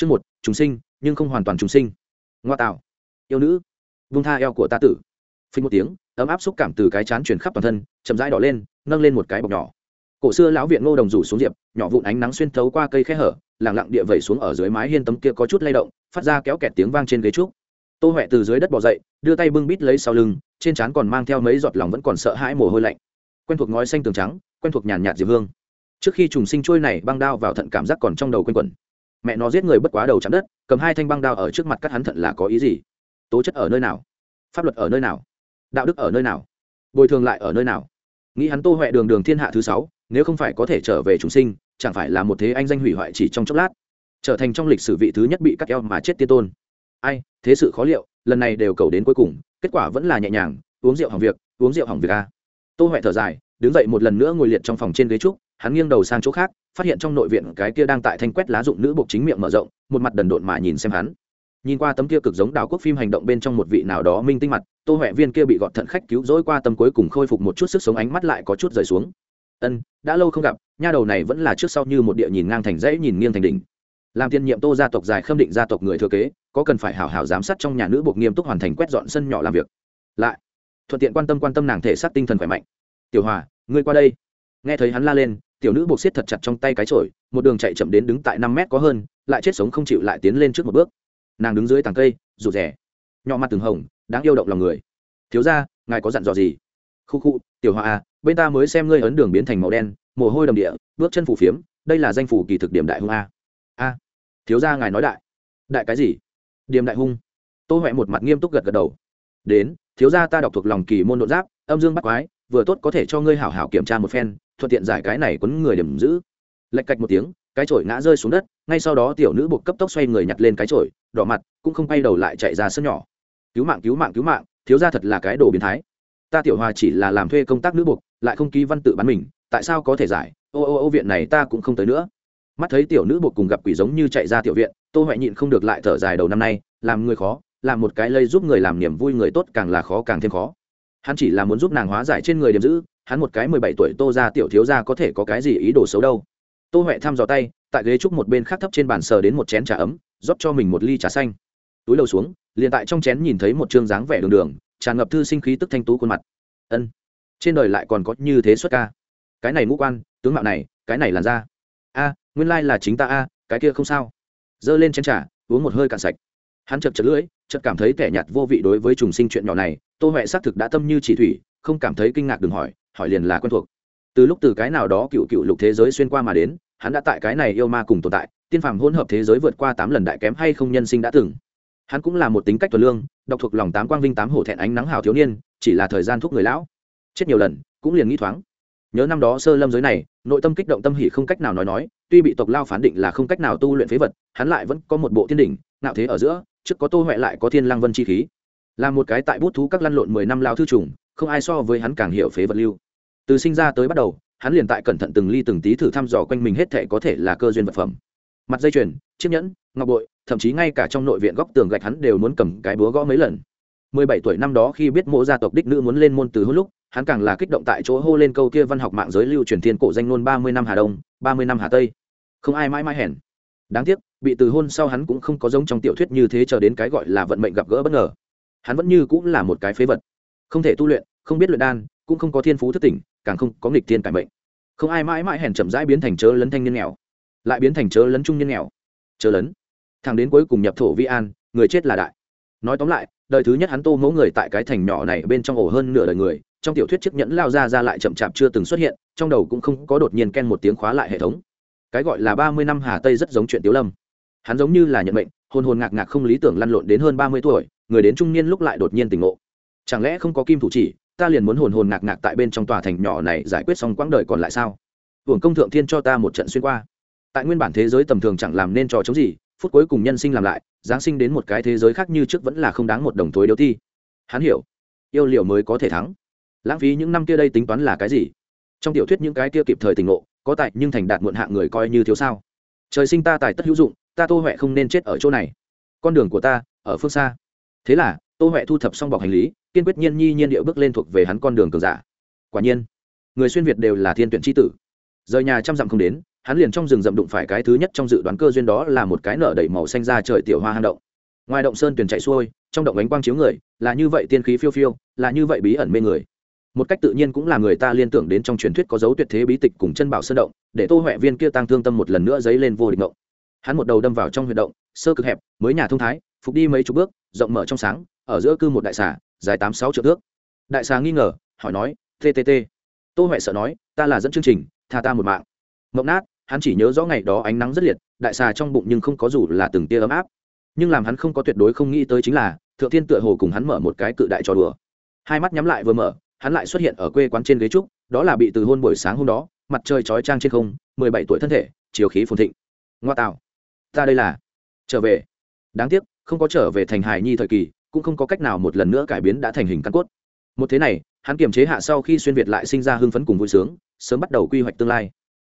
chương một chúng sinh, nhưng không hoàn toàn chúng sinh. Ngoa tạo. Yêu nữ. Vung tha eo của ta tử. Phình một tiếng, ấm áp xúc cảm từ cái chán truyền khắp toàn thân, chậm rãi đỏ lên, nâng lên một cái bọc nhỏ. Cổ xưa lão viện ngô đồng rủ xuống diệp, nhỏ vụn ánh nắng xuyên thấu qua cây khe hở lẳng lặng địa vẩy xuống ở dưới mái hiên tấm kia có chút lay động, phát ra kéo kẹt tiếng vang trên ghế trúc. Tô huệ từ dưới đất bỏ dậy, đưa tay bưng bít lấy sau lưng, trên trán còn mang theo mấy giọt lòng vẫn còn sợ hãi mồ hôi lạnh. Quen thuộc ngói xanh tường trắng, quen thuộc nhàn nhạt diệp hương. Trước khi trùng sinh trôi này băng đao vào thận cảm giác còn trong đầu quanh quẩn mẹ nó giết người bất quá đầu chạm đất, cầm hai thanh băng đao ở trước mặt cắt hắn thận là có ý gì? Tố chất ở nơi nào? Pháp luật ở nơi nào? Đạo đức ở nơi nào? Bồi thường lại ở nơi nào? Nghĩ hắn tô huệ đường đường thiên hạ thứ sáu, nếu không phải có thể trở về chúng sinh, chẳng phải là một thế anh danh hủy hoại chỉ trong chốc lát? Trở thành trong lịch sử vị thứ nhất bị cắt eo mà chết tiên tôn. Ai, thế sự khó liệu, lần này đều cầu đến cuối cùng, kết quả vẫn là nhẹ nhàng, uống rượu hỏng việc, uống rượu hỏng việc a. Tô huệ thở dài, đứng dậy một lần nữa ngồi liệt trong phòng trên ghế trúc, hắn nghiêng đầu sang chỗ khác phát hiện trong nội viện cái kia đang tại thanh quét lá dụng nữ buộc chính miệng mở rộng, một mặt đần độn mà nhìn xem hắn. Nhìn qua tấm kia cực giống đào quốc phim hành động bên trong một vị nào đó minh tinh mặt, tô huệ viên kia bị gọt thận khách cứu rỗi qua tâm cuối cùng khôi phục một chút sức sống ánh mắt lại có chút rời xuống. Ân, đã lâu không gặp, nha đầu này vẫn là trước sau như một địa nhìn ngang thành dãy nhìn nghiêng thành đỉnh. Làm tiên nhiệm tô gia tộc dài khâm định gia tộc người thừa kế, có cần phải hảo hảo giám sát trong nhà nữ buộc nghiêm túc hoàn thành quét dọn sân nhỏ làm việc. Lại, thuận tiện quan tâm quan tâm nàng thể xác tinh thần khỏe mạnh. Tiểu hòa, ngươi qua đây. Nghe thấy hắn la lên tiểu nữ buộc siết thật chặt trong tay cái chổi một đường chạy chậm đến đứng tại năm mét có hơn lại chết sống không chịu lại tiến lên trước một bước. Nàng đứng dưới tàng cây rụt rè. Nhỏ mặt từng hồng đáng yêu động lòng người. Thiếu ra ngài có dặn dò gì? Khu khu tiểu Hoa, à bên ta mới xem ngươi ấn đường biến thành màu đen mồ hôi đầm địa bước chân phủ phiếm đây là danh phủ kỳ thực điểm đại hung a. A thiếu ra ngài nói đại. Đại cái gì? Điểm đại hung. Tô huệ một mặt nghiêm túc gật gật đầu. Đến thiếu ra ta đọc thuộc lòng kỳ môn đột giáp âm dương bắt quái vừa tốt có thể cho ngươi hảo hảo kiểm tra một phen thuận tiện giải cái này quấn người điểm giữ. Lạch cạch một tiếng, cái chổi ngã rơi xuống đất, ngay sau đó tiểu nữ buộc cấp tốc xoay người nhặt lên cái chổi, đỏ mặt, cũng không quay đầu lại chạy ra sân nhỏ. Cứu mạng cứu mạng cứu mạng, thiếu ra thật là cái đồ biến thái. Ta tiểu hòa chỉ là làm thuê công tác nữ buộc, lại không ký văn tự bán mình, tại sao có thể giải? Ô ô ô, viện này ta cũng không tới nữa. Mắt thấy tiểu nữ buộc cùng gặp quỷ giống như chạy ra tiểu viện, tô huệ nhịn không được lại thở dài đầu năm nay, làm người khó, làm một cái lây giúp người làm niềm vui người tốt càng là khó càng thêm khó. Hắn chỉ là muốn giúp nàng hóa giải trên người điểm giữ hắn một cái mười bảy tuổi tô ra tiểu thiếu ra có thể có cái gì ý đồ xấu đâu. Tô huệ thăm dò tay, tại ghế trúc một bên khác thấp trên bàn sờ đến một chén trà ấm, rót cho mình một ly trà xanh. Túi đầu xuống, liền tại trong chén nhìn thấy một chương dáng vẻ đường đường, tràn ngập thư sinh khí tức thanh tú khuôn mặt. Ân, trên đời lại còn có như thế xuất ca. Cái này ngũ quan, tướng mạo này, cái này làn da. A, nguyên lai là chính ta a, cái kia không sao. Giơ lên chén trà, uống một hơi cạn sạch. Hắn chật chật lưỡi, chợt cảm thấy kẻ nhạt vô vị đối với trùng sinh chuyện nhỏ này, tô huệ xác thực đã tâm như chỉ thủy, không cảm thấy kinh ngạc đừng hỏi hỏi liền là quen thuộc. Từ lúc từ cái nào đó cựu cựu lục thế giới xuyên qua mà đến, hắn đã tại cái này yêu ma cùng tồn tại, tiên phàm hỗn hợp thế giới vượt qua tám lần đại kém hay không nhân sinh đã từng. Hắn cũng là một tính cách thuần lương đọc thuộc lòng tám quang vinh tám hổ thẹn ánh nắng hào thiếu niên, chỉ là thời gian thuốc người lão. Chết nhiều lần, cũng liền nghĩ thoáng. Nhớ năm đó sơ lâm giới này, nội tâm kích động tâm hỉ không cách nào nói nói, tuy bị tộc lao phán định là không cách nào tu luyện phế vật, hắn lại vẫn có một bộ thiên đỉnh nạo thế ở giữa, trước có tô huệ lại có thiên lang vân chi khí. Là một cái tại bút thú các lăn lộn mười năm lao thư trùng, không ai so với hắn càng hiểu phế vật lưu từ sinh ra tới bắt đầu, hắn liền tại cẩn thận từng ly từng tí thử thăm dò quanh mình hết thể có thể là cơ duyên vật phẩm. Mặt dây chuyền, chiếc nhẫn, ngọc bội, thậm chí ngay cả trong nội viện góc tường gạch hắn đều muốn cầm cái búa gõ mấy lần. Mười bảy tuổi năm đó khi biết mộ gia tộc đích nữ muốn lên môn từ hôn lúc, hắn càng là kích động tại chỗ hô lên câu kia văn học mạng giới lưu truyền thiên cổ danh nôn ba mươi năm hà đông, ba mươi năm hà tây. Không ai mãi mãi hèn. Đáng tiếc, bị từ hôn sau hắn cũng không có giống trong tiểu thuyết như thế chờ đến cái gọi là vận mệnh gặp gỡ bất ngờ. Hắn vẫn như cũng là một cái phế vật. Không thể tu luyện, không biết luyện đan, cũng không có thiên phú thức tỉnh càng không có nghịch thiên cải mệnh. Không ai mãi mãi hèn chậm rãi biến thành chớ lấn thanh niên nghèo, lại biến thành chớ lấn trung niên nghèo. Chớ lấn. Thằng đến cuối cùng nhập thổ vi an, người chết là đại. Nói tóm lại, đời thứ nhất hắn tô mẫu người tại cái thành nhỏ này bên trong ổ hơn nửa đời người, trong tiểu thuyết chiếc nhẫn lao ra ra lại chậm chạp chưa từng xuất hiện, trong đầu cũng không có đột nhiên ken một tiếng khóa lại hệ thống. Cái gọi là ba mươi năm hà tây rất giống chuyện tiếu lâm. Hắn giống như là nhận mệnh, hồn hồn ngạc ngạc không lý tưởng lăn lộn đến hơn ba mươi tuổi, người đến trung niên lúc lại đột nhiên tỉnh ngộ. Chẳng lẽ không có kim thủ chỉ ta liền muốn hồn hồn ngạc ngạc tại bên trong tòa thành nhỏ này giải quyết xong quãng đời còn lại sao? Hưởng công thượng thiên cho ta một trận xuyên qua. Tại nguyên bản thế giới tầm thường chẳng làm nên trò chống gì, phút cuối cùng nhân sinh làm lại, giáng sinh đến một cái thế giới khác như trước vẫn là không đáng một đồng thối đấu thi hắn hiểu, yêu liệu mới có thể thắng. Lãng phí những năm kia đây tính toán là cái gì? Trong tiểu thuyết những cái kia kịp thời tình ngộ, có tại nhưng thành đạt muộn hạng người coi như thiếu sao? Trời sinh ta tài tất hữu dụng, ta tô huệ không nên chết ở chỗ này. Con đường của ta, ở phương xa. Thế là, tô huệ thu thập xong bọc hành lý kiên quyết nhiên nhi nhiên điệu bước lên thuộc về hắn con đường cường giả. Quả nhiên, người xuyên việt đều là thiên tuyển tri tử. Rời nhà trăm dặm không đến, hắn liền trong rừng rậm đụng phải cái thứ nhất trong dự đoán cơ duyên đó là một cái nở đầy màu xanh ra trời tiểu hoa hang động. Ngoài động sơn tuyền chạy xuôi, trong động ánh quang chiếu người, là như vậy tiên khí phiêu phiêu, là như vậy bí ẩn mê người. Một cách tự nhiên cũng là người ta liên tưởng đến trong truyền thuyết có dấu tuyệt thế bí tịch cùng chân bảo sơn động, để tô huệ viên kia tăng thương tâm một lần nữa dấy lên vô địch động hắn một đầu đâm vào trong huyệt động, sơ cực hẹp, mới nhà thông thái, phục đi mấy chục bước, rộng mở trong sáng, ở giữa cư một đại xà dài tám sáu triệu thước. Đại xà nghi ngờ, hỏi nói ttt tô huệ sợ nói, ta là dẫn chương trình, tha ta một mạng. Mộng nát, hắn chỉ nhớ rõ ngày đó ánh nắng rất liệt, đại xà trong bụng nhưng không có dù là từng tia ấm áp. Nhưng làm hắn không có tuyệt đối không nghĩ tới chính là, thượng thiên tựa hồ cùng hắn mở một cái cự đại trò đùa. Hai mắt nhắm lại vừa mở, hắn lại xuất hiện ở quê quán trên ghế trúc, đó là bị từ hôn buổi sáng hôm đó, mặt trời chói trang trên không, mười bảy tuổi thân thể, chiều khí phồn thịnh. Ngoa tạo. Ta đây là. Trở về. Đáng tiếc, không có trở về thành hài nhi thời kỳ cũng không có cách nào một lần nữa cải biến đã thành hình căn cốt. Một thế này, hắn kiềm chế hạ sau khi xuyên việt lại sinh ra hưng phấn cùng vui sướng, sớm bắt đầu quy hoạch tương lai.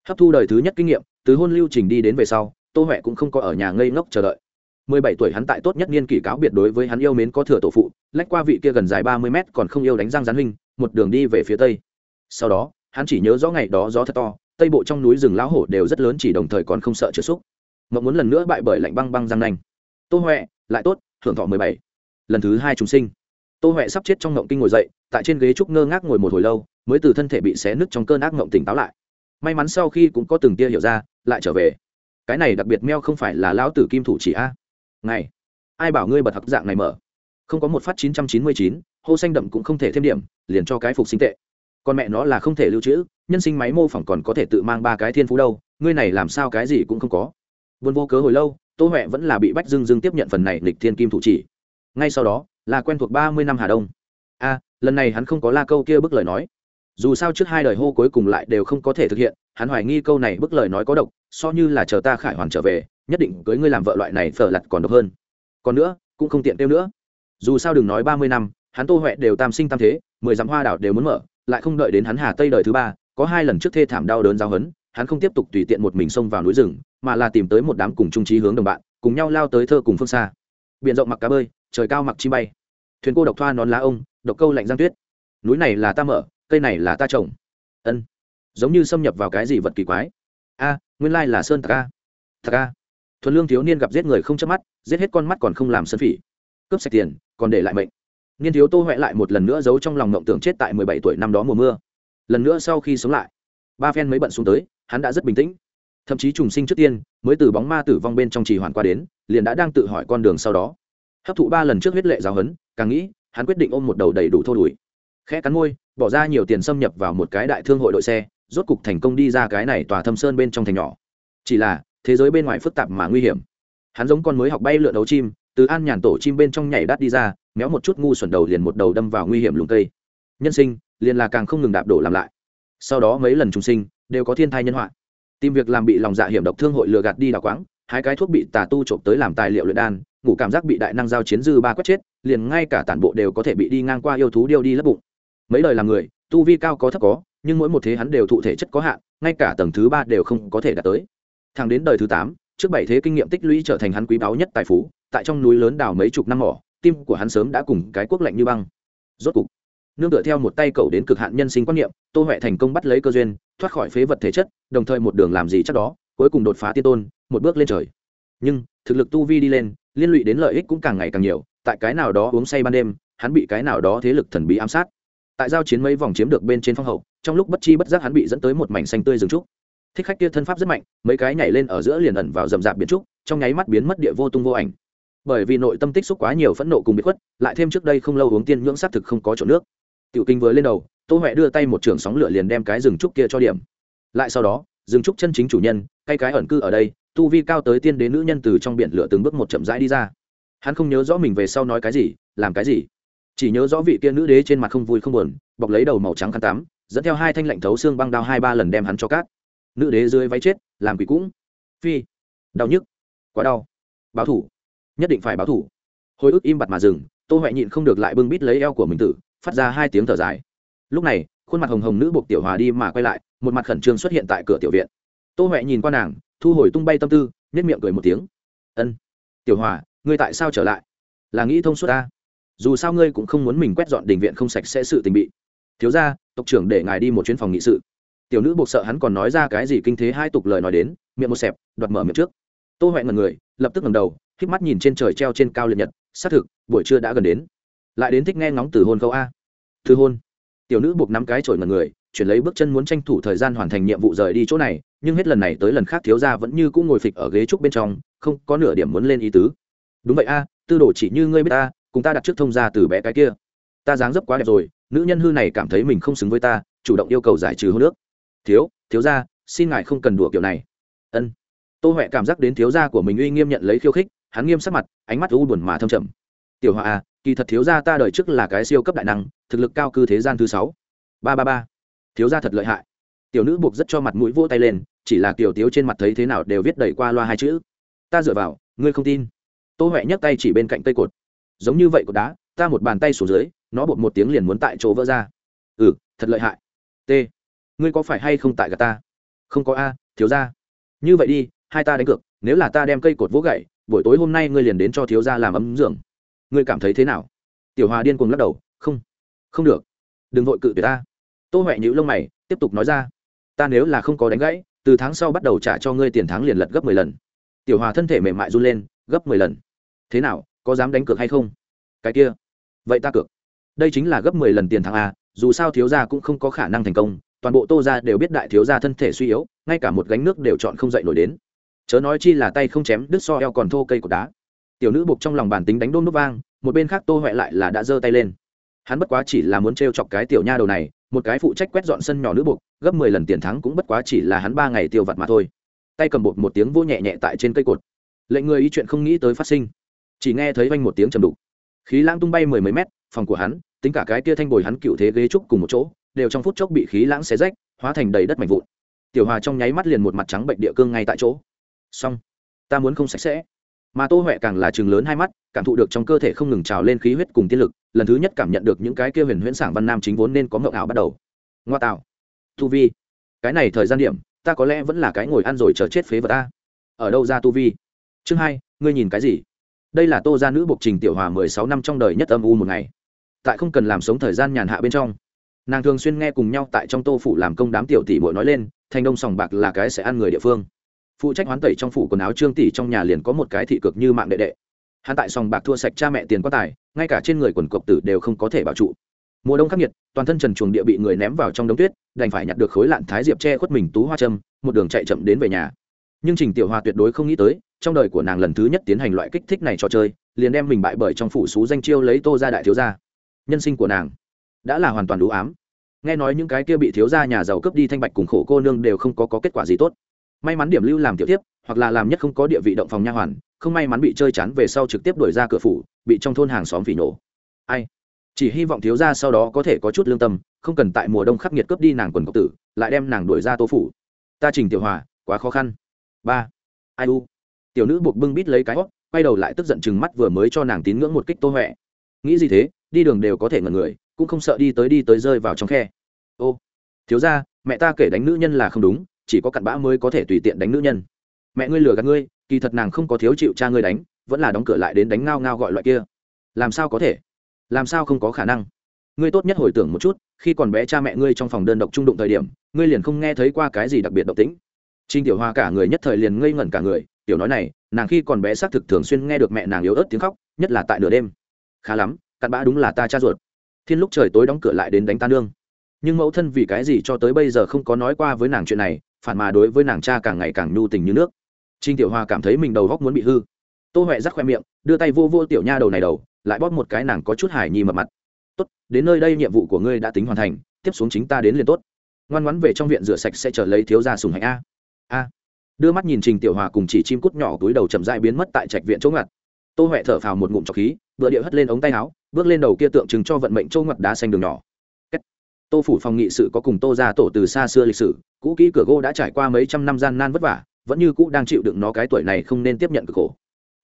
Hấp thu đời thứ nhất kinh nghiệm, từ hôn lưu trình đi đến về sau, tô huệ cũng không có ở nhà ngây ngốc chờ đợi. Mười bảy tuổi hắn tại tốt nhất niên kỷ cáo biệt đối với hắn yêu mến có thừa tổ phụ, lách qua vị kia gần dài ba mươi mét còn không yêu đánh răng gián huynh, một đường đi về phía tây. Sau đó, hắn chỉ nhớ rõ ngày đó gió thật to, tây bộ trong núi rừng lão hổ đều rất lớn chỉ đồng thời còn không sợ trượt xúc. Mộng muốn lần nữa bại bởi lạnh băng băng răng nanh. Tô huệ, lại tốt hưởng thọ mười bảy lần thứ hai chúng sinh. Tô huệ sắp chết trong ngộng kinh ngồi dậy, tại trên ghế trúc ngơ ngác ngồi một hồi lâu, mới từ thân thể bị xé nứt trong cơn ác ngộng tỉnh táo lại. May mắn sau khi cũng có từng tia hiểu ra, lại trở về. Cái này đặc biệt meo không phải là lão tử kim thủ chỉ a. Ngày ai bảo ngươi bật hặc dạng này mở? Không có một phát chín trăm chín mươi chín, hô xanh đậm cũng không thể thêm điểm, liền cho cái phục sinh tệ. Con mẹ nó là không thể lưu trữ, nhân sinh máy mô phỏng còn có thể tự mang ba cái thiên phú đâu, ngươi này làm sao cái gì cũng không có. Vốn vô cớ hồi lâu, tô huệ vẫn là bị bách dưng dưng tiếp nhận phần này lịch thiên kim thủ chỉ ngay sau đó, là quen thuộc ba mươi năm hà đông. A, lần này hắn không có la câu kia bức lời nói. Dù sao trước hai đời hô cuối cùng lại đều không có thể thực hiện, hắn hoài nghi câu này bức lời nói có độc, so như là chờ ta khải hoàn trở về, nhất định cưới ngươi làm vợ loại này phở lặt còn độc hơn. Còn nữa, cũng không tiện tiêu nữa. Dù sao đừng nói ba mươi năm, hắn tô huệ đều tam sinh tam thế, mười dặm hoa đảo đều muốn mở, lại không đợi đến hắn hà tây đời thứ ba, có hai lần trước thê thảm đau đớn giao hấn hắn không tiếp tục tùy tiện một mình xông vào núi rừng, mà là tìm tới một đám cùng trung trí hướng đồng bạn, cùng nhau lao tới thơ cùng phương xa. Biển rộng mặc cá bơi trời cao mặc chi bay. Thuyền cô độc thoa nón lá ông, độc câu lạnh giang tuyết. Núi này là ta mở, cây này là ta trồng. Ân. Giống như xâm nhập vào cái gì vật kỳ quái. A, nguyên lai là sơn thạc a. Thạc a. Thuần lương thiếu niên gặp giết người không chớp mắt, giết hết con mắt còn không làm sơn phỉ. Cướp sạch tiền, còn để lại mệnh. Niên thiếu tô huệ lại một lần nữa giấu trong lòng ngộng tưởng chết tại mười bảy tuổi năm đó mùa mưa. Lần nữa sau khi sống lại, ba phen mới bận xuống tới, hắn đã rất bình tĩnh. Thậm chí trùng sinh trước tiên, mới từ bóng ma tử vong bên trong trì hoàn qua đến, liền đã đang tự hỏi con đường sau đó hấp thụ ba lần trước huyết lệ giáo hấn càng nghĩ, hắn quyết định ôm một đầu đầy đủ thô đùi. Khẽ cắn môi, bỏ ra nhiều tiền xâm nhập vào một cái đại thương hội đội xe, rốt cục thành công đi ra cái này tòa thâm sơn bên trong thành nhỏ. Chỉ là, thế giới bên ngoài phức tạp mà nguy hiểm. Hắn giống con mới học bay lượn đấu chim, từ an nhàn tổ chim bên trong nhảy đắt đi ra, méo một chút ngu xuẩn đầu liền một đầu đâm vào nguy hiểm lùng cây. Nhân sinh, liền là càng không ngừng đạp đổ làm lại. Sau đó mấy lần trùng sinh, đều có thiên thai nhân họa. Tìm việc làm bị lòng dạ hiểm độc thương hội lừa gạt đi đào quáng, hai cái thuốc bị tà tu trộm tới làm tài liệu luyện đan ngủ cảm giác bị đại năng giao chiến dư ba quét chết, liền ngay cả tản bộ đều có thể bị đi ngang qua yêu thú điêu đi lấp bụng. Mấy lời làm người, tu vi cao có thấp có, nhưng mỗi một thế hắn đều thụ thể chất có hạn, ngay cả tầng thứ ba đều không có thể đạt tới. Thẳng đến đời thứ tám, trước bảy thế kinh nghiệm tích lũy trở thành hắn quý báu nhất tài phú, tại trong núi lớn đào mấy chục năm mỏ, tim của hắn sớm đã cùng cái quốc lạnh như băng. Rốt cục, nương tựa theo một tay cậu đến cực hạn nhân sinh quan niệm, tô huệ thành công bắt lấy cơ duyên, thoát khỏi phế vật thể chất, đồng thời một đường làm gì chắc đó, cuối cùng đột phá tiên tôn, một bước lên trời. Nhưng, thực lực tu vi đi lên liên lụy đến lợi ích cũng càng ngày càng nhiều, tại cái nào đó uống say ban đêm, hắn bị cái nào đó thế lực thần bí ám sát. Tại giao chiến mấy vòng chiếm được bên trên phong hậu, trong lúc bất chi bất giác hắn bị dẫn tới một mảnh xanh tươi rừng trúc. Thích khách kia thân pháp rất mạnh, mấy cái nhảy lên ở giữa liền ẩn vào rậm rạp biến trúc, trong nháy mắt biến mất địa vô tung vô ảnh. Bởi vì nội tâm tích xúc quá nhiều phẫn nộ cùng bị khuất, lại thêm trước đây không lâu uống tiên nhưỡng xác thực không có chỗ nước. Tiểu kinh vừa lên đầu, tô huệ đưa tay một trường sóng lửa liền đem cái rừng trúc kia cho điểm. Lại sau đó, rừng trúc chân chính chủ nhân, cây cái ẩn cư ở đây tu vi cao tới tiên đến nữ nhân từ trong biển lửa từng bước một chậm rãi đi ra. Hắn không nhớ rõ mình về sau nói cái gì, làm cái gì. Chỉ nhớ rõ vị kia nữ đế trên mặt không vui không buồn, bọc lấy đầu màu trắng khăn tắm, dẫn theo hai thanh lạnh thấu xương băng đao hai ba lần đem hắn cho cát. Nữ đế dưới váy chết, làm quỷ cũng. Phi. Đau nhức. Quá đau. Báo thủ. Nhất định phải báo thủ. Hồi ức im bặt mà dừng, tô huệ nhịn không được lại bưng bít lấy eo của mình tử, phát ra hai tiếng thở dài. Lúc này, khuôn mặt hồng hồng nữ buộc tiểu hòa đi mà quay lại, một mặt khẩn trương xuất hiện tại cửa tiểu viện. Tô huệ nhìn qua nàng thu hồi tung bay tâm tư nhất miệng cười một tiếng. Ân, tiểu hòa, ngươi tại sao trở lại? Là nghĩ thông suốt ta? Dù sao ngươi cũng không muốn mình quét dọn đình viện không sạch sẽ sự tình bị. Thiếu ra tộc trưởng để ngài đi một chuyến phòng nghị sự. Tiểu nữ buộc sợ hắn còn nói ra cái gì kinh thế hai tục lời nói đến, miệng một xẹp, đoạt mở miệng trước. Tô huệ ngần người, lập tức ngầm đầu k mắt nhìn trên trời treo trên cao liệt nhật, xác thực, buổi trưa đã gần đến. Lại đến thích nghe ngóng từ hôn câu a. Thư hôn. Tiểu nữ buộc nắm cái trổi ngần người, chuyển lấy bước chân muốn tranh thủ thời gian hoàn thành nhiệm vụ rời đi chỗ này nhưng hết lần này tới lần khác thiếu gia vẫn như cũng ngồi phịch ở ghế trúc bên trong, không có nửa điểm muốn lên ý tứ. Đúng vậy a, tư đồ chỉ như ngươi biết ta, cùng ta đặt trước thông gia từ bé cái kia. Ta dáng dấp quá đẹp rồi, nữ nhân hư này cảm thấy mình không xứng với ta, chủ động yêu cầu giải trừ hôn nước thiếu thiếu gia, xin ngài không cần đùa kiểu này. Ân. Tô huệ cảm giác đến thiếu gia của mình uy nghiêm nhận lấy khiêu khích, hắn nghiêm sắc mặt, ánh mắt u buồn mà thâm trầm. Tiểu họa à kỳ thật thiếu gia ta đời trước là cái siêu cấp đại năng, thực lực cao cư thế gian thứ sáu. Ba ba ba. Thiếu gia thật lợi hại. Tiểu nữ buộc rất cho mặt mũi vỗ tay lên chỉ là kiểu tiếu trên mặt thấy thế nào đều viết đầy qua loa hai chữ. Ta dựa vào, ngươi không tin. Tô huệ nhấc tay chỉ bên cạnh cây cột. Giống như vậy cột đá, ta một bàn tay xuống dưới, nó bột một tiếng liền muốn tại chỗ vỡ ra. Ừ thật lợi hại. T, ngươi có phải hay không tại gà ta? Không có a, thiếu gia. Như vậy đi, hai ta đánh cược, nếu là ta đem cây cột vỗ gậy, buổi tối hôm nay ngươi liền đến cho thiếu gia làm ấm giường. Ngươi cảm thấy thế nào? Tiểu hòa điên cuồng lắc đầu, không không được. Đừng vội cự tuyệt ta. Tô huệ nhữ lông mày, tiếp tục nói ra. Ta nếu là không có đánh gãy từ tháng sau bắt đầu trả cho ngươi tiền tháng liền lật gấp mười lần. Tiểu hòa thân thể mềm mại run lên, gấp mười lần. Thế nào, có dám đánh cược hay không? Cái kia. Vậy ta cược. Đây chính là gấp mười lần tiền tháng a, dù sao thiếu gia cũng không có khả năng thành công, toàn bộ tô gia đều biết đại thiếu gia thân thể suy yếu, ngay cả một gánh nước đều chọn không dậy nổi đến. Chớ nói chi là tay không chém, đứt so eo còn thô cây của đá. Tiểu nữ buộc trong lòng bản tính đánh đôm nút vang, một bên khác tô huệ lại là đã giơ tay lên hắn bất quá chỉ là muốn t chọc cái tiểu nha đầu này, một cái phụ trách quét dọn sân nhỏ nữ buộc, gấp mười lần tiền thắng cũng bất quá chỉ là hắn ba ngày tiêu vặt mà thôi. Tay cầm bột một tiếng vô nhẹ nhẹ tại trên cây cột. Lệnh người ý chuyện không nghĩ tới phát sinh. Chỉ nghe thấy vanh một tiếng trầm đục. Khí lãng tung bay mười mấy mét, phòng của hắn, tính cả cái kia thanh bồi hắn cựu thế ghế trúc cùng một chỗ, đều trong phút chốc bị khí lãng xé rách, hóa thành đầy đất mạnh vụn. Tiểu hòa trong nháy mắt liền một mặt trắng bệnh địa cương ngay tại chỗ. Xong, ta muốn không sạch sẽ. Mà tô huệ càng là chừng lớn hai mắt, cảm thụ được trong cơ thể không ngừng trào lên khí huyết cùng tiên lực lần thứ nhất cảm nhận được những cái kia huyền huyễn sảng văn nam chính vốn nên có ngậu ảo bắt đầu. Ngoa tạo. Tu vi. Cái này thời gian điểm, ta có lẽ vẫn là cái ngồi ăn rồi chờ chết phế vật ta ở đâu ra tu vi? Chương hai, ngươi nhìn cái gì? Đây là tô gia nữ buộc trình tiểu hòa mười sáu năm trong đời nhất âm u một ngày. Tại không cần làm sống thời gian nhàn hạ bên trong. Nàng thường xuyên nghe cùng nhau tại trong tô phủ làm công đám tiểu tỷ bội nói lên thành đông sòng bạc là cái sẽ ăn người địa phương. Phụ trách hoán tẩy trong phủ quần áo trương tỷ trong nhà liền có một cái thị cực như mạng đệ đệ hắn tại sòng bạc thua sạch cha mẹ tiền quá tài ngay cả trên người quần cộc tử đều không có thể bảo trụ. Mùa đông khắc nghiệt toàn thân trần chuồng địa bị người ném vào trong đống tuyết đành phải nhặt được khối lạn thái diệp che khuất mình tú hoa trâm một đường chạy chậm đến về nhà. Nhưng trình tiểu hoa tuyệt đối không nghĩ tới trong đời của nàng lần thứ nhất tiến hành loại kích thích này cho chơi liền đem mình bại bởi trong phủ xú danh chiêu lấy tô ra đại thiếu gia. Nhân sinh của nàng đã là hoàn toàn đủ ám. Nghe nói những cái kia bị thiếu gia nhà giàu cướp đi thanh bạch cùng khổ cô nương đều không có, có kết quả gì tốt may mắn điểm lưu làm tiểu tiếp, hoặc là làm nhất không có địa vị động phòng nha hoàn, không may mắn bị chơi chán về sau trực tiếp đuổi ra cửa phủ, bị trong thôn hàng xóm phỉ nổ. Ai? Chỉ hy vọng thiếu gia sau đó có thể có chút lương tâm, không cần tại mùa đông khắc nghiệt cướp đi nàng quần cộc tử, lại đem nàng đuổi ra tô phủ. Ta trình tiểu hòa, quá khó khăn. Ba. Ai u? Tiểu nữ buộc bưng bít lấy cái hót quay đầu lại tức giận chừng mắt vừa mới cho nàng tín ngưỡng một kích tô huệ. Nghĩ gì thế? Đi đường đều có thể ngẩn người, cũng không sợ đi tới đi tới rơi vào trong khe. Ô. Thiếu ra mẹ ta kể đánh nữ nhân là không đúng chỉ có cặn bã mới có thể tùy tiện đánh nữ nhân. Mẹ ngươi lừa gạt ngươi, kỳ thật nàng không có thiếu chịu cha ngươi đánh, vẫn là đóng cửa lại đến đánh ngao ngao gọi loại kia. Làm sao có thể? Làm sao không có khả năng? Ngươi tốt nhất hồi tưởng một chút, khi còn bé cha mẹ ngươi trong phòng đơn độc trung đụng thời điểm, ngươi liền không nghe thấy qua cái gì đặc biệt độc tính trinh tiểu hoa cả người nhất thời liền ngây ngẩn cả người, tiểu nói này, nàng khi còn bé xác thực thường xuyên nghe được mẹ nàng yếu ớt tiếng khóc, nhất là tại nửa đêm. Khá lắm, cặn bã đúng là ta cha ruột. Thiên lúc trời tối đóng cửa lại đến đánh ta nương nhưng mẫu thân vì cái gì cho tới bây giờ không có nói qua với nàng chuyện này, phản mà đối với nàng cha càng ngày càng nhu tình như nước. Trinh tiểu hoa cảm thấy mình đầu góc muốn bị hư. Tô huệ rắc khoe miệng, đưa tay vô vô tiểu nha đầu này đầu, lại bóp một cái nàng có chút hải nhi mập mặt. Tốt, đến nơi đây nhiệm vụ của ngươi đã tính hoàn thành, tiếp xuống chính ta đến liền tốt. Ngoan ngoãn về trong viện rửa sạch sẽ trở lấy thiếu gia sùng hạnh a. A. Đưa mắt nhìn trình tiểu hòa cùng chỉ chim cút nhỏ túi đầu chậm dại biến mất tại trạch viện chỗ ngặt. Tô huệ thở phào một ngụm trọc khí vừa điệu hất lên ống tay áo, bước lên đầu kia tượng trưng cho vận mệnh châu ngặt đá xanh đường nhỏ tô phủ phòng nghị sự có cùng tô ra tổ từ xa xưa lịch sử, cũ kỹ cửa gỗ đã trải qua mấy trăm năm gian nan vất vả, vẫn như cũ đang chịu đựng nó cái tuổi này không nên tiếp nhận cực khổ.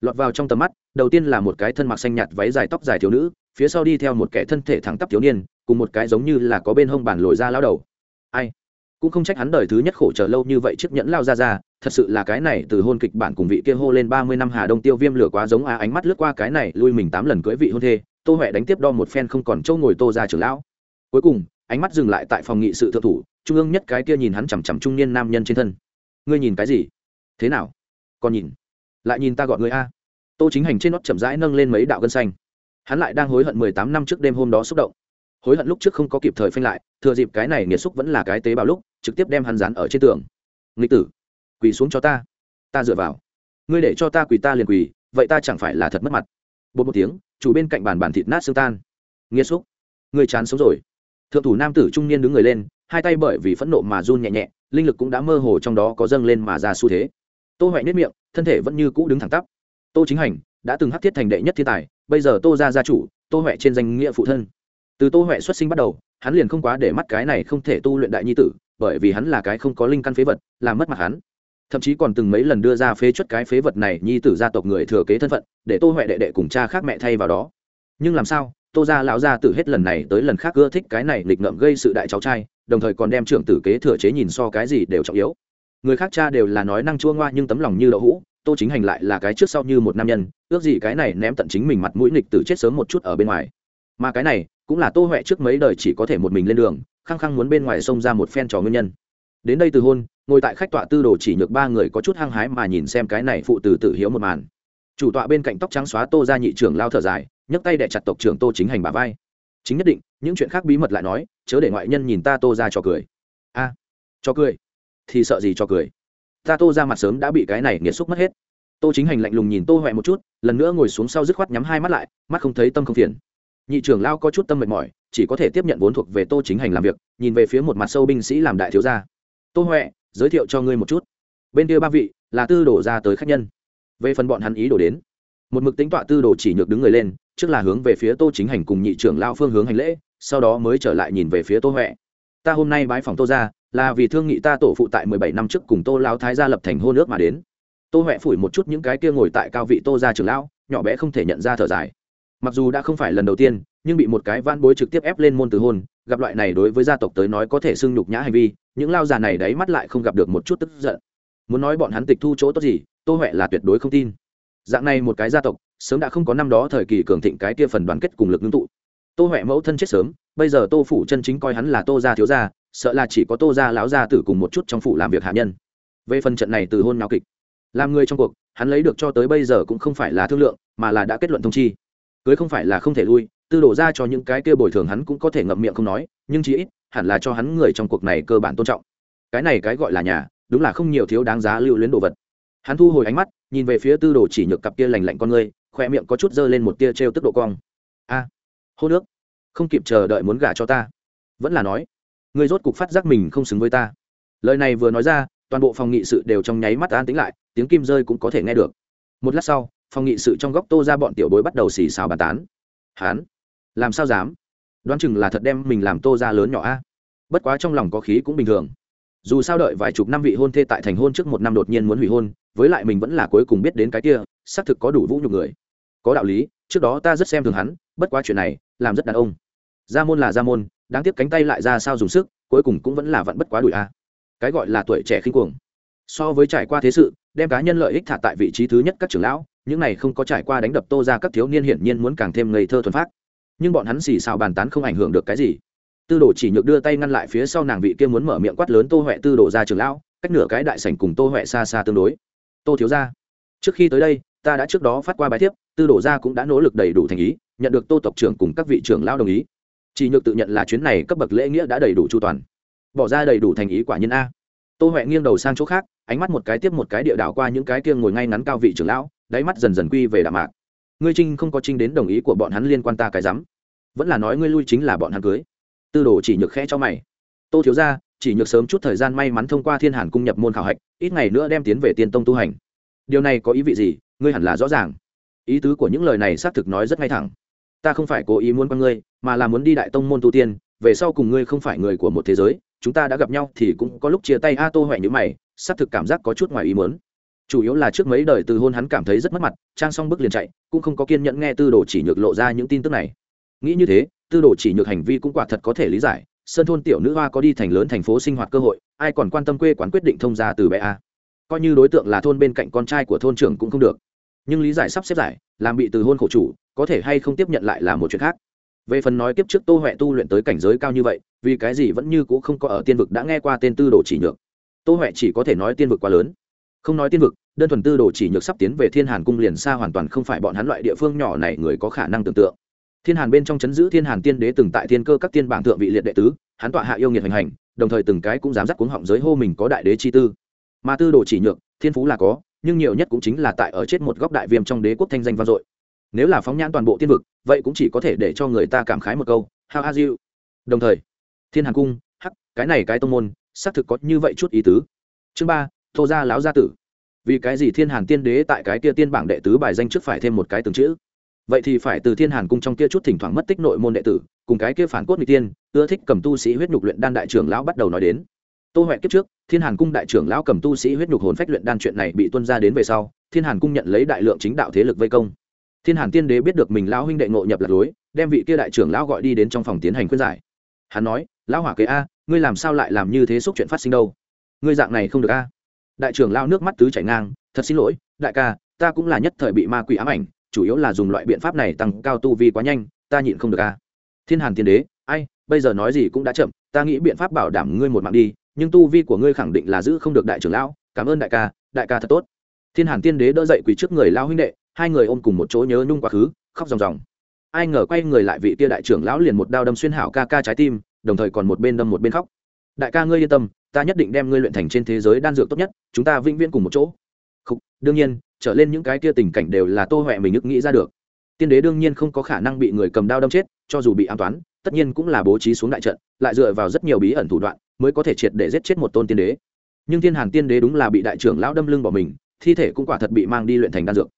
Lọt vào trong tầm mắt, đầu tiên là một cái thân mặc xanh nhạt váy dài tóc dài thiếu nữ, phía sau đi theo một kẻ thân thể thẳng tắp thiếu niên, cùng một cái giống như là có bên hông bản lồi ra lao đầu. Ai? Cũng không trách hắn đời thứ nhất khổ chờ lâu như vậy chiếc nhẫn lao ra ra, thật sự là cái này từ hôn kịch bản cùng vị kia hô lên ba mươi năm hà đông tiêu viêm lửa quá giống á ánh mắt lướt qua cái này, lui mình tám lần cưới vị hôn thê, tô huệ đánh tiếp đo một phen không còn châu ngồi tô ra trưởng lão. Cuối cùng ánh mắt dừng lại tại phòng nghị sự thượng thủ, trung ương nhất cái kia nhìn hắn chằm chằm trung niên nam nhân trên thân. Ngươi nhìn cái gì? Thế nào? Còn nhìn? Lại nhìn ta gọi người a. Tô chính hành trên nót chậm rãi nâng lên mấy đạo gân xanh. Hắn lại đang hối hận mười tám năm trước đêm hôm đó xúc động. Hối hận lúc trước không có kịp thời phanh lại, thừa dịp cái này nghiệt xúc vẫn là cái tế bào lúc, trực tiếp đem hắn dán ở trên tường. Nghịch tử, quỳ xuống cho ta. Ta dựa vào. Ngươi để cho ta quỳ ta liền quỳ, vậy ta chẳng phải là thật mất mặt. Bột một tiếng, chủ bên cạnh bàn bàn thịt nát xương tan. Nghiêm xúc. Ngươi chán sống rồi thượng thủ nam tử trung niên đứng người lên, hai tay bởi vì phẫn nộ mà run nhẹ nhẹ, linh lực cũng đã mơ hồ trong đó có dâng lên mà ra xu thế. Tô huệ nết miệng, thân thể vẫn như cũ đứng thẳng tắp. Tô chính hành đã từng hắc thiết thành đệ nhất thiên tài, bây giờ tô ra gia chủ, tô huệ trên danh nghĩa phụ thân. Từ tô huệ xuất sinh bắt đầu, hắn liền không quá để mắt cái này không thể tu luyện đại nhi tử, bởi vì hắn là cái không có linh căn phế vật, làm mất mặt hắn. Thậm chí còn từng mấy lần đưa ra phế chuất cái phế vật này nhi tử gia tộc người thừa kế thân phận, để tô huệ đệ đệ cùng cha khác mẹ thay vào đó. Nhưng làm sao? Tô gia lão gia tử hết lần này tới lần khác ưa thích cái này lịch ngậm gây sự đại cháu trai, đồng thời còn đem trưởng tử kế thừa chế nhìn so cái gì đều trọng yếu. Người khác cha đều là nói năng chua ngoa nhưng tấm lòng như đậu hũ, tô chính hành lại là cái trước sau như một nam nhân, ước gì cái này ném tận chính mình mặt mũi nghịch tử chết sớm một chút ở bên ngoài. Mà cái này, cũng là tô huệ trước mấy đời chỉ có thể một mình lên đường, khăng khăng muốn bên ngoài xông ra một phen trò nguyên nhân. Đến đây từ hôn, ngồi tại khách tọa tư đồ chỉ nhược ba người có chút hăng hái mà nhìn xem cái này phụ từ tự hiếu một màn. Chủ tọa bên cạnh tóc trắng xóa tô ra nhị trưởng lao thở dài nhấc tay đệ chặt tộc trưởng tô chính hành bà vai. Chính nhất định, những chuyện khác bí mật lại nói, chớ để ngoại nhân nhìn ta tô ra cho cười. A cho cười? Thì sợ gì cho cười? Ta tô ra mặt sớm đã bị cái này nghiệt xúc mất hết. Tô chính hành lạnh lùng nhìn tô huệ một chút, lần nữa ngồi xuống sau dứt khoát nhắm hai mắt lại, mắt không thấy tâm không phiền. Nhị trưởng lao có chút tâm mệt mỏi, chỉ có thể tiếp nhận vốn thuộc về tô chính hành làm việc, nhìn về phía một mặt sâu binh sĩ làm đại thiếu gia. Tô huệ, giới thiệu cho ngươi một chút. Bên kia ba vị, là tư đổ ra tới khách nhân. Về phần bọn hắn ý đổ đến một mực tính tọa tư đồ chỉ nhược đứng người lên, trước là hướng về phía tô chính hành cùng nhị trưởng lao phương hướng hành lễ, sau đó mới trở lại nhìn về phía tô huệ. Ta hôm nay bái phòng tô ra là vì thương nghị ta tổ phụ tại mười bảy năm trước cùng tô lao thái gia lập thành hô nước mà đến. Tô huệ phủi một chút những cái kia ngồi tại cao vị tô ra trưởng lão, nhỏ bé không thể nhận ra thở dài. Mặc dù đã không phải lần đầu tiên, nhưng bị một cái van bối trực tiếp ép lên môn từ hôn, gặp loại này đối với gia tộc tới nói có thể xưng nhục nhã hành vi, những lao già này đáy mắt lại không gặp được một chút tức giận. Muốn nói bọn hắn tịch thu chỗ tốt gì, tô huệ là tuyệt đối không tin dạng này một cái gia tộc, sớm đã không có năm đó thời kỳ cường thịnh cái kia phần đoàn kết cùng lực ngưng tụ. Tô huệ mẫu thân chết sớm, bây giờ tô phủ chân chính coi hắn là tô gia thiếu gia, sợ là chỉ có tô gia lão gia tử cùng một chút trong phủ làm việc hạ nhân. Về phần trận này từ hôn náo kịch, làm người trong cuộc, hắn lấy được cho tới bây giờ cũng không phải là thương lượng, mà là đã kết luận thông chi. Cưới không phải là không thể lui, tư đổ ra cho những cái kia bồi thường hắn cũng có thể ngậm miệng không nói, nhưng chí ít, hẳn là cho hắn người trong cuộc này cơ bản tôn trọng. Cái này cái gọi là nhà, đúng là không nhiều thiếu đáng giá lưu luyến đồ vật hắn thu hồi ánh mắt nhìn về phía tư đồ chỉ nhược cặp kia lành lạnh con ngươi khoe miệng có chút dơ lên một tia t r e o tức độ cong. A à, hô nước không kịp chờ đợi muốn gả cho ta. Vẫn là nói ngươi rốt cục phát giác mình không xứng với ta. Lời này vừa nói ra toàn bộ phòng nghị sự đều trong nháy mắt an tính lại tiếng kim rơi cũng có thể nghe được. Một lát sau phòng nghị sự trong góc tô ra bọn tiểu bối bắt đầu xì xào bàn tán. Hán làm sao dám? Đoán chừng là thật đem mình làm tô ra lớn nhỏ a. Bất quá trong lòng có khí cũng bình thường. Dù sao đợi vài chục năm vị hôn thê tại thành hôn trước một năm đột nhiên muốn hủy hôn với lại mình vẫn là cuối cùng biết đến cái kia, xác thực có đủ vũ nhục người. Có đạo lý, trước đó ta rất xem thường hắn, bất quá chuyện này, làm rất đàn ông. Gia môn là gia môn, đáng tiếc cánh tay lại ra sao dùng sức, cuối cùng cũng vẫn là vẫn bất quá đuổi a. Cái gọi là tuổi trẻ khinh cuồng. So với trải qua thế sự, đem cá nhân lợi ích thả tại vị trí thứ nhất các trưởng lão, những này không có trải qua đánh đập tô ra các thiếu niên hiển nhiên muốn càng thêm ngây thơ thuần phát nhưng bọn hắn xì xào bàn tán không ảnh hưởng được cái gì. Tư đồ chỉ nhược đưa tay ngăn lại phía sau nàng vị kia muốn mở miệng quát lớn tô huệ tư đồ ra trưởng lão, cách nửa cái đại sảnh cùng tô huệ xa xa tương đối tô thiếu gia, trước khi tới đây ta đã trước đó phát qua bài thiếp tư đổ ra cũng đã nỗ lực đầy đủ thành ý nhận được tô tộc trưởng cùng các vị trưởng lao đồng ý. Chỉ nhược tự nhận là chuyến này cấp bậc lễ nghĩa đã đầy đủ chu toàn. Bỏ ra đầy đủ thành ý quả nhân a. Tô huệ nghiêng đầu sang chỗ khác ánh mắt một cái tiếp một cái địa đảo qua những cái kia ngồi ngay ngắn cao vị trưởng lão đáy mắt dần dần quy về đạm mạc. Ngươi trinh không có trinh đến đồng ý của bọn hắn liên quan ta cái rắm. Vẫn là nói ngươi lui chính là bọn hắn cưới. Tư đồ chỉ nhược khẽ cho mày. Tô thiếu ra chỉ nhược sớm chút thời gian may mắn thông qua thiên hàn cung nhập môn khảo hạch, ít ngày nữa đem tiến về tiên tông tu hành. Điều này có ý vị gì? Ngươi hẳn là rõ ràng. Ý tứ của những lời này xác thực nói rất ngay thẳng. Ta không phải cố ý muốn con ngươi, mà là muốn đi đại tông môn tu tiên, về sau cùng ngươi không phải người của một thế giới, chúng ta đã gặp nhau thì cũng có lúc chia tay a tô huệ như mày, xác thực cảm giác có chút ngoài ý muốn. Chủ yếu là trước mấy đời từ hôn hắn cảm thấy rất mất mặt, trang xong bước liền chạy, cũng không có kiên nhẫn nghe tư đồ chỉ nhược lộ ra những tin tức này. Nghĩ như thế, tư đồ chỉ nhược hành vi cũng quả thật có thể lý giải sơn thôn tiểu nữ hoa có đi thành lớn thành phố sinh hoạt cơ hội, ai còn quan tâm quê quán quyết định thông ra từ bé a? Coi như đối tượng là thôn bên cạnh con trai của thôn trưởng cũng không được. Nhưng lý giải sắp xếp giải, làm bị từ hôn khổ chủ, có thể hay không tiếp nhận lại là một chuyện khác. Về phần nói kiếp trước tô huệ tu luyện tới cảnh giới cao như vậy, vì cái gì vẫn như c ũ không có ở tiên vực đã nghe qua tên tư đồ chỉ nhược? Tô huệ chỉ có thể nói tiên vực quá lớn. Không nói tiên vực, đơn thuần tư đồ chỉ nhược sắp tiến về thiên hàn cung liền xa hoàn toàn không phải bọn hắn loại địa phương nhỏ này người có khả năng tưởng tượng thiên hàn bên trong chấn giữ thiên hàn tiên đế từng tại thiên cơ các tiên bảng thượng vị liệt đệ tứ, hắn tọa hạ yêu nghiệt hành hành, đồng thời từng cái cũng dám dắt cuống họng giới hô mình có đại đế chi tư. Mà tư đồ chỉ nhược, thiên phú là có, nhưng nhiều nhất cũng chính là tại ở chết một góc đại viêm trong đế quốc thanh danh vang dội. Nếu là phóng nhãn toàn bộ tiên vực, vậy cũng chỉ có thể để cho người ta cảm khái một câu how are you đồng thời, thiên hàn cung, hắc, cái này cái tông môn, xác thực có như vậy chút ý tứ. Chương ba thô gia láo gia tử. Vì cái gì thiên hàn tiên đế tại cái kia tiên bảng đệ tứ bài danh trước phải thêm một cái từng chữ? Vậy thì phải từ thiên hàn cung trong kia chút thỉnh thoảng mất tích nội môn đệ tử, cùng cái kia phản cốt n tiên, ưa thích cầm tu sĩ huyết nhục luyện đan đại trưởng lão bắt đầu nói đến. Tô huệ kiếp trước, thiên hàn cung đại trưởng lão cầm tu sĩ huyết nhục hồn phách luyện đan chuyện này bị tuân ra đến về sau, thiên hàn cung nhận lấy đại lượng chính đạo thế lực vây công. Thiên hàn tiên đế biết được mình lão huynh đệ ngộ nhập lạc lối, đem vị kia đại trưởng lão gọi đi đến trong phòng tiến hành khuyên giải. Hắn nói, lão hỏa kế a, ngươi làm sao lại làm như thế xúc chuyện phát sinh đâu? Ngươi dạng này không được a. Đại trưởng lão nước mắt tứ chảy ngang, thật xin lỗi, đại ca, ta cũng là nhất thời bị ma quỷ ám ảnh chủ yếu là dùng loại biện pháp này tăng cao tu vi quá nhanh, ta nhịn không được a thiên hàn tiên đế, ai, bây giờ nói gì cũng đã chậm, ta nghĩ biện pháp bảo đảm ngươi một mạng đi, nhưng tu vi của ngươi khẳng định là giữ không được đại trưởng lão, cảm ơn đại ca đại ca thật tốt. Thiên hàn tiên đế đỡ dậy quỳ trước người lao huynh đệ, hai người ôm cùng một chỗ nhớ nhung quá khứ, khóc ròng ròng. Ai ngờ quay người lại vị kia đại trưởng lão liền một đao đâm xuyên hảo ca ca trái tim, đồng thời còn một bên đâm một bên khóc. Đại ca ngươi yên tâm, ta nhất định đem ngươi luyện thành trên thế giới đan dược tốt nhất, chúng ta vĩnh viễn cùng một chỗ. Khục, đương nhiên trở lên những cái kia tình cảnh đều là tô Hoè mình ức nghĩ ra được. Tiên đế đương nhiên không có khả năng bị người cầm đao đâm chết cho dù bị an toán tất nhiên cũng là bố trí xuống đại trận lại dựa vào rất nhiều bí ẩn thủ đoạn mới có thể triệt để giết chết một tôn tiên đế. Nhưng thiên hàn tiên đế đúng là bị đại trưởng lão đâm lưng bỏ mình thi thể cũng quả thật bị mang đi luyện thành đan dược.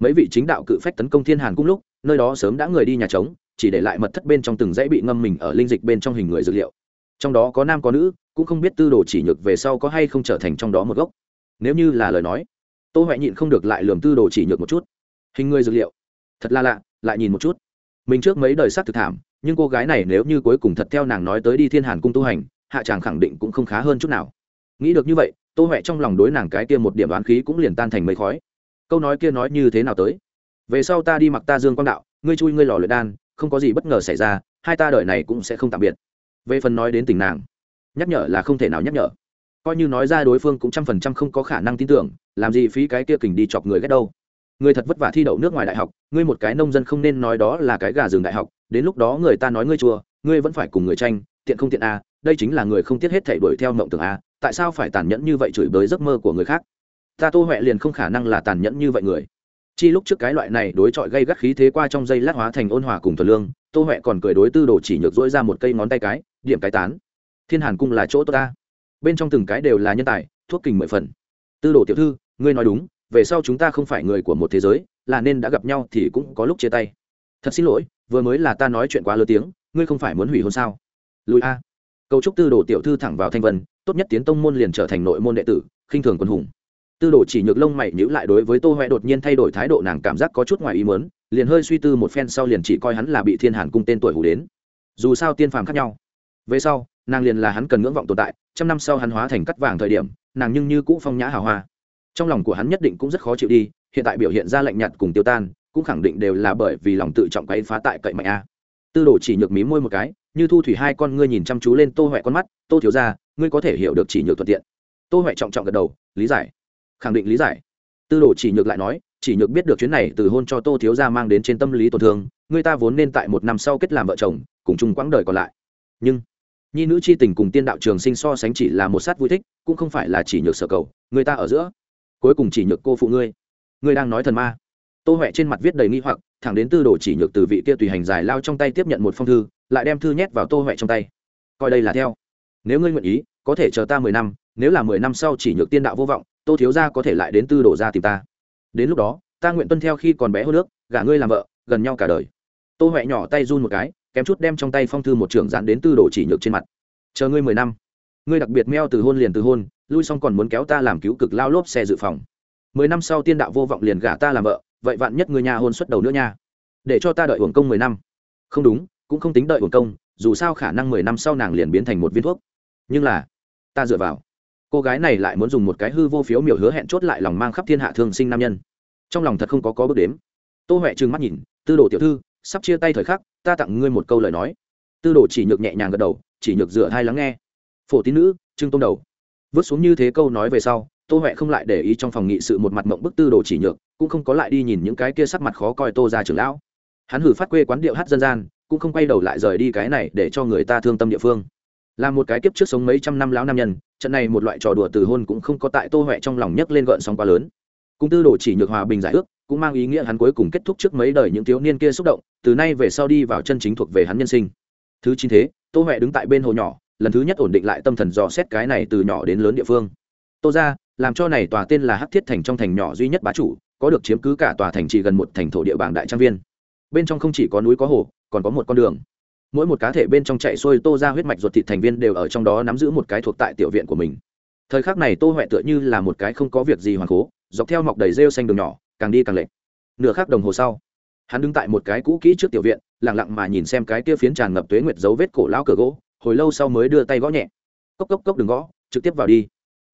Mấy vị chính đạo cự phách tấn công thiên hàn cung lúc nơi đó sớm đã người đi nhà trống chỉ để lại mật thất bên trong từng dãy bị ngâm mình ở linh dịch bên trong hình người dược liệu. Trong đó có nam có nữ cũng không biết tư đồ chỉ nhược về sau có hay không trở thành trong đó một gốc. Nếu như là lời nói tô huệ nhịn không được lại lườm tư đồ chỉ nhược một chút. Hình người dược liệu. Thật là lạ, lại nhìn một chút. Mình trước mấy đời s á c thực thảm, nhưng cô gái này nếu như cuối cùng thật theo nàng nói tới đi thiên hàn cung tu hành, hạ chàng khẳng định cũng không khá hơn chút nào. Nghĩ được như vậy, tô huệ trong lòng đối nàng cái kia một điểm đoán khí cũng liền tan thành mây khói. Câu nói kia nói như thế nào tới? Về sau ta đi mặc ta dương quang đạo, ngươi chui ngươi lò luyện đan, không có gì bất ngờ xảy ra, hai ta đợi này cũng sẽ không tạm biệt. Về phần nói đến tình nàng, nhắc nhở là không thể nào nhắc nhở coi như nói ra đối phương cũng trăm phần trăm không có khả năng tin tưởng làm gì phí cái kia kình đi chọc người ghét đâu. Người thật vất vả thi đậu nước ngoài đại học ngươi một cái nông dân không nên nói đó là cái gà rừng đại học đến lúc đó người ta nói ngươi chùa ngươi vẫn phải cùng người tranh tiện không tiện a à, đây chính là người không tiết hết thể đuổi theo mộng tưởng a à, tại sao phải tàn nhẫn như vậy chửi bới giấc mơ của người khác? Ta tô huệ liền không khả năng là tàn nhẫn như vậy người. Chi lúc trước cái loại này đối chọi gây gắt khí thế qua trong dây lát hóa thành ôn hòa cùng thuần lương tô huệ còn cười đối tư đồ chỉ nhược dỗi ra một cây ngón tay cái điểm cái tán. Thiên hàn cung là chỗ tốt ta bên trong từng cái đều là nhân tài, thuốc kình mười phần. Tư đồ tiểu thư, ngươi nói đúng, về sau chúng ta không phải người của một thế giới, là nên đã gặp nhau thì cũng có lúc chia tay. Thật xin lỗi, vừa mới là ta nói chuyện quá lớn tiếng, ngươi không phải muốn hủy hôn sao? Lùi a. Cầu chúc tư đồ tiểu thư thẳng vào thanh vân, tốt nhất tiến tông môn liền trở thành nội môn đệ tử, khinh thường quân hùng. Tư đồ chỉ nhược lông mày nhữ lại đối với tô huệ đột nhiên thay đổi thái độ nàng cảm giác có chút ngoài ý mớn liền hơi suy tư một phen sau liền chỉ coi hắn là bị thiên hàn cung tên tuổi hủ đến. Dù sao tiên phàm khác nhau. Về sau nàng liền là hắn cần ngưỡng vọng tồn tại, trăm năm sau hắn hóa thành cắt vàng thời điểm, nàng nhưng như cũ phong nhã hào hoa. Trong lòng của hắn nhất định cũng rất khó chịu đi, hiện tại biểu hiện ra lạnh nhạt cùng tiêu tan, cũng khẳng định đều là bởi vì lòng tự trọng quấy phá tại cậy mạnh a. Tư đồ chỉ nhược mí môi một cái, như thu thủy hai con ngươi nhìn chăm chú lên tô huệ con mắt, tô thiếu ra ngươi có thể hiểu được chỉ nhược thuận tiện. Tô huệ trọng trọng gật đầu, lý giải. Khẳng định lý giải. Tư đồ chỉ nhược lại nói, chỉ nhược biết được chuyến này từ hôn cho tô thiếu gia mang đến trên tâm lý tổn thương, người ta vốn nên tại một năm sau kết làm vợ chồng, cùng chung quãng đời còn lại. Nhưng nhi nữ c h i tình cùng tiên đạo trường sinh so sánh chỉ là một sát vui thích, cũng không phải là chỉ nhược sở cầu, người ta ở giữa. Cuối cùng chỉ nhược cô phụ ngươi. Ngươi đang nói thần ma. Tô huệ trên mặt viết đầy nghi hoặc, thẳng đến tư đồ chỉ nhược từ vị kia tùy hành dài lao trong tay tiếp nhận một phong thư, lại đem thư nhét vào tô huệ trong tay. Coi đây là theo. Nếu ngươi nguyện ý, có thể chờ ta mười năm, nếu là mười năm sau chỉ nhược tiên đạo vô vọng, tô thiếu gia có thể lại đến tư đồ ra tìm ta. Đến lúc đó, ta nguyện tuân theo khi còn bé hô nước, gả ngươi làm vợ, gần nhau cả đời. Tô huệ nhỏ tay run một cái kém chút đem trong tay phong thư một trưởng dán đến tư đồ chỉ nhược trên mặt. Chờ ngươi mười năm, ngươi đặc biệt meo từ hôn liền từ hôn, lui xong còn muốn kéo ta làm cứu cực lao lốp xe dự phòng. Mười năm sau tiên đạo vô vọng liền gả ta làm vợ, vậy vạn nhất người nhà hôn xuất đầu nữa nha. Để cho ta đợi hưởng công mười năm. Không đúng, cũng không tính đợi hưởng công, dù sao khả năng mười năm sau nàng liền biến thành một viên thuốc. Nhưng là, ta dựa vào. Cô gái này lại muốn dùng một cái hư vô phiếu miểu hứa hẹn chốt lại lòng mang khắp thiên hạ thương sinh nam nhân. Trong lòng thật không có có bước đếm. Tô huệ trừng mắt nhìn, tư đồ tiểu thư, sắp chia tay thời khắc ta tặng ngươi một câu lời nói. Tư đồ chỉ nhược nhẹ nhàng gật đầu, chỉ nhược rửa hai lắng nghe. Phổ tín nữ, trưng tôm đầu. Vứt xuống như thế câu nói về sau, tô huệ không lại để ý trong phòng nghị sự một mặt mộng bức tư đồ chỉ nhược, cũng không có lại đi nhìn những cái kia sắc mặt khó coi tô ra trưởng lão. Hắn hử phát quê quán điệu hát dân gian, cũng không quay đầu lại rời đi cái này để cho người ta thương tâm địa phương. Là một cái kiếp trước sống mấy trăm năm lão nam nhân, trận này một loại trò đùa từ hôn cũng không có tại tô huệ trong lòng nhấc lên gợn sóng quá lớn. Cung tư đồ chỉ nhược hòa bình giải ước cũng mang ý nghĩa hắn cuối cùng kết thúc trước mấy đời những thiếu niên kia xúc động, từ nay về sau đi vào chân chính thuộc về hắn nhân sinh. Thứ chín thế, tô huệ đứng tại bên hồ nhỏ, lần thứ nhất ổn định lại tâm thần dò xét cái này từ nhỏ đến lớn địa phương. Tô ra làm cho này tòa tên là hắc thiết thành trong thành nhỏ duy nhất bá chủ, có được chiếm cứ cả tòa thành chỉ gần một thành thổ địa bảng đại trang viên. Bên trong không chỉ có núi có hồ, còn có một con đường. Mỗi một cá thể bên trong chạy xuôi tô ra huyết mạch ruột thịt thành viên đều ở trong đó nắm giữ một cái thuộc tại tiểu viện của mình. Thời khắc này tô huệ tựa như là một cái không có việc gì hoàng cố, dọc theo mọc đầy rêu xanh đường nhỏ càng đi càng lệch. Nửa khắc đồng hồ sau, hắn đứng tại một cái cũ kỹ trước tiểu viện lẳng lặng mà nhìn xem cái kia phiến tràn ngập tuế nguyệt dấu vết cổ lao cửa gỗ, hồi lâu sau mới đưa tay gõ nhẹ. Cốc cốc cốc đừng gõ, trực tiếp vào đi.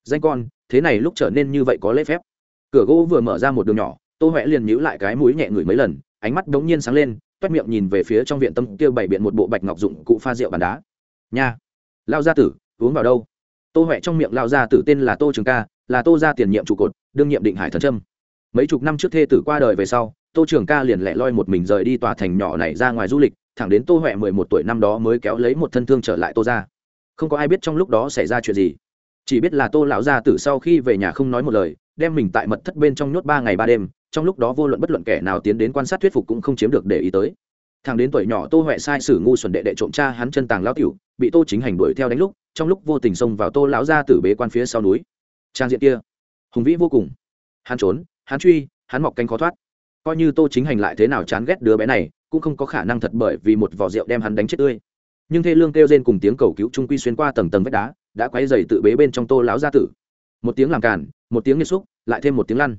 Danh con, thế này lúc trở nên như vậy có lễ phép. Cửa gỗ vừa mở ra một đường nhỏ, tô huệ liền nhíu lại cái mũi nhẹ ngửi mấy lần, ánh mắt đống nhiên sáng lên, toét miệng nhìn về phía trong viện tâm kia bày biện một bộ bạch ngọc dụng cụ pha rượu bàn đá. Nha lao gia tử, uống vào đâu? Tô huệ trong miệng lao gia tử tên là tô trường ca, là tô gia tiền nhiệm trụ cột, đương nhiệm định hải thần trâm mấy chục năm trước thê tử qua đời về sau, tô trường ca liền lẻ loi một mình rời đi tòa thành nhỏ này ra ngoài du lịch, thẳng đến tô huệ mười một tuổi năm đó mới kéo lấy một thân thương trở lại tô ra không có ai biết trong lúc đó xảy ra chuyện gì. Chỉ biết là tô lão gia tử sau khi về nhà không nói một lời, đem mình tại mật thất bên trong nhốt ba ngày ba đêm, trong lúc đó vô luận bất luận kẻ nào tiến đến quan sát thuyết phục cũng không chiếm được để ý tới. Thằng đến tuổi nhỏ tô huệ sai sử ngu xuẩn đệ đệ trộm cha hắn chân tàng lão tiểu, bị tô chính hành đuổi theo đánh lúc, trong lúc vô tình xông vào tô lão gia tử bế quan phía sau núi. Trang diện kia, hùng vĩ vô cùng. Hắn trốn hắn truy, hắn mọc canh khó thoát. Coi như tô chính hành lại thế nào chán ghét đứa bé này, cũng không có khả năng thật bởi vì một vỏ rượu đem hắn đánh chết tươi. Nhưng thê lương kêu rên cùng tiếng cầu cứu trung quy xuyên qua tầng tầng vách đá, đã quay dày tự bế bên trong tô lão gia tử. Một tiếng làm càn, một tiếng nghiêm xúc lại thêm một tiếng lăn.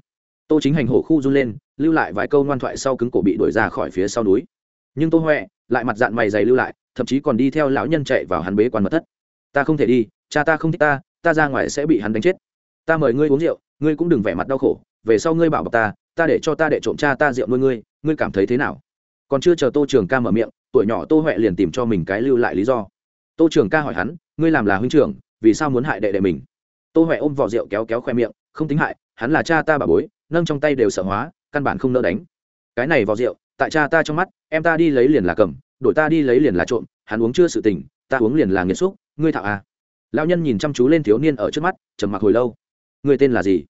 Tô chính hành hổ khu run lên, lưu lại vài câu ngoan thoại sau cứng cổ bị đuổi ra khỏi phía sau núi. Nhưng tô huệ lại mặt dạng mày dày lưu lại, thậm chí còn đi theo lão nhân chạy vào hắn bế quan mật thất. Ta không thể đi, cha ta không thích ta ta ra ngoài sẽ bị hắn đánh chết. Ta mời ngươi uống rượu, ngươi cũng đừng vẻ mặt đau khổ về sau ngươi bảo bọc ta ta để cho ta đệ trộm cha ta rượu nuôi ngươi ngươi cảm thấy thế nào? Còn chưa chờ tô trường ca mở miệng, tuổi nhỏ tô huệ liền tìm cho mình cái lưu lại lý do. Tô trường ca hỏi hắn, ngươi làm là huynh trưởng, vì sao muốn hại đệ đệ mình? Tô huệ ôm vỏ rượu kéo kéo khoe miệng, không tính hại, hắn là cha ta bà bối, nâng trong tay đều sợ hóa, căn bản không nỡ đánh. Cái này vỏ rượu, tại cha ta trong mắt, em ta đi lấy liền là cầm, đổi ta đi lấy liền là trộm, hắn uống chưa sự tình, ta uống liền là nghiệt xúc, ngươi thạo à. Lao nhân nhìn chăm chú lên thiếu niên ở trước mắt, trầm mặc hồi lâu. Ngươi tên là gì?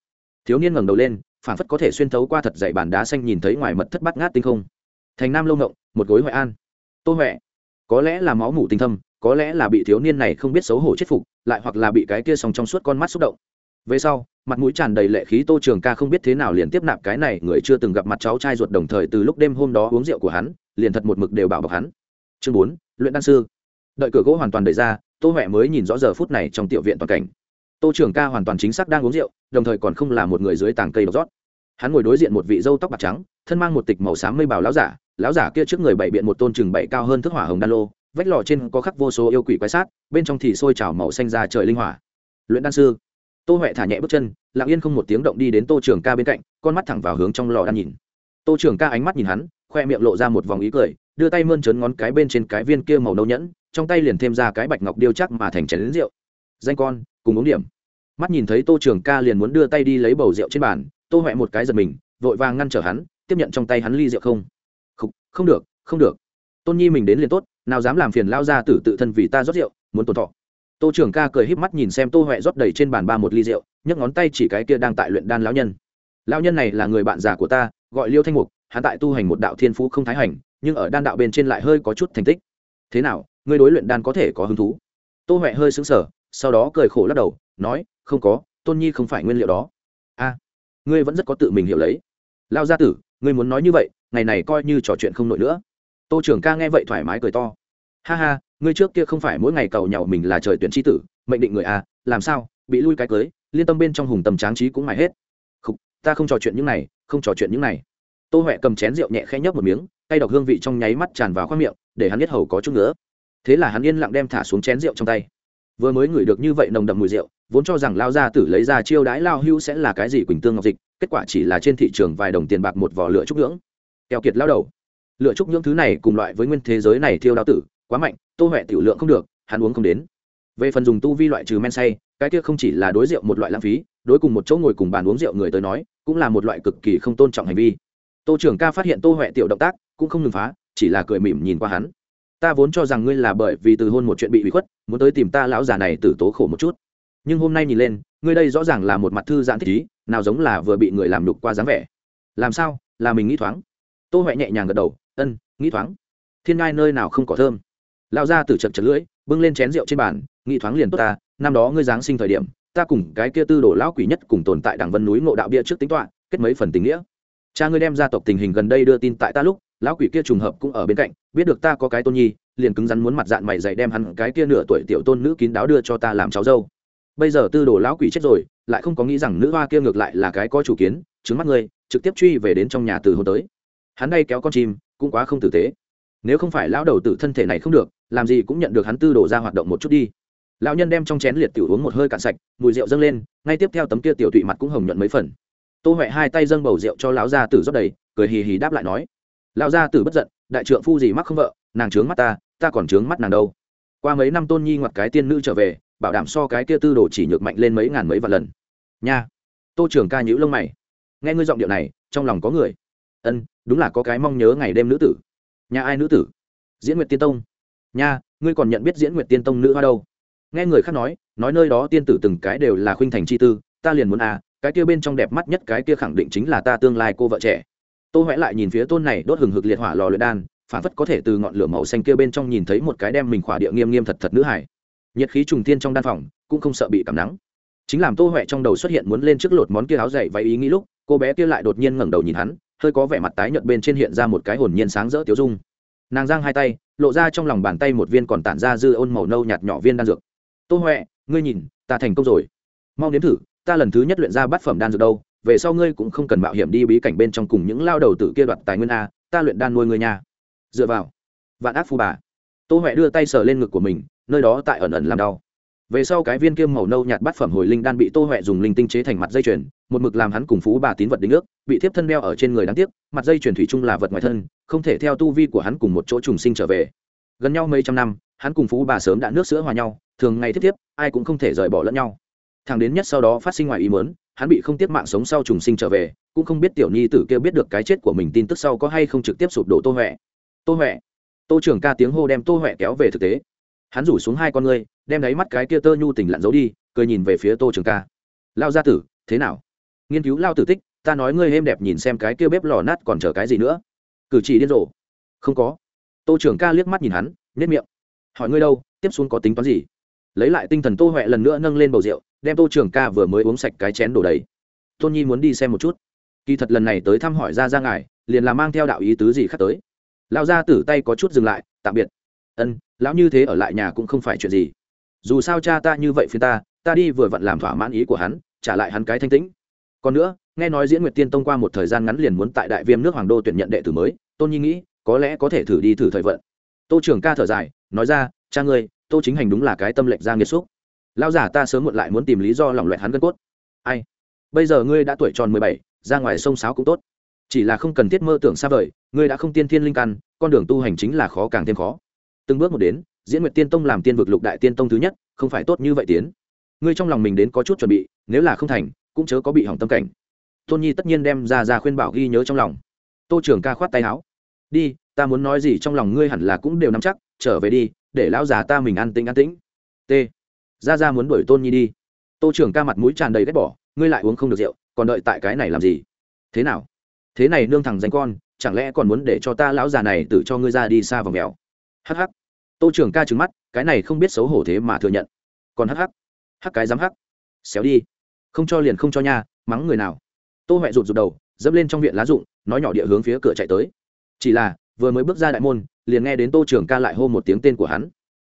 Thiếu niên ngẩng đầu lên phản phất có thể xuyên thấu qua thật dậy bàn đá xanh nhìn thấy ngoài mật thất bắt ngát tinh không. Thành nam lâu ngộng, một gối huệ an. Tô huệ có lẽ là máu mủ tinh thâm, có lẽ là bị thiếu niên này không biết xấu hổ chết phục, lại hoặc là bị cái kia sòng trong suốt con mắt xúc động. Về sau, mặt mũi tràn đầy lệ khí tô trường ca không biết thế nào liền tiếp nạp cái này, người chưa từng gặp mặt cháu trai ruột đồng thời từ lúc đêm hôm đó uống rượu của hắn, liền thật một mực đều bảo bọc hắn. Chương bốn, luyện đan sư. Đợi cửa gỗ hoàn toàn đẩy ra, tô huệ mới nhìn rõ giờ phút này trong tiểu viện toàn cảnh tô trưởng ca hoàn toàn chính xác đang uống rượu, đồng thời còn không là một người dưới tàng cây độc rót. Hắn ngồi đối diện một vị dâu tóc bạc trắng, thân mang một tịch màu xám mây bào láo giả láo giả kia trước người bảy biện một tôn trừng bảy cao hơn thức hỏa hồng đan lô, vách lò trên có khắc vô số yêu quỷ quái sát, bên trong thì sôi trào màu xanh ra trời linh hỏa. Luyện đan sư. Tô huệ thả nhẹ bước chân, lặng yên không một tiếng động đi đến tô trường ca bên cạnh, con mắt thẳng vào hướng trong lò đan nhìn. Tô trường ca ánh mắt nhìn hắn, khoe miệng lộ ra một vòng ý cười, đưa tay mơn trớn ngón cái bên trên cái viên kia màu nâu nhẫn, trong tay liền thêm ra cái bạch ngọc điêu chắc mà thành chén rượu. Danh con cùng uống điểm. Mắt nhìn thấy tô trường ca liền muốn đưa tay đi lấy bầu rượu trên bàn tô huệ một cái giật mình vội vàng ngăn trở hắn tiếp nhận trong tay hắn ly rượu không. Không, không được không được. Tôn nhi mình đến liền tốt nào dám làm phiền lao ra tử tự thân vì ta rót rượu muốn tồn thọ. Tô trường ca cười híp mắt nhìn xem tô huệ rót đầy trên bàn ba một ly rượu nhấc ngón tay chỉ cái kia đang tại luyện đan lão nhân. Lão nhân này là người bạn già của ta gọi liêu thanh mục hắn tại tu hành một đạo thiên phú không thái hành nhưng ở đan đạo bên trên lại hơi có chút thành tích. Thế nào ngươi đối luyện đan có thể có hứng thú? Tô huệ hơi xứng sở sau đó cười khổ lắc đầu nói không có tôn nhi không phải nguyên liệu đó. A ngươi vẫn rất có tự mình hiểu lấy. Lao gia tử ngươi muốn nói như vậy ngày này coi như trò chuyện không nổi nữa. Tô trưởng ca nghe vậy thoải mái cười to. Ha ha ngươi trước kia không phải mỗi ngày cầu nhau mình là trời tuyển tri tử mệnh định người a làm sao bị lui cái cưới liên tâm bên trong hùng tầm tráng trí cũng mãi hết. Không, ta không trò chuyện những này không trò chuyện những này. Tô huệ cầm chén rượu nhẹ khẽ nhấp một miếng tay đọc hương vị trong nháy mắt tràn vào khoang miệng để hắn biết hầu có chút nữa. Thế là hắn yên lặng đem thả xuống chén rượu trong tay vừa mới ngửi được như vậy nồng đậm mùi rượu, vốn cho rằng lao gia tử lấy ra chiêu đãi lao hưu sẽ là cái gì quỳnh tương ngọc dịch, kết quả chỉ là trên thị trường vài đồng tiền bạc một vỏ lửa trúc nhưỡng. Keo kiệt lao đầu. Lựa trúc nhưỡng thứ này cùng loại với nguyên thế giới này thiêu đao tử, quá mạnh, tô huệ tiểu lượng không được, hắn uống không đến. Về phần dùng tu vi loại trừ men say, cái kia không chỉ là đối rượu một loại lãng phí, đối cùng một chỗ ngồi cùng bàn uống rượu người tới nói, cũng là một loại cực kỳ không tôn trọng hành vi. Tô trưởng ca phát hiện tô huệ tiểu động tác, cũng không ngừng phá, chỉ là cười mỉm nhìn qua hắn ta vốn cho rằng ngươi là bởi vì từ hôn một chuyện bị bị khuất, muốn tới tìm ta lão già này từ tố khổ một chút. Nhưng hôm nay nhìn lên, ngươi đây rõ ràng là một mặt thư giãn thích ý, nào giống là vừa bị người làm đục qua dáng vẻ. Làm sao? Là mình nghĩ thoáng. Tô huệ nhẹ nhàng gật đầu, ân, nghĩ thoáng. Thiên ngai nơi nào không có thơm. Lao ra từ chật chật lưỡi, bưng lên chén rượu trên bàn, nghĩ thoáng liền tốt ta, năm đó ngươi giáng sinh thời điểm, ta cùng cái kia tư đồ lão quỷ nhất cùng tồn tại đảng vân núi ngộ đạo bia trước tính toán, kết mấy phần tình nghĩa. Cha ngươi đem gia tộc tình hình gần đây đưa tin tại ta lúc lão quỷ kia trùng hợp cũng ở bên cạnh, biết được ta có cái tôn nhi, liền cứng rắn muốn mặt dạng mày dày đem hắn cái kia nửa tuổi tiểu tôn nữ kín đáo đưa cho ta làm cháu dâu. Bây giờ tư đồ lão quỷ chết rồi, lại không có nghĩ rằng nữ hoa kia ngược lại là cái có chủ kiến, trứng mắt ngươi trực tiếp truy về đến trong nhà từ hôm tới. Hắn đây kéo con chim, cũng quá không tử tế. Nếu không phải lão đầu tử thân thể này không được, làm gì cũng nhận được hắn tư đồ ra hoạt động một chút đi. Lão nhân đem trong chén liệt tiểu uống một hơi cạn sạch, mùi rượu dâng lên, ngay tiếp theo tấm kia tiểu tụy mặt cũng hồng nhuận mấy phần. Tô huệ hai tay dâng bầu rượu cho lão gia tử rót đầy, cười hì hì đáp lại nói lão gia tử bất giận, đại trượng phu gì mắc không vợ, nàng trướng mắt ta ta còn trướng mắt nàng đâu. Qua mấy năm tôn nhi ngoặt cái tiên nữ trở về, bảo đảm so cái kia tư đồ chỉ nhược mạnh lên mấy ngàn mấy vạn lần. Nha, tô trưởng ca nhữ lông mày. Nghe ngươi giọng điệu này, trong lòng có người. Ân, đúng là có cái mong nhớ ngày đêm nữ tử. Nhà ai nữ tử? Diễn nguyệt tiên tông. Nha, ngươi còn nhận biết diễn nguyệt tiên tông nữ hoa đâu? Nghe người khác nói nói nơi đó tiên tử từng cái đều là khuynh thành chi tư, ta liền muốn à cái kia bên trong đẹp mắt nhất cái kia khẳng định chính là ta tương lai cô vợ trẻ tô huẽ lại nhìn phía tôn này đốt hừng hực liệt hỏa lò luyện đan, phản phất có thể từ ngọn lửa màu xanh kia bên trong nhìn thấy một cái đem mình khỏa địa nghiêm nghiêm thật thật nữ hải. Nhiệt khí trùng tiên trong đan phòng, cũng không sợ bị cảm nắng. Chính làm tô huệ trong đầu xuất hiện muốn lên trước lột món kia áo dày váy ý nghĩ lúc, cô bé kia lại đột nhiên ngẩng đầu nhìn hắn, hơi có vẻ mặt tái nhợt bên trên hiện ra một cái hồn nhiên sáng rỡ tiếu dung. Nàng giang hai tay, lộ ra trong lòng bàn tay một viên còn tản ra dư ôn màu nâu nhạt nhỏ viên đan dược. Tô huệ ngươi nhìn, ta thành công rồi. Mau nếm thử, ta lần thứ nhất luyện ra bát phẩm đan dược đâu về sau ngươi cũng không cần mạo hiểm đi bí cảnh bên trong cùng những lao đầu tử kia đoạt tài nguyên a, ta luyện đan nuôi ngươi nha. Dựa vào, vạn ác phu bà. Tô huệ đưa tay sờ lên ngực của mình, nơi đó tại ẩn ẩn làm đau. Về sau cái viên kiêm màu nâu nhạt bát phẩm hồi linh đan bị tô huệ dùng linh tinh chế thành mặt dây chuyền, một mực làm hắn cùng phú bà tín vật đính ước, bị thiếp thân đeo ở trên người đáng tiếc, mặt dây chuyền thủy chung là vật ngoài thân, không thể theo tu vi của hắn cùng một chỗ trùng sinh trở về. Gần nhau mấy trăm năm, hắn cùng phú bà sớm đã nước sữa hòa nhau, thường ngày thiết tiếp ai cũng không thể rời bỏ lẫn nhau. Thằng đến nhất sau đó phát sinh ngoài ý muốn hắn bị không tiếp mạng sống sau trùng sinh trở về, cũng không biết tiểu nhi tử kia biết được cái chết của mình tin tức sau có hay không trực tiếp sụp đổ tô huệ. Tô huệ. Tô trưởng ca tiếng hô đem tô huệ kéo về thực tế. Hắn rủ xuống hai con ngươi, đem đáy mắt cái kia tơ nhu tình lặn giấu đi, cười nhìn về phía tô trường ca. Lao gia tử, thế nào? Nghiên cứu lao tử tích, ta nói ngươi êm đẹp nhìn xem cái kia bếp lò nát còn chờ cái gì nữa. Cử chỉ điên rồ. Không có. Tô trưởng ca liếc mắt nhìn hắn nếp miệng. Hỏi ngươi đâu, tiếp xuống có tính toán gì? Lấy lại tinh thần tô huệ lần nữa nâng lên bầu rượu đem tô trưởng ca vừa mới uống sạch cái chén đổ đầy. Tôn nhi muốn đi xem một chút. Kỳ thật lần này tới thăm hỏi ra ra ngài, liền là mang theo đạo ý tứ gì khác tới. Lão gia tử tay có chút dừng lại, tạm biệt. Ân, lão như thế ở lại nhà cũng không phải chuyện gì. Dù sao cha ta như vậy phiên ta ta đi vừa vặn làm thỏa mãn ý của hắn, trả lại hắn cái thanh tĩnh. Còn nữa, nghe nói diễn nguyệt tiên tông qua một thời gian ngắn liền muốn tại đại viêm nước hoàng đô tuyển nhận đệ tử mới, tôn nhi nghĩ, có lẽ có thể thử đi thử thời vận. Tô trưởng ca thở dài, nói ra, cha ngươi, tô chính hành đúng là cái tâm lệnh ra nghiệt xúc lão giả ta sớm muộn lại muốn tìm lý do lỏng loẹt hắn gân cốt. Ai? Bây giờ ngươi đã tuổi tròn mười bảy, ra ngoài sông sáo cũng tốt. Chỉ là không cần thiết mơ tưởng xa vời, ngươi đã không tiên thiên linh căn, con đường tu hành chính là khó càng thêm khó. Từng bước một đến, diễn nguyệt tiên tông làm tiên vực lục đại tiên tông thứ nhất, không phải tốt như vậy tiến. Ngươi trong lòng mình đến có chút chuẩn bị, nếu là không thành, cũng chớ có bị hỏng tâm cảnh. Tôn nhi tất nhiên đem ra ra khuyên bảo ghi nhớ trong lòng. Tô trưởng ca khoát tay áo. Đi, ta muốn nói gì trong lòng ngươi hẳn là cũng đều nắm chắc, trở về đi, để lão già ta mình an tĩnh an tĩnh. T ra ra muốn đuổi tôn nhi đi. Tô trưởng ca mặt mũi tràn đầy ghét bỏ, ngươi lại uống không được rượu, còn đợi tại cái này làm gì? Thế nào? Thế này nương thằng danh con, chẳng lẽ còn muốn để cho ta lão già này tự cho ngươi ra đi xa vào mèo? Hh tô trưởng ca trừng mắt, cái này không biết xấu hổ thế mà thừa nhận. Còn hh hắc. Cái dám hắc. Xéo đi. Không cho liền không cho nha, mắng người nào. Tô huệ rụt rụt đầu, dẫm lên trong viện lá rụng, nói nhỏ địa hướng phía cửa chạy tới. Chỉ là, vừa mới bước ra đại môn, liền nghe đến tô trưởng ca lại hô một tiếng tên của hắn.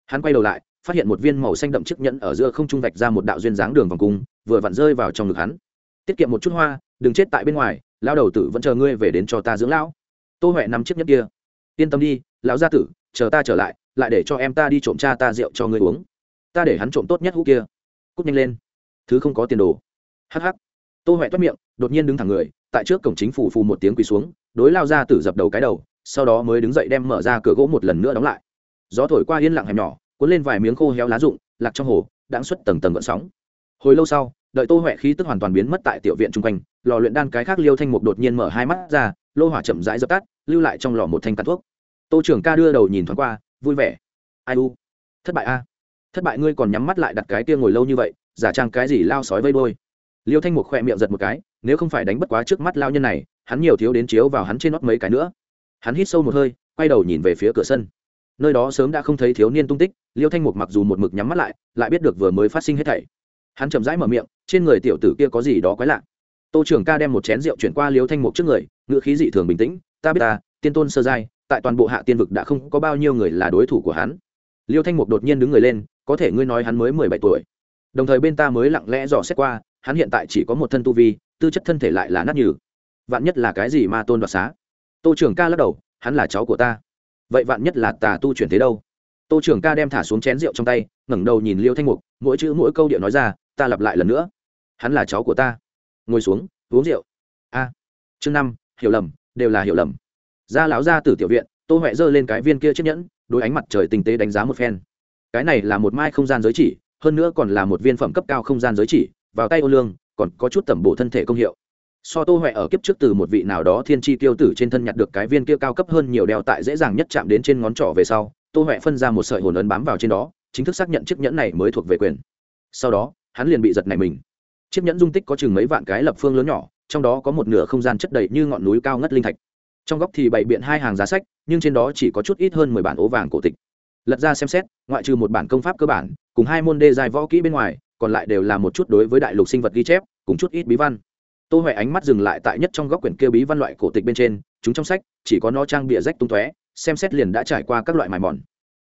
Hắn quay đầu lại phát hiện một viên màu xanh đậm chiếc nhẫn ở giữa không trung vạch ra một đạo duyên dáng đường vòng cung, vừa vặn rơi vào trong ngực hắn. Tiết kiệm một chút hoa, đừng chết tại bên ngoài lao đầu tử vẫn chờ ngươi về đến cho ta dưỡng lão. Tô huệ nắm chiếc nhẫn kia. Yên tâm đi, lão gia tử, chờ ta trở lại lại để cho em ta đi trộm cha ta rượu cho ngươi uống. Ta để hắn trộm tốt nhất hũ kia. Cút nhanh lên. Thứ không có tiền đồ. Hh tô huệ toát miệng, đột nhiên đứng thẳng người, tại trước cổng chính phủ phù một tiếng quỳ xuống, đối lao ra tử dập đầu cái đầu, sau đó mới đứng dậy đem mở ra cửa gỗ một lần nữa đóng lại. Gió thổi qua yên lặng hẻm nhỏ cuốn lên vài miếng khô héo lá rụng, lạc trong hồ, đãng xuất tầng tầng gợn sóng. Hồi lâu sau, đợi tô huệ khí tức hoàn toàn biến mất tại tiểu viện chung quanh, lò luyện đan cái khác liêu thanh mục đột nhiên mở hai mắt ra, lô hỏa chậm rãi dập tắt, lưu lại trong lò một thanh tàn thuốc. Tô trưởng ca đưa đầu nhìn thoáng qua, vui vẻ. Ai u? Thất bại a. Thất bại ngươi còn nhắm mắt lại đặt cái tia ngồi lâu như vậy, giả trang cái gì lao sói vây đôi liêu thanh mục khỏe miệng giật một cái, nếu không phải đánh bất quá trước mắt lao nhân này, hắn nhiều thiếu đến chiếu vào hắn trên nót mấy cái nữa. Hắn hít sâu một hơi, quay đầu nhìn về phía cửa sân nơi đó sớm đã không thấy thiếu niên tung tích, liêu thanh mục mặc dù một mực nhắm mắt lại lại biết được vừa mới phát sinh hết thảy. Hắn chậm rãi mở miệng, trên người tiểu tử kia có gì đó quái lạ. Tô trưởng ca đem một chén rượu chuyển qua liêu thanh mục trước người ngựa khí dị thường bình tĩnh, ta biết ta, tiên tôn sơ giai, tại toàn bộ hạ tiên vực đã không có bao nhiêu người là đối thủ của hắn. Liêu thanh mục đột nhiên đứng người lên, có thể ngươi nói hắn mới mười bảy tuổi. Đồng thời bên ta mới lặng lẽ dò xét qua, hắn hiện tại chỉ có một thân tu vi, tư chất thân thể lại là nát nhừ. Vạn nhất là cái gì mà tôn đoạt xá? Tô trưởng ca lắc đầu, hắn là cháu của ta vậy vạn nhất là tà tu chuyển thế đâu? Tô trưởng ca đem thả xuống chén rượu trong tay, ngẩng đầu nhìn liêu thanh mục, mỗi chữ mỗi câu điệu nói ra, ta lặp lại lần nữa. Hắn là cháu của ta. Ngồi xuống, uống rượu. A, chương năm, hiểu lầm, đều là hiểu lầm. Ra lão ra từ tiểu viện, tô huệ giơ lên cái viên kia chiếc nhẫn đôi ánh mặt trời tinh tế đánh giá một phen. Cái này là một mai không gian giới chỉ, hơn nữa còn là một viên phẩm cấp cao không gian giới chỉ, vào tay ô lương, còn có chút tẩm bổ thân thể công hiệu so tô huệ ở kiếp trước từ một vị nào đó thiên tri tiêu tử trên thân nhặt được cái viên kia cao cấp hơn nhiều đeo tại dễ dàng nhất chạm đến trên ngón trỏ về sau, tô huệ phân ra một sợi hồn ấn bám vào trên đó, chính thức xác nhận chiếc nhẫn này mới thuộc về quyền. Sau đó, hắn liền bị giật này mình. Chiếc nhẫn dung tích có chừng mấy vạn cái lập phương lớn nhỏ, trong đó có một nửa không gian chất đầy như ngọn núi cao ngất linh thạch. Trong góc thì bày biện hai hàng giá sách, nhưng trên đó chỉ có chút ít hơn mười bản ố vàng cổ tịch. Lật ra xem xét, ngoại trừ một bản công pháp cơ bản, cùng hai môn đê dài võ kỹ bên ngoài, còn lại đều là một chút đối với đại lục sinh vật ghi chép, cùng chút ít bí văn tô huệ ánh mắt dừng lại tại nhất trong góc quyển kia bí văn loại cổ tịch bên trên, chúng trong sách, chỉ có nó trang bịa rách tung tóe, xem xét liền đã trải qua các loại mài mòn.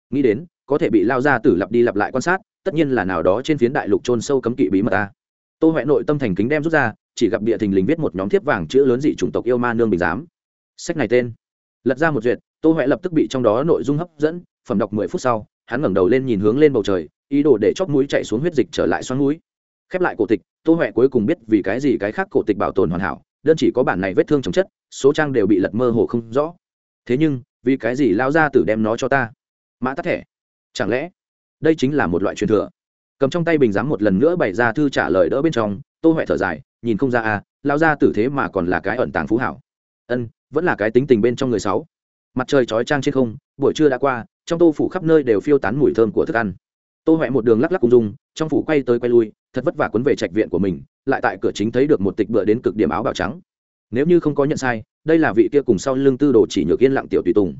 Nghĩ đến, có thể bị lao ra tử lặp đi lặp lại quan sát, tất nhiên là nào đó trên phiến đại lục trôn sâu cấm kỵ bí mật ta. Tô huệ nội tâm thành kính đem rút ra, chỉ gặp địa thình lình viết một nhóm thiếp vàng chữ lớn dị chủng tộc yêu ma nương bình giám. Sách này tên. Lật ra một duyệt, tô huệ lập tức bị trong đó nội dung hấp dẫn, phẩm đọc mười phút sau, hắn ngẩng đầu lên nhìn hướng lên bầu trời, ý đồ để chóp mũi chạy xuống huyết dịch trở lại xoắn mũi khép lại cổ tịch, tô huệ cuối cùng biết vì cái gì cái khác cổ tịch bảo tồn hoàn hảo, đơn chỉ có bản này vết thương chồng chất, số trang đều bị lật mơ hồ không rõ. Thế nhưng, vì cái gì lao ra tử đem nó cho ta? Mã tắt thẻ, chẳng lẽ đây chính là một loại truyền thừa? Cầm trong tay bình giám một lần nữa bày ra thư trả lời đỡ bên trong, tô huệ thở dài, nhìn không ra à lao ra tử thế mà còn là cái ẩn tàng phú hảo. Ân, vẫn là cái tính tình bên trong người sáu mặt trời chói trang trên không, buổi trưa đã qua, trong tô phủ khắp nơi đều phiêu tán mùi thơm của thức ăn. Tô huệ một đường lắc lắc cùng dùng trong phủ quay tới quay lui thật vất vả quấn về trạch viện của mình, lại tại cửa chính thấy được một tịch bựa đến cực điểm áo bào trắng. Nếu như không có nhận sai, đây là vị kia cùng sau lưng tư đồ chỉ nhược yên lặng tiểu tùy tùng.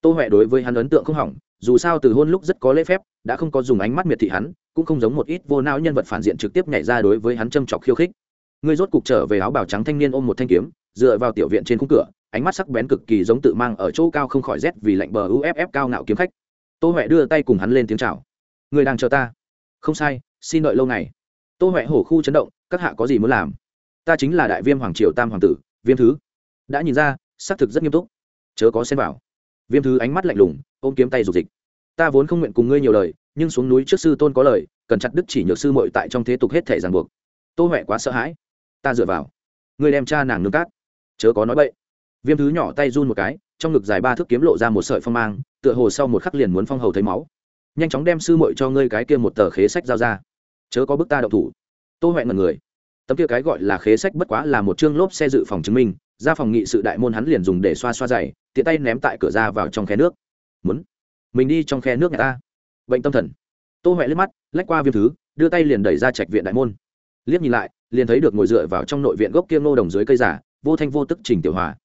Tô huệ đối với hắn ấn tượng không hỏng, dù sao từ hôn lúc rất có lễ phép, đã không có dùng ánh mắt miệt thị hắn, cũng không giống một ít vô não nhân vật phản diện trực tiếp nhảy ra đối với hắn châm chọc khiêu khích. Người rốt cục trở về áo bào trắng thanh niên ôm một thanh kiếm, dựa vào tiểu viện trên khung cửa, ánh mắt sắc bén cực kỳ giống tự mang ở chỗ cao không khỏi rét vì lạnh bờ uff cao ngạo kiếm khách. Tô huệ đưa tay cùng hắn lên tiếng chào. Người đang chờ ta. Không sai, xin đợi lâu ngày tô huệ hổ khu chấn động, các hạ có gì muốn làm? Ta chính là đại viêm hoàng triều tam hoàng tử, viêm thứ. Đã nhìn ra, xác thực rất nghiêm túc. Chớ có xem vào. Viêm thứ ánh mắt lạnh lùng, ôm kiếm tay dục dịch. Ta vốn không nguyện cùng ngươi nhiều lời, nhưng xuống núi trước sư tôn có lời, cần chặt đức chỉ nhược sư mội tại trong thế tục hết thể ràng buộc. Tô huệ quá sợ hãi. Ta dựa vào. Ngươi đem cha nàng nương cát. Chớ có nói bậy. Viêm thứ nhỏ tay run một cái, trong ngực dài ba thước kiếm lộ ra một sợi phong mang, tựa hồ sau một khắc liền muốn phong hầu thấy máu. Nhanh chóng đem sư mội cho ngươi cái kia một tờ khế sách giao ra chớ có bức ta đậu thủ. Tô huệ ngần người. Tấm kia cái gọi là khế sách bất quá là một chương lốp xe dự phòng chứng minh, ra phòng nghị sự đại môn hắn liền dùng để xoa xoa dày tiện tay ném tại cửa ra vào trong khe nước. Muốn? Mình đi trong khe nước nhà ta. Bệnh tâm thần. Tô huệ liếc mắt, lách qua viêm thứ, đưa tay liền đẩy ra trạch viện đại môn. Liếc nhìn lại, liền thấy được ngồi dựa vào trong nội viện gốc kia ngô đồng dưới cây giả, vô thanh vô tức trình tiểu hòa.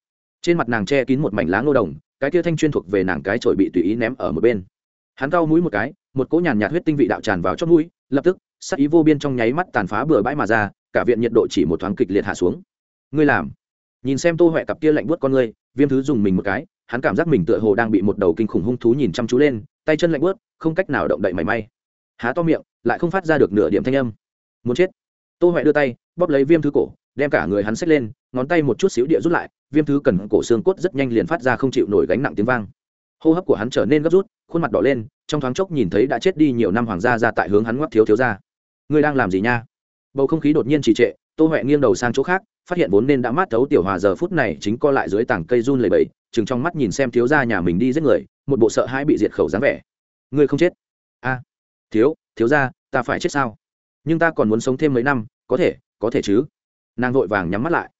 Trên mặt nàng che kín một mảnh lá ngô đồng, cái kia thanh chuyên thuộc về nàng cái trội bị tùy ý ném ở một bên. Hắn cau mũi một cái, một cỗ nhàn nhạt huyết tinh vị đạo tràn vào chót mũi, lập tức sắc ý vô biên trong nháy mắt tàn phá bừa bãi mà ra, cả viện nhiệt độ chỉ một thoáng kịch liệt hạ xuống. Ngươi làm. Nhìn xem tô huệ cặp kia lạnh buốt con ngươi, viêm thứ dùng mình một cái, hắn cảm giác mình tựa hồ đang bị một đầu kinh khủng hung thú nhìn chăm chú lên, tay chân lạnh buốt, không cách nào động đậy mảy may. Há to miệng, lại không phát ra được nửa điểm thanh âm. Muốn chết. Tô huệ đưa tay, bóp lấy viêm thứ cổ, đem cả người hắn xách lên, ngón tay một chút xíu địa rút lại, viêm thứ cần cổ xương cốt rất nhanh liền phát ra không chịu nổi gánh nặng tiếng vang. Hô hấp của hắn trở nên gấp rút, khuôn mặt đỏ lên, trong thoáng chốc nhìn thấy đã chết đi nhiều năm hoàng gia ra tại hướng hắn ngoắc thiếu thiếu ra ngươi đang làm gì nha? Bầu không khí đột nhiên trì trệ, tô huệ nghiêng đầu sang chỗ khác, phát hiện vốn nên đã mát thấu tiểu hòa giờ phút này chính co lại dưới tảng cây run lầy bẫy chừng trong mắt nhìn xem thiếu gia nhà mình đi giết người, một bộ sợ hãi bị diệt khẩu dáng vẻ. Ngươi không chết? A, thiếu thiếu ra ta phải chết sao? Nhưng ta còn muốn sống thêm mấy năm, có thể có thể chứ? Nàng vội vàng nhắm mắt lại.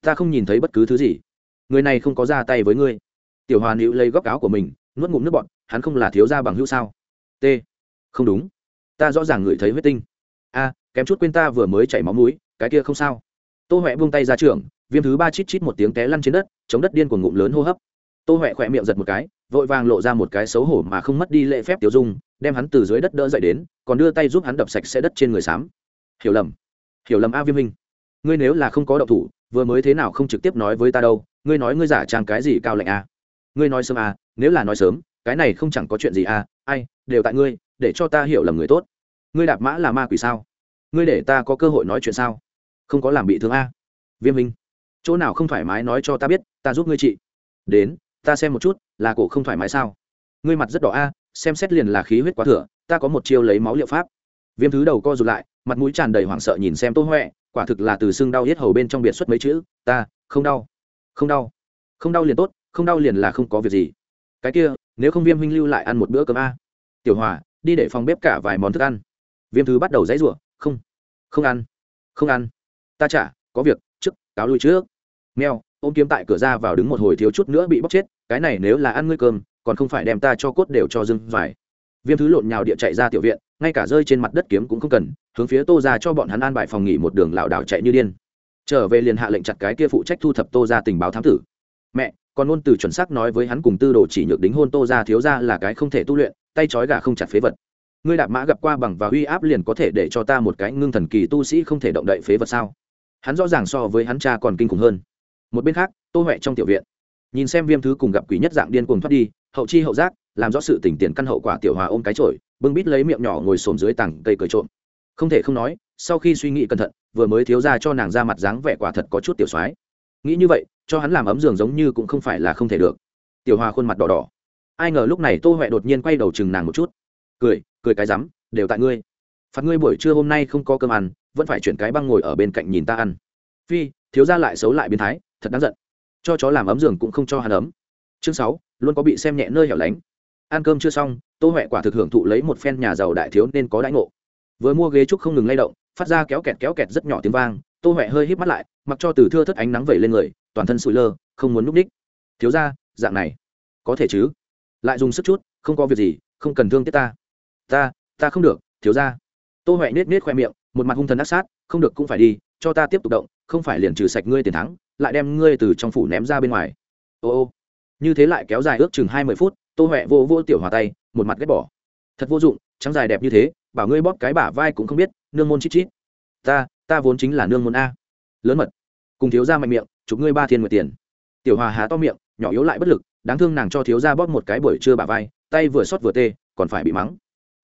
Ta không nhìn thấy bất cứ thứ gì. Người này không có ra tay với ngươi. Tiểu hòa nữ lấy góc áo của mình, nuốt ngụm nước bọn hắn không là thiếu gia bằng hữu sao? T, không đúng. Ta rõ ràng ngửi thấy huyết tinh a, kém chút quên ta vừa mới chảy máu mũi, cái kia không sao. Tô huệ buông tay ra trường, viêm thứ ba chít chít một tiếng té lăn trên đất, chống đất điên của ngụm lớn hô hấp. Tô huệ khỏe miệng giật một cái, vội vàng lộ ra một cái xấu hổ mà không mất đi lễ phép tiêu dung, đem hắn từ dưới đất đỡ dậy đến, còn đưa tay giúp hắn đập sạch sẽ đất trên người xám. Hiểu lầm. Hiểu lầm a viêm minh. Ngươi nếu là không có động thủ, vừa mới thế nào không trực tiếp nói với ta đâu, ngươi nói ngươi giả trang cái gì cao lạnh a? Ngươi nói sớm a, nếu là nói sớm, cái này không chẳng có chuyện gì a, ai, đều tại ngươi, để cho ta hiểu lầm người tốt. Ngươi đạp mã là ma quỷ sao? Ngươi để ta có cơ hội nói chuyện sao? Không có làm bị thương a. Viêm minh chỗ nào không thoải mái nói cho ta biết, ta giúp ngươi trị. Đến, ta xem một chút, là cổ không thoải mái sao? Ngươi mặt rất đỏ a, xem xét liền là khí huyết quá thừa, ta có một chiêu lấy máu liệu pháp. Viêm thứ đầu co rụt lại, mặt mũi tràn đầy hoảng sợ nhìn xem tô huệ, quả thực là từ xương đau hết hầu bên trong biệt xuất mấy chữ, ta, không đau không đau không đau liền tốt, không đau liền là không có việc gì. Cái kia, nếu không viêm huynh lưu lại ăn một bữa cơm a. Tiểu hòa, đi để phòng bếp cả vài món thức ăn. Viêm thứ bắt đầu dãy rủa không. Không ăn. Không ăn. Ta trả, có việc trước cáo lui trước. Mèo ôm kiếm tại cửa ra vào đứng một hồi thiếu chút nữa bị bóc chết cái này nếu là ăn ngươi cơm còn không phải đem ta cho cốt đều cho dưng vải viêm thứ lộn nhào địa chạy ra tiểu viện ngay cả rơi trên mặt đất kiếm cũng không cần hướng phía tô ra cho bọn hắn an bài phòng nghỉ một đường lảo đảo chạy như điên. Trở về liền hạ lệnh chặt cái kia phụ trách thu thập tô ra tình báo thám tử. Mẹ còn ngôn từ chuẩn xác nói với hắn cùng tư đồ chỉ nhược đính hôn tô ra thiếu ra là cái không thể tu luyện tay trói gà không chặt phế vật ngươi đạp mã gặp qua bằng và uy áp liền có thể để cho ta một cái ngưng thần kỳ tu sĩ không thể động đậy phế vật sao? Hắn rõ ràng so với hắn cha còn kinh khủng hơn. Một bên khác, tô huệ trong tiểu viện, nhìn xem viêm thứ cùng gặp quỷ nhất dạng điên cuồng thoát đi, hậu chi hậu giác, làm rõ sự tỉnh tiền căn hậu quả tiểu hòa ôm cái trội bưng bít lấy miệng nhỏ ngồi xổm dưới tảng cây cười trộm. Không thể không nói, sau khi suy nghĩ cẩn thận, vừa mới thiếu ra cho nàng ra mặt dáng vẻ quả thật có chút tiểu soái. Nghĩ như vậy, cho hắn làm ấm giường giống như cũng không phải là không thể được. Tiểu hòa khuôn mặt đỏ đỏ. Ai ngờ lúc này tô huệ đột nhiên quay đầu chừng nàng một chút cười cười cái rắm, đều tại ngươi. Phạt ngươi buổi trưa hôm nay không có cơm ăn, vẫn phải chuyển cái băng ngồi ở bên cạnh nhìn ta ăn. Phi, thiếu ra lại xấu lại biến thái, thật đáng giận. Cho chó làm ấm giường cũng không cho hắn ấm. Chương sáu, luôn có bị xem nhẹ nơi hẻo lánh. Ăn cơm chưa xong, tô huệ quả thực hưởng thụ lấy một phen nhà giàu đại thiếu nên có đãi ngộ. Vừa mua ghế trúc không ngừng lay động, phát ra kéo kẹt kéo kẹt rất nhỏ tiếng vang, tô huệ hơi hít mắt lại, mặc cho từ thưa thất ánh nắng vẩy lên người, toàn thân sụi lơ, không muốn núp ních thiếu ra dạng này có thể chứ? Lại dùng sức chút, không có việc gì, không cần thương tiếc ta ta ta không được, thiếu ra tô huệ nết nết khoe miệng, một mặt hung thần ác sát, không được cũng phải đi, cho ta tiếp tục động, không phải liền trừ sạch ngươi tiền thắng, lại đem ngươi từ trong phủ ném ra bên ngoài. Ô ô. Như thế lại kéo dài ước chừng hai mươi phút, tô huệ vô vô tiểu hòa tay, một mặt ghét bỏ. Thật vô dụng, trắng dài đẹp như thế, bảo ngươi bóp cái bả vai cũng không biết, nương môn chít chít. Ta ta vốn chính là nương môn a. Lớn mật. Cùng thiếu ra mạnh miệng, chụp ngươi ba thiên nguyệt tiền. Tiểu hòa há to miệng, nhỏ yếu lại bất lực, đáng thương nàng cho thiếu ra bóp một cái buổi trưa bả vai, tay vừa xót vừa tê, còn phải bị mắng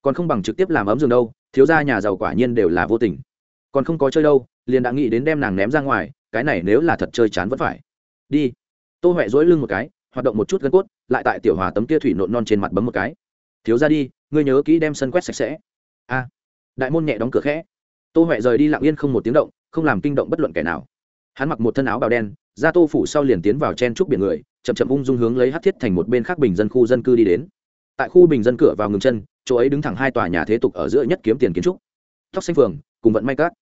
còn không bằng trực tiếp làm ấm giường đâu, thiếu ra nhà giàu quả nhiên đều là vô tình. Còn không có chơi đâu, liền đã nghĩ đến đem nàng ném ra ngoài, cái này nếu là thật chơi chán vẫn phải. Đi. Tô huệ dỗi lưng một cái, hoạt động một chút gân cốt, lại tại tiểu hòa tấm kia thủy nộn non trên mặt bấm một cái. Thiếu ra đi, ngươi nhớ kỹ đem sân quét sạch sẽ. A. Đại môn nhẹ đóng cửa khẽ. Tô huệ rời đi lặng yên không một tiếng động, không làm kinh động bất luận kẻ nào. Hắn mặc một thân áo bào đen, ra tô phủ sau liền tiến vào chen trúc biển người, chậm chậm ung dung hướng lấy hát thiết thành một bên khác bình dân khu dân cư đi đến. Tại khu bình dân cửa vào ngừng chân chỗ ấy đứng thẳng hai tòa nhà thế tục ở giữa nhất kiếm tiền kiến trúc. Tóc xanh phường, cùng vận may cát.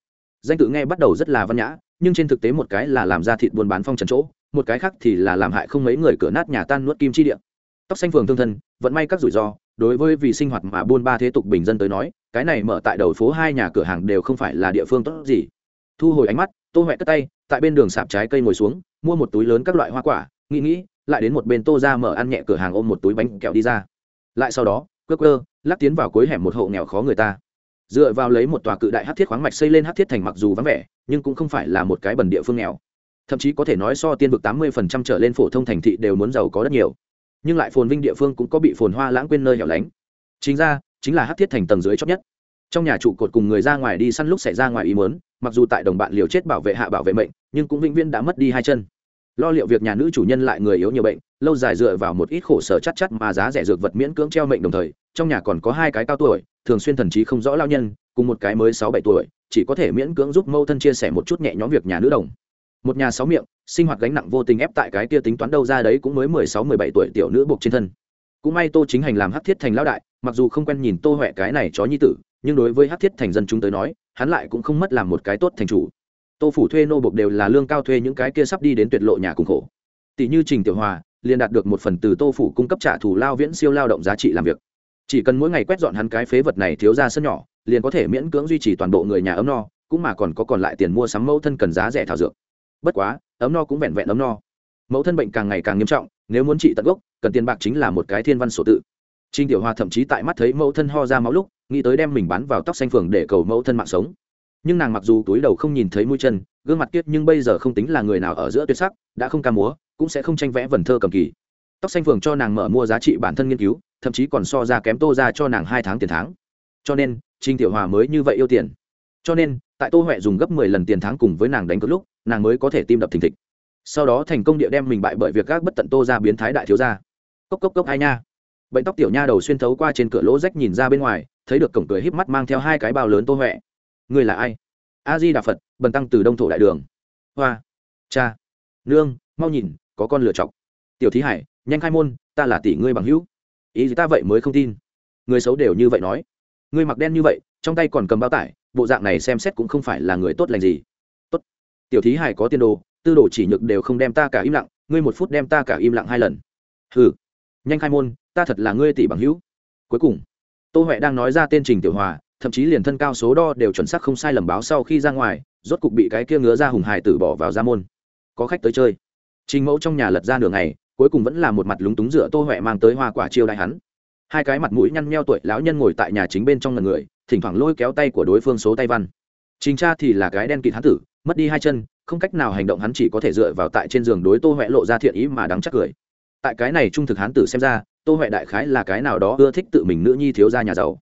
Danh tự nghe bắt đầu rất là văn nhã, nhưng trên thực tế một cái là làm ra thịt buôn bán phong trần chỗ, một cái khác thì là làm hại không mấy người cửa nát nhà tan nuốt kim chi điện tóc xanh phường thương thân, vận may các rủi ro, đối với vì sinh hoạt mà buôn ba thế tục bình dân tới nói, cái này mở tại đầu phố hai nhà cửa hàng đều không phải là địa phương tốt gì. Thu hồi ánh mắt, tô huệ cất tay, tại bên đường sạp trái cây ngồi xuống, mua một túi lớn các loại hoa quả, nghĩ nghĩ, lại đến một bên tô ra mở ăn nhẹ cửa hàng ôm một túi bánh kẹo đi ra. Lại sau đó cơ cơ lắc tiến vào cuối hẻm một hộ nghèo khó người ta. Dựa vào lấy một tòa cự đại hát thiết khoáng mạch xây lên hát thiết thành mặc dù vắng vẻ, nhưng cũng không phải là một cái bẩn địa phương nghèo. Thậm chí có thể nói so tiên vực tám mươi phần trăm trở lên phổ thông thành thị đều muốn giàu có rất nhiều. Nhưng lại phồn vinh địa phương cũng có bị phồn hoa lãng quên nơi hẻo lánh. Chính ra, chính là hát thiết thành tầng dưới chót nhất. Trong nhà trụ cột cùng người ra ngoài đi săn lúc xảy ra ngoài ý mớn mặc dù tại đồng bạn liều chết bảo vệ hạ bảo vệ mệnh, nhưng cũng vĩnh viễn đã mất đi hai chân lo liệu việc nhà nữ chủ nhân lại người yếu nhiều bệnh, lâu dài dựa vào một ít khổ sở chắc chắc mà giá rẻ dược vật miễn cưỡng treo mệnh đồng thời, trong nhà còn có hai cái cao tuổi, thường xuyên thần trí không rõ lao nhân, cùng một cái mới sáu bảy tuổi, chỉ có thể miễn cưỡng giúp mâu thân chia sẻ một chút nhẹ nhõm việc nhà nữ đồng. Một nhà sáu miệng, sinh hoạt gánh nặng vô tình ép tại cái kia tính toán đâu ra đấy cũng mới mười sáu, mười bảy tuổi tiểu nữ buộc trên thân. Cũng may tô chính hành làm hắc thiết thành lão đại, mặc dù không quen nhìn tô huệ cái này chó nhi tử, nhưng đối với hát thiết thành dân chúng tới nói, hắn lại cũng không mất làm một cái tốt thành chủ tô phủ thuê nô bộc đều là lương cao thuê những cái kia sắp đi đến tuyệt lộ nhà cùng khổ. Tỷ như trình tiểu hòa, liền đạt được một phần từ tô phủ cung cấp trả thù lao viễn siêu lao động giá trị làm việc. Chỉ cần mỗi ngày quét dọn hắn cái phế vật này thiếu ra sân nhỏ, liền có thể miễn cưỡng duy trì toàn bộ người nhà ấm no, cũng mà còn có còn lại tiền mua sắm mẫu thân cần giá rẻ thảo dược. Bất quá, ấm no cũng vẹn vẹn ấm no. Mẫu thân bệnh càng ngày càng nghiêm trọng, nếu muốn trị tận gốc, cần tiền bạc chính là một cái thiên văn sổ tự. Trinh tiểu hoa thậm chí tại mắt thấy mẫu thân ho ra máu lúc, nghĩ tới đem mình bán vào tóc xanh phường để cầu mẫu thân mạng sống nhưng nàng mặc dù túi đầu không nhìn thấy mũi chân, gương mặt kiết nhưng bây giờ không tính là người nào ở giữa tuyệt sắc, đã không ca múa, cũng sẽ không tranh vẽ vần thơ cầm kỳ. Tóc xanh phường cho nàng mở mua giá trị bản thân nghiên cứu, thậm chí còn so ra kém tô ra cho nàng hai tháng tiền tháng. Cho nên trinh tiểu hòa mới như vậy yêu tiền. Cho nên, tại tô huệ dùng gấp mười lần tiền tháng cùng với nàng đánh cược lúc, nàng mới có thể tim đập thình thịch. Sau đó thành công địa đem mình bại bởi việc gác bất tận tô ra biến thái đại thiếu gia. Cốc cốc cốc, ai nha? Bệnh tóc tiểu nha đầu xuyên thấu qua trên cửa lỗ rách nhìn ra bên ngoài, thấy được cổng cười híp mắt mang theo hai cái bao lớn tô huệ ngươi là ai? A di đà phật, bần tăng từ đông thổ đại đường. Hoa, cha, nương, mau nhìn, có con lựa chọc. Tiểu thí hải, nhanh khai môn, ta là tỷ ngươi bằng hữu. Ý gì ta vậy mới không tin. Người xấu đều như vậy nói. Ngươi mặc đen như vậy, trong tay còn cầm bao tải, bộ dạng này xem xét cũng không phải là người tốt lành gì. Tốt. Tiểu thí hải có tiền đồ, tư đồ chỉ nhược đều không đem ta cả im lặng, ngươi một phút đem ta cả im lặng hai lần. Hừ. Nhanh khai môn, ta thật là ngươi tỷ bằng hữu. Cuối cùng, tô huệ đang nói ra tên trình tiểu hòa thậm chí liền thân cao số đo đều chuẩn xác không sai lầm báo sau khi ra ngoài, rốt cục bị cái kia ngứa ra hùng hài tử bỏ vào ra môn. Có khách tới chơi. Trình mẫu trong nhà lật ra nửa ngày, cuối cùng vẫn là một mặt lúng túng dựa tô huệ mang tới hoa quả chiêu đại hắn. Hai cái mặt mũi nhăn nheo tuổi lão nhân ngồi tại nhà chính bên trong lần người, thỉnh thoảng lôi kéo tay của đối phương số tay văn. Trình cha thì là cái đen kịt hắn tử, mất đi hai chân, không cách nào hành động hắn chỉ có thể dựa vào tại trên giường đối tô huệ lộ ra thiện ý mà đắng chắc cười. Tại cái này trung thực hắn tử xem ra, tô huệ đại khái là cái nào đó ưa thích tự mình nữ nhi thiếu ra nhà giàu.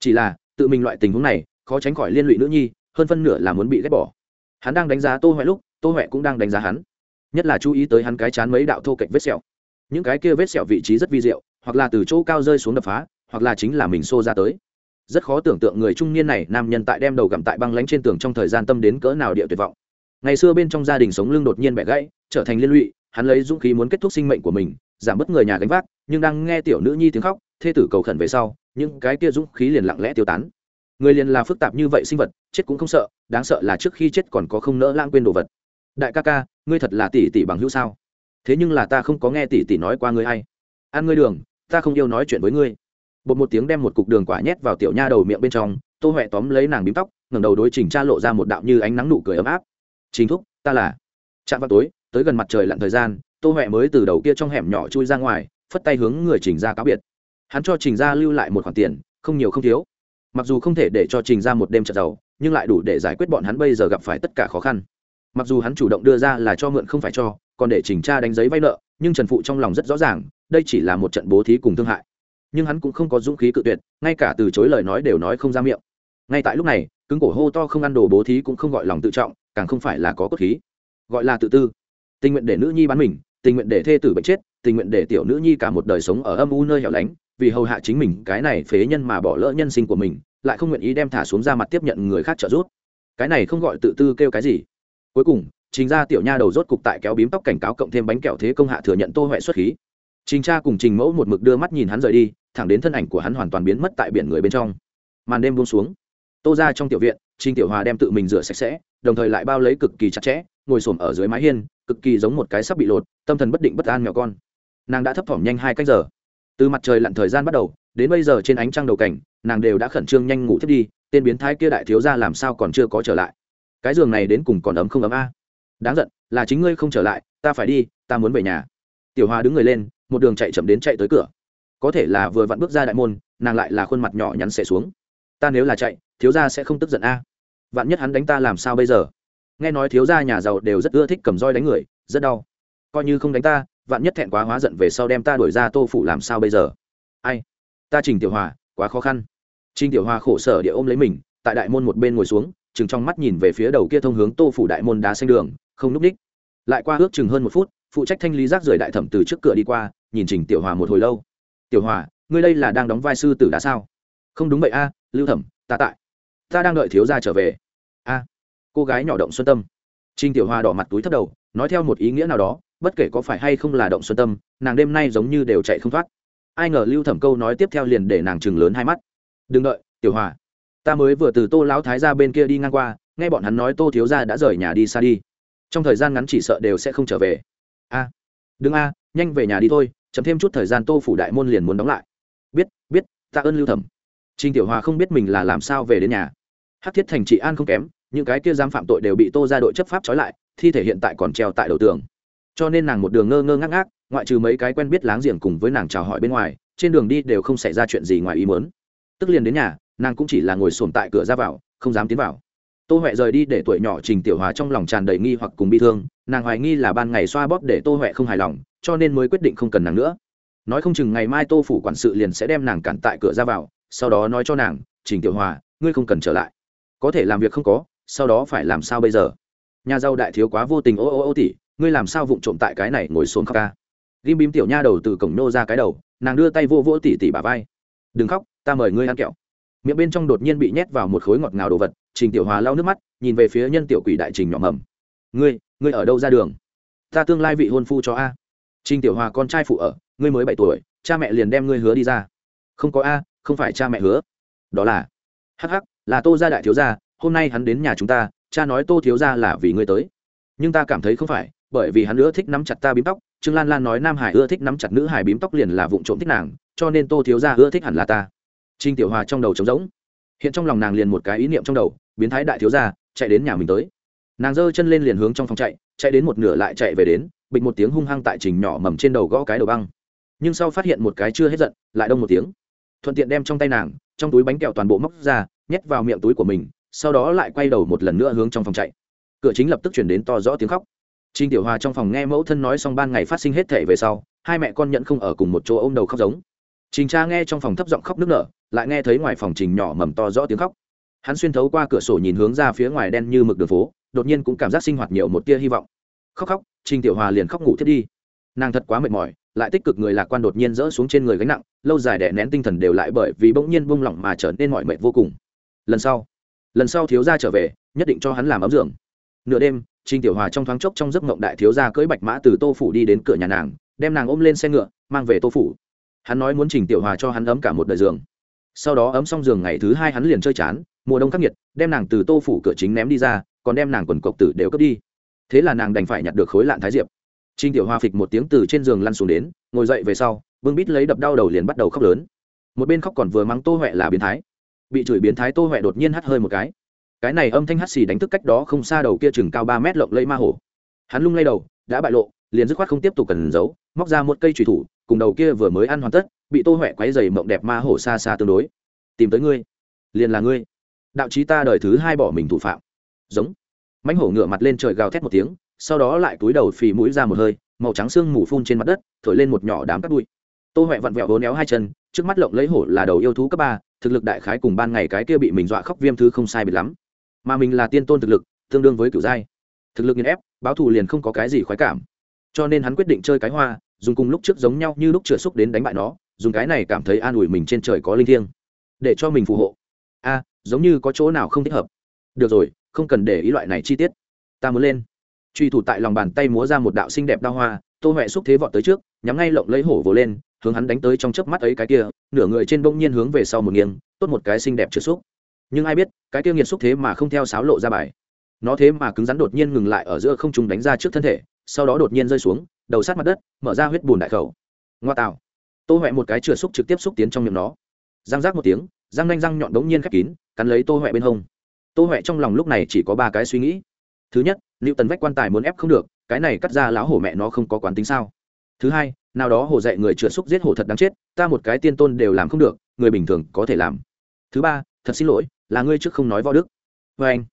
Chỉ là tự mình loại tình huống này, khó tránh khỏi liên lụy nữ nhi, hơn phân nửa là muốn bị ghét bỏ. Hắn đang đánh giá tô huệ lúc, tô huệ cũng đang đánh giá hắn. Nhất là chú ý tới hắn cái chán mấy đạo thô cạnh vết sẹo. Những cái kia vết sẹo vị trí rất vi diệu, hoặc là từ chỗ cao rơi xuống đập phá, hoặc là chính là mình xô ra tới. Rất khó tưởng tượng người trung niên này, nam nhân tại đem đầu gặm tại băng lánh trên tường trong thời gian tâm đến cỡ nào địa tuyệt vọng. Ngày xưa bên trong gia đình sống lưng đột nhiên bẻ gãy, trở thành liên lụy, hắn lấy dũng khí muốn kết thúc sinh mệnh của mình, giảm bớt người nhà gánh vác, nhưng đang nghe tiểu nữ nhi tiếng khóc, thê tử cầu khẩn về sau những cái kia dũng khí liền lặng lẽ tiêu tán. Người liền là phức tạp như vậy sinh vật, chết cũng không sợ, đáng sợ là trước khi chết còn có không nỡ lãng quên đồ vật. Đại ca ca, ngươi thật là tỷ tỷ bằng hữu sao? Thế nhưng là ta không có nghe tỷ tỷ nói qua ngươi hay ăn ngươi đường, ta không yêu nói chuyện với ngươi. Bột một tiếng đem một cục đường quả nhét vào tiểu nha đầu miệng bên trong, tô huệ tóm lấy nàng bím tóc, ngẩng đầu đối trình cha lộ ra một đạo như ánh nắng nụ cười ấm áp. Chính thúc, ta là. Chạm vào tối, tới gần mặt trời lặn thời gian, tô huệ mới từ đầu kia trong hẻm nhỏ chui ra ngoài, phất tay hướng người trình ra cáo biệt hắn cho trình ra lưu lại một khoản tiền, không nhiều không thiếu. Mặc dù không thể để cho trình ra một đêm trận giàu, nhưng lại đủ để giải quyết bọn hắn bây giờ gặp phải tất cả khó khăn. Mặc dù hắn chủ động đưa ra là cho mượn không phải cho, còn để trình cha đánh giấy vay nợ, nhưng trần phụ trong lòng rất rõ ràng, đây chỉ là một trận bố thí cùng thương hại. Nhưng hắn cũng không có dũng khí cự tuyệt, ngay cả từ chối lời nói đều nói không ra miệng. Ngay tại lúc này, cứng cổ hô to không ăn đồ bố thí cũng không gọi lòng tự trọng, càng không phải là có cốt khí. Gọi là tự tư. Tình nguyện để nữ nhi bán mình, tình nguyện để thê tử bệnh chết, tình nguyện để tiểu nữ nhi cả một đời sống ở âm u nơi hẻo lánh vì hầu hạ chính mình, cái này phế nhân mà bỏ lỡ nhân sinh của mình, lại không nguyện ý đem thả xuống ra mặt tiếp nhận người khác trợ giúp. Cái này không gọi tự tư kêu cái gì. Cuối cùng, trình ra tiểu nha đầu rốt cục tại kéo bím tóc cảnh cáo cộng thêm bánh kẹo thế công hạ thừa nhận tô huệ xuất khí. Trình cha cùng trình mẫu một mực đưa mắt nhìn hắn rời đi, thẳng đến thân ảnh của hắn hoàn toàn biến mất tại biển người bên trong. Màn đêm buông xuống. Tô ra trong tiểu viện, trình tiểu hòa đem tự mình rửa sạch sẽ, đồng thời lại bao lấy cực kỳ chặt chẽ, ngồi xổm ở dưới mái hiên, cực kỳ giống một cái sắp bị lột, tâm thần bất định bất an mèo con. Nàng đã thấp thỏm nhanh hai cách giờ từ mặt trời lặn thời gian bắt đầu, đến bây giờ trên ánh trăng đầu cảnh, nàng đều đã khẩn trương nhanh ngủ thiết đi, tên biến thái kia đại thiếu ra làm sao còn chưa có trở lại? Cái giường này đến cùng còn ấm không ấm a? Đáng giận, là chính ngươi không trở lại, ta phải đi, ta muốn về nhà. Tiểu hoa đứng người lên, một đường chạy chậm đến chạy tới cửa. Có thể là vừa vặn bước ra đại môn, nàng lại là khuôn mặt nhỏ nhắn sẽ xuống. Ta nếu là chạy, thiếu gia sẽ không tức giận a. Vạn nhất hắn đánh ta làm sao bây giờ? Nghe nói thiếu gia nhà giàu đều rất ưa thích cầm roi đánh người, rất đau. Coi như không đánh ta vạn nhất thẹn quá hóa giận về sau đem ta đuổi ra tô phủ làm sao bây giờ? Ai? Ta trình tiểu hòa, quá khó khăn. Trình tiểu hòa khổ sở địa ôm lấy mình, tại đại môn một bên ngồi xuống, chừng trong mắt nhìn về phía đầu kia thông hướng tô phủ đại môn đá xanh đường, không núp ních lại qua ước chừng hơn một phút, phụ trách thanh lý rác rời đại thẩm từ trước cửa đi qua, nhìn trình tiểu hòa một hồi lâu. Tiểu hòa, ngươi đây là đang đóng vai sư tử đã sao? Không đúng vậy a, lưu thẩm, ta tại. Ta đang đợi thiếu gia trở về. A, cô gái nhỏ động xuân tâm. Trình tiểu hòa đỏ mặt túi thấp đầu, nói theo một ý nghĩa nào đó bất kể có phải hay không là động xuân tâm nàng đêm nay giống như đều chạy không thoát. Ai ngờ lưu thẩm câu nói tiếp theo liền để nàng chừng lớn hai mắt. Đừng đợi tiểu hòa ta mới vừa từ tô lão thái ra bên kia đi ngang qua nghe bọn hắn nói tô thiếu gia đã rời nhà đi xa đi. Trong thời gian ngắn chỉ sợ đều sẽ không trở về. A đừng a nhanh về nhà đi thôi chấm thêm chút thời gian tô phủ đại môn liền muốn đóng lại. Biết biết ta ơn lưu thẩm. Trình Tiểu Hòa không biết mình là làm sao về đến nhà. Hát Thiết Thành trị an không kém, những cái kia dám phạm tội đều bị Tô gia đội chấp pháp trói lại, thi thể hiện tại còn treo tại đầu tường. Cho nên nàng một đường ngơ ngơ ngác ngác, ngoại trừ mấy cái quen biết láng giềng cùng với nàng chào hỏi bên ngoài, trên đường đi đều không xảy ra chuyện gì ngoài ý muốn. Tức liền đến nhà, nàng cũng chỉ là ngồi xổm tại cửa ra vào, không dám tiến vào. Tô Huệ rời đi để tuổi nhỏ Trình Tiểu Hòa trong lòng tràn đầy nghi hoặc cùng bi thương, nàng hoài nghi là ban ngày xoa bóp để Tô Huệ không hài lòng, cho nên mới quyết định không cần nàng nữa. Nói không chừng ngày mai Tô phủ quản sự liền sẽ đem nàng cản tại cửa ra vào, sau đó nói cho nàng trình tiểu hòa ngươi không cần trở lại có thể làm việc không có sau đó phải làm sao bây giờ nhà giàu đại thiếu quá vô tình ô ô ô tỉ ngươi làm sao vụng trộm tại cái này ngồi xuống khóc ca? Ghim bím tiểu nha đầu từ cổng nô ra cái đầu, nàng đưa tay vô vỗ tỉ tỉ bà vai. Đừng khóc, ta mời ngươi ăn kẹo. Miệng bên trong đột nhiên bị nhét vào một khối ngọt ngào đồ vật, trình tiểu hòa lau nước mắt, nhìn về phía nhân tiểu quỷ đại trình nhỏ mầm. Ngươi ngươi ở đâu ra đường? Ta tương lai vị hôn phu cho a. Trình tiểu hòa con trai phụ ở, ngươi mới bảy tuổi, cha mẹ liền đem ngươi hứa đi ra. Không có a, không phải cha mẹ hứa. Đó là, hắc hắc, là tô gia đại thiếu gia, hôm nay hắn đến nhà chúng ta, cha nói tô thiếu gia là vì ngươi tới. Nhưng ta cảm thấy không phải bởi vì hắn ưa thích nắm chặt ta bím tóc, trương lan lan nói nam hải ưa thích nắm chặt nữ hải bím tóc liền là vụ trộm thích nàng, cho nên tô thiếu gia ưa thích hẳn là ta. Trinh tiểu hòa trong đầu trống rỗng. Hiện trong lòng nàng liền một cái ý niệm trong đầu, biến thái đại thiếu gia, chạy đến nhà mình tới. Nàng giơ chân lên liền hướng trong phòng chạy chạy đến một nửa lại chạy về đến, bịch một tiếng hung hăng tại trình nhỏ mầm trên đầu gõ cái đầu băng. Nhưng sau phát hiện một cái chưa hết giận, lại đông một tiếng. Thuận tiện đem trong tay nàng, trong túi bánh kẹo toàn bộ móc ra, nhét vào miệng túi của mình, sau đó lại quay đầu một lần nữa hướng trong phòng chạy. Cửa chính lập tức chuyển đến to rõ tiếng khóc. Trình Tiểu Hòa trong phòng nghe mẫu thân nói xong ban ngày phát sinh hết thể về sau, hai mẹ con nhận không ở cùng một chỗ ôm đầu khóc giống. Trình Cha nghe trong phòng thấp giọng khóc nức nở, lại nghe thấy ngoài phòng Trình nhỏ mầm to rõ tiếng khóc. Hắn xuyên thấu qua cửa sổ nhìn hướng ra phía ngoài đen như mực đường phố, đột nhiên cũng cảm giác sinh hoạt nhiều một tia hy vọng. Khóc khóc, Trình Tiểu Hòa liền khóc ngủ thiết đi. Nàng thật quá mệt mỏi, lại tích cực người lạc quan đột nhiên rỡ xuống trên người gánh nặng lâu dài đè nén tinh thần đều lại bởi vì bỗng nhiên buông lỏng mà trở nên mỏi mệt vô cùng lần sau lần sau thiếu gia trở về nhất định cho hắn làm ấm giường nửa đêm Trình tiểu hòa trong thoáng chốc trong giấc mộng đại thiếu gia cưỡi bạch mã từ tô phủ đi đến cửa nhà nàng đem nàng ôm lên xe ngựa mang về tô phủ hắn nói muốn trình tiểu hòa cho hắn ấm cả một đời giường sau đó ấm xong giường ngày thứ hai hắn liền chơi chán mùa đông khắc nghiệt đem nàng từ tô phủ cửa chính ném đi ra còn đem nàng quần cộc tử đều cướp đi thế là nàng đành phải nhặt được khối lạn thái diệp Trình Tiểu Hoa phịch một tiếng từ trên giường lăn xuống đến, ngồi dậy về sau, Vương Bít lấy đập đau đầu liền bắt đầu khóc lớn. Một bên khóc còn vừa mắng Tô Hoè là biến thái. Bị chửi biến thái Tô Hoè đột nhiên hắt hơi một cái. Cái này âm thanh hắt xì đánh thức cách đó không xa đầu kia chừng cao ba mét lộng lẫy ma hổ. Hắn lung lay đầu, đã bại lộ, liền dứt khoát không tiếp tục cần giấu, móc ra một cây trùy thủ, cùng đầu kia vừa mới ăn hoàn tất, bị Tô huệ quấy giày mộng đẹp ma hổ xa xa tương đối. Tìm tới ngươi, liền là ngươi. Đạo trí ta đời thứ hai bỏ mình thủ phạm. Giống. Mãnh hổ ngửa mặt lên trời gào thét một tiếng, sau đó lại túi đầu phì mũi ra một hơi màu trắng xương mù phun trên mặt đất thổi lên một nhỏ đám cát bụi tô huệ vặn vẹo hố néo hai chân trước mắt lộng lấy hổ là đầu yêu thú cấp ba thực lực đại khái cùng ban ngày cái kia bị mình dọa khóc viêm thứ không sai biệt lắm mà mình là tiên tôn thực lực, tương đương với cửu giai. Thực lực nghiền ép, báo thù liền không có cái gì khoái cảm. Cho nên hắn quyết định chơi cái hoa, dùng cùng lúc trước giống nhau như lúc chửa xúc đến đánh bại nó, dùng cái này cảm thấy an ủi mình trên trời có linh thiêng. Để cho mình phù hộ. A, giống như có chỗ nào không thích hợp. Được rồi, không cần để ý loại này chi tiết. Ta muốn lên. Truy thủ tại lòng bàn tay múa ra một đạo xinh đẹp đao hoa, tô huệ xúc thế vọt tới trước, nhắm ngay lộng lấy hổ vồ lên, hướng hắn đánh tới trong chớp mắt ấy cái kia, nửa người trên bỗng nhiên hướng về sau một nghiêng, tốt một cái xinh đẹp chưa xúc nhưng ai biết, cái kia nghiệt xúc thế mà không theo sáo lộ ra bài. Nó thế mà cứng rắn đột nhiên ngừng lại ở giữa không trung đánh ra trước thân thể, sau đó đột nhiên rơi xuống, đầu sát mặt đất, mở ra huyết bùn đại khẩu. Ngoa tạo. Tô huệ một cái chửa xúc trực tiếp xúc tiến trong miệng nó. Răng rác một tiếng, răng nanh răng nhọn đống nhiên khép kín, cắn lấy tô huệ bên hông. Tô huệ trong lòng lúc này chỉ có ba cái suy nghĩ. Thứ nhất liệu tần vách quan tài muốn ép không được, cái này cắt ra lão hổ mẹ nó không có quán tính sao? Thứ hai, nào đó hổ dạy người chừa xúc giết hổ thật đáng chết, ta một cái tiên tôn đều làm không được, người bình thường có thể làm. Thứ ba, thật xin lỗi là ngươi trước không nói võ đức. Vê anh.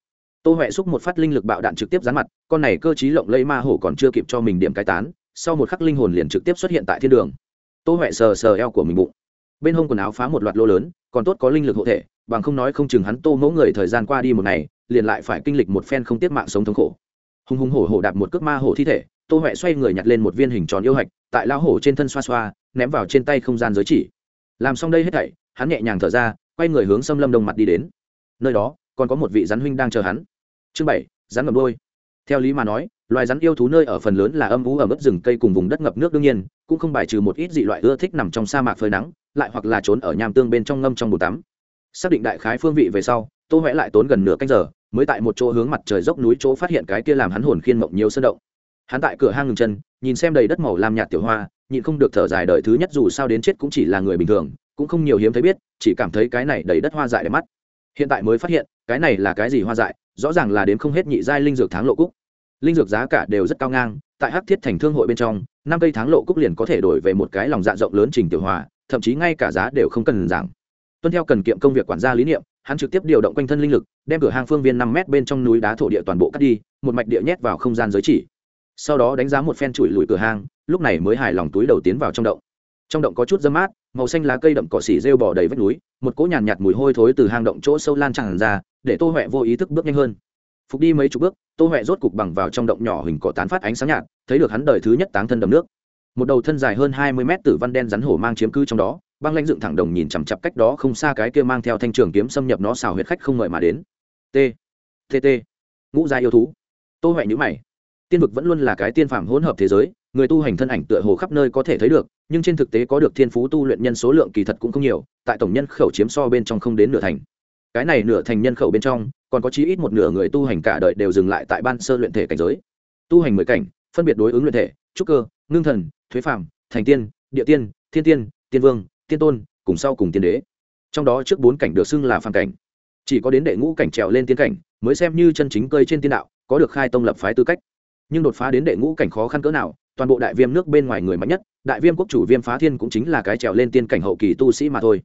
Tô huệ xúc một phát linh lực bạo đạn trực tiếp dán mặt, con này cơ t lộng lây ma hổ còn chưa kịp cho mình điểm cai tán, sau một khắc linh hồn liền trực tiếp xuất hiện tại thiên đường. Tô huệ sờ sờ eo của mình bụng. Bên hông quần áo phá một loạt lô lớn, còn tốt có linh lực hộ thể, bằng không nói không chừng hắn tô mẫu người thời gian qua đi một ngày, liền lại phải kinh lịch một phen không tiết mạng sống thống khổ. Hùng hùng hổ hổ đạp một cước ma hổ thi thể, tô huệ xoay người nhặt lên một viên hình tròn yêu hạch, tại lao hổ trên thân xoa xoa, ném vào trên tay không gian giới chỉ. Làm xong đây hết thảy, hắn nhẹ nhàng thở ra, quay người hướng xâm lâm đông mặt đi đến nơi đó, còn có một vị rắn huynh đang chờ hắn. Chương bảy, rắn ngầm đôi theo lý mà nói, loài rắn yêu thú nơi ở phần lớn là âm ú ở mức rừng cây cùng vùng đất ngập nước đương nhiên, cũng không bài trừ một ít dị loại ưa thích nằm trong sa mạc phơi nắng, lại hoặc là trốn ở nham tương bên trong ngâm trong bồn tắm. Xác định đại khái phương vị về sau, tô huệ lại tốn gần nửa canh giờ, mới tại một chỗ hướng mặt trời dốc núi chỗ phát hiện cái kia làm hắn hồn khiên mộng nhiều sơn động. Hắn tại cửa hang ngừng chân, nhìn xem đầy đất màu làm nhạt tiểu hoa, nhịn không được thở dài đời thứ nhất dù sao đến chết cũng chỉ là người bình thường, cũng không nhiều hiếm thấy biết, chỉ cảm thấy cái này đầy đất hoa dại để mắt hiện tại mới phát hiện, cái này là cái gì hoa dại, rõ ràng là đến không hết nhị giai linh dược tháng lộ cúc. Linh dược giá cả đều rất cao ngang, tại hắc thiết thành thương hội bên trong, năm cây tháng lộ cúc liền có thể đổi về một cái lòng dạ rộng lớn trình tiểu hòa, thậm chí ngay cả giá đều không cần giảm. Tuân theo cần kiệm công việc quản gia lý niệm, hắn trực tiếp điều động quanh thân linh lực, đem cửa hang phương viên năm mét bên trong núi đá thổ địa toàn bộ cắt đi, một mạch địa nhét vào không gian giới chỉ. Sau đó đánh giá một phen chùi lùi cửa hang, lúc này mới hài lòng túi đầu tiến vào trong động. Trong động có chút dâm mát màu xanh lá cây đậm cỏ xỉ rêu bỏ đầy vách núi một cỗ nhàn nhạt, nhạt mùi hôi thối từ hang động chỗ sâu lan tràn ra để tô huệ vô ý thức bước nhanh hơn. Phục đi mấy chục bước tô huệ rốt cục bằng vào trong động nhỏ hình cỏ tán phát ánh sáng nhạt thấy được hắn đời thứ nhất táng thân đầm nước. Một đầu thân dài hơn hai mươi mét tử văn đen rắn hổ mang chiếm cư trong đó băng lãnh dựng thẳng đồng nhìn chằm chặp cách đó không xa cái kia mang theo thanh trường kiếm xâm nhập nó xào huyệt khách không mời mà đến. T TT, ngũ gia yêu thú. Tô huệ nhữ mày. Tiên vực vẫn luôn là cái tiên phạm hỗn hợp thế giới người tu hành thân ảnh tựa hồ khắp nơi có thể thấy được nhưng trên thực tế có được thiên phú tu luyện nhân số lượng kỳ thật cũng không nhiều tại tổng nhân khẩu chiếm so bên trong không đến nửa thành. Cái này nửa thành nhân khẩu bên trong còn có chí ít một nửa người tu hành cả đời đều dừng lại tại ban sơ luyện thể cảnh giới. Tu hành mười cảnh phân biệt đối ứng luyện thể trúc cơ ngưng thần thuế phàm, thành tiên địa tiên thiên tiên tiên vương tiên tôn cùng sau cùng tiên đế. Trong đó trước bốn cảnh được xưng là phàm cảnh. Chỉ có đến đệ ngũ cảnh trèo lên tiên cảnh mới xem như chân chính cơi trên tiên đạo có được khai tông lập phái tư cách. Nhưng đột phá đến đệ ngũ cảnh khó khăn cỡ nào toàn bộ đại viêm nước bên ngoài người mạnh nhất, đại viêm quốc chủ viêm phá thiên cũng chính là cái trèo lên tiên cảnh hậu kỳ tu sĩ mà thôi.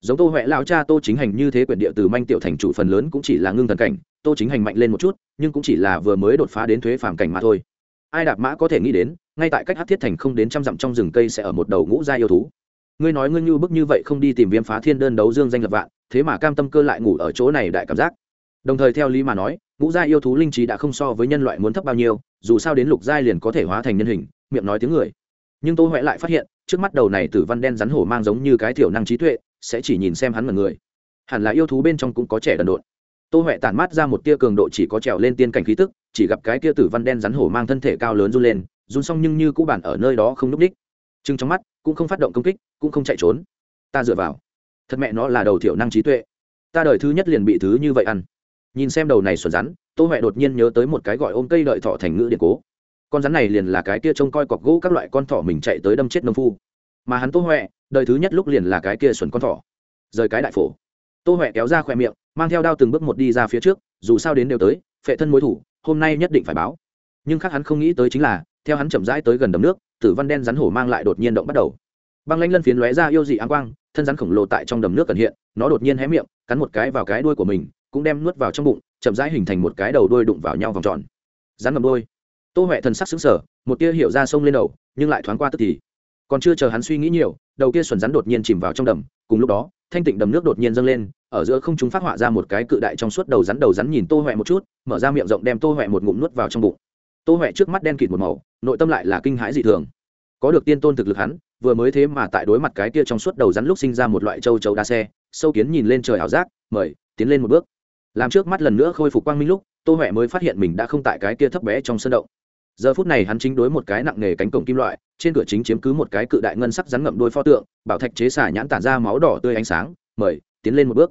Giống tô huệ lao cha tô chính hành như thế quyền địa từ manh tiểu thành chủ phần lớn cũng chỉ là ngưng thần cảnh, tô chính hành mạnh lên một chút, nhưng cũng chỉ là vừa mới đột phá đến thuế phàm cảnh mà thôi. Ai đạp mã có thể nghĩ đến, ngay tại cách hát thiết thành không đến trăm dặm trong rừng cây sẽ ở một đầu ngũ gia yêu thú. Ngươi nói ngươi như bức như vậy không đi tìm viêm phá thiên đơn đấu dương danh lập vạn, thế mà cam tâm cơ lại ngủ ở chỗ này đại cảm giác. Đồng thời theo lý mà nói ngũ gia yêu thú linh trí đã không so với nhân loại muốn thấp bao nhiêu, dù sao đến lục giai liền có thể hóa thành nhân hình, miệng nói tiếng người. Nhưng tô huệ lại phát hiện, trước mắt đầu này tử văn đen rắn hổ mang giống như cái thiểu năng trí tuệ, sẽ chỉ nhìn xem hắn mật người. Hẳn là yêu thú bên trong cũng có trẻ đần độn. Tô huệ tản mát ra một tia cường độ chỉ có trèo lên tiên cảnh khí tức, chỉ gặp cái tia tử văn đen rắn hổ mang thân thể cao lớn run lên, run xong nhưng như cũ bản ở nơi đó không núp đích. Chừng trong mắt, cũng không phát động công kích, cũng không chạy trốn. Ta dựa vào. Thật mẹ nó là đầu thiểu năng trí tuệ. Ta đời thứ nhất liền bị thứ như vậy ăn nhìn xem đầu này xuẩn rắn, tô huệ đột nhiên nhớ tới một cái gọi ôm cây đợi thọ thành ngữ điện cố. Con rắn này liền là cái kia trông coi cọc gỗ các loại con thỏ mình chạy tới đâm chết nông phu. Mà hắn tô huệ, đời thứ nhất lúc liền là cái kia xuẩn con thỏ. Rời cái đại phổ. Tô huệ kéo ra khỏe miệng, mang theo đao từng bước một đi ra phía trước, dù sao đến đều tới, phệ thân mối thủ, hôm nay nhất định phải báo. Nhưng khác hắn không nghĩ tới chính là, theo hắn chậm rãi tới gần đầm nước, tử văn đen rắn hổ mang lại đột nhiên động bắt đầu. Băng lanh lân phiến lóe ra yêu dị áng quang, thân rắn khổng lồ tại trong đầm nước cần hiện, nó đột nhiên hé miệng, cắn một cái vào cái đuôi của mình cũng đem nuốt vào trong bụng, chậm rãi hình thành một cái đầu đuôi đụng vào nhau vòng tròn. Rắn ngầm đôi tô huệ thần sắc xứng sở một tia hiểu ra sông lên đầu, nhưng lại thoáng qua tức thì. Còn chưa chờ hắn suy nghĩ nhiều, đầu kia xuẩn rắn đột nhiên chìm vào trong đầm, cùng lúc đó, thanh tịnh đầm nước đột nhiên dâng lên, ở giữa không chúng phát họa ra một cái cự đại trong suốt đầu rắn đầu rắn nhìn tô huệ một chút, mở ra miệng rộng đem tô huệ một ngụm nuốt vào trong bụng. Tô huệ trước mắt đen kịt một màu, nội tâm lại là kinh hãi dị thường. Có được tiên tôn thực lực hắn, vừa mới thế mà tại đối mặt cái kia trong suốt đầu rắn lúc sinh ra một loại châu chấu đa xe, sâu kiến nhìn lên trời ảo giác, mời, tiến lên một bước làm trước mắt lần nữa khôi phục quang minh lúc, tô huệ mới phát hiện mình đã không tại cái kia thấp bé trong sân động. Giờ phút này hắn chính đối một cái nặng nề cánh cổng kim loại, trên cửa chính chiếm cứ một cái cự đại ngân sắc rắn ngậm đôi pho tượng, bảo thạch chế xả nhãn tản ra máu đỏ tươi ánh sáng, mời, tiến lên một bước.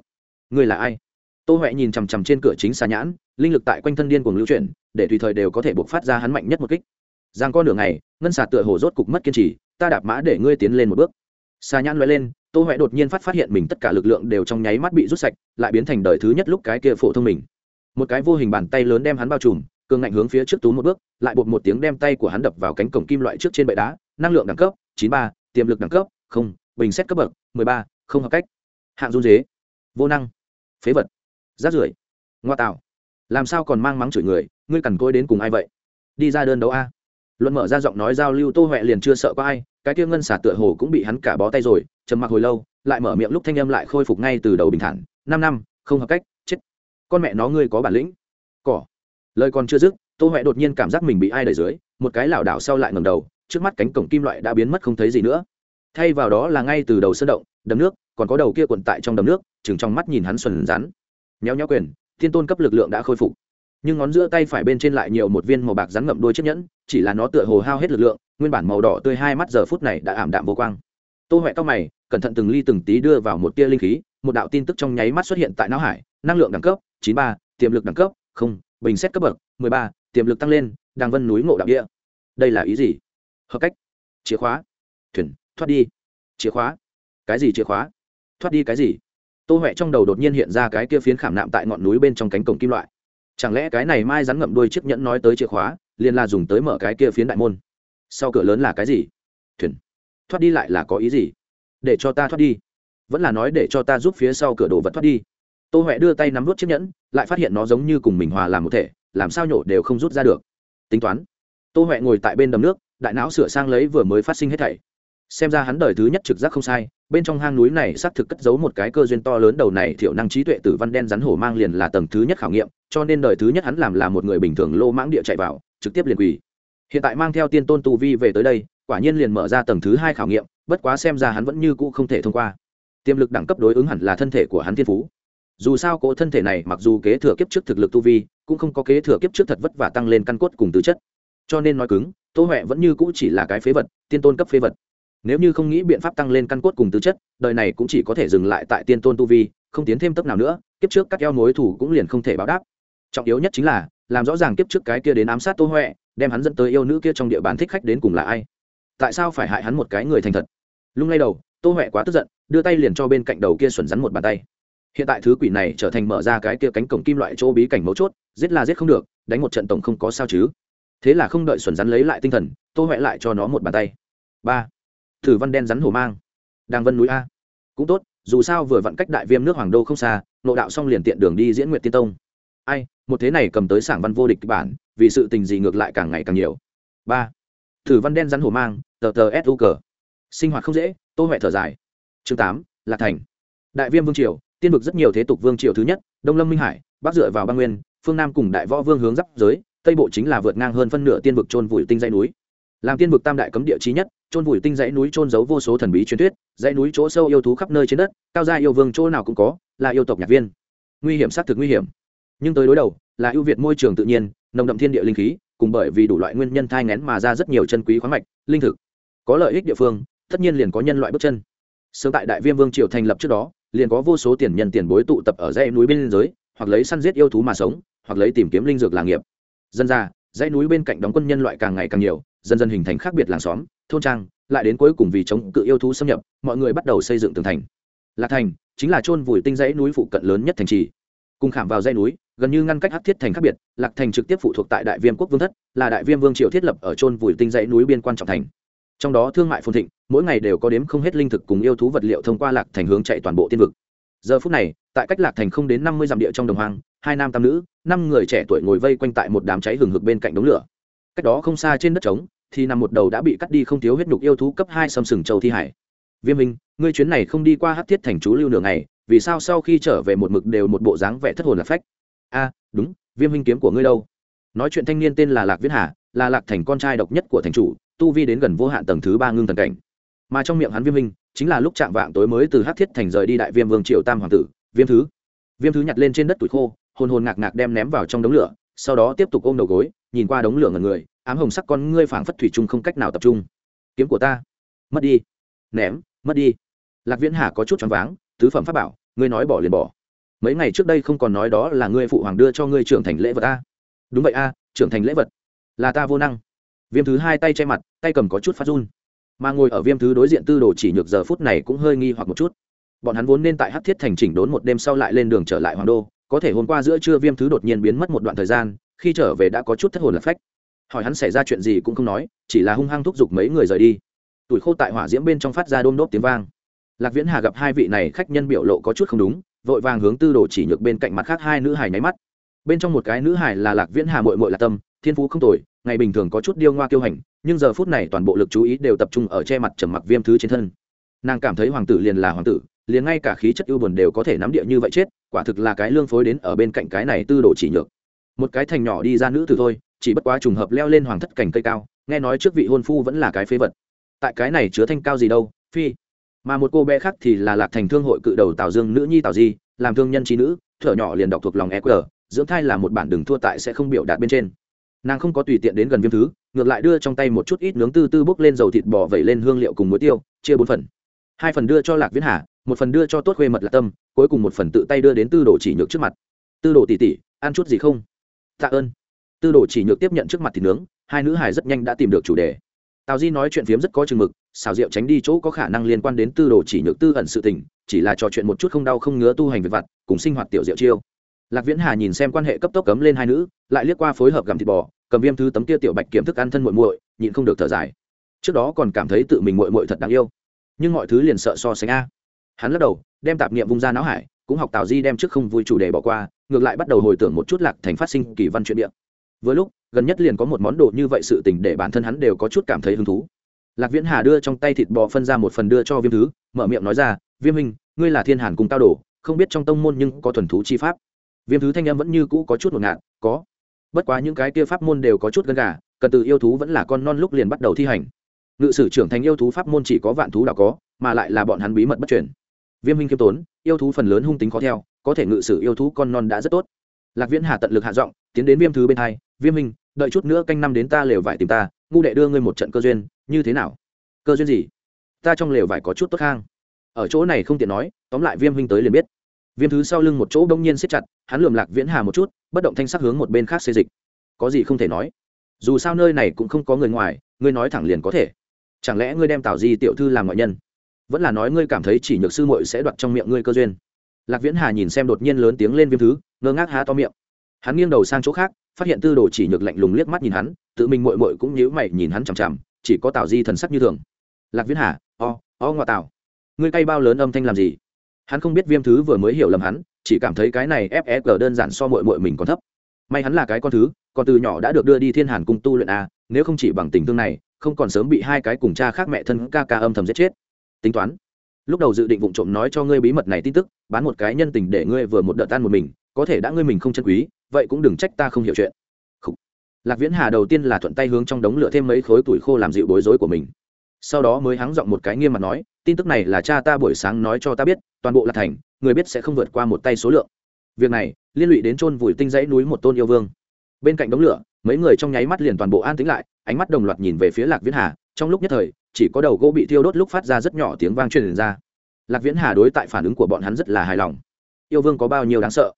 Người là ai? Tô huệ nhìn chằm chằm trên cửa chính xà nhãn, linh lực tại quanh thân điên cuồng lưu chuyển, để tùy thời đều có thể buộc phát ra hắn mạnh nhất một kích. Giang con đường này ngân xà tựa hồ rốt cục mất kiên trì, ta đạp mã để ngươi tiến lên một bước xa nhãn loại lên, tô huệ đột nhiên phát phát hiện mình tất cả lực lượng đều trong nháy mắt bị rút sạch, lại biến thành đời thứ nhất lúc cái kia phổ thông mình. Một cái vô hình bàn tay lớn đem hắn bao trùm, cường ngạnh hướng phía trước tú một bước, lại bột một tiếng đem tay của hắn đập vào cánh cổng kim loại trước trên bệ đá, năng lượng đẳng cấp, chín ba, tiềm lực đẳng cấp, không, bình xét cấp bậc, mười ba, không hợp cách. Hạng run dế, vô năng, phế vật rát rưởi, ngoa tạo. Làm sao còn mang mắng chửi người, ngươi cằn côi đến cùng ai vậy? Đi ra đơn đấu a. Luận mở ra giọng nói giao lưu, tô huệ liền chưa sợ có ai cái kia ngân xả tựa hồ cũng bị hắn cả bó tay rồi, trầm mặc hồi lâu, lại mở miệng lúc thanh âm lại khôi phục ngay từ đầu bình thản, năm năm, không hợp cách, chết. Con mẹ nó ngươi có bản lĩnh. Cỏ. Lời còn chưa dứt, tô huệ đột nhiên cảm giác mình bị ai đẩy dưới, một cái lảo đảo sau lại ngầm đầu, trước mắt cánh cổng kim loại đã biến mất không thấy gì nữa. Thay vào đó là ngay từ đầu sơn động, đầm nước, còn có đầu kia quần tại trong đầm nước, chừng trong mắt nhìn hắn xuẩn rắn. Nhéo nhéo quyền, thiên tôn cấp lực lượng đã khôi phục. Nhưng ngón giữa tay phải bên trên lại nhiều một viên màu bạc rắn ngậm đôi chiếc nhẫn, chỉ là nó tựa hồ hao hết lực lượng nguyên bản màu đỏ tươi hai mắt giờ phút này đã ảm đạm vô quang. Tô huệ cao mày, cẩn thận từng ly từng tí đưa vào một tia linh khí, một đạo tin tức trong nháy mắt xuất hiện tại não hải, năng lượng đẳng cấp chín ba, tiềm lực đẳng cấp không, bình xét cấp bậc mười ba, tiềm lực tăng lên, đàng vân núi ngộ đạo địa. Đây là ý gì? Hợp cách. Chìa khóa. Thuyền, thoát đi. Chìa khóa. Cái gì chìa khóa? Thoát đi cái gì? Tô huệ trong đầu đột nhiên hiện ra cái kia phiến khảm nạm tại ngọn núi bên trong cánh cổng kim loại. Chẳng lẽ cái này mai rắn ngậm đuôi chiếc nhẫn nói tới chìa khóa, liền là dùng tới mở cái kia phiến đại môn? Sau cửa lớn là cái gì? Thuyền. Thoát đi lại là có ý gì? Để cho ta thoát đi. Vẫn là nói để cho ta giúp phía sau cửa đồ vật thoát đi. Tô huệ đưa tay nắm vút chiếc nhẫn, lại phát hiện nó giống như cùng mình hòa làm một thể, làm sao nhổ đều không rút ra được. Tính toán. Tô huệ ngồi tại bên đầm nước, đại não sửa sang lấy vừa mới phát sinh hết thảy. Xem ra hắn đời thứ nhất trực giác không sai, bên trong hang núi này xác thực cất giấu một cái cơ duyên to lớn đầu này thiểu năng trí tuệ tử văn đen rắn hổ mang liền là tầng thứ nhất khảo nghiệm, cho nên đời thứ nhất hắn làm là một người bình thường lô mãng địa chạy vào, trực tiếp liền quỳ hiện tại mang theo tiên tôn tu vi về tới đây, quả nhiên liền mở ra tầng thứ hai khảo nghiệm, bất quá xem ra hắn vẫn như cũ không thể thông qua. Tiềm lực đẳng cấp đối ứng hẳn là thân thể của hắn thiên phú. Dù sao cỗ thân thể này mặc dù kế thừa kiếp trước thực lực tu vi, cũng không có kế thừa kiếp trước thật vất vả tăng lên căn cốt cùng tứ chất. Cho nên nói cứng, tô huệ vẫn như cũ chỉ là cái phế vật, tiên tôn cấp phế vật. Nếu như không nghĩ biện pháp tăng lên căn cốt cùng tứ chất, đời này cũng chỉ có thể dừng lại tại tiên tôn tu vi, không tiến thêm tấp nào nữa, kiếp trước các eo mối thủ cũng liền không thể báo đáp. Trọng yếu nhất chính là, làm rõ ràng kiếp trước cái kia đến ám sát tô huệ đem hắn dẫn tới yêu nữ kia trong địa bàn thích khách đến cùng là ai? Tại sao phải hại hắn một cái người thành thật? Lung lay đầu, tô huệ quá tức giận, đưa tay liền cho bên cạnh đầu kia xuẩn rắn một bàn tay. Hiện tại thứ quỷ này trở thành mở ra cái kia cánh cổng kim loại chỗ bí cảnh mấu chốt, giết là giết không được, đánh một trận tổng không có sao chứ. Thế là không đợi xuẩn rắn lấy lại tinh thần, tô huệ lại cho nó một bàn tay. Ba. Thử văn đen rắn hổ mang. Đang vân núi a. Cũng tốt, dù sao vừa vặn cách đại viêm nước hoàng đô không xa, nội đạo xong liền tiện đường đi diễn nguyện tiên tông. Ai, một thế này cầm tới sảng văn vô địch kịch bản vì sự tình gì ngược lại càng ngày càng nhiều. Ba. Thử văn đen rắn hổ mang, tờ tờ s u cờ sinh hoạt không dễ, tô huệ thở dài. Chương tám, lạc thành. Đại viêm vương triều, tiên vực rất nhiều thế tục vương triều thứ nhất, đông lâm minh hải, bắc dựa vào băng nguyên, phương nam cùng đại võ vương hướng giáp giới, tây bộ chính là vượt ngang hơn phân nửa tiên vực trôn vùi tinh dãy núi. Làm tiên vực tam đại cấm địa trí nhất trôn vùi tinh dãy núi trôn giấu vô số thần bí truyền thuyết, dãy núi chỗ sâu yêu thú khắp nơi trên đất, cao gia yêu vương chỗ nào cũng có, là yêu tộc nhạc viên. Nguy hiểm xác thực nguy hiểm. Nhưng tới đối đầu, là ưu việt môi trường tự nhiên nồng đậm thiên địa linh khí, cùng bởi vì đủ loại nguyên nhân thai ngén mà ra rất nhiều chân quý khoáng mạch, linh thực. Có lợi ích địa phương, tất nhiên liền có nhân loại bước chân. Sớm tại đại viêm vương triều thành lập trước đó, liền có vô số tiền nhân tiền bối tụ tập ở dãy núi bên giới hoặc lấy săn giết yêu thú mà sống, hoặc lấy tìm kiếm linh dược làng nghiệp. Dân ra, dãy núi bên cạnh đóng quân nhân loại càng ngày càng nhiều, dần dần hình thành khác biệt làng xóm, thôn trang, lại đến cuối cùng vì chống cự yêu thú xâm nhập, mọi người bắt đầu xây dựng tường thành. Lạc thành chính là chôn vùi tinh dãy núi phụ cận lớn nhất thành trì. Cùng khảm vào dãy núi gần như ngăn cách hắc thiết thành khác biệt, lạc thành trực tiếp phụ thuộc tại đại viêm quốc vương thất, là đại viêm vương triều thiết lập ở trôn vùi tinh dãy núi biên quan trọng thành. Trong đó thương mại phồn thịnh, mỗi ngày đều có đếm không hết linh thực cùng yêu thú vật liệu thông qua lạc thành hướng chạy toàn bộ tiên vực. Giờ phút này, tại cách lạc thành không đến năm mươi dặm địa trong đồng hoang, hai nam tam nữ, năm người trẻ tuổi ngồi vây quanh tại một đám cháy hừng hực bên cạnh đống lửa. Cách đó không xa trên đất trống, thì nằm một đầu đã bị cắt đi không thiếu huyết nhục yêu thú cấp hai xâm sừng châu thi hải. Viêm minh, ngươi chuyến này không đi qua hát thiết thành chú lưu nửa ngày, vì sao sau khi trở về một mực đều một bộ dáng vẻ thất hồn lạc phách? A đúng, viêm minh kiếm của ngươi đâu? Nói chuyện thanh niên tên là lạc viễn hà, là lạc thành con trai độc nhất của thành chủ, tu vi đến gần vô hạn tầng thứ ba ngưng tần cảnh. Mà trong miệng hắn viêm minh chính là lúc chạm vạng tối mới từ hát thiết thành rời đi đại viêm vương triều tam hoàng tử, viêm thứ. Viêm thứ nhặt lên trên đất tuổi khô, hồn hồn ngạc ngạc đem ném vào trong đống lửa, sau đó tiếp tục ôm đầu gối, nhìn qua đống lửa ngần người, ám hồng sắc con ngươi phảng phất thủy chung không cách nào tập trung. Kiếm của ta. Mất đi. Ném, mất đi. Lạc viễn hà có chút choáng váng, tứ phẩm pháp bảo, ngươi nói bỏ liền bỏ mấy ngày trước đây không còn nói đó là ngươi phụ hoàng đưa cho ngươi trưởng thành lễ vật a. Đúng vậy a, trưởng thành lễ vật là ta vô năng. Viêm thứ hai tay che mặt, tay cầm có chút phát run. Mà ngồi ở viêm thứ đối diện tư đồ chỉ nhược giờ phút này cũng hơi nghi hoặc một chút. Bọn hắn vốn nên tại hát thiết thành chỉnh đốn một đêm sau lại lên đường trở lại hoàng đô, có thể hôm qua giữa trưa viêm thứ đột nhiên biến mất một đoạn thời gian, khi trở về đã có chút thất hồn lạc phách. Hỏi hắn xảy ra chuyện gì cũng không nói, chỉ là hung hăng thúc giục mấy người rời đi. Tuổi khô tại hỏa diễm bên trong phát ra đôm đốp tiếng vang. Lạc viễn hà gặp hai vị này khách nhân biểu lộ có chút không đúng vội vàng hướng tư đồ chỉ nhược bên cạnh mặt khác hai nữ hài nháy mắt. Bên trong một cái nữ hài là lạc viễn hà mội mội là tâm, thiên phú không tồi, ngày bình thường có chút điêu ngoa kiêu hành, nhưng giờ phút này toàn bộ lực chú ý đều tập trung ở che mặt trầm mặc viêm thứ trên thân. Nàng cảm thấy hoàng tử liền là hoàng tử, liền ngay cả khí chất ưu buồn đều có thể nắm địa như vậy chết, quả thực là cái lương phối đến ở bên cạnh cái này tư đồ chỉ nhược. Một cái thành nhỏ đi ra nữ từ thôi, chỉ bất quá trùng hợp leo lên hoàng thất cảnh cây cao, nghe nói trước vị hôn phu vẫn là cái phế vật. Tại cái này chứa thanh cao gì đâu, phi mà một cô bé khác thì là lạc thành thương hội cự đầu tào dương nữ nhi tào di, làm thương nhân trí nữ, thở nhỏ liền đọc thuộc lòng eqr dưỡng thai là một bản đừng thua tại sẽ không biểu đạt bên trên. Nàng không có tùy tiện đến gần viêm thứ, ngược lại đưa trong tay một chút ít nướng tư tư bốc lên dầu thịt bò vẩy lên hương liệu cùng muối tiêu, chia bốn phần. Hai phần đưa cho lạc viễn hà, một phần đưa cho tốt khuê mật lạc tâm, cuối cùng một phần tự tay đưa đến tư đồ chỉ nhược trước mặt. Tư đồ tỉ tỉ ăn chút gì không? Tạ ơn. Tư đồ chỉ nhược tiếp nhận trước mặt thịt nướng, hai nữ hài rất nhanh đã tìm được chủ đề. Tào di nói chuyện phiếm rất có chừng mực xào rượu tránh đi chỗ có khả năng liên quan đến tư đồ chỉ nhược tư ẩn sự tình, chỉ là trò chuyện một chút không đau không ngứa tu hành việc vặt, cùng sinh hoạt tiểu diệu chiêu. Lạc viễn hà nhìn xem quan hệ cấp tốc cấm lên hai nữ, lại liếc qua phối hợp gặm thịt bò, cầm viêm thứ tấm kia tiểu bạch kiếm thức ăn thân muội muội, nhịn không được thở dài. Trước đó còn cảm thấy tự mình muội muội thật đáng yêu. Nhưng mọi thứ liền sợ so sánh a. Hắn lắc đầu, đem tạp niệm vung ra não hải, cũng học tào di đem trước không vui chủ đề bỏ qua, ngược lại bắt đầu hồi tưởng một chút lạc thành phát sinh kỳ văn chuyện địa. Với lúc, gần nhất liền có một món đồ như vậy sự tình để bản thân hắn đều có chút cảm thấy hứng thú lạc viễn hà đưa trong tay thịt bò phân ra một phần đưa cho viêm thứ, mở miệng nói ra, viêm hình ngươi là thiên hàn cùng cao đồ, không biết trong tông môn nhưng có thuần thú chi pháp. Viêm thứ thanh em vẫn như cũ có chút một ngạn có. Bất quá những cái kia pháp môn đều có chút gần gà, cần từ yêu thú vẫn là con non lúc liền bắt đầu thi hành. Ngự sử trưởng thành yêu thú pháp môn chỉ có vạn thú đã có, mà lại là bọn hắn bí mật bất truyền. Viêm minh kiêm tốn, yêu thú phần lớn hung tính khó theo, có thể ngự sử yêu thú con non đã rất tốt. Lạc viễn hà tận lực hạ giọng, tiến đến viêm thứ bên hai, viêm minh đợi chút nữa canh năm đến ta lều vải tìm ta, ngu đệ đưa ngươi một trận cơ duyên, như thế nào? Cơ duyên gì? Ta trong lều vải có chút tốt khang ở chỗ này không tiện nói, tóm lại viêm minh tới liền biết. Viêm thứ sau lưng một chỗ đông nhiên siết chặt, hắn lườm lạc viễn hà một chút, bất động thanh sắc hướng một bên khác xê dịch. Có gì không thể nói? Dù sao nơi này cũng không có người ngoài, ngươi nói thẳng liền có thể. Chẳng lẽ ngươi đem tào di tiểu thư làm ngoại nhân? Vẫn là nói ngươi cảm thấy chỉ nhược sư muội sẽ đoạt trong miệng ngươi cơ duyên. Lạc viễn hà nhìn xem đột nhiên lớn tiếng lên viêm thứ, ngơ ngác há to miệng hắn nghiêng đầu sang chỗ khác, phát hiện tư đồ chỉ nhược lạnh lùng liếc mắt nhìn hắn, tự mình mội mội cũng nhíu mày nhìn hắn chằm chằm, chỉ có tào di thần sắc như thường. Lạc viễn hà, o o ngoại tào, ngươi cay bao lớn âm thanh làm gì? Hắn không biết viêm thứ vừa mới hiểu lầm hắn, chỉ cảm thấy cái này fsg đơn giản so mội mội mình còn thấp. May hắn là cái con thứ còn từ nhỏ đã được đưa đi thiên hàn cung tu luyện a nếu không chỉ bằng tình thương này, không còn sớm bị hai cái cùng cha khác mẹ thân ca ca âm thầm giết chết. Tính toán. Lúc đầu dự định vụ trộm nói cho ngươi bí mật này tin tức, bán một cái nhân tình để ngươi vừa một đợt tan một mình, có thể đã ngươi mình không chân quý vậy cũng đừng trách ta không hiểu chuyện. Khủ. lạc viễn hà đầu tiên là thuận tay hướng trong đống lửa thêm mấy khối tuổi khô làm dịu bối rối của mình. Sau đó mới hắng giọng một cái nghiêm mặt nói, tin tức này là cha ta buổi sáng nói cho ta biết, toàn bộ là thành, người biết sẽ không vượt qua một tay số lượng. Việc này liên lụy đến chôn vùi tinh dãy núi một tôn yêu vương. Bên cạnh đống lửa, mấy người trong nháy mắt liền toàn bộ an tĩnh lại, ánh mắt đồng loạt nhìn về phía lạc viễn hà, trong lúc nhất thời, chỉ có đầu gỗ bị thiêu đốt lúc phát ra rất nhỏ tiếng vang truyền ra. Lạc viễn hà đối tại phản ứng của bọn hắn rất là hài lòng. Yêu vương có bao nhiêu đáng sợ?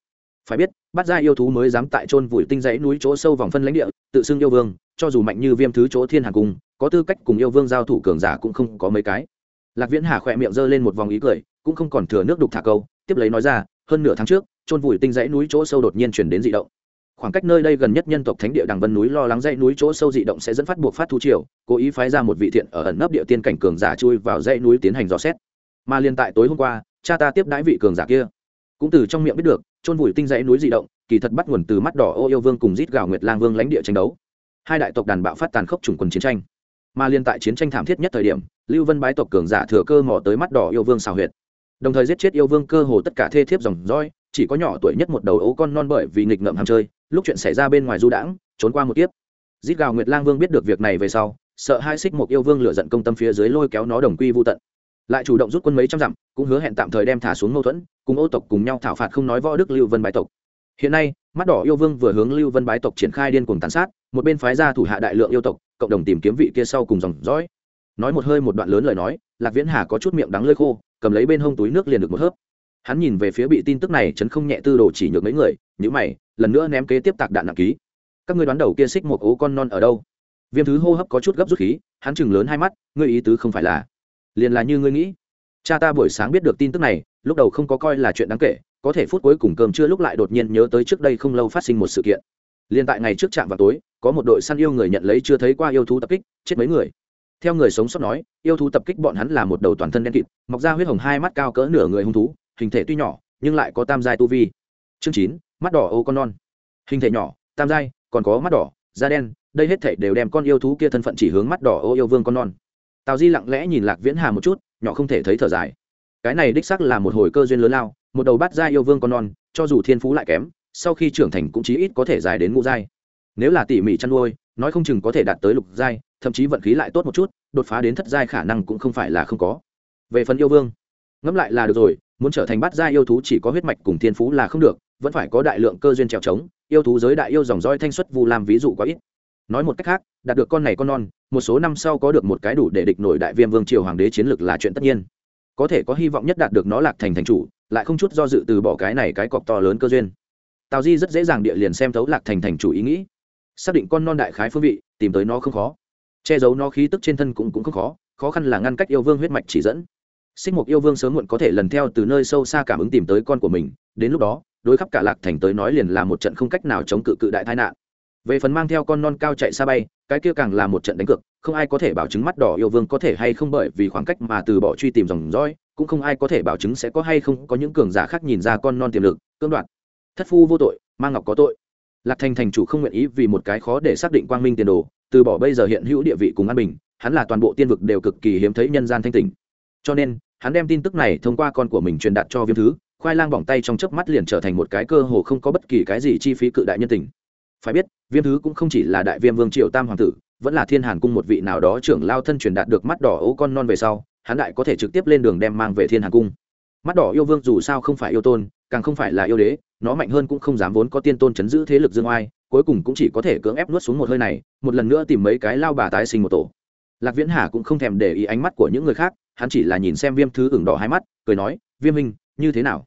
Phải biết bắt ra yêu thú mới dám tại chôn vùi tinh dãy núi chỗ sâu vòng phân lãnh địa, tự xưng yêu vương, cho dù mạnh như viêm thứ chỗ thiên hàng cung, có tư cách cùng yêu vương giao thủ cường giả cũng không có mấy cái. Lạc viễn hà khỏe miệng giơ lên một vòng ý cười, cũng không còn thừa nước đục thả câu, tiếp lấy nói ra, hơn nửa tháng trước, chôn vùi tinh dãy núi chỗ sâu đột nhiên chuyển đến dị động. Khoảng cách nơi đây gần nhất nhân tộc thánh địa đằng vân núi lo lắng dãy núi chỗ sâu dị động sẽ dẫn phát buộc phát thú triều, cố ý phái ra một vị thiện ở ẩn nấp địa tiên cảnh cường giả chui vào dãy núi tiến hành dò xét. Mà liên tại tối hôm qua, cha ta tiếp đãi vị cường giả kia cũng từ trong miệng biết được, chôn vùi tinh dãy núi dị động, kỳ thật bắt nguồn từ mắt đỏ ô yêu vương cùng rít gào nguyệt lang vương lãnh địa tranh đấu. Hai đại tộc đàn bạo phát tàn khốc chủng quần chiến tranh. Mà liên tại chiến tranh thảm thiết nhất thời điểm, lưu vân bái tộc cường giả thừa cơ mò tới mắt đỏ yêu vương xào huyệt. Đồng thời giết chết yêu vương cơ hồ tất cả thê thiếp dòng roi chỉ có nhỏ tuổi nhất một đầu ấu con non bởi vì nghịch ngợm ham chơi, lúc chuyện xảy ra bên ngoài du đãng, trốn qua một kiếp. Giết gào nguyệt lang vương biết được việc này về sau, sợ hai xích một yêu vương lửa giận công tâm phía dưới lôi kéo nó đồng quy vô tận lại chủ động rút quân mấy trăm dặm, cũng hứa hẹn tạm thời đem thả xuống mâu thuẫn, cùng ô tộc cùng nhau thảo phạt không nói võ đức lưu vân bái tộc. Hiện nay, mắt đỏ yêu vương vừa hướng lưu vân bái tộc triển khai điên cuồng tàn sát, một bên phái ra thủ hạ đại lượng yêu tộc, cộng đồng tìm kiếm vị kia sau cùng dòng dõi. Nói một hơi một đoạn lớn lời nói, lạc viễn hà có chút miệng đắng lơi khô, cầm lấy bên hông túi nước liền được một hớp. Hắn nhìn về phía bị tin tức này chấn không nhẹ tư đồ chỉ nhược mấy người nhữ mày, lần nữa ném kế tiếp tạc đạn nặng ký. Các ngươi đoán đầu kia xích một ố con non ở đâu? Viêm thứ hô hấp có chút gấp rút khí, hắn chừng lớn hai mắt, ngươi ý tứ không phải là liền là như ngươi nghĩ. Cha ta buổi sáng biết được tin tức này, lúc đầu không có coi là chuyện đáng kể, có thể phút cuối cùng cơm chưa lúc lại đột nhiên nhớ tới trước đây không lâu phát sinh một sự kiện. Liền tại ngày trước trạm vào tối, có một đội săn yêu người nhận lấy chưa thấy qua yêu thú tập kích, chết mấy người. Theo người sống sót nói, yêu thú tập kích bọn hắn là một đầu toàn thân đen kịt, mọc ra huyết hồng hai mắt cao cỡ nửa người hung thú, hình thể tuy nhỏ, nhưng lại có tam giai tu vi. Chương chín, mắt đỏ ô con non hình thể nhỏ, tam giai, còn có mắt đỏ, da đen, đây hết thể đều đem con yêu thú kia thân phận chỉ hướng mắt đỏ ô yêu vương con non tào di lặng lẽ nhìn lạc viễn hà một chút, nhỏ không thể thấy thở dài. Cái này đích sắc là một hồi cơ duyên lớn lao, một đầu bát giai yêu vương con non, cho dù thiên phú lại kém, sau khi trưởng thành cũng chí ít có thể dài đến ngũ giai. Nếu là tỉ mỉ chăn nuôi, nói không chừng có thể đạt tới lục giai, thậm chí vận khí lại tốt một chút, đột phá đến thất giai khả năng cũng không phải là không có. Về phần yêu vương, ngẫm lại là được rồi, muốn trở thành bát giai yêu thú chỉ có huyết mạch cùng thiên phú là không được, vẫn phải có đại lượng cơ duyên trèo trống, yêu thú giới đại yêu dòng roi thanh xuất vu làm ví dụ quá ít nói một cách khác, đạt được con này con non, một số năm sau có được một cái đủ để địch nổi đại viêm vương triều hoàng đế chiến lược là chuyện tất nhiên. Có thể có hy vọng nhất đạt được nó lạc thành thành chủ, lại không chút do dự từ bỏ cái này cái cọc to lớn cơ duyên. Tào di rất dễ dàng địa liền xem thấu lạc thành thành chủ ý nghĩ. Xác định con non đại khái phương vị, tìm tới nó không khó. Che giấu nó khí tức trên thân cũng cũng không khó khó khăn là ngăn cách yêu vương huyết mạch chỉ dẫn. Xích mục yêu vương sớm muộn có thể lần theo từ nơi sâu xa cảm ứng tìm tới con của mình, đến lúc đó, đối khắp cả lạc thành tới nói liền là một trận không cách nào chống cự cự đại tai nạn về phần mang theo con non cao chạy xa bay, cái kia càng là một trận đánh cược, không ai có thể bảo chứng mắt đỏ yêu vương có thể hay không bởi vì khoảng cách mà từ bỏ truy tìm dòng dõi, cũng không ai có thể bảo chứng sẽ có hay không có những cường giả khác nhìn ra con non tiềm lực, cưỡng đoạt. Thất phu vô tội mang ngọc có tội. Lạc thành thành chủ không nguyện ý vì một cái khó để xác định quang minh tiền đồ, từ bỏ bây giờ hiện hữu địa vị cùng an bình, hắn là toàn bộ tiên vực đều cực kỳ hiếm thấy nhân gian thanh tình cho nên, hắn đem tin tức này thông qua con của mình truyền đạt cho viêm thứ, khoai lang bỏng tay trong chớp mắt liền trở thành một cái cơ hồ không có bất kỳ cái gì chi phí cự đại nhân tình phải biết, viêm thứ cũng không chỉ là đại viêm vương triệu tam hoàng tử, vẫn là thiên hàn cung một vị nào đó trưởng lao thân truyền đạt được mắt đỏ ấu con non về sau, hắn đại có thể trực tiếp lên đường đem mang về thiên hàn cung. Mắt đỏ yêu vương dù sao không phải yêu tôn, càng không phải là yêu đế, nó mạnh hơn cũng không dám vốn có tiên tôn chấn giữ thế lực dương oai, cuối cùng cũng chỉ có thể cưỡng ép nuốt xuống một hơi này, một lần nữa tìm mấy cái lao bà tái sinh một tổ. Lạc viễn hà cũng không thèm để ý ánh mắt của những người khác, hắn chỉ là nhìn xem viêm thứ ửng đỏ hai mắt, cười nói, viêm minh như thế nào?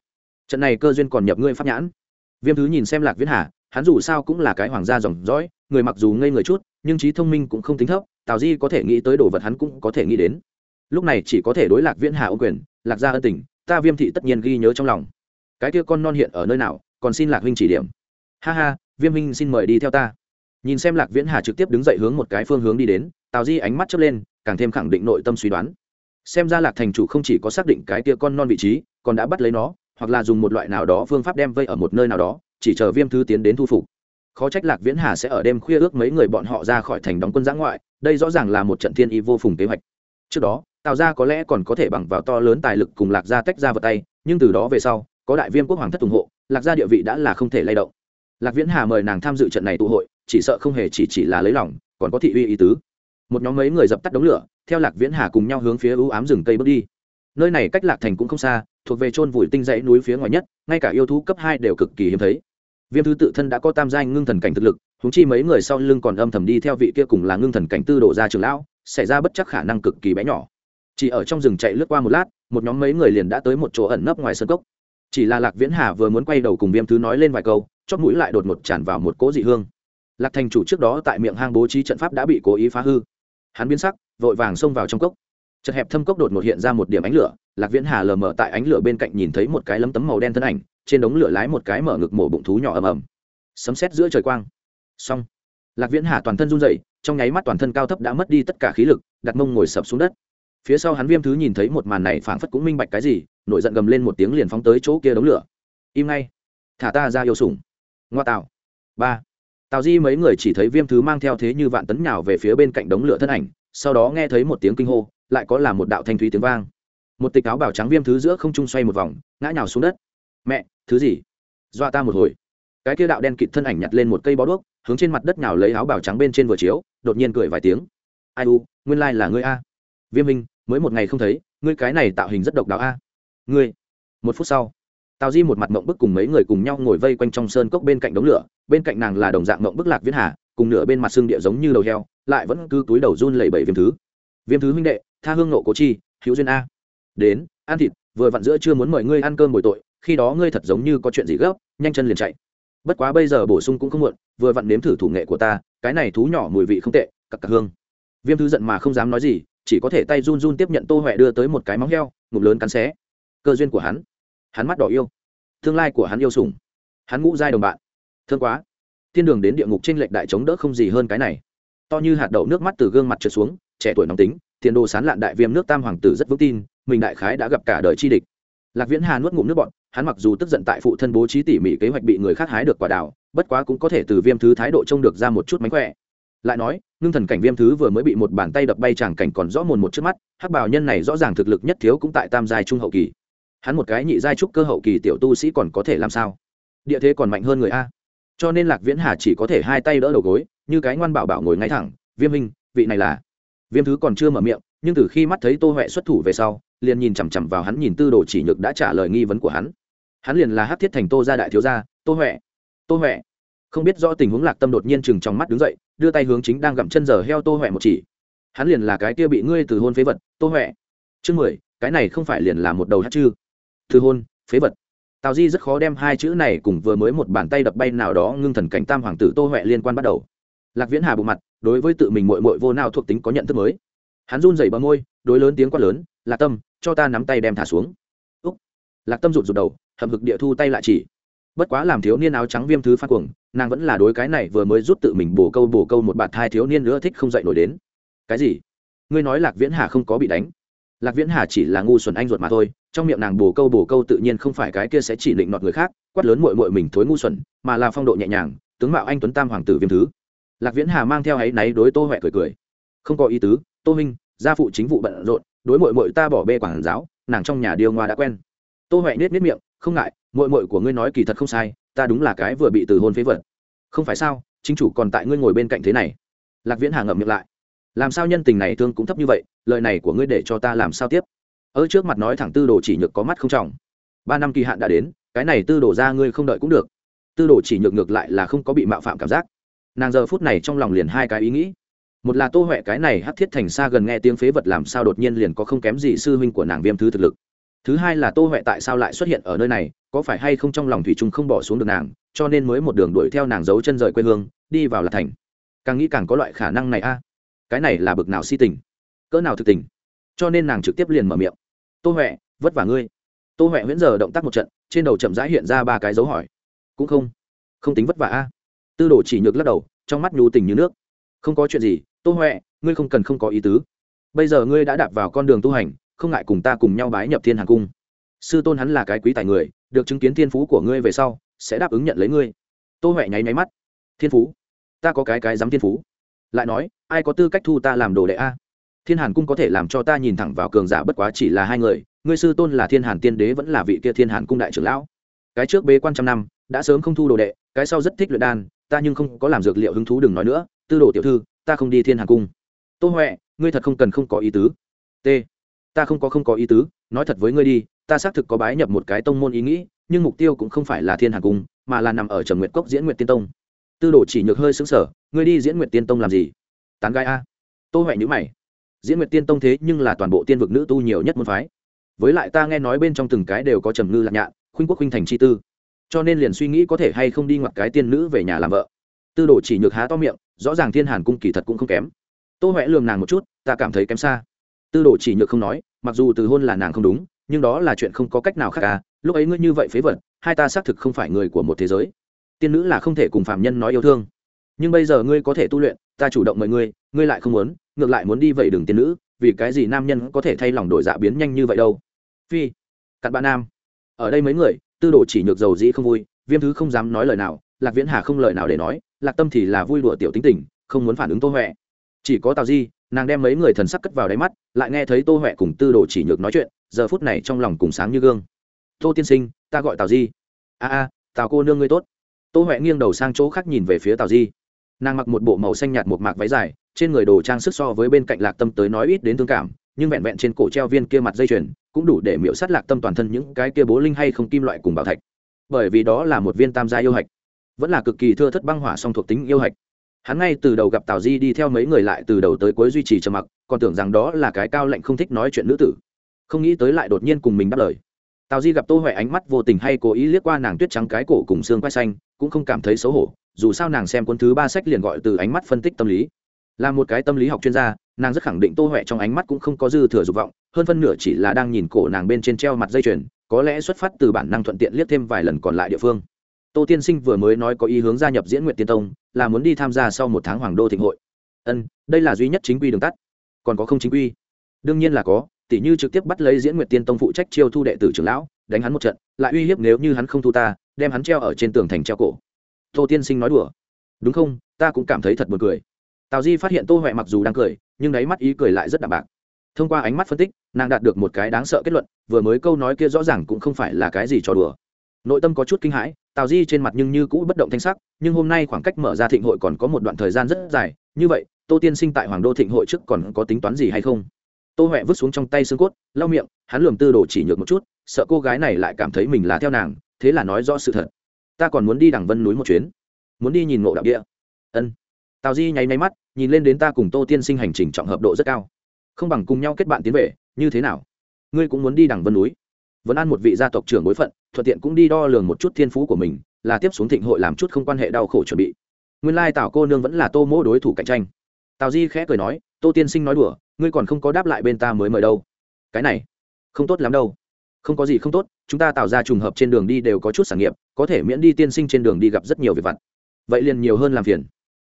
Trận này cơ duyên còn nhập ngươi pháp nhãn. Viêm thứ nhìn xem lạc viễn hà hắn dù sao cũng là cái hoàng gia dòng dõi, người mặc dù ngây người chút, nhưng trí thông minh cũng không tính thấp, tào di có thể nghĩ tới đồ vật hắn cũng có thể nghĩ đến. Lúc này chỉ có thể đối lạc viễn hà ô quyền, lạc gia ân tình, ta viêm thị tất nhiên ghi nhớ trong lòng. Cái kia con non hiện ở nơi nào, còn xin lạc huynh chỉ điểm. Ha ha, viêm huynh xin mời đi theo ta. Nhìn xem lạc viễn hà trực tiếp đứng dậy hướng một cái phương hướng đi đến, tào di ánh mắt chớp lên, càng thêm khẳng định nội tâm suy đoán. Xem ra lạc thành chủ không chỉ có xác định cái kia con non vị trí, còn đã bắt lấy nó, hoặc là dùng một loại nào đó phương pháp đem vây ở một nơi nào đó chỉ chờ viêm thư tiến đến thu phục. Khó trách lạc viễn hà sẽ ở đêm khuya ước mấy người bọn họ ra khỏi thành đóng quân giã ngoại, đây rõ ràng là một trận thiên y vô phùng kế hoạch. Trước đó, tào gia có lẽ còn có thể bằng vào to lớn tài lực cùng lạc gia tách ra vào tay, nhưng từ đó về sau, có đại viêm quốc hoàng thất ủng hộ, lạc gia địa vị đã là không thể lay động. Lạc viễn hà mời nàng tham dự trận này tụ hội, chỉ sợ không hề chỉ chỉ là lấy lòng, còn có thị uy ý tứ. Một nhóm mấy người dập tắt đống lửa, theo lạc viễn hà cùng nhau hướng phía ưu ám rừng cây bước đi. Nơi này cách lạc thành cũng không xa thuộc về trôn vùi tinh dãy núi phía ngoài nhất, ngay cả yêu thú cấp hai đều cực kỳ hiếm thấy. Viêm thứ tự thân đã có tam giai ngưng thần cảnh thực lực, huống chi mấy người sau lưng còn âm thầm đi theo vị kia cùng là ngưng thần cảnh tư đổ ra trường lão xảy ra bất chắc khả năng cực kỳ bé nhỏ. Chỉ ở trong rừng chạy lướt qua một lát, một nhóm mấy người liền đã tới một chỗ ẩn nấp ngoài sân cốc. Chỉ là lạc viễn hà vừa muốn quay đầu cùng viêm thứ nói lên vài câu chóp mũi lại đột ngột tràn vào một cỗ dị hương. Lạc thành chủ trước đó tại miệng hang bố trí trận pháp đã bị cố ý phá hư. Hắn biến sắc, vội vàng xông vào trong cốc chật hẹp thâm cốc đột ngột hiện ra một điểm ánh lửa, lạc viễn hà lờ mờ tại ánh lửa bên cạnh nhìn thấy một cái lấm tấm màu đen thân ảnh, trên đống lửa lái một cái mở ngực mổ bụng thú nhỏ ầm ầm. Sấm sét giữa trời quang. Xong. Lạc viễn hà toàn thân run dậy trong nháy mắt toàn thân cao thấp đã mất đi tất cả khí lực, đặt mông ngồi sập xuống đất. Phía sau hắn viêm thứ nhìn thấy một màn này phảng phất cũng minh bạch cái gì, nổi giận gầm lên một tiếng liền phóng tới chỗ kia đống lửa. Im ngay. Thả ta ra yêu sủng. Ngoa tạo. Ba. Tào di mấy người chỉ thấy viêm thứ mang theo thế như vạn tấn nhào về phía bên cạnh đống lửa thân ảnh, sau đó nghe thấy một tiếng kinh hô lại có là một đạo thanh thúy tiếng vang. Một tịch áo bảo trắng viêm thứ giữa không trung xoay một vòng, ngã nhào xuống đất. Mẹ, thứ gì? Dọa ta một hồi. Cái kia đạo đen kịt thân ảnh nhặt lên một cây bó đuốc, hướng trên mặt đất nhào lấy áo bảo trắng bên trên vừa chiếu, đột nhiên cười vài tiếng. Ai u, nguyên lai là ngươi a. Viêm minh mới một ngày không thấy, ngươi cái này tạo hình rất độc đáo a. Ngươi? Một phút sau, tào di một mặt mộng bức cùng mấy người cùng nhau ngồi vây quanh trong sơn cốc bên cạnh đống lửa, bên cạnh nàng là đồng dạng mộng bức lạc viễn hà, cùng nửa bên mặt xương địa giống như đầu heo, lại vẫn cứ túi đầu run lẩy bẩy viêm thứ. Viêm thứ huynh đệ tha hương nộ cố chi, hữu duyên a. Đến, ăn thịt, vừa vặn giữa chưa muốn mời ngươi ăn cơm bồi tội, khi đó ngươi thật giống như có chuyện gì gấp, nhanh chân liền chạy. Bất quá bây giờ bổ sung cũng không muộn, vừa vặn nếm thử thủ nghệ của ta, cái này thú nhỏ mùi vị không tệ, cặc cặc hương. Viêm thư giận mà không dám nói gì, chỉ có thể tay run run tiếp nhận tô huệ đưa tới một cái móng heo, ngụm lớn cắn xé. Cơ duyên của hắn. Hắn mắt đỏ yêu. Tương lai của hắn yêu sủng. Hắn ngũ giai đồng bạn. Thương quá. Thiên đường đến địa ngục trên lệch đại chống đỡ không gì hơn cái này. To như hạt đậu nước mắt từ gương mặt trượt xuống, trẻ tuổi nóng tính tiền đồ sán lạn đại viêm nước tam hoàng tử rất vững tin, mình đại khái đã gặp cả đời chi địch. Lạc viễn hà nuốt ngụm nước bọn hắn mặc dù tức giận tại phụ thân bố trí tỉ mỉ kế hoạch bị người khác hái được quả đào, bất quá cũng có thể từ viêm thứ thái độ trông được ra một chút mánh khỏe. Lại nói, ngưng thần cảnh viêm thứ vừa mới bị một bàn tay đập bay chàng cảnh còn rõ mồn một trước mắt, hắc bảo nhân này rõ ràng thực lực nhất thiếu cũng tại tam giai trung hậu kỳ. Hắn một cái nhị giai trúc cơ hậu kỳ tiểu tu sĩ còn có thể làm sao? Địa thế còn mạnh hơn người a. Cho nên lạc viễn hà chỉ có thể hai tay đỡ đầu gối, như cái ngoan bảo bảo ngồi ngay thẳng, viêm hình vị này là viêm thứ còn chưa mở miệng, nhưng từ khi mắt thấy tô huệ xuất thủ về sau, liền nhìn chằm chằm vào hắn nhìn tư đồ chỉ nhược đã trả lời nghi vấn của hắn. Hắn liền là hát thiết thành tô gia đại thiếu gia, tô huệ. Tô huệ. Không biết rõ tình huống lạc tâm đột nhiên chừng trong mắt đứng dậy, đưa tay hướng chính đang gặm chân giờ heo tô huệ một chỉ. Hắn liền là cái kia bị ngươi từ hôn phế vật, tô huệ. Chương mười, cái này không phải liền là một đầu hát chư. Từ hôn, phế vật. Tào di rất khó đem hai chữ này cùng vừa mới một bàn tay đập bay nào đó ngưng thần cảnh tam hoàng tử tô huệ liên quan bắt đầu lạc viễn hà bộ mặt, đối với tự mình mội mội vô nào thuộc tính có nhận thức mới. Hắn run dày bờ môi, đối lớn tiếng quát lớn, lạc tâm, cho ta nắm tay đem thả xuống. Úc. Lạc tâm rụt rụt đầu hầm hực địa thu tay lại chỉ. Bất quá làm thiếu niên áo trắng viêm thứ phát cuồng, nàng vẫn là đối cái này vừa mới rút tự mình bổ câu bổ câu một bạt hai thiếu niên nữa thích không dậy nổi đến. Cái gì? Ngươi nói lạc viễn hà không có bị đánh? Lạc viễn hà chỉ là ngu xuẩn anh ruột mà thôi, trong miệng nàng bổ câu bổ câu tự nhiên không phải cái kia sẽ chỉ định nọt người khác, quát lớn mội mội mình thối ngu xuẩn, mà là phong độ nhẹ nhàng, tướng mạo anh tuấn tam hoàng tử viêm thứ lạc viễn hà mang theo áy náy đối tô huệ cười cười. Không có ý tứ, tô minh, gia phụ chính vụ bận rộn, đối mội mội ta bỏ bê quản giáo, nàng trong nhà điêu ngoa đã quen. Tô huệ nết nết miệng, không ngại mội mội của ngươi nói kỳ thật không sai, ta đúng là cái vừa bị từ hôn phế vật. Không phải sao, chính chủ còn tại ngươi ngồi bên cạnh thế này. Lạc viễn hà ngậm miệng lại. Làm sao nhân tình này thương cũng thấp như vậy, lời này của ngươi để cho ta làm sao tiếp? Ở trước mặt nói thẳng tư đồ chỉ nhược có mắt không trọng. Ba năm kỳ hạn đã đến, cái này tư đồ ra ngươi không đợi cũng được. Tư đồ chỉ nhược ngược lại là không có bị mạo phạm cảm giác nàng giờ phút này trong lòng liền hai cái ý nghĩ. Một là tô huệ cái này hắc thiết thành xa gần nghe tiếng phế vật làm sao đột nhiên liền có không kém gì sư huynh của nàng viêm thứ thực lực. Thứ hai là tô huệ tại sao lại xuất hiện ở nơi này, có phải hay không trong lòng thủy trung không bỏ xuống được nàng, cho nên mới một đường đuổi theo nàng giấu chân rời quê hương, đi vào là thành. Càng nghĩ càng có loại khả năng này a. Cái này là bực nào si tình, cỡ nào thực tình. Cho nên nàng trực tiếp liền mở miệng. Tô huệ, vất vả ngươi. Tô huệ huyễn giờ động tác một trận, trên đầu chậm rãi hiện ra ba cái dấu hỏi. Cũng không không tính vất vả a tư đồ chỉ nhược lắc đầu, trong mắt nhu tình như nước. Không có chuyện gì, tô huệ, ngươi không cần không có ý tứ. Bây giờ ngươi đã đạp vào con đường tu hành, không ngại cùng ta cùng nhau bái nhập thiên hàng cung. Sư tôn hắn là cái quý tài người, được chứng kiến thiên phú của ngươi về sau, sẽ đáp ứng nhận lấy ngươi. Tô huệ nháy nháy mắt. Thiên phú? Ta có cái cái dám thiên phú? Lại nói, ai có tư cách thu ta làm đồ đệ a? Thiên hàn cung có thể làm cho ta nhìn thẳng vào cường giả bất quá chỉ là hai người, ngươi sư tôn là thiên hàn tiên đế vẫn là vị kia thiên hàn cung đại trưởng lão. Cái trước bế quan trăm năm, đã sớm không thu đồ đệ, cái sau rất thích luyện đan ta nhưng không có làm dược liệu hứng thú đừng nói nữa, tư đồ tiểu thư, ta không đi thiên hàng cung. Tô huệ, ngươi thật không cần không có ý tứ. T, ta không có không có ý tứ, nói thật với ngươi đi, ta xác thực có bái nhập một cái tông môn ý nghĩ, nhưng mục tiêu cũng không phải là thiên hàng cung, mà là nằm ở trầm nguyệt cốc diễn nguyệt tiên tông. Tư đồ chỉ nhược hơi xứng sở ngươi đi diễn nguyệt tiên tông làm gì? Tán gai a. Tô huệ nhữ mày. Diễn nguyệt tiên tông thế nhưng là toàn bộ tiên vực nữ tu nhiều nhất môn phái. Với lại ta nghe nói bên trong từng cái đều có trầm ngư lạc nhạn, khuynh quốc khuynh thành chi tư cho nên liền suy nghĩ có thể hay không đi ngoặt cái tiên nữ về nhà làm vợ. Tư đồ chỉ nhược há to miệng, rõ ràng thiên hàn cung kỳ thật cũng không kém. Tô huệ lường nàng một chút, ta cảm thấy kém xa. Tư đồ chỉ nhược không nói, mặc dù từ hôn là nàng không đúng, nhưng đó là chuyện không có cách nào khác cả lúc ấy ngươi như vậy phế vật, hai ta xác thực không phải người của một thế giới. Tiên nữ là không thể cùng phạm nhân nói yêu thương. Nhưng bây giờ ngươi có thể tu luyện, ta chủ động mời ngươi ngươi lại không muốn, ngược lại muốn đi vậy đừng tiên nữ, vì cái gì nam nhân có thể thay lòng đổi dạ biến nhanh như vậy đâu. Phi, cặn bạn nam. Ở đây mấy người tư đồ chỉ nhược dầu dĩ không vui, viêm thứ không dám nói lời nào, lạc viễn hà không lời nào để nói, lạc tâm thì là vui đùa tiểu tính tình, không muốn phản ứng tô huệ. Chỉ có tào di, nàng đem mấy người thần sắc cất vào đáy mắt, lại nghe thấy tô huệ cùng tư đồ chỉ nhược nói chuyện, giờ phút này trong lòng cùng sáng như gương. Tô tiên sinh, ta gọi tào di. A a, tào cô nương ngươi tốt. Tô huệ nghiêng đầu sang chỗ khác nhìn về phía tào di. Nàng mặc một bộ màu xanh nhạt một mạc váy dài, trên người đồ trang sức so với bên cạnh lạc tâm tới nói ít đến thương cảm nhưng vẹn vẹn trên cổ treo viên kia mặt dây chuyền cũng đủ để miễu sát lạc tâm toàn thân những cái kia bố linh hay không kim loại cùng bảo thạch. Bởi vì đó là một viên tam gia yêu hạch, vẫn là cực kỳ thưa thất băng hỏa song thuộc tính yêu hạch. Hắn ngay từ đầu gặp tào di đi theo mấy người lại từ đầu tới cuối duy trì trầm mặc, còn tưởng rằng đó là cái cao lạnh không thích nói chuyện nữ tử. Không nghĩ tới lại đột nhiên cùng mình đáp lời. Tào di gặp tô huệ ánh mắt vô tình hay cố ý liếc qua nàng tuyết trắng cái cổ cùng xương quay xanh, cũng không cảm thấy xấu hổ, dù sao nàng xem cuốn thứ ba sách liền gọi từ ánh mắt phân tích tâm lý. Là một cái tâm lý học chuyên gia nàng rất khẳng định tô huệ trong ánh mắt cũng không có dư thừa dục vọng, hơn phân nửa chỉ là đang nhìn cổ nàng bên trên treo mặt dây chuyền, có lẽ xuất phát từ bản năng thuận tiện liếc thêm vài lần còn lại địa phương. Tô tiên sinh vừa mới nói có ý hướng gia nhập diễn nguyện tiên tông, là muốn đi tham gia sau một tháng hoàng đô thịnh hội. Ân, đây là duy nhất chính quy đường tắt. Còn có không chính quy? Đương nhiên là có tỷ như trực tiếp bắt lấy diễn nguyện tiên tông phụ trách chiêu thu đệ tử trưởng lão, đánh hắn một trận, lại uy hiếp nếu như hắn không thu ta, đem hắn treo ở trên tường thành treo cổ. Tô tiên sinh nói đùa. Đúng không? Ta cũng cảm thấy thật buồn cười tào di phát hiện tô huệ mặc dù đang cười, nhưng đáy mắt ý cười lại rất đạm bạc. Thông qua ánh mắt phân tích, nàng đạt được một cái đáng sợ kết luận, vừa mới câu nói kia rõ ràng cũng không phải là cái gì trò đùa. Nội tâm có chút kinh hãi, tào di trên mặt nhưng như cũ bất động thanh sắc, nhưng hôm nay khoảng cách mở ra thịnh hội còn có một đoạn thời gian rất dài, như vậy, tô tiên sinh tại hoàng đô thịnh hội trước còn có tính toán gì hay không? Tô huệ vứt xuống trong tay xương cốt, lau miệng, hắn lườm tư đồ chỉ nhược một chút, sợ cô gái này lại cảm thấy mình là theo nàng, thế là nói rõ sự thật. Ta còn muốn đi đằng vân núi một chuyến. Muốn đi nhìn ngộ đạo địa. Ân tào di nháy máy mắt, nhìn lên đến ta cùng tô tiên sinh hành trình trọng hợp độ rất cao. Không bằng cùng nhau kết bạn tiến về, như thế nào? Ngươi cũng muốn đi đằng vân núi. Vẫn ăn một vị gia tộc trưởng bối phận, thuận tiện cũng đi đo lường một chút thiên phú của mình, là tiếp xuống thịnh hội làm chút không quan hệ đau khổ chuẩn bị. Nguyên lai tào cô nương vẫn là tô mỗ đối thủ cạnh tranh. Tào di khẽ cười nói, tô tiên sinh nói đùa, ngươi còn không có đáp lại bên ta mới mời đâu. Cái này, không tốt lắm đâu. Không có gì không tốt, chúng ta tạo ra trùng hợp trên đường đi đều có chút sản nghiệp, có thể miễn đi tiên sinh trên đường đi gặp rất nhiều việc vặt. Vậy liền nhiều hơn làm phiền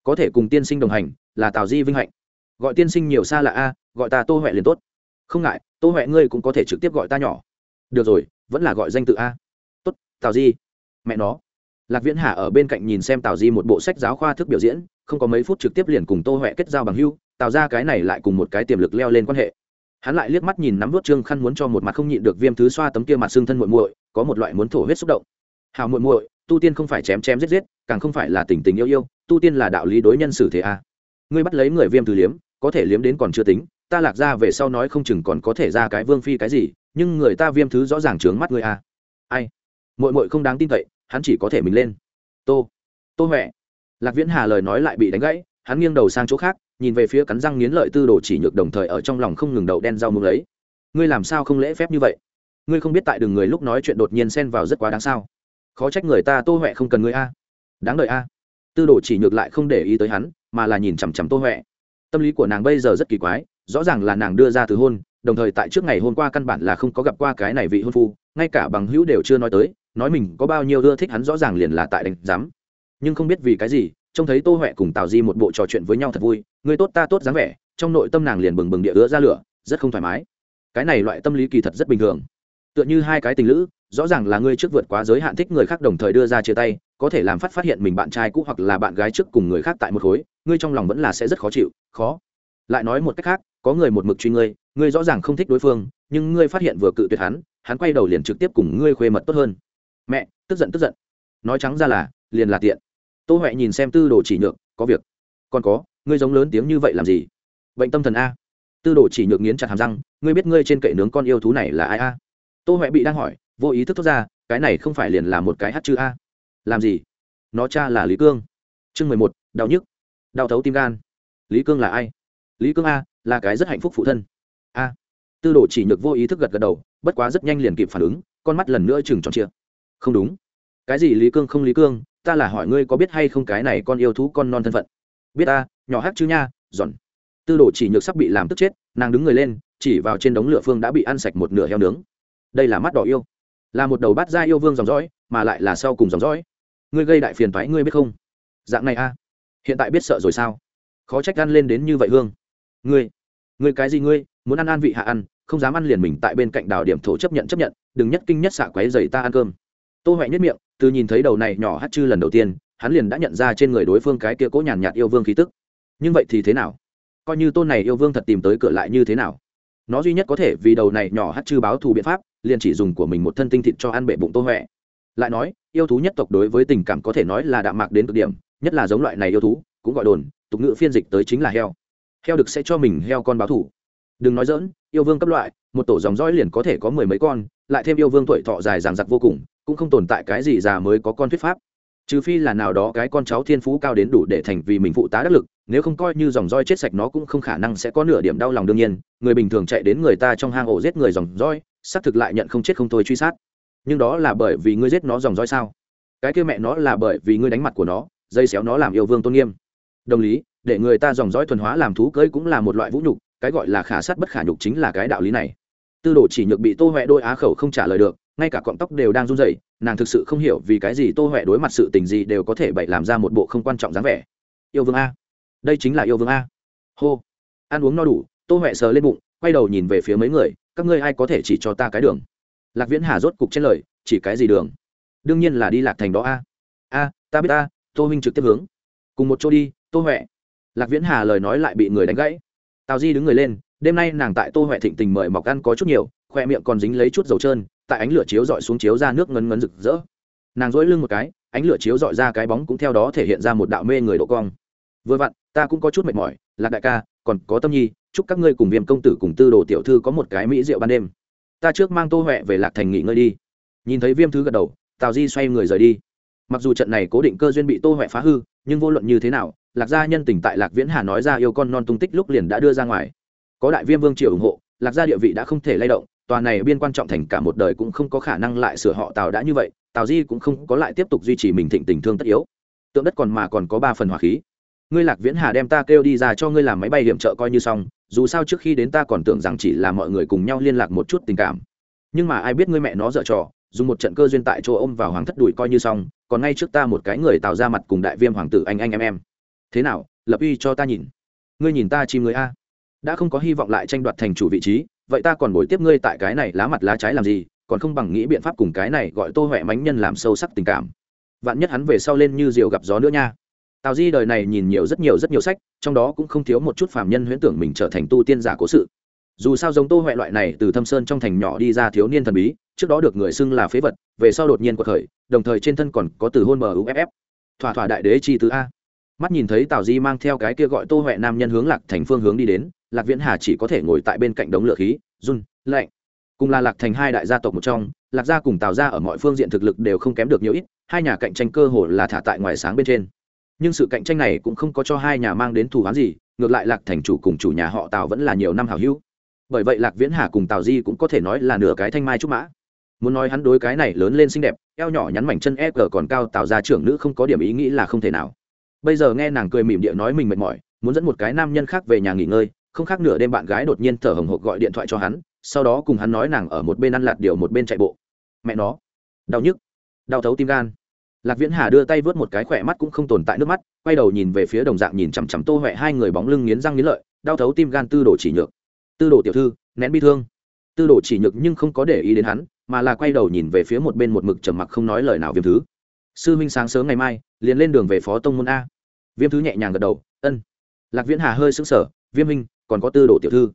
có thể cùng tiên sinh đồng hành là tào di vinh hạnh gọi tiên sinh nhiều xa là a gọi ta tô huệ liền tốt không ngại tô huệ ngươi cũng có thể trực tiếp gọi ta nhỏ được rồi vẫn là gọi danh tự a tốt tào di mẹ nó lạc viễn hà ở bên cạnh nhìn xem tào di một bộ sách giáo khoa thức biểu diễn không có mấy phút trực tiếp liền cùng tô huệ kết giao bằng hưu tạo ra cái này lại cùng một cái tiềm lực leo lên quan hệ hắn lại liếc mắt nhìn nắm vút trương khăn muốn cho một mặt không nhịn được viêm thứ xoa tấm kia mặt xương thân muội muội có một loại muốn thổ huyết xúc động hào muội muội tu tiên không phải chém chém giết giết, càng không phải là tình tình yêu yêu, tu tiên là đạo lý đối nhân xử thế a. À. ngươi bắt lấy người viêm từ liếm, có thể liếm đến còn chưa tính, ta lạc ra về sau nói không chừng còn có thể ra cái vương phi cái gì, nhưng người ta viêm thứ rõ ràng trướng mắt ngươi a. À. ai? Mội mội không đáng tin cậy, hắn chỉ có thể mình lên. Tô. Tô huệ. Lạc viễn hà lời nói lại bị đánh gãy, hắn nghiêng đầu sang chỗ khác, nhìn về phía cắn răng nghiến lợi tư đồ chỉ nhược đồng thời ở trong lòng không ngừng đậu đen rau mương lấy. Ngươi làm sao không lễ phép như vậy? Ngươi không biết tại đường người lúc nói chuyện đột nhiên xen vào rất quá đáng sao? Khó trách người ta tô huệ không cần người a. Đáng đợi a. Tư đồ chỉ nhược lại không để ý tới hắn, mà là nhìn chằm chằm tô huệ. Tâm lý của nàng bây giờ rất kỳ quái, rõ ràng là nàng đưa ra từ hôn, đồng thời tại trước ngày hôm qua căn bản là không có gặp qua cái này vị hôn phu, ngay cả bằng hữu đều chưa nói tới, nói mình có bao nhiêu ưa thích hắn rõ ràng liền là tại đánh giám. Nhưng không biết vì cái gì, trông thấy tô huệ cùng tào di một bộ trò chuyện với nhau thật vui, người tốt ta tốt dáng vẻ, trong nội tâm nàng liền bừng bừng địa ứa ra lửa, rất không thoải mái. Cái này loại tâm lý kỳ thật rất bình thường tựa như hai cái tình lữ, rõ ràng là ngươi trước vượt quá giới hạn thích người khác đồng thời đưa ra chia tay, có thể làm phát phát hiện mình bạn trai cũ hoặc là bạn gái trước cùng người khác tại một khối, ngươi trong lòng vẫn là sẽ rất khó chịu, khó. Lại nói một cách khác, có người một mực truy ngươi ngươi rõ ràng không thích đối phương, nhưng ngươi phát hiện vừa cự tuyệt hắn hắn quay đầu liền trực tiếp cùng ngươi khuê mật tốt hơn. Mẹ, tức giận tức giận. Nói trắng ra là, liền là tiện. Tô huệ nhìn xem tư đồ chỉ nhược, có việc. Còn có, ngươi giống lớn tiếng như vậy làm gì? Bệnh tâm thần a. Tư đồ chỉ nhược nghiến chặt hàm răng, ngươi biết ngươi trên kệ nướng con yêu thú này là ai a? Tô huệ bị đang hỏi, vô ý thức thốt ra, cái này không phải liền là một cái hát chữ a. Làm gì? Nó cha là lý cương. Chương mười một, đau nhức. Đau thấu tim gan. Lý cương là ai? Lý cương a là cái rất hạnh phúc phụ thân. A. Tư đồ chỉ nhược vô ý thức gật gật đầu, bất quá rất nhanh liền kịp phản ứng, con mắt lần nữa chừng tròn chia không đúng. Cái gì lý cương không lý cương, ta là hỏi ngươi có biết hay không cái này con yêu thú con non thân phận. Biết ta nhỏ hát chứ nha, giòn. Tư đồ chỉ nhược sắp bị làm tức chết, nàng đứng người lên, chỉ vào trên đống lửa phương đã bị ăn sạch một nửa heo nướng đây là mắt đỏ yêu. Là một đầu bát gia yêu vương dòng dõi, mà lại là sau cùng dòng dõi. Ngươi gây đại phiền thoái ngươi biết không? Dạng này a hiện tại biết sợ rồi sao? Khó trách ăn lên đến như vậy hương. Ngươi ngươi cái gì ngươi? Muốn ăn an vị hạ ăn, không dám ăn liền mình tại bên cạnh đào điểm thổ chấp nhận chấp nhận, đừng nhất kinh nhất xạ quấy dày ta ăn cơm. Tô huệ nhất miệng, từ nhìn thấy đầu này nhỏ hát chư lần đầu tiên, hắn liền đã nhận ra trên người đối phương cái kia cố nhàn nhạt yêu vương khí tức. Nhưng vậy thì thế nào? Coi như tôn này yêu vương thật tìm tới cửa lại như thế nào? Nó duy nhất có thể vì đầu này nhỏ hát chư báo thù biện pháp liền chỉ dùng của mình một thân tinh thịt cho ăn bệ bụng tô huệ. Lại nói, yêu thú nhất tộc đối với tình cảm có thể nói là đạm mạc đến cực điểm, nhất là giống loại này yêu thú, cũng gọi đồn, tục ngữ phiên dịch tới chính là heo. Heo được sẽ cho mình heo con báo thù đừng nói dỡn yêu vương cấp loại, một tổ dòng dõi liền có thể có mười mấy con, lại thêm yêu vương tuổi thọ dài dằng dặc vô cùng, cũng không tồn tại cái gì già mới có con thuyết pháp. Trừ phi là nào đó cái con cháu thiên phú cao đến đủ để thành vì mình phụ tá đắc lực, nếu không coi như dòng roi chết sạch nó cũng không khả năng sẽ có nửa điểm đau lòng đương nhiên, người bình thường chạy đến người ta trong hang ổ giết người dòng roi xác thực lại nhận không chết không thôi truy sát. Nhưng đó là bởi vì ngươi giết nó dòng dõi sao? Cái kia mẹ nó là bởi vì ngươi đánh mặt của nó, dây xéo nó làm yêu vương tôn nghiêm. Đồng lý, để người ta dòng dõi thuần hóa làm thú cưỡi cũng là một loại vũ nhục, cái gọi là khả sát bất khả nhục chính là cái đạo lý này. Tư đồ chỉ nhược bị tô huệ đôi á khẩu không trả lời được, ngay cả cọng tóc đều đang run rẩy, nàng thực sự không hiểu vì cái gì tô huệ đối mặt sự tình gì đều có thể bậy làm ra một bộ không quan trọng dáng vẻ. Yêu vương a. Đây chính là yêu vương a. Hô. Ăn uống no đủ, tô huệ sờ lên bụng, quay đầu nhìn về phía mấy người các ngươi ai có thể chỉ cho ta cái đường? Lạc viễn hà rốt cục trên lời, chỉ cái gì đường? Đương nhiên là đi lạc thành đó a. A, ta biết ta, tô huynh trực tiếp hướng. Cùng một chỗ đi, tô huệ. Lạc viễn hà lời nói lại bị người đánh gãy. Tào di đứng người lên, đêm nay nàng tại tô huệ thịnh tình mời mọc ăn có chút nhiều khoe miệng còn dính lấy chút dầu trơn, tại ánh lửa chiếu dọi xuống chiếu ra nước ngấn ngấn rực rỡ. Nàng dỗi lưng một cái, ánh lửa chiếu dọi ra cái bóng cũng theo đó thể hiện ra một đạo mê người độ cong. Vừa vặn, ta cũng có chút mệt mỏi, lạc đại ca, còn có tâm nhi chúc các ngươi cùng viêm công tử cùng tư đồ tiểu thư có một cái mỹ rượu ban đêm. Ta trước mang tô huệ về lạc thành nghỉ ngơi đi. Nhìn thấy viêm thứ gật đầu, tào di xoay người rời đi. Mặc dù trận này cố định cơ duyên bị tô huệ phá hư, nhưng vô luận như thế nào, lạc gia nhân tình tại lạc viễn hà nói ra yêu con non tung tích lúc liền đã đưa ra ngoài. Có đại viêm vương triều ủng hộ, lạc gia địa vị đã không thể lay động, tòa này biên quan trọng thành cả một đời cũng không có khả năng lại sửa họ tào đã như vậy, tào di cũng không có lại tiếp tục duy trì mình thịnh tình thương tất yếu. Tượng đất còn mà còn có ba phần hỏa khí ngươi lạc viễn hà đem ta kêu đi ra cho ngươi làm máy bay hiểm trợ coi như xong, dù sao trước khi đến ta còn tưởng rằng chỉ là mọi người cùng nhau liên lạc một chút tình cảm. Nhưng mà ai biết ngươi mẹ nó dở trò, dùng một trận cơ duyên tại chỗ ôm vào hoàng thất đùi coi như xong, còn ngay trước ta một cái người tạo ra mặt cùng đại viêm hoàng tử anh anh em em. Thế nào, lập uy cho ta nhìn. Ngươi nhìn ta chim người a. Đã không có hy vọng lại tranh đoạt thành chủ vị trí, vậy ta còn bồi tiếp ngươi tại cái này lá mặt lá trái làm gì, còn không bằng nghĩ biện pháp cùng cái này gọi tô huệ mánh nhân làm sâu sắc tình cảm. Vạn nhất hắn về sau lên như diều gặp gió nữa nha tào di đời này nhìn nhiều rất nhiều rất nhiều sách, trong đó cũng không thiếu một chút phàm nhân huyễn tưởng mình trở thành tu tiên giả cố sự. Dù sao giống tô huệ loại này từ thâm sơn trong thành nhỏ đi ra thiếu niên thần bí, trước đó được người xưng là phế vật, về sau đột nhiên cuộc khởi, đồng thời trên thân còn có từ hôn muff thỏa thỏa đại đế chi tứ a. Mắt nhìn thấy tào di mang theo cái kia gọi tô huệ nam nhân hướng lạc thành phương hướng đi đến, lạc viễn hà chỉ có thể ngồi tại bên cạnh đống lửa khí, run, lạnh. Cùng là lạc thành hai đại gia tộc một trong, lạc gia cùng tào gia ở mọi phương diện thực lực đều không kém được nhiều ít, hai nhà cạnh tranh cơ hồ là thả tại ngoài sáng bên trên nhưng sự cạnh tranh này cũng không có cho hai nhà mang đến thù hán gì, ngược lại lạc thành chủ cùng chủ nhà họ tào vẫn là nhiều năm hào hữu. Bởi vậy lạc viễn hà cùng tào di cũng có thể nói là nửa cái thanh mai trúc mã. Muốn nói hắn đối cái này lớn lên xinh đẹp, eo nhỏ nhắn mảnh chân e cờ còn cao, tào ra trưởng nữ không có điểm ý nghĩ là không thể nào. Bây giờ nghe nàng cười mỉm địa nói mình mệt mỏi, muốn dẫn một cái nam nhân khác về nhà nghỉ ngơi, không khác nửa đêm bạn gái đột nhiên thở hồng hộc gọi điện thoại cho hắn, sau đó cùng hắn nói nàng ở một bên ăn lạt điều một bên chạy bộ. Mẹ nó, đau nhức, đau thấu tim gan lạc viễn hà đưa tay vớt một cái khỏe mắt cũng không tồn tại nước mắt quay đầu nhìn về phía đồng dạng nhìn chằm chằm tô huệ hai người bóng lưng nghiến răng nghiến lợi đau thấu tim gan tư đồ chỉ nhược. Tư đồ tiểu thư nén bi thương. Tư đồ chỉ nhược nhưng không có để ý đến hắn mà là quay đầu nhìn về phía một bên một mực trầm mặc không nói lời nào viêm thứ. Sư minh sáng sớm ngày mai liền lên đường về phó tông môn a. Viêm thứ nhẹ nhàng gật đầu ân. Lạc viễn hà hơi sững sờ viêm minh, còn có tư đồ tiểu thư.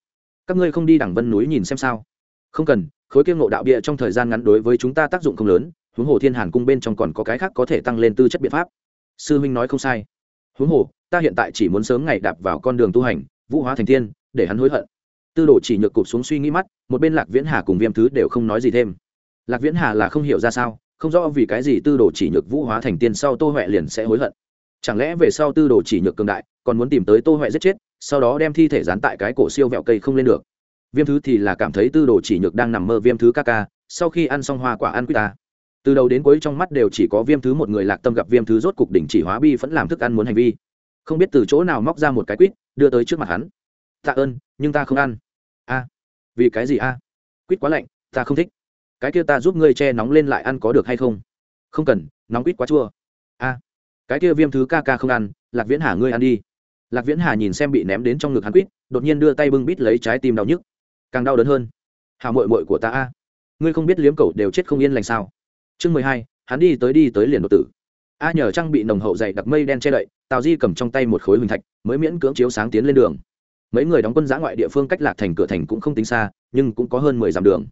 Các ngươi không đi đẳng vân núi nhìn xem sao. Không cần khối kiêng ngộ đạo bia trong thời gian ngắn đối với chúng ta tác dụng không lớn huống hồ thiên hàn cung bên trong còn có cái khác có thể tăng lên tư chất biện pháp. Sư huynh nói không sai. Huống hồ, ta hiện tại chỉ muốn sớm ngày đạp vào con đường tu hành, vũ hóa thành tiên để hắn hối hận. Tư đồ chỉ nhược cụp xuống suy nghĩ mắt, một bên lạc viễn hà cùng viêm thứ đều không nói gì thêm. Lạc viễn hà là không hiểu ra sao, không rõ vì cái gì tư đồ chỉ nhược vũ hóa thành tiên sau tô huệ liền sẽ hối hận. Chẳng lẽ về sau tư đồ chỉ nhược cường đại, còn muốn tìm tới tô huệ giết chết, sau đó đem thi thể dán tại cái cổ siêu vẹo cây không lên được? Viêm thứ thì là cảm thấy tư đồ chỉ nhược đang nằm mơ viêm thứ ca ca, sau khi ăn xong hoa quả ăn quýt ta từ đầu đến cuối trong mắt đều chỉ có viêm thứ một người lạc tâm gặp viêm thứ rốt cục đỉnh chỉ hóa bi vẫn làm thức ăn muốn hành vi. Không biết từ chỗ nào móc ra một cái quýt, đưa tới trước mặt hắn. Tạ ơn, nhưng ta không ăn. A, vì cái gì a? Quýt quá lạnh, ta không thích. Cái kia ta giúp ngươi che nóng lên lại ăn có được hay không? Không cần, nóng quýt quá chua. A, cái kia viêm thứ ca ca không ăn, lạc viễn hà ngươi ăn đi. Lạc viễn hà nhìn xem bị ném đến trong ngực hắn quýt, đột nhiên đưa tay bưng bít lấy trái tim đau nhức. Càng đau đớn hơn. Hào mội mội của ta a, ngươi không biết liếm cầu đều chết không yên lành sao? Chương mười hai, hắn đi tới đi tới liền đột tử. A nhờ trang bị nồng hậu dày đặc mây đen che đậy, tào di cầm trong tay một khối huỳnh thạch, mới miễn cưỡng chiếu sáng tiến lên đường. Mấy người đóng quân giã ngoại địa phương cách lạc thành cửa thành cũng không tính xa, nhưng cũng có hơn mười dặm đường.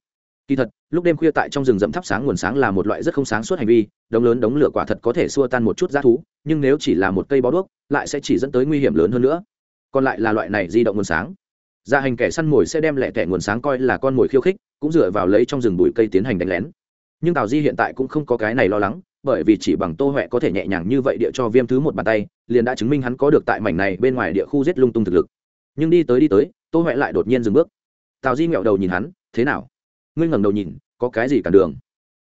Kỳ thật, lúc đêm khuya tại trong rừng rậm thắp sáng nguồn sáng là một loại rất không sáng suốt hành vi, đống lớn đống lửa quả thật có thể xua tan một chút g thú, nhưng nếu chỉ là một cây bó đuốc, lại sẽ chỉ dẫn tới nguy hiểm lớn hơn nữa. Còn lại là loại này di động nguồn sáng. Gia hành kẻ săn mồi sẽ đem lẻ tẻ nguồn sáng coi là con mồi khiêu khích, cũng dựa vào lấy trong rừng bụi cây tiến hành đánh lén nhưng tào di hiện tại cũng không có cái này lo lắng, bởi vì chỉ bằng tô huệ có thể nhẹ nhàng như vậy địa cho viêm thứ một bàn tay, liền đã chứng minh hắn có được tại mảnh này bên ngoài địa khu giết lung tung thực lực. Nhưng đi tới đi tới, tô huệ lại đột nhiên dừng bước. Tào di nghẹo đầu nhìn hắn, thế nào? Ngươi ngẩng đầu nhìn, có cái gì cản đường?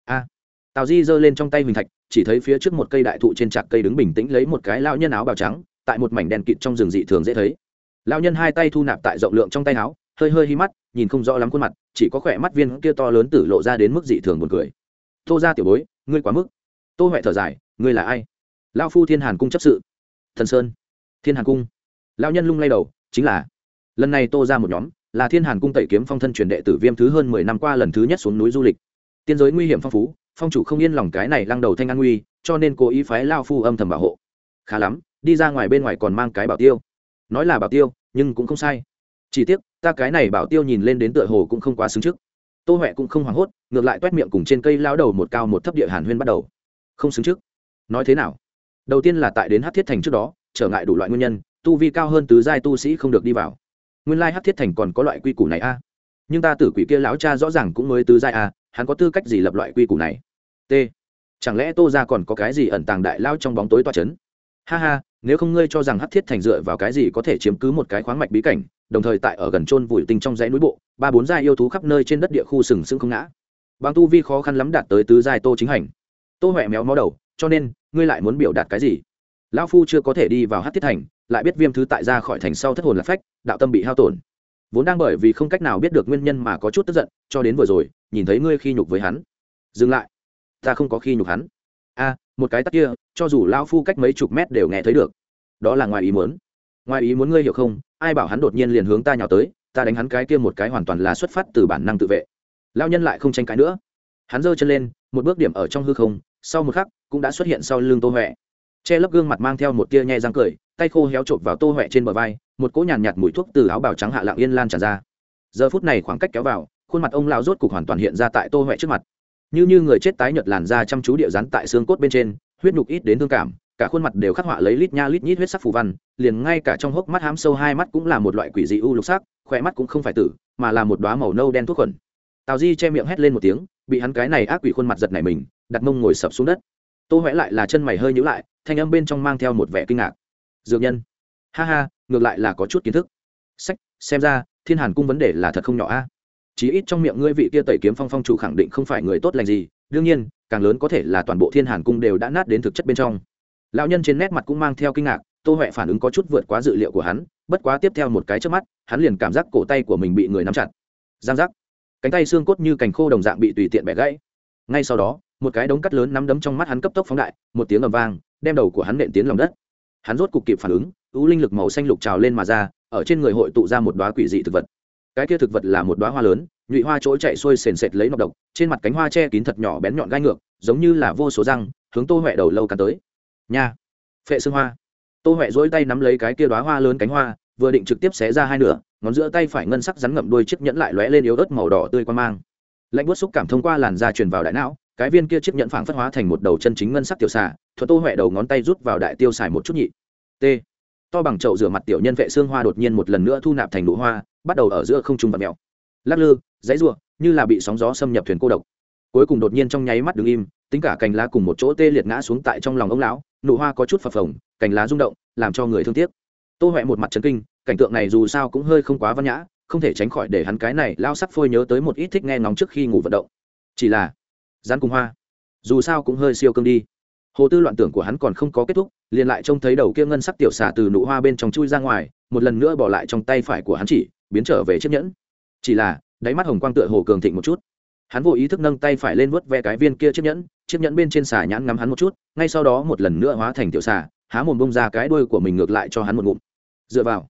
A. Tào di giơ lên trong tay huỳnh thạch, chỉ thấy phía trước một cây đại thụ trên trạc cây đứng bình tĩnh lấy một cái lao nhân áo bào trắng, tại một mảnh đèn kịt trong rừng dị thường dễ thấy. Lao nhân hai tay thu nạp tại rộng lượng trong tay áo, hơi hơi hi mắt, nhìn không rõ lắm khuôn mặt, chỉ có khỏe mắt viên kia to lớn tử lộ ra đến mức dị thường buồn cười tô ra tiểu bối, ngươi quá mức. Tô huệ thở dài, ngươi là ai? Lao phu thiên hàn cung chấp sự. Thần sơn. Thiên hàn cung. Lao nhân lung lay đầu, chính là. Lần này tô ra một nhóm, là thiên hàn cung tẩy kiếm phong thân truyền đệ tử viêm thứ hơn mười năm qua lần thứ nhất xuống núi du lịch. Tiên giới nguy hiểm phong phú, phong chủ không yên lòng cái này lăng đầu thanh an nguy, cho nên cố ý phái lao phu âm thầm bảo hộ. Khá lắm, đi ra ngoài bên ngoài còn mang cái bảo tiêu. Nói là bảo tiêu, nhưng cũng không sai. Chỉ tiếc, ta cái này bảo tiêu nhìn lên đến tựa hồ cũng không quá xứng trước tô huệ cũng không hoảng hốt, ngược lại t u é t miệng cùng trên cây lao đầu một cao một thấp địa hàn huyên bắt đầu. Không xứng trước. Nói thế nào? Đầu tiên là tại đến hát thiết thành trước đó, trở ngại đủ loại nguyên nhân, tu vi cao hơn tứ giai tu sĩ không được đi vào. Nguyên lai hát thiết thành còn có loại quy củ này a. Nhưng ta tử quỷ kia lão cha rõ ràng cũng mới tứ giai a, hắn có tư cách gì lập loại quy củ này? T. Chẳng lẽ tô ra còn có cái gì ẩn tàng đại lao trong bóng tối toa c h ấ n ha ha, nếu không ngươi cho rằng hắc thiết thành dựa vào cái gì có thể chiếm cứ một cái khoáng mạch bí cảnh đồng thời tại ở gần trôn vùi tinh trong dãy núi bộ, ba bốn giai yêu thú khắp nơi trên đất địa khu sừng sững không ngã. Bằng tu vi khó khăn lắm đạt tới tứ giai tô chính hành. Tô huệ méo mó đầu, cho nên, ngươi lại muốn biểu đạt cái gì? Lão phu chưa có thể đi vào hát thiết thành, lại biết viêm thứ tại ra khỏi thành sau thất hồn lạc phách, đạo tâm bị hao tổn. Vốn đang bởi vì không cách nào biết được nguyên nhân mà có chút tức giận, cho đến vừa rồi, nhìn thấy ngươi khi nhục với hắn. Dừng lại, ta không có khi nhục hắn. A, một cái tắc kia, cho dù lão phu cách mấy chục mét đều nghe thấy được. Đó là ngoài ý muốn. Ngoài ý muốn ngươi hiểu không? Ai bảo hắn đột nhiên liền hướng ta nhào tới ta đánh hắn cái kia một cái hoàn toàn là xuất phát từ bản năng tự vệ. Lao nhân lại không tranh cãi nữa. Hắn giơ chân lên một bước điểm ở trong hư không sau một khắc cũng đã xuất hiện sau lưng tô huệ. Che lấp gương mặt mang theo một tia nhẹ răng cười tay khô héo chộp vào tô huệ trên bờ vai một cỗ nhàn nhạt, nhạt mùi thuốc từ áo bào trắng hạ lạng yên lan tràn ra. Giờ phút này khoảng cách kéo vào khuôn mặt ông lão rốt cục hoàn toàn hiện ra tại tô huệ trước mặt. Như như người chết tái nhợt làn da chăm chú địa rắn tại xương cốt bên trên huyết nhục ít đến thương cảm cả khuôn mặt đều khắc họa lấy lít nha lít nhít huyết sắc phù văn, liền ngay cả trong hốc mắt hám sâu hai mắt cũng là một loại quỷ dị u lục sắc, khỏe mắt cũng không phải tử, mà là một đoá màu nâu đen thuốc khuẩn. Tào di che miệng hét lên một tiếng, bị hắn cái này ác quỷ khuôn mặt giật này mình, đặt mông ngồi sập xuống đất. Tô huệ lại là chân mày hơi nhữ lại, thanh âm bên trong mang theo một vẻ kinh ngạc. Dược nhân. Ha ha, ngược lại là có chút kiến thức. Sách, xem ra, thiên hàn cung vấn đề là thật không nhỏ a. Chí ít trong miệng ngươi vị kia tẩy kiếm phong phong chủ khẳng định không phải người tốt lành gì, đương nhiên, càng lớn có thể là toàn bộ thiên hàn cung đều đã nát đến thực chất bên trong lão nhân trên nét mặt cũng mang theo kinh ngạc, tô huệ phản ứng có chút vượt quá dự liệu của hắn, bất quá tiếp theo một cái trước mắt, hắn liền cảm giác cổ tay của mình bị người nắm chặt. Giang giác. Cánh tay xương cốt như cành khô đồng dạng bị tùy tiện bẻ gãy. Ngay sau đó, một cái đống cắt lớn nắm đấm trong mắt hắn cấp tốc phóng đại, một tiếng ầm vang, đem đầu của hắn nện tiến lòng đất. Hắn rốt cục kịp phản ứng ưu linh lực màu xanh lục trào lên mà ra, ở trên người hội tụ ra một đoá quỷ dị thực vật. Cái kia thực vật là một đoá hoa lớn, nhụy hoa chỗ chạy xuôi sền sệt lấy nọc độc, trên mặt cánh hoa che kín thật nhỏ bén nhọn gai ngược, giống như là vô số răng, hướng tô huệ đầu lâu cắn tới nha. Phệ xương hoa. Tô huệ dỗi tay nắm lấy cái kia đoá hoa lớn cánh hoa, vừa định trực tiếp xé ra hai nửa, ngón giữa tay phải ngân sắc rắn ngậm đôi chiếc nhẫn lại lóe lên yếu ớt màu đỏ tươi quan mang. Lạnh bút xúc cảm thông qua làn da truyền vào đại não, cái viên kia chiếc nhẫn phảng phất hóa thành một đầu chân chính ngân sắc tiểu xà, thuật tô huệ đầu ngón tay rút vào đại tiêu xài một chút nhị. T. To bằng chậu rửa mặt tiểu nhân vệ xương hoa đột nhiên một lần nữa thu nạp thành nụ hoa, bắt đầu ở giữa không trung vật mèo. Lắc lư, dãy ruộng như là bị sóng gió xâm nhập thuyền cô độc. Cuối cùng đột nhiên trong nháy mắt đứng im tính cả cành lá cùng một chỗ tê liệt ngã xuống tại trong lòng ông lão, nụ hoa có chút phập phồng, cành lá rung động, làm cho người thương tiếc. Tô huệ một mặt trấn kinh, cảnh tượng này dù sao cũng hơi không quá văn nhã, không thể tránh khỏi để hắn cái này lao sắc phôi nhớ tới một ít thích nghe ngóng trước khi ngủ vận động. Chỉ là rán cùng hoa, dù sao cũng hơi siêu cương đi. Hồ tư loạn tưởng của hắn còn không có kết thúc, liền lại trông thấy đầu kia ngân sắc tiểu xà từ nụ hoa bên trong chui ra ngoài, một lần nữa bỏ lại trong tay phải của hắn chỉ, biến trở về chiếc nhẫn. Chỉ là, đáy mắt hồng quang tựa hồ cường thịnh một chút. Hắn vô ý thức nâng tay phải lên vớt ve cái viên kia chiếc nhẫn chiếc nhẫn bên trên xà nhãn ngắm hắn một chút, ngay sau đó một lần nữa hóa thành tiểu xà, há mồm bông ra cái đuôi của mình ngược lại cho hắn một ngụm. Dựa vào,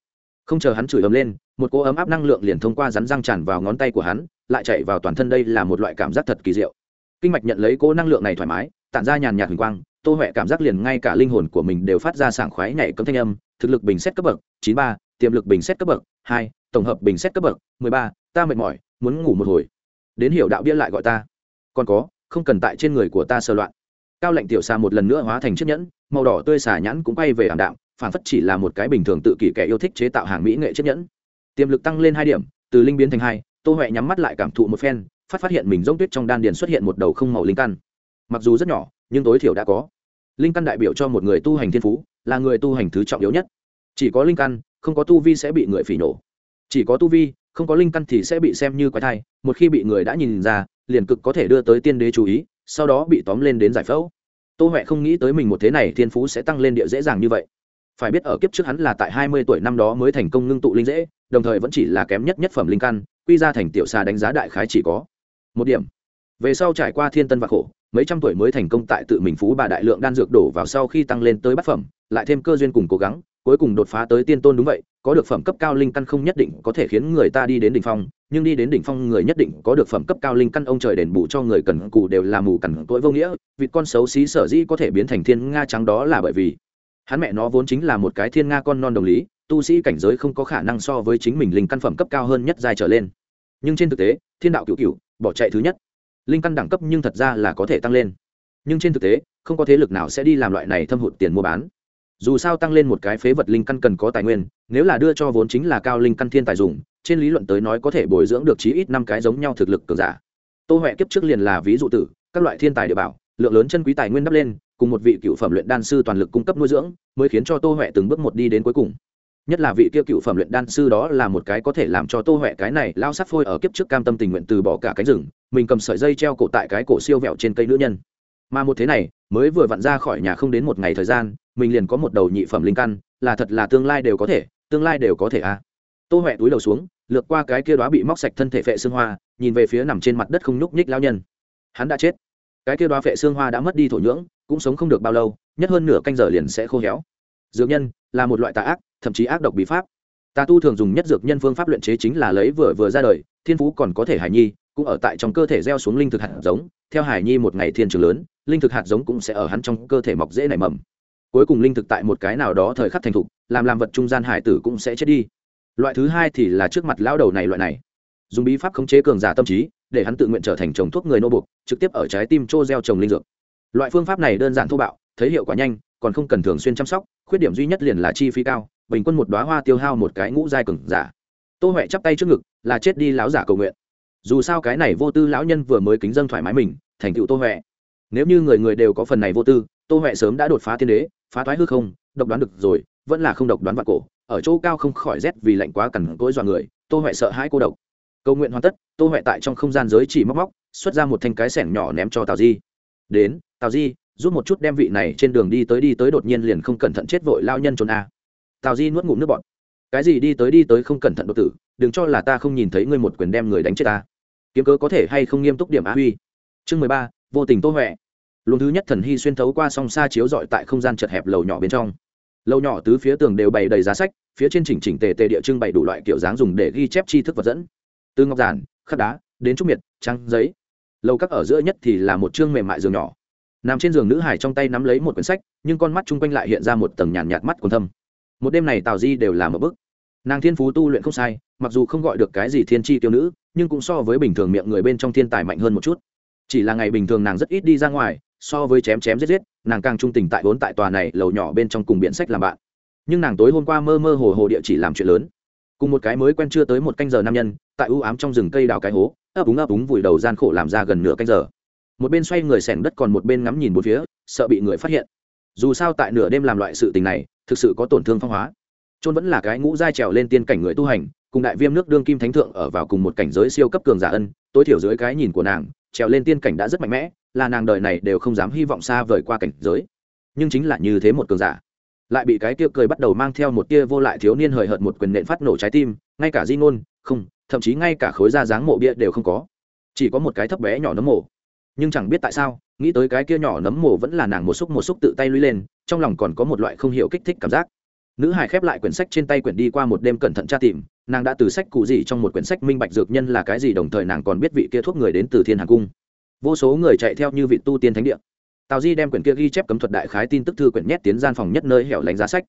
không chờ hắn chửi ấm lên, một cỗ ấm áp năng lượng liền thông qua rắn răng tràn vào ngón tay của hắn, lại chạy vào toàn thân đây là một loại cảm giác thật kỳ diệu. Kinh mạch nhận lấy cỗ năng lượng này thoải mái, tản ra nhàn nhạt hình quang, tô huệ cảm giác liền ngay cả linh hồn của mình đều phát ra sảng khoái nhảy cấm thanh âm, thực lực bình xét cấp bậc, chín ba, tiềm lực bình xét cấp bậc, hai, tổng hợp bình xét cấp bậc, mười ba, ta mệt mỏi, muốn ngủ một hồi. Đến hiểu đạo bia lại gọi ta. Còn có không cần tại trên người của ta sơ loạn. Cao lệnh tiểu xà một lần nữa hóa thành chiếc nhẫn, màu đỏ tươi xà nhãn cũng quay về ảm đạm phản phất chỉ là một cái bình thường tự kỷ kẻ yêu thích chế tạo hàng mỹ nghệ chiếc nhẫn. Tiềm lực tăng lên hai điểm, từ linh biến thành hai, tô huệ nhắm mắt lại cảm thụ một phen, phát phát hiện mình giống tuyết trong đan điền xuất hiện một đầu không màu linh căn. Mặc dù rất nhỏ, nhưng tối thiểu đã có. Linh căn đại biểu cho một người tu hành thiên phú, là người tu hành thứ trọng yếu nhất. Chỉ có linh căn, không có tu vi sẽ bị người phỉ nổ. Chỉ có tu vi, không có linh căn thì sẽ bị xem như quái thai, một khi bị người đã nhìn ra liền cực có thể đưa tới tiên đế chú ý, sau đó bị tóm lên đến giải phẫu. Tô huệ không nghĩ tới mình một thế này thiên phú sẽ tăng lên địa dễ dàng như vậy. Phải biết ở kiếp trước hắn là tại hai mươi tuổi năm đó mới thành công ngưng tụ linh dễ, đồng thời vẫn chỉ là kém nhất nhất phẩm linh căn, quy ra thành tiểu xà đánh giá đại khái chỉ có một điểm. Về sau trải qua thiên tân và khổ, mấy trăm tuổi mới thành công tại tự mình phú bà đại lượng đan dược đổ vào sau khi tăng lên tới bát phẩm, lại thêm cơ duyên cùng cố gắng cuối cùng đột phá tới tiên tôn đúng vậy, có được phẩm cấp cao linh căn không nhất định có thể khiến người ta đi đến đỉnh phong, nhưng đi đến đỉnh phong người nhất định có được phẩm cấp cao linh căn, ông trời đền bù cho người cần cù đều là mù cằn tối vô nghĩa, vịt con xấu xí sở dĩ có thể biến thành thiên nga trắng đó là bởi vì hắn mẹ nó vốn chính là một cái thiên nga con non đồng lý, tu sĩ cảnh giới không có khả năng so với chính mình linh căn phẩm cấp cao hơn nhất dài trở lên. Nhưng trên thực tế, thiên đạo cựu cựu bỏ chạy thứ nhất. Linh căn đẳng cấp nhưng thật ra là có thể tăng lên. Nhưng trên thực tế, không có thế lực nào sẽ đi làm loại này thâm hụt tiền mua bán dù sao tăng lên một cái phế vật linh căn cần có tài nguyên, nếu là đưa cho vốn chính là cao linh căn thiên tài dùng, trên lý luận tới nói có thể bồi dưỡng được chí ít năm cái giống nhau thực lực cường giả. Tô huệ kiếp trước liền là ví dụ tử, các loại thiên tài địa bảo, lượng lớn chân quý tài nguyên đắp lên, cùng một vị cựu phẩm luyện đan sư toàn lực cung cấp nuôi dưỡng, mới khiến cho tô huệ từng bước một đi đến cuối cùng. Nhất là vị kia cựu phẩm luyện đan sư đó là một cái có thể làm cho tô huệ cái này lao sắt phôi ở kiếp trước cam tâm tình nguyện từ bỏ cả cánh rừng, mình cầm sợi dây treo cổ tại cái cổ siêu vẹo trên cây nữ nhân. Mà một thế này mới vừa vặn ra khỏi nhà không đến một ngày thời gian, mình liền có một đầu nhị phẩm linh căn, là thật là tương lai đều có thể, tương lai đều có thể à. Tô huệ túi đầu xuống, lược qua cái kia đó bị móc sạch thân thể phệ xương hoa, nhìn về phía nằm trên mặt đất không nhúc nhích lao nhân. Hắn đã chết. Cái kia đó phệ xương hoa đã mất đi thổ nhưỡng, cũng sống không được bao lâu, nhất hơn nửa canh giờ liền sẽ khô héo. Dược nhân, là một loại tà ác, thậm chí ác độc bí pháp. Tà tu thường dùng nhất dược nhân phương pháp luyện chế chính là lấy vừa vừa ra đời, thiên phú còn có thể hải nhi cũng ở tại trong cơ thể gieo xuống linh thực hạt giống, theo hải nhi một ngày thiên trường lớn, linh thực hạt giống cũng sẽ ở hắn trong cơ thể mọc dễ nảy mầm. Cuối cùng linh thực tại một cái nào đó thời khắc thành thục, làm làm vật trung gian hải tử cũng sẽ chết đi. Loại thứ hai thì là trước mặt lão đầu này loại này. Dùng bí pháp khống chế cường giả tâm trí, để hắn tự nguyện trở thành trồng thuốc người nô buộc, trực tiếp ở trái tim trô gieo trồng linh dược. Loại phương pháp này đơn giản thô bạo, thấy hiệu quả nhanh, còn không cần thường xuyên chăm sóc, khuyết điểm duy nhất liền là chi phí cao, bình quân một đoá hoa tiêu hao một cái ngũ giai cường giả. Tô huệ chắp tay trước ngực, là chết đi lão giả cầu nguyện dù sao cái này vô tư lão nhân vừa mới kính dân thoải mái mình, thành tựu tô huệ. Nếu như người người đều có phần này vô tư, tô huệ sớm đã đột phá thiên đế, phá thoái hư không, độc đoán được rồi, vẫn là không độc đoán vạn cổ, ở chỗ cao không khỏi rét vì lạnh quá cằn cỗi dọa người, tô huệ sợ hãi cô độc. Cầu nguyện hoàn tất, tô huệ tại trong không gian giới chỉ móc móc, xuất ra một thanh cái sẻng nhỏ ném cho tào di. Đến, tào di, giúp một chút đem vị này trên đường đi tới đi tới đột nhiên liền không cẩn thận chết vội lao nhân trốn a. Tào di nuốt ngụm nước bọt. cái gì đi tới đi tới không cẩn thận đột tử, đừng cho là ta không nhìn thấy ngươi một quyền đem người đánh chết ta kiếm cớ có thể hay không nghiêm túc điểm á huy. Chương mười ba vô tình tô huệ. Luồng thứ nhất thần hy xuyên thấu qua song xa chiếu dọi tại không gian chật hẹp lầu nhỏ bên trong. Lầu nhỏ tứ phía tường đều bày đầy giá sách phía trên chỉnh chỉnh tề tề địa trưng bày đủ loại kiểu dáng dùng để ghi chép tri thức vật dẫn. Từ ngọc giản khắc đá đến trúc miệt trăng giấy. Lầu các ở giữa nhất thì là một chương mềm mại giường nhỏ. Nằm trên giường nữ hải trong tay nắm lấy một quyển sách nhưng con mắt chung quanh lại hiện ra một tầng nhàn nhạt, nhạt mắt còn thâm. Một đêm này tào di đều làm một bức nàng thiên phú tu luyện không sai mặc dù không gọi được cái gì thiên tri tiêu nữ nhưng cũng so với bình thường miệng người bên trong thiên tài mạnh hơn một chút. Chỉ là ngày bình thường nàng rất ít đi ra ngoài, so với chém chém giết giết, nàng càng trung tình tại vốn tại tòa này lầu nhỏ bên trong cùng biện sách làm bạn. Nhưng nàng tối hôm qua mơ mơ hồ hồ địa chỉ làm chuyện lớn. Cùng một cái mới quen chưa tới một canh giờ nam nhân, tại ưu ám trong rừng cây đào cái hố, ấp úng ấp úng vùi đầu gian khổ làm ra gần nửa canh giờ. Một bên xoay người sẻng đất còn một bên ngắm nhìn một phía, sợ bị người phát hiện. Dù sao tại nửa đêm làm loại sự tình này, thực sự có tổn thương phong hóa. Trôn vẫn là cái ngũ giai trèo lên tiên cảnh người tu hành cùng đại viêm nước đương kim thánh thượng ở vào cùng một cảnh giới siêu cấp cường giả ân, tối thiểu dưới cái nhìn của nàng, trèo lên tiên cảnh đã rất mạnh mẽ, là nàng đời này đều không dám hy vọng xa vời qua cảnh giới. Nhưng chính là như thế một cường giả. Lại bị cái kia cười bắt đầu mang theo một tia vô lại thiếu niên hời hợt một quyền nện phát nổ trái tim, ngay cả di ngôn, không, thậm chí ngay cả khối da dáng mộ bia đều không có. Chỉ có một cái thấp bé nhỏ nấm mộ. Nhưng chẳng biết tại sao, nghĩ tới cái kia nhỏ nấm mộ vẫn là nàng một xúc một xúc tự tay lũy lên, trong lòng còn có một loại không hiểu kích thích cảm giác. Nữ hải khép lại quyển sách trên tay quyển đi qua một đêm cẩn thận tra tìm nàng đã từ sách cụ gì trong một quyển sách minh bạch dược nhân là cái gì, đồng thời nàng còn biết vị kia thuốc người đến từ thiên hàng cung. Vô số người chạy theo như vị tu tiên thánh địa. Tào di đem quyển kia ghi chép cấm thuật đại khái tin tức thư quyển nhét tiến gian phòng nhất nơi hẻo lánh giá sách.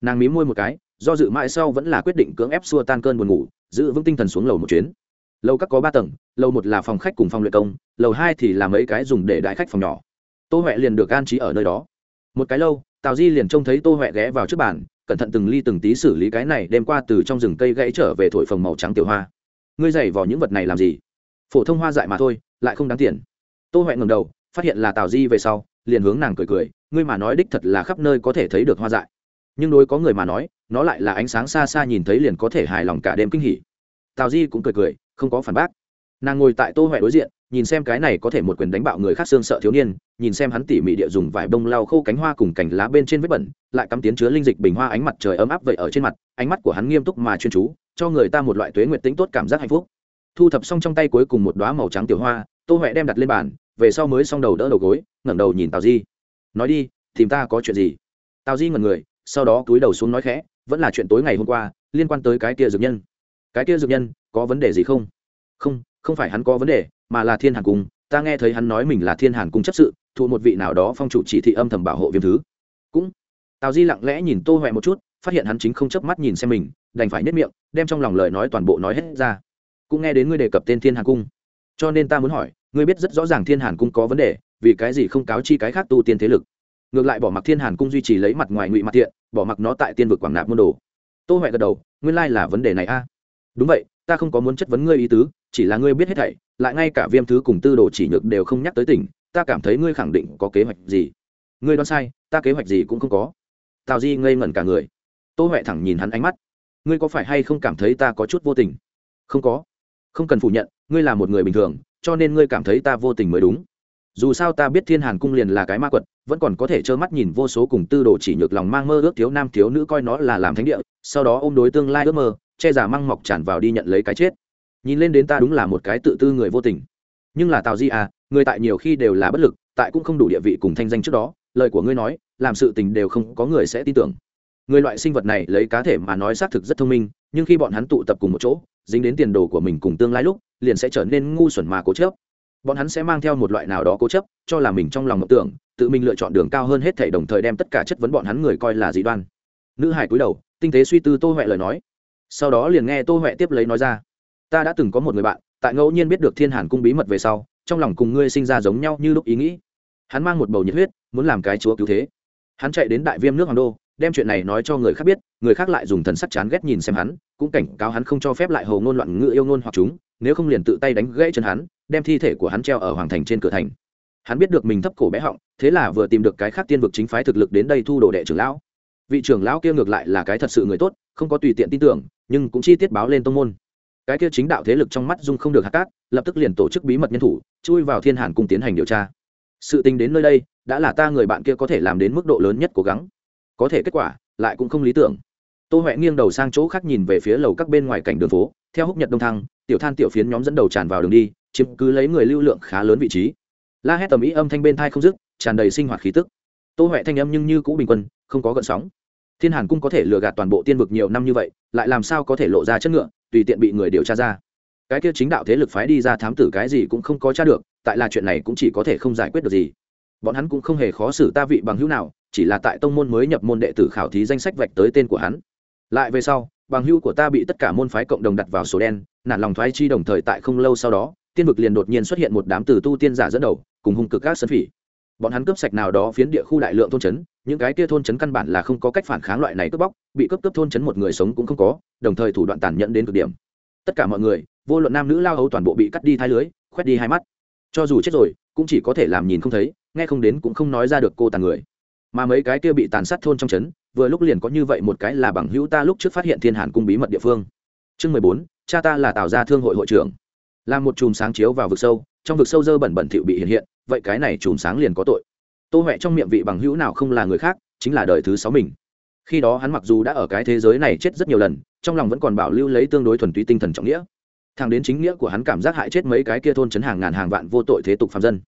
Nàng mí môi một cái, do dự mãi sau vẫn là quyết định cưỡng ép xua tan cơn buồn ngủ, giữ vững tinh thần xuống lầu một chuyến. Lầu các có ba tầng, lầu một là phòng khách cùng phòng luyện công, lầu hai thì là mấy cái dùng để đại khách phòng nhỏ. Tô huệ liền được an trí ở nơi đó. Một cái lâu, tào di liền trông thấy tô huệ ghé vào trước bàn cẩn thận từng ly từng tí xử lý cái này đêm qua từ trong rừng cây gãy trở về thổi phồng màu trắng tiểu hoa. Ngươi dày vào những vật này làm gì? Phổ thông hoa dại mà thôi, lại không đáng tiền. Tô huệ ngầm đầu, phát hiện là tào di về sau, liền hướng nàng cười cười, ngươi mà nói đích thật là khắp nơi có thể thấy được hoa dại. Nhưng đối có người mà nói, nó lại là ánh sáng xa xa nhìn thấy liền có thể hài lòng cả đêm kinh hỉ. Tào di cũng cười cười, không có phản bác. Nàng ngồi tại tô huệ đối diện nhìn xem cái này có thể một quyền đánh bạo người khác xương sợ thiếu niên, nhìn xem hắn tỉ mỉ địa dùng vải bông lau khô cánh hoa cùng cành lá bên trên vết bẩn, lại cắm tiến chứa linh dịch bình hoa ánh mặt trời ấm áp vậy ở trên mặt, ánh mắt của hắn nghiêm túc mà chuyên chú, cho người ta một loại tuế nguyệt tính tốt cảm giác hạnh phúc. Thu thập xong trong tay cuối cùng một đoá màu trắng tiểu hoa, tô huệ đem đặt lên bàn, về sau mới xong đầu đỡ đầu gối, ngẩng đầu nhìn tào di. Nói đi, tìm ta có chuyện gì? Tào di ngẩn người, sau đó cúi đầu xuống nói khẽ, vẫn là chuyện tối ngày hôm qua, liên quan tới cái kia dược nhân. Cái kia dược nhân, có vấn đề gì không? Không không phải hắn có vấn đề, mà là thiên hàn cung. Ta nghe thấy hắn nói mình là thiên hàn cung chấp sự thụ một vị nào đó phong chủ chỉ thị âm thầm bảo hộ viêm thứ. Cũng, tào di lặng lẽ nhìn tô huệ một chút, phát hiện hắn chính không chớp mắt nhìn xem mình, đành phải nhất miệng, đem trong lòng lời nói toàn bộ nói hết ra. Cũng nghe đến ngươi đề cập tên thiên hàn cung. Cho nên ta muốn hỏi, ngươi biết rất rõ ràng thiên hàn cung có vấn đề, vì cái gì không cáo chi cái khác tu tiên thế lực? Ngược lại bỏ mặc thiên hàn cung duy trì lấy mặt ngoài ngụy mặt thiện, bỏ mặc nó tại tiên vực quảng nạp môn đồ. Tô huệ gật đầu, nguyên lai là vấn đề này a. Đúng vậy ta không có muốn chất vấn ngươi ý tứ, chỉ là ngươi biết hết thảy, lại ngay cả viêm thứ cùng tư đồ chỉ nhược đều không nhắc tới tỉnh ta cảm thấy ngươi khẳng định có kế hoạch gì. Ngươi đoán sai, ta kế hoạch gì cũng không có. Tào di ngây ngẩn cả người. Tô huệ thẳng nhìn hắn ánh mắt. Ngươi có phải hay không cảm thấy ta có chút vô tình? Không có. Không cần phủ nhận, ngươi là một người bình thường, cho nên ngươi cảm thấy ta vô tình mới đúng. Dù sao ta biết thiên hàn cung liền là cái ma quật, vẫn còn có thể trơ mắt nhìn vô số cùng tư đồ chỉ nhược lòng mang mơ ước thiếu nam thiếu nữ coi nó là làm thánh địa, sau đó ôm đối tương lai ước mơ che giả măng mọc tràn vào đi nhận lấy cái chết. Nhìn lên đến ta đúng là một cái tự tư người vô tình. Nhưng là tào di à người tại nhiều khi đều là bất lực, tại cũng không đủ địa vị cùng thanh danh trước đó. Lời của ngươi nói, làm sự tình đều không có người sẽ tin tưởng. Người loại sinh vật này lấy cá thể mà nói xác thực rất thông minh, nhưng khi bọn hắn tụ tập cùng một chỗ, dính đến tiền đồ của mình cùng tương lai lúc, liền sẽ trở nên ngu xuẩn mà cố chấp. Bọn hắn sẽ mang theo một loại nào đó cố chấp, cho là mình trong lòng mộng tưởng, tự mình lựa chọn đường cao hơn hết thể đồng thời đem tất cả chất vấn bọn hắn người coi là dị đoan. Nữ hải cúi đầu, tinh tế suy tư tô huệ lời nói sau đó liền nghe tô huệ tiếp lấy nói ra, ta đã từng có một người bạn, tại ngẫu nhiên biết được thiên hàn cung bí mật về sau, trong lòng cùng ngươi sinh ra giống nhau như lúc ý nghĩ. Hắn mang một bầu nhiệt huyết, muốn làm cái chúa cứu thế. Hắn chạy đến đại viêm nước hoàng đô, đem chuyện này nói cho người khác biết, người khác lại dùng thần sắc chán ghét nhìn xem hắn, cũng cảnh cáo hắn không cho phép lại hồ ngôn loạn ngựa yêu ngôn hoặc chúng, nếu không liền tự tay đánh gãy chân hắn, đem thi thể của hắn treo ở hoàng thành trên cửa thành. Hắn biết được mình thấp cổ bé họng, thế là vừa tìm được cái khác tiên vực chính phái thực lực đến đây thu đồ đệ trưởng lão. Vị trưởng lão kia ngược lại là cái thật sự người tốt, không có tùy tiện tin tưởng nhưng cũng chi tiết báo lên tông môn. Cái kia chính đạo thế lực trong mắt dung không được hạt cát, lập tức liền tổ chức bí mật nhân thủ, chui vào thiên hàn cùng tiến hành điều tra. Sự tình đến nơi đây, đã là ta người bạn kia có thể làm đến mức độ lớn nhất cố gắng. Có thể kết quả, lại cũng không lý tưởng. Tô huệ nghiêng đầu sang chỗ khác nhìn về phía lầu các bên ngoài cảnh đường phố, theo húc nhật đông thăng, tiểu than tiểu phiến nhóm dẫn đầu tràn vào đường đi, chiếm cứ lấy người lưu lượng khá lớn vị trí. La hét tầm ý âm thanh bên thai không dứt, tràn đầy sinh hoạt khí tức. Tô huệ thanh âm nhưng như cũ bình quân, không có gợn sóng thiên hàn cung có thể lừa gạt toàn bộ tiên vực nhiều năm như vậy, lại làm sao có thể lộ ra chất ngựa, tùy tiện bị người điều tra ra. Cái kia chính đạo thế lực phái đi ra thám tử cái gì cũng không có tra được, tại là chuyện này cũng chỉ có thể không giải quyết được gì. Bọn hắn cũng không hề khó xử ta vị bằng hữu nào, chỉ là tại tông môn mới nhập môn đệ tử khảo thí danh sách vạch tới tên của hắn. Lại về sau, bằng hữu của ta bị tất cả môn phái cộng đồng đặt vào số đen, nản lòng thoái chi đồng thời tại không lâu sau đó, tiên vực liền đột nhiên xuất hiện một đám tử tu tiên giả dẫn đầu, cùng hung cực các sân phỉ bọn hắn cướp sạch nào đó phiến địa khu đại lượng thôn trấn, những cái kia thôn trấn căn bản là không có cách phản kháng loại này cướp bóc, bị cướp cướp thôn trấn một người sống cũng không có, đồng thời thủ đoạn tàn nhẫn đến cực điểm. Tất cả mọi người, vô luận nam nữ lao hấu toàn bộ bị cắt đi thai lưới, khoét đi hai mắt. Cho dù chết rồi, cũng chỉ có thể làm nhìn không thấy, nghe không đến cũng không nói ra được cô tàn người. Mà mấy cái kia bị tàn sát thôn trong trấn, vừa lúc liền có như vậy một cái là bằng hữu ta lúc trước phát hiện thiên hàn cung bí mật địa phương. Chương mười bốn, cha ta là tạo ra thương hội hội trưởng. Là một chùm sáng chiếu vào vực sâu, trong vực sâu dơ bẩn bẩn thịu bị hiện hiện vậy cái này chùm sáng liền có tội. Tô huệ trong miệng vị bằng hữu nào không là người khác, chính là đời thứ sáu mình. Khi đó hắn mặc dù đã ở cái thế giới này chết rất nhiều lần, trong lòng vẫn còn bảo lưu lấy tương đối thuần túy tinh thần trọng nghĩa. Thằng đến chính nghĩa của hắn cảm giác hại chết mấy cái kia thôn chấn hàng ngàn hàng vạn vô tội thế tục phạm dân.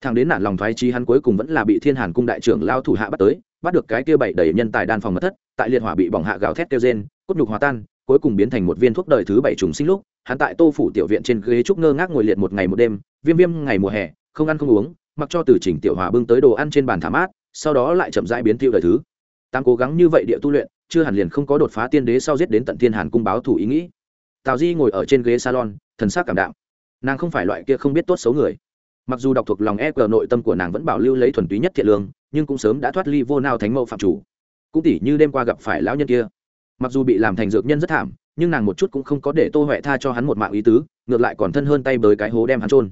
Thằng đến nản lòng thoái trí hắn cuối cùng vẫn là bị thiên hàn cung đại trưởng lao thủ hạ bắt tới, bắt được cái kia bảy đầy nhân tài đan phòng mất thất, tại liệt hỏa bị bỏng hạ gào thét kêu rên, cốt nhục hòa tan, cuối cùng biến thành một viên thuốc đời thứ bảy trùng sinh lúc, hắn tại tô phủ tiểu viện trên ghế trúc ngơ ngác ngồi liệt một ngày một đêm, viêm viêm ngày mùa hè không ăn không uống, mặc cho từ trình tiểu hòa bưng tới đồ ăn trên bàn thảm át sau đó lại chậm rãi biến tiêu đời thứ. Tam cố gắng như vậy địa tu luyện, chưa hẳn liền không có đột phá tiên đế sau giết đến tận thiên hàn cung báo thủ ý nghĩ. Tào di ngồi ở trên ghế salon, thần sắc cảm đạo nàng không phải loại kia không biết tốt xấu người. Mặc dù đọc thuộc lòng e cờ nội tâm của nàng vẫn bảo lưu lấy thuần túy nhất thiện lương, nhưng cũng sớm đã thoát ly vô nao thánh mẫu phạm chủ. Cũng tỉ như đêm qua gặp phải lão nhân kia. Mặc dù bị làm thành dược nhân rất thảm, nhưng nàng một chút cũng không có để tô huệ tha cho hắn một mạng ý tứ, ngược lại còn thân hơn tay bới cái hố đem hắn trôn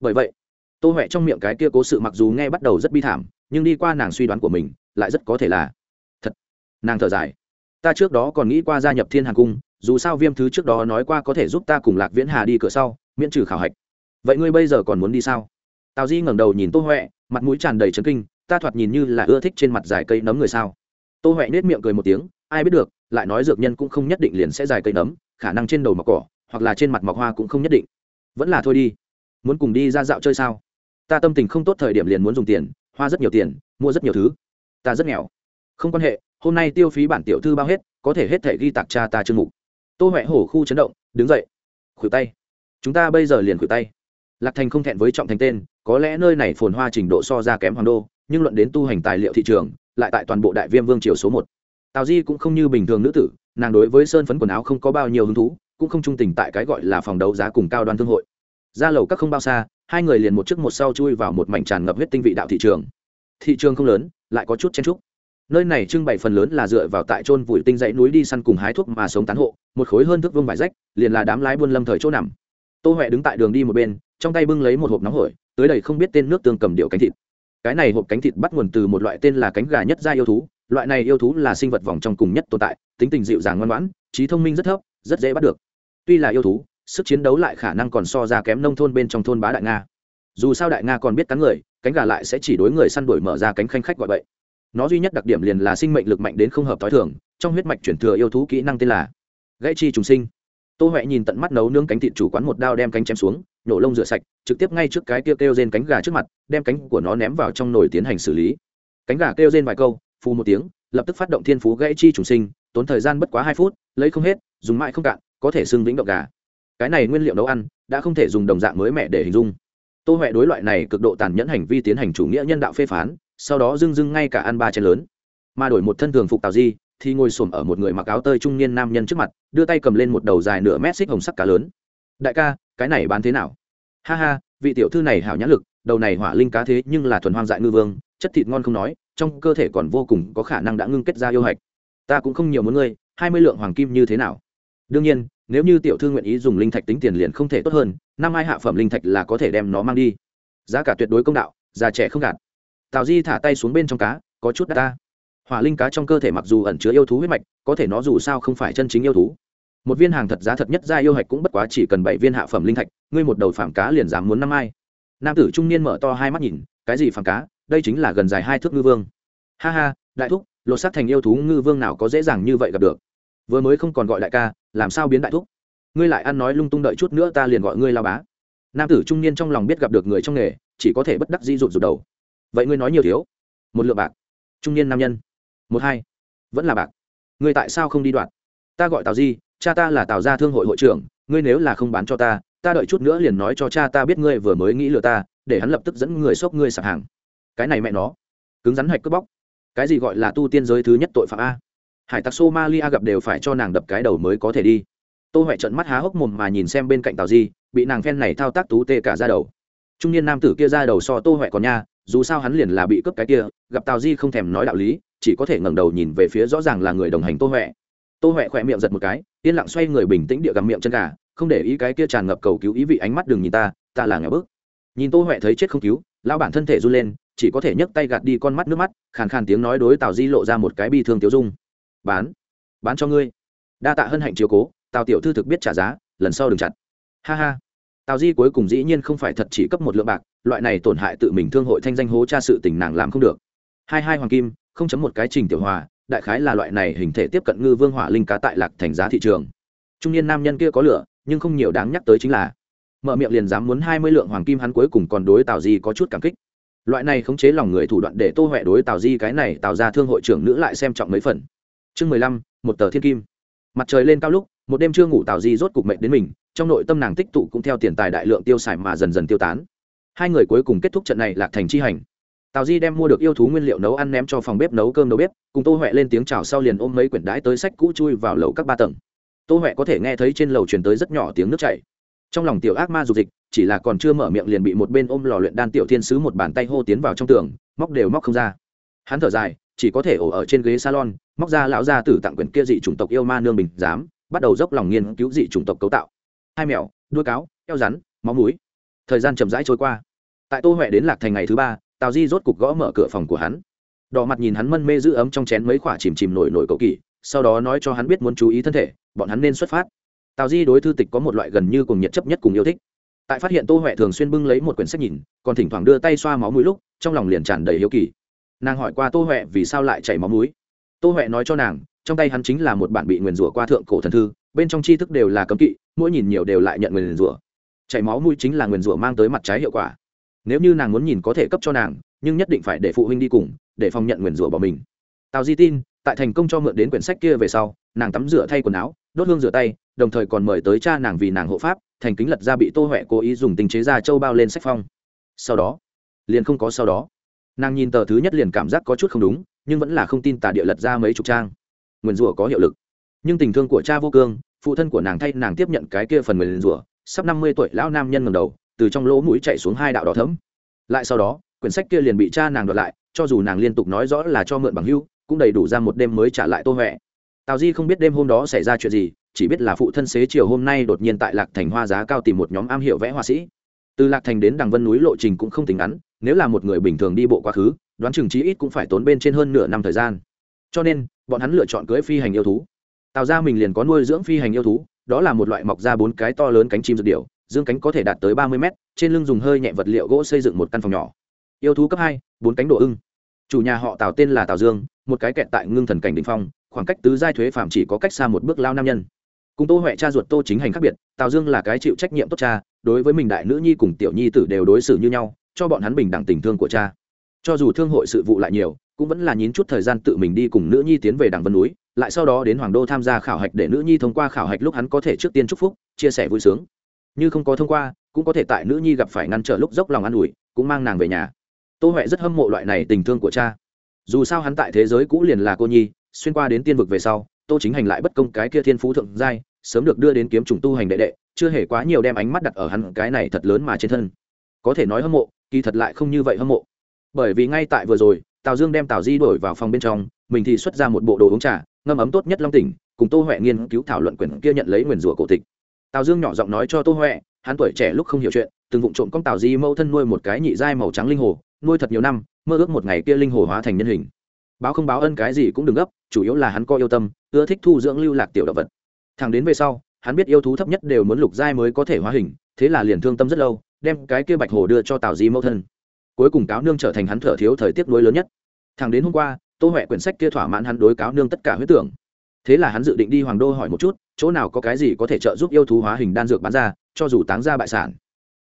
bởi vậy tô huệ trong miệng cái kia cố sự mặc dù nghe bắt đầu rất bi thảm, nhưng đi qua nàng suy đoán của mình, lại rất có thể là, thật. Nàng thở dài. Ta trước đó còn nghĩ qua gia nhập thiên hàn cung, dù sao viêm thứ trước đó nói qua có thể giúp ta cùng lạc viễn hà đi cửa sau, miễn trừ khảo hạch. Vậy ngươi bây giờ còn muốn đi sao? Tào di ngẩng đầu nhìn tô huệ, mặt mũi tràn đầy trấn kinh, ta thoạt nhìn như là ưa thích trên mặt dài cây nấm người sao? Tô huệ nết miệng cười một tiếng, ai biết được, lại nói dược nhân cũng không nhất định liền sẽ dài cây nấm, khả năng trên đầu mọc cỏ, hoặc là trên mặt mọc hoa cũng không nhất định. Vẫn là thôi đi. Muốn cùng đi ra dạo chơi sao? Ta tâm tình không tốt thời điểm liền muốn dùng tiền, hoa rất nhiều tiền, mua rất nhiều thứ. Ta rất nghèo. Không quan hệ, hôm nay tiêu phí bản tiểu thư bao hết, có thể hết thể ghi tạc cha ta chương mục. Tô huệ hổ khu chấn động, đứng dậy. Khuỷu tay. Chúng ta bây giờ liền khuỷu tay. Lạc thành không thẹn với trọng thành tên, có lẽ nơi này phồn hoa trình độ so ra kém hoàng đô, nhưng luận đến tu hành tài liệu thị trường, lại tại toàn bộ đại viêm vương triều số một. Tào di cũng không như bình thường nữ tử, nàng đối với sơn phấn quần áo không có bao nhiêu hứng thú, cũng không trung tình tại cái gọi là phòng đấu giá cùng cao đoan thương hội. Ra lầu các không bao xa hai người liền một trước một sau chui vào một mảnh tràn ngập huyết tinh vị đạo thị trường. Thị trường không lớn, lại có chút chen trúc nơi này trưng bày phần lớn là dựa vào tại trôn vùi tinh dãy núi đi săn cùng hái thuốc mà sống tán hộ, một khối hơn thước vương vải rách, liền là đám lái buôn lâm thời chỗ nằm. Tô huệ đứng tại đường đi một bên, trong tay bưng lấy một hộp nóng hổi, tới đây không biết tên nước tương cầm điệu cánh thịt. Cái này hộp cánh thịt bắt nguồn từ một loại tên là cánh gà nhất gia yêu thú, loại này yêu thú là sinh vật vòng trong cùng nhất tồn tại, tính tình dịu dàng ngoan ngoãn, trí thông minh rất thấp, rất dễ bắt được. Tuy là yêu thú sức chiến đấu lại khả năng còn so ra kém nông thôn bên trong thôn bá đại nga. Dù sao đại nga còn biết cắn người, cánh gà lại sẽ chỉ đối người săn đuổi mở ra cánh khanh khách gọi vậy nó duy nhất đặc điểm liền là sinh mệnh lực mạnh đến không hợp t h ó i thường, trong huyết mạch chuyển thừa yêu thú kỹ năng tên là gãy chi trùng sinh. Tô huệ nhìn tận mắt nấu nướng cánh thịt chủ quán một đao đem cánh chém xuống, nhổ lông rửa sạch, trực tiếp ngay trước cái kia kêu trên cánh gà trước mặt, đem cánh của nó ném vào trong nồi tiến hành xử lý. Cánh gà kêu trên vài câu, phù một tiếng, lập tức phát động thiên phú gãy chi trùng sinh, tốn thời gian bất quá hai phút, lấy không hết, dùng mãi không cạn, có thể xưng vĩnh động gà cái này nguyên liệu nấu ăn đã không thể dùng đồng dạng mới mẻ để hình dung. Tô huệ đối loại này cực độ tàn nhẫn hành vi tiến hành chủ nghĩa nhân đạo phê phán, sau đó dưng dưng ngay cả ăn ba chén lớn. Mà đổi một thân thường phục tào di, thì ngồi xổm ở một người mặc áo tơi trung niên nam nhân trước mặt, đưa tay cầm lên một đầu dài nửa mét xích hồng sắc cá lớn. Đại ca, cái này bán thế nào? Ha ha, vị tiểu thư này hảo nhãn lực, đầu này hỏa linh cá thế nhưng là thuần hoang dại ngư vương, chất thịt ngon không nói, trong cơ thể còn vô cùng có khả năng đã ngưng kết ra yêu hạch. Ta cũng không nhiều muốn ngươi, hai mươi lượng hoàng kim như thế nào? Đương nhiên nếu như tiểu thư nguyện ý dùng linh thạch tính tiền liền không thể tốt hơn, năm ai hạ phẩm linh thạch là có thể đem nó mang đi. Giá cả tuyệt đối công đạo, già trẻ không gạt. Tào di thả tay xuống bên trong cá, có chút đắt ta. Hỏa linh cá trong cơ thể mặc dù ẩn chứa yêu thú huyết mạch, có thể nó dù sao không phải chân chính yêu thú. Một viên hàng thật giá thật nhất ra yêu hạch cũng bất quá chỉ cần bảy viên hạ phẩm linh thạch, ngươi một đầu phản cá liền dám muốn năm ai. Nam tử trung niên mở to hai mắt nhìn, cái gì phản cá, đây chính là gần dài hai thước ngư vương. Ha ha, đại thúc, lột xác thành yêu thú ngư vương nào có dễ dàng như vậy gặp được. Vừa mới không còn gọi đại ca làm sao biến đại thúc? Ngươi lại ăn nói lung tung đợi chút nữa ta liền gọi ngươi lao bá. Nam tử trung niên trong lòng biết gặp được người trong nghề, chỉ có thể bất đắc di rụt rụt đầu. Vậy ngươi nói nhiều thiếu? Một lượng bạc. Trung niên nam nhân. Một hai. Vẫn là bạc. Ngươi tại sao không đi đoạt ta gọi tào di, cha ta là tào gia thương hội hội trưởng, ngươi nếu là không bán cho ta ta đợi chút nữa liền nói cho cha ta biết ngươi vừa mới nghĩ lừa ta, để hắn lập tức dẫn người xốc ngươi sạp hàng. Cái này mẹ nó. Cứng rắn hạch cướp bóc. Cái gì gọi là tu tiên giới thứ nhất tội phạm a? Hải tặc somalia gặp đều phải cho nàng đập cái đầu mới có thể đi. Tô huệ trận mắt há hốc mồm mà nhìn xem bên cạnh tào di, bị nàng phen này thao tác tú tê cả ra đầu. Trung niên nam tử kia ra đầu so tô huệ còn nha, dù sao hắn liền là bị cướp cái kia, gặp tào di không thèm nói đạo lý, chỉ có thể ngẩng đầu nhìn về phía rõ ràng là người đồng hành tô huệ tô huệ khỏe miệng giật một cái, yên lặng xoay người bình tĩnh địa gặm miệng chân gà, không để ý cái kia tràn ngập cầu cứu ý vị ánh mắt đừng nhìn ta ta là ngã bước. nhìn tô huệ thấy chết không cứu, lão bản thân thể run lên, chỉ có thể nhấc tay gạt đi con mắt nước mắt, khàn khàn tiếng nói đối tào di lộ ra một cái bi thương tiêu dung bán. Bán cho ngươi. Đa tạ hân hạnh chiếu cố, tào tiểu thư thực biết trả giá, lần sau đừng chặt. Ha ha. Tào di cuối cùng dĩ nhiên không phải thật chỉ cấp một lượng bạc, loại này tổn hại tự mình thương hội thanh danh hố cha sự tình nàng làm không được. Hai hai hoàng kim, không chấm một cái trình tiểu hòa, đại khái là loại này hình thể tiếp cận ngư vương hỏa linh cá tại lạc thành giá thị trường. Trung niên nam nhân kia có lửa, nhưng không nhiều đáng nhắc tới chính là, mở miệng liền dám muốn hai mươi lượng hoàng kim hắn cuối cùng còn đối tào di có chút cảm kích. Loại này khống chế lòng người thủ đoạn để tô huệ đối tào di cái này tạo ra thương hội trưởng nữ lại xem trọng mấy phần chương mười lăm, một tờ thiên kim. Mặt trời lên cao lúc, một đêm chưa ngủ tào di rốt cục mệnh đến mình, trong nội tâm nàng tích tụ cũng theo tiền tài đại lượng tiêu xài mà dần dần tiêu tán. Hai người cuối cùng kết thúc trận này lạc thành chi hành. Tào di đem mua được yêu thú nguyên liệu nấu ăn ném cho phòng bếp nấu cơm nấu bếp, cùng tô huệ lên tiếng chào sau liền ôm mấy quyển đái tới sách cũ chui vào lầu các ba tầng. Tô huệ có thể nghe thấy trên lầu truyền tới rất nhỏ tiếng nước chảy. Trong lòng tiểu ác ma dục dịch, chỉ là còn chưa mở miệng liền bị một bên ôm lò luyện đan tiểu thiên sứ một bàn tay hô tiến vào trong tường, móc đều móc không ra. Hắn thở dài, chỉ có thể ổ ở trên ghế salon móc ra lão gia tử tặng quyển kia dị chủng tộc yêu ma nương bình giám, bắt đầu dốc lòng nghiên cứu dị chủng tộc cấu tạo. Hai mèo đuôi cáo, eo rắn, máu mũi. Thời gian chậm rãi trôi qua. Tại tô huệ đến lạc thành ngày thứ ba, tào di rốt cục gõ mở cửa phòng của hắn. Đỏ mặt nhìn hắn mân mê giữ ấm trong chén mấy khoả chìm chìm nổi nổi cầu kỳ, sau đó nói cho hắn biết muốn chú ý thân thể, bọn hắn nên xuất phát. Tào di đối thư tịch có một loại gần như cùng nhiệt chấp nhất cùng yêu thích. Tại phát hiện tô huệ thường xuyên bưng lấy một quyển sách nhìn, còn thỉnh thoảng đưa tay xoa máu mũi lúc, trong lòng liền tràn đầy hiếu kỳ. Nàng hỏi qua tô huệ vì sao lại chảy máu mũi tô huệ nói cho nàng, trong tay hắn chính là một bản bị nguyền rủa qua thượng cổ thần thư, bên trong tri thức đều là cấm kỵ, mỗi nhìn nhiều đều lại nhận nguyền rủa. Chảy máu mũi chính là nguyền rủa mang tới mặt trái hiệu quả. Nếu như nàng muốn nhìn có thể cấp cho nàng, nhưng nhất định phải để phụ huynh đi cùng, để phòng nhận nguyền rủa bỏ mình. Tào di tin, tại thành công cho mượn đến quyển sách kia về sau, nàng tắm rửa thay quần áo, đốt hương rửa tay, đồng thời còn mời tới cha nàng vì nàng hộ pháp, thành kính lật ra bị tô huệ cố ý dùng tình chế ra châu bao lên sách phong. Sau đó, liền không có sau đó nàng nhìn tờ thứ nhất liền cảm giác có chút không đúng, nhưng vẫn là không tin tà địa lật ra mấy chục trang. Nguyền rủa có hiệu lực. Nhưng tình thương của cha vô cương, phụ thân của nàng thay nàng tiếp nhận cái kia phần nguyền rủa, sắp năm mươi tuổi lão nam nhân ngầm đầu, từ trong lỗ mũi chạy xuống hai đạo đỏ thấm lại sau đó, quyển sách kia liền bị cha nàng đoạt lại, cho dù nàng liên tục nói rõ là cho mượn bằng hưu cũng đầy đủ ra một đêm mới trả lại tô huệ. Tào di không biết đêm hôm đó xảy ra chuyện gì, chỉ biết là phụ thân xế chiều hôm nay đột nhiên tại lạc thành hoa giá cao tìm một nhóm am hiệu vẽ họa sĩ từ lạc thành đến đằng vân núi lộ trình cũng không tính ngắn, nếu là một người bình thường đi bộ quá khứ, đoán chừng chí ít cũng phải tốn bên trên hơn nửa năm thời gian. Cho nên, bọn hắn lựa chọn cưỡi phi hành yêu thú. Tạo ra mình liền có nuôi dưỡng phi hành yêu thú, đó là một loại mọc ra bốn cái to lớn cánh chim dược điệu dương cánh có thể đạt tới ba mươi mét, trên lưng dùng hơi nhẹ vật liệu gỗ xây dựng một căn phòng nhỏ. Yêu thú cấp hai, bốn cánh độ ưng. Chủ nhà họ tào tên là tào dương, một cái kẹt tại ngưng thần cảnh đ ỉ n h phong, khoảng cách tứ giai thuế phạm chỉ có cách xa một bước lao nam nhân. Cùng tô huệ cha ruột tô chính hành khác biệt, tào dương là cái chịu trách nhiệm tốt cha đối với mình đại nữ nhi cùng tiểu nhi tử đều đối xử như nhau, cho bọn hắn bình đẳng tình thương của cha. Cho dù thương hội sự vụ lại nhiều, cũng vẫn là nhín chút thời gian tự mình đi cùng nữ nhi tiến về đằng vân núi, lại sau đó đến hoàng đô tham gia khảo hạch để nữ nhi thông qua khảo hạch lúc hắn có thể trước tiên chúc phúc, chia sẻ vui sướng. Như không có thông qua, cũng có thể tại nữ nhi gặp phải ngăn trở lúc dốc lòng an ủi, cũng mang nàng về nhà. Tô huệ rất hâm mộ loại này tình thương của cha. Dù sao hắn tại thế giới cũ liền là cô nhi, xuyên qua đến tiên vực về sau, tô chính hành lại bất công cái kia thiên phú thượng giai, sớm được đưa đến kiếm trùng tu hành đệ đệ chưa hề quá nhiều đem ánh mắt đặt ở hắn cái này thật lớn mà trên thân. Có thể nói hâm mộ, kỳ thật lại không như vậy hâm mộ. Bởi vì ngay tại vừa rồi, tào dương đem tào di đổi vào phòng bên trong, mình thì xuất ra một bộ đồ uống trà, ngâm ấm tốt nhất long tỉnh, cùng tô huệ nghiên cứu thảo luận quyển kia nhận lấy nguyền rủa cổ tịch. Tào dương nhỏ giọng nói cho tô huệ, hắn tuổi trẻ lúc không hiểu chuyện, từng vụ trộm con tào di mẫu thân nuôi một cái nhị giai màu trắng linh hồ, nuôi thật nhiều năm, mơ ước một ngày kia linh hồ hóa thành nhân hình. Báo không báo ân cái gì cũng đừng gấp, chủ yếu là hắn có yêu tâm, ưa thích thu dưỡng lưu lạc tiểu động vật. Thằng đến về sau hắn biết yêu thú thấp nhất đều muốn lục giai mới có thể hóa hình, thế là liền thương tâm rất lâu, đem cái kia bạch hồ đưa cho tào di mẫu thân. Cuối cùng cáo nương trở thành hắn thở thiếu thời tiết nuối lớn nhất. Thằng đến hôm qua, tô huệ quyển sách kia thỏa mãn hắn đối cáo nương tất cả huyết tưởng. Thế là hắn dự định đi hoàng đô hỏi một chút, chỗ nào có cái gì có thể trợ giúp yêu thú hóa hình đan dược bán ra, cho dù táng ra bại sản.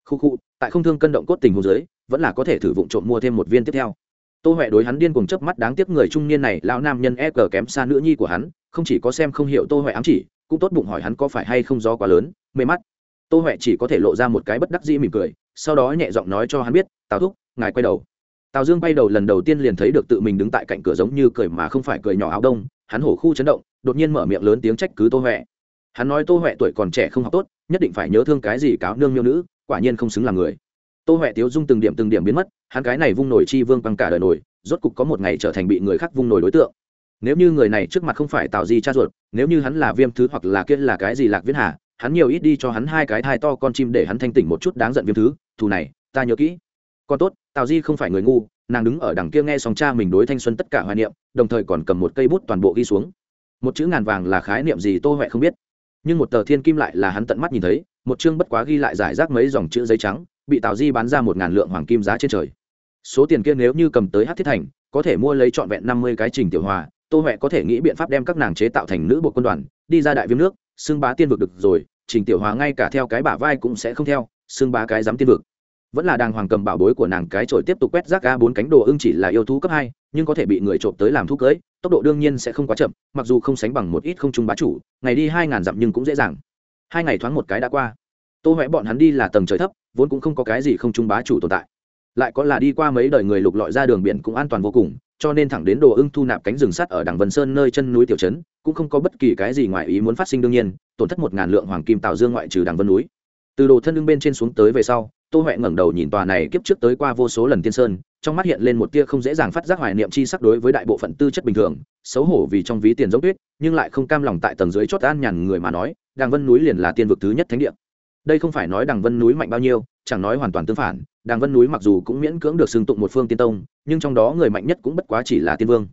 Khu khu, tại không thương cân động cốt tình hồ dưới, vẫn là có thể thử vụng trộm mua thêm một viên tiếp theo. Tô huệ đối hắn điên cùng chớp mắt đáng tiếc người trung niên này, lão nam nhân e cờ kém xa nữ nhi của hắn không chỉ có xem không hiểu tô huệ ám chỉ, cũng tốt bụng hỏi hắn có phải hay không do quá lớn, mê mắt. Tô huệ chỉ có thể lộ ra một cái bất đắc dĩ mỉm cười, sau đó nhẹ giọng nói cho hắn biết, tào thúc, ngài quay đầu. Tào dương bay đầu lần đầu tiên liền thấy được tự mình đứng tại cạnh cửa giống như cười mà không phải cười nhỏ áo đông, hắn hổ khu chấn động, đột nhiên mở miệng lớn tiếng trách cứ tô huệ. Hắn nói tô huệ tuổi còn trẻ không học tốt, nhất định phải nhớ thương cái gì cáo nương miêu nữ, quả nhiên không xứng làm người. Tô huệ tiếu dung từng điểm từng điểm biến mất, hắn cái này vung nổi chi vương bằng cả đời nổi, rốt cục có một ngày trở thành bị người khác vung nổi đối tượng nếu như người này trước mặt không phải tào di cha ruột, nếu như hắn là viêm thứ hoặc là kia là cái gì lạc viễn hà, hắn nhiều ít đi cho hắn hai cái thai to con chim để hắn thanh tỉnh một chút đáng giận viêm thứ. Thù này, ta nhớ kỹ. Còn tốt, tào di không phải người ngu, nàng đứng ở đằng kia nghe xong cha mình đối thanh xuân tất cả hoài niệm, đồng thời còn cầm một cây bút toàn bộ ghi xuống. Một chữ ngàn vàng là khái niệm gì tô huệ không biết. Nhưng một tờ thiên kim lại là hắn tận mắt nhìn thấy, một chương bất quá ghi lại giải rác mấy dòng chữ giấy trắng, bị tào di bán ra một ngàn lượng hoàng kim giá trên trời. Số tiền kia nếu như cầm tới hát thiết thành, có thể mua lấy trọn vẹn năm mươi cái trình tiểu hòa tô huệ có thể nghĩ biện pháp đem các nàng chế tạo thành nữ bộ quân đoàn, đi ra đại viêm nước, xưng bá tiên vực được rồi, trình tiểu hóa ngay cả theo cái bả vai cũng sẽ không theo, xưng bá cái dám tiên vực. Vẫn là đàng hoàng cầm bảo bối của nàng cái trội tiếp tục quét rác ga bốn cánh đồ ưng chỉ là yêu thú cấp hai, nhưng có thể bị người trộm tới làm thú cưới, tốc độ đương nhiên sẽ không quá chậm, mặc dù không sánh bằng một ít không trung bá chủ, ngày đi hai ngàn dặm nhưng cũng dễ dàng. Hai ngày thoáng một cái đã qua. Tô huệ bọn hắn đi là tầng trời thấp, vốn cũng không có cái gì không trung bá chủ tồn tại. Lại có là đi qua mấy đời người lục lọi ra đường biển cũng an toàn vô cùng cho nên thẳng đến đồ ưng thu nạp cánh rừng sắt ở đằng vân sơn nơi chân núi tiểu trấn, cũng không có bất kỳ cái gì ngoài ý muốn phát sinh đương nhiên, tổn thất một ngàn lượng hoàng kim tào dương ngoại trừ đằng vân núi. Từ đồ thân lưng bên trên xuống tới về sau, tô huệ ngẩng đầu nhìn tòa này kiếp trước tới qua vô số lần tiên sơn, trong mắt hiện lên một tia không dễ dàng phát giác hoài niệm chi sắc đối với đại bộ phận tư chất bình thường, xấu hổ vì trong ví tiền giống tuyết, nhưng lại không cam lòng tại tầng dưới chót an nhàn người mà nói đàng vân núi liền là tiên vực thứ nhất thánh địa đây không phải nói Đằng vân núi mạnh bao nhiêu, chẳng nói hoàn toàn tương phản, Đằng vân núi mặc dù cũng miễn cưỡng được xưng tụng một phương tiên tông, nhưng trong đó người mạnh nhất cũng bất quá chỉ là tiên vương.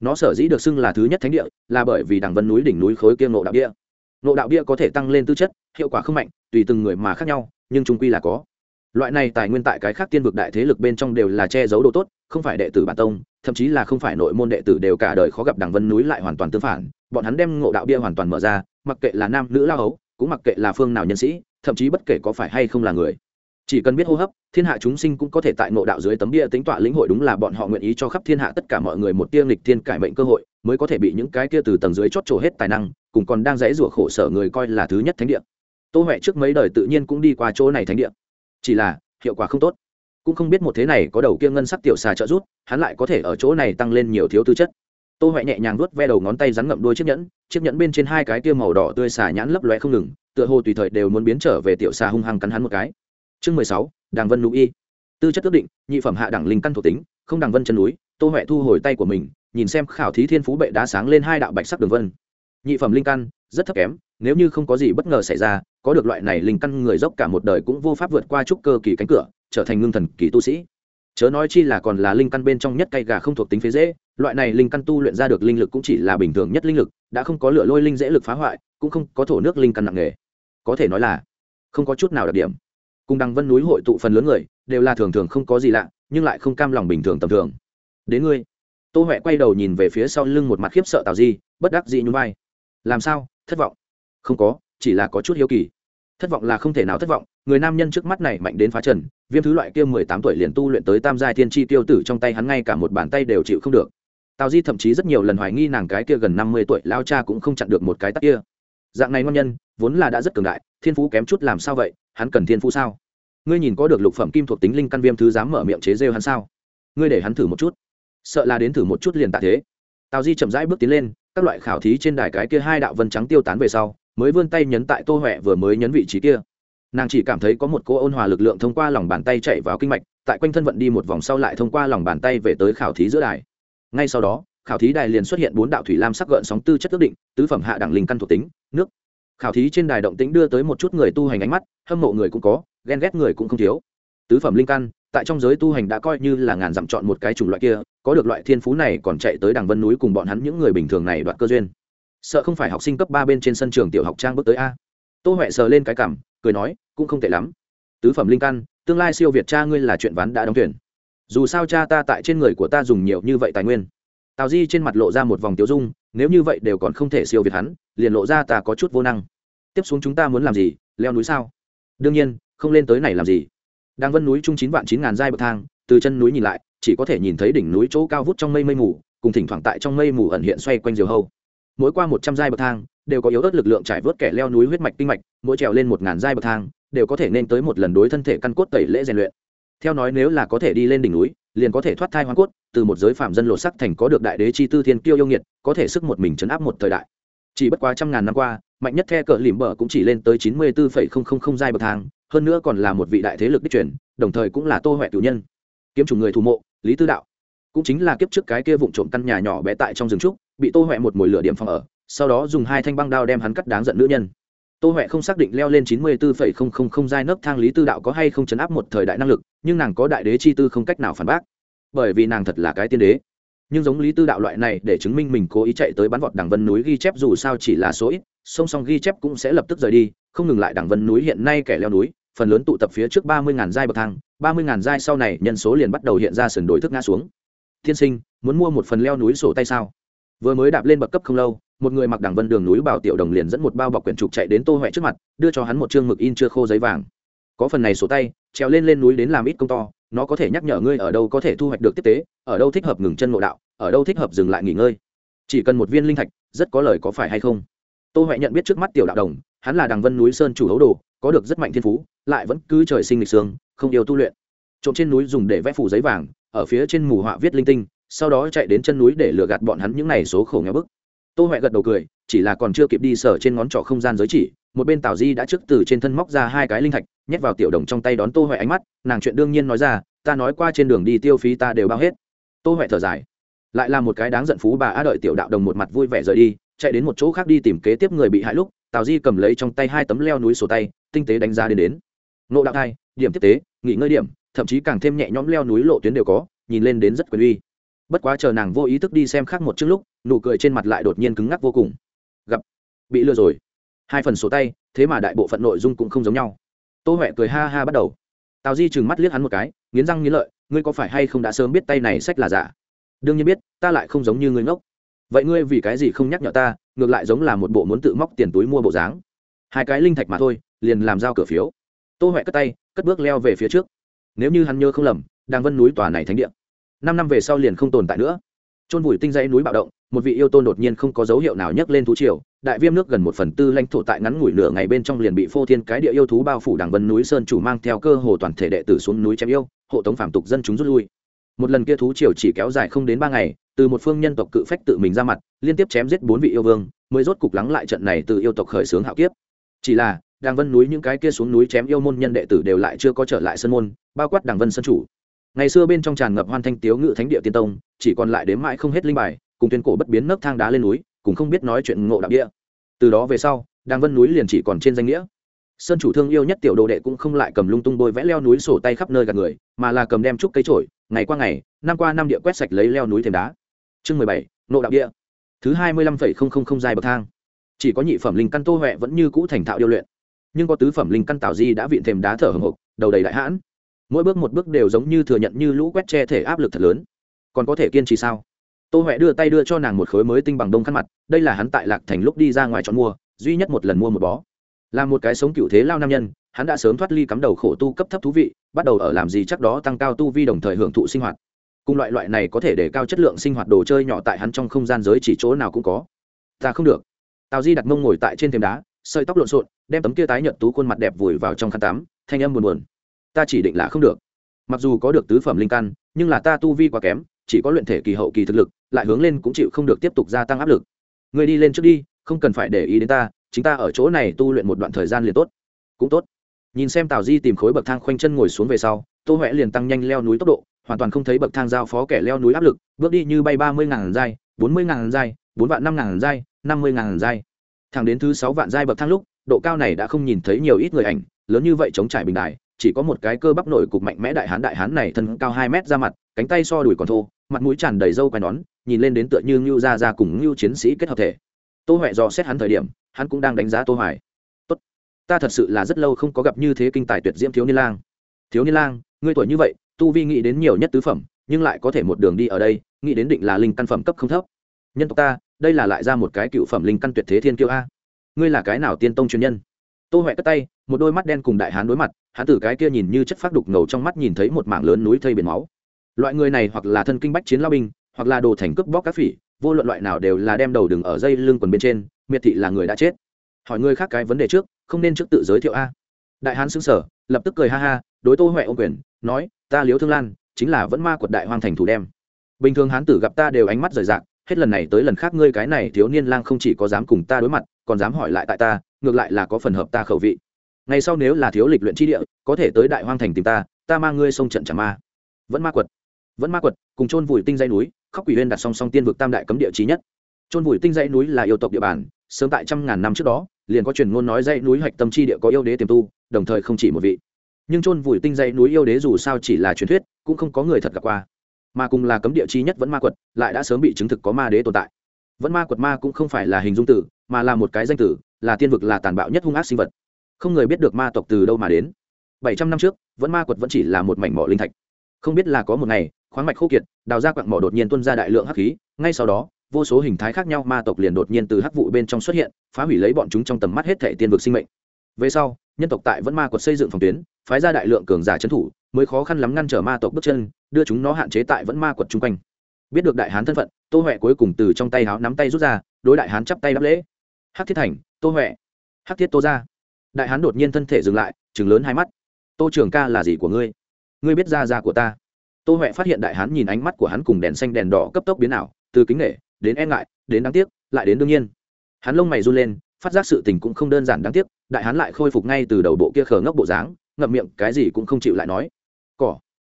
Nó sở dĩ được xưng là thứ nhất thánh địa, là bởi vì Đằng vân núi đỉnh núi khối kia ngộ đạo bia. Ngộ đạo bia có thể tăng lên tư chất, hiệu quả không mạnh, tùy từng người mà khác nhau, nhưng trung quy là có. Loại này tài nguyên tại cái khác tiên vực đại thế lực bên trong đều là che giấu đồ tốt, không phải đệ tử bản tông, thậm chí là không phải nội môn đệ tử đều cả đời khó gặp đằng vân núi lại hoàn toàn tương phản. Bọn hắn đem ngộ đạo bia hoàn toàn mở ra, mặc kệ là nam nữ lao hấu, cũng mặc kệ là phương nào nhân sĩ thậm chí bất kể có phải hay không là người. Chỉ cần biết hô hấp, thiên hạ chúng sinh cũng có thể tại ngộ đạo dưới tấm bia tính tọa lĩnh hội đúng là bọn họ nguyện ý cho khắp thiên hạ tất cả mọi người một tiêng lịch thiên cải mệnh cơ hội, mới có thể bị những cái kia từ tầng dưới chót trổ hết tài năng, cùng còn đang dãy rủa khổ sở người coi là thứ nhất thánh địa. Tô huệ trước mấy đời tự nhiên cũng đi qua chỗ này thánh địa. Chỉ là, hiệu quả không tốt. Cũng không biết một thế này có đầu kia ngân sắc tiểu xà trợ rút hắn lại có thể ở chỗ này tăng lên nhiều thiếu tư chất. Tô huệ nhẹ nhàng nuốt ve đầu ngón tay rắn ngậm đuôi chiếc nhẫn chiếc nhẫn bên trên hai cái tia màu đỏ tươi xà nhãn lấp loe không ngừng tựa hồ tùy thời đều muốn biến trở về tiểu xà hung hăng cắn hắn một cái. Chương mười sáu, đàng vân núi y. Tư chất ước định, nhị phẩm hạ đẳng linh căn thuộc tính, không đàng vân chân núi, tô huệ thu hồi tay của mình, nhìn xem khảo thí thiên phú bệ đá sáng lên hai đạo bạch sắc đường vân. Nhị phẩm linh căn, rất thấp kém, nếu như không có gì bất ngờ xảy ra, có được loại này linh căn người dốc cả một đời cũng vô pháp vượt qua trúc cơ kỳ cánh cửa, trở thành ngưng thần kỳ tu sĩ. Chớ nói chi là còn là linh căn bên trong nhất cây gà không thuộc tính phế dễ, loại này linh căn tu luyện ra được linh lực cũng chỉ là bình thường nhất linh lực, đã không có lửa lôi linh dễ lực phá hoại, cũng không có thổ nước linh căn nặng nghề có thể nói là không có chút nào đặc điểm. Cùng đằng vân núi hội tụ phần lớn người, đều là thường thường không có gì lạ, nhưng lại không cam lòng bình thường tầm thường. Đến ngươi. Tô huệ quay đầu nhìn về phía sau lưng một mặt khiếp sợ tào di, bất đắc dị nhún vai. Làm sao? Thất vọng. Không có, chỉ là có chút hiếu kỳ. Thất vọng là không thể nào thất vọng, người nam nhân trước mắt này mạnh đến phá trần, viêm thứ loại kia mười tám tuổi liền tu luyện tới tam giai thiên tri tiêu tử trong tay hắn ngay cả một bàn tay đều chịu không được. Tào di thậm chí rất nhiều lần hoài nghi nàng cái kia gần năm mươi tuổi lao cha cũng không chặn được một cái tắc kia. Dạng này ngon nhân vốn là đã rất cường đại, thiên phú kém chút làm sao vậy, hắn cần thiên phú sao? Ngươi nhìn có được lục phẩm kim thuộc tính linh căn viêm thứ dám mở miệng chế rêu hắn sao? Ngươi để hắn thử một chút. Sợ là đến thử một chút liền tạ thế. Tào di chậm rãi bước tiến lên, các loại khảo thí trên đài cái kia hai đạo vân trắng tiêu tán về sau, mới vươn tay nhấn tại tô huệ vừa mới nhấn vị trí kia. Nàng chỉ cảm thấy có một cô ôn hòa lực lượng thông qua lòng bàn tay chạy vào kinh mạch, tại quanh thân vận đi một vòng sau lại thông qua lòng bàn tay về tới khảo thí giữa đài. Ngay sau đó, khảo thí đài liền xuất hiện bốn đạo thủy lam sắc gợn sóng tư chất ước định, tứ phẩm hạ đẳng linh căn thuộc tính, nước khảo thí trên đài động tĩnh đưa tới một chút người tu hành ánh mắt, hâm mộ người cũng có, ghen ghét người cũng không thiếu. Tứ phẩm linh căn, tại trong giới tu hành đã coi như là ngàn dặm chọn một cái chủng loại kia, có được loại thiên phú này còn chạy tới đằng vân núi cùng bọn hắn những người bình thường này đoạt cơ duyên. Sợ không phải học sinh cấp ba bên trên sân trường tiểu học trang bước tới a. Tô huệ sờ lên cái cảm cười nói, cũng không tệ lắm. Tứ phẩm linh căn, tương lai siêu việt cha ngươi là chuyện ván đã đóng tuyển dù sao cha ta tại trên người của ta dùng nhiều như vậy tài nguyên. Tào di trên mặt lộ ra một vòng tiêu dung nếu như vậy đều còn không thể siêu việt hắn, liền lộ ra ta có chút vô năng. Tiếp xuống chúng ta muốn làm gì, leo núi sao? Đương nhiên, không lên tới này làm gì. Đang vân núi trung chín vạn chín ngàn giai bậc thang, từ chân núi nhìn lại, chỉ có thể nhìn thấy đỉnh núi chỗ cao vút trong mây mây mù, cùng thỉnh thoảng tại trong mây mù ẩn hiện xoay quanh diều hâu. Mỗi qua một trăm giai bậc thang, đều có yếu ớt lực lượng trải vớt kẻ leo núi huyết mạch kinh mạch, mỗi trèo lên một ngàn giai bậc thang, đều có thể nên tới một lần đối thân thể căn cốt tẩy lễ rèn luyện. Theo nói nếu là có thể đi lên đỉnh núi liền có thể thoát thai hoàn cốt, từ một giới phạm dân lộ sắc thành có được đại đế chi tư thiên kiêu yêu nghiệt, có thể sức một mình chấn áp một thời đại. Chỉ bất quá trăm ngàn năm qua, mạnh nhất the cờ lìm bờ cũng chỉ lên tới chín mươi bốn giai bậc thang, hơn nữa còn là một vị đại thế lực đích truyền, đồng thời cũng là tô huệ cử nhân. Kiếm chủ người thủ mộ, lý tư đạo. Cũng chính là kiếp trước cái kia vụ trộm căn nhà nhỏ bé tại trong rừng trúc, bị tô huệ một mồi lửa điểm phòng ở, sau đó dùng hai thanh băng đao đem hắn cắt đáng giận nữ nhân. Tô huệ không xác định leo lên chín mươi bốn giai nấc thang lý tư đạo có hay không chấn áp một thời đại năng lực nhưng nàng có đại đế chi tư không cách nào phản bác, bởi vì nàng thật là cái tiên đế. Nhưng giống lý tư đạo loại này để chứng minh mình cố ý chạy tới bắn vọt đằng vân núi ghi chép dù sao chỉ là số ít, song song ghi chép cũng sẽ lập tức rời đi, không ngừng lại đằng vân núi hiện nay kẻ leo núi, phần lớn tụ tập phía trước ba mươi ngàn giai bậc thang, ba mươi ngàn giai sau này nhân số liền bắt đầu hiện ra sườn đổi thức ngã xuống. Tiên sinh, muốn mua một phần leo núi sổ tay sao? Vừa mới đạp lên bậc cấp không lâu, một người mặc đằng vân đường núi bảo tiểu đồng liền dẫn một bao bọc quyển trục chạy đến tô huệ trước mặt, đưa cho hắn một chương mực in chưa khô giấy vàng. Có phần này sổ tay trèo lên lên núi đến làm ít công to, nó có thể nhắc nhở ngươi ở đâu có thể thu hoạch được tiếp tế, ở đâu thích hợp ngừng chân ngộ đạo, ở đâu thích hợp dừng lại nghỉ ngơi. Chỉ cần một viên linh thạch, rất có lời có phải hay không? Tô huệ nhận biết trước mắt tiểu đạo đồng, hắn là đằng vân núi sơn chủ hấu đồ, có được rất mạnh thiên phú, lại vẫn cứ trời sinh lịch sương, không yêu tu luyện. Trộm trên núi dùng để vẽ phủ giấy vàng, ở phía trên mù họa viết linh tinh, sau đó chạy đến chân núi để lừa gạt bọn hắn những n à y số khổ nghèo bức. Tô huệ gật đầu cười, chỉ là còn chưa kịp đi sở trên ngón trỏ không gian giới chỉ một bên tào di đã trước từ trên thân móc ra hai cái linh thạch, nhét vào tiểu đồng trong tay đón tô huệ ánh mắt, nàng chuyện đương nhiên nói ra, ta nói qua trên đường đi tiêu phí ta đều bao hết. Tô huệ thở dài, lại là một cái đáng giận phú bà a đợi tiểu đạo đồng một mặt vui vẻ rời đi, chạy đến một chỗ khác đi tìm kế tiếp người bị hại lúc, tào di cầm lấy trong tay hai tấm leo núi sổ tay, tinh tế đánh giá đến đến. Nộ đạo thai điểm tiếp tế, nghỉ ngơi điểm, thậm chí càng thêm nhẹ nhõm leo núi lộ tuyến đều có, nhìn lên đến rất quyền uy. Bất quá chờ nàng vô ý thức đi xem khác một trước lúc, nụ cười trên mặt lại đột nhiên cứng ngắc vô cùng. Gặp, bị lừa rồi hai phần sổ tay, thế mà đại bộ phận nội dung cũng không giống nhau. Tô huệ cười ha ha bắt đầu. Tào di chừng mắt liếc hắn một cái, nghiến răng nghiến lợi, ngươi có phải hay không đã sớm biết tay này sách là giả? Đương nhiên biết, ta lại không giống như ngươi ngốc. Vậy ngươi vì cái gì không nhắc nhở ta, ngược lại giống là một bộ muốn tự móc tiền túi mua bộ dáng. Hai cái linh thạch mà thôi, liền làm giao cửa phiếu. Tô huệ cất tay, cất bước leo về phía trước. Nếu như hắn nhớ không lầm đang vân núi tòa này thánh địa. Năm năm về sau liền không tồn tại nữa. Trôn vùi tinh dãy núi bạo động, một vị yêu tôn đột nhiên không có dấu hiệu nào nhấc lên thú triều đại viêm nước gần một phần tư lãnh thổ tại ngắn ngủi nửa ngày bên trong liền bị phô thiên cái địa yêu thú bao phủ đằng vân núi sơn chủ mang theo cơ hồ toàn thể đệ tử xuống núi chém yêu, hộ tống phạm tục dân chúng rút lui. Một lần kia thú triều chỉ kéo dài không đến ba ngày, từ một phương nhân tộc cự phách tự mình ra mặt, liên tiếp chém giết bốn vị yêu vương, mới rốt cục lắng lại trận này từ yêu tộc khởi xướng hạo kiếp. Chỉ là đàng vân núi những cái kia xuống núi chém yêu môn nhân đệ tử đều lại chưa có trở lại sân môn, bao quát đàng vân sân chủ. Ngày xưa bên trong tràn ngập hoan thanh tiếu ngự thánh địa tiên tông, chỉ còn lại đến mãi không hết linh bài, cùng tuyên cổ bất biến nấc thang đá lên núi cũng không biết nói chuyện ngộ đạo địa. Từ đó về sau, đàng vân núi liền chỉ còn trên danh nghĩa. Sơn chủ thương yêu nhất tiểu đồ đệ cũng không lại cầm lung tung bôi vẽ leo núi sổ tay khắp nơi gạt người, mà là cầm đem trúc cây trổi, ngày qua ngày, năm qua năm địa quét sạch lấy leo núi thềm đá. Chương mười bảy nộ đạo địa. Thứ hai mươi lăm phẩy không không không dài bậc thang. Chỉ có nhị phẩm linh căn tô huệ vẫn như cũ thành thạo điêu luyện. Nhưng có tứ phẩm linh căn tảo di đã viện thềm đá thở hồng hộc, đầu đầy đại hãn. Mỗi bước một bước đều giống như thừa nhận như lũ quét che thể áp lực thật lớn. Còn có thể kiên trì sao? Tô huệ đưa tay đưa cho nàng một khối mới tinh bằng đông khăn mặt, đây là hắn tại lạc thành lúc đi ra ngoài chọn mua, duy nhất một lần mua một bó. Là một cái sống cựu thế lao nam nhân, hắn đã sớm thoát ly cắm đầu khổ tu cấp thấp thú vị, bắt đầu ở làm gì chắc đó tăng cao tu vi đồng thời hưởng thụ sinh hoạt. Cùng loại loại này có thể để cao chất lượng sinh hoạt đồ chơi nhỏ tại hắn trong không gian giới chỉ chỗ nào cũng có. Ta không được. Tào di đặt mông ngồi tại trên thềm đá, sợi tóc lộn xộn, đem tấm kia tái nhợt tú khuôn mặt đẹp vùi vào trong khăn tắm, thanh âm buồn buồn. Ta chỉ định là không được. Mặc dù có được tứ phẩm linh căn, nhưng là ta tu vi quá kém, chỉ có luyện thể kỳ hậu kỳ thực lực lại hướng lên cũng chịu không được tiếp tục gia tăng áp lực. Người đi lên trước đi, không cần phải để ý đến ta, chính ta ở chỗ này tu luyện một đoạn thời gian liền tốt. Cũng tốt. Nhìn xem tào di tìm khối bậc thang khoanh chân ngồi xuống về sau, tô huệ liền tăng nhanh leo núi tốc độ, hoàn toàn không thấy bậc thang giao phó kẻ leo núi áp lực, bước đi như bay ba mươi ngàn giai, bốn mươi ngàn giai, bốn vạn năm ngàn giai, năm mươi ngàn giai. Thẳng đến thứ sáu vạn giai bậc thang lúc, độ cao này đã không nhìn thấy nhiều ít người ảnh, lớn như vậy chống trải bình đài, chỉ có một cái cơ bắp nổi cục mạnh mẽ đại hán đại hán này thân cao hai mét ra mặt, cánh tay so đùi còn thô, mặt mũi tràn đầy râu quai nón nhìn lên đến tựa như ngưu gia gia cùng ngưu chiến sĩ kết hợp thể. Tô huệ dò xét hắn thời điểm, hắn cũng đang đánh giá tô hoài. Tốt, ta thật sự là rất lâu không có gặp như thế kinh tài tuyệt diễm thiếu niên lang. Thiếu niên lang, ngươi tuổi như vậy, tu vi nghĩ đến nhiều nhất tứ phẩm, nhưng lại có thể một đường đi ở đây, nghĩ đến định là linh căn phẩm cấp không thấp. Nhân tộc ta, đây là lại ra một cái cựu phẩm linh căn tuyệt thế thiên kiêu a. Ngươi là cái nào tiên tông truyền nhân? Tô huệ cất tay, một đôi mắt đen cùng đại hán đối mặt, hắn từ cái kia nhìn như chất phát đục ngầu trong mắt nhìn thấy một mảng lớn núi thây biển máu. Loại người này hoặc là thân kinh bách chiến lao binh hoặc là đồ thành cướp bóc các phỉ, vô luận loại nào đều là đem đầu đừng ở dây lưng quần bên trên, miệt thị là người đã chết. Hỏi người khác cái vấn đề trước, không nên trước tự giới thiệu a. Đại hán xứng sở lập tức cười ha ha, đối tô huệ ô quyền, nói, ta liếu thương lan, chính là vẫn ma quật đại hoang thành thủ đem. Bình thường hán tử gặp ta đều ánh mắt rời rạc, hết lần này tới lần khác ngươi cái này thiếu niên lang không chỉ có dám cùng ta đối mặt, còn dám hỏi lại tại ta, ngược lại là có phần hợp ta khẩu vị. Ngày sau nếu là thiếu lịch luyện tri địa, có thể tới đại hoang thành tìm ta ta mang ngươi sông trận trả ma. Vẫn ma quật, vẫn ma quật, cùng chôn vùi tinh dây núi khóc quỷ huyên đặt song song tiên vực tam đại cấm địa trí nhất. Trôn vùi tinh dãy núi là yêu tộc địa bàn, sớm tại trăm ngàn năm trước đó, liền có truyền ngôn nói dãy núi hạch tâm chi địa có yêu đế tiềm tu, đồng thời không chỉ một vị. Nhưng trôn vùi tinh dãy núi yêu đế dù sao chỉ là truyền thuyết, cũng không có người thật gặp qua. Mà cùng là cấm địa chi nhất vẫn ma quật, lại đã sớm bị chứng thực có ma đế tồn tại. Vẫn ma quật ma cũng không phải là hình dung tử, mà là một cái danh tử, là tiên vực là tàn bạo nhất hung ác sinh vật. Không người biết được ma tộc từ đâu mà đến. Bảy trăm năm trước, vẫn ma quật vẫn chỉ là một mảnh mỏ linh thạch. Không biết là có một ngày khoáng mạch khô kiệt, đào ra quặng mỏ đột nhiên tuân ra đại lượng hắc khí, ngay sau đó, vô số hình thái khác nhau ma tộc liền đột nhiên từ hắc vụ bên trong xuất hiện, phá hủy lấy bọn chúng trong tầm mắt hết thể tiên vực sinh mệnh. Về sau, nhân tộc tại vẫn ma quật xây dựng phòng tuyến, phái ra đại lượng cường giả trấn thủ, mới khó khăn lắm ngăn trở ma tộc bước chân, đưa chúng nó hạn chế tại vẫn ma quật chung quanh. Biết được đại hán thân phận, tô huệ cuối cùng từ trong tay háo nắm tay rút ra, đối đại hán chắp tay đáp lễ. Hắc thiết thành, tô huệ. Hắc thiết tô ra. Đại hán đột nhiên thân thể dừng lại chừng lớn hai mắt. Tô trường ca là gì của ngươi? Ngươi biết ra ra của ta tô huệ phát hiện đại hán nhìn ánh mắt của hắn cùng đèn xanh đèn đỏ cấp tốc biến ảo, từ kính nghệ đến e ngại, đến đáng tiếc, lại đến đương nhiên. Hắn lông mày run lên, phát giác sự tình cũng không đơn giản đáng tiếc, đại hán lại khôi phục ngay từ đầu bộ kia khờ ngốc bộ dáng, ngậm miệng, cái gì cũng không chịu lại nói. Cỏ,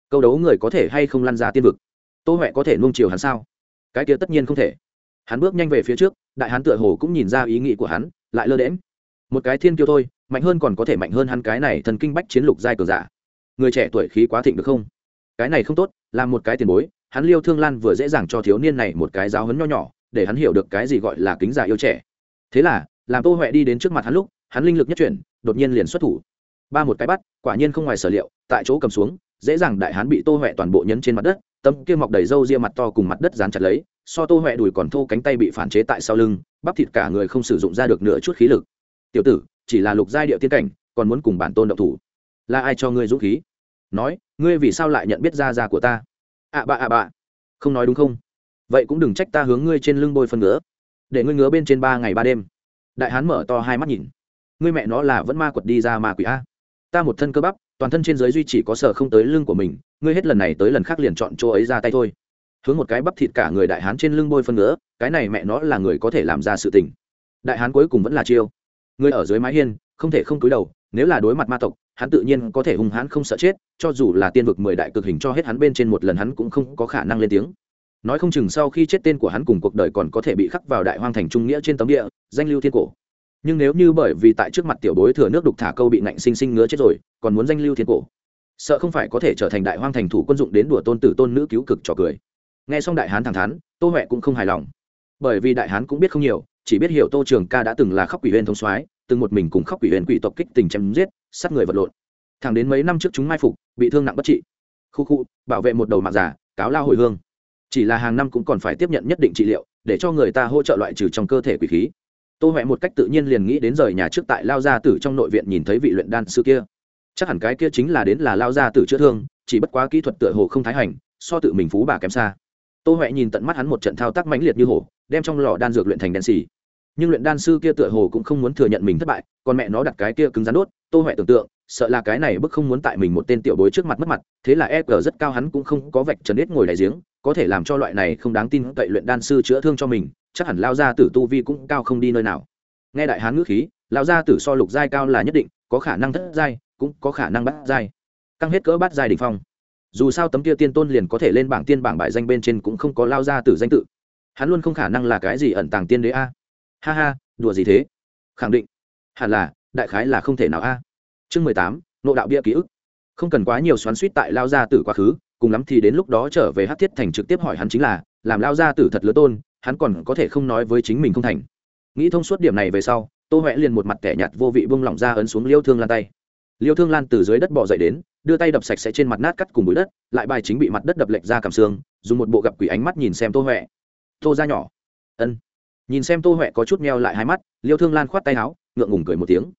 câu đấu người có thể hay không lăn ra tiên vực? Tô huệ có thể nung chiều hắn sao? Cái kia tất nhiên không thể. Hắn bước nhanh về phía trước, đại hán tựa hồ cũng nhìn ra ý nghĩ của hắn, lại lơ đễm một cái thiên kiêu thôi, mạnh hơn còn có thể mạnh hơn hắn cái này thần kinh bách chiến lục giai cường giả. Người trẻ tuổi khí quá thịnh được không? Cái này không tốt, là một cái tiền bối, hắn liêu thương lan vừa dễ dàng cho thiếu niên này một cái giáo hấn nho nhỏ, để hắn hiểu được cái gì gọi là kính giả yêu trẻ. Thế là, làm tô huệ đi đến trước mặt hắn lúc, hắn linh lực nhất chuyển, đột nhiên liền xuất thủ. Ba một cái bắt, quả nhiên không ngoài sở liệu, tại chỗ cầm xuống, dễ dàng đại hán bị tô huệ toàn bộ nhấn trên mặt đất, tấm kia mọc đầy râu ria mặt to cùng mặt đất dán chặt lấy, so tô huệ đùi còn thô cánh tay bị phản chế tại sau lưng, bắp thịt cả người không sử dụng ra được nửa chút khí lực. Tiểu tử, chỉ là lục giai điệu tiên cảnh, còn muốn cùng bản tôn động thủ. Là ai cho ngươi dũng khí? Nói ngươi vì sao lại nhận biết ra ra của ta? Ạ à bạ ạ à bạ không nói đúng không? Vậy cũng đừng trách ta hướng ngươi trên lưng bôi phân ngứa. Để ngươi ngứa bên trên ba ngày ba đêm. Đại hán mở to hai mắt nhìn. Ngươi mẹ nó là vẫn ma quật đi ra ma quỷ a. Ta một thân cơ bắp, toàn thân trên giới duy chỉ có sở không tới lưng của mình, ngươi hết lần này tới lần khác liền chọn chỗ ấy ra tay thôi. Hướng một cái bắp thịt cả người đại hán trên lưng bôi phân ngứa, cái này mẹ nó là người có thể làm ra sự tình. Đại hán cuối cùng vẫn là chiêu. Ngươi ở dưới mái hiên, không thể không cúi đầu, nếu là đối mặt ma tộc hắn tự nhiên có thể hung hãn không sợ chết, cho dù là tiên vực mười đại cực hình cho hết hắn bên trên một lần hắn cũng không có khả năng lên tiếng. Nói không chừng sau khi chết tên của hắn cùng cuộc đời còn có thể bị khắc vào đại hoang thành trung nghĩa trên tấm địa, danh lưu thiên cổ. Nhưng nếu như bởi vì tại trước mặt tiểu bối thừa nước đục thả câu bị nạnh sinh sinh ngứa chết rồi, còn muốn danh lưu thiên cổ, sợ không phải có thể trở thành đại hoang thành thủ quân dụng đến đùa tôn tử tôn nữ cứu cực trò cười. Nghe xong đại hán thẳng thắn, tô huệ cũng không hài lòng. Bởi vì đại hán cũng biết không nhiều, chỉ biết hiểu tô trường ca đã từng là khóc quỷ huyền thông soái, từng một mình cùng khóc quỷ huyền quỷ tộc kích tình chém giết sát người vật lộn. Thẳng đến mấy năm trước chúng mai phục, bị thương nặng bất trị. Khu khu, bảo vệ một đầu mạng giả cáo lao hồi hương. Chỉ là hàng năm cũng còn phải tiếp nhận nhất định trị liệu, để cho người ta hỗ trợ loại trừ trong cơ thể quỷ khí. Tô huệ một cách tự nhiên liền nghĩ đến rời nhà trước tại lao gia tử trong nội viện nhìn thấy vị luyện đan sư kia. Chắc hẳn cái kia chính là đến là lao gia tử chữa thương, chỉ bất quá kỹ thuật tựa hồ không thái hành, so tự mình phú bà kém xa. Tô huệ nhìn tận mắt hắn một trận thao tác mãnh liệt như hổ, đem trong lò đan dược luyện thành đen xì. Nhưng luyện đan sư kia tựa hồ cũng không muốn thừa nhận mình thất bại, còn mẹ nó đặt cái kia cứng rắn đốt tô huệ tưởng tượng, sợ là cái này bức không muốn tại mình một tên tiểu bối trước mặt mất mặt, thế là e g rất cao hắn cũng không có vạch trần ít ngồi đại giếng, có thể làm cho loại này không đáng tin cậy luyện đan sư chữa thương cho mình, chắc hẳn lao ra tử tu vi cũng cao không đi nơi nào. Nghe đại hán ngữ khí, lao ra tử so lục giai cao là nhất định, có khả năng thất giai, cũng có khả năng bắt giai. Căng hết cỡ bắt giai đỉnh phong. Dù sao tấm kia tiên tôn liền có thể lên bảng tiên bảng bài danh bên trên cũng không có lao ra tử danh tự. Hắn luôn không khả năng là cái gì ẩn tàng tiên đế a. Ha ha, đùa gì thế? Khẳng định. Hẳn là, đại khái là không thể nào a chương mười tám nộ đạo bia ký ức. Không cần quá nhiều xoắn suýt tại lao gia tử quá khứ, cùng lắm thì đến lúc đó trở về hát thiết thành trực tiếp hỏi hắn chính là, làm lao gia tử thật lớn tôn, hắn còn có thể không nói với chính mình không thành. Nghĩ thông suốt điểm này về sau, tô huệ liền một mặt kẻ nhạt vô vị bung lỏng ra ấn xuống liêu thương lan tay. Liêu thương lan từ dưới đất bỏ dậy đến, đưa tay đập sạch sẽ trên mặt nát cắt cùng bụi đất, lại bài chính bị mặt đất đập lệch ra cảm xương, dùng một bộ gặp quỷ ánh mắt nhìn xem tô huệ. Tô ra nhỏ. Ân. Nhìn xem tô huệ có chút meo lại hai mắt, liêu thương lan khoát tay áo, ngượng ngùng cười một tiếng.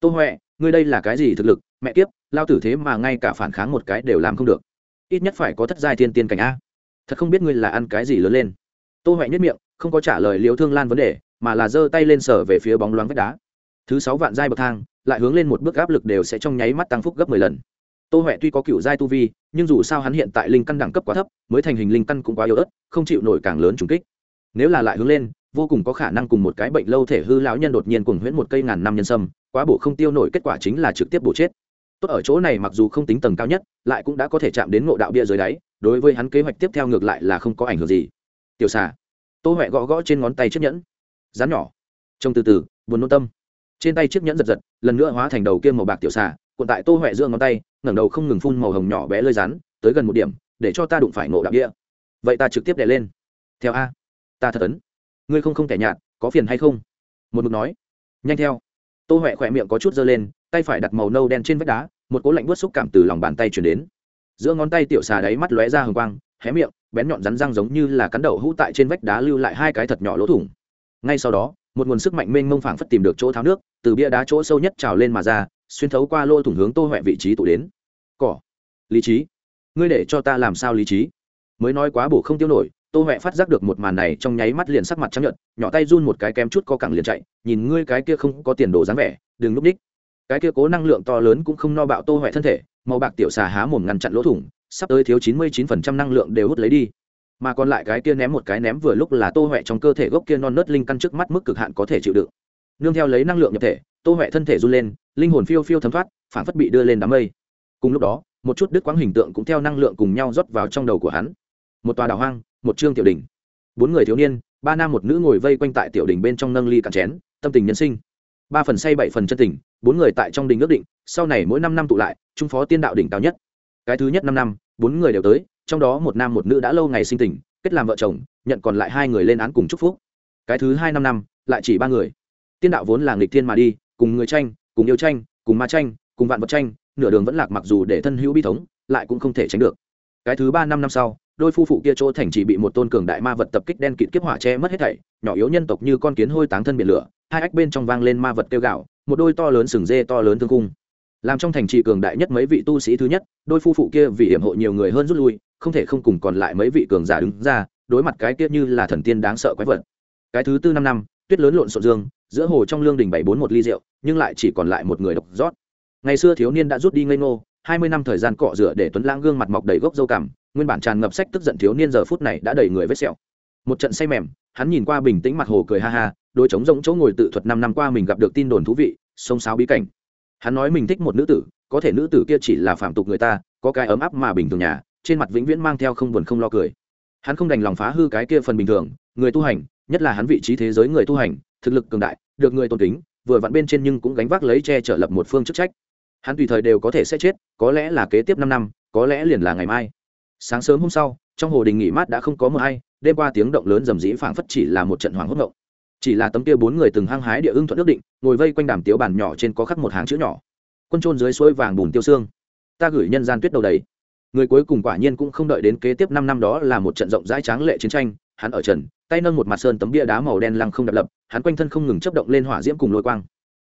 Tô huệ ngươi đây là cái gì thực lực, mẹ kiếp, lao tử thế mà ngay cả phản kháng một cái đều làm không được. Ít nhất phải có thất giai thiên tiên cảnh a. Thật không biết ngươi là ăn cái gì lớn lên. Tô huệ nhất miệng, không có trả lời liễu thương lan vấn đề, mà là giơ tay lên sở về phía bóng loáng vách đá. Thứ sáu vạn giai bậc thang, lại hướng lên một bước áp lực đều sẽ trong nháy mắt tăng phúc gấp mười lần. Tô huệ tuy có cựu giai tu vi, nhưng dù sao hắn hiện tại linh căn đẳng cấp quá thấp, mới thành hình linh căn cũng quá yếu ớt, không chịu nổi càng lớn trùng kích. Nếu là lại hướng lên vô cùng có khả năng cùng một cái bệnh lâu thể hư lão nhân đột nhiên cùng huyễn một cây ngàn năm nhân sâm, quá bổ không tiêu nổi kết quả chính là trực tiếp bổ chết. Tốt ở chỗ này mặc dù không tính tầng cao nhất, lại cũng đã có thể chạm đến ngộ đạo bia dưới đáy, đối với hắn kế hoạch tiếp theo ngược lại là không có ảnh hưởng gì. Tiểu xà, tô huệ gõ gõ trên ngón tay chiếc nhẫn. Rán nhỏ. Trông từ từ, buồn nôn tâm. Trên tay chiếc nhẫn giật giật, lần nữa hóa thành đầu kia màu bạc tiểu xà, cuộn tại tô huệ giữa ngón tay, ngẩng đầu không ngừng phun màu hồng nhỏ bé lơi rắn, tới gần một điểm, để cho ta đụng phải ngộ đạo bia. Vậy ta trực tiếp đè lên. Theo a. Ta thật ấn ngươi không không kẻ nhạt, có phiền hay không? Một mực nói. Nhanh theo. Tô huệ khỏe miệng có chút dơ lên, tay phải đặt màu nâu đen trên vách đá, một cỗ lạnh bớt xúc cảm từ lòng bàn tay chuyển đến. Giữa ngón tay tiểu xà đáy mắt lóe ra hồng quang, hé miệng, bén nhọn rắn răng giống như là cắn đầu hũ tại trên vách đá lưu lại hai cái thật nhỏ lỗ thủng. Ngay sau đó, một nguồn sức mạnh mênh mông phảng phất tìm được chỗ tháo nước, từ bia đá chỗ sâu nhất trào lên mà ra, xuyên thấu qua lỗ thủng hướng tô huệ vị trí tụ đến. Cỏ. Lý trí. Ngươi để cho ta làm sao lý trí? Mới nói quá bổ không tiêu nổi tô huệ phát giác được một màn này trong nháy mắt liền sắc mặt trắng nhợt, nhỏ tay run một cái kém chút co cẳng liền chạy, nhìn ngươi cái kia không có tiền đồ dáng vẻ, đừng núp đích. cái kia cố năng lượng to lớn cũng không no bạo tô huệ thân thể, màu bạc tiểu xà há mồm ngăn chặn lỗ thủng, sắp tới thiếu chín mươi chín phần trăm năng lượng đều hút lấy đi. Mà còn lại cái kia ném một cái ném vừa lúc là tô huệ trong cơ thể gốc kia non nớt linh căn trước mắt mức cực hạn có thể chịu đựng. Nương theo lấy năng lượng nhập thể, tô huệ thân thể run lên, linh hồn phiêu phiêu thấm thoát, phản phất bị đưa lên đám mây. Cùng lúc đó, một chút đứt quãng hình tượng cũng theo năng lượng cùng nhau rót vào trong đầu của hắn. Một tòa đảo hoang một trương tiểu đình. Bốn người thiếu niên, ba nam một nữ ngồi vây quanh tại tiểu đình bên trong nâng ly cạn chén, tâm tình nhân sinh. Ba phần say, bảy phần chân tình, bốn người tại trong đình ước định, sau này mỗi năm năm tụ lại, trung phó tiên đạo đỉnh cao nhất. Cái thứ nhất năm năm, bốn người đều tới, trong đó một nam một nữ đã lâu ngày sinh tình, kết làm vợ chồng, nhận còn lại hai người lên án cùng chúc phúc. Cái thứ hai năm năm, lại chỉ ba người. Tiên đạo vốn là nghịch thiên mà đi, cùng người tranh, cùng yêu tranh, cùng ma tranh, cùng vạn vật tranh, nửa đường vẫn lạc mặc dù để thân hữu bi thống, lại cũng không thể tránh được cái thứ ba năm năm sau, đôi phu phụ kia chỗ thành chỉ bị một tôn cường đại ma vật tập kích đen kịt kiếp hỏa che mất hết thảy, nhỏ yếu nhân tộc như con kiến hôi táng thân biển lửa, hai ách bên trong vang lên ma vật tiêu gạo, một đôi to lớn sừng dê to lớn thương cung làm trong thành trì cường đại nhất mấy vị tu sĩ thứ nhất, đôi phu phụ kia vì hiểm hộ nhiều người hơn rút lui, không thể không cùng còn lại mấy vị cường giả đứng ra, đối mặt cái kia như là thần tiên đáng sợ quái vật. Cái thứ tư năm năm, tuyết lớn lộn xộn dương, giữa hồ trong lương đình bảy bốn một ly rượu, nhưng lại chỉ còn lại một người độc rót. Ngày xưa thiếu niên đã rút đi ngây ngô hai mươi năm thời gian cọ rửa để tuấn lãng gương mặt mọc đầy gốc dâu cằm, nguyên bản tràn ngập sách tức giận thiếu niên giờ phút này đã đầy người vết sẹo. Một trận say mềm, hắn nhìn qua bình tĩnh mặt hồ cười ha ha, đôi trống rỗng chỗ ngồi tự thuật năm năm qua mình gặp được tin đồn thú vị xông sáo bí cảnh. Hắn nói mình thích một nữ tử, có thể nữ tử kia chỉ là phạm tục người ta, có cái ấm áp mà bình thường nhà, trên mặt vĩnh viễn mang theo không buồn không lo cười. Hắn không đành lòng phá hư cái kia phần bình thường, người tu hành, nhất là hắn vị trí thế giới người tu hành, thực lực cường đại, được người tôn kính, vừa vặn bên trên nhưng cũng gánh vác lấy che chở lập một phương chức trách hắn tùy thời đều có thể sẽ chết, có lẽ là kế tiếp năm năm, có lẽ liền là ngày mai. Sáng sớm hôm sau, trong hồ đình nghỉ mát đã không có mưa hay đêm qua tiếng động lớn rầm rĩ phảng phất chỉ là một trận hoàng hốt ngộng. Chỉ là tấm kia bốn người từng hăng hái địa ưng thuận ước định, ngồi vây quanh đàm tiếu bàn nhỏ trên có khắc một hàng chữ nhỏ. Quân trôn dưới suối vàng bùn tiêu xương. Ta gửi nhân gian tuyết đầu đấy người cuối cùng quả nhiên cũng không đợi đến kế tiếp năm năm đó là một trận rộng rãi tráng lệ chiến tranh, hắn ở trần, tay nâng một mặt sơn tấm bia đá màu đen lăng không đập lập, hắn quanh thân không ngừng chấp động lên hỏa diễm cùng lôi quang.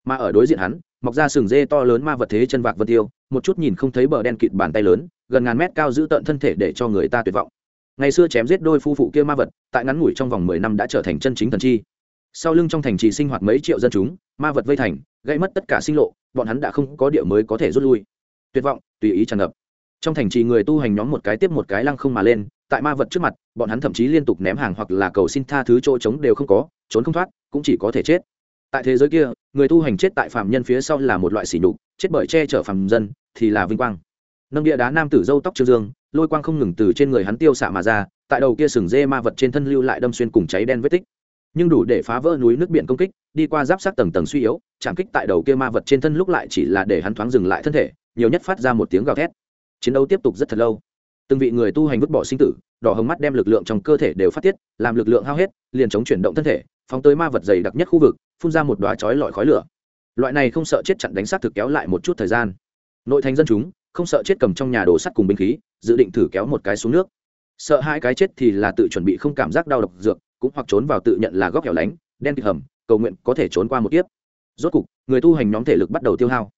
Mà ở đối diện hắn mọc ra sừng dê to lớn ma vật thế chân vạc vân tiêu, một chút nhìn không thấy bờ đen kịt bàn tay lớn, gần ngàn mét cao giữ tận thân thể để cho người ta tuyệt vọng. Ngày xưa chém giết đôi phu phụ kia ma vật, tại ngắn ngủi trong vòng mười năm đã trở thành chân chính thần chi. Sau lưng trong thành trì sinh hoạt mấy triệu dân chúng, ma vật vây thành, gây mất tất cả sinh lộ, bọn hắn đã không có địa mới có thể rút lui. Tuyệt vọng, tùy ý tràn ngập. Trong thành trì người tu hành nhóm một cái tiếp một cái lăng không mà lên, tại ma vật trước mặt, bọn hắn thậm chí liên tục ném hàng hoặc là cầu xin tha thứ chỗ trống đều không có, trốn không thoát, cũng chỉ có thể chết tại thế giới kia, người tu hành chết tại phạm nhân phía sau là một loại sỉ nhục, chết bởi che chở phạm dân thì là vinh quang. Nâng địa đá nam tử dâu tóc trương dương, lôi quang không ngừng từ trên người hắn tiêu xạ mà ra, tại đầu kia sừng dê ma vật trên thân lưu lại đâm xuyên cùng cháy đen vết tích. Nhưng đủ để phá vỡ núi nước biển công kích, đi qua giáp sát tầng tầng suy yếu, chạm kích tại đầu kia ma vật trên thân lúc lại chỉ là để hắn thoáng dừng lại thân thể, nhiều nhất phát ra một tiếng gào thét. Chiến đấu tiếp tục rất thật lâu. Từng vị người tu hành vứt bỏ sinh tử, đỏ hồng mắt đem lực lượng trong cơ thể đều phát tiết, làm lực lượng hao hết, liền chống chuyển động thân thể phóng tới ma vật dày đặc nhất khu vực, phun ra một đoá chói lọi khói lửa. Loại này không sợ chết chặn đánh sát thực kéo lại một chút thời gian. Nội thành dân chúng, không sợ chết cầm trong nhà đồ sắt cùng binh khí, dự định thử kéo một cái xuống nước. Sợ hai cái chết thì là tự chuẩn bị không cảm giác đau độc dược, cũng hoặc trốn vào tự nhận là góc hẻo lánh, đen kịt hầm, cầu nguyện có thể trốn qua một kiếp. Rốt cục, người tu hành nhóm thể lực bắt đầu tiêu hao.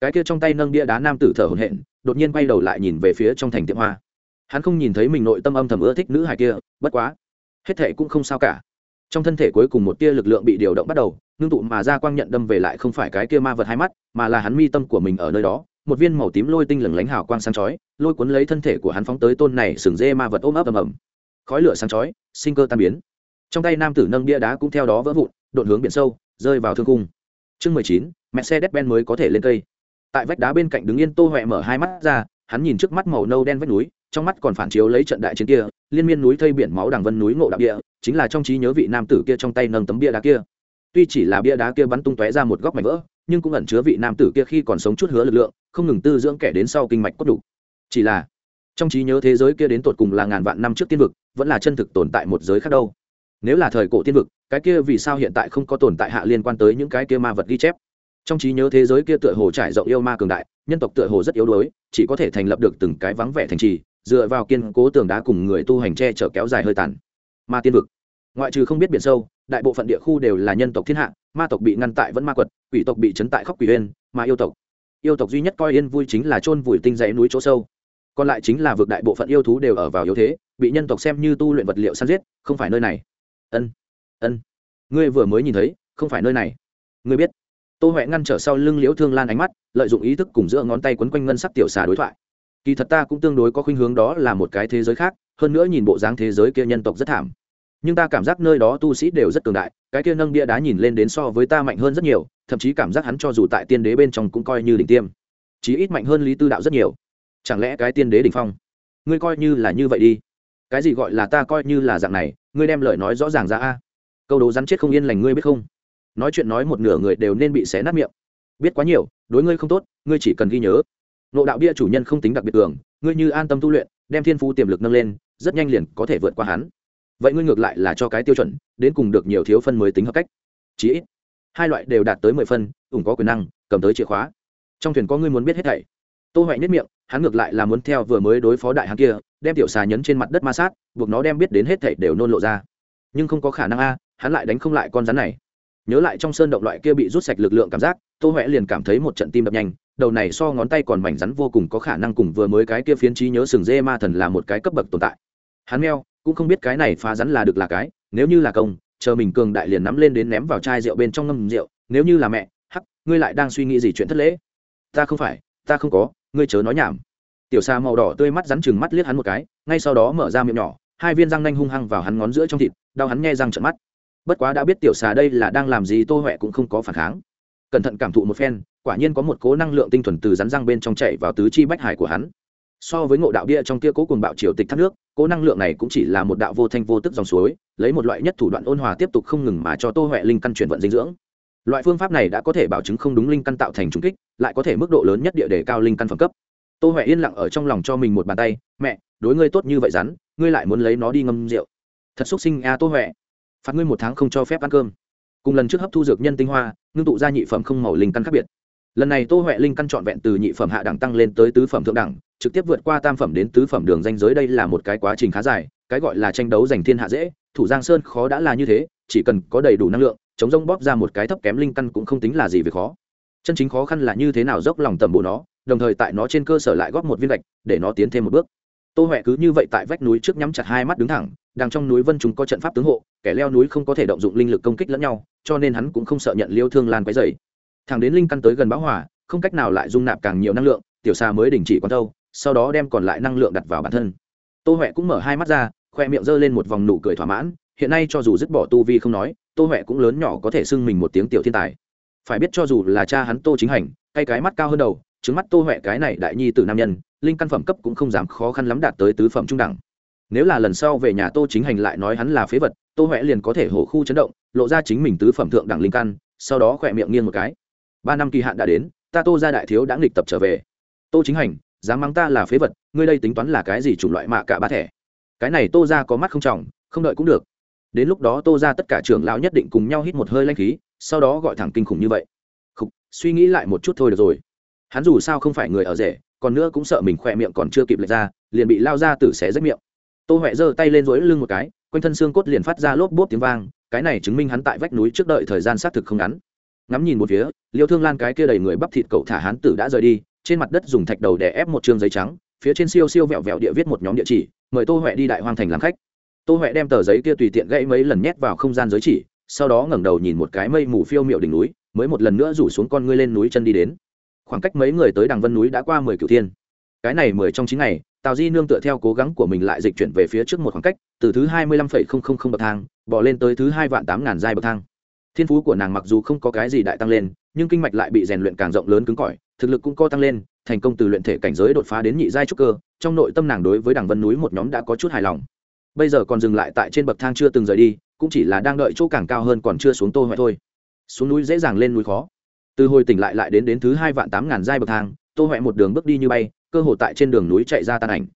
Cái kia trong tay nâng bia đá nam tử thở hổn hển, đột nhiên quay đầu lại nhìn về phía trong thành tiệm hoa. Hắn không nhìn thấy mình nội tâm âm thầm ưa thích nữ hài kia, bất quá, hết thệ cũng không sao cả trong thân thể cuối cùng một tia lực lượng bị điều động bắt đầu, ngưng tụ mà ra quang nhận đâm về lại không phải cái kia ma vật hai mắt, mà là hắn mi tâm của mình ở nơi đó, một viên màu tím lôi tinh lừng lánh hào quang sáng chói, lôi cuốn lấy thân thể của hắn phóng tới tôn này sừng dê ma vật ôm ấp ầm ầm. Khói lửa sáng chói, sinh cơ tan biến. Trong tay nam tử nâng bia đá cũng theo đó vỡ vụn, đột hướng biển sâu, rơi vào thương cung. Chương mười chín mẹ xe đét ben mới có thể lên cây. Tại vách đá bên cạnh đứng yên tô huệ mở hai mắt ra, hắn nhìn trước mắt màu nâu đen vách núi, trong mắt còn phản chiếu lấy trận đại chiến kia, liên miên núi thây biển máu đằng vân núi ngộ đạo địa chính là trong trí nhớ vị nam tử kia trong tay nâng tấm bia đá kia. Tuy chỉ là bia đá kia bắn tung tóe ra một góc mảnh vỡ, nhưng cũng ẩn chứa vị nam tử kia khi còn sống chút hứa lực lượng, không ngừng tư dưỡng kẻ đến sau kinh mạch cốt đủ. Chỉ là, trong trí nhớ thế giới kia đến tột cùng là ngàn vạn năm trước tiên vực, vẫn là chân thực tồn tại một giới khác đâu. Nếu là thời cổ tiên vực, cái kia vì sao hiện tại không có tồn tại hạ liên quan tới những cái kia ma vật ghi chép? Trong trí nhớ thế giới kia tựa hồ trải rộng yêu ma cường đại, nhân tộc tựa hồ rất yếu đuối, chỉ có thể thành lập được từng cái vắng vẻ thành trì, dựa vào kiên cố tường đá cùng người tu hành che chở kéo dài hơi tàn. Ma tiên vực ngoại trừ không biết biển sâu, đại bộ phận địa khu đều là nhân tộc thiên hạ, ma tộc bị ngăn tại vẫn ma quật, quỷ tộc bị chấn tại khóc quỷ huyên mà yêu tộc. Yêu tộc duy nhất coi yên vui chính là chôn vùi tinh dãy núi chỗ sâu. Còn lại chính là vực đại bộ phận yêu thú đều ở vào yếu thế, bị nhân tộc xem như tu luyện vật liệu săn giết, không phải nơi này. Ân ân. Ngươi vừa mới nhìn thấy, không phải nơi này. Ngươi biết. Tô huệ ngăn trở sau lưng liễu thương lan ánh mắt, lợi dụng ý thức cùng giữa ngón tay quấn quanh ngân sắc tiểu xà đối thoại. Kỳ thật ta cũng tương đối có khuynh hướng đó là một cái thế giới khác, hơn nữa nhìn bộ dáng thế giới kia nhân tộc rất thảm nhưng ta cảm giác nơi đó tu sĩ đều rất cường đại, cái kia nâng bia đá nhìn lên đến so với ta mạnh hơn rất nhiều, thậm chí cảm giác hắn cho dù tại tiên đế bên trong cũng coi như đỉnh tiêm. Chí ít mạnh hơn lý tư đạo rất nhiều. Chẳng lẽ cái tiên đế đỉnh phong? Ngươi coi như là như vậy đi. Cái gì gọi là ta coi như là dạng này, ngươi đem lời nói rõ ràng ra a. Câu đố rắn chết không yên lành ngươi biết không? Nói chuyện nói một nửa người đều nên bị xé nát miệng. Biết quá nhiều, đối ngươi không tốt, ngươi chỉ cần ghi nhớ. Nộ đạo bia chủ nhân không tính đặc biệt cường, ngươi như an tâm tu luyện, đem thiên phú tiềm lực nâng lên, rất nhanh liền có thể vượt qua hắn vậy ngươi ngược lại là cho cái tiêu chuẩn, đến cùng được nhiều thiếu phân mới tính hợp cách. Chí ít, hai loại đều đạt tới mười phân, ủng có quyền năng, cầm tới chìa khóa. Trong thuyền có ngươi muốn biết hết thảy. Tô huệ nhất miệng, hắn ngược lại là muốn theo vừa mới đối phó đại hắn kia, đem tiểu xà nhấn trên mặt đất ma sát, buộc nó đem biết đến hết thảy đều nôn lộ ra. Nhưng không có khả năng a, hắn lại đánh không lại con rắn này. Nhớ lại trong sơn động loại kia bị rút sạch lực lượng cảm giác, tô huệ liền cảm thấy một trận tim đập nhanh, đầu này so ngón tay còn mảnh rắn vô cùng có khả năng cùng vừa mới cái kia phiến trí nhớ sừng dê ma thần là một cái cấp bậc tồn tại. Hắn meo cũng không biết cái này phá rắn là được là cái, nếu như là công, chờ mình cường đại liền nắm lên đến ném vào chai rượu bên trong ngâm rượu, nếu như là mẹ, hắc, ngươi lại đang suy nghĩ gì chuyện thất lễ? Ta không phải, ta không có, ngươi chớ nói nhảm. Tiểu xa màu đỏ tươi mắt rắn chừng mắt liếc hắn một cái, ngay sau đó mở ra miệng nhỏ, hai viên răng nanh hung hăng vào hắn ngón giữa trong thịt, đau hắn nghe răng trận mắt. Bất quá đã biết tiểu xà đây là đang làm gì tô huệ cũng không có phản kháng. Cẩn thận cảm thụ một phen, quả nhiên có một cố năng lượng tinh thuần từ rắn răng bên trong chạy vào tứ chi bách hải của hắn so với ngộ đạo bia trong kia cố cùng bạo triều tịch thác nước, cố năng lượng này cũng chỉ là một đạo vô thanh vô tức dòng suối, lấy một loại nhất thủ đoạn ôn hòa tiếp tục không ngừng mà cho tô huệ linh căn chuyển vận dinh dưỡng. Loại phương pháp này đã có thể bảo chứng không đúng linh căn tạo thành trùng kích, lại có thể mức độ lớn nhất địa đề cao linh căn phẩm cấp. Tô huệ yên lặng ở trong lòng cho mình một bàn tay, mẹ, đối ngươi tốt như vậy rắn, ngươi lại muốn lấy nó đi ngâm rượu. Thật xúc sinh a tô huệ, phạt ngươi một tháng không cho phép ăn cơm. Cùng lần trước hấp thu dược nhân tinh hoa, ngưng tụ ra nhị phẩm không màu linh căn khác biệt. Lần này tô huệ linh căn trọn vẹn từ nhị phẩm hạ đẳng tăng lên tới tứ phẩm thượng đẳng trực tiếp vượt qua tam phẩm đến tứ phẩm đường danh giới đây là một cái quá trình khá dài, cái gọi là tranh đấu giành thiên hạ dễ, thủ giang sơn khó đã là như thế, chỉ cần có đầy đủ năng lượng, chống rông bóp ra một cái thấp kém linh căn cũng không tính là gì về khó. Chân chính khó khăn là như thế nào dốc lòng tầm bộ nó, đồng thời tại nó trên cơ sở lại góp một viên gạch, để nó tiến thêm một bước. Tô huệ cứ như vậy tại vách núi trước nhắm chặt hai mắt đứng thẳng đang trong núi vân chúng có trận pháp tướng hộ, kẻ leo núi không có thể động dụng linh lực công kích lẫn nhau, cho nên hắn cũng không sợ nhận liêu thương lan quấy dày thẳng đến linh căn tới gần bão hỏa không cách nào lại dung nạp càng nhiều năng lượng, tiểu xa mới đình chỉ con thâu sau đó đem còn lại năng lượng đặt vào bản thân. Tô huệ cũng mở hai mắt ra, khoe miệng g lên một vòng nụ cười thỏa mãn, hiện nay cho dù dứt bỏ tu vi không nói, tô huệ cũng lớn nhỏ có thể xưng mình một tiếng tiểu thiên tài. Phải biết cho dù là cha hắn tô chính hành hay cái mắt cao hơn đầu, trứng mắt tô huệ cái này đại nhi t nam nhân, linh căn phẩm cấp cũng không dám khó khăn lắm đạt tới tứ phẩm trung đẳng. Nếu là lần sau về nhà tô chính hành lại nói hắn là phế vật, tô huệ liền có thể hổ khu chấn động, lộ ra chính mình tứ phẩm thượng đẳng linh căn, sau đó khỏe miệng nghiêng một cái. Ba năm kỳ hạn đã đến, ta tô ra đại thiếu đã nghịch tập trở về. Tô chính hành dám mắng ta là phế vật ngươi đây tính toán là cái gì chủng loại mạ cả ba thẻ? Cái này tô ra có mắt không trọng không đợi cũng được. Đến lúc đó tô ra tất cả trưởng lão nhất định cùng nhau hít một hơi lanh khí sau đó gọi thẳng kinh khủng như vậy. Khục, suy nghĩ lại một chút thôi được rồi. Hắn dù sao không phải người ở rể còn nữa cũng sợ mình khỏe miệng còn chưa kịp lệch ra liền bị lao ra tử xé rách miệng. Tô huệ giơ tay lên rối lưng một cái quanh thân xương cốt liền phát ra lốp bốp tiếng vang cái này chứng minh hắn tại vách núi trước đợi thời gian xác thực không ngắn. Ngắm nhìn một phía liêu thương lan cái kia đầy người bắp thịt cậu thả hán tử đã rời đi trên mặt đất dùng thạch đầu để ép một chương giấy trắng, phía trên siêu siêu vẹo vẹo địa viết một nhóm địa chỉ, mời tô huệ đi đại hoang thành làm khách. Tô huệ đem tờ giấy kia tùy tiện gãy mấy lần nhét vào không gian giới chỉ, sau đó ngẩng đầu nhìn một cái mây mù phiêu miệu đỉnh núi, mới một lần nữa rủ xuống con ngươi lên núi chân đi đến. Khoảng cách mấy người tới đằng vân núi đã qua mười cựu thiên. Cái này mười trong chín ngày, tào di nương tựa theo cố gắng của mình lại dịch chuyển về phía trước một khoảng cách, từ thứ hai mươi lăm phẩy không không không bậc thang bỏ lên tới thứ hai vạn tám ngàn giai bậc thang. Thiên phú của nàng mặc dù không có cái gì đại tăng lên, nhưng kinh mạch lại bị rèn luyện càng rộng lớn cứng cỏi thực lực cũng co tăng lên, thành công từ luyện thể cảnh giới đột phá đến nhị giai trúc cơ, trong nội tâm nàng đối với đằng vân núi một nhóm đã có chút hài lòng. Bây giờ còn dừng lại tại trên bậc thang chưa từng rời đi, cũng chỉ là đang đợi chỗ càng cao hơn còn chưa xuống tô huệ thôi. Xuống núi dễ dàng lên núi khó. Từ hồi tỉnh lại lại đến đến thứ hai vạn tám ngàn giai bậc thang, tô huệ một đường bước đi như bay, cơ hội tại trên đường núi chạy ra tan ảnh.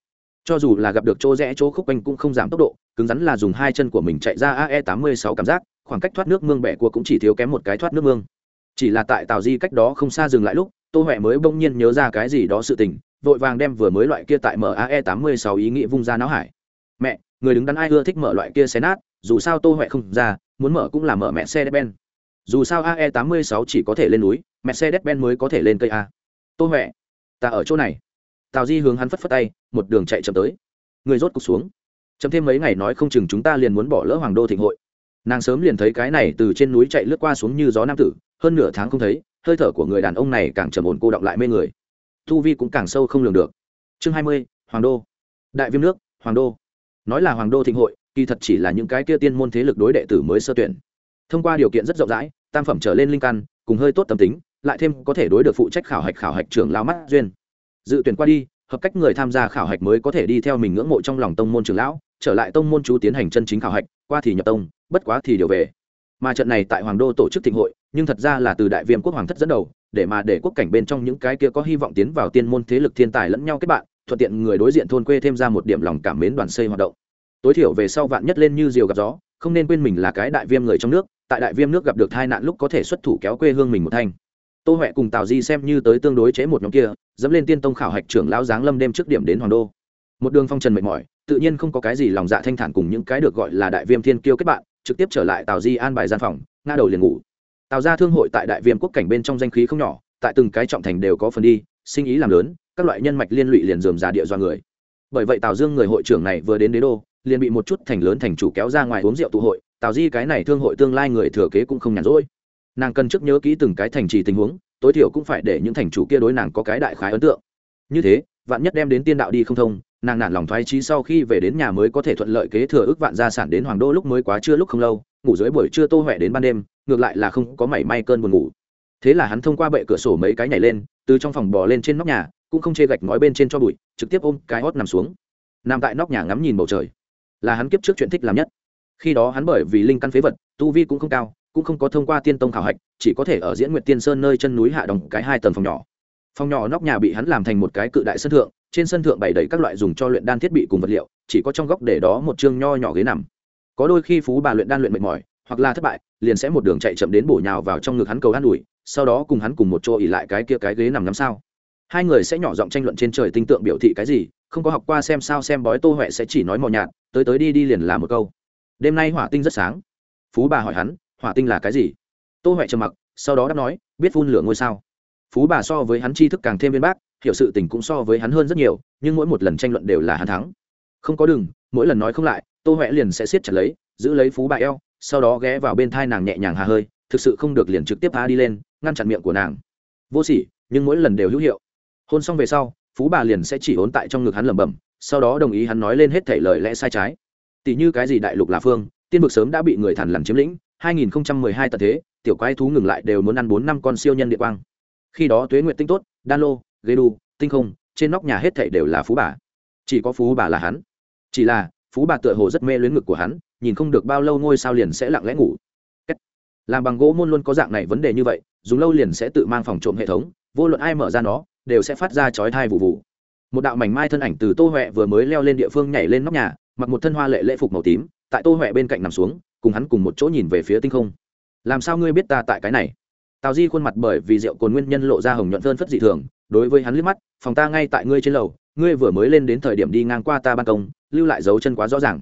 Cho dù là gặp được chỗ rẽ chỗ khúc quanh cũng không giảm tốc độ, cứng rắn là dùng hai chân của mình chạy ra ae tám mươi sáu cảm giác, khoảng cách thoát nước mương bẻ cua cũng chỉ thiếu kém một cái thoát nước mương. Chỉ là tại tàu di cách đó không xa dừng lại lúc tô huệ mới bỗng nhiên nhớ ra cái gì đó sự tình, vội vàng đem vừa mới loại kia tại mae tám mươi sáu ý nghĩ vung ra náo hải. Mẹ, người đứng đắn ai ưa thích mở loại kia xé nát, dù sao tô huệ không ra, muốn mở cũng là mở mẹ xe ben. Dù sao ae tám mươi sáu chỉ có thể lên núi, mẹ xe ben mới có thể lên cây a. Tô huệ, ta ở chỗ này. Tào di hướng hắn phất phất tay, một đường chạy chậm tới. Người rốt cục xuống. Chậm thêm mấy ngày nói không chừng chúng ta liền muốn bỏ lỡ hoàng đô thịnh hội. Nàng sớm liền thấy cái này từ trên núi chạy lướt qua xuống như gió nam tử, hơn nửa tháng không thấy hơi thở của người đàn ông này càng trầm ổn, cô động lại mê người. Thu vi cũng càng sâu không lường được. Chương hai mươi, hoàng đô. Đại viêm nước, hoàng đô. Nói là hoàng đô thịnh hội, kỳ thật chỉ là những cái kia tiên môn thế lực đối đệ tử mới sơ tuyển. Thông qua điều kiện rất rộng rãi, tam phẩm trở lên linh căn, cùng hơi tốt tâm tính, lại thêm có thể đối được phụ trách khảo hạch khảo hạch trưởng lao mắt duyên. Dự tuyển qua đi, hợp cách người tham gia khảo hạch mới có thể đi theo mình ngưỡng mộ trong lòng tông môn trưởng lão, trở lại tông môn chú tiến hành chân chính khảo hạch, qua thì nhập tông, bất quá thì điều về. Mà trận này tại hoàng đô tổ chức thịnh hội nhưng thật ra là từ đại viêm quốc hoàng thất dẫn đầu, để mà để quốc cảnh bên trong những cái kia có hy vọng tiến vào tiên môn thế lực thiên tài lẫn nhau kết bạn, thuận tiện người đối diện thôn quê thêm ra một điểm lòng cảm mến đoàn xây hoạt động. Tối thiểu về sau vạn nhất lên như diều gặp gió, không nên quên mình là cái đại viêm người trong nước, tại đại viêm nước gặp được tai nạn lúc có thể xuất thủ kéo quê hương mình một thanh. Tô huệ cùng tào di xem như tới tương đối chế một nhóm kia, dẫm lên tiên tông khảo hạch trưởng lão giáng lâm đêm trước điểm đến hoàng đô. Một đường phong trần mệt mỏi, tự nhiên không có cái gì lòng dạ thanh thản cùng những cái được gọi là đại viêm thiên kiêu kết bạn, trực tiếp trở lại tào di an bài gian phòng nga đầu liền ngủ tào ra thương hội tại đại viêm quốc cảnh bên trong danh khí không nhỏ, tại từng cái trọng thành đều có phần đi, sinh ý làm lớn, các loại nhân mạch liên lụy liền dườm già địa do người. Bởi vậy tào dương người hội trưởng này vừa đến đế đô, liền bị một chút thành lớn thành chủ kéo ra ngoài uống rượu tụ hội, tào di cái này thương hội tương lai người thừa kế cũng không nhàn rỗi. Nàng cần trước nhớ kỹ từng cái thành trì tình huống, tối thiểu cũng phải để những thành chủ kia đối nàng có cái đại khái ấn tượng. Như thế, vạn nhất đem đến tiên đạo đi không thông, nàng nản lòng thoái trí sau khi về đến nhà mới có thể thuận lợi kế thừa ước vạn gia sản đến hoàng đô lúc mới quá chưa lúc không lâu ngủ dưới buổi trưa tô huệ đến ban đêm, ngược lại là không có mảy may cơn buồn ngủ. Thế là hắn thông qua bệ cửa sổ mấy cái nhảy lên, từ trong phòng bò lên trên nóc nhà, cũng không chê gạch ngói bên trên cho bụi, trực tiếp ôm cái hót nằm xuống. Nằm tại nóc nhà ngắm nhìn bầu trời. Là hắn kiếp trước chuyện thích làm nhất. Khi đó hắn bởi vì linh căn phế vật, tu vi cũng không cao, cũng không có thông qua tiên tông khảo hạch, chỉ có thể ở diễn nguyệt tiên sơn nơi chân núi hạ đồng cái hai tầng phòng nhỏ. Phòng nhỏ nóc nhà bị hắn làm thành một cái cự đại sân thượng, trên sân thượng bày đầy các loại dùng cho luyện đan thiết bị cùng vật liệu, chỉ có trong góc để đó một chương nho nhỏ ghế nằm có đôi khi phú bà luyện đan luyện mệt mỏi, hoặc là thất bại, liền sẽ một đường chạy chậm đến bổ nhào vào trong ngực hắn cầu an ủi, sau đó cùng hắn cùng một chỗ ỉ lại cái kia cái ghế nằm ngắm sao. Hai người sẽ nhỏ giọng tranh luận trên trời tinh tượng biểu thị cái gì, không có học qua xem sao xem bói tô huệ sẽ chỉ nói mò nhạt, tới tới đi đi liền là một câu. Đêm nay hỏa tinh rất sáng. Phú bà hỏi hắn, hỏa tinh là cái gì? Tô huệ trầm mặc, sau đó đáp nói, biết phun lửa ngôi sao. Phú bà so với hắn tri thức càng thêm viên bác, hiểu sự tình cũng so với hắn hơn rất nhiều, nhưng mỗi một lần tranh luận đều là hắn thắng. Không có đừng, mỗi lần nói không lại tô huệ liền sẽ siết chặt lấy, giữ lấy phú bà eo, sau đó ghé vào bên thai nàng nhẹ nhàng hà hơi, thực sự không được liền trực tiếp phá đi lên, ngăn chặn miệng của nàng. Vô sỉ, nhưng mỗi lần đều hữu hiệu. Hôn xong về sau, phú bà liền sẽ chỉ ốn tại trong ngực hắn lẩm bẩm, sau đó đồng ý hắn nói lên hết thể lời lẽ sai trái. Tỷ như cái gì đại lục là phương, tiên vực sớm đã bị người thằn lằn chiếm lĩnh 2012 tận thế, tiểu quái thú ngừng lại đều muốn ăn bốn năm con siêu nhân địa quang. Khi đó tuế nguyện tinh tốt, đan lô ghê đu, tinh không, trên nóc nhà hết thảy đều là phú bà. Chỉ có phú bà là hắn. Chỉ là phú bà tựa hồ rất mê luyến ngực của hắn, nhìn không được bao lâu ngôi sao liền sẽ lặng lẽ ngủ. Làm bằng gỗ môn luôn có dạng này vấn đề như vậy, dùng lâu liền sẽ tự mang phòng trộm hệ thống, vô luận ai mở ra nó, đều sẽ phát ra chói thai vụ vụ. Một đạo mảnh mai thân ảnh từ tô huệ vừa mới leo lên địa phương nhảy lên nóc nhà, mặc một thân hoa lệ lễ phục màu tím, tại tô huệ bên cạnh nằm xuống, cùng hắn cùng một chỗ nhìn về phía tinh không. Làm sao ngươi biết ta tại cái này? Tào di khuôn mặt bởi vì rượu cồn nguyên nhân lộ ra hồng nhuận phơn phất dị thường, đối với hắn liếc mắt, phòng ta ngay tại ngươi trên lầu ngươi vừa mới lên đến thời điểm đi ngang qua ta ban công lưu lại dấu chân quá rõ ràng.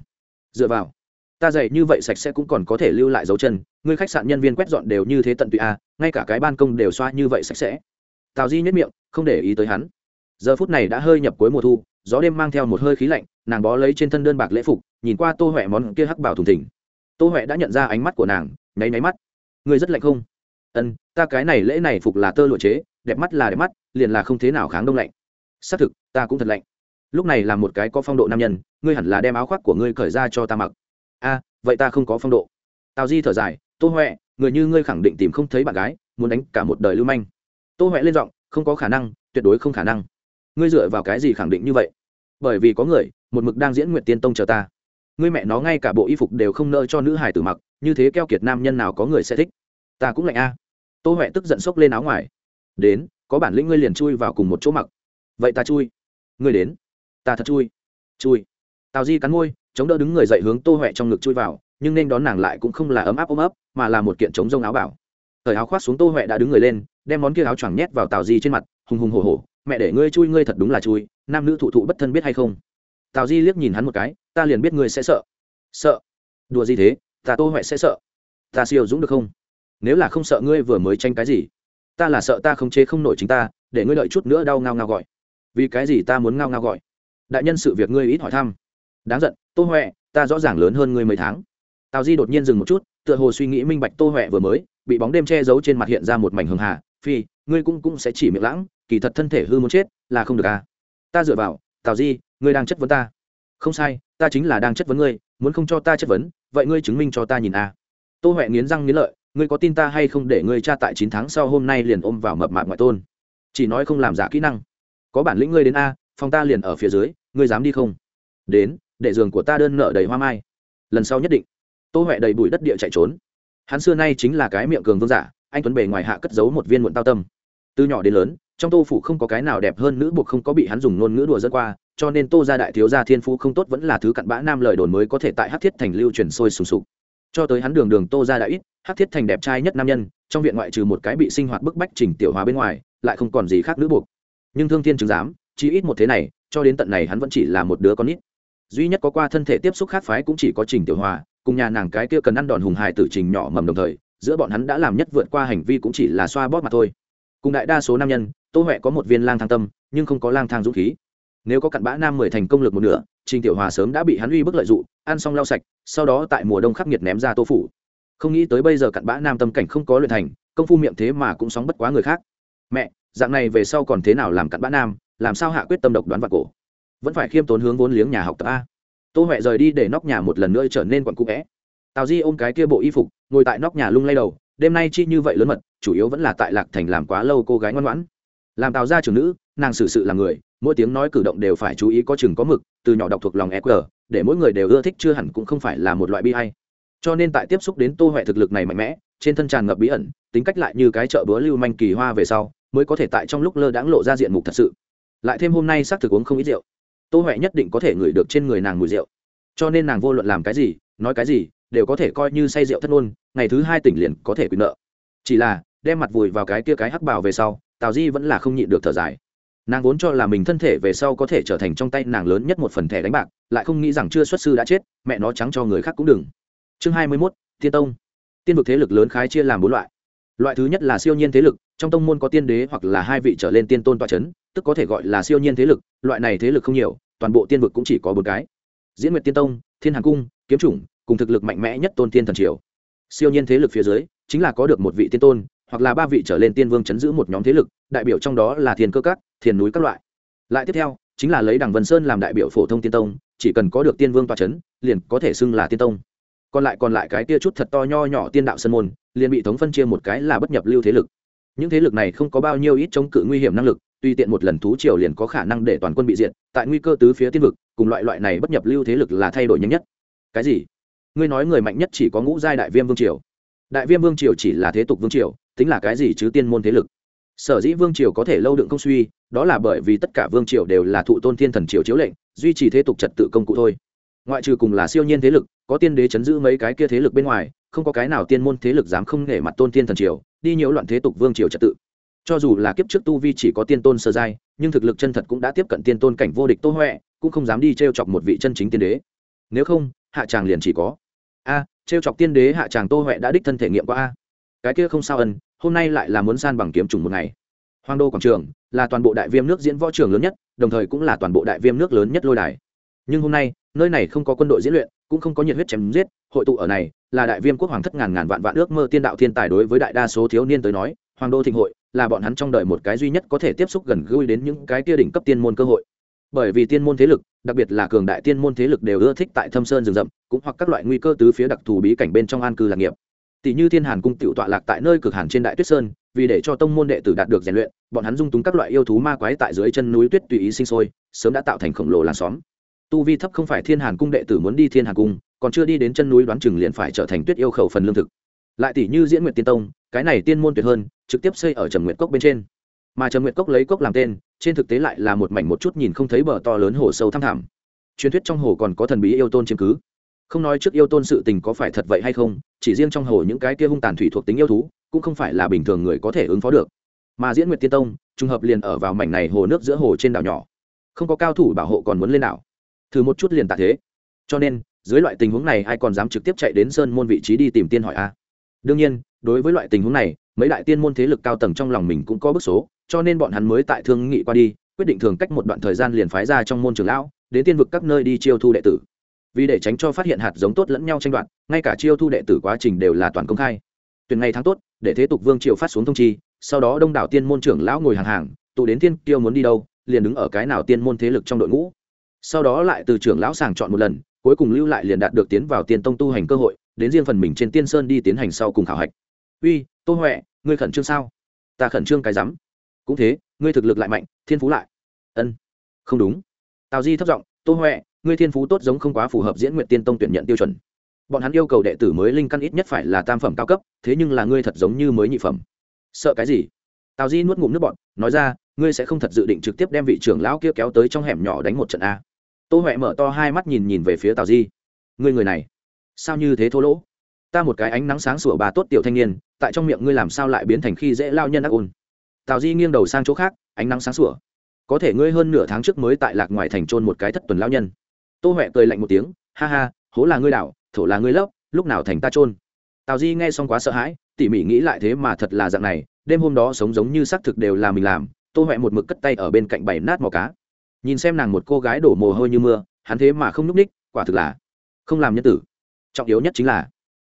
Dựa vào ta dạy như vậy sạch sẽ cũng còn có thể lưu lại dấu chân ngươi khách sạn nhân viên quét dọn đều như thế tận tụy a à, ngay cả cái ban công đều xoa như vậy sạch sẽ. Tào di nhất miệng không để ý tới hắn. Giờ phút này đã hơi nhập cuối mùa thu gió đêm mang theo một hơi khí lạnh nàng bó lấy trên thân đơn bạc lễ phục nhìn qua tô huệ món kia hắc bảo thùng thỉnh tô huệ đã nhận ra ánh mắt của nàng nháy nháy mắt. Ngươi rất lạnh không? Ân ta cái này lễ này phục là tơ lụa chế đẹp mắt là đẹp mắt liền là không thế nào kháng đông lạnh xác thực, ta cũng thật lạnh. Lúc này là một cái có phong độ nam nhân, ngươi hẳn là đem áo khoác của ngươi cởi ra cho ta mặc. A, vậy ta không có phong độ. Tào di thở dài, tô huệ, người như ngươi khẳng định tìm không thấy bạn gái, muốn đánh cả một đời lưu manh. Tô huệ lên giọng, không có khả năng, tuyệt đối không khả năng. Ngươi dựa vào cái gì khẳng định như vậy? Bởi vì có người, một mực đang diễn nguyện tiên tông chờ ta. Ngươi mẹ nó ngay cả bộ y phục đều không nỡ cho nữ hải tử mặc, như thế keo kiệt nam nhân nào có người sẽ thích? Ta cũng lạnh a. Tô huệ tức giận xốc lên áo ngoài. Đến, có bản lĩnh ngươi liền chui vào cùng một chỗ mặc vậy ta chui. Ngươi đến. Ta thật chui. Chui. Tào di cắn môi, chống đỡ đứng người dậy hướng tô huệ trong ngực chui vào, nhưng nên đón nàng lại cũng không là ấm áp ôm ấp, mà là một kiện chống rông áo bảo. Thời áo khoác xuống tô huệ đã đứng người lên, đem món kia áo choàng nhét vào tào di trên mặt, hùng hùng hổ hổ, mẹ để ngươi chui, ngươi thật đúng là chui, nam nữ thụ thụ bất thân biết hay không? Tào di liếc nhìn hắn một cái, ta liền biết ngươi sẽ sợ. Sợ? Đùa gì thế? Ta tô huệ sẽ sợ. Ta siêu dũng được không? Nếu là không sợ ngươi vừa mới tranh cái gì, ta là sợ ta không chế không nổi chính ta, để ngươi đợi chút nữa đau ngao ngao gọi vì cái gì ta muốn ngao ngao gọi? Đại nhân sự việc ngươi ít hỏi thăm. Đáng giận, tô huệ, ta rõ ràng lớn hơn ngươi mấy tháng. Tào di đột nhiên dừng một chút, tựa hồ suy nghĩ minh bạch tô huệ vừa mới, bị bóng đêm che giấu trên mặt hiện ra một mảnh hường hà. Phi, ngươi cũng cũng sẽ chỉ miệng lãng, kỳ thật thân thể hư muốn chết, là không được à? Ta dựa vào, tào di, ngươi đang chất vấn ta. Không sai, ta chính là đang chất vấn ngươi, muốn không cho ta chất vấn, vậy ngươi chứng minh cho ta nhìn à? Tô huệ nghiến răng nghiến lợi, ngươi có tin ta hay không để ngươi cha tại chín tháng sau hôm nay liền ôm vào mập mạp ngoại tôn? Chỉ nói không làm giả kỹ năng có bản lĩnh ngươi đến a, phòng ta liền ở phía dưới, ngươi dám đi không? Đến, để giường của ta đơn nợ đầy hoa mai. Lần sau nhất định. Tô huệ đầy bụi đất địa chạy trốn. Hắn xưa nay chính là cái miệng cường vương giả, anh tuấn bề ngoài hạ cất giấu một viên muộn tao tâm. Từ nhỏ đến lớn, trong tô phủ không có cái nào đẹp hơn nữ buộc không có bị hắn dùng ngôn ngữ đùa dẫn qua, cho nên tô gia đại thiếu gia thiên phú không tốt vẫn là thứ cặn bã nam lời đồn mới có thể tại hát thiết thành lưu truyền sôi sùng sục. Cho tới hắn đường đường tô gia đã ít hát thiết thành đẹp trai nhất nam nhân, trong viện ngoại trừ một cái bị sinh hoạt bức bách trình tiểu hóa bên ngoài, lại không còn gì khác nữ buộc nhưng thương thiên chứng giám, chỉ ít một thế này, cho đến tận này hắn vẫn chỉ là một đứa con ít duy nhất có qua thân thể tiếp xúc khác phái cũng chỉ có trình tiểu hòa, cùng nhà nàng cái kia cần ăn đòn hùng hài tử trình nhỏ mầm đồng thời, giữa bọn hắn đã làm nhất vượt qua hành vi cũng chỉ là xoa bóp mà thôi. Cùng đại đa số nam nhân, tô huệ có một viên lang thang tâm, nhưng không có lang thang dũng khí. Nếu có cặn bã nam mười thành công lực một nửa, trình tiểu hòa sớm đã bị hắn uy bức lợi dụng, ăn xong lau sạch, sau đó tại mùa đông khắc nghiệt ném ra tô phủ. Không nghĩ tới bây giờ cặn bã nam tâm cảnh không có luyện thành, công phu miệng thế mà cũng sóng bất quá người khác. Mẹ dạng này về sau còn thế nào làm cặn bã nam, làm sao hạ quyết tâm độc đoán vào cổ? Vẫn phải khiêm tốn hướng vốn liếng nhà học tập a. Tô huệ rời đi để nóc nhà một lần nữa trở nên quặn cũ vẽ. Tào di ôm cái kia bộ y phục, ngồi tại nóc nhà lung lay đầu, đêm nay chi như vậy lớn mật, chủ yếu vẫn là tại lạc thành làm quá lâu cô gái ngoan ngoãn. Làm tào gia trưởng nữ, nàng xử sự là người, mỗi tiếng nói cử động đều phải chú ý có chừng có mực, từ nhỏ đọc thuộc lòng eq để mỗi người đều ưa thích chưa hẳn cũng không phải là một loại bi hay cho nên tại tiếp xúc đến tô huệ thực lực này mạnh mẽ, trên thân tràn ngập bí ẩn, tính cách lại như cái chợ búa lưu manh kỳ hoa về sau mới có thể tại trong lúc lơ đãng lộ ra diện mục thật sự. Lại thêm hôm nay xác thực uống không ít rượu. Tô huệ nhất định có thể ngửi được trên người nàng mùi rượu. Cho nên nàng vô luận làm cái gì, nói cái gì, đều có thể coi như say rượu thất ngôn, ngày thứ hai tỉnh liền có thể quyền nợ. Chỉ là, đem mặt vùi vào cái kia cái hắc bào về sau, tào di vẫn là không nhịn được thở dài. Nàng vốn cho là mình thân thể về sau có thể trở thành trong tay nàng lớn nhất một phần thẻ đánh bạc, lại không nghĩ rằng chưa xuất sư đã chết, mẹ nó trắng cho người khác cũng đừng. Chương hai mươi mốt, thiên tông. Tiên vực thế lực lớn khái chia làm bốn loại loại thứ nhất là siêu nhiên thế lực, trong tông môn có tiên đế hoặc là hai vị trở lên tiên tôn toa c h ấ n tức có thể gọi là siêu nhiên thế lực, loại này thế lực không nhiều, toàn bộ tiên vực cũng chỉ có bốn cái. Diễn nguyệt tiên tông, thiên hàng cung, kiếm chủng, cùng thực lực mạnh mẽ nhất tôn tiên thần triều. Siêu nhiên thế lực phía dưới, chính là có được một vị tiên tôn, hoặc là ba vị trở lên tiên vương chấn giữ một nhóm thế lực, đại biểu trong đó là thiền cơ các thiền núi các loại. Lại tiếp theo, chính là lấy đằng vân sơn làm đại biểu phổ thông tiên tông, chỉ cần có được tiên vương toa c h ấ n liền có thể xưng là tiên tông còn lại còn lại cái kia chút thật to nho nhỏ tiên đạo sân môn, liền bị thống phân chia một cái là bất nhập lưu thế lực. Những thế lực này không có bao nhiêu ít chống cự nguy hiểm năng lực, tuy tiện một lần thú triều liền có khả năng để toàn quân bị diệt, tại nguy cơ tứ phía tiên vực, cùng loại loại này bất nhập lưu thế lực là thay đổi nhanh nhất. Cái gì? Ngươi nói người mạnh nhất chỉ có ngũ giai đại viêm vương triều. Đại viêm vương triều chỉ là thế tục vương triều, tính là cái gì chứ tiên môn thế lực? Sở dĩ vương triều có thể lâu đựng công suy, đó là bởi vì tất cả vương triều đều là thụ tôn thiên thần triều chiếu lệnh, duy trì thế tục trật tự công cụ thôi ngoại trừ cùng là siêu nhiên thế lực, có tiên đế chấn giữ mấy cái kia thế lực bên ngoài, không có cái nào tiên môn thế lực dám không nể mặt tôn tiên thần triều, đi nhiễu loạn thế tục vương triều trật tự. Cho dù là kiếp trước tu vi chỉ có tiên tôn sơ giai, nhưng thực lực chân thật cũng đã tiếp cận tiên tôn cảnh vô địch tô huệ, cũng không dám đi t r e o chọc một vị chân chính tiên đế. Nếu không, hạ tràng liền chỉ có. A t r e o chọc tiên đế hạ tràng tô huệ đã đích thân thể nghiệm qua a. Cái kia không sao ân, hôm nay lại là muốn san bằng kiếm trùng một ngày. Hoàng đô quảng trường là toàn bộ đại viêm nước diễn võ trường lớn nhất, đồng thời cũng là toàn bộ đại viêm nước lớn nhất lôi đài nhưng hôm nay, nơi này không có quân đội diễn luyện, cũng không có nhiệt huyết chém giết, hội tụ ở này, là đại viêm quốc hoàng thất ngàn ngàn vạn vạn ước mơ tiên đạo thiên tài đối với đại đa số thiếu niên tới nói, hoàng đô thịnh hội, là bọn hắn trong đời một cái duy nhất có thể tiếp xúc gần gũi đến những cái kia đỉnh cấp tiên môn cơ hội. Bởi vì tiên môn thế lực, đặc biệt là cường đại tiên môn thế lực đều ưa thích tại thâm sơn rừng rậm, cũng hoặc các loại nguy cơ tứ phía đặc thù bí cảnh bên trong an cư lạc nghiệp. Tỷ như thiên hàn cung tiểu tọa lạc tại nơi cực hàn trên đại tuyết sơn, vì để cho tông môn đệ tử đạt được rèn luyện, bọn hắn dung túng các loại yêu thú ma quái tại dưới chân núi tuyết tùy ý sinh sôi, sớm đã tạo thành khổng lồ làng xóm tu vi thấp không phải thiên hàn cung đệ tử muốn đi thiên hàn cung, còn chưa đi đến chân núi đoán chừng liền phải trở thành tuyết yêu khẩu phần lương thực. Lại tỷ như diễn nguyện tiên tông, cái này tiên môn tuyệt hơn, trực tiếp xây ở trầm nguyện cốc bên trên. Mà trầm nguyện cốc lấy cốc làm tên, trên thực tế lại là một mảnh một chút nhìn không thấy bờ to lớn hồ sâu thăm thẳm. Truyền thuyết trong hồ còn có thần bí yêu tôn chiếm cứ. Không nói trước yêu tôn sự tình có phải thật vậy hay không, chỉ riêng trong hồ những cái kia hung tàn thủy thuộc tính yêu thú, cũng không phải là bình thường người có thể ứng phó được. Mà diễn nguyệt tiên tông, trùng hợp liền ở vào mảnh này hồ nước giữa hồ trên đảo nhỏ. Không có cao thủ bảo hộ còn muốn lên đảo thử một chút liền tạ thế. Cho nên, dưới loại tình huống này, ai còn dám trực tiếp chạy đến sơn môn vị trí đi tìm tiên hỏi a? Đương nhiên, đối với loại tình huống này, mấy đại tiên môn thế lực cao tầng trong lòng mình cũng có bức số, cho nên bọn hắn mới tại thương nghị qua đi, quyết định thường cách một đoạn thời gian liền phái ra trong môn trường lão, đến tiên vực các nơi đi chiêu thu đệ tử. Vì để tránh cho phát hiện hạt giống tốt lẫn nhau tranh đoạt, ngay cả chiêu thu đệ tử quá trình đều là toàn công khai. Tuyển ngày tháng tốt, để thế tục vương triều phát xuống thông chi, sau đó đông đảo tiên môn trưởng lão ngồi hàng hàng, tụ đến tiên kiêu muốn đi đâu, liền đứng ở cái nào tiên môn thế lực trong đội ngũ sau đó lại từ trưởng lão sàng chọn một lần, cuối cùng lưu lại liền đạt được tiến vào tiên tông tu hành cơ hội, đến riêng phần mình trên tiên sơn đi tiến hành sau cùng khảo hạch. Uy, tô huệ, ngươi khẩn trương sao? Ta khẩn trương cái rắm. Cũng thế, ngươi thực lực lại mạnh, thiên phú lại. Ân, không đúng. Tào di thất giọng, tô huệ, ngươi thiên phú tốt giống không quá phù hợp diễn nguyện tiên tông tuyển nhận tiêu chuẩn. Bọn hắn yêu cầu đệ tử mới linh căn ít nhất phải là tam phẩm cao cấp, thế nhưng là ngươi thật giống như mới nhị phẩm. Sợ cái gì? Tào di nuốt ngụm nước bọn nói ra, ngươi sẽ không thật dự định trực tiếp đem vị trưởng lão kia kéo tới trong hẻm nhỏ đánh một trận a tô huệ mở to hai mắt nhìn nhìn về phía tào di. Ngươi người này, sao như thế thô lỗ? Ta một cái ánh nắng sáng sủa bà tốt tiểu thanh niên, tại trong miệng ngươi làm sao lại biến thành khi dễ lao nhân ác ôn? Tào di nghiêng đầu sang chỗ khác, ánh nắng sáng sủa. Có thể ngươi hơn nửa tháng trước mới tại lạc ngoài thành trôn một cái thất tuần lao nhân. Tô huệ cười lạnh một tiếng, ha ha, hố là ngươi đảo, thổ là ngươi lấp, lúc nào thành ta trôn tào di nghe xong quá sợ hãi, tỉ mỉ nghĩ lại thế mà thật là dạng này, đêm hôm đó sống giống như xác thực đều là mình làm. Tô huệ một mực cất tay ở bên cạnh bảy nát mò cá nhìn xem nàng một cô gái đổ mồ hôi như mưa, hắn thế mà không n ú c ních quả thực là không làm nhân tử. Trọng yếu nhất chính là,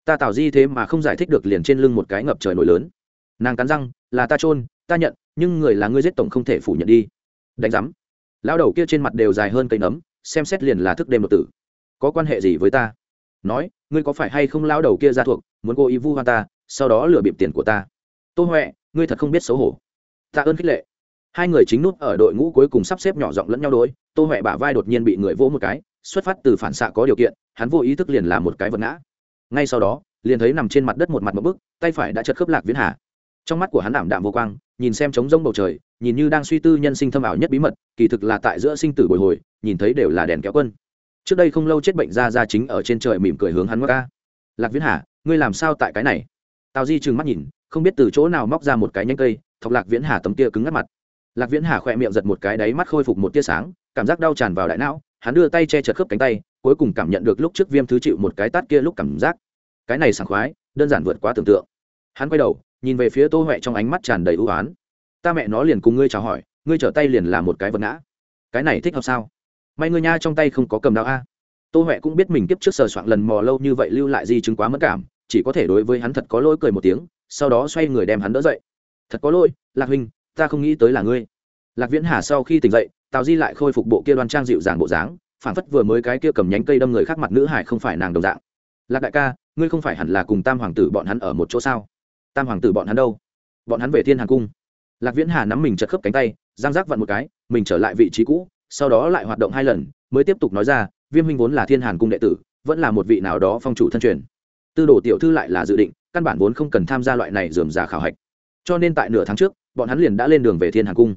ta tào di thế mà không giải thích được liền trên lưng một cái ngập trời nổi lớn. Nàng cắn răng, là ta trôn ta nhận, nhưng người là ngươi giết tổng không thể phủ nhận đi. Đánh giám. Lao đầu kia trên mặt đều dài hơn cây nấm, xem xét liền là thức đêm đột tử. Có quan hệ gì với ta? Nói, ngươi có phải hay không lao đầu kia ra thuộc, muốn cô ý vu hoa ta, sau đó lừa bịp tiền của ta? Tô huệ, ngươi thật không biết xấu hổ. Tạ ơn khích lệ hai người chính nút ở đội ngũ cuối cùng sắp xếp nhỏ giọng lẫn nhau đối, tô huệ bả vai đột nhiên bị người vỗ một cái, xuất phát từ phản xạ có điều kiện, hắn vô ý thức liền làm một cái vật ngã. Ngay sau đó, liền thấy nằm trên mặt đất một mặt một bức, tay phải đã chật khớp lạc viễn hà. Trong mắt của hắn ảm đạm vô quang, nhìn xem trống rông bầu trời, nhìn như đang suy tư nhân sinh thâm ảo nhất bí mật, kỳ thực là tại giữa sinh tử bồi hồi, nhìn thấy đều là đèn kéo quân. Trước đây không lâu chết bệnh ra ra chính ở trên trời mỉm cười hướng hắn ngoắc ca. Lạc viễn hà, ngươi làm sao tại cái này? Tào di trừng mắt nhìn, không biết từ chỗ nào móc ra một cái nhánh cây, thọc lạc viễn hà tấm kia cứng ngắt mặt lạc viễn hà khỏe miệng giật một cái đáy mắt khôi phục một tia sáng, cảm giác đau tràn vào đại não, hắn đưa tay che chật khớp cánh tay, cuối cùng cảm nhận được lúc trước viêm thứ chịu một cái tát kia lúc cảm giác. Cái này sảng khoái, đơn giản vượt quá tưởng tượng. Hắn quay đầu, nhìn về phía tô huệ trong ánh mắt tràn đầy ưu á ta mẹ nó liền cùng ngươi chào hỏi, ngươi trở tay liền là một cái vật ngã. Cái này thích hợp sao? May ngươi nha trong tay không có cầm đao a. Tô huệ cũng biết mình kiếp trước sờ soạn lần mò lâu như vậy lưu lại di chứng quá mất cảm, chỉ có thể đối với hắn thật có lỗi cười một tiếng, sau đó xoay người đem hắn đỡ dậy. Thật có lỗi, lạc huynh ta không nghĩ tới là ngươi. Lạc viễn hà sau khi tỉnh dậy, tào di lại khôi phục bộ kia đoan trang dịu dàng bộ dáng phản phất vừa mới cái kia cầm nhánh cây đâm người khác mặt nữ hải không phải nàng đồng dạng. Lạc đại ca, ngươi không phải hẳn là cùng tam hoàng tử bọn hắn ở một chỗ sao? Tam hoàng tử bọn hắn đâu? Bọn hắn về thiên hàng cung. Lạc viễn hà nắm mình chật khớp cánh tay, giang giác vặn một cái, mình trở lại vị trí cũ, sau đó lại hoạt động hai lần, mới tiếp tục nói ra, viêm huynh vốn là thiên hàn cung đệ tử, vẫn là một vị nào đó phong chủ thân truyền. Tư đồ tiểu thư lại là dự định, căn bản vốn không cần tham gia loại này dườm già khảo hạch. Cho nên tại nửa tháng trước bọn hắn liền đã lên đường về thiên hàn cung.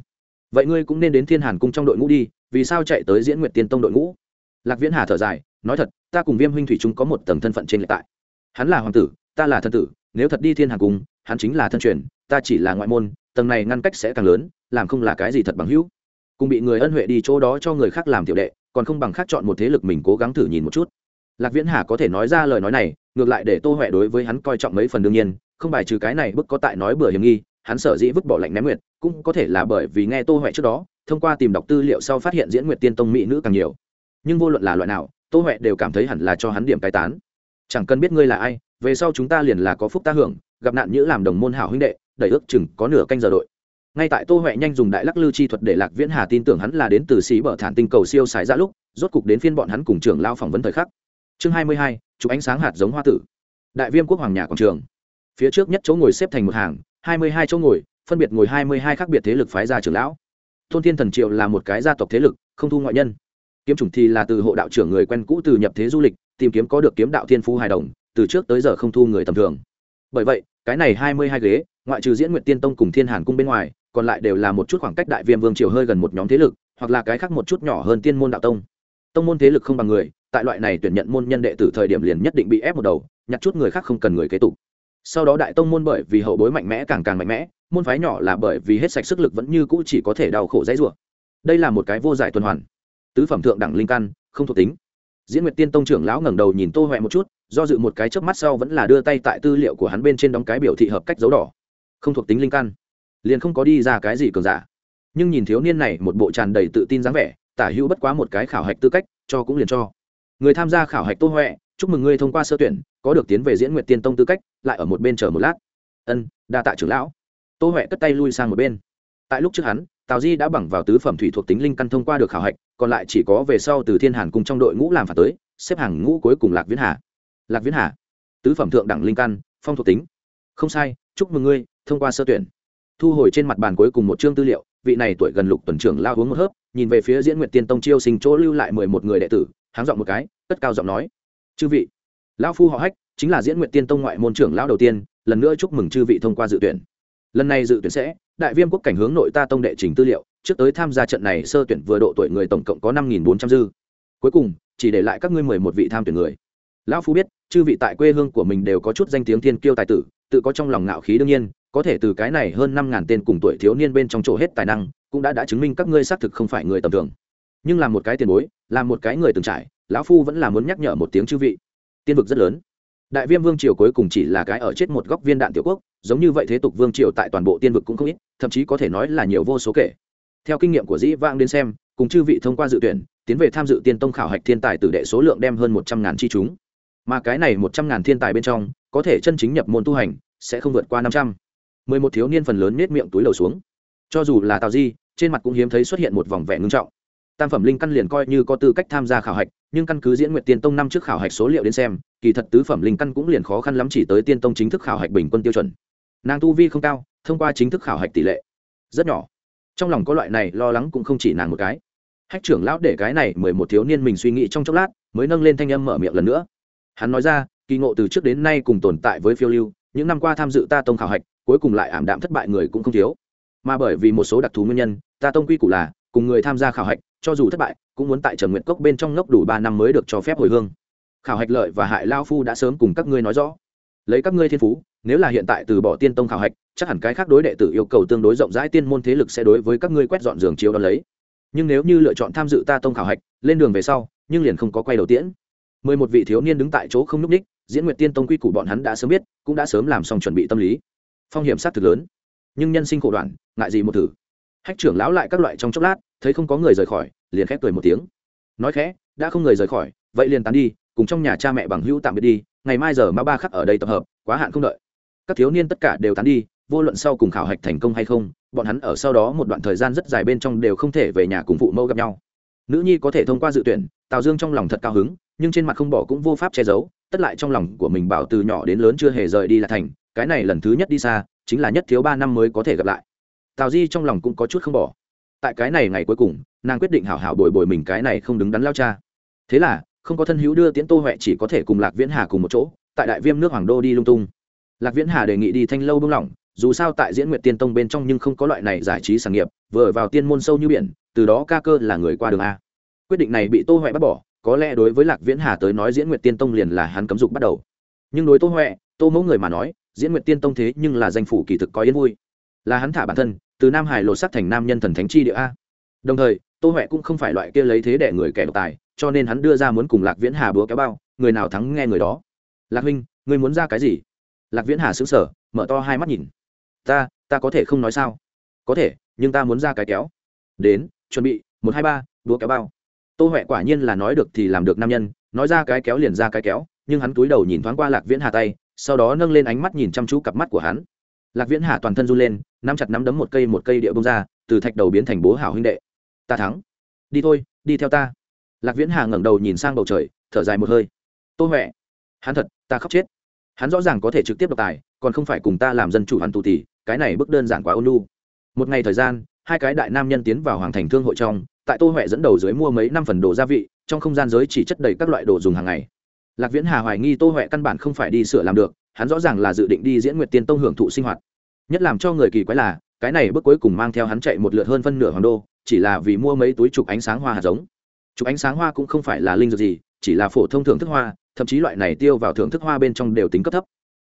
Vậy ngươi cũng nên đến thiên hàn cung trong đội ngũ đi, vì sao chạy tới diễn nguyện tiên tông đội ngũ? Lạc viễn hà thở dài, nói thật, ta cùng viêm huynh thủy chúng có một tầng thân phận trên lệ tại. Hắn là hoàng tử, ta là thân tử, nếu thật đi thiên hàn cung, hắn chính là thân truyền, ta chỉ là ngoại môn, tầng này ngăn cách sẽ càng lớn, làm không là cái gì thật bằng hữu. Cùng bị người ân huệ đi chỗ đó cho người khác làm tiểu đệ, còn không bằng khác chọn một thế lực mình cố gắng thử nhìn một chút. Lạc viễn hà có thể nói ra lời nói này, ngược lại để tô huệ đối với hắn coi trọng mấy phần đương nhiên, không bài trừ cái này bức có tại nói bừa hiểm nghi hắn sở dĩ vứt bỏ lạnh ném nguyệt, cũng có thể là bởi vì nghe tô huệ trước đó, thông qua tìm đọc tư liệu sau phát hiện diễn nguyệt tiên tông mỹ nữ càng nhiều. Nhưng vô luận là loại nào, tô huệ đều cảm thấy hẳn là cho hắn điểm cai tán. Chẳng cần biết ngươi là ai, về sau chúng ta liền là có phúc ta hưởng, gặp nạn nhữ làm đồng môn hảo huynh đệ, đẩy ước chừng có nửa canh giờ đội. Ngay tại tô huệ nhanh dùng đại lắc lư chi thuật để lạc viễn hà tin tưởng hắn là đến từ xí bờ thản tinh cầu siêu xài ra lúc, rốt cục đến phiên bọn hắn cùng trưởng lao phỏng vấn thời khắc. Chương hai mươi hai, chụp ánh sáng hạt giống hoa tử. Đại viêm quốc hoàng nhà quảng trường. Phía trước nhất chỗ ngồi xếp thành một hàng hai mươi hai chỗ ngồi, phân biệt ngồi hai mươi hai khác biệt thế lực phái gia trưởng lão. Thôn thiên thần triệu là một cái gia tộc thế lực, không thu ngoại nhân. Kiếm chủng thì là từ hộ đạo trưởng người quen cũ từ nhập thế du lịch, tìm kiếm có được kiếm đạo thiên phú hài đồng, từ trước tới giờ không thu người tầm thường. Bởi vậy, cái này hai mươi hai ghế, ngoại trừ diễn nguyện tiên tông cùng thiên hàn cung bên ngoài, còn lại đều là một chút khoảng cách đại viêm vương triều hơi gần một nhóm thế lực, hoặc là cái khác một chút nhỏ hơn tiên môn đạo tông. Tông môn thế lực không bằng người, tại loại này tuyển nhận môn nhân đệ tử thời điểm liền nhất định bị ép một đầu, nhặt chút người khác không cần người kế tục sau đó đại tông môn bởi vì hậu bối mạnh mẽ càng càng mạnh mẽ, môn phái nhỏ là bởi vì hết sạch sức lực vẫn như cũ chỉ có thể đau khổ dãy rủa. Đây là một cái vô giải tuần hoàn. Tứ phẩm thượng đẳng linh căn, không thuộc tính. Diễn nguyệt tiên tông trưởng lão ngẩng đầu nhìn tô huệ một chút, do dự một cái chớp mắt sau vẫn là đưa tay tại tư liệu của hắn bên trên đóng cái biểu thị hợp cách dấu đỏ. Không thuộc tính linh căn. Liền không có đi ra cái gì cường giả. Nhưng nhìn thiếu niên này một bộ tràn đầy tự tin dáng vẻ, tả hữu bất quá một cái khảo hạch tư cách, cho cũng liền cho. Người tham gia khảo hạch tô huệ chúc mừng ngươi thông qua sơ tuyển, có được tiến về diễn nguyệt tiên tông tư cách, lại ở một bên chờ một lát. Ân, đa tạ trưởng lão. Tô huệ cất tay lui sang một bên. Tại lúc trước hắn, tào di đã bằng vào tứ phẩm thủy thuộc tính linh căn thông qua được khảo hạch, còn lại chỉ có về sau từ thiên hàn cùng trong đội ngũ làm phản tới, xếp hàng ngũ cuối cùng lạc viễn hà. Lạc viễn hà, tứ phẩm thượng đẳng linh căn, phong thuộc tính. Không sai, chúc mừng ngươi, thông qua sơ tuyển. Thu hồi trên mặt bàn cuối cùng một chương tư liệu, vị này tuổi gần lục tuần trưởng lao uống một hớp, nhìn về phía diễn nguyệt tiên tông chiêu sinh chỗ lưu lại mười một người đệ tử, háng giọng một cái, cất cao giọng nói chư vị, lão phu họ hách chính là diễn nguyện tiên tông ngoại môn trưởng lão đầu tiên, lần nữa chúc mừng chư vị thông qua dự tuyển. Lần này dự tuyển sẽ, đại viêm quốc cảnh hướng nội ta tông đệ trình tư liệu, trước tới tham gia trận này sơ tuyển vừa độ tuổi người tổng cộng có năm nghìn bốn trăm dư. Cuối cùng, chỉ để lại các ngươi mười một vị tham tuyển người. Lão phu biết, chư vị tại quê hương của mình đều có chút danh tiếng thiên kiêu tài tử, tự có trong lòng ngạo khí đương nhiên, có thể từ cái này hơn năm ngàn tên cùng tuổi thiếu niên bên trong chỗ hết tài năng, cũng đã đã chứng minh các ngươi xác thực không phải người tầm thường nhưng làm một cái tiền bối, làm một cái người từng trải, lão phu vẫn là muốn nhắc nhở một tiếng chư vị. Tiên vực rất lớn. Đại viêm vương triều cuối cùng chỉ là cái ở chết một góc viên đạn tiểu quốc, giống như vậy thế tục vương triều tại toàn bộ tiên vực cũng không ít, thậm chí có thể nói là nhiều vô số kể. Theo kinh nghiệm của dĩ vang đến xem, cùng chư vị thông qua dự tuyển, tiến về tham dự tiên tông khảo hạch thiên tài tử đệ số lượng đem hơn một trăm ngàn chi chúng. Mà cái này một trăm ngàn thiên tài bên trong, có thể chân chính nhập môn tu hành, sẽ không vượt qua năm trăm. Mười một thiếu niên phần lớn nết miệng túi lầu xuống. Cho dù là tào di, trên mặt cũng hiếm thấy xuất hiện một vòng vẻ ngưng trọng tam phẩm linh căn liền coi như có tư cách tham gia khảo hạch, nhưng căn cứ diễn nguyện tiên tông năm trước khảo hạch số liệu đến xem, kỳ thật tứ phẩm linh căn cũng liền khó khăn lắm chỉ tới tiên tông chính thức khảo hạch bình quân tiêu chuẩn. Nàng tu vi không cao, thông qua chính thức khảo hạch tỷ lệ rất nhỏ. Trong lòng có loại này lo lắng cũng không chỉ nàng một cái. Hách trưởng lão để cái này mười một thiếu niên mình suy nghĩ trong chốc lát, mới nâng lên thanh âm mở miệng lần nữa. Hắn nói ra, kỳ ngộ từ trước đến nay cùng tồn tại với phiêu lưu, những năm qua tham dự ta tông khảo hạch, cuối cùng lại ảm đạm thất bại người cũng không thiếu. Mà bởi vì một số đặc thù nguyên nhân, ta tông quy củ là, cùng người tham gia khảo hạch cho dù thất bại, cũng muốn tại trầm nguyện cốc bên trong ngốc đủ ba năm mới được cho phép hồi hương. Khảo hạch lợi và hại lao phu đã sớm cùng các ngươi nói rõ. Lấy các ngươi thiên phú, nếu là hiện tại từ bỏ tiên tông khảo hạch, chắc hẳn cái khác đối đệ tử yêu cầu tương đối rộng rãi tiên môn thế lực sẽ đối với các ngươi quét dọn giường chiếu đón lấy. Nhưng nếu như lựa chọn tham dự ta tông khảo hạch, lên đường về sau, nhưng liền không có quay đầu tiễn. Mười một vị thiếu niên đứng tại chỗ không nhúc ních diễn nguyệt tiên tông quy củ bọn hắn đã sớm biết, cũng đã sớm làm xong chuẩn bị tâm lý. Phong hiểm sát thực lớn, nhưng nhân sinh khổ đoạn, ngại gì một thử. Hách trưởng lão lại các loại trong chốc lát thấy không có người rời khỏi, liền khép cười một tiếng. Nói khẽ, đã không người rời khỏi, vậy liền tán đi, cùng trong nhà cha mẹ bằng hữu tạm biệt đi, ngày mai giờ ma ba khắc ở đây tập hợp, quá hạn không đợi. Các thiếu niên tất cả đều tán đi, vô luận sau cùng khảo hạch thành công hay không, bọn hắn ở sau đó một đoạn thời gian rất dài bên trong đều không thể về nhà cùng phụ mẫu gặp nhau. Nữ nhi có thể thông qua dự tuyển, tào dương trong lòng thật cao hứng, nhưng trên mặt không bỏ cũng vô pháp che giấu, tất lại trong lòng của mình bảo từ nhỏ đến lớn chưa hề rời đi là thành, cái này lần thứ nhất đi xa, chính là nhất thiếu ba năm mới có thể gặp lại. Tào di trong lòng cũng có chút không bỏ tại cái này ngày cuối cùng, nàng quyết định hảo hảo bồi bồi mình cái này không đứng đắn lao cha. Thế là, không có thân hữu đưa tiễn tô huệ chỉ có thể cùng lạc viễn hà cùng một chỗ, tại đại viêm nước hoàng đô đi lung tung. Lạc viễn hà đề nghị đi thanh lâu bưng lỏng, dù sao tại diễn nguyện tiên tông bên trong nhưng không có loại này giải trí sản nghiệp, vừa vào tiên môn sâu như biển, từ đó ca cơ là người qua đường a. Quyết định này bị tô huệ bắt bỏ, có lẽ đối với lạc viễn hà tới nói diễn nguyện tiên tông liền là hắn cấm dục bắt đầu. Nhưng đối tô huệ, tô mẫu người mà nói, diễn nguyện tiên tông thế nhưng là danh phủ kỳ thực có yên vui. Là hắn thả bản thân từ nam hải lột sắc thành nam nhân thần thánh chi địa a. Đồng thời, tô huệ cũng không phải loại kia lấy thế để người kẻ độc tài, cho nên hắn đưa ra muốn cùng lạc viễn hà búa kéo bao, người nào thắng nghe người đó. Lạc huynh, ngươi muốn ra cái gì? Lạc viễn hà xứng sở mở to hai mắt nhìn. Ta ta có thể không nói sao? Có thể, nhưng ta muốn ra cái kéo. Đến, chuẩn bị, một, hai, ba, búa kéo bao. Tô huệ quả nhiên là nói được thì làm được nam nhân, nói ra cái kéo liền ra cái kéo, nhưng hắn túi đầu nhìn thoáng qua lạc viễn hà tay, sau đó nâng lên ánh mắt nhìn chăm chú cặp mắt của hắn lạc viễn hà toàn thân run lên, nắm chặt nắm đấm một cây một cây địa bông ra, từ thạch đầu biến thành bố hảo huynh đệ. Ta thắng. Đi thôi, đi theo ta. Lạc viễn hà ngẩng đầu nhìn sang bầu trời, thở dài một hơi. Tô huệ. Hắn thật, ta khóc chết. Hắn rõ ràng có thể trực tiếp độc tài, còn không phải cùng ta làm dân chủ hắn tù tỷ cái này bước đơn giản quá ôn lu một ngày thời gian, hai cái đại nam nhân tiến vào hoàng thành thương hội trong, tại tô huệ dẫn đầu dưới mua mấy năm phần đồ gia vị, trong không gian giới chỉ chất đầy các loại đồ dùng hàng ngày. Lạc viễn hà hoài nghi tô huệ căn bản không phải đi sửa làm được hắn rõ ràng là dự định đi diễn nguyệt tiên tông hưởng thụ sinh hoạt. Nhất làm cho người kỳ quái là, cái này bước cuối cùng mang theo hắn chạy một lượt hơn phân nửa hoàng đô, chỉ là vì mua mấy túi chụp ánh sáng hoa hạt giống. Chụp ánh sáng hoa cũng không phải là linh dược gì, chỉ là phổ thông thưởng thức hoa, thậm chí loại này tiêu vào thưởng thức hoa bên trong đều tính cấp thấp.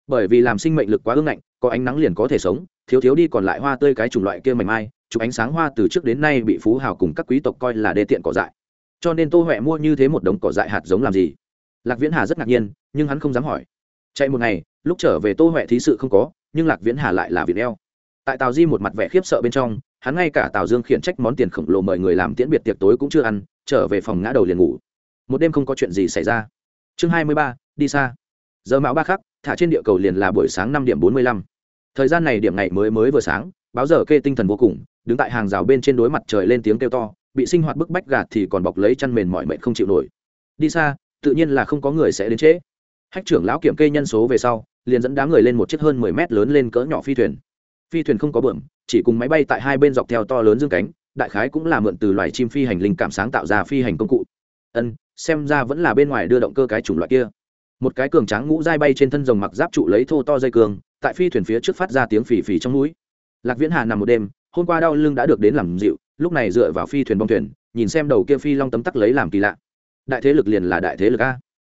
Bởi vì làm sinh mệnh lực quá ưng ngạnh, có ánh nắng liền có thể sống, thiếu thiếu đi còn lại hoa tươi cái chủng loại kia mảnh mai, chụp ánh sáng hoa từ trước đến nay bị phú hào cùng các quý tộc coi là đê tiện cỏ dại. Cho nên tô huệ mua như thế một đống cỏ dại hạt giống làm gì? Lạc viễn hà rất ngạc nhiên, nhưng hắn không dám hỏi chạy một ngày, lúc trở về tô huệ thí sự không có, nhưng lạc viễn hà lại là việt eo. Tại tào di một mặt vẻ khiếp sợ bên trong, hắn ngay cả tào dương khiển trách món tiền khổng lồ mời người làm tiễn biệt tiệc tối cũng chưa ăn, trở về phòng ngã đầu liền ngủ. Một đêm không có chuyện gì xảy ra. Chương hai mươi ba, đi xa. Giờ mão ba khắc, thả trên địa cầu liền là buổi sáng năm điểm bốn mươi lăm. Thời gian này điểm ngày mới mới vừa sáng, báo giờ kê tinh thần vô cùng, đứng tại hàng rào bên trên đối mặt trời lên tiếng kêu to, bị sinh hoạt bức bách gạt thì còn bọc lấy chăn mền mọi mệnh không chịu nổi. Đi xa, tự nhiên là không có người sẽ đến trễ hách trưởng lão kiểm kê nhân số về sau, liền dẫn đám người lên một chiếc hơn mười mét lớn lên cỡ nhỏ phi thuyền. Phi thuyền không có bượm, chỉ cùng máy bay tại hai bên dọc theo to lớn dương cánh, đại khái cũng là mượn từ loài chim phi hành linh cảm sáng tạo ra phi hành công cụ. Ân, xem ra vẫn là bên ngoài đưa động cơ cái chủng loại kia. Một cái cường tráng ngũ dai bay trên thân rồng mặc giáp trụ lấy thô to dây cường, tại phi thuyền phía trước phát ra tiếng phì phì trong núi. Lạc viễn hà nằm một đêm, hôm qua đau lưng đã được đến làm dịu, lúc này dựa vào phi thuyền bong thuyền, nhìn xem đầu kia phi long tấm tắc lấy làm kỳ lạ. Đại thế lực liền là đại thế lực a.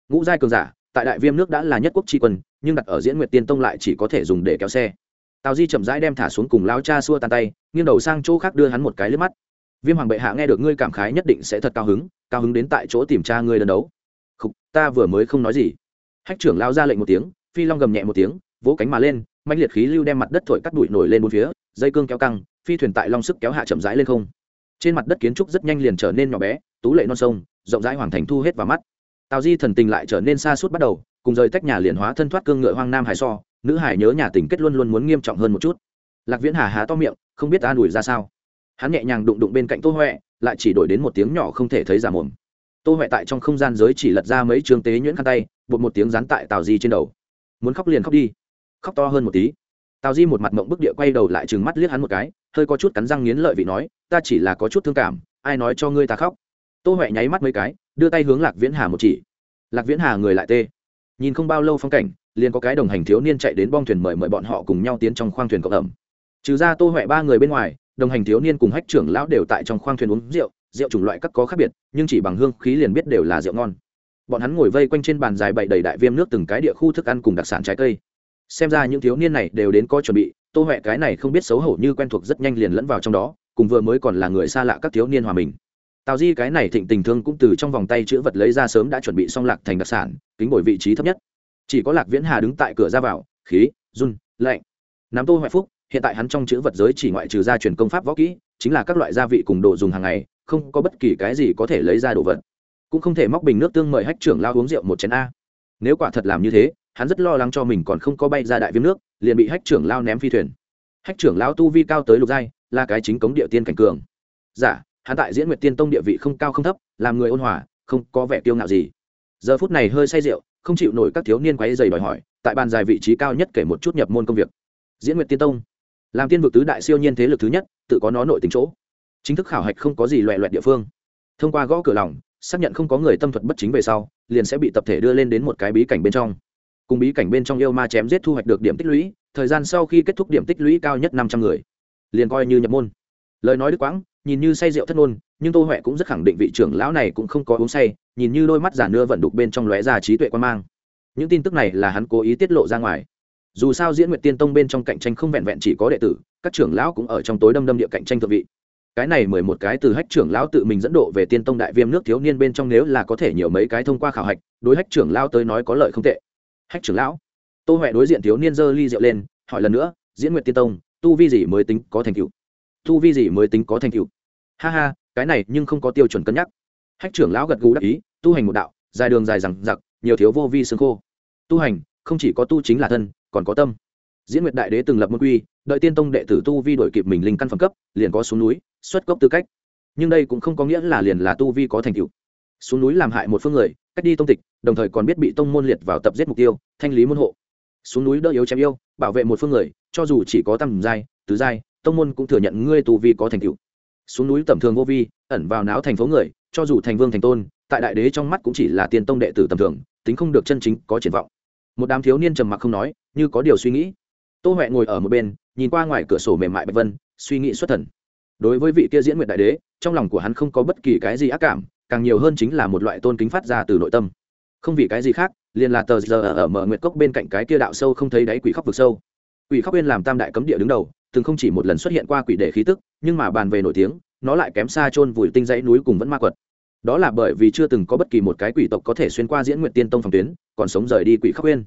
Ngũ giai cường giả tại đại viêm nước đã là nhất quốc tri quân nhưng đặt ở diễn nguyệt tiên tông lại chỉ có thể dùng để kéo xe. Tào di chậm rãi đem thả xuống cùng lao cha xua tan tay nghiêng đầu sang chỗ khác đưa hắn một cái lướt mắt. Viêm hoàng bệ hạ nghe được ngươi cảm khái nhất định sẽ thật cao hứng cao hứng đến tại chỗ tìm cha ngươi lần đấu. Khúc, ta vừa mới không nói gì. Hách trưởng lao ra lệnh một tiếng phi long gầm nhẹ một tiếng vỗ cánh mà lên mạnh liệt khí lưu đem mặt đất thổi cắt đuổi nổi lên bốn phía dây cương kéo căng phi thuyền tại long sức kéo hạ chậm rãi lên không. Trên mặt đất kiến trúc rất nhanh liền trở nên nhỏ bé tú lệ non sông rộng rãi hoàng thành thu hết vào mắt tào di thần tình lại trở nên xa suốt bắt đầu, cùng rời tách nhà liền hóa thân thoát cương ngựa hoang nam hải so, nữ hải nhớ nhà tình kết luôn luôn muốn nghiêm trọng hơn một chút. Lạc viễn hà há to miệng, không biết an ủi ra sao. Hắn nhẹ nhàng đụng đụng bên cạnh tô huệ, lại chỉ đổi đến một tiếng nhỏ không thể thấy giả mồm. Tô huệ tại trong không gian giới chỉ lật ra mấy trường tế nhuyễn khăn tay bột một tiếng rán tại tào di trên đầu. Muốn khóc liền khóc đi. Khóc to hơn một tí. Tào di một mặt mộng bức địa quay đầu lại trừng mắt liếc hắn một cái, hơi có chút cắn răng nghiến lợi vị nói, ta chỉ là có chút thương cảm, ai nói cho ngươi ta khóc? Tô huệ nháy mắt mấy cái, đưa tay hướng lạc viễn hà một chỉ. Lạc viễn hà người lại tê. Nhìn không bao lâu phong cảnh, liền có cái đồng hành thiếu niên chạy đến bong thuyền mời mời bọn họ cùng nhau tiến trong khoang thuyền cộng ẩm. Trừ ra tô huệ ba người bên ngoài, đồng hành thiếu niên cùng hách trưởng lão đều tại trong khoang thuyền uống rượu rượu chủng loại các có khác biệt, nhưng chỉ bằng hương khí liền biết đều là rượu ngon. Bọn hắn ngồi vây quanh trên bàn dài bậy đầy đại viêm nước từng cái địa khu thức ăn cùng đặc sản trái cây. Xem ra những thiếu niên này đều đến có chuẩn bị, tô huệ cái này không biết xấu hổ như quen thuộc rất nhanh liền lẫn vào trong đó, cùng vừa mới còn là người xa lạ các thiếu niên hòa mình tào di cái này thịnh tình thương cũng từ trong vòng tay chữ vật lấy ra sớm đã chuẩn bị xong lạc thành đặc sản kính bồi vị trí thấp nhất. Chỉ có lạc viễn hà đứng tại cửa ra vào khí run lạnh. Nắm tô hoại phúc hiện tại hắn trong chữ vật giới chỉ ngoại trừ gia truyền công pháp võ kỹ chính là các loại gia vị cùng đồ dùng hàng ngày không có bất kỳ cái gì có thể lấy ra đồ vật. Cũng không thể móc bình nước tương mời hách trưởng lao uống rượu một chén a. Nếu quả thật làm như thế hắn rất lo lắng cho mình còn không có bay ra đại viêm nước liền bị hách trưởng lao ném phi thuyền. Hách trưởng lao tu vi cao tới lục giai là cái chính cống địa tiên cảnh cường. Giả dạ, hắn tại diễn nguyệt tiên tông địa vị không cao không thấp, làm người ôn hòa, không có vẻ kiêu ngạo gì. Giờ phút này hơi say rượu, không chịu nổi các thiếu niên quáy dày đòi hỏi, tại bàn dài vị trí cao nhất kể một chút nhập môn công việc. Diễn nguyệt tiên tông, làm tiên vực tứ đại siêu nhiên thế lực thứ nhất, tự có nó nội tính chỗ. Chính thức khảo hạch không có gì loẹ loẹt địa phương. Thông qua gõ cửa lòng, xác nhận không có người tâm thuật bất chính về sau, liền sẽ bị tập thể đưa lên đến một cái bí cảnh bên trong. Cùng bí cảnh bên trong yêu ma chém giết thu hoạch được điểm tích lũy, thời gian sau khi kết thúc điểm tích lũy cao nhất năm trăm người, liền coi như nhập môn. Lời nói đức quãng nhìn như say rượu thất ngôn, nhưng tô huệ cũng rất khẳng định vị trưởng lão này cũng không có uống say, nhìn như đôi mắt giả nưa vận đục bên trong lóe ra trí tuệ quan mang. Những tin tức này là hắn cố ý tiết lộ ra ngoài. Dù sao diễn nguyện tiên tông bên trong cạnh tranh không vẹn vẹn chỉ có đệ tử, các trưởng lão cũng ở trong tối đâm đâm địa cạnh tranh thượng vị. Cái này mười một cái từ hách trưởng lão tự mình dẫn độ về tiên tông đại viêm nước thiếu niên bên trong nếu là có thể nhiều mấy cái thông qua khảo hạch, đối hách trưởng lão tới nói có lợi không tệ. Hách trưởng lão, tô huệ đối diện thiếu niên giơ ly rượu lên, hỏi lần nữa, diễn nguyện tiên tông, tu vi gì mới tính có thành tựu? Thu vi gì mới tính có thành tựu. Ha ha, cái này nhưng không có tiêu chuẩn cân nhắc. Hách trưởng lão gật gù đắc ý, tu hành một đạo, dài đường dài rằng giặc nhiều thiếu vô vi xương khô. Tu hành, không chỉ có tu chính là thân, còn có tâm. Diễn nguyệt đại đế từng lập môn quy, đợi tiên tông đệ tử tu vi đổi kịp mình linh căn phẩm cấp, liền có xuống núi, xuất cấp tư cách. Nhưng đây cũng không có nghĩa là liền là tu vi có thành tựu. Xuống núi làm hại một phương người, cách đi tông tịch, đồng thời còn biết bị tông môn liệt vào tập giết mục tiêu, thanh lý môn hộ. Xuống núi đỡ yếu chém yêu, bảo vệ một phương người, cho dù chỉ có tầm giai tứ giai tông môn cũng thừa nhận ngươi tu vi có thành tựu. Xuống núi tầm thường vô vi, ẩn vào não thành phố người, cho dù thành vương thành tôn, tại đại đế trong mắt cũng chỉ là tiên tông đệ tử tầm thường, tính không được chân chính, có triển vọng. Một đám thiếu niên trầm mặc không nói, như có điều suy nghĩ. Tô huệ ngồi ở một bên, nhìn qua ngoài cửa sổ mềm mại bạch vân, suy nghĩ xuất thần. Đối với vị kia diễn nguyện đại đế, trong lòng của hắn không có bất kỳ cái gì ác cảm, càng nhiều hơn chính là một loại tôn kính phát ra từ nội tâm. Không vì cái gì khác, liền là tờ giờ ở mở nguyệt cốc bên cạnh cái kia đạo sâu không thấy đáy quỷ khóc vực sâu. Quỷ khóc uyên làm tam đại cấm địa đứng đầu từng không chỉ một lần xuất hiện qua quỷ đệ khí tức, nhưng mà bàn về nổi tiếng, nó lại kém xa chôn vùi tinh dãy núi cùng vẫn ma quật. Đó là bởi vì chưa từng có bất kỳ một cái quỷ tộc có thể xuyên qua diễn nguyện tiên tông phòng tuyến, còn sống rời đi quỷ khắc uyên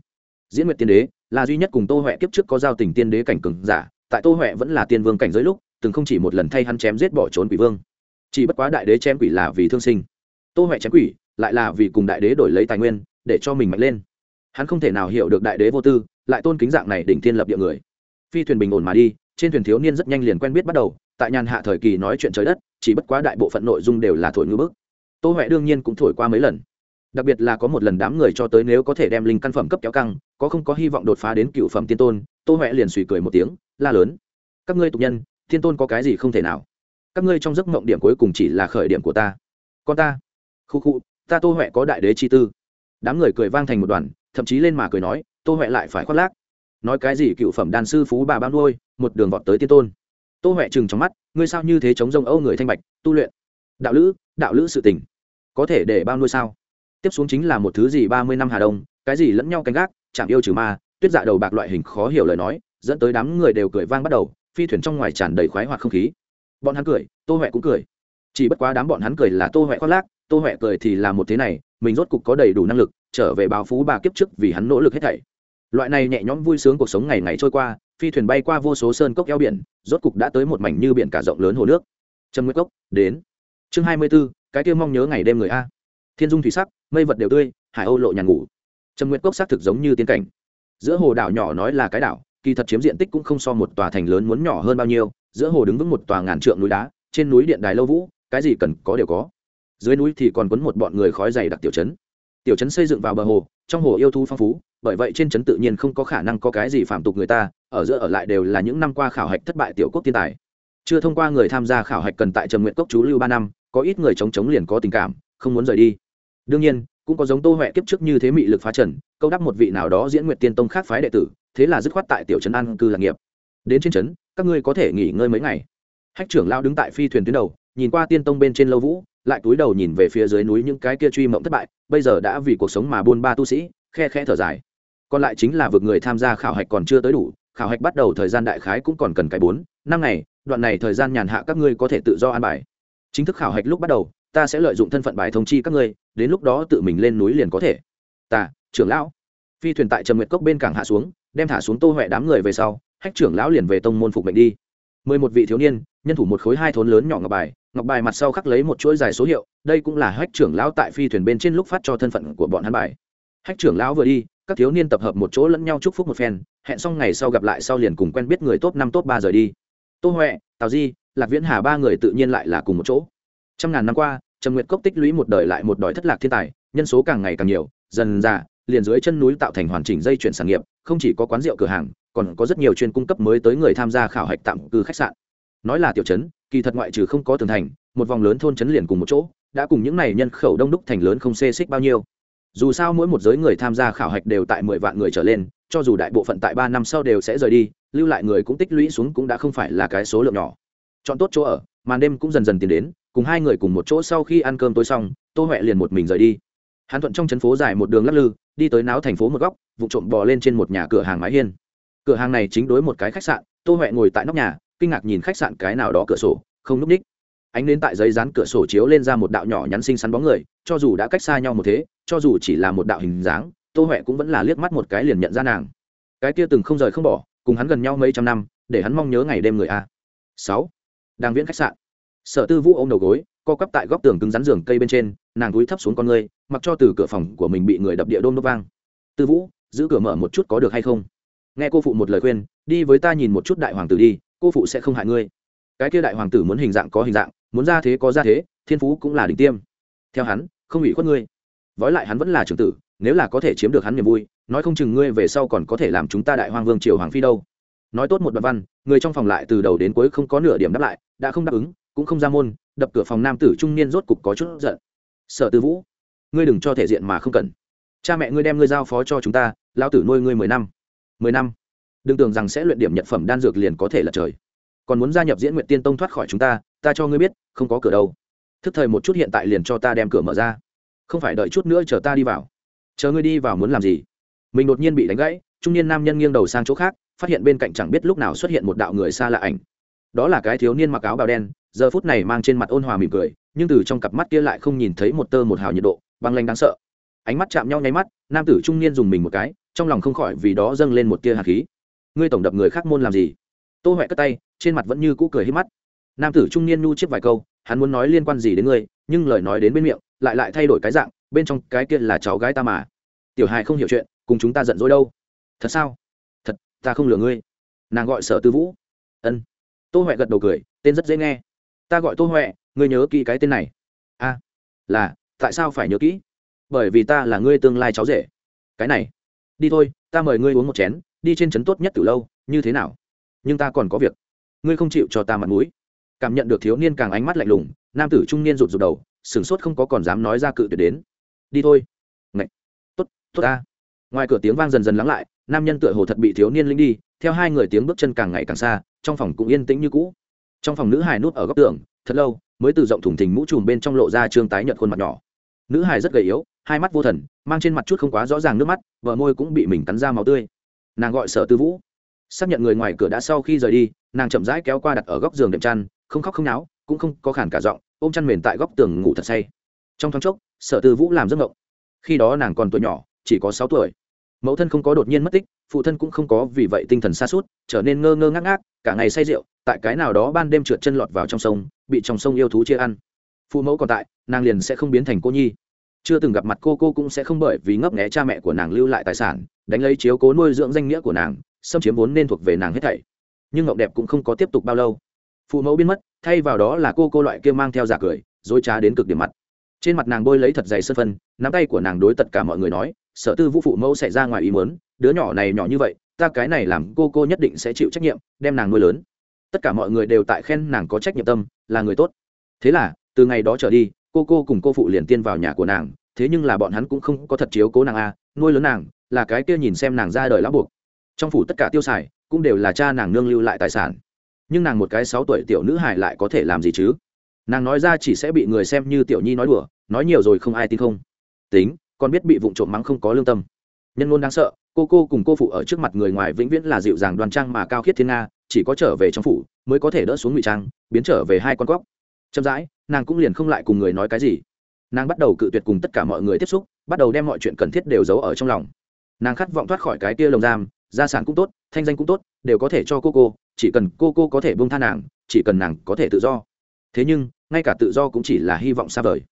diễn nguyện tiên đế là duy nhất cùng tô huệ kiếp trước có giao tình tiên đế cảnh cường giả, tại tô huệ vẫn là tiên vương cảnh giới lúc, từng không chỉ một lần thay hắn chém giết bỏ trốn quỷ vương. Chỉ bất quá đại đế chém quỷ là vì thương sinh. Tô huệ chém quỷ lại là vì cùng đại đế đổi lấy tài nguyên, để cho mình mạnh lên. Hắn không thể nào hiểu được đại đế vô tư, lại tôn kính dạng này đỉnh thiên lập địa người. Phi thuyền bình ổn mà đi trên thuyền thiếu niên rất nhanh liền quen biết bắt đầu, tại nhàn hạ thời kỳ nói chuyện trời đất, chỉ bất quá đại bộ phận nội dung đều là thổi ngữ bức. Tô huệ đương nhiên cũng thổi qua mấy lần. Đặc biệt là có một lần đám người cho tới nếu có thể đem linh căn phẩm cấp kéo căng, có không có hy vọng đột phá đến cựu phẩm tiên tôn, tô huệ liền suy cười một tiếng, la lớn, các ngươi tục nhân thiên tôn có cái gì không thể nào? Các ngươi trong giấc mộng điểm cuối cùng chỉ là khởi điểm của ta. Con ta, khu khu, ta tô huệ có đại đế chi tư. Đám người cười vang thành một đoàn, thậm chí lên mà cười nói, tô huệ lại phải khoác lác nói cái gì cựu phẩm đàn sư phú bà bao nuôi, một đường vọt tới tiên tôn. Tô huệ chừng trong mắt, ngươi sao như thế chống rông âu người thanh bạch, tu luyện. Đạo lữ đạo lữ sự tình. Có thể để bao nuôi sao? Tiếp xuống chính là một thứ gì ba mươi năm hà đông, cái gì lẫn nhau canh gác, chạm yêu trừ ma, tuyết dạ đầu bạc loại hình khó hiểu lời nói, dẫn tới đám người đều cười vang bắt đầu, phi thuyền trong ngoài tràn đầy khoái hoặc không khí. Bọn hắn cười, tô huệ cũng cười. Chỉ bất quá đám bọn hắn cười là tô huệ khoác lác, tô huệ cười thì là một thế này, mình rốt cục có đầy đủ năng lực, trở về báo phú bà kiếp trước vì hắn nỗ lực hết thảy loại này nhẹ nhõm vui sướng cuộc sống ngày ngày trôi qua, phi thuyền bay qua vô số sơn cốc eo biển, rốt cục đã tới một mảnh như biển cả rộng lớn hồ nước. Trầm Nguyệt cốc, đến. Chương hai mươi b ố cái kia mong nhớ ngày đêm người a. Thiên dung thủy sắc, mây vật đều tươi, hải âu lộ nhàn ngủ. Trầm Nguyệt cốc xác thực giống như tiến cảnh. Giữa hồ đảo nhỏ nói là cái đảo, kỳ thật chiếm diện tích cũng không so một tòa thành lớn muốn nhỏ hơn bao nhiêu, giữa hồ đứng vững một tòa ngàn trượng núi đá, trên núi điện đài lâu vũ, cái gì cần có đều có. Dưới núi thì còn quấn một bọn người khói dày đặc tiểu trấn. Tiểu trấn xây dựng vào bờ hồ, trong hồ yêu thú phong phú bởi vậy trên trấn tự nhiên không có khả năng có cái gì phạm tục người ta, ở giữa ở lại đều là những năm qua khảo hạch thất bại tiểu quốc thiên tài. Chưa thông qua người tham gia khảo hạch cần tại trầm nguyện cốc chú lưu ba năm, có ít người chống chống liền có tình cảm, không muốn rời đi. Đương nhiên, cũng có giống tô huệ kiếp trước như thế mị lực phá trần, câu đắp một vị nào đó diễn nguyện tiên tông khác phái đệ tử, thế là dứt khoát tại tiểu trấn an cư lạc nghiệp. Đến trên trấn, các ngươi có thể nghỉ ngơi mấy ngày. Hách trưởng lao đứng tại phi thuyền tuyến đầu, nhìn qua tiên tông bên trên lâu vũ, lại túi đầu nhìn về phía dưới núi những cái kia truy mộng thất bại, bây giờ đã vì cuộc sống mà buôn ba tu sĩ, khe khe thở dài còn lại chính là vượt người tham gia khảo hạch còn chưa tới đủ, khảo hạch bắt đầu thời gian đại khái cũng còn cần cái bốn, năm ngày, đoạn này thời gian nhàn hạ các ngươi có thể tự do an bài. Chính thức khảo hạch lúc bắt đầu, ta sẽ lợi dụng thân phận bài thông chi các ngươi, đến lúc đó tự mình lên núi liền có thể. Ta, trưởng lão. Phi thuyền tại trầm nguyệt cốc bên cảng hạ xuống, đem thả xuống tô huệ đám người về sau, hách trưởng lão liền về tông môn phục mệnh đi. Mười một vị thiếu niên, nhân thủ một khối hai thốn lớn nhỏ ngọc bài ngọc bài mặt sau khắc lấy một chuỗi dài số hiệu, đây cũng là hách trưởng lão tại phi thuyền bên trên lúc phát cho thân phận của bọn hắn bài. Hách trưởng lão vừa đi các thiếu niên tập hợp một chỗ lẫn nhau chúc phúc một phen, hẹn xong ngày sau gặp lại sau liền cùng quen biết người top năm, top ba rời đi. Tô huệ, tào di, lạc viễn hà ba người tự nhiên lại là cùng một chỗ. Trăm ngàn năm qua, trầm nguyệt cốc tích lũy một đời lại một đòi thất lạc thiên tài, nhân số càng ngày càng nhiều, dần ra liền dưới chân núi tạo thành hoàn chỉnh dây chuyển sản nghiệp, không chỉ có quán rượu cửa hàng, còn có rất nhiều chuyên cung cấp mới tới người tham gia khảo hạch tạm cư khách sạn. Nói là tiểu trấn, kỳ thật ngoại trừ không có tường thành, một vòng lớn thôn trấn liền cùng một chỗ, đã cùng những này nhân khẩu đông đúc thành lớn không xê xích bao nhiêu dù sao mỗi một giới người tham gia khảo hạch đều tại mười vạn người trở lên, cho dù đại bộ phận tại ba năm sau đều sẽ rời đi, lưu lại người cũng tích lũy xuống cũng đã không phải là cái số lượng nhỏ. Chọn tốt chỗ ở, màn đêm cũng dần dần tiến đến, cùng hai người cùng một chỗ sau khi ăn cơm tối xong, tô huệ liền một mình rời đi. Hắn thuận trong chân phố dài một đường lắc lư, đi tới náo thành phố một góc, vụ trộm bò lên trên một nhà cửa hàng mái hiên. Cửa hàng này chính đối một cái khách sạn, tô huệ ngồi tại nóc nhà, kinh ngạc nhìn khách sạn cái nào đó cửa sổ, không núp ních ánh đến tại giấy dán cửa sổ chiếu lên ra một đạo nhỏ nhắn xinh xắn bóng người, cho dù đã cách xa nhau một thế, cho dù chỉ là một đạo hình dáng, tô huệ cũng vẫn là liếc mắt một cái liền nhận ra nàng. Cái kia từng không rời không bỏ, cùng hắn gần nhau mấy trăm năm, để hắn mong nhớ ngày đêm người a. Sáu. Đang viễn khách sạn. Sở tư vũ ôm đầu gối, co quắp tại góc tường cứng rắn giường cây bên trên, nàng túi thấp xuống con ngươi mặc cho từ cửa phòng của mình bị người đập địa đôn đốt vang. Tư vũ, giữ cửa mở một chút có được hay không? Nghe cô phụ một lời khuyên, đi với ta nhìn một chút đại hoàng tử đi, cô phụ sẽ không hại ngươi cái kia đại hoàng tử muốn hình dạng có hình dạng, muốn ra thế có ra thế, thiên phú cũng là đỉnh tiêm. Theo hắn, không ủy khuất ngươi. Vói lại hắn vẫn là trưởng tử, nếu là có thể chiếm được hắn niềm vui, nói không chừng ngươi về sau còn có thể làm chúng ta đại hoàng vương triều hoàng phi đâu. Nói tốt một đoạn văn, người trong phòng lại từ đầu đến cuối không có nửa điểm đáp lại, đã không đáp ứng, cũng không ra môn, đập cửa phòng nam tử trung niên rốt cục có chút giận. Sở tư vũ, ngươi đừng cho thể diện mà không cần. Cha mẹ ngươi đem ngươi giao phó cho chúng ta lao tử nuôi ngươi mười năm. Mười năm? Đừng tưởng rằng sẽ luyện điểm nhật phẩm đan dược liền có thể là trời còn muốn gia nhập diễn nguyện tiên tông thoát khỏi chúng ta ta cho ngươi biết, không có cửa đâu. Thức thời một chút hiện tại liền cho ta đem cửa mở ra. Không phải đợi chút nữa chờ ta đi vào. Chờ ngươi đi vào muốn làm gì? Mình đột nhiên bị đánh gãy, trung niên nam nhân nghiêng đầu sang chỗ khác, phát hiện bên cạnh chẳng biết lúc nào xuất hiện một đạo người xa lạ ảnh. Đó là cái thiếu niên mặc áo bào đen, giờ phút này mang trên mặt ôn hòa mỉm cười, nhưng từ trong cặp mắt kia lại không nhìn thấy một tơ một hào nhiệt độ, băng lanh đáng sợ. Ánh mắt chạm nhau nháy mắt, nam tử trung niên dùng mình một cái, trong lòng không khỏi vì đó dâng lên một tia hạt khí. Ngươi tổng đập người khác môn làm gì? Tô huệ cất tay trên mặt vẫn như cũ cười hết mắt. Nam tử trung niên nhu chiếc vài câu, hắn muốn nói liên quan gì đến ngươi, nhưng lời nói đến bên miệng, lại lại thay đổi cái dạng, bên trong cái kia là cháu gái ta mà. Tiểu hài không hiểu chuyện, cùng chúng ta giận dỗi đâu. Thật sao? Thật, ta không lừa ngươi. Nàng gọi sở tư vũ. Ân. Tô huệ gật đầu cười, tên rất dễ nghe. Ta gọi tô huệ ngươi nhớ kỹ cái tên này. A. Là, tại sao phải nhớ kỹ? Bởi vì ta là ngươi tương lai cháu rể. Cái này. Đi thôi, ta mời ngươi uống một chén, đi trên trấn tốt nhất từ lâu, như thế nào? Nhưng ta còn có việc ngươi không chịu cho ta mặt mũi. Cảm nhận được thiếu niên càng ánh mắt lạnh lùng, nam tử trung niên rụt rụt đầu, sửng sốt không có còn dám nói ra cự tuyệt đến. Đi thôi. Ngậy. tốt tốt ta. Ngoài cửa tiếng vang dần dần lắng lại, nam nhân tựa hồ thật bị thiếu niên linh đi, theo hai người tiếng bước chân càng ngày càng xa, trong phòng cũng yên tĩnh như cũ. Trong phòng nữ hài nút ở góc tường, thật lâu, mới từ rộng thủng thình mũ trùm bên trong lộ ra trương tái nhợt khuôn mặt nhỏ. Nữ hài rất gầy yếu, hai mắt vô thần, mang trên mặt chút không quá rõ ràng nước mắt vợ môi cũng bị mình cắn ra máu tươi. Nàng gọi sở tư vũ xác nhận người ngoài cửa đã sau khi rời đi, nàng chậm rãi kéo qua đặt ở góc giường đệm chăn, không khóc không náo, cũng không có khản cả giọng, ôm chăn mền tại góc tường ngủ thật say. Trong thoáng chốc, sở tư vũ làm giấc ngộng khi đó nàng còn tuổi nhỏ, chỉ có sáu tuổi. Mẫu thân không có đột nhiên mất tích, phụ thân cũng không có vì vậy tinh thần xa suốt trở nên ngơ ngơ ngác ngác, cả ngày say rượu, tại cái nào đó ban đêm trượt chân lọt vào trong sông, bị trong sông yêu thú chia ăn. Phụ mẫu còn tại, nàng liền sẽ không biến thành cô nhi. Chưa từng gặp mặt cô cô cũng sẽ không bởi vì ngấp nghé cha mẹ của nàng lưu lại tài sản, đánh lấy chiếu cố nuôi dưỡng danh nghĩa của nàng xâm chiếm vốn nên thuộc về nàng hết thảy. Nhưng ngộng đẹp cũng không có tiếp tục bao lâu. Phụ mẫu biến mất, thay vào đó là cô cô loại kia mang theo giả cười, dối trá đến cực điểm mặt. Trên mặt nàng bôi lấy thật dày sân phân, nắm tay của nàng đối tất cả mọi người nói, sở tư vũ phụ mẫu sẽ ra ngoài ý muốn, đứa nhỏ này nhỏ như vậy, ta cái này làm cô cô nhất định sẽ chịu trách nhiệm, đem nàng nuôi lớn. Tất cả mọi người đều tại khen nàng có trách nhiệm tâm, là người tốt. Thế là, từ ngày đó trở đi, cô cô cùng cô phụ liền tiên vào nhà của nàng, thế nhưng là bọn hắn cũng không có thật chiếu cố nàng a, nuôi lớn nàng, là cái kia nhìn xem nàng ra đời lão buộc trong phủ tất cả tiêu xài cũng đều là cha nàng nương lưu lại tài sản. Nhưng nàng một cái sáu tuổi tiểu nữ hải lại có thể làm gì chứ? Nàng nói ra chỉ sẽ bị người xem như tiểu nhi nói đùa, nói nhiều rồi không ai tin không. Tính còn biết bị vụng trộm mắng không có lương tâm. Nhân luôn đáng sợ, cô cô cùng cô phụ ở trước mặt người ngoài vĩnh viễn là dịu dàng đoan trang mà cao khiết thiên nga, chỉ có trở về trong phủ mới có thể đỡ xuống ngụy trang, biến trở về hai con cóc. Chậm rãi, nàng cũng liền không lại cùng người nói cái gì. Nàng bắt đầu cự tuyệt cùng tất cả mọi người tiếp xúc, bắt đầu đem mọi chuyện cần thiết đều giấu ở trong lòng. Nàng khát vọng thoát khỏi cái tia lồng giam gia sản cũng tốt, thanh danh cũng tốt, đều có thể cho cô cô, chỉ cần cô cô có thể bông tha nàng, chỉ cần nàng có thể tự do. Thế nhưng, ngay cả tự do cũng chỉ là hy vọng xa vời.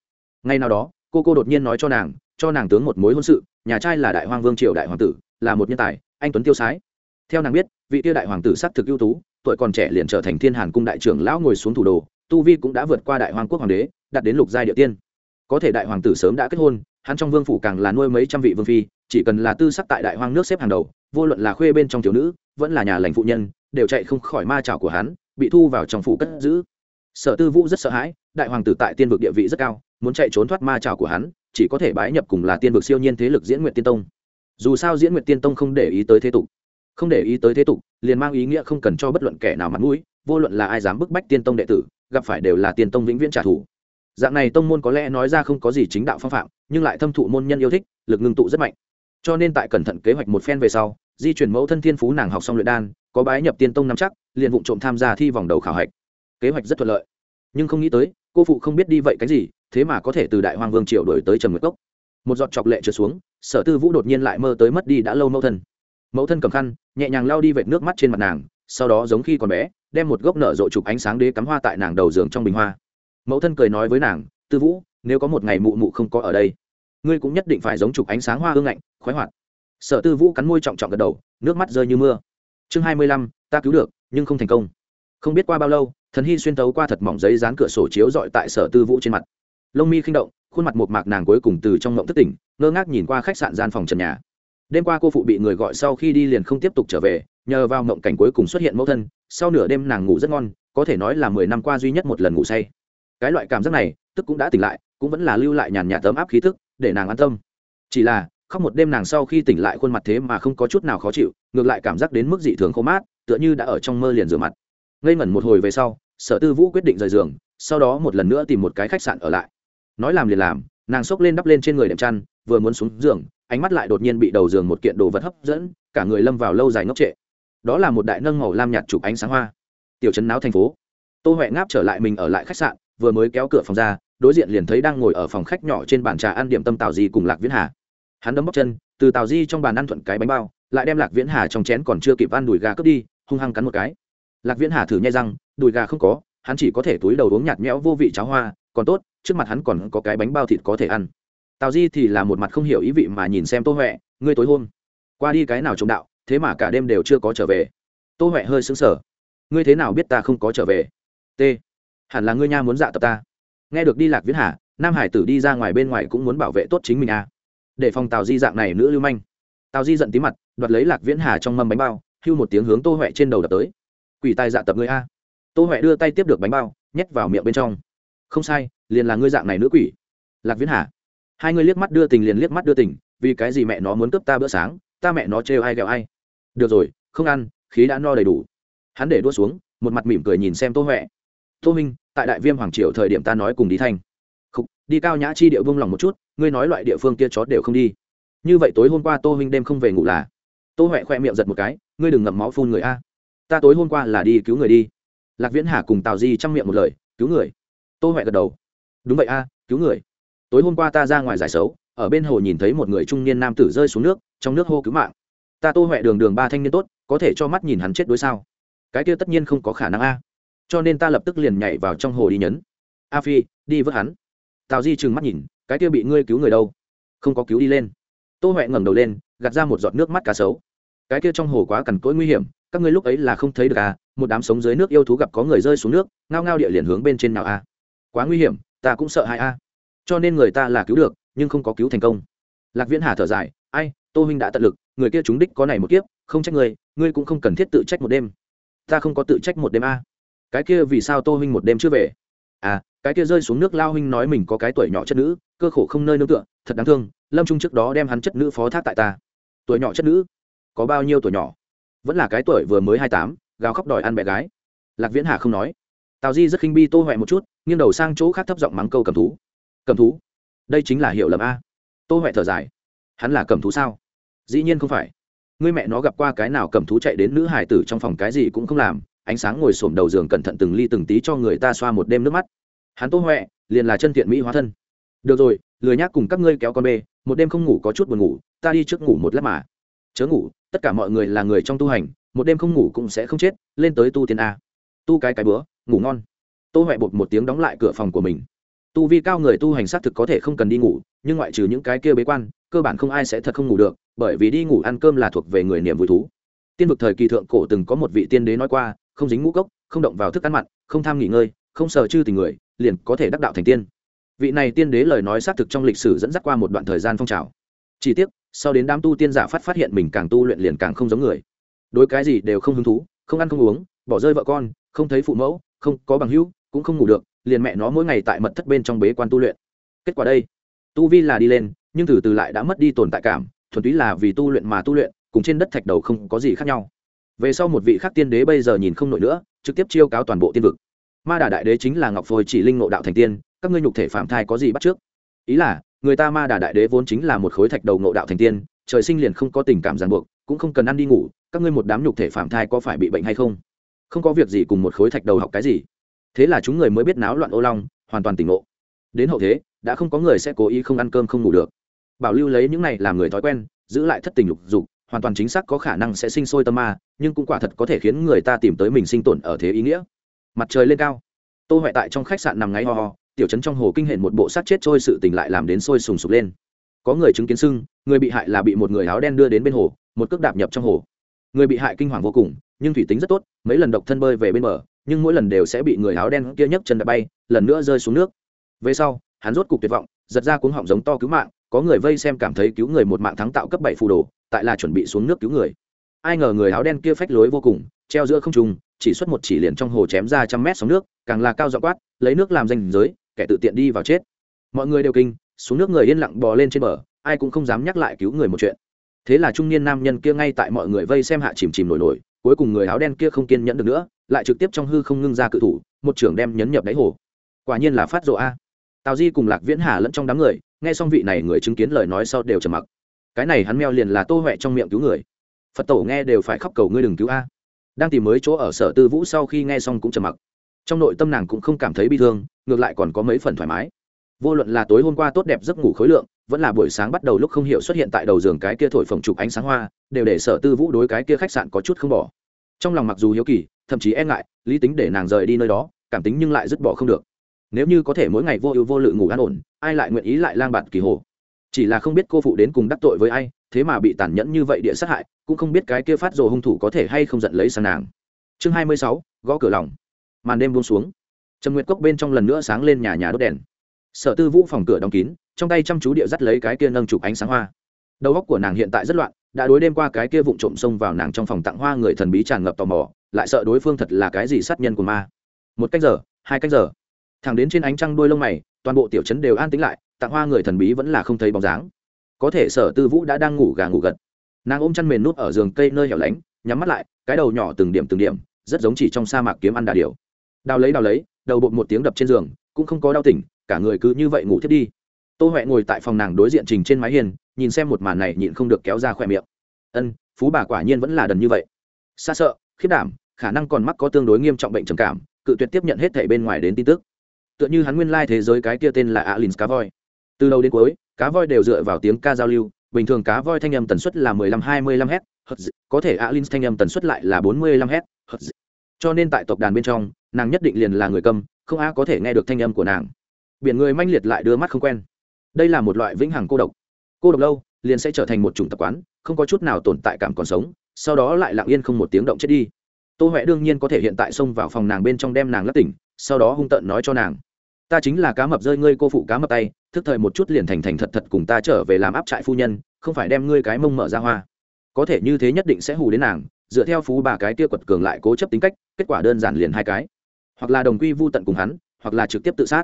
Ngay nào đó, cô cô đột nhiên nói cho nàng cho nàng tướng một mối hôn sự, nhà trai là đại hoàng vương triều đại hoàng tử, là một nhân tài, anh tuấn tiêu sái. Theo nàng biết, vị tiêu đại hoàng tử s thực ưu tú, tuổi còn trẻ liền trở thành thiên hàn cung đại trưởng lão ngồi xuống thủ đồ, tu vi cũng đã vượt qua đại hoàng quốc hoàng đế, đạt đến lục giai địa tiên. Có thể đại hoàng tử sớm đã kết hôn, hắn trong vương phủ càng là nuôi mấy trăm vị vương phi, chỉ cần là tư sắc tại đại hoàng nước xếp hàng đầu vô luận là khuê bên trong thiếu nữ, vẫn là nhà lành phụ nhân, đều chạy không khỏi ma trào của hắn, bị thu vào trong phủ cất giữ. Sở tư vũ rất sợ hãi, đại hoàng tử tại tiên vực địa vị rất cao, muốn chạy trốn thoát ma trào của hắn, chỉ có thể bái nhập cùng là tiên vực siêu nhiên thế lực diễn nguyện tiên tông. Dù sao diễn nguyện tiên tông không để ý tới thế tục. Không để ý tới thế tục, liền mang ý nghĩa không cần cho bất luận kẻ nào mặt mũi, vô luận là ai dám bức bách tiên tông đệ tử, gặp phải đều là tiên tông vĩnh viễn trả thù. Dạng này tông môn có lẽ nói ra không có gì chính đạo phong phạm, nhưng lại thâm thụ môn nhân yêu thích, lực ngưng tụ rất mạnh. Cho nên tại cẩn thận kế hoạch một phen về sau di chuyển mẫu thân thiên phú nàng học xong luyện đan có bái nhập tiên tông nắm chắc liền vụ trộm tham gia thi vòng đầu khảo hạch. Kế hoạch rất thuận lợi. Nhưng không nghĩ tới cô phụ không biết đi vậy cái gì thế mà có thể từ đại hoàng vương triều đổi tới trầm nguyệt cốc. Một giọt chọc lệ trượt xuống sở tư vũ đột nhiên lại mơ tới mất đi đã lâu mẫu thân. Mẫu thân cầm khăn nhẹ nhàng lao đi vệt nước mắt trên mặt nàng sau đó giống khi còn bé đem một gốc nở rộ chụp ánh sáng đế cắm hoa tại nàng đầu giường trong bình hoa. Mẫu thân cười nói với nàng tư vũ nếu có một ngày mụ mụ không có ở đây ngươi cũng nhất định phải giống chụp ánh sáng hoa hương lạnh, khoái hoạt sở tư vũ cắn môi trọng trọng gật đầu, nước mắt rơi như mưa. Chương hai mươi lăm, ta cứu được, nhưng không thành công. Không biết qua bao lâu, thần hy xuyên tấu qua thật mỏng giấy dán cửa sổ chiếu dọi tại sở tư vũ trên mặt. Lông mi khinh động, khuôn mặt một mạc nàng cuối cùng từ trong ngộng thất tỉnh, ngơ ngác nhìn qua khách sạn gian phòng trần nhà. Đêm qua cô phụ bị người gọi sau khi đi liền không tiếp tục trở về, nhờ vào ngộng cảnh cuối cùng xuất hiện mẫu thân, sau nửa đêm nàng ngủ rất ngon, có thể nói là mười năm qua duy nhất một lần ngủ say. Cái loại cảm giác này, tức cũng đã tỉnh lại, cũng vẫn là lưu lại nhàn nhạt tấm áp khí thức để nàng an tâm. Chỉ là khóc một đêm nàng sau khi tỉnh lại khuôn mặt thế mà không có chút nào khó chịu, ngược lại cảm giác đến mức dị thường khô mát, tựa như đã ở trong mơ liền rửa mặt. Ngây ngẩn một hồi về sau, sở tư vũ quyết định rời giường, sau đó một lần nữa tìm một cái khách sạn ở lại. Nói làm liền làm, nàng xốc lên đắp lên trên người đệm chăn, vừa muốn xuống giường, ánh mắt lại đột nhiên bị đầu giường một kiện đồ vật hấp dẫn, cả người lâm vào lâu dài ngốc trệ. Đó là một đại nâng màu lam nhạt chụp ánh sáng hoa. Tiểu trấn náo thành phố. Tô huệ ngáp trở lại mình ở lại khách sạn, vừa mới kéo cửa phòng ra, đối diện liền thấy đang ngồi ở phòng khách nhỏ trên bàn trà ăn điểm tâm tào di cùng lạc viễn hà hắn đấm bóc chân, từ tào di trong bàn ăn thuận cái bánh bao, lại đem lạc viễn hà trong chén còn chưa kịp ăn đùi gà cướp đi, hung hăng cắn một cái. Lạc viễn hà thử nhai răng, đùi gà không có, hắn chỉ có thể túi đầu uống nhạt nhẽo vô vị cháo hoa, còn tốt, trước mặt hắn còn có cái bánh bao thịt có thể ăn. Tào di thì là một mặt không hiểu ý vị mà nhìn xem tô huệ, ngươi tối hôm qua đi cái nào trộm đạo, thế mà cả đêm đều chưa có trở về. Tô huệ hơi xứng sở ngươi thế nào biết ta không có trở về? T, hẳn là ngươi nha muốn dạ tập ta. Nghe được đi lạc viễn hà, nam hải tử đi ra ngoài bên ngoài cũng muốn bảo vệ tốt chính mình à để phòng tào di dạng này nữ lưu manh tào di giận tí mặt đoạt lấy lạc viễn hà trong mâm bánh bao hưu một tiếng hướng tô huệ trên đầu đập tới quỷ tài dạ tập ngươi a tô huệ đưa tay tiếp được bánh bao nhét vào miệng bên trong không sai liền là ngươi dạng này nữ quỷ lạc viễn hà hai người liếc mắt đưa tình liền liếc mắt đưa tình vì cái gì mẹ nó muốn cướp ta bữa sáng ta mẹ nó trêu ai ghẹo ai được rồi không ăn khí đã no đầy đủ hắn để đua xuống một mặt mỉm cười nhìn xem tô huệ tô minh tại đại viêm hoàng triều thời điểm ta nói cùng đi thanh không đi cao nhã chi địa vương lòng một chút ngươi nói loại địa phương kia chó đều không đi. Như vậy tối hôm qua tô huynh đêm không về ngủ là? Tô huệ khoe miệng giật một cái, ngươi đừng ngậm máu phun người a. Ta tối hôm qua là đi cứu người đi. Lạc viễn hà cùng tào di chăm miệng một lời, cứu người. Tô huệ gật đầu. Đúng vậy a, cứu người. Tối hôm qua ta ra ngoài giải xấu ở bên hồ nhìn thấy một người trung niên nam tử rơi xuống nước, trong nước hô cứu mạng. Ta tô huệ đường đường ba thanh niên tốt, có thể cho mắt nhìn hắn chết đối sao? Cái kia tất nhiên không có khả năng a. Cho nên ta lập tức liền nhảy vào trong hồ đi nhấn. A phi, đi vớt hắn. Tào di trừng mắt nhìn cái kia bị ngươi cứu người đâu? Không có cứu đi lên. Tô huệ ngẩng đầu lên, gạt ra một giọt nước mắt cá sấu. Cái kia trong hồ quá cằn cỗi nguy hiểm, các ngươi lúc ấy là không thấy được à? Một đám sống dưới nước yêu thú gặp có người rơi xuống nước, ngao ngao địa liền hướng bên trên nào à? quá nguy hiểm, ta cũng sợ hãi a cho nên người ta là cứu được, nhưng không có cứu thành công. Lạc viễn hà thở dài, ai, tô huynh đã tận lực, người kia chúng đích có này một kiếp, không trách người, ngươi cũng không cần thiết tự trách một đêm. Ta không có tự trách một đêm a cái kia vì sao tô huynh một đêm chưa về? À cái kia rơi xuống nước lao huynh nói mình có cái tuổi nhỏ chất nữ, cơ khổ không nơi nương tựa, thật đáng thương, lâm trung trước đó đem hắn chất nữ phó thác tại ta. Tuổi nhỏ chất nữ? Có bao nhiêu tuổi nhỏ? Vẫn là cái tuổi vừa mới hai tám, gào khóc đòi ăn bé gái. Lạc viễn hà không nói. Tào di rất khinh bi tô huệ một chút, nghiêng đầu sang chỗ khác thấp giọng mắng câu cầm thú. Cầm thú? Đây chính là hiệu lầm a. Tô huệ thở dài. Hắn là cầm thú sao? Dĩ nhiên không phải. Ngươi mẹ nó gặp qua cái nào cầm thú chạy đến nữ hải tử trong phòng cái gì cũng không làm ánh sáng ngồi xổm đầu giường cẩn thận từng ly từng tí cho người ta xoa một đêm nước mắt. Hắn tô huệ, liền là chân thiện mỹ hóa thân. Được rồi, lười nhác cùng các ngươi kéo con bê, một đêm không ngủ có chút buồn ngủ, ta đi trước ngủ một lát mà. Chớ ngủ, tất cả mọi người là người trong tu hành, một đêm không ngủ cũng sẽ không chết, lên tới tu tiên a. Tu cái cái bữa, ngủ ngon. Tô huệ bột một tiếng đóng lại cửa phòng của mình. Tu vi cao người tu hành xác thực có thể không cần đi ngủ, nhưng ngoại trừ những cái kia bế quan, cơ bản không ai sẽ thật không ngủ được, bởi vì đi ngủ ăn cơm là thuộc về người niềm vui thú. Tiên vực thời kỳ thượng cổ từng có một vị tiên đế nói qua không dính ngũ cốc, không động vào thức ăn mặn, không tham nghỉ ngơi, không sờ chư tình người, liền có thể đắc đạo thành tiên. Vị này tiên đế lời nói xác thực trong lịch sử dẫn dắt qua một đoạn thời gian phong trào. Chỉ tiếc, sau đến đám tu tiên giả phát phát hiện mình càng tu luyện liền càng không giống người. Đối cái gì đều không hứng thú, không ăn không uống, bỏ rơi vợ con, không thấy phụ mẫu, không có bằng hữu, cũng không ngủ được, liền mẹ nó mỗi ngày tại mật thất bên trong bế quan tu luyện. Kết quả đây, tu vi là đi lên, nhưng từ từ lại đã mất đi tồn tại cảm, thuần túy là vì tu luyện mà tu luyện, cùng trên đất thạch đầu không có gì khác nhau về sau một vị khác tiên đế bây giờ nhìn không nổi nữa, trực tiếp chiêu cáo toàn bộ tiên vực. Ma đà đại đế chính là ngọc phôi chỉ linh ngộ đạo thành tiên, các ngươi nhục thể phạm thai có gì bắt trước? Ý là, người ta ma đà đại đế vốn chính là một khối thạch đầu ngộ đạo thành tiên, trời sinh liền không có tình cảm ràng buộc, cũng không cần ăn đi ngủ, các ngươi một đám nhục thể phạm thai có phải bị bệnh hay không? Không có việc gì cùng một khối thạch đầu học cái gì. Thế là chúng người mới biết náo loạn ô long, hoàn toàn tỉnh ngộ. Đến hậu thế, đã không có người sẽ cố ý không ăn cơm không ngủ được. Bảo lưu lấy những này làm người thói quen, giữ lại thất tình lục dục hoàn toàn chính xác có khả năng sẽ sinh sôi tâm ma, nhưng cũng quả thật có thể khiến người ta tìm tới mình sinh tồn ở thế ý nghĩa. Mặt trời lên cao. Tô huệ tại trong khách sạn nằm ngáy ho ho, tiểu trấn trong hồ kinh hển một bộ sát chết trôi sự tình lại làm đến sôi sùng sục lên. Có người chứng kiến sưng, người bị hại là bị một người áo đen đưa đến bên hồ, một cước đạp nhập trong hồ. Người bị hại kinh hoàng vô cùng, nhưng thủy tính rất tốt, mấy lần độc thân bơi về bên bờ, nhưng mỗi lần đều sẽ bị người áo đen kia nhấc chân đã bay, lần nữa rơi xuống nước. Về sau, hắn rốt cục tuyệt vọng, giật ra cuống họng giống to cứu mạng có người vây xem cảm thấy cứu người một mạng thắng tạo cấp bảy phù đồ, tại là chuẩn bị xuống nước cứu người. Ai ngờ người áo đen kia phách lối vô cùng, treo giữa không trung, chỉ xuất một chỉ liền trong hồ chém ra trăm mét sóng nước, càng là cao dọ quát, lấy nước làm danh giới, kẻ tự tiện đi vào chết. Mọi người đều kinh, xuống nước người yên lặng bò lên trên bờ, ai cũng không dám nhắc lại cứu người một chuyện. Thế là trung niên nam nhân kia ngay tại mọi người vây xem hạ chìm chìm nổi nổi, cuối cùng người áo đen kia không kiên nhẫn được nữa, lại trực tiếp trong hư không ngưng ra cự thủ, một trưởng đem nhấn nhập đáy hồ. Quả nhiên là phát rộ a tào di cùng lạc viễn hà lẫn trong đám người, nghe xong vị này người chứng kiến lời nói sau đều trầm mặc. Cái này hắn meo liền là tô huệ trong miệng cứu người. Phật tổ nghe đều phải khóc cầu ngươi đừng cứu a. Đang tìm mới chỗ ở sở tư vũ sau khi nghe xong cũng trầm mặc. Trong nội tâm nàng cũng không cảm thấy bi thương, ngược lại còn có mấy phần thoải mái. Vô luận là tối hôm qua tốt đẹp giấc ngủ khối lượng, vẫn là buổi sáng bắt đầu lúc không hiểu xuất hiện tại đầu giường cái kia thổi phồng chụp ánh sáng hoa, đều để sở tư vũ đối cái kia khách sạn có chút không bỏ. Trong lòng mặc dù hiếu kỳ, thậm chí e ngại, lý tính để nàng rời đi nơi đó, cảm tính nhưng lại dứt bỏ không được nếu như có thể mỗi ngày vô ưu vô lự ngủ an ổn, ai lại nguyện ý lại lang bạt kỳ hồ? Chỉ là không biết cô phụ đến cùng đắc tội với ai, thế mà bị tàn nhẫn như vậy địa sát hại, cũng không biết cái kia phát rồ hung thủ có thể hay không giận lấy sang nàng. Chương hai mươi sáu, gõ cửa lòng. Màn đêm buông xuống. Trần nguyệt cốc bên trong lần nữa sáng lên nhà nhà đốt đèn. Sở tư vũ phòng cửa đóng kín, trong tay chăm chú địa dắt lấy cái kia nâng chụp ánh sáng hoa. Đầu óc của nàng hiện tại rất loạn, đã đối đêm qua cái kia vụng trộm xông vào nàng trong phòng tặng hoa người thần bí tràn ngập tò mò, lại sợ đối phương thật là cái gì sát nhân của ma. Một cách giờ, hai cách giờ thẳng đến trên ánh trăng đuôi lông mày, toàn bộ tiểu trấn đều an tĩnh lại, tặng hoa người thần bí vẫn là không thấy bóng dáng. Có thể sở tư vũ đã đang ngủ gà ngủ gật. Nàng ôm chăn mền nút ở giường cây nơi hẻo lánh, nhắm mắt lại, cái đầu nhỏ từng điểm từng điểm, rất giống chỉ trong sa mạc kiếm ăn đà điều đào lấy đào lấy, đầu bột một tiếng đập trên giường, cũng không có đau tỉnh, cả người cứ như vậy ngủ thiết đi. Tô huệ ngồi tại phòng nàng đối diện trình trên mái hiền nhìn xem một màn này nhịn không được kéo ra khỏe miệng. Ân, phú bà quả nhiên vẫn là đần như vậy. Xa sợ khiết đảm, khả năng còn mắc có tương đối nghiêm trọng bệnh trầm cảm, cự tuyệt tiếp nhận hết thảy bên ngoài đến tin tức tựa như hắn nguyên lai thế giới cái kia tên là alin cá voi từ đầu đến cuối cá voi đều dựa vào tiếng ca giao lưu bình thường cá voi thanh âm tần suất là 15-25 Hz, có thể alin thanh âm tần suất lại là 45 Hz. cho nên tại tộc đàn bên trong nàng nhất định liền là người câm không ai có thể nghe được thanh âm của nàng. Biển người manh liệt lại đưa mắt không quen. Đây là một loại vĩnh hằng cô độc. Cô độc lâu liền sẽ trở thành một chủng tập quán không có chút nào tồn tại cảm còn sống sau đó lại lặng yên không một tiếng động chết đi. Tô Hoạ đương nhiên có thể hiện tại xông vào phòng nàng bên trong đem nàng lấp tỉnh sau đó hung tợn nói cho nàng, ta chính là cá mập rơi, ngươi cô phụ cá mập tay, thức thời một chút liền thành thành thật thật cùng ta trở về làm áp trại phu nhân, không phải đem ngươi cái mông mở ra hoa. Có thể như thế nhất định sẽ hù đến nàng, dựa theo phú bà cái kia quật cường lại cố chấp tính cách, kết quả đơn giản liền hai cái. Hoặc là đồng quy vô tận cùng hắn, hoặc là trực tiếp tự sát.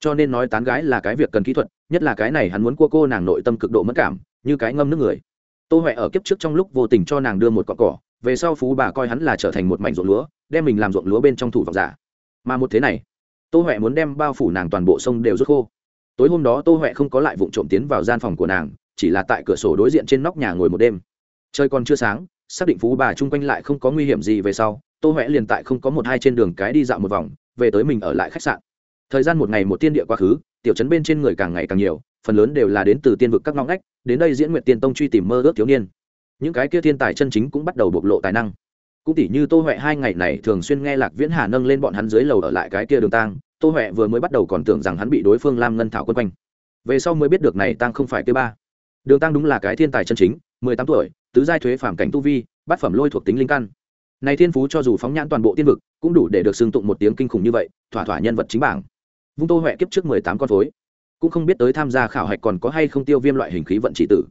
Cho nên nói tán gái là cái việc cần kỹ thuật, nhất là cái này hắn muốn cua cô nàng nội tâm cực độ mất cảm, như cái ngâm nước người. Tô huệ ở kiếp trước trong lúc vô tình cho nàng đưa một cọn cỏ, về sau phú bà coi hắn là trở thành một mảnh ruộng lúa, đem mình làm ruộng lúa bên trong thủ vọng giả mà một thế này, tô huệ muốn đem bao phủ nàng toàn bộ sông đều rút khô. Tối hôm đó tô huệ không có lại vụ trộm tiến vào gian phòng của nàng, chỉ là tại cửa sổ đối diện trên nóc nhà ngồi một đêm. Trời còn chưa sáng, xác định phú bà chung quanh lại không có nguy hiểm gì về sau, tô huệ liền tại không có một hai trên đường cái đi dạo một vòng, về tới mình ở lại khách sạn. Thời gian một ngày một tiên địa quá khứ, tiểu chấn bên trên người càng ngày càng nhiều, phần lớn đều là đến từ tiên vực các ngõ ngách, đến đây diễn nguyện tiên tông truy tìm mơ ước thiếu niên. Những cái kia thiên tài chân chính cũng bắt đầu bộc lộ tài năng cũng tỷ như tô huệ hai ngày này thường xuyên nghe lạc viễn hà nâng lên bọn hắn dưới lầu ở lại cái kia đường tang, tô huệ vừa mới bắt đầu còn tưởng rằng hắn bị đối phương lam ngân thảo quân quanh. Về sau mới biết được này tăng không phải kia ba. Đường tăng đúng là cái thiên tài chân chính, mười tám tuổi, tứ giai thuế phản cảnh tu vi, bát phẩm lôi thuộc tính linh căn. Này thiên phú cho dù phóng nhãn toàn bộ tiên vực, cũng đủ để được xưng tụng một tiếng kinh khủng như vậy, thỏa thỏa nhân vật chính bảng. Vung tô huệ kiếp trước mười tám con phối. Cũng không biết tới tham gia khảo hạch còn có hay không tiêu viêm loại hình khí vận trị tử.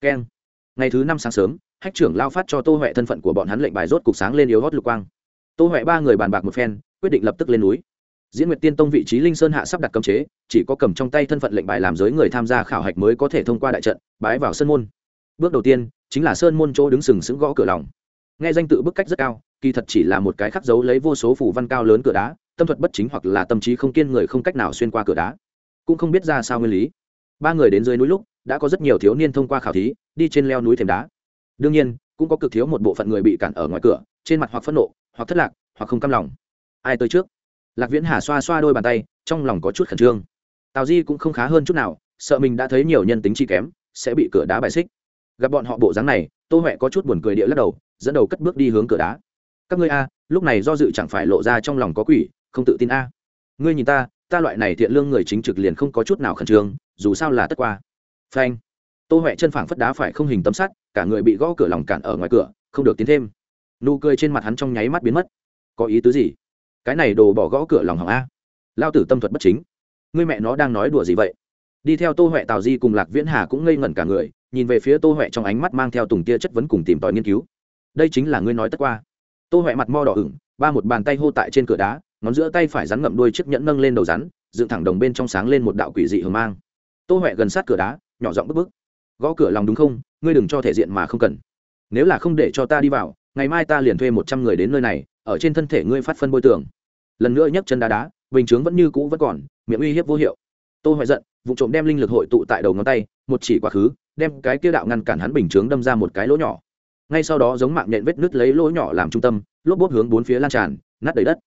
Keng. Ngày thứ năm sáng sớm hách trưởng lao phát cho tô huệ thân phận của bọn hắn lệnh bài rốt cục sáng lên yếu hót lục quang. Tô huệ ba người bàn bạc một phen, quyết định lập tức lên núi. Diễn nguyệt tiên tông vị trí linh sơn hạ sắp đặt cấm chế, chỉ có cầm trong tay thân phận lệnh bài làm giới người tham gia khảo hạch mới có thể thông qua đại trận, bái vào sơn môn. Bước đầu tiên, chính là sơn môn chỗ đứng sừng sững gõ cửa lòng. Nghe danh tự bức cách rất cao, kỳ thật chỉ là một cái khắc dấu lấy vô số phủ văn cao lớn cửa đá, tâm thuật bất chính hoặc là tâm trí không kiên người không cách nào xuyên qua cửa đá. Cũng không biết ra sao nguyên lý. Ba người đến dưới núi lúc, đã có rất nhiều thiếu niên thông qua khảo thí, đi trên leo núi thềm đá đương nhiên, cũng có cực thiếu một bộ phận người bị cản ở ngoài cửa, trên mặt hoặc phẫn nộ, hoặc thất lạc, hoặc không cam lòng. Ai tới trước? Lạc viễn hà xoa xoa đôi bàn tay, trong lòng có chút khẩn trương. Tào di cũng không khá hơn chút nào, sợ mình đã thấy nhiều nhân tính chi kém, sẽ bị cửa đá bài xích. Gặp bọn họ bộ dáng này, tô huệ có chút buồn cười địa lắc đầu, dẫn đầu cất bước đi hướng cửa đá. Các ngươi a, lúc này do dự chẳng phải lộ ra trong lòng có quỷ, không tự tin a. Ngươi nhìn ta ta loại này thiện lương người chính trực liền không có chút nào khẩn trương, dù sao là tất qua. Phanh tô huệ chân phảng phất đá phải không hình tấm sắt, cả người bị gõ cửa lòng cản ở ngoài cửa, không được tiến thêm. Nụ cười trên mặt hắn trong nháy mắt biến mất. Có ý tứ gì? Cái này đồ bỏ gõ cửa lòng hỏng a. Lao tử tâm thuật bất chính. Ngươi mẹ nó đang nói đùa gì vậy? Đi theo tô huệ tào di cùng lạc viễn hà cũng ngây ngẩn cả người, nhìn về phía tô huệ trong ánh mắt mang theo tùng tia chất vấn cùng tìm tòi nghiên cứu. Đây chính là ngươi nói tất qua. Tô huệ mặt mo đỏ ửng, ba một bàn tay hô tại trên cửa đá, ngón giữa tay phải rắn ngậm đuôi chiếc nhẫn nâng lên đầu rắn, dựng thẳng đồng bên trong sáng lên một đạo quỷ dị hờ mang. Tô huệ gần sát cửa đá, nhỏ giọng bức bức gõ cửa lòng đúng không? Ngươi đừng cho thể diện mà không cần. Nếu là không để cho ta đi vào, ngày mai ta liền thuê một trăm người đến nơi này, ở trên thân thể ngươi phát phân bôi tường. Lần nữa nhấc chân đá đá, bình chướng vẫn như cũ vẫn còn, miệng uy hiếp vô hiệu. Tôi hoại giận, vụ trộm đem linh lực hội tụ tại đầu ngón tay, một chỉ quá khứ, đem cái kia đạo ngăn cản hắn bình chướng đâm ra một cái lỗ nhỏ. Ngay sau đó giống mạng nhện vết nứt lấy lỗ nhỏ làm trung tâm, lốp bốp hướng bốn phía lan tràn, nát đầy đất.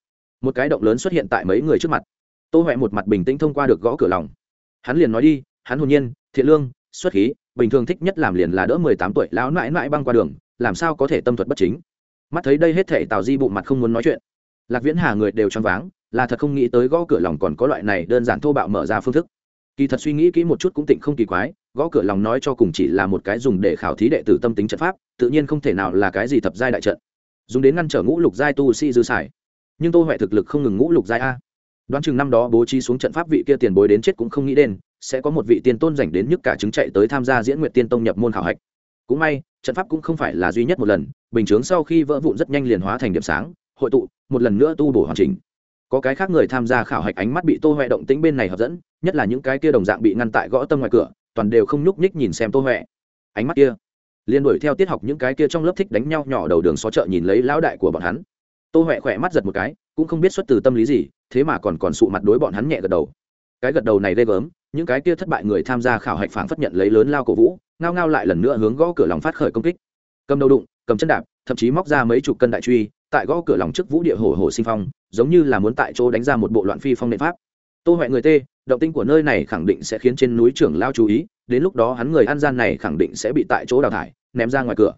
Một cái động lớn xuất hiện tại mấy người trước mặt. Tô huệ một mặt bình tĩnh thông qua được gõ cửa lòng. Hắn liền nói đi, hắn hồn nhiên, thiện lương, xuất khí bình thường thích nhất làm liền là đỡ mười tám tuổi, lão nãi nãi băng qua đường, làm sao có thể tâm thuật bất chính? Mắt thấy đây hết thể tào di bụng mặt không muốn nói chuyện, lạc viễn hà người đều choáng váng, là thật không nghĩ tới gõ cửa lòng còn có loại này đơn giản thô bạo mở ra phương thức. Kỳ thật suy nghĩ kỹ một chút cũng tịnh không kỳ quái, gõ cửa lòng nói cho cùng chỉ là một cái dùng để khảo thí đệ tử tâm tính trận pháp, tự nhiên không thể nào là cái gì thập giai đại trận. Dùng đến ngăn trở ngũ lục giai tu sĩ dư xài. Nhưng tô huệ thực lực không ngừng ngũ lục giai a. Đoán chừng năm đó bố trí xuống trận pháp vị kia tiền bối đến chết cũng không nghĩ đến sẽ có một vị tiên tôn dành đến nhức cả chứng chạy tới tham gia diễn nguyện tiên tông nhập môn khảo hạch. Cũng may, trận pháp cũng không phải là duy nhất một lần, bình chướng sau khi vỡ vụn rất nhanh liền hóa thành điểm sáng, hội tụ, một lần nữa tu bổ hoàn chỉnh. Có cái khác người tham gia khảo hạch ánh mắt bị tô huệ động tĩnh bên này hấp dẫn, nhất là những cái kia đồng dạng bị ngăn tại gõ tâm ngoài cửa, toàn đều không nhúc nhích nhìn xem tô huệ ánh mắt kia, liền đuổi theo tiết học những cái kia trong lớp thích đánh nhau nhỏ đầu đường xó chợ nhìn lấy lão đại của bọn hắn. Tô huệ khỏe mắt giật một cái, cũng không biết xuất từ tâm lý gì, thế mà còn còn sụ mặt đối bọn hắn nhẹ gật đầu. Cái gật đầu này ghê gớm những cái kia thất bại người tham gia khảo hạch phản phất nhận lấy lớn lao cổ vũ, ngao ngao lại lần nữa hướng gõ cửa lòng phát khởi công kích. Cầm đầu đụng, cầm chân đạp, thậm chí móc ra mấy chục cân đại truy, tại gõ cửa lòng trước vũ địa hổ hổ sinh phong, giống như là muốn tại chỗ đánh ra một bộ loạn phi phong nệ pháp. Tô huệ người tê, động tinh của nơi này khẳng định sẽ khiến trên núi trưởng lao chú ý, đến lúc đó hắn người ăn gian này khẳng định sẽ bị tại chỗ đào thải, ném ra ngoài cửa.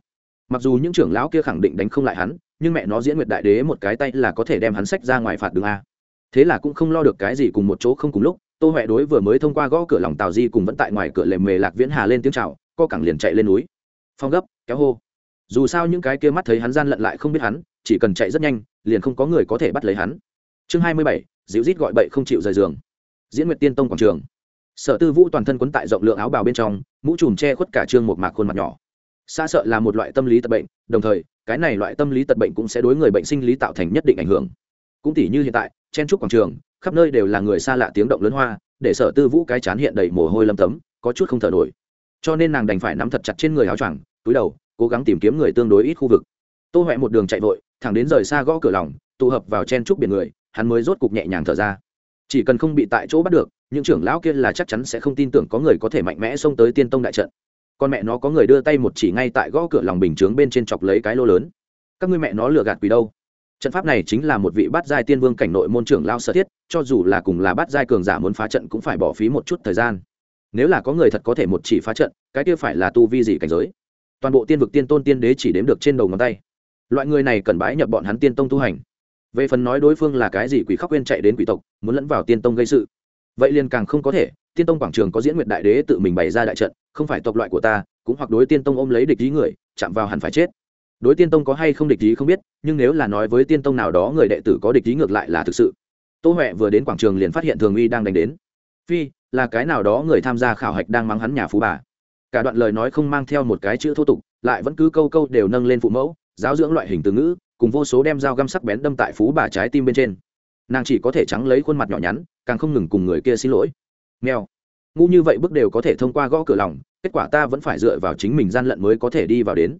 Mặc dù những trưởng lão kia khẳng định đánh không lại hắn, nhưng mẹ nó diễn nguyệt đại đế một cái tay là có thể đem hắn sách ra ngoài phạt đường a. Thế là cũng không lo được cái gì cùng một chỗ không cùng lúc tô huệ đối vừa mới thông qua gõ cửa lòng tào di cùng vẫn tại ngoài cửa lề mề lạc viễn hà lên tiếng chào, co cẳng liền chạy lên núi. Phong gấp, kéo hô. Dù sao những cái kia mắt thấy hắn gian lận lại không biết hắn, chỉ cần chạy rất nhanh, liền không có người có thể bắt lấy hắn. Chương hai mươi bảy dịu rít gọi bậy không chịu rời giường. Diễn nguyệt tiên tông quảng trường. Sở tư vũ toàn thân quấn tại rộng lượng áo bào bên trong, mũ trùm che khuất cả trương một mạc khuôn mặt nhỏ. Xa sợ là một loại tâm lý tật bệnh, đồng thời, cái này loại tâm lý tật bệnh cũng sẽ đối người bệnh sinh lý tạo thành nhất định ảnh hưởng. Cũng tỷ như hiện tại, chen trúc quảng trường khắp nơi đều là người xa lạ tiếng động lớn hoa, để sở tư vũ cái chán hiện đầy mồ hôi lâm tấm, có chút không thở nổi. Cho nên nàng đành phải nắm thật chặt trên người áo choàng, túi đầu, cố gắng tìm kiếm người tương đối ít khu vực. Tô huệ một đường chạy vội, thẳng đến rời xa gõ cửa lòng, tụ hợp vào chen trúc biển người, hắn mới rốt cục nhẹ nhàng thở ra. Chỉ cần không bị tại chỗ bắt được, những trưởng lão kia là chắc chắn sẽ không tin tưởng có người có thể mạnh mẽ xông tới tiên tông đại trận. Con mẹ nó có người đưa tay một chỉ ngay tại gõ cửa lòng bình chướng bên trên chọc lấy cái lô lớn. Các ngươi mẹ nó lừa gạt quỷ đâu? Trận pháp này chính là một vị bát giai tiên vương cảnh nội môn trưởng lao sở thiết, cho dù là cùng là bát giai cường giả muốn phá trận cũng phải bỏ phí một chút thời gian. Nếu là có người thật có thể một chỉ phá trận, cái kia phải là tu vi gì cảnh giới? Toàn bộ tiên vực tiên tôn tiên đế chỉ đếm được trên đầu ngón tay. Loại người này cần bái nhập bọn hắn tiên tông tu hành. Về phần nói đối phương là cái gì quỷ khóc quên chạy đến quỷ tộc, muốn lẫn vào tiên tông gây sự. Vậy liền càng không có thể, tiên tông quảng trường có diễn nguyện đại đế tự mình bày ra đại trận, không phải tộc loại của ta, cũng hoặc đối tiên tông ôm lấy địch ý người, chạm vào hẳn phải chết đối tiên tông có hay không địch ý không biết, nhưng nếu là nói với tiên tông nào đó người đệ tử có địch ý ngược lại là thực sự. Tô huệ vừa đến quảng trường liền phát hiện thường uy đang đánh đến. Phi, là cái nào đó người tham gia khảo hạch đang mắng hắn nhà phú bà. Cả đoạn lời nói không mang theo một cái chữ thô tục, lại vẫn cứ câu câu đều nâng lên phụ mẫu, giáo dưỡng loại hình từ ngữ, cùng vô số đem dao găm sắc bén đâm tại phú bà trái tim bên trên. Nàng chỉ có thể trắng lấy khuôn mặt nhỏ nhắn, càng không ngừng cùng người kia xin lỗi. Nghèo ngu như vậy bước đều có thể thông qua gõ cửa lòng, kết quả ta vẫn phải dựa vào chính mình gian lận mới có thể đi vào đến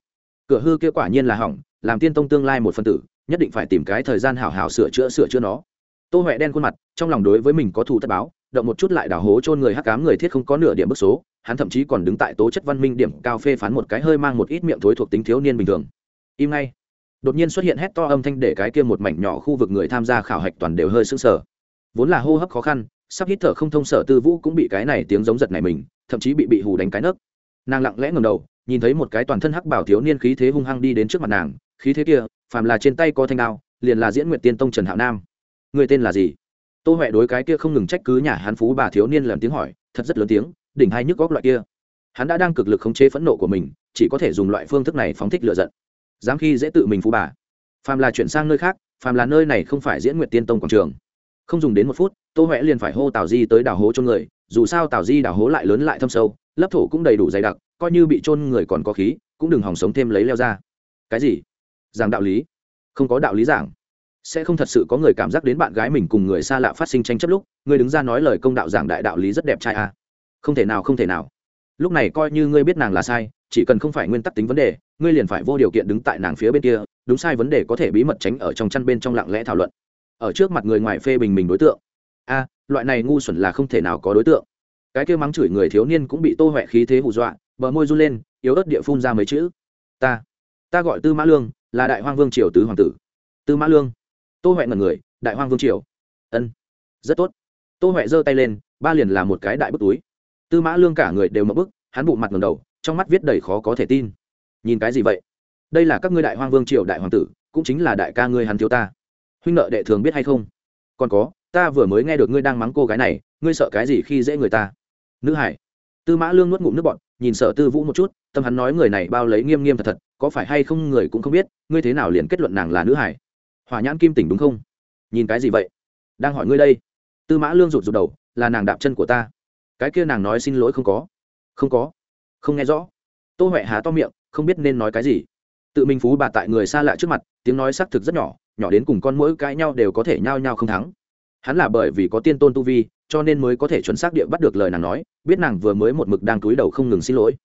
cửa hư kia quả nhiên là hỏng, làm tiên tông tương lai một phân tử, nhất định phải tìm cái thời gian hảo hảo sửa chữa sửa chữa nó. Tô huệ đen khuôn mặt, trong lòng đối với mình có thù tất báo, động một chút lại đào hố chôn người hắc cám người thiết không có nửa điểm bức số, hắn thậm chí còn đứng tại tố chất văn minh điểm cao phê phán một cái hơi mang một ít miệng thối thuộc tính thiếu niên bình thường. Im ngay. Đột nhiên xuất hiện hét to âm thanh để cái kia một mảnh nhỏ khu vực người tham gia khảo hạch toàn đều hơi sững sờ. Vốn là hô hấp khó khăn, sắp hít thở không thông sở tư vũ cũng bị cái này tiếng giống giật này mình, thậm chí bị bị hù đánh cái nấc nàng lặng lẽ ngầm đầu, nhìn thấy một cái toàn thân hắc bảo thiếu niên khí thế hung hăng đi đến trước mặt nàng, khí thế kia, phàm là trên tay có thanh đao, liền là diễn nguyện tiên tông trần hạo nam. Người tên là gì? Tô huệ đối cái kia không ngừng trách cứ nhà hán phú bà thiếu niên làm tiếng hỏi, thật rất lớn tiếng, đỉnh hai nhức góc loại kia. Hắn đã đang cực lực khống chế phẫn nộ của mình, chỉ có thể dùng loại phương thức này phóng thích lựa giận. Dám khi dễ tự mình phú bà. Phàm là chuyển sang nơi khác, phàm là nơi này không phải diễn nguyện tiên tông quảng trường. Không dùng đến một phút, tô huệ liền phải hô tào di tới đào hố cho người dù sao tào di đào hố lại lớn lại thâm sâu lấp thổ cũng đầy đủ dày đặc, coi như bị trôn người còn có khí, cũng đừng hòng sống thêm lấy leo ra. Cái gì? Giảng đạo lý? Không có đạo lý giảng. Sẽ không thật sự có người cảm giác đến bạn gái mình cùng người xa lạ phát sinh tranh chấp lúc, người đứng ra nói lời công đạo giảng đại đạo lý rất đẹp trai à. không thể nào, không thể nào. Lúc này coi như ngươi biết nàng là sai, chỉ cần không phải nguyên tắc tính vấn đề, ngươi liền phải vô điều kiện đứng tại nàng phía bên kia, đúng sai vấn đề có thể bí mật tránh ở trong chăn bên trong lặng lẽ thảo luận. Ở trước mặt người ngoài phê bình mình đối tượng. A loại này ngu xuẩn là không thể nào có đối tượng. Cái kêu mắng chửi người thiếu niên cũng bị tô huệ khí thế hù dọa, bờ môi run lên, yếu ớt địa phun ra mấy chữ. Ta ta gọi tư mã lương, là đại hoang vương triều tứ hoàng tử. Tư mã lương. Tô huệ ngần người, đại hoang vương triều. Ân, rất tốt. Tô huệ giơ tay lên, ba liền là một cái đại bức túi. Tư mã lương cả người đều mập bức, hắn bụng mặt ngầm đầu, trong mắt viết đầy khó có thể tin. Nhìn cái gì vậy? Đây là các ngươi đại hoang vương triều đại hoàng tử, cũng chính là đại ca ngươi hắn thiếu ta. Huynh nợ đệ thường biết hay không? Còn có ta vừa mới nghe được ngươi đang mắng cô gái này, ngươi sợ cái gì khi dễ người ta? Nữ hải. Tư mã lương nuốt ngụm nước bọn nhìn sợ tư vũ một chút, tâm hắn nói người này bao lấy nghiêm nghiêm thật thật, có phải hay không người cũng không biết, ngươi thế nào liền kết luận nàng là nữ hải? Hỏa nhãn kim tỉnh đúng không? Nhìn cái gì vậy? Đang hỏi ngươi đây. Tư mã lương rụt rụt đầu, là nàng đạp chân của ta. Cái kia nàng nói xin lỗi không có. Không có. Không nghe rõ. Tô huệ há to miệng, không biết nên nói cái gì. Tự mình phú bà tại người xa lạ trước mặt, tiếng nói xác thực rất nhỏ nhỏ đến cùng con mỗi cãi nhau đều có thể nhao nhao không thắng hắn là bởi vì có tiên tôn tu vi, cho nên mới có thể chuẩn xác địa bắt được lời nàng nói, biết nàng vừa mới một mực đang túi đầu không ngừng xin lỗi.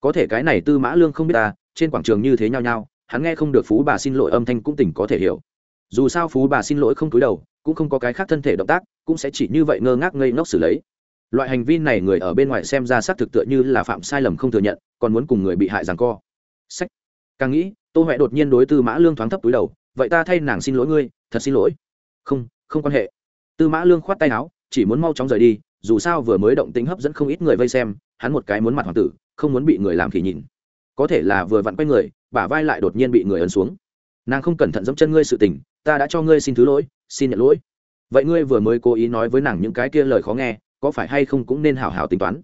Có thể cái này tư mã lương không biết ta, trên quảng trường như thế nhao nhao hắn nghe không được phú bà xin lỗi âm thanh cũng tỉnh có thể hiểu. Dù sao phú bà xin lỗi không túi đầu, cũng không có cái khác thân thể động tác, cũng sẽ chỉ như vậy ngơ ngác ngây ngốc xử lấy. Loại hành vi này người ở bên ngoài xem ra xác thực tựa như là phạm sai lầm không thừa nhận, còn muốn cùng người bị hại rằng co. Sách. Càng nghĩ, tô huệ đột nhiên đối tư mã lương thoáng thấp túi đầu, vậy ta thay nàng xin lỗi ngươi, thật xin lỗi. Không không quan hệ tư mã lương khoát tay áo, chỉ muốn mau chóng rời đi, dù sao vừa mới động tính hấp dẫn không ít người vây xem, hắn một cái muốn mặt hoàng tử, không muốn bị người làm khỉ nhìn có thể là vừa vặn quay người, bả vai lại đột nhiên bị người ấn xuống. Nàng không cẩn thận dẫm chân ngươi sự tình, ta đã cho ngươi xin thứ lỗi, xin nhận lỗi. Vậy ngươi vừa mới cố ý nói với nàng những cái kia lời khó nghe, có phải hay không cũng nên hảo hảo tính toán?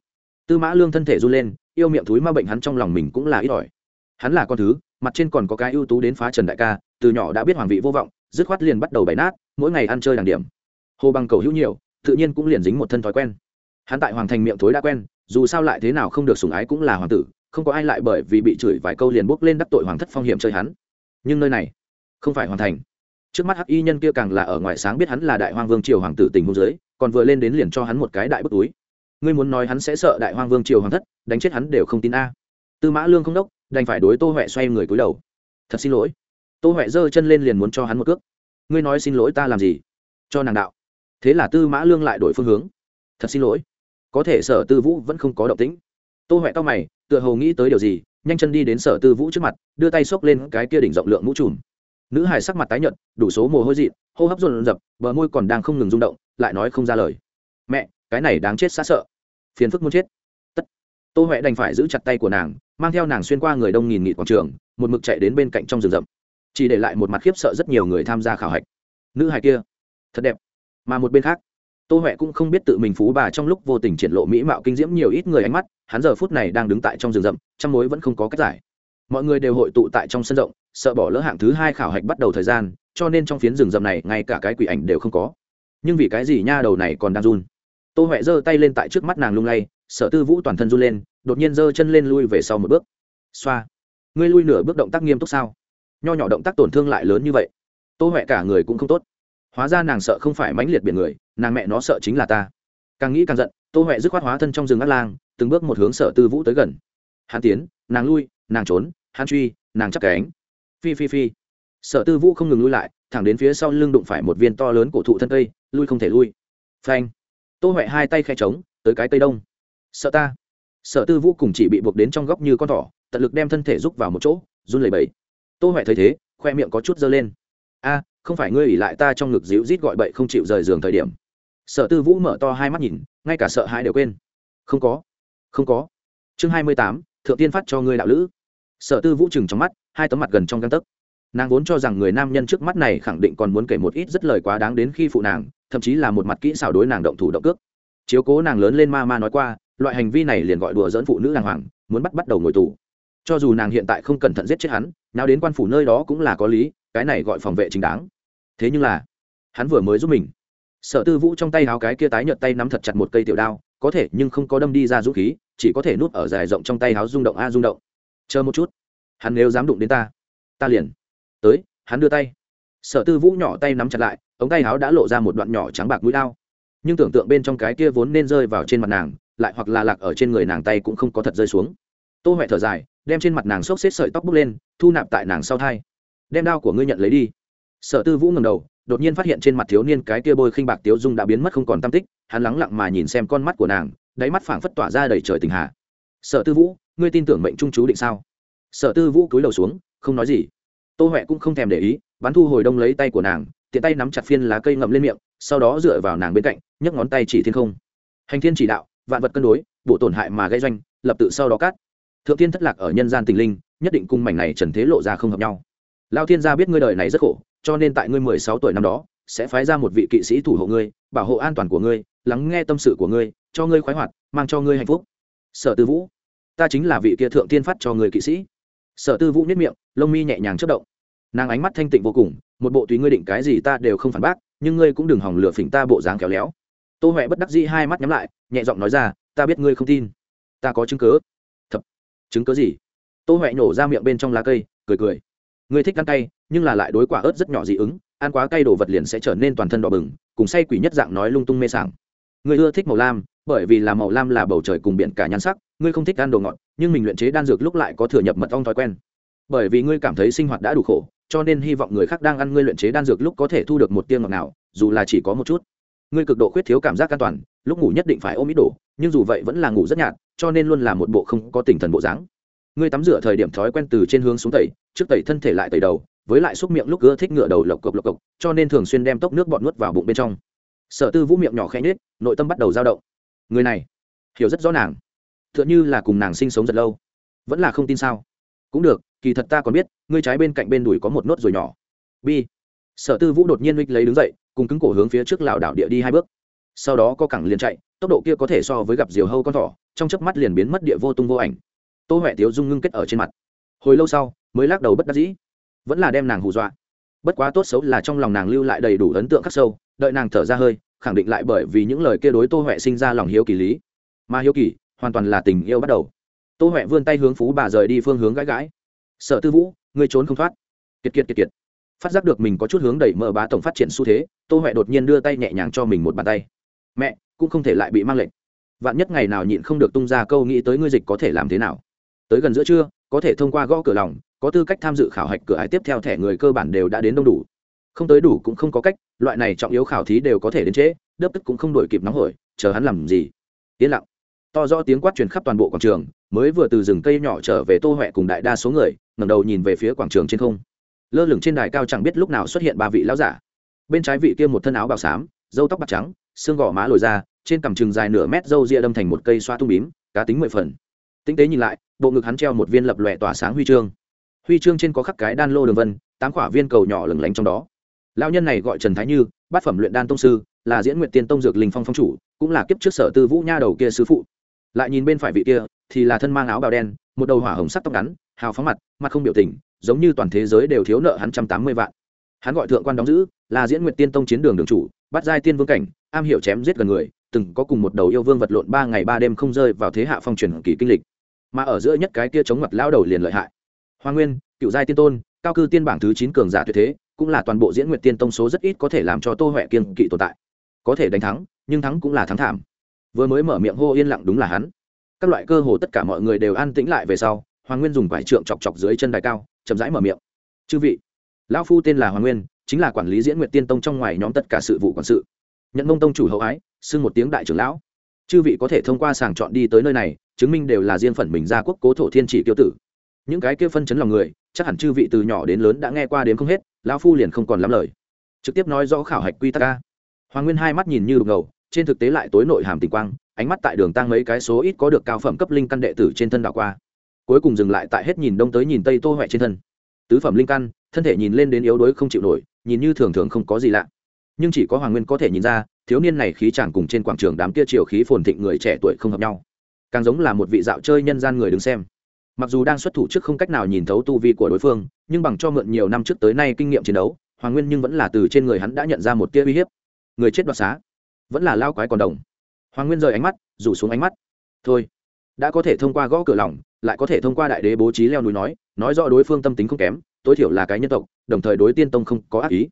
Tư mã lương thân thể run lên, yêu miệng thúi ma bệnh hắn trong lòng mình cũng là ít ỏi. Hắn là con thứ, mặt trên còn có cái ưu tú đến phá trần đại ca, từ nhỏ đã biết hoàng vị vô vọng, dứt khoát liền bắt đầu bày nát, mỗi ngày ăn chơi đàng điểm hồ bằng cầu hữu nhiều, tự nhiên cũng liền dính một thân thói quen. Hắn tại hoàng thành miệng thối đã quen, dù sao lại thế nào không được sủng ái cũng là hoàng tử, không có ai lại bởi vì bị chửi vài câu liền bốc lên đắc tội hoàng thất phong hiểm chơi hắn. Nhưng nơi này, không phải hoàng thành. Trước mắt hắc y nhân kia càng là ở ngoài sáng biết hắn là đại hoàng vương triều hoàng tử tình hôn giới còn vừa lên đến liền cho hắn một cái đại bức túi. Ngươi muốn nói hắn sẽ sợ đại hoàng vương triều hoàng thất, đánh chết hắn đều không tin a. Tư mã lương không đốc, đành phải đối tô huệ xoay người cúi đầu. Thật xin lỗi. Tô huệ giơ chân lên liền muốn cho hắn một cước. Ngươi nói xin lỗi ta làm gì? Cho nàng đạo thế là tư mã lương lại đổi phương hướng. Thật xin lỗi. Có thể sở tư vũ vẫn không có động tĩnh. Tô huệ to mày, tựa hồ nghĩ tới điều gì, nhanh chân đi đến sở tư vũ trước mặt, đưa tay xốc lên cái kia đỉnh rộng lượng mũ trùm. Nữ hài sắc mặt tái nhợt, đủ số mồ hôi dị hô hấp rộn rập bờ môi còn đang không ngừng rung động, lại nói không ra lời. Mẹ, cái này đáng chết xa sợ. Phiền phức muốn chết. Tất. Tô huệ đành phải giữ chặt tay của nàng, mang theo nàng xuyên qua người đông nghìn nghị quảng trường, một mực chạy đến bên cạnh trong rừng rậm. Chỉ để lại một mặt khiếp sợ rất nhiều người tham gia khảo hạch. Nữ hài kia, thật đẹp mà một bên khác, tô huệ cũng không biết tự mình phú bà trong lúc vô tình triển lộ mỹ mạo kinh diễm nhiều ít người ánh mắt, hắn giờ phút này đang đứng tại trong rừng rậm, trăm mối vẫn không có cách giải. Mọi người đều hội tụ tại trong sân rộng, sợ bỏ lỡ hạng thứ hai khảo hạch bắt đầu thời gian, cho nên trong phiến rừng rậm này ngay cả cái quỷ ảnh đều không có. Nhưng vì cái gì nha đầu này còn đang run? Tô huệ giơ tay lên tại trước mắt nàng lung lay, sợ tư vũ toàn thân run lên, đột nhiên giơ chân lên lui về sau một bước. Xoa. Ngươi lui nửa bước động tác nghiêm túc sao? Nho nhỏ động tác tổn thương lại lớn như vậy. Tô huệ cả người cũng không tốt hóa ra nàng sợ không phải mãnh liệt biển người, nàng mẹ nó sợ chính là ta. Càng nghĩ càng giận, tô huệ dứt khoát hóa thân trong rừng át lang, từng bước một hướng sợ tư vũ tới gần. Hắn tiến, nàng lui, nàng trốn, hắn truy, nàng chắc cánh. Phi phi phi. Sợ tư vũ không ngừng lui lại, thẳng đến phía sau lưng đụng phải một viên to lớn cổ thụ thân cây, lui không thể lui. Phanh. Tô huệ hai tay khe trống tới cái cây đông. Sợ ta. Sợ tư vũ cùng chỉ bị buộc đến trong góc như con thỏ, tận lực đem thân thể rúc vào một chỗ, run lẩy bẩy. Tô huệ thấy thế, khoe miệng có chút dơ lên. A không phải ngươi ỉ lại ta trong ngực dịu rít gọi bậy không chịu rời giường thời điểm. Sợ tư vũ mở to hai mắt nhìn, ngay cả sợ hãi đều quên. Không có không có. Chương hai mươi tám, thượng tiên phát cho ngươi đạo lữ. Sợ tư vũ chừng trong mắt, hai tấm mặt gần trong găng tấc. Nàng vốn cho rằng người nam nhân trước mắt này khẳng định còn muốn kể một ít rất lời quá đáng đến khi phụ nàng, thậm chí là một mặt kỹ xảo đối nàng động thủ động cước. Chiếu cố nàng lớn lên ma ma nói qua, loại hành vi này liền gọi đùa dẫn phụ nữ đàng hoàng, muốn bắt bắt đầu ngồi tù. Cho dù nàng hiện tại không cẩn thận giết chết hắn, nào đến quan phủ nơi đó cũng là có lý, cái này gọi phòng vệ chính đáng thế nhưng là, hắn vừa mới giúp mình. Sợ tư vũ trong tay háo cái kia tái nhợt tay nắm thật chặt một cây tiểu đao, có thể nhưng không có đâm đi ra dũng khí, chỉ có thể nút ở dài rộng trong tay háo rung động a rung động. Chờ một chút, hắn nếu dám đụng đến ta ta liền tới, hắn đưa tay. Sợ tư vũ nhỏ tay nắm chặt lại, ống tay háo đã lộ ra một đoạn nhỏ trắng bạc mũi đao. Nhưng tưởng tượng bên trong cái kia vốn nên rơi vào trên mặt nàng, lại hoặc là lạc ở trên người nàng tay cũng không có thật rơi xuống. Tô huệ thở dài, đem trên mặt nàng xốc xếp sợi tóc bốc lên, thu nạp tại nàng sau thai. Đem đao của ngươi nhận lấy đi sở tư vũ ngầm đầu, đột nhiên phát hiện trên mặt thiếu niên cái kia bôi khinh bạc tiếu dung đã biến mất không còn tam tích, hắn lắng lặng mà nhìn xem con mắt của nàng, đáy mắt phảng phất tỏa ra đầy trời tình hạ sở tư vũ, ngươi tin tưởng mệnh trung chú định sao? Sở tư vũ cúi đầu xuống, không nói gì. Tô huệ cũng không thèm để ý, bắn thu hồi đông lấy tay của nàng, tiện tay nắm chặt phiên lá cây ngậm lên miệng, sau đó dựa vào nàng bên cạnh, nhấc ngón tay chỉ thiên không. Hành thiên chỉ đạo, vạn vật cân đối bộ tổn hại mà gây doanh, lập tự sau đó cát thượng thiên thất lạc ở nhân gian tình linh, nhất định cung mảnh này trần thế lộ ra không hợp nhau lao thiên gia biết ngươi đời này rất khổ, cho nên tại ngươi mười sáu tuổi năm đó, sẽ phái ra một vị kỵ sĩ thủ hộ ngươi, bảo hộ an toàn của ngươi, lắng nghe tâm sự của ngươi, cho ngươi khoái hoạt, mang cho ngươi hạnh phúc. Sở tư vũ, ta chính là vị kia thượng tiên phát cho người kỵ sĩ. Sở tư vũ nhất miệng, lông mi nhẹ nhàng chất động. Nàng ánh mắt thanh tịnh vô cùng, một bộ tùy ngươi định cái gì ta đều không phản bác, nhưng ngươi cũng đừng hỏng lửa phỉnh ta bộ dáng khéo léo. Tô huệ bất đắc dĩ hai mắt nhắm lại, nhẹ giọng nói ra, ta biết ngươi không tin. Ta có chứng cớ thật. Chứng cớ gì? Tô huệ nhổ ra miệng bên trong lá cây, cười cười ngươi thích ăn cay nhưng là lại đối quả ớt rất nhỏ dị ứng ăn quá cay đồ vật liền sẽ trở nên toàn thân đỏ bừng cùng say quỷ nhất dạng nói lung tung mê sảng. Người ưa thích màu lam bởi vì là màu lam là bầu trời cùng biển cả nhan sắc ngươi không thích ăn đồ ngọt nhưng mình luyện chế đan dược lúc lại có thừa nhập mật ong thói quen. Bởi vì ngươi cảm thấy sinh hoạt đã đủ khổ cho nên hy vọng người khác đang ăn ngươi luyện chế đan dược lúc có thể thu được một tiêu ngọt nào dù là chỉ có một chút. Ngươi cực độ khuyết thiếu cảm giác an toàn lúc ngủ nhất định phải ôm ít đổ, nhưng dù vậy vẫn là ngủ rất nhạt cho nên luôn là một bộ không có tinh thần bộ dáng ngươi tắm rửa thời điểm thói quen từ trên hướng xuống tẩy, trước tẩy thân thể lại tẩy đầu, với lại xúc miệng lúc ưa thích ngựa đầu lộc cộc lộc cộc, cho nên thường xuyên đem tốc nước bọt nuốt vào bụng bên trong. Sở tư vũ miệng nhỏ khẽ nhết nội tâm bắt đầu dao động. Người này, hiểu rất rõ nàng. T h ư ợ n h ư là cùng nàng sinh sống rất lâu. Vẫn là không tin sao? Cũng được, kỳ thật ta còn biết, ngươi trái bên cạnh bên đùi có một nốt rồi nhỏ. B sở tư vũ đột nhiên Minh lấy đứng dậy, cùng cứng cổ hướng phía trước lảo đảo địa đi hai bước. Sau đó có cẳng liền chạy, tốc độ kia có thể so với gặp diều hâu con thỏ, trong chớp mắt liền biến mất địa vô tung vô ảnh tô huệ tiếu dung ngưng kết ở trên mặt. Hồi lâu sau, mới lắc đầu bất đắc dĩ. Vẫn là đem nàng hù dọa. Bất quá tốt xấu là trong lòng nàng lưu lại đầy đủ ấn tượng khắc sâu, đợi nàng thở ra hơi, khẳng định lại bởi vì những lời kia đối tô huệ sinh ra lòng hiếu kỳ lý. Mà hiếu kỳ, hoàn toàn là tình yêu bắt đầu. Tô huệ vươn tay hướng phú bà rời đi phương hướng gãi gãi. Sợ tư vũ, ngươi trốn không thoát. Kiệt kiệt kiệt kiệt. Phát giác được mình có chút hướng đẩy mở bá tổng phát triển xu thế, tô huệ đột nhiên đưa tay nhẹ nhàng cho mình một bàn tay. Mẹ, cũng không thể lại bị mang lệnh. Vạn nhất ngày nào nhịn không được tung ra câu nghĩ tới ngươi dịch có thể làm thế nào? Tới gần giữa trưa, có thể thông qua gõ cửa lòng, có tư cách tham dự khảo hạch cửa hải tiếp theo thẻ người cơ bản đều đã đến đông đủ. Không tới đủ cũng không có cách, loại này trọng yếu khảo thí đều có thể đến trễ, đớp tức cũng không đổi kịp nóng hổi, chờ hắn làm gì? Yên lặng. To rõ tiếng quát truyền khắp toàn bộ quảng trường, mới vừa từ rừng cây nhỏ trở về tô huệ cùng đại đa số người, ngẩng đầu nhìn về phía quảng trường trên không. Lơ lửng trên đài cao chẳng biết lúc nào xuất hiện ba vị lão giả. Bên trái vị kia một thân áo bào xám dâu tóc bạc trắng, xương gò má lồi ra, trên cằm chừng dài nửa mét dâu ria đâm thành một cây xoa tung bím, cá tính mười phần tinh tế nhìn lại, bộ ngực hắn treo một viên lập lòe tỏa sáng huy chương. Huy chương trên có khắc cái đan lô đường vân, tám quả viên cầu nhỏ lửng lánh trong đó. Lão nhân này gọi trần thái như, bát phẩm luyện đan tông sư, là diễn nguyện tiên tông dược linh phong phong chủ, cũng là kiếp trước sở tư vũ nha đầu kia sứ phụ. Lại nhìn bên phải vị kia, thì là thân mang áo bào đen, một đầu hỏa hồng sắc tóc ngắn, hào phóng mặt mặt không biểu tình, giống như toàn thế giới đều thiếu nợ hắn trăm tám mươi vạn. Hắn gọi thượng quan đóng giữ, là diễn nguyện tiên tông chiến đường đường chủ, bắt giai tiên vương cảnh, am hiểu chém giết gần người, từng có cùng một đầu yêu vương vật lộn ba ngày ba đêm không rơi vào thế hạ phong truyền kỳ kinh lịch mà ở giữa nhất cái kia chống mặt lao đầu liền lợi hại. Hoa nguyên, cựu giai tiên tôn, cao cư tiên bảng thứ chín cường giả tuyệt thế, cũng là toàn bộ diễn nguyện tiên tông số rất ít có thể làm cho tô huệ kiên kỵ tồn tại. Có thể đánh thắng, nhưng thắng cũng là thắng thảm. Vừa mới mở miệng hô yên lặng đúng là hắn. Các loại cơ hồ tất cả mọi người đều an tĩnh lại về sau hoàng nguyên dùng vải trượng chọc chọc dưới chân đài cao, chậm rãi mở miệng. Chư vị, lão phu tên là hoàng nguyên, chính là quản lý diễn nguyện tiên tông trong ngoài nhóm tất cả sự vụ quản sự. Nhận mông tông chủ hậu ái, xưng một tiếng đại trưởng lão. Chư vị có thể thông qua sàng chọn đi tới nơi này chứng minh đều là riêng phần mình gia quốc cố thổ thiên chỉ kiêu tử. Những cái kia phân chấn lòng người, chắc hẳn chư vị từ nhỏ đến lớn đã nghe qua đến không hết, lão phu liền không còn lắm lời. Trực tiếp nói rõ khảo hạch quy tắc ca hoàng nguyên hai mắt nhìn như đục ngầu, trên thực tế lại tối nội hàm tình quang, ánh mắt tại đường tăng mấy cái số ít có được cao phẩm cấp linh căn đệ tử trên thân đảo qua. Cuối cùng dừng lại tại hết nhìn đông tới nhìn tây tô huệ trên thân. Tứ phẩm linh căn, thân thể nhìn lên đến yếu đuối không chịu nổi, nhìn như thường thường không có gì lạ. Nhưng chỉ có hoàng nguyên có thể nhìn ra, thiếu niên này khí chàng cùng trên quảng trường đám kia triều khí phồn thịnh người trẻ tuổi không hợp nhau càng giống là một vị dạo chơi nhân gian người đứng xem. Mặc dù đang xuất thủ trước không cách nào nhìn thấu tu vi của đối phương, nhưng bằng cho mượn nhiều năm trước tới nay kinh nghiệm chiến đấu, hoàng nguyên nhưng vẫn là từ trên người hắn đã nhận ra một tia uy hiếp. Người chết đoạt xá, vẫn là lao quái còn đồng. Hoàng nguyên rời ánh mắt, rủ xuống ánh mắt. Thôi, đã có thể thông qua gõ cửa lòng, lại có thể thông qua đại đế bố trí leo núi nói nói rõ đối phương tâm tính không kém, tối thiểu là cái nhân tộc, đồng thời đối tiên tông không có ác ý.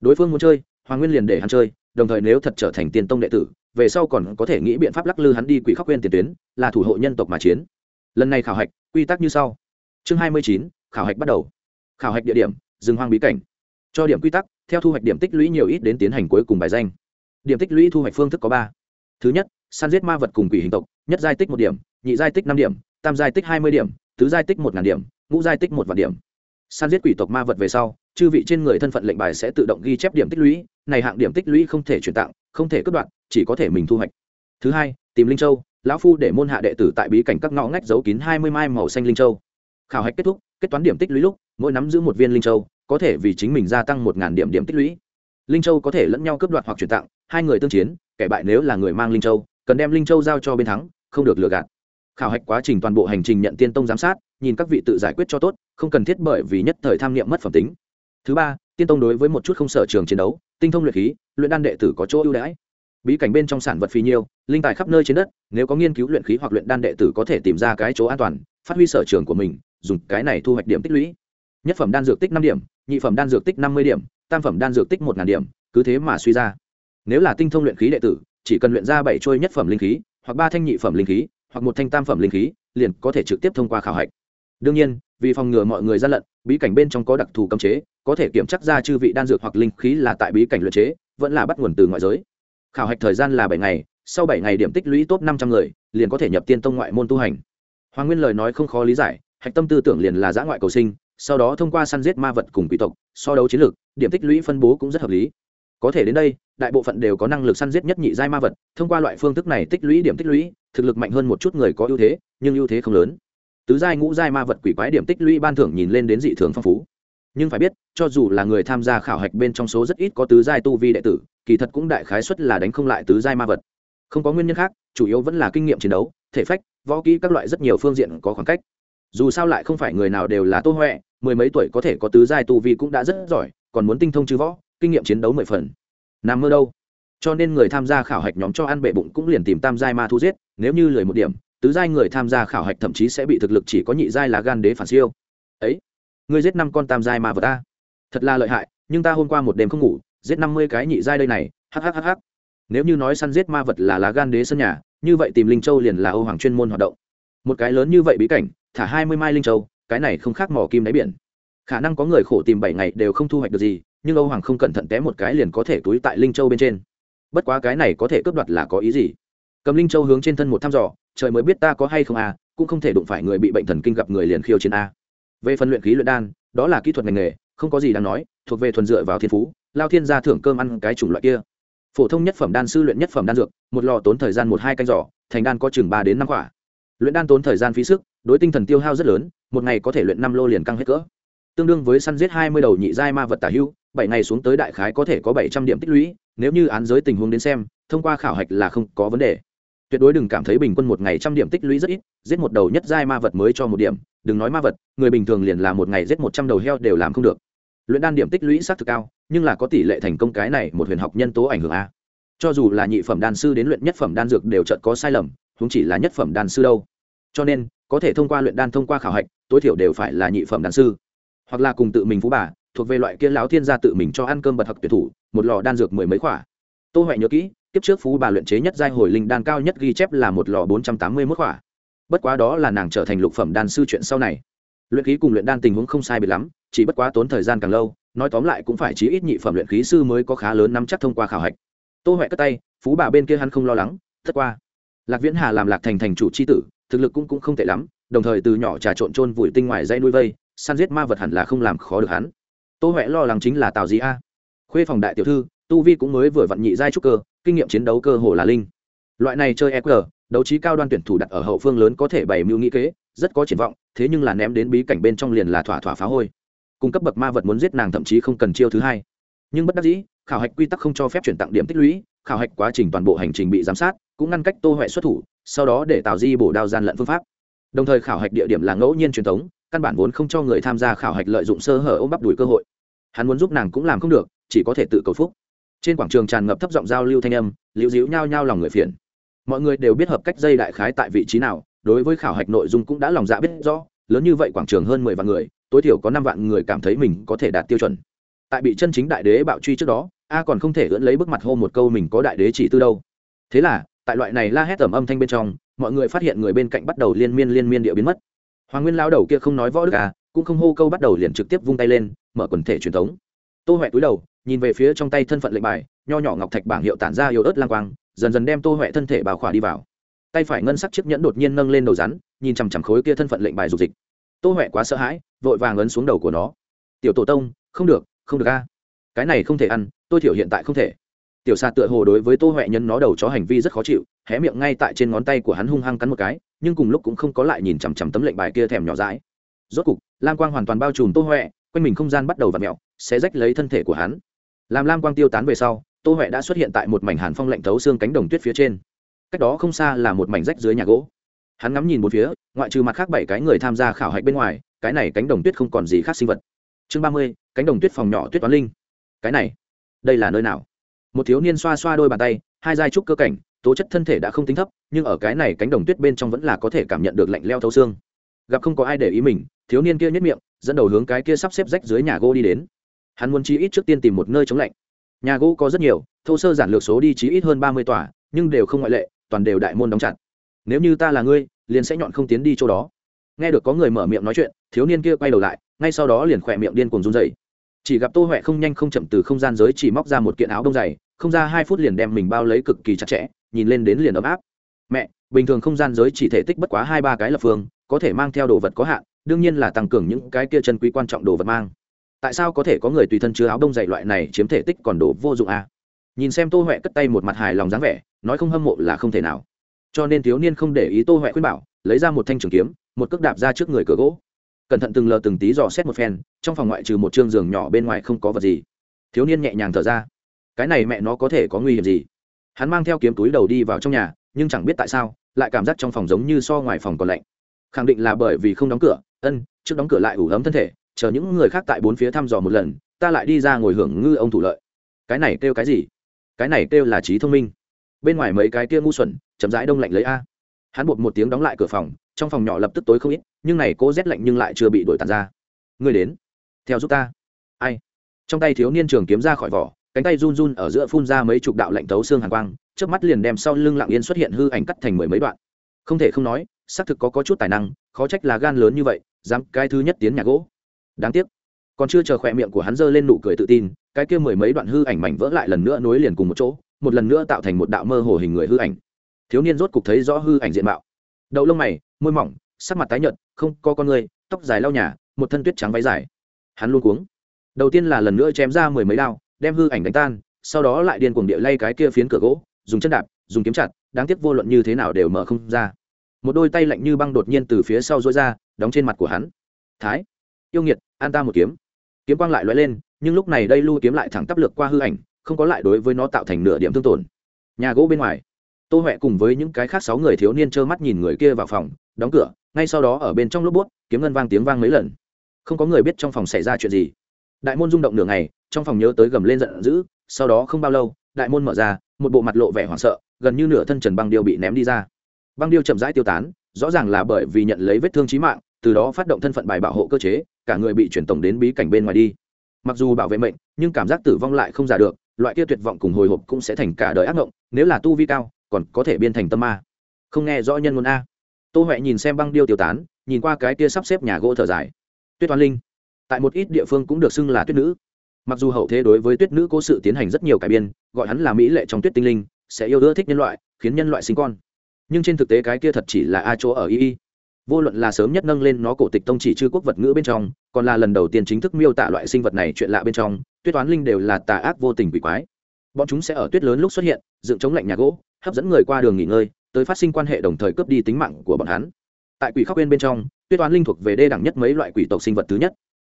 Đối phương muốn chơi, hoàng nguyên liền để hắn chơi, đồng thời nếu thật trở thành tiên tông đệ tử về sau còn có thể nghĩ biện pháp lắc lư hắn đi quỷ khóc quên tiền tuyến, là thủ hộ nhân tộc mà chiến. Lần này khảo hạch, quy tắc như sau. Chương hai mươi chín, khảo hạch bắt đầu. Khảo hạch địa điểm, rừng hoang bí cảnh. Cho điểm quy tắc, theo thu hoạch điểm tích lũy nhiều ít đến tiến hành cuối cùng bài danh. Điểm tích lũy thu hoạch phương thức có ba. Thứ nhất, săn giết ma vật cùng quỷ hình tộc, nhất giai tích một điểm, nhị giai tích năm điểm, tam giai tích hai mươi điểm, tứ giai tích một ngàn điểm, ngũ giai tích một vạn điểm. Săn giết quỷ tộc ma vật về sau, chư vị trên người thân phận lệnh bài sẽ tự động ghi chép điểm tích lũy, này hạng điểm tích lũy không thể chuyển tặng, không thể cất đoạn chỉ có thể mình thu hoạch. Thứ hai, tìm linh châu, lão phu để môn hạ đệ tử tại bí cảnh các ngõ ngách giấu kín hai mươi mai màu xanh linh châu. Khảo hạch kết thúc, kết toán điểm tích lũy lúc, mỗi nắm giữ một viên linh châu, có thể vì chính mình gia tăng một ngàn điểm điểm tích lũy. Linh châu có thể lẫn nhau cướp đoạt hoặc chuyển tặng, hai người tương chiến, kẻ bại nếu là người mang linh châu, cần đem linh châu giao cho bên thắng, không được lừa gạt. Khảo hạch quá trình toàn bộ hành trình nhận tiên tông giám sát, nhìn các vị tự giải quyết cho tốt, không cần thiết bởi vì nhất thời tham niệm mất phẩm tính. Thứ ba, tiên tông đối với một chút không sở trường chiến đấu, tinh thông luyện khí, luyện đan đệ tử có chỗ ưu đãi bí cảnh bên trong sản vật phi nhiêu, linh tài khắp nơi trên đất, nếu có nghiên cứu luyện khí hoặc luyện đan đệ tử có thể tìm ra cái chỗ an toàn, phát huy sở trường của mình, dùng cái này thu hoạch điểm tích lũy. Nhất phẩm đan dược tích năm điểm, nhị phẩm đan dược tích năm mươi điểm, tam phẩm đan dược tích một điểm, cứ thế mà suy ra. Nếu là tinh thông luyện khí đệ tử, chỉ cần luyện ra bảy trôi nhất phẩm linh khí, hoặc ba thanh nhị phẩm linh khí, hoặc một thanh tam phẩm linh khí, liền có thể trực tiếp thông qua khảo hạch. Đương nhiên, vì phòng ngừa mọi người gian lận, bí cảnh bên trong có đặc thù cấm chế, có thể kiểm chắc ra chư vị đan dược hoặc linh khí là tại bí cảnh luyện chế, vẫn là bắt nguồn từ ngoại giới khảo hạch thời gian là bảy ngày, sau bảy ngày điểm tích lũy top năm trăm người, liền có thể nhập tiên tông ngoại môn tu hành. Hoàng nguyên lời nói không khó lý giải, hạch tâm tư tưởng liền là giã ngoại cầu sinh, sau đó thông qua săn giết ma vật cùng quỷ tộc, so đấu chiến lược, điểm tích lũy phân bố cũng rất hợp lý. Có thể đến đây, đại bộ phận đều có năng lực săn giết nhất nhị giai ma vật, thông qua loại phương thức này tích lũy điểm tích lũy, thực lực mạnh hơn một chút người có ưu thế, nhưng ưu thế không lớn. Tứ giai ngũ giai ma vật quỷ quái điểm tích lũy ban thưởng nhìn lên đến dị thường phong phú. Nhưng phải biết, cho dù là người tham gia khảo hạch bên trong số rất ít có tứ giai tu vi đệ tử kỳ thật cũng đại khái suất là đánh không lại tứ giai ma vật. Không có nguyên nhân khác, chủ yếu vẫn là kinh nghiệm chiến đấu, thể phách, võ kỹ các loại rất nhiều phương diện có khoảng cách. Dù sao lại không phải người nào đều là tô huệ, mười mấy tuổi có thể có tứ giai tu vi cũng đã rất giỏi, còn muốn tinh thông chữ võ, kinh nghiệm chiến đấu mười phần. Nằm mơ đâu? Cho nên người tham gia khảo hạch nhóm cho ăn bệ bụng cũng liền tìm tam giai ma thu giết, nếu như lười một điểm, tứ giai người tham gia khảo hạch thậm chí sẽ bị thực lực chỉ có nhị giai là gan đế phản siêu. Ấy, ngươi giết năm con tam giai ma vật ta thật là lợi hại, nhưng ta hôm qua một đêm không ngủ giết năm mươi cái nhị giai đây này hhhh nếu như nói săn giết ma vật là lá gan đế sân nhà, như vậy tìm linh châu liền là âu hoàng chuyên môn hoạt động. Một cái lớn như vậy bí cảnh, thả hai mươi mai linh châu, cái này không khác mỏ kim đáy biển. Khả năng có người khổ tìm bảy ngày đều không thu hoạch được gì, nhưng âu hoàng không cẩn thận té một cái liền có thể túi tại linh châu bên trên. Bất quá cái này có thể cướp đoạt là có ý gì? Cầm linh châu hướng trên thân một thăm dò, trời mới biết ta có hay không à cũng không thể đụng phải người bị bệnh thần kinh gặp người liền khiêu chiến a. Về phần luyện khí luyện đan, đó là kỹ thuật ngành nghề, không có gì đáng nói, thuộc về thuần dựa vào thiên phú lao thiên gia thưởng cơm ăn cái chủng loại kia. Phổ thông nhất phẩm đan sư luyện nhất phẩm đan dược, một lò tốn thời gian một hai canh giỏ, thành đan có chừng ba đến năm quả. Luyện đan tốn thời gian phí sức, đối tinh thần tiêu hao rất lớn, một ngày có thể luyện năm lô liền căng hết cỡ. Tương đương với săn giết hai mươi đầu nhị giai ma vật tả hưu bảy ngày xuống tới đại khái có thể có bảy trăm điểm tích lũy, nếu như án giới tình huống đến xem, thông qua khảo hạch là không có vấn đề. Tuyệt đối đừng cảm thấy bình quân một ngày trăm điểm tích lũy rất ít, giết một đầu nhất giai ma vật mới cho một điểm, đừng nói ma vật, người bình thường liền là một ngày giết một trăm đầu heo đều làm không được luyện đan điểm tích lũy xác thực cao, nhưng là có tỷ lệ thành công cái này một huyền học nhân tố ảnh hưởng a. Cho dù là nhị phẩm đan sư đến luyện nhất phẩm đan dược đều chợt có sai lầm chúng chỉ là nhất phẩm đan sư đâu. Cho nên, có thể thông qua luyện đan thông qua khảo hạch, tối thiểu đều phải là nhị phẩm đan sư. Hoặc là cùng tự mình phú bà, thuộc về loại kia lão thiên gia tự mình cho ăn cơm bật học tuyệt thủ, một lò đan dược mười mấy khỏa. Tô huệ nhớ kỹ, kiếp trước phú bà luyện chế nhất giai hồi linh đan cao nhất ghi chép là một lò bốn trăm tám mươi mốt khỏa. Bất quá đó là nàng trở thành lục phẩm đan sư chuyện sau này. Luyện khí cùng luyện đan tình huống không sai biệt lắm chỉ bất quá tốn thời gian càng lâu nói tóm lại cũng phải chí ít nhị phẩm luyện khí sư mới có khá lớn nắm chắc thông qua khảo hạch. Tô huệ cất tay phú bà bên kia hắn không lo lắng thất qua. Lạc viễn hà làm lạc thành thành chủ c h i tử thực lực cũng, cũng không tệ lắm đồng thời từ nhỏ trà trộn trôn vùi tinh ngoài dây nuôi vây săn giết ma vật hẳn là không làm khó được hắn. Tô huệ lo lắng chính là tào gì a. Khuê phòng đại tiểu thư tu vi cũng mới vừa vặn nhị giai trúc cơ kinh nghiệm chiến đấu cơ hồ là linh. Loại này chơi eq đấu trí cao đoan tuyển thủ đặt ở hậu phương lớn có thể bày mưu nghĩ kế rất có triển vọng thế nhưng là ném đến bí cảnh bên trong liền là thỏa thỏa phá hôi cung cấp bậc ma vật muốn giết nàng thậm chí không cần chiêu thứ hai. Nhưng bất đắc dĩ, khảo hạch quy tắc không cho phép chuyển tặng điểm tích lũy, khảo hạch quá trình toàn bộ hành trình bị giám sát, cũng ngăn cách tô huệ xuất thủ, sau đó để tạo di bổ đao gian lận phương pháp. Đồng thời khảo hạch địa điểm là ngẫu nhiên truyền thống, căn bản vốn không cho người tham gia khảo hạch lợi dụng sơ hở ôm bắp đùi cơ hội. Hắn muốn giúp nàng cũng làm không được, chỉ có thể tự cầu phúc. Trên quảng trường tràn ngập thấp giọng giao lưu thanh âm, liễu dĩu nhao nhao lòng người phiền. Mọi người đều biết hợp cách dây đại khái tại vị trí nào, đối với khảo hạch nội dung cũng đã lòng dạ biết rõ, lớn như vậy quảng trường hơn mười vạn người tối thiểu có năm vạn người cảm thấy mình có thể đạt tiêu chuẩn. Tại bị chân chính đại đế bạo truy trước đó, a còn không thể ưỡn lấy bức mặt hô một câu mình có đại đế chỉ tư đâu. Thế là, tại loại này la hét tầm âm thanh bên trong, mọi người phát hiện người bên cạnh bắt đầu liên miên liên miên địa biến mất. Hoàng nguyên lao đầu kia không nói võ đức à cũng không hô câu bắt đầu liền trực tiếp vung tay lên, mở quần thể truyền thống. Tô huệ túi đầu, nhìn về phía trong tay thân phận lệnh bài, nho nhỏ ngọc thạch bảng hiệu tản ra yếu ớt lang quang, dần dần đem tô huệ thân thể bào khỏa đi vào. Tay phải ngân sắc chiếc nhẫn đột nhiên nâng lên đầu rắn, nhìn chằm chằm khối kia thân phận lệnh bài dục dịch tô huệ quá sợ hãi, vội vàng ấn xuống đầu của nó. Tiểu tổ tông, không được không được a. Cái này không thể ăn tôi thiểu hiện tại không thể. Tiểu xà tựa hồ đối với tô huệ nhân nó đầu chó hành vi rất khó chịu, hé miệng ngay tại trên ngón tay của hắn hung hăng cắn một cái, nhưng cùng lúc cũng không có lại nhìn chằm chằm tấm lệnh bài kia thèm nhỏ dãi. Rốt cục, lam quang hoàn toàn bao trùm tô huệ, quanh mình không gian bắt đầu v ặ mẹo sẽ rách lấy thân thể của hắn. Làm lam quang tiêu tán về sau, tô huệ đã xuất hiện tại một mảnh hàn phong lạnh thấu xương cánh đồng tuyết phía trên. Cách đó không xa là một mảnh rách dưới nhà gỗ hắn ngắm nhìn một phía, ngoại trừ mặt khác bảy cái người tham gia khảo hạch bên ngoài, cái này cánh đồng tuyết không còn gì khác sinh vật. Chương ba mươi, cánh đồng tuyết phòng nhỏ tuyết toán linh. Cái này, đây là nơi nào? Một thiếu niên xoa xoa đôi bàn tay, hai giai trúc cơ cảnh, tố chất thân thể đã không tính thấp, nhưng ở cái này cánh đồng tuyết bên trong vẫn là có thể cảm nhận được lạnh leo thấu xương. Gặp không có ai để ý mình, thiếu niên kia nhất miệng, dẫn đầu hướng cái kia sắp xếp rách dưới nhà gỗ đi đến. Hắn muốn chi ít trước tiên tìm một nơi chống lạnh. Nhà gỗ có rất nhiều, thô sơ giản lược số đi chí ít hơn ba mươi tòa, nhưng đều không ngoại lệ, toàn đều đại môn đóng chặt nếu như ta là ngươi, liền sẽ nhọn không tiến đi chỗ đó. Nghe được có người mở miệng nói chuyện, thiếu niên kia quay đầu lại, ngay sau đó liền khỏe miệng điên cuồng run dày chỉ gặp tô huệ không nhanh không chậm từ không gian giới chỉ móc ra một kiện áo đông dày, không ra hai phút liền đem mình bao lấy cực kỳ chặt chẽ, nhìn lên đến liền ấm áp. Mẹ, bình thường không gian giới chỉ thể tích bất quá hai ba cái lập phương, có thể mang theo đồ vật có hạn, đương nhiên là tăng cường những cái kia chân quý quan trọng đồ vật mang. Tại sao có thể có người tùy thân chứa áo đông dày loại này chiếm thể tích còn đồ vô dụng à? nhìn xem tô huệ cất tay một mặt hài lòng dáng vẻ, nói không hâm mộ là không thể nào cho nên thiếu niên không để ý tô huệ khuyên bảo, lấy ra một thanh trường kiếm, một cước đạp ra trước người cửa gỗ. Cẩn thận từng lờ từng tí dò xét một phen, trong phòng ngoại trừ một chương giường nhỏ bên ngoài không có vật gì. Thiếu niên nhẹ nhàng thở ra. Cái này mẹ nó có thể có nguy hiểm gì? Hắn mang theo kiếm túi đầu đi vào trong nhà, nhưng chẳng biết tại sao, lại cảm giác trong phòng giống như so ngoài phòng còn lạnh. Khẳng định là bởi vì không đóng cửa, ân, trước đóng cửa lại ủ ấm thân thể, chờ những người khác tại bốn phía thăm dò một lần, ta lại đi ra ngồi hưởng ngư ông thủ lợi. Cái này kêu cái gì? Cái này kêu là trí thông minh bên ngoài mấy cái kia ngu xuẩn chậm rãi đông lạnh lấy a. Hắn buộc một tiếng đóng lại cửa phòng trong phòng nhỏ lập tức tối không ít nhưng này cô rét lạnh nhưng lại chưa bị đổi tàn ra. Người đến. Theo giúp ta. Ai? Trong tay thiếu niên trường kiếm ra khỏi vỏ cánh tay run run ở giữa phun ra mấy chục đạo lạnh tấu xương hàn quang trước mắt liền đem sau lưng lặng yên xuất hiện hư ảnh cắt thành mười mấy đoạn. Không thể không nói xác thực có, có chút tài năng khó trách là gan lớn như vậy dám cái thứ nhất tiến nhà gỗ. Đáng tiếc. Còn chưa chờ khỏe miệng của hắn giơ lên nụ cười tự tin cái kia mười mấy đoạn hư ảnh mảnh vỡ lại lần nữa nối liền cùng một chỗ một lần nữa tạo thành một đạo mơ hồ hình người hư ảnh. Thiếu niên rốt cục thấy rõ hư ảnh diện mạo. Đầu lông mày, môi mỏng, sắc mặt tái nhợt, không có con người, tóc dài lau nhà, một thân tuyết trắng váy dài. Hắn luôn cuống. Đầu tiên là lần nữa chém ra mười mấy đao, đem hư ảnh đánh tan, sau đó lại điên cuồng địa lay cái kia phiến cửa gỗ, dùng chân đạp, dùng kiếm chặt, đáng tiếc vô luận như thế nào đều mở không ra. Một đôi tay lạnh như băng đột nhiên từ phía sau dối ra, đóng trên mặt của hắn. Thái, yêu nghiệt, an ta một kiếm. Kiếm quang lại lóe lên, nhưng lúc này đây lưu kiếm lại thẳng tắp lược qua hư ảnh không có lại đối với nó tạo thành nửa điểm thương tổn. Nhà gỗ bên ngoài, tô huệ cùng với những cái khác sáu người thiếu niên trơ mắt nhìn người kia vào phòng, đóng cửa, ngay sau đó ở bên trong lốp bút, kiếm ngân vang tiếng vang mấy lần. Không có người biết trong phòng xảy ra chuyện gì. Đại môn rung động nửa ngày, trong phòng nhớ tới gầm lên giận dữ, sau đó không bao lâu, đại môn mở ra, một bộ mặt lộ vẻ hoảng sợ, gần như nửa thân trần băng điêu bị ném đi ra. Băng điêu chậm rãi tiêu tán, rõ ràng là bởi vì nhận lấy vết thương trí mạng, từ đó phát động thân phận bài bảo hộ cơ chế, cả người bị chuyển tổng đến bí cảnh bên ngoài đi. Mặc dù bảo vệ mệnh, nhưng cảm giác tử vong lại không giả được loại kia tuyệt vọng cùng hồi hộp cũng sẽ thành cả đời ác mộng, nếu là tu vi cao, còn có thể biên thành tâm ma. Không nghe rõ nhân ngôn a. Tô huệ nhìn xem băng điêu tiêu tán, nhìn qua cái kia sắp xếp nhà gỗ thở dài. Tuyết toán linh. Tại một ít địa phương cũng được xưng là tuyết nữ. Mặc dù hậu thế đối với tuyết nữ cố sự tiến hành rất nhiều cải biên, gọi hắn là mỹ lệ trong tuyết tinh linh, sẽ yêu ưa thích nhân loại, khiến nhân loại sinh con. Nhưng trên thực tế cái kia thật chỉ là a chỗ ở y y vô luận là sớm nhất nâng lên nó cổ tịch tông chỉ chư quốc vật ngữ bên trong, còn là lần đầu tiên chính thức miêu tả loại sinh vật này chuyện lạ bên trong, tuyết toán linh đều là tà ác vô tình quỷ quái. Bọn chúng sẽ ở tuyết lớn lúc xuất hiện, dựng chống lạnh nhà gỗ, hấp dẫn người qua đường nghỉ ngơi, tới phát sinh quan hệ đồng thời cướp đi tính mạng của bọn hắn. Tại quỷ khóc bên bên trong, tuyết toán linh thuộc về đê đẳng nhất mấy loại quỷ tộc sinh vật thứ nhất.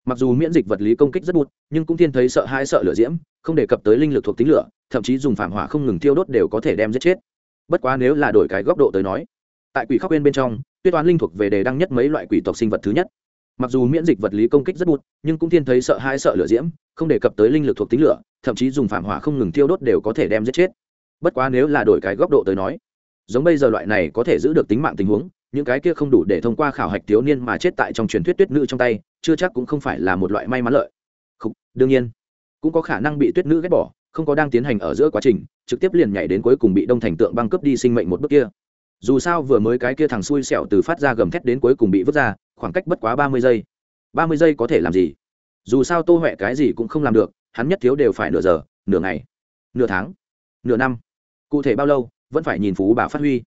Mặc dù miễn dịch vật lý công kích rất bụt, nhưng cũng thiên thấy sợ hai sợ lửa diễm, không đề cập tới linh lực thuộc tính lửa, thậm chí dùng phản hỏa không ngừng thiêu đốt đều có thể đem giết chết. Bất quá nếu là đổi cái góc độ tới nói, tại quỷ khóc bên bên trong tuyết toán linh thuộc về đề đăng nhất mấy loại quỷ tộc sinh vật thứ nhất. Mặc dù miễn dịch vật lý công kích rất bụt nhưng cũng thiên thấy sợ hai sợ lửa diễm không đề cập tới linh lực thuộc tính lửa thậm chí dùng phản hỏa không ngừng thiêu đốt đều có thể đem giết chết. Bất quá nếu là đổi cái góc độ tới nói giống bây giờ loại này có thể giữ được tính mạng tình huống những cái kia không đủ để thông qua khảo hạch thiếu niên mà chết tại trong truyền thuyết tuyết nữ trong tay chưa chắc cũng không phải là một loại may mắn lợi. Không, đương nhiên cũng có khả năng bị tuyết nữ ghét bỏ không có đang tiến hành ở giữa quá trình trực tiếp liền nhảy đến cuối cùng bị đông thành tượng băng cướp đi sinh mệnh một bước kia dù sao vừa mới cái kia thằng xui xẻo từ phát ra gầm thét đến cuối cùng bị vứt ra, khoảng cách bất quá ba mươi giây. Ba mươi giây có thể làm gì? Dù sao tô huệ cái gì cũng không làm được, hắn nhất thiếu đều phải nửa giờ, nửa ngày, nửa tháng, nửa năm. Cụ thể bao lâu, vẫn phải nhìn phú bà phát huy.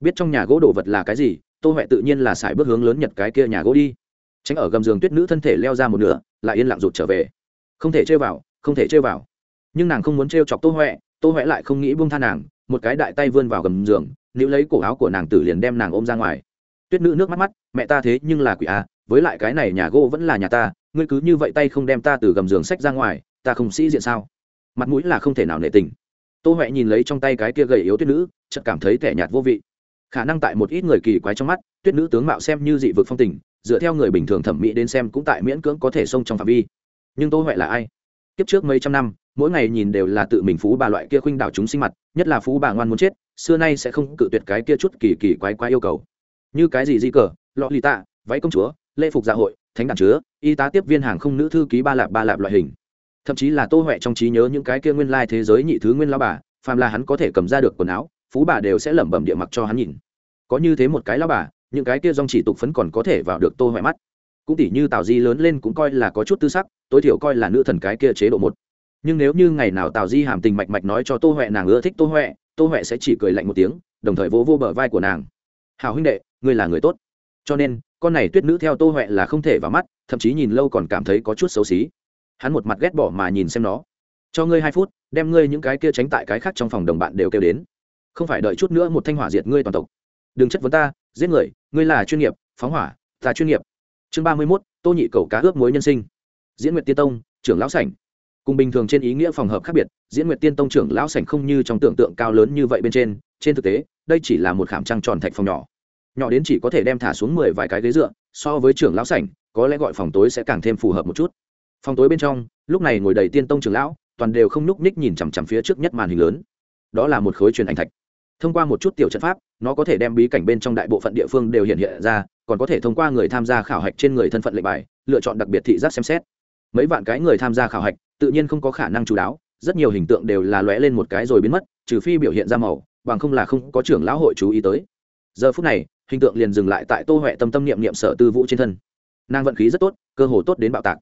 Biết trong nhà gỗ đồ vật là cái gì, tô huệ tự nhiên là xài bước hướng lớn nhật cái kia nhà gỗ đi. Tránh ở gầm giường tuyết nữ thân thể leo ra một nửa, lại yên lặng rụt trở về. Không thể chơi vào, không thể chơi vào. Nhưng nàng không muốn trêu chọc tô huệ tô huệ lại không nghĩ buông tha nàng, một cái đại tay vươn vào gầm giường níu lấy cổ áo của nàng tử liền đem nàng ôm ra ngoài. Tuyết nữ nước mắt mắt, mẹ ta thế nhưng là quỷ a với lại cái này nhà gỗ vẫn là nhà ta, ngươi cứ như vậy tay không đem ta từ gầm giường sách ra ngoài, ta không sĩ diện sao? Mặt mũi là không thể nào nệ tình. Tô huệ nhìn lấy trong tay cái kia gầy yếu tuyết nữ, chợt cảm thấy thẻ nhạt vô vị. Khả năng tại một ít người kỳ quái trong mắt, tuyết nữ tướng mạo xem như dị vực phong tình, dựa theo người bình thường thẩm mỹ đến xem cũng tại miễn cưỡng có thể xông trong phạm vi. Nhưng tô huệ là ai? Kiếp trước mấy trăm năm mỗi ngày nhìn đều là tự mình phú bà loại kia khuynh đảo chúng sinh mặt, nhất là phú bà ngoan muốn chết, xưa nay sẽ không cự tuyệt cái kia chút kỳ kỳ quái quái yêu cầu. Như cái gì di cờ, lọ lì tạ, váy công chúa, lễ phục dạ hội, thánh đàn chứa, y tá tiếp viên hàng không nữ thư ký ba lạp ba lạp loại hình. Thậm chí là tô huệ trong trí nhớ những cái kia nguyên lai thế giới nhị thứ nguyên lao bà, phàm là hắn có thể cầm ra được quần áo, phú bà đều sẽ lẩm bẩm địa mặc cho hắn nhìn. Có như thế một cái lao bà, những cái kia dòng chỉ tục phấn còn có thể vào được tô huệ mắt. Cũng tỉ như tào di lớn lên cũng coi là có chút tư sắc, tối thiểu coi là nữ thần cái kia chế độ một nhưng nếu như ngày nào tào di hàm tình mạch mạch nói cho tô huệ nàng ưa thích tô huệ tô huệ sẽ chỉ cười lạnh một tiếng đồng thời vỗ vô, vô bờ vai của nàng. Hào huynh đệ ngươi là người tốt. Cho nên con này tuyết nữ theo tô huệ là không thể vào mắt thậm chí nhìn lâu còn cảm thấy có chút xấu xí. Hắn một mặt ghét bỏ mà nhìn xem nó. Cho ngươi hai phút đem ngươi những cái kia tránh tại cái khác trong phòng đồng bạn đều kêu đến. Không phải đợi chút nữa một thanh hỏa diệt ngươi toàn tộc. Đừng chất vấn ta giết người ngươi là chuyên nghiệp phóng hỏa ta chuyên nghiệp. Chương ba mươi mốt tô nhị cầu cá ướp mối nhân sinh. Diễn nguyệt tiên tông trưởng lão sảnh cùng bình thường trên ý nghĩa phòng hợp khác biệt, diễn nguyệt tiên tông trưởng lão sảnh không như trong tưởng tượng cao lớn như vậy bên trên trên thực tế, đây chỉ là một khảm trăng tròn thạch phòng nhỏ. Nhỏ đến chỉ có thể đem thả xuống mười vài cái ghế dựa, so với trưởng lão sảnh, có lẽ gọi phòng tối sẽ càng thêm phù hợp một chút. Phòng tối bên trong, lúc này ngồi đầy tiên tông trưởng lão, toàn đều không nhúc ních nhìn chằm chằm phía trước nhất màn hình lớn. Đó là một khối truyền ảnh thạch. Thông qua một chút tiểu trận pháp, nó có thể đem bí cảnh bên trong đại bộ phận địa phương đều hiện hiện ra, còn có thể thông qua người tham gia khảo hạch trên người thân phận lệnh bài, lựa chọn đặc biệt thị giác xem xét mấy vạn cái người tham gia khảo hạch, tự nhiên không có khả năng chú đáo, rất nhiều hình tượng đều là lóe lên một cái rồi biến mất, trừ phi biểu hiện ra màu, bằng không là không có trưởng lão hội chú ý tới. Giờ phút này, hình tượng liền dừng lại tại tô huệ tâm tâm niệm niệm sở tư vũ trên thân. Nàng vận khí rất tốt, cơ hồ tốt đến bạo tạc.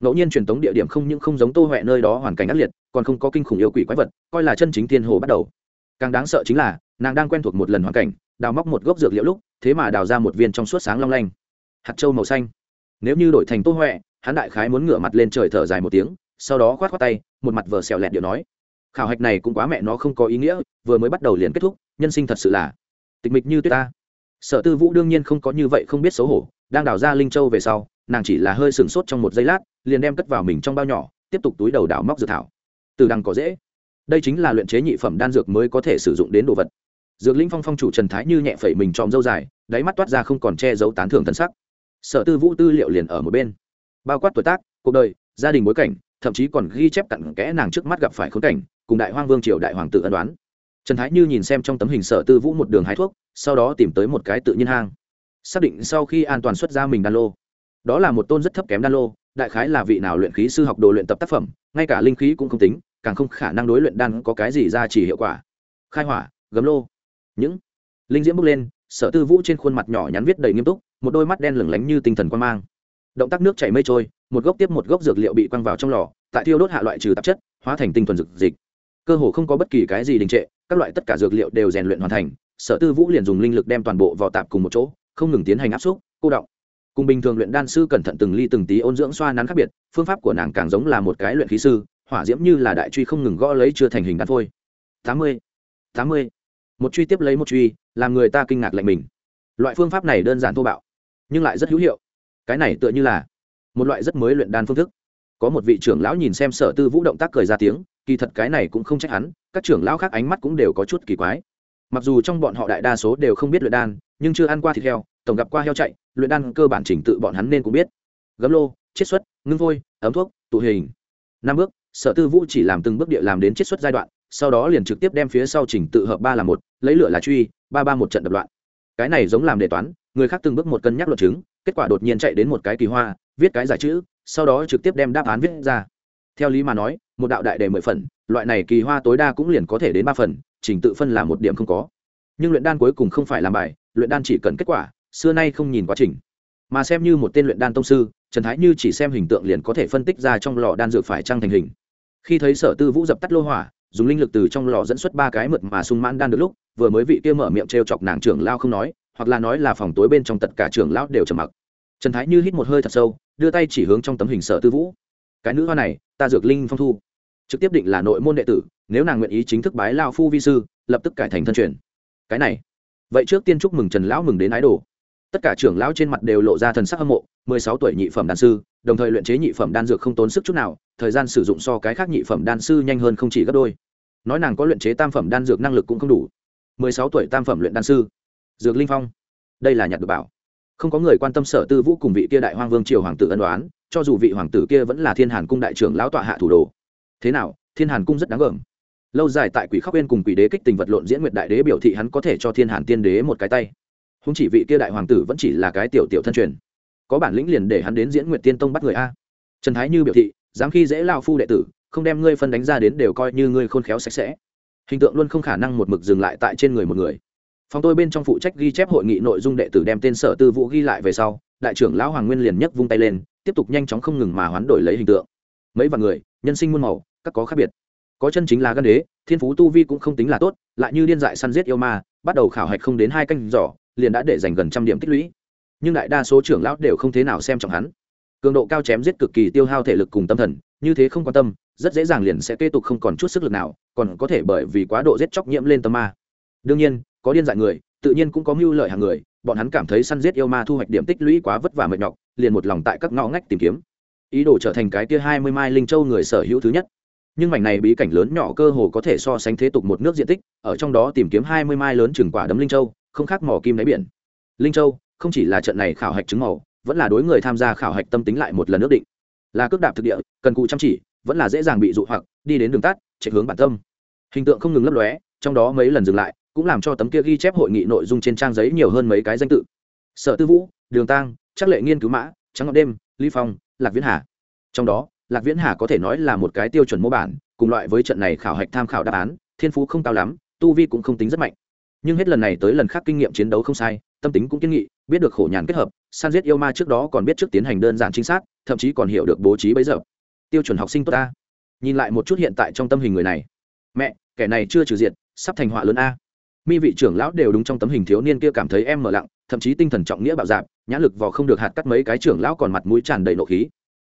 Ngẫu nhiên truyền thống địa điểm không những không giống tô huệ nơi đó hoàn cảnh ác liệt, còn không có kinh khủng yêu quỷ quái vật, coi là chân chính thiên hồ bắt đầu. Càng đáng sợ chính là, nàng đang quen thuộc một lần hoàn cảnh, đào móc một gốc dược liệu lúc, thế mà đào ra một viên trong suốt sáng long lanh. Hạt trâu màu xanh. Nếu như đổi thành tô huệ hắn đại khái muốn ngửa mặt lên trời thở dài một tiếng, sau đó khoát khoát tay, một mặt vờ xèo lẹt điệu nói, khảo hạch này cũng quá mẹ nó không có ý nghĩa, vừa mới bắt đầu liền kết thúc, nhân sinh thật sự là tịch mịch như tuyết ta. Sở tư vũ đương nhiên không có như vậy không biết xấu hổ, đang đào ra linh châu về sau, nàng chỉ là hơi sừng sốt trong một giây lát, liền đem cất vào mình trong bao nhỏ, tiếp tục túi đầu đào móc dược thảo. Từ đằng có dễ. Đây chính là luyện chế nhị phẩm đan dược mới có thể sử dụng đến đồ vật. Dược linh phong phong chủ trần thái như nhẹ phẩy mình tròm dâu dài, đáy mắt toát ra không còn che giấu tán thưởng thân sắc. Sở tư vũ tư liệu liền ở một bên bao quát tuổi tác, cuộc đời, gia đình bối cảnh, thậm chí còn ghi chép cặn kẽ nàng trước mắt gặp phải khốn cảnh, cùng đại hoang vương triều đại hoàng tử ân đoán. Trần thái như nhìn xem trong tấm hình sở tư vũ một đường hái thuốc, sau đó tìm tới một cái tự nhiên hang. Xác định sau khi an toàn xuất ra mình đan lô. Đó là một tôn rất thấp kém đan lô, đại khái là vị nào luyện khí sư học đồ luyện tập tác phẩm, ngay cả linh khí cũng không tính, càng không khả năng đối luyện đan có cái gì ra chỉ hiệu quả. Khai hỏa, gấm lô. Những linh diễm bước lên, sở tư vũ trên khuôn mặt nhỏ nhắn viết đầy nghiêm túc, một đôi mắt đen lửng lánh như tinh thần quan mang động tác nước chảy mây trôi, một gốc tiếp một gốc dược liệu bị quăng vào trong lò, tại thiêu đốt hạ loại trừ tạp chất, hóa thành tinh thuần dược dịch. Cơ hồ không có bất kỳ cái gì đình trệ, các loại tất cả dược liệu đều rèn luyện hoàn thành, sở tư vũ liền dùng linh lực đem toàn bộ vào tạp cùng một chỗ, không ngừng tiến hành áp xúc, cô động. Cùng bình thường luyện đan sư cẩn thận từng ly từng tí ôn dưỡng xoa nắn khác biệt, phương pháp của nàng càng giống là một cái luyện khí sư, hỏa diễm như là đại truy không ngừng gõ lấy chưa thành hình đan phôi. Tám mươi tám mươi. Một truy tiếp lấy một truy, làm người ta kinh ngạc lạnh mình. Loại phương pháp này đơn giản thô bạo, nhưng lại rất hữu hiệu cái này tựa như là một loại rất mới luyện đan phương thức. Có một vị trưởng lão nhìn xem sở tư vũ động tác cười ra tiếng, kỳ thật cái này cũng không trách hắn, các trưởng lão khác ánh mắt cũng đều có chút kỳ quái. Mặc dù trong bọn họ đại đa số đều không biết luyện đan, nhưng chưa ăn qua thịt heo, tổng gặp qua heo chạy, luyện đan cơ bản trình tự bọn hắn nên cũng biết. Gấm lô, chiết xuất, ngưng vôi, ấm thuốc, tụ hình. Năm bước, sở tư vũ chỉ làm từng bước địa làm đến chiết xuất giai đoạn, sau đó liền trực tiếp đem phía sau trình tự hợp ba là một, lấy lửa là truy, ba ba một trận đập loạn cái này giống làm đề toán, người khác từng bước một cân nhắc luận chứng, kết quả đột nhiên chạy đến một cái kỳ hoa, viết cái giải chữ, sau đó trực tiếp đem đáp án viết ra. Theo lý mà nói, một đạo đại đề mười phần, loại này kỳ hoa tối đa cũng liền có thể đến ba phần, trình tự phân là một điểm không có. Nhưng luyện đan cuối cùng không phải làm bài, luyện đan chỉ cần kết quả, xưa nay không nhìn quá trình. Mà xem như một tên luyện đan tông sư, trần thái như chỉ xem hình tượng liền có thể phân tích ra trong lò đan dược phải trăng thành hình. Khi thấy sở tư vũ dập tắt lô hỏa dùng linh lực từ trong lò dẫn xuất ba cái mượt mà sung mãn đan được lúc, vừa mới vị kia mở miệng t r e o chọc nàng trưởng lao không nói, hoặc là nói là phòng tối bên trong tất cả trưởng lão đều trầm mặc. Trần thái như hít một hơi thật sâu, đưa tay chỉ hướng trong tấm hình sở tư vũ. Cái nữ hoa này, ta dược linh phong thu. Trực tiếp định là nội môn đệ tử, nếu nàng nguyện ý chính thức bái lao phu vi sư, lập tức cải thành thân truyền. Cái này. Vậy trước tiên chúc mừng trần lão mừng đến ái đồ. Tất cả trưởng lão trên mặt đều lộ ra thần sắc hâm mộ, mười sáu tuổi nhị phẩm đan sư, đồng thời luyện chế nhị phẩm đan dược không tốn sức chút nào thời gian sử dụng so cái khác nhị phẩm đan sư nhanh hơn không chỉ gấp đôi. Nói nàng có luyện chế tam phẩm đan dược năng lực cũng không đủ. Mười sáu tuổi tam phẩm luyện đan sư. Dược linh phong. Đây là nhặt được bảo. Không có người quan tâm sở tư vũ cùng vị kia đại hoang vương triều hoàng tử ân đoán cho dù vị hoàng tử kia vẫn là thiên hàn cung đại trưởng lão tọa hạ thủ đồ. Thế nào, thiên hàn cung rất đáng gờm lâu dài tại quỷ khóc bên cùng quỷ đế kích tình vật lộn diễn nguyệt đại đế biểu thị hắn có thể cho thiên hàn tiên đế một cái tay. Không chỉ vị kia đại hoàng tử vẫn chỉ là cái tiểu tiểu thân truyền. Có bản lĩnh liền để hắn đến diễn nguyệt tiên tông bắt người a. Trần thái như biểu thị dám khi dễ lao phu đệ tử, không đem ngươi phân đánh ra đến đều coi như ngươi khôn khéo sạch sẽ. Hình tượng luôn không khả năng một mực dừng lại tại trên người một người. Phòng tôi bên trong phụ trách ghi chép hội nghị nội dung đệ tử đem tên sở tư vũ ghi lại về sau, đại trưởng lão hoàng nguyên liền nhấc vung tay lên, tiếp tục nhanh chóng không ngừng mà hoán đổi lấy hình tượng. Mấy vạn người, nhân sinh muôn màu, các có khác biệt. Có chân chính là gân đế, thiên phú tu vi cũng không tính là tốt, lại như điên dại săn giết yêu ma, bắt đầu khảo hạch không đến hai canh giỏ liền đã để dành gần trăm điểm tích lũy. Nhưng đại đa số trưởng lão đều không thế nào xem trọng hắn cường độ cao chém giết cực kỳ tiêu hao thể lực cùng tâm thần, như thế không quan tâm, rất dễ dàng liền sẽ kế tục không còn chút sức lực nào, còn có thể bởi vì quá độ giết chóc nhiễm lên tâm ma. Đương nhiên, có điên dại người, tự nhiên cũng có mưu lợi hàng người, bọn hắn cảm thấy săn giết yêu ma thu hoạch điểm tích lũy quá vất vả mệt nhọc, liền một lòng tại các ngõ ngách tìm kiếm. Ý đồ trở thành cái kia hai mươi mai linh châu người sở hữu thứ nhất. Nhưng mảnh này bí cảnh lớn nhỏ cơ hồ có thể so sánh thế tục một nước diện tích, ở trong đó tìm kiếm hai mươi mai lớn chừng quả đấm linh châu, không khác mỏ kim đáy biển. Linh châu, không chỉ là trận này khảo hạch chứng màu vẫn là đối người tham gia khảo hạch tâm tính lại một lần ước định. Là cước đạp thực địa, cần cụ chăm chỉ, vẫn là dễ dàng bị dụ hoặc, đi đến đường tắt, chạy hướng bản tâm. Hình tượng không ngừng lấp lóe, trong đó mấy lần dừng lại, cũng làm cho tấm kia ghi chép hội nghị nội dung trên trang giấy nhiều hơn mấy cái danh tự. Sở tư vũ, đường tang chắc lệ nghiên cứu mã, trắng ngọc đêm ly phong, lạc viễn hà. Trong đó, lạc viễn hà có thể nói là một cái tiêu chuẩn mô bản, cùng loại với trận này khảo hạch tham khảo đáp án, thiên phú không cao lắm, tu vi cũng không tính rất mạnh. Nhưng hết lần này tới lần khác kinh nghiệm chiến đấu không sai, tâm tính cũng kiên nghị, biết được khổ nhàn kết hợp san giết yêu ma trước đó còn biết trước tiến hành đơn giản chính xác thậm chí còn hiểu được bố trí bấy giờ. Tiêu chuẩn học sinh tốt ta. Nhìn lại một chút hiện tại trong tâm hình người này. Mẹ, kẻ này chưa trừ diện sắp thành họa lớn a. Mi vị trưởng lão đều đúng trong tấm hình thiếu niên kia cảm thấy em mở lặng, thậm chí tinh thần trọng nghĩa bạo dạp nhã lực vò không được hạt cắt mấy cái trưởng lão còn mặt mũi tràn đầy nộ khí.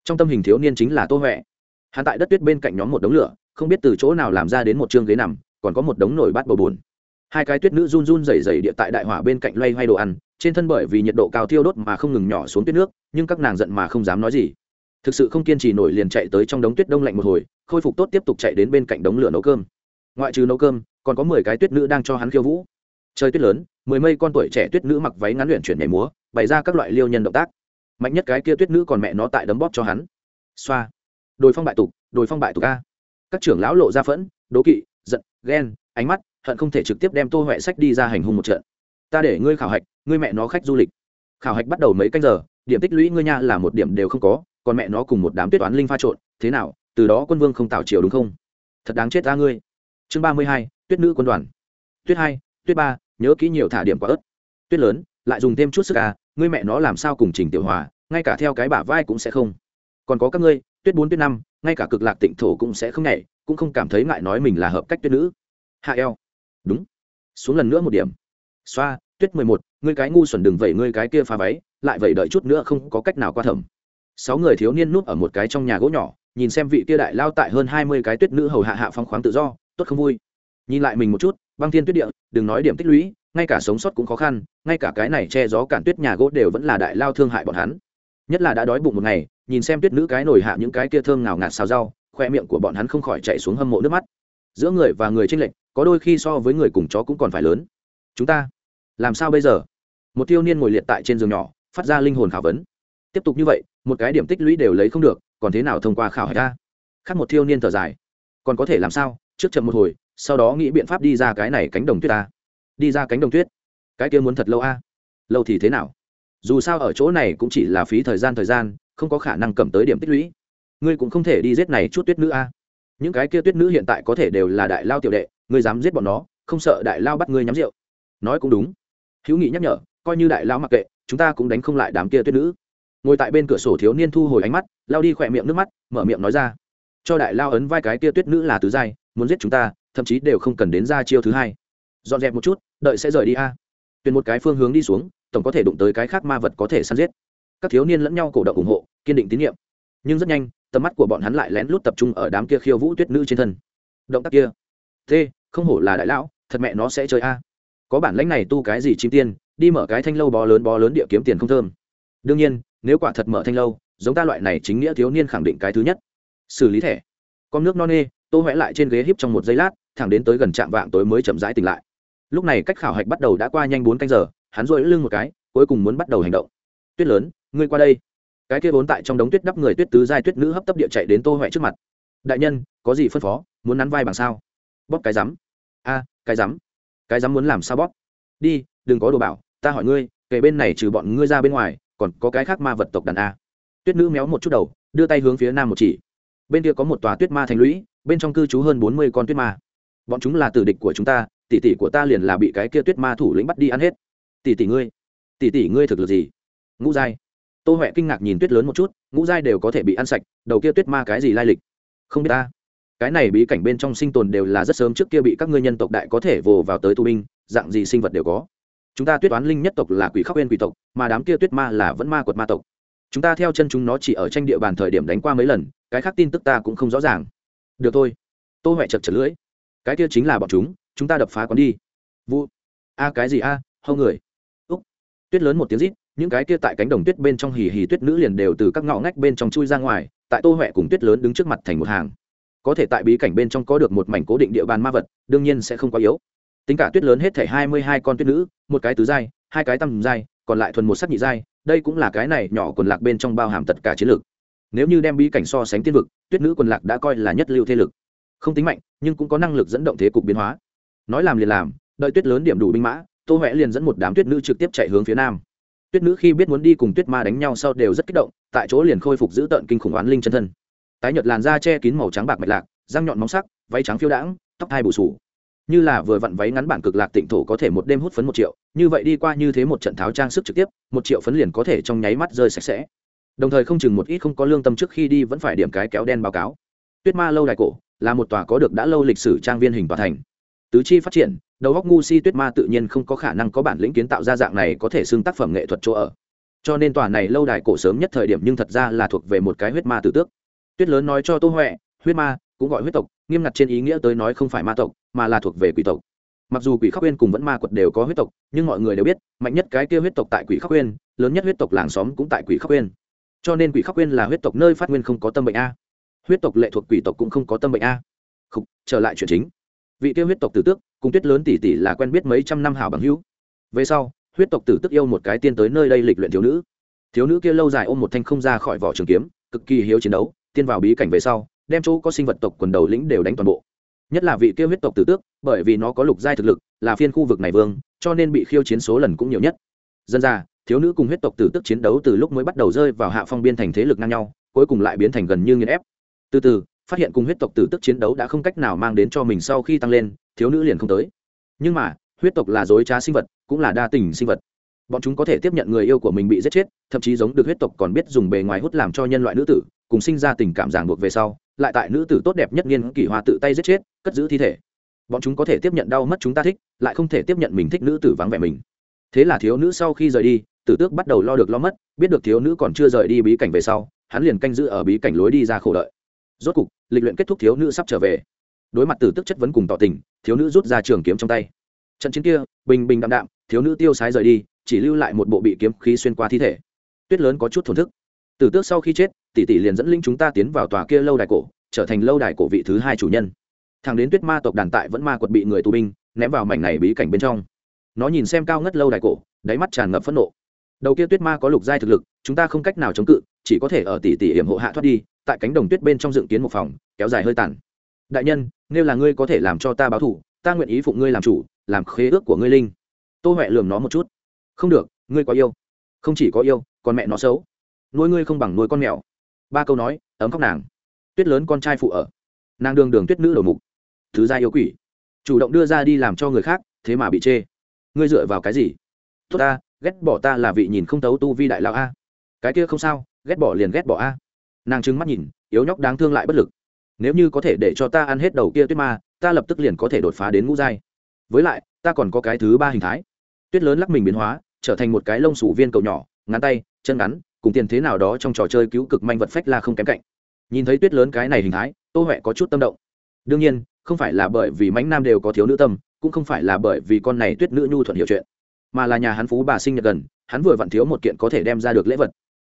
Trong tâm hình thiếu niên chính là tô huệ. Hắn tại đất tuyết bên cạnh nhóm một đống lửa, không biết từ chỗ nào làm ra đến một chương ghế nằm, còn có một đống nồi bát bầu bùn hai cái tuyết nữ run run rẩy rẩy địa tại đại hỏa bên cạnh loay hoay đồ ăn trên thân bởi vì nhiệt độ cao thiêu đốt mà không ngừng nhỏ xuống tuyết nước, nhưng các nàng giận mà không dám nói gì. Thực sự không kiên trì nổi liền chạy tới trong đống tuyết đông lạnh một hồi, khôi phục tốt tiếp tục chạy đến bên cạnh đống lửa nấu cơm. Ngoại trừ nấu cơm, còn có mười cái tuyết nữ đang cho hắn khiêu vũ. Trời tuyết lớn, mười mây con tuổi trẻ tuyết nữ mặc váy ngắn luyện chuyển nhảy múa, bày ra các loại liêu nhân động tác. Mạnh nhất cái kia tuyết nữ còn mẹ nó tại đấm bóp cho hắn. Xoa. Đồi phong bại tục, đồi phong bại tục a. Các trưởng lão lộ ra phẫn, đố kỵ, giận, ghen, ánh mắt, hận không thể trực tiếp đem tô huệ sách đi ra hành hung một trận ta để ngươi khảo hạch, ngươi mẹ nó khách du lịch. Khảo hạch bắt đầu mấy canh giờ, điểm tích lũy ngươi nha là một điểm đều không có, còn mẹ nó cùng một đám tuyết toán linh pha trộn, thế nào, từ đó quân vương không tạo chiều đúng không? Thật đáng chết ta ngươi. Chương ba mươi hai, tuyết nữ quân đoàn. Tuyết hai, tuyết ba, nhớ kỹ nhiều thả điểm quả ớt. Tuyết lớn, lại dùng thêm chút sức à ngươi mẹ nó làm sao cùng trình tiểu hòa, ngay cả theo cái bả vai cũng sẽ không. Còn có các ngươi, tuyết bốn, tuyết năm, ngay cả cực lạc tịnh thổ cũng sẽ không nhảy, cũng không cảm thấy ngại nói mình là hợp cách tuyết nữ. Hạ eo. Đúng. Xuống lần nữa một điểm xoa, tuyết mười một, ngươi cái ngu xuẩn đừng vẩy ngươi cái kia phá váy, lại vẩy đợi chút nữa không có cách nào qua thẩm. Sáu người thiếu niên núp ở một cái trong nhà gỗ nhỏ, nhìn xem vị kia đại lao tại hơn hai mươi cái tuyết nữ hầu hạ hạ phong khoáng tự do, tốt không vui. Nhìn lại mình một chút, băng thiên tuyết địa, đừng nói điểm tích lũy, ngay cả sống sót cũng khó khăn, ngay cả cái này che gió cản tuyết nhà gỗ đều vẫn là đại lao thương hại bọn hắn. Nhất là đã đói bụng một ngày, nhìn xem tuyết nữ cái nổi hạ những cái kia thơm ngào ngạt xào rau, khoe miệng của bọn hắn không khỏi chạy xuống hâm mộ nước mắt. Giữa người và người tranh lệch, có đôi khi so với người cùng chó cũng còn phải lớn. Chúng ta làm sao bây giờ? Một tiêu niên ngồi liệt tại trên giường nhỏ, phát ra linh hồn khảo vấn. Tiếp tục như vậy, một cái điểm tích lũy đều lấy không được, còn thế nào thông qua khảo hạch ta khác một thiêu niên thở dài. Còn có thể làm sao? Trước chậm một hồi, sau đó nghĩ biện pháp đi ra cái này cánh đồng tuyết ta đi ra cánh đồng tuyết. Cái kia muốn thật lâu a? Lâu thì thế nào? Dù sao ở chỗ này cũng chỉ là phí thời gian thời gian, không có khả năng cầm tới điểm tích lũy. Ngươi cũng không thể đi giết này chút tuyết nữ a. Những cái kia tuyết nữ hiện tại có thể đều là đại lao tiểu đệ, ngươi dám giết bọn nó, không sợ đại lao bắt ngươi nhắm rượu. Nói cũng đúng hữu nghị nhắc nhở, coi như đại lão mặc kệ, chúng ta cũng đánh không lại đám kia tuyết nữ. Ngồi tại bên cửa sổ thiếu niên thu hồi ánh mắt lao đi khỏe miệng nước mắt, mở miệng nói ra. Cho đại lao ấn vai cái kia tuyết nữ là tứ giai, muốn giết chúng ta, thậm chí đều không cần đến ra chiêu thứ hai. Dọn dẹp một chút, đợi sẽ rời đi a. Tuyển một cái phương hướng đi xuống, tổng có thể đụng tới cái khác ma vật có thể săn giết. Các thiếu niên lẫn nhau cổ động ủng hộ, kiên định tín nhiệm. Nhưng rất nhanh, tầm mắt của bọn hắn lại lén lút tập trung ở đám kia khiêu vũ tuyết nữ trên thân. Động tác kia. Thế không hổ là đại lão, thật mẹ nó sẽ chơi a có bản lãnh này tu cái gì chim tiên, đi mở cái thanh lâu bó lớn bó lớn địa kiếm tiền không thơm. Đương nhiên, nếu quả thật mở thanh lâu, giống ta loại này chính nghĩa thiếu niên khẳng định cái thứ nhất. Xử lý thẻ. Con nước no nê, tô huệ lại trên ghế híp trong một giây lát, thẳng đến tới gần trạm vạng tối mới chậm rãi tỉnh lại. Lúc này cách khảo hạch bắt đầu đã qua nhanh bốn canh giờ, hắn rội lưng một cái, cuối cùng muốn bắt đầu hành động. Tuyết lớn, ngươi qua đây. Cái kia vốn tại trong đống tuyết đắp người tuyết tứ giai tuyết nữ hấp tấp địa chạy đến tô huệ trước mặt. Đại nhân, có gì phân phó, muốn nắn vai bằng sao? Bóp cái rắm. A, cái rắm cái dám muốn làm sao bóp? Đi, đừng có đồ bảo, ta hỏi ngươi, kể bên này trừ bọn ngươi ra bên ngoài, còn có cái khác ma vật tộc đàn a. Tuyết nữ méo một chút đầu, đưa tay hướng phía nam một chỉ. Bên kia có một tòa tuyết ma thành lũy, bên trong cư trú hơn bốn mươi con tuyết ma. Bọn chúng là tử địch của chúng ta, tỷ tỷ của ta liền là bị cái kia tuyết ma thủ lĩnh bắt đi ăn hết. Tỷ tỷ ngươi, tỷ tỷ ngươi thực lực gì? Ngũ giai. Tô huệ kinh ngạc nhìn tuyết lớn một chút, ngũ giai đều có thể bị ăn sạch, đầu kia tuyết ma cái gì lai lịch? Không biết ta cái này bí cảnh bên trong sinh tồn đều là rất sớm trước kia bị các ngươi nhân tộc đại có thể vồ vào tới tu binh dạng gì sinh vật đều có. Chúng ta tuyết toán linh nhất tộc là quỷ khóc bên quỷ tộc mà đám kia tuyết ma là vẫn ma quật ma tộc. Chúng ta theo chân chúng nó chỉ ở tranh địa bàn thời điểm đánh qua mấy lần cái khác tin tức ta cũng không rõ ràng. Được thôi. Tô huệ chật chật lưỡi. Cái kia chính là bọn chúng chúng ta đập phá quán đi. Vụ. A cái gì a à, hâu người. Úc. Tuyết lớn một tiếng rít những cái kia tại cánh đồng tuyết bên trong hì hì tuyết nữ liền đều từ các ngõ ngách bên trong chui ra ngoài tại tô huệ cùng tuyết lớn đứng trước mặt thành một hàng có thể tại bí cảnh bên trong có được một mảnh cố định địa bàn ma vật, đương nhiên sẽ không quá yếu. Tính cả tuyết lớn hết thể hai mươi hai con tuyết nữ, một cái tứ giai, hai cái tăm giai, còn lại thuần một sắc nhị giai, đây cũng là cái này nhỏ quần lạc bên trong bao hàm tất cả chiến lược nếu như đem bí cảnh so sánh tiên vực, tuyết nữ quần lạc đã coi là nhất lưu thế lực. Không tính mạnh, nhưng cũng có năng lực dẫn động thế cục biến hóa. Nói làm liền làm, đợi tuyết lớn điểm đủ binh mã, tô huệ liền dẫn một đám tuyết nữ trực tiếp chạy hướng phía nam. Tuyết nữ khi biết muốn đi cùng tuyết ma đánh nhau sau đều rất kích động, tại chỗ liền khôi phục giữ tợn kinh khủng oán linh chân thân tái nhợt làn da che kín màu trắng bạc mạch lạc, răng nhọn móng sắc, váy trắng phiêu đãng, tóc hai bù sù. Như là vừa vặn váy ngắn bản cực lạc tịnh thổ có thể một đêm hút phấn một triệu, như vậy đi qua như thế một trận tháo trang sức trực tiếp, một triệu phấn liền có thể trong nháy mắt rơi sạch sẽ. Đồng thời không chừng một ít không có lương tâm trước khi đi vẫn phải điểm cái kéo đen báo cáo. Tuyết ma lâu đài cổ là một tòa có được đã lâu lịch sử trang viên hình tòa thành. Tứ chi phát triển, đầu góc ngu si tuyết ma tự nhiên không có khả năng có bản lĩnh kiến tạo ra dạng này có thể xưng tác phẩm nghệ thuật chỗ ở. Cho nên tòa này lâu đài cổ sớm nhất thời điểm nhưng thật ra là thuộc về một cái huyết ma tử tước tuyết lớn nói cho tô huệ huyết ma cũng gọi huyết tộc nghiêm ngặt trên ý nghĩa tới nói không phải ma tộc mà là thuộc về quỷ tộc. Mặc dù quỷ khắc uyên cùng vẫn ma quật đều có huyết tộc nhưng mọi người đều biết mạnh nhất cái kia huyết tộc tại quỷ khắc uyên lớn nhất huyết tộc làng xóm cũng tại quỷ khắc uyên cho nên quỷ khắc uyên là huyết tộc nơi phát nguyên không có tâm bệnh a. Huyết tộc lệ thuộc quỷ tộc cũng không có tâm bệnh a. Khúc, trở lại chuyện chính. Vị kia huyết tộc tử tước cùng tuyết lớn tỷ tỷ là quen biết mấy trăm năm hảo bằng hữu. Về sau huyết tộc tử tức yêu một cái tiên tới nơi đây lịch luyện thiếu nữ. Thiếu nữ kia lâu dài ôm một thanh không ra khỏi vỏ trường kiếm cực kỳ hiếu chiến đấu tiên vào bí cảnh về sau, đem chỗ có sinh vật tộc quần đầu lĩnh đều đánh toàn bộ. Nhất là vị kia huyết tộc tử tước, bởi vì nó có lục giai thực lực, là phiên khu vực này vương, cho nên bị khiêu chiến số lần cũng nhiều nhất. Dân ra thiếu nữ cùng huyết tộc tử tước chiến đấu từ lúc mới bắt đầu rơi vào hạ phong biên thành thế lực ngang nhau, cuối cùng lại biến thành gần như nghiền ép. Từ từ, phát hiện cùng huyết tộc tử tước chiến đấu đã không cách nào mang đến cho mình sau khi tăng lên, thiếu nữ liền không tới. Nhưng mà, huyết tộc là dối trá sinh vật, cũng là đa tình sinh vật. Bọn chúng có thể tiếp nhận người yêu của mình bị giết chết, thậm chí giống được huyết tộc còn biết dùng bề ngoài hút làm cho nhân loại nữ tử cùng sinh ra tình cảm ràng buộc về sau, lại tại nữ tử tốt đẹp nhất niên kỷ hoa tự tay giết chết, cất giữ thi thể. Bọn chúng có thể tiếp nhận đau mất chúng ta thích, lại không thể tiếp nhận mình thích nữ tử vắng vẻ mình. Thế là thiếu nữ sau khi rời đi, tử tước bắt đầu lo được lo mất, biết được thiếu nữ còn chưa rời đi bí cảnh về sau, hắn liền canh giữ ở bí cảnh lối đi ra khổ đợi. Rốt cục, lịch luyện kết thúc thiếu nữ sắp trở về. Đối mặt tử tước chất vấn cùng tỏ tình, thiếu nữ rút ra trường kiếm trong tay. Trận chiến kia, bình bình đạm đạm, thiếu nữ tiêu sái rời đi, chỉ lưu lại một bộ bị kiếm khí xuyên qua thi thể. Tuyết lớn có chút thổn thức tử tước sau khi chết, tỷ tỷ liền dẫn linh chúng ta tiến vào tòa kia lâu đài cổ, trở thành lâu đài cổ vị thứ hai chủ nhân. Thằng đến tuyết ma tộc đàn tại vẫn ma quật bị người tù binh, ném vào mảnh này bí cảnh bên trong. Nó nhìn xem cao ngất lâu đài cổ, đáy mắt tràn ngập phẫn nộ. Đầu kia tuyết ma có lục giai thực lực, chúng ta không cách nào chống cự, chỉ có thể ở tỷ tỷ hiểm hộ hạ thoát đi, tại cánh đồng tuyết bên trong dựng kiến một phòng, kéo dài hơi tàn. Đại nhân, nếu là ngươi có thể làm cho ta báo thủ ta nguyện ý phụng ngươi làm chủ, làm khế ước của ngươi linh. Tô huệ lường nó một chút. Không được, ngươi có yêu. Không chỉ có yêu, còn mẹ nó xấu nuôi ngươi không bằng nuôi con mèo. Ba câu nói, ấm khóc nàng. Tuyết lớn con trai phụ ở. Nàng đường đường tuyết nữ đầu mục. Thứ gia yêu quỷ. Chủ động đưa ra đi làm cho người khác, thế mà bị chê. Ngươi dựa vào cái gì? Tốt ta, ghét bỏ ta là vị nhìn không tấu tu vi đại lão a. Cái kia không sao, ghét bỏ liền ghét bỏ a. Nàng trừng mắt nhìn, yếu nhóc đáng thương lại bất lực. Nếu như có thể để cho ta ăn hết đầu kia tuyết ma, ta lập tức liền có thể đột phá đến ngũ giai. Với lại, ta còn có cái thứ ba hình thái. Tuyết lớn lắc mình biến hóa, trở thành một cái lông sủ viên cầu nhỏ, ngắn tay, chân ngắn cùng tiền thế nào đó trong trò chơi cứu cực manh vật phách la không kém cạnh. Nhìn thấy tuyết lớn cái này hình thái, tô huệ có chút tâm động. Đương nhiên, không phải là bởi vì mãnh nam đều có thiếu nữ tâm, cũng không phải là bởi vì con này tuyết nữ nhu thuận hiểu chuyện, mà là nhà hắn phú bà sinh nhật gần, hắn vừa vặn thiếu một kiện có thể đem ra được lễ vật.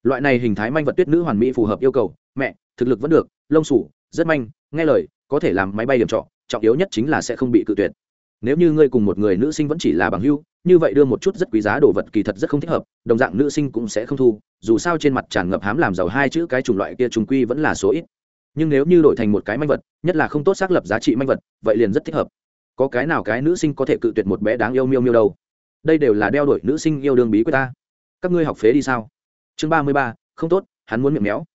Loại này hình thái manh vật tuyết nữ hoàn mỹ phù hợp yêu cầu, mẹ, thực lực vẫn được, lông sủ, rất manh, nghe lời, có thể làm máy bay điểm trọ, trọng yếu nhất chính là sẽ không bị cự tuyệt. Nếu như ngươi cùng một người nữ sinh vẫn chỉ là bằng hưu như vậy đưa một chút rất quý giá đồ vật kỳ thật rất không thích hợp, đồng dạng nữ sinh cũng sẽ không thu, dù sao trên mặt tràn ngập hám làm giàu hai chữ cái chủng loại kia trùng quy vẫn là số ít. Nhưng nếu như đổi thành một cái manh vật, nhất là không tốt xác lập giá trị manh vật, vậy liền rất thích hợp. Có cái nào cái nữ sinh có thể cự tuyệt một bé đáng yêu miêu miêu đâu? Đây đều là đeo đuổi nữ sinh yêu đương bí của ta. Các ngươi học phế đi sao? Chương ba mươi ba, không tốt, hắn muốn miệng méo.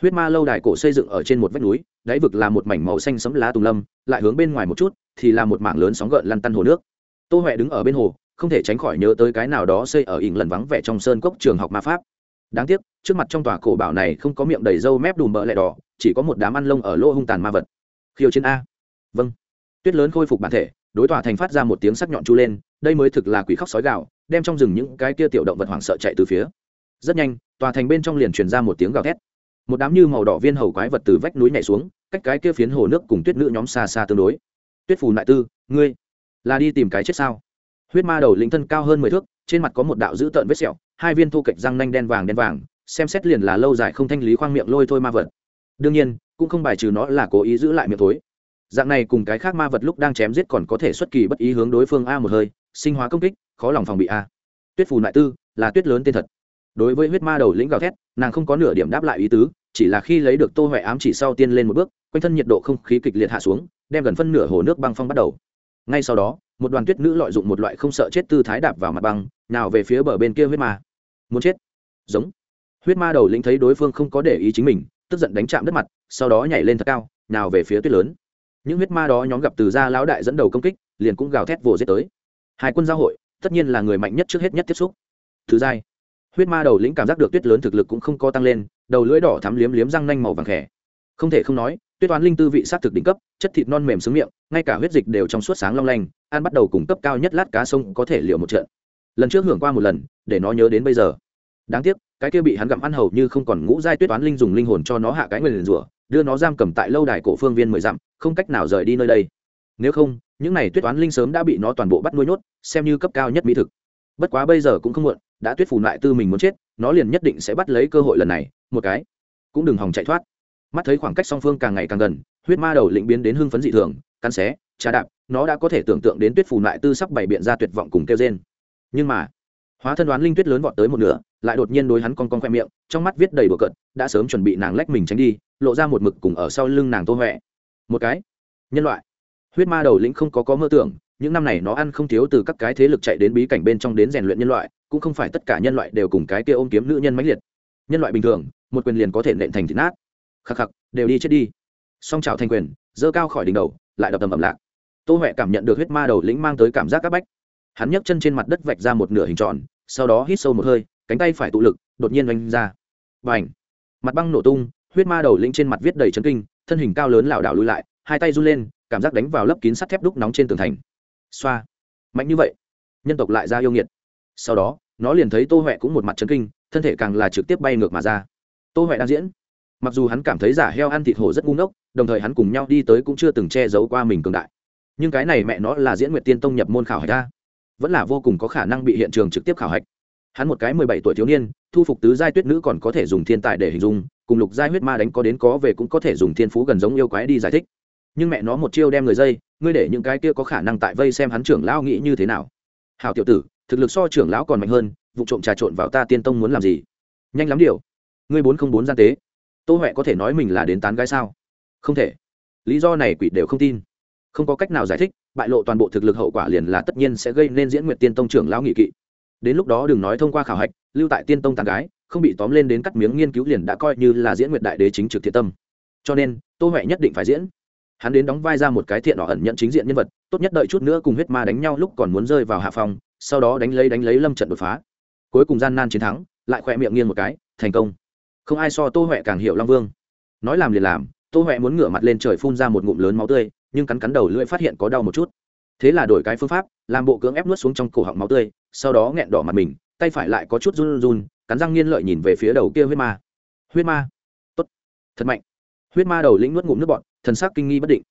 Huyết ma lâu đài cổ xây dựng ở trên một vách núi, đáy vực là một mảnh màu xanh sấm lá tùng lâm, lại hướng bên ngoài một chút, thì là một mảng lớn sóng gợn lăn tăn hồ nước. Tô huệ đứng ở bên hồ không thể tránh khỏi nhớ tới cái nào đó xây ở ỉn lần vắng vẻ trong sơn cốc trường học ma pháp. Đáng tiếc, trước mặt trong tòa cổ bảo này không có miệng đầy râu mép đùm bợ lẹ đỏ, chỉ có một đám ăn lông ở lỗ hung tàn ma vật. Khiêu chiến a. Vâng. Tuyết lớn khôi phục bản thể, đối tòa thành phát ra một tiếng sắc nhọn chu lên, đây mới thực là quỷ khóc sói gạo đem trong rừng những cái kia tiểu động vật hoảng sợ chạy từ phía. Rất nhanh, tòa thành bên trong liền truyền ra một tiếng gào thét. Một đám như màu đỏ viên hầu quái vật từ vách núi nhảy xuống, cách cái kia phiến hồ nước cùng tuyết nữ nhóm xa xa tương đối. Tuyết phù lại tư, ngươi là đi tìm cái chết sao? Huyết ma đầu lĩnh thân cao hơn mười thước, trên mặt có một đạo dữ tợn vết sẹo, hai viên thu kệch răng nanh đen vàng đen vàng, xem xét liền là lâu dài không thanh lý khoang miệng lôi thôi ma vật. Đương nhiên, cũng không bài trừ nó là cố ý giữ lại miệng thối. Dạng này cùng cái khác ma vật lúc đang chém giết còn có thể xuất kỳ bất ý hướng đối phương a một hơi, sinh hóa công kích, khó lòng phòng bị a. Tuyết phù nại tư, là tuyết lớn tên thật. Đối với huyết ma đầu lĩnh gào thét, nàng không có nửa điểm đáp lại ý tứ, chỉ là khi lấy được tô huệ ám chỉ sau tiên lên một bước, quanh thân nhiệt độ không khí kịch liệt hạ xuống, đem gần phân nửa hồ nước băng phong bắt đầu ngay sau đó, một đoàn tuyết nữ lợi dụng một loại không sợ chết tư thái đạp vào mặt băng, nào về phía bờ bên kia huyết ma. Muốn chết? Giống. Huyết ma đầu lĩnh thấy đối phương không có để ý chính mình, tức giận đánh chạm đất mặt, sau đó nhảy lên thật cao, nào về phía tuyết lớn. Những huyết ma đó nhóm gặp từ gia lão đại dẫn đầu công kích, liền cũng gào thét vồ giết tới. Hai quân giao hội, tất nhiên là người mạnh nhất trước hết nhất tiếp xúc. Thứ giai. Huyết ma đầu lĩnh cảm giác được tuyết lớn thực lực cũng không có tăng lên, đầu lưỡi đỏ thắm liếm liếm răng nanh màu vàng khẽ không thể không nói tuyết toán linh tư vị sát thực đỉnh cấp, chất thịt non mềm sướng miệng, ngay cả huyết dịch đều trong suốt sáng long lanh An bắt đầu cùng cấp cao nhất lát cá sông có thể liệu một trận. Lần trước hưởng qua một lần, để nó nhớ đến bây giờ. Đáng tiếc, cái kia bị hắn gặm ăn hầu như không còn ngũ giai tuyết toán linh dùng linh hồn cho nó hạ cái người liền rủa, đưa nó giam cầm tại lâu đài cổ phương viên mười dặm, không cách nào rời đi nơi đây. Nếu không, những này tuyết toán linh sớm đã bị nó toàn bộ bắt nuôi nhốt, xem như cấp cao nhất mỹ thực. Bất quá bây giờ cũng không muộn, đã tuyết phù lại tư mình muốn chết, nó liền nhất định sẽ bắt lấy cơ hội lần này, một cái. Cũng đừng hòng chạy thoát mắt thấy khoảng cách song phương càng ngày càng gần, huyết ma đầu lĩnh biến đến hưng phấn dị thường, cắn xé, trà đạp, nó đã có thể tưởng tượng đến tuyết phù lại tư sắc bày biện ra tuyệt vọng cùng kêu trên nhưng mà, hóa thân đoán linh tuyết lớn vọt tới một nửa, lại đột nhiên đối hắn con con khoe miệng, trong mắt viết đầy bừa cận đã sớm chuẩn bị nàng lách mình tránh đi, lộ ra một mực cùng ở sau lưng nàng tô huệ. Một cái, nhân loại. Huyết ma đầu lĩnh không có có mơ tưởng, những năm này nó ăn không thiếu từ các cái thế lực chạy đến bí cảnh bên trong đến rèn luyện nhân loại, cũng không phải tất cả nhân loại đều cùng cái kia ôm kiếm nữ nhân mãnh liệt. Nhân loại bình thường, một quyền liền có thể nện thành thịt nát khắc khắc, đều đi chết đi. Song trào thành quyền, giơ cao khỏi đỉnh đầu, lại đập tầm ầm lạc. Tô huệ cảm nhận được huyết ma đầu lĩnh mang tới cảm giác c áp bách. Hắn nhấc chân trên mặt đất vạch ra một nửa hình tròn, sau đó hít sâu một hơi, cánh tay phải tụ lực, đột nhiên oanh ra. Và ảnh mặt băng nổ tung, huyết ma đầu lĩnh trên mặt viết đầy chấn kinh, thân hình cao lớn lảo đảo lùi lại, hai tay run lên, cảm giác đánh vào lớp kín sắt thép đúc nóng trên tường thành. Xoa! Mạnh như vậy, nhân tộc lại ra yêu nghiệt. Sau đó, nó liền thấy tô huệ cũng một mặt chấn kinh, thân thể càng là trực tiếp bay ngược mà ra. Tô huệ đang diễn mặc dù hắn cảm thấy giả heo ăn thịt hổ rất ngu ngốc, đồng thời hắn cùng nhau đi tới cũng chưa từng che giấu qua mình cường đại. Nhưng cái này mẹ nó là diễn nguyện tiên tông nhập môn khảo hạch ra vẫn là vô cùng có khả năng bị hiện trường trực tiếp khảo hạch. Hắn một cái mười bảy tuổi thiếu niên, thu phục tứ giai tuyết nữ còn có thể dùng thiên tài để hình dung, cùng lục giai huyết ma đánh có đến có về cũng có thể dùng thiên phú gần giống yêu quái đi giải thích. Nhưng mẹ nó một chiêu đem người dây, ngươi để những cái kia có khả năng tại vây xem hắn trưởng lão nghĩ như thế nào? Hào tiểu tử, thực lực so trưởng lão còn mạnh hơn, vụ trộm trà trộn vào ta tiên tông muốn làm gì? Nhanh lắm điều. Ngươi bốn không bốn gian tế tô huệ có thể nói mình là đến tán gái sao? Không thể. Lý do này quỷ đều không tin. Không có cách nào giải thích, bại lộ toàn bộ thực lực hậu quả liền là tất nhiên sẽ gây nên diễn nguyện tiên tông trưởng lão nghị kỵ. Đến lúc đó đừng nói thông qua khảo hạch, lưu tại tiên tông tàn gái, không bị tóm lên đến cắt miếng nghiên cứu liền đã coi như là diễn nguyện đại đế chính trực thiện tâm. Cho nên, tô huệ nhất định phải diễn. Hắn đến đóng vai ra một cái thiện đỏ ẩn nhận chính diện nhân vật, tốt nhất đợi chút nữa cùng huyết ma đánh nhau lúc còn muốn rơi vào hạ phòng, sau đó đánh lấy đánh lấy lâm trận đột phá. Cuối cùng gian nan chiến thắng, lại khỏe miệng nghiêng một cái, thành công không ai so tô huệ càng hiểu long vương nói làm liền làm tô huệ muốn ngửa mặt lên trời phun ra một ngụm lớn máu tươi nhưng cắn cắn đầu lưỡi phát hiện có đau một chút thế là đổi cái phương pháp làm bộ cưỡng ép nuốt xuống trong cổ họng máu tươi sau đó nghẹn đỏ mặt mình tay phải lại có chút run run cắn răng nghiên lợi nhìn về phía đầu kia huyết ma huyết ma tốt thật mạnh huyết ma đầu lĩnh nuốt ngụm nước bọt thần sắc kinh nghi bất định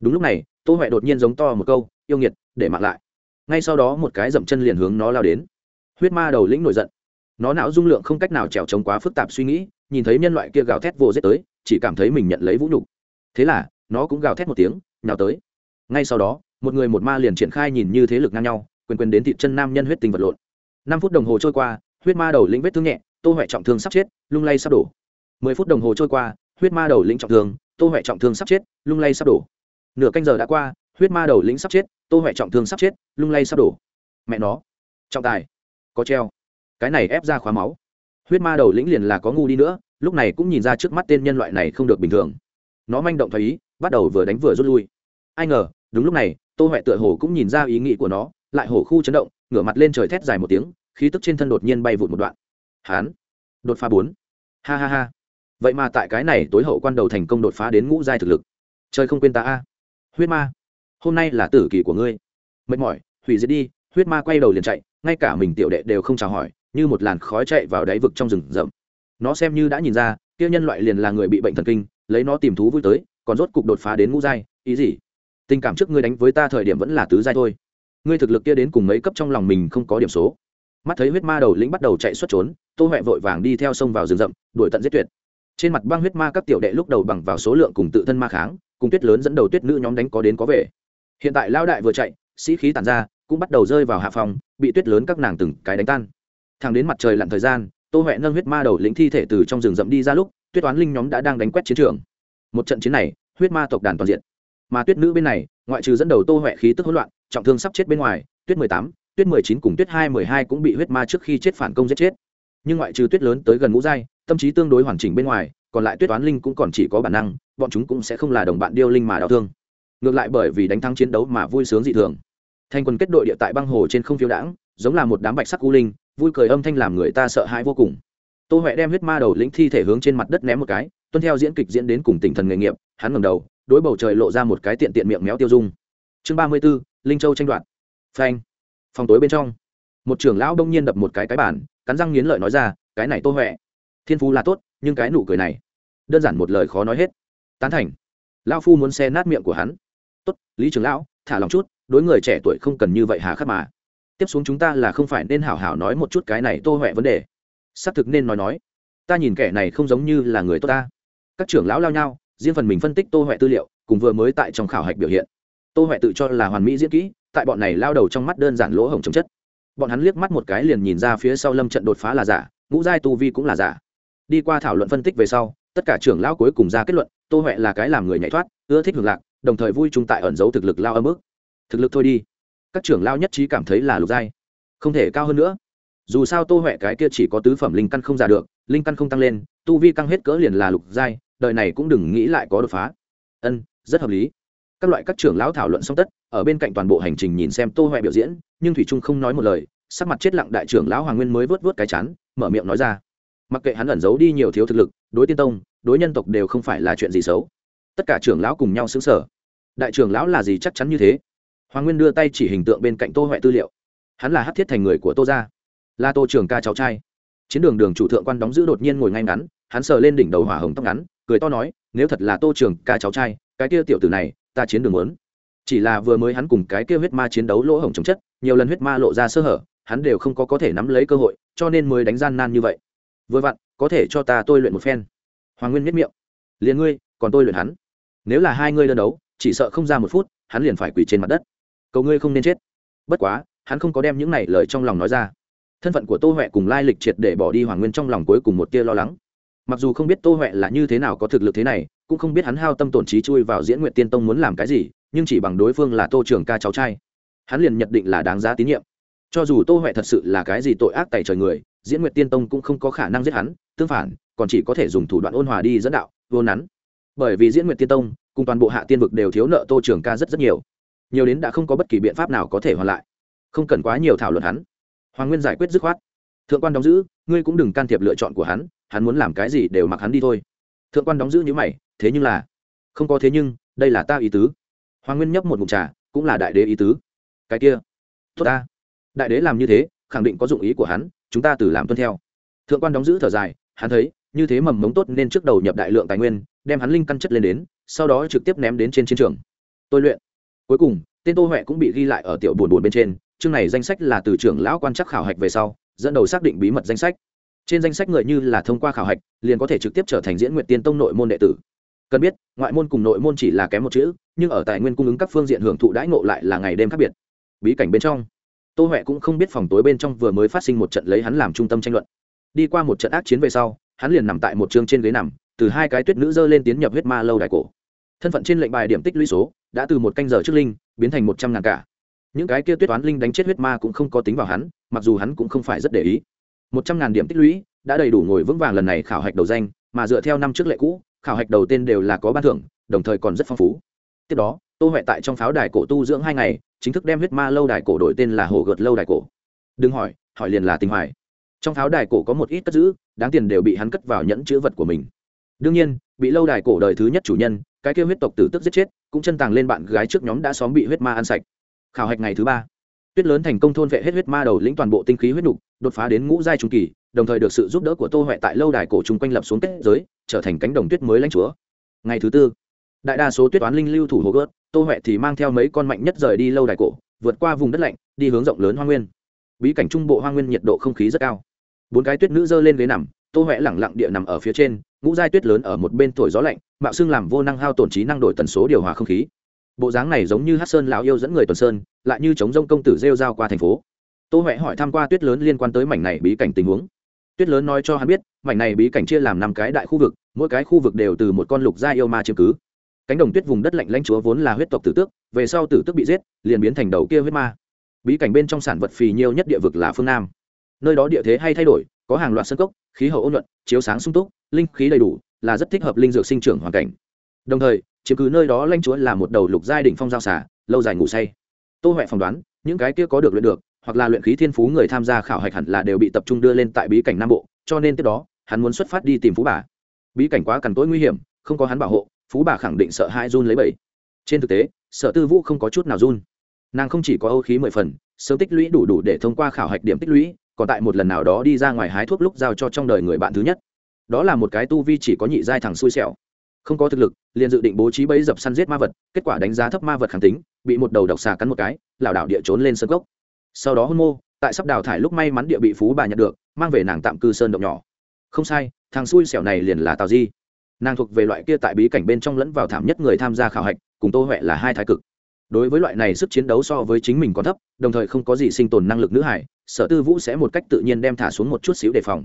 đúng lúc này tô huệ đột nhiên giống to một câu yêu nghiệt để mạng lại ngay sau đó một cái dậm chân liền hướng nó lao đến huyết ma đầu lĩnh nổi giận nó não dung lượng không cách nào trèo trống quá phức tạp suy nghĩ nhìn thấy nhân loại kia gào thét vô giết tới, chỉ cảm thấy mình nhận lấy vũ nhục. Thế là, nó cũng gào thét một tiếng, nhào tới. Ngay sau đó, một người một ma liền triển khai nhìn như thế lực ngang nhau, quyền quyền đến thị chân nam nhân huyết tình vật lộn. Năm phút đồng hồ trôi qua, huyết ma đầu lĩnh vết thương nhẹ, tô huệ trọng thương sắp chết, lung lay sắp đổ. Mười phút đồng hồ trôi qua, huyết ma đầu lĩnh trọng thương, tô huệ trọng thương sắp chết, lung lay sắp đổ. Nửa canh giờ đã qua, huyết ma đầu lĩnh sắp chết, tô huệ trọng thương sắp chết, lung lay sắp đổ. Mẹ nó. Trọng tài. Có treo. Cái này ép ra khóa máu huyết ma đầu lĩnh liền là có ngu đi nữa, lúc này cũng nhìn ra trước mắt tên nhân loại này không được bình thường. Nó manh động thấy ý, bắt đầu vừa đánh vừa rút lui. Ai ngờ, đúng lúc này, tô huệ tựa hồ cũng nhìn ra ý nghĩ của nó, lại hổ khu chấn động, ngửa mặt lên trời thét dài một tiếng, khí tức trên thân đột nhiên bay vụt một đoạn. Hán, đột phá bốn. Ha ha ha. Vậy mà tại cái này tối hậu quan đầu thành công đột phá đến ngũ giai thực lực. Chơi không quên ta a. Huyết ma, hôm nay là tử kỳ của ngươi. Mệt mỏi, hủy diệt đi, huyết ma quay đầu liền chạy, ngay cả mình tiểu đệ đều không chào hỏi như một làn khói chạy vào đáy vực trong rừng rậm. Nó xem như đã nhìn ra, kia nhân loại liền là người bị bệnh thần kinh, lấy nó tìm thú vui tới, còn rốt cục đột phá đến ngũ giai. Ý gì? Tình cảm trước ngươi đánh với ta thời điểm vẫn là tứ giai thôi. Ngươi thực lực kia đến cùng mấy cấp trong lòng mình không có điểm số. Mắt thấy huyết ma đầu lĩnh bắt đầu chạy xuất trốn, tô huệ vội vàng đi theo sông vào rừng rậm, đuổi tận giết tuyệt. Trên mặt băng huyết ma các tiểu đệ lúc đầu bằng vào số lượng cùng tự thân ma kháng, cùng tuyết lớn dẫn đầu tuyết nữ nhóm đánh có đến có về. Hiện tại lao đại vừa chạy, sĩ khí tàn ra, cũng bắt đầu rơi vào hạ phòng, bị tuyết lớn các nàng từng cái đánh tan thẳng đến mặt trời lặn thời gian, tô huệ nâng huyết ma đầu lĩnh thi thể từ trong rừng rậm đi ra lúc, tuyết toán linh nhóm đã đang đánh quét chiến trường. Một trận chiến này, huyết ma tộc đàn toàn diện. Mà tuyết nữ bên này, ngoại trừ dẫn đầu tô huệ khí tức hỗn loạn, trọng thương sắp chết bên ngoài, tuyết mười tám, tuyết mười chín cùng tuyết hai mười hai cũng bị huyết ma trước khi chết phản công giết chết. Nhưng ngoại trừ tuyết lớn tới gần ngũ giai, tâm trí tương đối hoàn chỉnh bên ngoài, còn lại tuyết toán linh cũng còn chỉ có bản năng, bọn chúng cũng sẽ không là đồng bạn điêu linh mà đau thương. Ngược lại bởi vì đánh thắng chiến đấu mà vui sướng dị thường. Thành quân kết đội địa tại băng hồ trên không phiếu đãng, giống là một đám bạch sắc u linh vui cười âm thanh làm người ta sợ hãi vô cùng. Tô huệ đem huyết ma đầu lĩnh thi thể hướng trên mặt đất ném một cái, tuân theo diễn kịch diễn đến cùng tinh thần nghề nghiệp, hắn ngầm đầu, đối bầu trời lộ ra một cái tiện tiện miệng méo tiêu dung. Chương ba mươi b ố linh châu tranh đoạt. Phanh. Phòng tối bên trong, một trưởng lão đông nhiên đập một cái cái bản cắn răng nghiến lợi nói ra, cái này tô huệ, thiên phú là tốt, nhưng cái nụ cười này, đơn giản một lời khó nói hết. Tán thành. Lão phu muốn xe nát miệng của hắn. Tốt, lý trưởng lão, thả lòng chút, đối người trẻ tuổi không cần như vậy hà khắc mà tiếp xuống chúng ta là không phải nên hảo hảo nói một chút cái này tô huệ vấn đề. Xác thực nên nói nói. Ta nhìn kẻ này không giống như là người tốt ta. Các trưởng lão lao nhau, riêng phần mình phân tích tô huệ tư liệu, cùng vừa mới tại trong khảo hạch biểu hiện. Tô huệ tự cho là hoàn mỹ diễn kỹ, tại bọn này lao đầu trong mắt đơn giản lỗ hổng chống chất. Bọn hắn liếc mắt một cái liền nhìn ra phía sau lâm trận đột phá là giả, ngũ giai tu vi cũng là giả. Đi qua thảo luận phân tích về sau, tất cả trưởng lão cuối cùng ra kết luận, tô huệ là cái làm người nhảy thoát, ưa thích hưởng lạc, đồng thời vui chung tại ẩn giấu thực lực lao âm ức thực lực thôi đi các trưởng lao nhất trí cảm thấy là lục giai, không thể cao hơn nữa. Dù sao tô huệ cái kia chỉ có tứ phẩm linh căn không giả được, linh căn không tăng lên, tu vi căng hết cỡ liền là lục giai, đời này cũng đừng nghĩ lại có đột phá. Ân, rất hợp lý. Các loại các trưởng lão thảo luận xong tất, ở bên cạnh toàn bộ hành trình nhìn xem tô huệ biểu diễn, nhưng thủy trung không nói một lời, sắc mặt chết lặng đại trưởng lão hoàng nguyên mới vớt vớt cái chán, mở miệng nói ra. Mặc kệ hắn ẩn giấu đi nhiều thiếu thực lực, đối tiên tông, đối nhân tộc đều không phải là chuyện gì xấu. Tất cả trưởng lão cùng nhau xứng sở đại trưởng lão là gì chắc chắn như thế? Hoàng nguyên đưa tay chỉ hình tượng bên cạnh tô huệ tư liệu. Hắn là hát thiết thành người của tô gia, là tô trường ca cháu trai. Chiến đường đường chủ thượng quan đóng giữ đột nhiên ngồi ngay ngắn, hắn sờ lên đỉnh đầu hỏa hồng tóc ngắn, cười to nói, nếu thật là tô trường ca cháu trai, cái kia tiểu tử này, ta chiến đường muốn. Chỉ là vừa mới hắn cùng cái kia huyết ma chiến đấu lỗ hổng chống chất, nhiều lần huyết ma lộ ra sơ hở, hắn đều không có có thể nắm lấy cơ hội, cho nên mới đánh gian nan như vậy. Vừa vặn, có thể cho ta tôi luyện một phen. Hoàng nguyên miết miệng. Liền ngươi, còn tôi luyện hắn. Nếu là hai ngươi đơn đấu, chỉ sợ không ra một phút, hắn liền phải quỳ trên mặt đất cầu ngươi không nên chết. Bất quá, hắn không có đem những này lời trong lòng nói ra. Thân phận của tô huệ cùng lai lịch triệt để bỏ đi hoàng nguyên trong lòng cuối cùng một tia lo lắng. Mặc dù không biết tô huệ là như thế nào có thực lực thế này, cũng không biết hắn hao tâm tổn trí chui vào diễn nguyện tiên tông muốn làm cái gì, nhưng chỉ bằng đối phương là tô trường ca cháu trai, hắn liền nhận định là đáng giá tín nhiệm. Cho dù tô huệ thật sự là cái gì tội ác tại trời người, diễn nguyện tiên tông cũng không có khả năng giết hắn, tương phản, còn chỉ có thể dùng thủ đoạn ôn hòa đi dẫn đạo, vô nắn. Bởi vì diễn nguyện tiên tông cùng toàn bộ hạ tiên vực đều thiếu nợ tô trường ca rất rất nhiều nhiều đến đã không có bất kỳ biện pháp nào có thể hoàn lại. Không cần quá nhiều thảo luận hắn. Hoàng nguyên giải quyết dứt khoát. Thượng quan đóng giữ, ngươi cũng đừng can thiệp lựa chọn của hắn hắn muốn làm cái gì đều mặc hắn đi thôi. Thượng quan đóng giữ như mày, thế nhưng là, không có thế nhưng, đây là ta ý tứ. Hoàng nguyên nhấp một mục trà, cũng là đại đế ý tứ. Cái kia, tốt ta. Đại đế làm như thế, khẳng định có dụng ý của hắn, chúng ta từ làm tuân theo. Thượng quan đóng giữ thở dài, hắn thấy, như thế mầm mống tốt nên trước đầu nhập đại lượng tài nguyên, đem hắn linh căn chất lên đến, sau đó trực tiếp ném đến trên chiến trường. Tôi luyện cuối cùng, tên tô huệ cũng bị ghi lại ở tiểu buồn buồn bên trên, chương này danh sách là từ trưởng lão quan chắc khảo hạch về sau, dẫn đầu xác định bí mật danh sách. Trên danh sách người như là thông qua khảo hạch, liền có thể trực tiếp trở thành diễn nguyện tiên tông nội môn đệ tử. Cần biết, ngoại môn cùng nội môn chỉ là kém một chữ, nhưng ở tài nguyên cung ứng các phương diện hưởng thụ đãi ngộ lại là ngày đêm khác biệt. Bí cảnh bên trong, tô huệ cũng không biết phòng tối bên trong vừa mới phát sinh một trận lấy hắn làm trung tâm tranh luận. Đi qua một trận ác chiến về sau, hắn liền nằm tại một chương trên ghế nằm, từ hai cái tuyết nữ dơ lên tiến nhập huyết ma lâu đài cổ thân phận trên lệnh bài điểm tích lũy số đã từ một canh giờ trước linh biến thành một trăm ngàn cả. Những cái kia tuyết toán linh đánh chết huyết ma cũng không có tính vào hắn, mặc dù hắn cũng không phải rất để ý. Một trăm ngàn điểm tích lũy đã đầy đủ ngồi vững vàng lần này khảo hạch đầu danh, mà dựa theo năm trước lệ cũ, khảo hạch đầu tên đều là có ban thưởng, đồng thời còn rất phong phú. Tiếp đó, tô huệ tại trong pháo đài cổ tu dưỡng hai ngày, chính thức đem huyết ma lâu đài cổ đổi tên là hồ gợt lâu đài cổ. Đừng hỏi hỏi liền là tình hoài. Trong pháo đài cổ có một ít cất giữ, đáng tiền đều bị hắn cất vào nhẫn chữ vật của mình. Đương nhiên, bị lâu đài cổ đời thứ nhất chủ nhân cái kêu huyết tộc tử tức giết chết, cũng chân tàng lên bạn gái trước nhóm đã xóm bị huyết ma ăn sạch. Khảo hạch ngày thứ ba. Tuyết lớn thành công thôn vệ hết huyết ma đầu lĩnh toàn bộ tinh khí huyết nục, đột phá đến ngũ giai trung kỳ, đồng thời được sự giúp đỡ của tô huệ tại lâu đài cổ chung quanh lập xuống kết giới, trở thành cánh đồng tuyết mới lãnh chúa. Ngày thứ tư, đại đa số tuyết toán linh lưu thủ hồ gớt, tô huệ thì mang theo mấy con mạnh nhất rời đi lâu đài cổ, vượt qua vùng đất lạnh, đi hướng rộng lớn hoa nguyên. Bí cảnh trung bộ hoa nguyên nhiệt độ không khí rất cao. Bốn cái tuyết nữ giơ lên ghế nằm, tô huệ lẳng lặng địa nằm ở phía trên, ngũ giai tuyết lớn ở một bên thổi gió lạnh mạo xương làm vô năng hao tổn trí năng đổi tần số điều hòa không khí. Bộ dáng này giống như hát sơn lão yêu dẫn người tuần sơn, lại như chống rông công tử rêu rao qua thành phố. Tô huệ hỏi tham q u a tuyết lớn liên quan tới mảnh này bí cảnh tình huống. Tuyết lớn nói cho hắn biết, mảnh này bí cảnh chia làm năm cái đại khu vực, mỗi cái khu vực đều từ một con lục gia yêu ma chiếm cứ. Cánh đồng tuyết vùng đất lạnh lãnh chúa vốn là huyết tộc tử tước, về sau tử tước bị giết, liền biến thành đầu kia huyết ma. Bí cảnh bên trong sản vật phì nhiêu nhất địa vực là phương nam. Nơi đó địa thế hay thay đổi, có hàng loạt sân cốc, khí hậu ôn nhuận, chiếu sáng sung túc, linh khí đầy đủ là rất thích hợp linh dược sinh trưởng hoàn cảnh. Đồng thời, chiếm cứ nơi đó lanh chúa là một đầu lục giai đỉnh phong giao xả lâu dài ngủ say. Tô huệ phỏng đoán, những cái kia có được luyện được, hoặc là luyện khí thiên phú người tham gia khảo hạch hẳn là đều bị tập trung đưa lên tại bí cảnh nam bộ, cho nên tiếp đó, hắn muốn xuất phát đi tìm phú bà. Bí cảnh quá cằn tối nguy hiểm, không có hắn bảo hộ, phú bà khẳng định sợ hai run lấy bẩy trên thực tế, sở tư vũ không có chút nào run. Nàng không chỉ có âu khí mười phần, sớm tích lũy đủ đủ để thông qua khảo hạch điểm tích lũy, còn tại một lần nào đó đi ra ngoài hái thuốc lúc giao cho trong đời người bạn thứ nhất đó là một cái tu vi chỉ có nhị giai thẳng xui xẻo. Không có thực lực, liền dự định bố trí bẫy dập săn giết ma vật, kết quả đánh giá thấp ma vật kháng tính, bị một đầu độc xà cắn một cái, lảo đảo địa trốn lên sân gốc sau đó hôn mô, tại sắp đào thải lúc may mắn địa bị phú bà nhận được, mang về nàng tạm cư sơn động nhỏ. Không sai, thằng xui xẻo này liền là tào di. Nàng thuộc về loại kia tại bí cảnh bên trong lẫn vào thảm nhất người tham gia khảo hạch, cùng tô huệ là hai thái cực. Đối với loại này sức chiến đấu so với chính mình còn thấp, đồng thời không có gì sinh tồn năng lực nữ hải, sở tư vũ sẽ một cách tự nhiên đem thả xuống một chút xíu đề phòng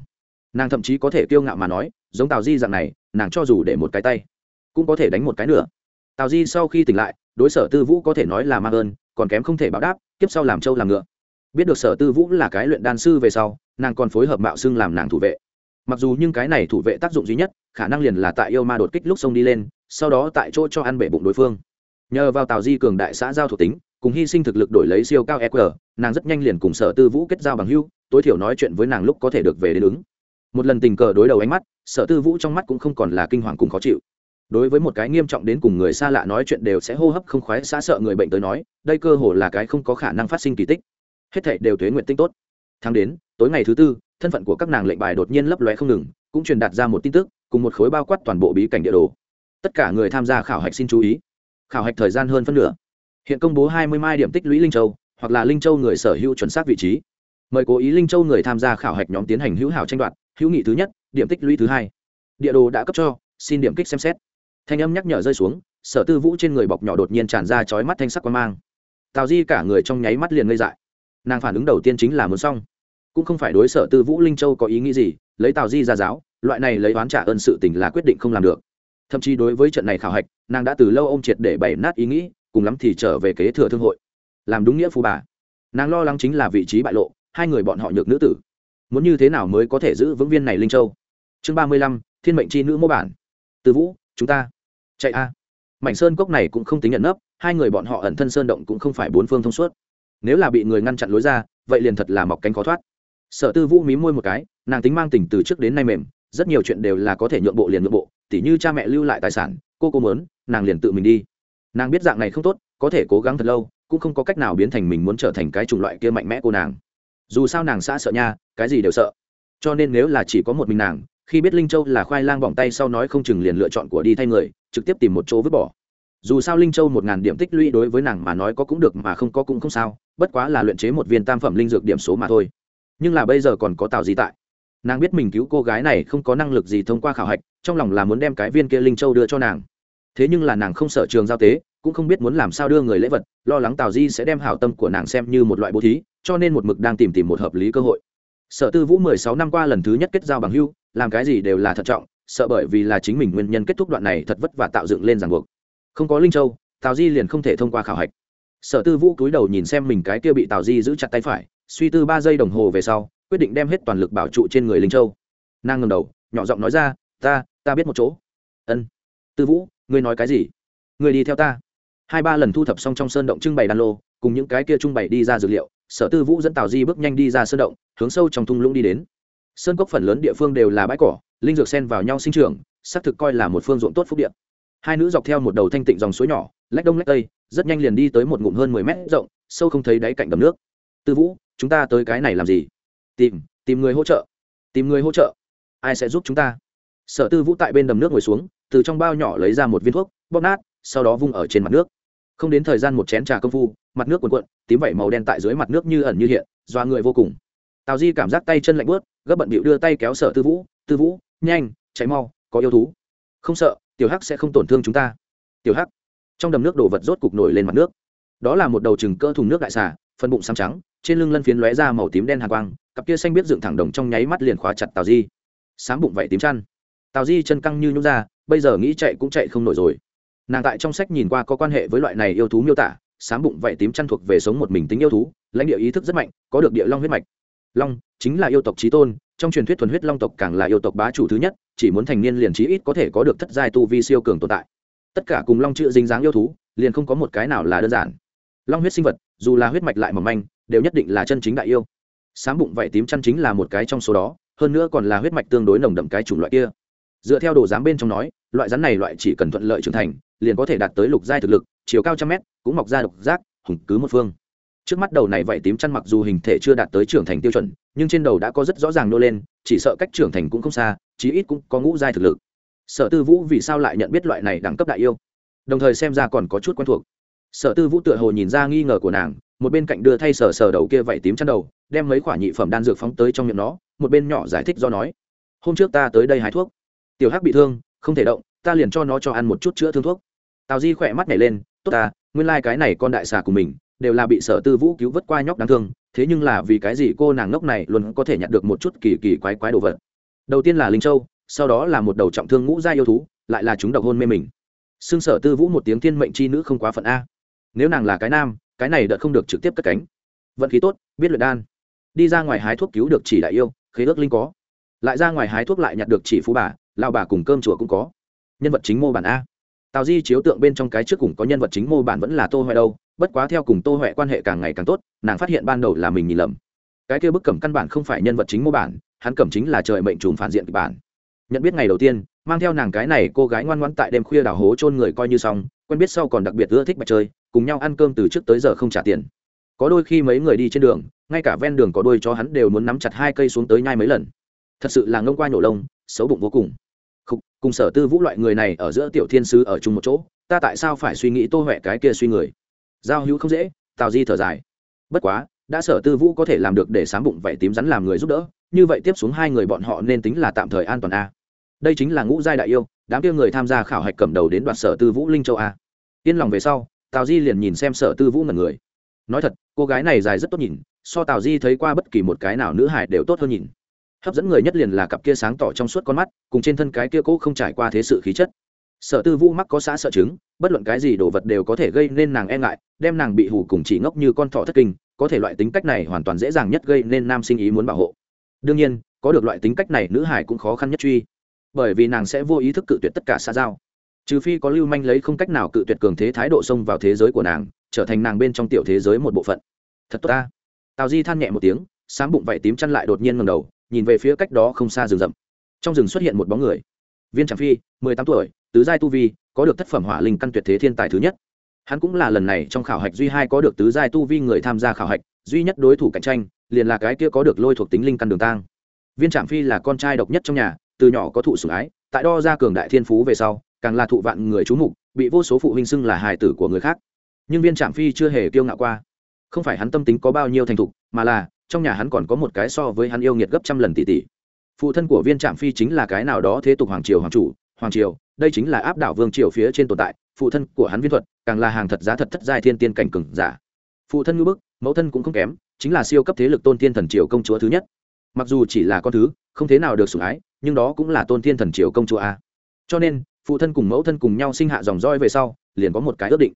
nàng thậm chí có thể kiêu ngạo mà nói, giống tào di dạng này, nàng cho dù để một cái tay, cũng có thể đánh một cái nữa tào di sau khi tỉnh lại, đối sở tư vũ có thể nói là mang ơn, còn kém không thể báo đáp tiếp sau làm trâu làm ngựa. Biết được sở tư vũ là cái luyện đan sư về sau, nàng còn phối hợp mạo xưng làm nàng thủ vệ. Mặc dù nhưng cái này thủ vệ tác dụng duy nhất, khả năng liền là tại yêu ma đột kích lúc sông đi lên, sau đó tại chỗ cho ăn bể bụng đối phương. Nhờ vào tào di cường đại xã giao thuộc tính, cùng hy sinh thực lực đổi lấy siêu cao eq nàng rất nhanh liền cùng sở tư vũ kết giao bằng hưu tối thiểu nói chuyện với nàng lúc có thể được về đến ứng một lần tình cờ đối đầu ánh mắt, sở tư vũ trong mắt cũng không còn là kinh hoàng cùng khó chịu. Đối với một cái nghiêm trọng đến cùng người xa lạ nói chuyện đều sẽ hô hấp không khoái xa sợ người bệnh tới nói, đây cơ hồ là cái không có khả năng phát sinh kỳ tích. Hết thảy đều thuế nguyện tinh tốt. Tháng đến, tối ngày thứ tư, thân phận của các nàng lệnh bài đột nhiên lấp lóe không ngừng, cũng truyền đạt ra một tin tức, cùng một khối bao quát toàn bộ bí cảnh địa đồ. Tất cả người tham gia khảo hạch xin chú ý. Khảo hạch thời gian hơn phân nửa. Hiện công bố hai mươi mai điểm tích lũy linh châu, hoặc là linh châu người sở hữu chuẩn xác vị trí. Mời cố ý linh châu người tham gia khảo hạch nhóm tiến hành hữu hảo tranh đoạt hữu nghị thứ nhất, điểm tích lũy thứ hai. Địa đồ đã cấp cho, xin điểm kích xem xét. Thanh âm nhắc nhở rơi xuống, sở tư vũ trên người bọc nhỏ đột nhiên tràn ra chói mắt thanh sắc quan mang. Tào di cả người trong nháy mắt liền ngây dại. Nàng phản ứng đầu tiên chính là muốn xong. Cũng không phải đối sở tư vũ linh châu có ý nghĩ gì, lấy tào di ra giáo, loại này lấy oán trả ơn sự tình là quyết định không làm được. Thậm chí đối với trận này khảo hạch, nàng đã từ lâu ô m triệt để bày nát ý nghĩ, cùng lắm thì trở về kế thừa thương hội. Làm đúng nghĩa phù bà. Nàng lo lắng chính là vị trí bại lộ, hai người bọn họ nhược nữ tử muốn như thế nào mới có thể giữ vững viên này linh châu? Chương ba mươi lăm, thiên mệnh c h i nữ mô bản. Từ vũ, chúng ta. Chạy a. Mảnh sơn cốc này cũng không tính nhận nấp, hai người bọn họ ẩn thân sơn động cũng không phải bốn phương thông suốt. Nếu là bị người ngăn chặn lối ra, vậy liền thật là mọc cánh khó thoát. Sở tư vũ mí môi một cái, nàng tính mang tình từ trước đến nay mềm, rất nhiều chuyện đều là có thể nhượng bộ liền nhượng bộ, tỉ như cha mẹ lưu lại tài sản, cô cô mớn nàng liền tự mình đi. Nàng biết dạng này không tốt, có thể cố gắng thật lâu, cũng không có cách nào biến thành mình muốn trở thành cái chủng loại kia mạnh mẽ của nàng dù sao nàng xã sợ nha, cái gì đều sợ. Cho nên nếu là chỉ có một mình nàng, khi biết linh châu là khoai lang bỏng tay sau nói không chừng liền lựa chọn của đi thay người, trực tiếp tìm một chỗ vứt bỏ. Dù sao linh châu một ngàn điểm tích lũy đối với nàng mà nói có cũng được mà không có cũng không sao, bất quá là luyện chế một viên tam phẩm linh dược điểm số mà thôi. Nhưng là bây giờ còn có tào gì tại. Nàng biết mình cứu cô gái này không có năng lực gì thông qua khảo hạch, trong lòng là muốn đem cái viên kia linh châu đưa cho nàng thế nhưng là nàng không sợ trường giao tế, cũng không biết muốn làm sao đưa người lễ vật, lo lắng tào di sẽ đem hảo tâm của nàng xem như một loại bố thí, cho nên một mực đang tìm tìm một hợp lý cơ hội. Sở tư vũ mười sáu năm qua lần thứ nhất kết giao bằng hưu, làm cái gì đều là thận trọng, sợ bởi vì là chính mình nguyên nhân kết thúc đoạn này thật vất và tạo dựng lên ràng buộc. Không có linh châu, tào di liền không thể thông qua khảo hạch. Sở tư vũ cúi đầu nhìn xem mình cái kia bị tào di giữ chặt tay phải, suy tư ba giây đồng hồ về sau, quyết định đem hết toàn lực bảo trụ trên người linh châu. Nàng ngầm đầu, nhỏ giọng nói ra, ta ta biết một chỗ. Ân. Tư vũ ngươi nói cái gì? Ngươi đi theo ta. Hai ba lần thu thập xong trong sơn động trưng bày đan lô, cùng những cái kia trưng bày đi ra dược liệu, sở tư vũ dẫn tào di bước nhanh đi ra sơn động, hướng sâu trong thung lũng đi đến. Sơn cốc phần lớn địa phương đều là bãi cỏ, linh dược sen vào nhau sinh trưởng, xác thực coi là một phương ruộng tốt phúc điện hai nữ dọc theo một đầu thanh tịnh dòng suối nhỏ, lách đông lách tây, rất nhanh liền đi tới một ngụm hơn mười mét rộng, sâu không thấy đáy cạnh đầm nước. Tư vũ, chúng ta tới cái này làm gì? Tìm tìm người hỗ trợ. Tìm người hỗ trợ? Ai sẽ giúp chúng ta? Sở tư vũ tại bên đầm nước ngồi xuống từ trong bao nhỏ lấy ra một viên thuốc, bóp nát, sau đó vung ở trên mặt nước. Không đến thời gian một chén trà công phu, mặt nước cuồn cuộn, tím vẩy màu đen tại dưới mặt nước như ẩn như hiện doa người vô cùng. Tào di cảm giác tay chân lạnh bớt gấp bận bịu đưa tay kéo sở tư vũ tư vũ, nhanh cháy mau, có yêu thú. Không sợ, tiểu hắc sẽ không tổn thương chúng ta. Tiểu hắc. Trong đầm nước đổ vật rốt cục nổi lên mặt nước. Đó là một đầu chừng cơ thùng nước đại xà phân bụng xám trắng, trên lưng lân phiến lóe ra màu tím đen hàng quang, cặp kia xanh biết dựng thẳng đồng trong nháy mắt liền khóa chặt tào di. Sám bụng vậy tím chăn. Tào di chân căng như nhún ra bây giờ nghĩ chạy cũng chạy không nổi rồi. Nàng tại trong sách nhìn qua có quan hệ với loại này yêu thú miêu tả, sám bụng vậy tím chăn thuộc về sống một mình tính yêu thú, lãnh địa ý thức rất mạnh, có được địa long huyết mạch. Long chính là yêu tộc trí tôn, trong truyền thuyết thuần huyết long tộc càng là yêu tộc bá chủ thứ nhất, chỉ muốn thành niên liền chí ít có thể có được thất giai tu vi siêu cường tồn tại. Tất cả cùng long chữ dính dáng yêu thú, liền không có một cái nào là đơn giản. Long huyết sinh vật, dù là huyết mạch lại mỏng manh, đều nhất định là chân chính đại yêu. Sám bụng vảy tím chăn chính là một cái trong số đó, hơn nữa còn là huyết mạch tương đối nồng đậm cái chủng loại kia dựa theo đồ giám bên trong nói, loại rắn này loại chỉ cần thuận lợi trưởng thành, liền có thể đạt tới lục giai thực lực, chiều cao trăm mét, cũng mọc ra độc giác, hùng cứ một phương. Trước mắt đầu này vảy tím chăn mặc dù hình thể chưa đạt tới trưởng thành tiêu chuẩn, nhưng trên đầu đã có rất rõ ràng nô lên, chỉ sợ cách trưởng thành cũng không xa, chí ít cũng có ngũ giai thực lực. Sở tư vũ vì sao lại nhận biết loại này đẳng cấp đại yêu? Đồng thời xem ra còn có chút quen thuộc. Sở tư vũ tựa hồ nhìn ra nghi ngờ của nàng, một bên cạnh đưa thay sở sở đầu kia vảy tím chăn đầu, đem mấy khoả nhị phẩm đan dược phóng tới trong miệng nó, một bên nhỏ giải thích do nói, hôm trước ta tới đây hái thuốc tiểu hắc bị thương, không thể động, ta liền cho nó cho ăn một chút chữa thương thuốc. Tào di khỏe mắt nhảy lên, tốt ta, nguyên lai、like、cái này con đại xà của mình, đều là bị sở tư vũ cứu vớt qua nhóc đáng thương, thế nhưng là vì cái gì cô nàng ngốc này luôn có thể nhận được một chút kỳ kỳ quái quái đồ vật? Đầu tiên là linh châu, sau đó là một đầu trọng thương ngũ gia yêu thú, lại là chúng độc hôn mê mình. Xưng sở tư vũ một tiếng thiên mệnh c h i nữ không quá phận a. Nếu nàng là cái nam, cái này đợt không được trực tiếp cất cánh. Vận khí tốt, biết luyện đan. Đi ra ngoài hái thuốc cứu được chỉ đại yêu, khế ước linh có. Lại ra ngoài hái thuốc lại nhặt được chỉ phú bà lao bà cùng cơm chùa cũng có. Nhân vật chính mô bản a. Tào di chiếu tượng bên trong cái trước cùng có nhân vật chính mô bản vẫn là tô huệ đâu, bất quá theo cùng tô huệ quan hệ càng ngày càng tốt, nàng phát hiện ban đầu là mình nhìn lầm. Cái kia bức cẩm căn bản không phải nhân vật chính mô bản, hắn cẩm chính là trời mệnh trùm phản diện kịch bản. Nhận biết ngày đầu tiên, mang theo nàng cái này cô gái ngoan ngoãn tại đêm khuya đào hố chôn người coi như xong, quen biết sau còn đặc biệt ưa thích bạch chơi, cùng nhau ăn cơm từ trước tới giờ không trả tiền. Có đôi khi mấy người đi trên đường, ngay cả ven đường có đôi cho hắn đều muốn nắm chặt hai cây xuống tới nhai mấy lần. Thật sự là ngông qua nhổ lông, xấu bụng vô cùng. Khục, cùng sở tư vũ loại người này ở giữa tiểu thiên sứ ở chung một chỗ ta tại sao phải suy nghĩ tô huệ cái kia suy người? Giao hữu không dễ tào di thở dài. Bất quá đã sở tư vũ có thể làm được để sám bụng vậy tím rắn làm người giúp đỡ như vậy tiếp xuống hai người bọn họ nên tính là tạm thời an toàn a. Đây chính là ngũ giai đại yêu đám kia người tham gia khảo hạch cầm đầu đến đoạt sở tư vũ linh châu a. Yên lòng về sau tào di liền nhìn xem sở tư vũ ngần người. Nói thật cô gái này dài rất tốt nhìn so tào di thấy qua bất kỳ một cái nào nữ hải đều tốt hơn nhìn hấp dẫn người nhất liền là cặp kia sáng tỏ trong suốt con mắt, cùng trên thân cái kia cũ không trải qua thế sự khí chất. Sở tư vũ mắc có xã sợ chứng, bất luận cái gì đồ vật đều có thể gây nên nàng e ngại, đem nàng bị hù cùng chỉ ngốc như con thỏ thất kinh, có thể loại tính cách này hoàn toàn dễ dàng nhất gây nên nam sinh ý muốn bảo hộ. Đương nhiên, có được loại tính cách này nữ hải cũng khó khăn nhất truy, bởi vì nàng sẽ vô ý thức cự tuyệt tất cả xã giao. Trừ phi có lưu manh lấy không cách nào cự tuyệt cường thế thái độ xông vào thế giới của nàng, trở thành nàng bên trong tiểu thế giới một bộ phận. Thật tốt ta. Tào di than nhẹ một tiếng sáng bụng vảy tím chăn lại đột nhiên ngầm đầu nhìn về phía cách đó không xa rừng rậm. Trong rừng xuất hiện một bóng người. Viên tràng phi, mười tám tuổi, tứ giai tu vi, có được thất phẩm hỏa linh căn tuyệt thế thiên tài thứ nhất. Hắn cũng là lần này trong khảo hạch duy hai có được tứ giai tu vi người tham gia khảo hạch, duy nhất đối thủ cạnh tranh, liền là cái kia có được lôi thuộc tính linh căn đường tang. Viên trạm phi là con trai độc nhất trong nhà, từ nhỏ có thụ sủng ái, tại đo ra cường đại thiên phú về sau, càng là thụ vạn người chú mục, bị vô số phụ huynh xưng là hài tử của người khác. Nhưng viên trạm phi chưa hề kiêu ngạo qua. Không phải hắn tâm tính có bao nhiêu thành thục, mà là trong nhà hắn còn có một cái so với hắn yêu nghiệt gấp trăm lần tỷ tỷ. Phụ thân của viên trạm phi chính là cái nào đó thế tục hoàng triều hoàng chủ, hoàng triều, đây chính là áp đảo vương triều phía trên tồn tại, phụ thân của hắn viên thuật, càng là hàng thật giá thật thất giai thiên tiên cảnh cừng giả. Phụ thân ngữ bức, mẫu thân cũng không kém, chính là siêu cấp thế lực tôn thiên thần triều công chúa thứ nhất. Mặc dù chỉ là con thứ, không thế nào được sủng ái, nhưng đó cũng là tôn thiên thần triều công chúa a. Cho nên, phụ thân cùng mẫu thân cùng nhau sinh hạ dòng roi về sau, liền có một cái ước định.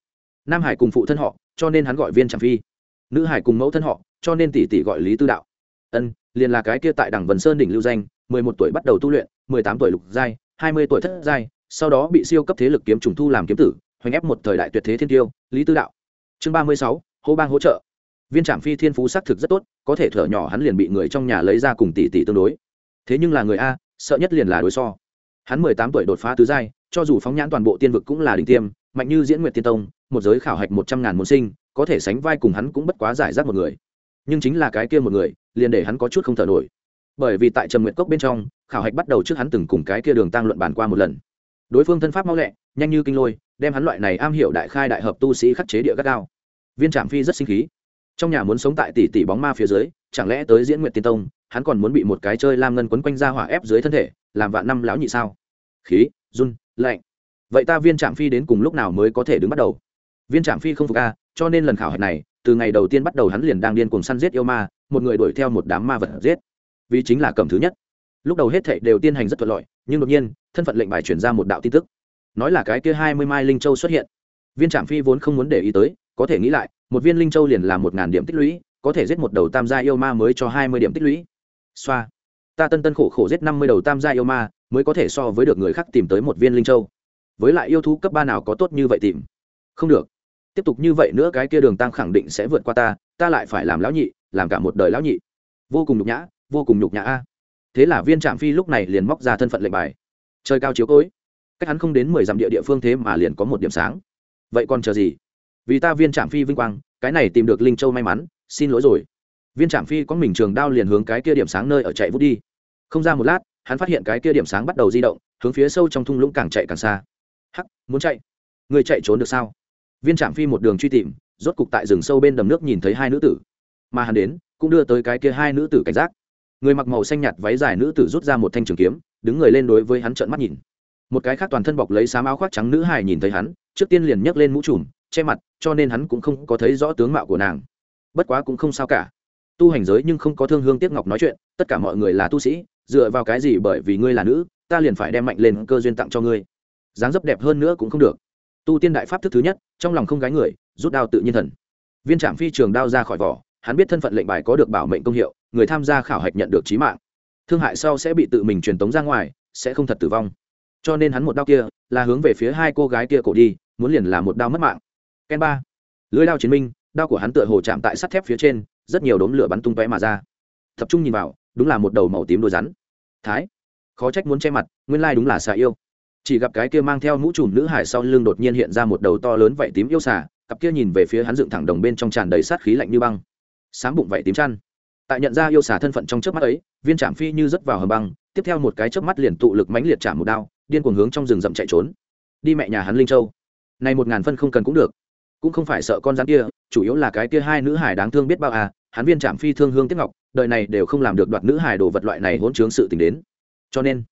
Nam hải cùng phụ thân họ, cho nên hắn gọi viên trạm phi nữ hải cùng mẫu thân họ, cho nên tỷ tỷ gọi lý tư đạo. Ân, liền là cái kia tại đảng vân sơn đỉnh lưu danh, mười một tuổi bắt đầu tu luyện, mười tám tuổi lục giai, hai mươi tuổi thất giai, sau đó bị siêu cấp thế lực kiếm trùng thu làm kiếm tử, hoành ép một thời đại tuyệt thế thiên tiêu, lý tư đạo. Chương ba mươi sáu, hô bang hỗ trợ. Viên trạm phi thiên phú xác thực rất tốt, có thể thở nhỏ hắn liền bị người trong nhà lấy ra cùng tỷ tỷ tương đối. Thế nhưng là người a, sợ nhất liền là đối so. Hắn mười tám tuổi đột phá tứ giai, cho dù phóng nhãn toàn bộ tiên vực cũng là đỉnh tiêm, mạnh như diễn nguyệt tiên tông, một giới khảo hạch một trăm ngàn môn sinh có thể sánh vai cùng hắn cũng bất quá giải rác một người. Nhưng chính là cái kia một người, liền để hắn có chút không thở nổi. Bởi vì tại trầm nguyệt cốc bên trong, khảo hạch bắt đầu trước hắn từng cùng cái kia đường tăng luận bàn qua một lần. Đối phương thân pháp mau lẹ, nhanh như kinh lôi, đem hắn loại này am hiểu đại khai đại hợp tu sĩ khắc chế địa gắt cao viên trạm phi rất sinh khí. Trong nhà muốn sống tại tỷ tỷ bóng ma phía dưới, chẳng lẽ tới diễn nguyện tiên tông, hắn còn muốn bị một cái chơi lam ngân quấn quanh ra hỏa ép dưới thân thể, làm vạn năm lão nhị sao? Khí, run, lạnh. Vậy ta viên trạm phi đến cùng lúc nào mới có thể đứng bắt đầu? Viên trạm phi không phục a cho nên lần khảo hạch này, từ ngày đầu tiên bắt đầu hắn liền đang điên cuồng săn giết yêu ma, một người đuổi theo một đám ma vật giết. Vì chính là cầm thứ nhất. Lúc đầu hết thệ đều tiên hành rất thuận lợi, nhưng đột nhiên, thân phận lệnh bài chuyển ra một đạo tin tức. Nói là cái kia hai mươi mai linh châu xuất hiện. Viên trạm phi vốn không muốn để ý tới, có thể nghĩ lại, một viên linh châu liền là một ngàn điểm tích lũy, có thể giết một đầu tam gia yêu ma mới cho hai mươi điểm tích lũy. Xoa. Ta tân tân khổ khổ giết năm mươi đầu tam gia yêu ma, mới có thể so với được người khác tìm tới một viên linh châu. Với lại yêu thú cấp ba nào có tốt như vậy tìm? Không được tiếp tục như vậy nữa cái kia đường tăng khẳng định sẽ vượt qua ta ta lại phải làm lão nhị, làm cả một đời lão nhị. Vô cùng nhục nhã, vô cùng nhục nhã a. Thế là viên trạm phi lúc này liền móc ra thân phận lệnh bài. Trời cao chiếu cối cách hắn không đến mười dặm địa địa phương thế mà liền có một điểm sáng. Vậy còn chờ gì? Vì ta viên trạm phi vinh quang, cái này tìm được linh châu may mắn, xin lỗi rồi. Viên trạm phi có mình trường đao liền hướng cái kia điểm sáng nơi ở chạy vút đi. Không ra một lát, hắn phát hiện cái kia điểm sáng bắt đầu di động, hướng phía sâu trong thung lũng càng chạy càng xa. Hắc, muốn chạy? Người chạy trốn được sao? Viên trạm phi một đường truy tìm, rốt cục tại rừng sâu bên đầm nước nhìn thấy hai nữ tử. Mà hắn đến, cũng đưa tới cái kia hai nữ tử cảnh giác. Người mặc màu xanh nhạt váy dài nữ tử rút ra một thanh trường kiếm, đứng người lên đối với hắn trợn mắt nhìn. Một cái khác toàn thân bọc lấy xám áo khoác trắng nữ hài nhìn thấy hắn, trước tiên liền nhấc lên mũ trùm, che mặt, cho nên hắn cũng không có thấy rõ tướng mạo của nàng. Bất quá cũng không sao cả. Tu hành giới nhưng không có thương hương tiếc ngọc nói chuyện, tất cả mọi người là tu sĩ, dựa vào cái gì bởi vì ngươi là nữ, ta liền phải đem mạnh lên cơ duyên tặng cho ngươi. Dáng dấp đẹp hơn nữa cũng không được tu tiên đại pháp thức thứ nhất, trong lòng không gái người, rút đao tự nhiên thần. Viên trạm phi trường đao ra khỏi vỏ, hắn biết thân phận lệnh bài có được bảo mệnh công hiệu, người tham gia khảo hạch nhận được trí mạng. Thương hại sau sẽ bị tự mình truyền tống ra ngoài, sẽ không thật tử vong. Cho nên hắn một đao kia, là hướng về phía hai cô gái kia cổ đi, muốn liền là một đao mất mạng. Ken ba. Lưới đao chiến minh, đao của hắn tựa hồ chạm tại sắt thép phía trên, rất nhiều đốm lửa bắn tung tóe mà ra. Tập trung nhìn vào, đúng là một đầu màu tím đôi rắn. Thái. Khó trách muốn che mặt, nguyên lai đúng là xà yêu chỉ gặp cái kia mang theo mũ trùm nữ hải sau lưng đột nhiên hiện ra một đầu to lớn vảy tím yêu xà, cặp kia nhìn về phía hắn dựng thẳng đồng bên trong tràn đầy sát khí lạnh như băng. Sáng bụng vảy tím chăn. Tại nhận ra yêu xà thân phận trong trước mắt ấy, viên trạm phi như rớt vào hầm băng, tiếp theo một cái chớp mắt liền tụ lực mãnh liệt chạm một đao, điên cuồng hướng trong rừng rậm chạy trốn. Đi mẹ nhà hắn linh châu. Này một ngàn phân không cần cũng được. Cũng không phải sợ con rắn kia, chủ yếu là cái kia hai nữ hải đáng thương biết bao à hắn viên trạm phi thương hương tiếc ngọc, đời này đều không làm được đoạt nữ hải đồ vật loại này hỗn trướng sự tình đến. Cho nên,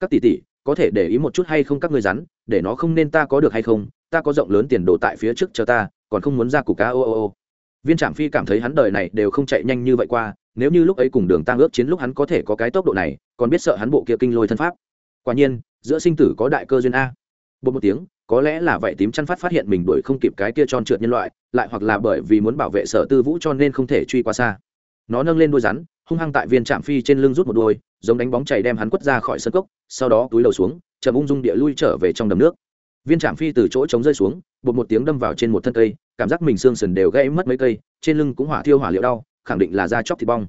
các tỷ tỷ có thể để ý một chút hay không các ngươi rắn, để nó không nên ta có được hay không, ta có rộng lớn tiền đồ tại phía trước chờ ta, còn không muốn ra củ cá, ô ô ô. Viên trạm phi cảm thấy hắn đời này đều không chạy nhanh như vậy qua, nếu như lúc ấy cùng đường tăng ước chiến lúc hắn có thể có cái tốc độ này, còn biết sợ hắn bộ kia kinh lôi thân pháp. Quả nhiên, giữa sinh tử có đại cơ duyên a. Bột một tiếng, có lẽ là vậy tím chăn phát phát hiện mình đuổi không kịp cái kia tròn trượt nhân loại, lại hoặc là bởi vì muốn bảo vệ sở tư vũ cho nên không thể truy qua xa. Nó nâng lên đuôi rắn hung hăng tại viên trạm phi trên lưng rút một đôi, giống đánh bóng chảy đem hắn quất ra khỏi sân cốc, sau đó túi đầu xuống, chậm ung dung địa lui trở về trong đầm nước. Viên trạm phi từ chỗ trống rơi xuống, bột một tiếng đâm vào trên một thân cây, cảm giác mình xương sần đều gãy mất mấy cây, trên lưng cũng hỏa thiêu hỏa liệu đau, khẳng định là da chóc thịt bong.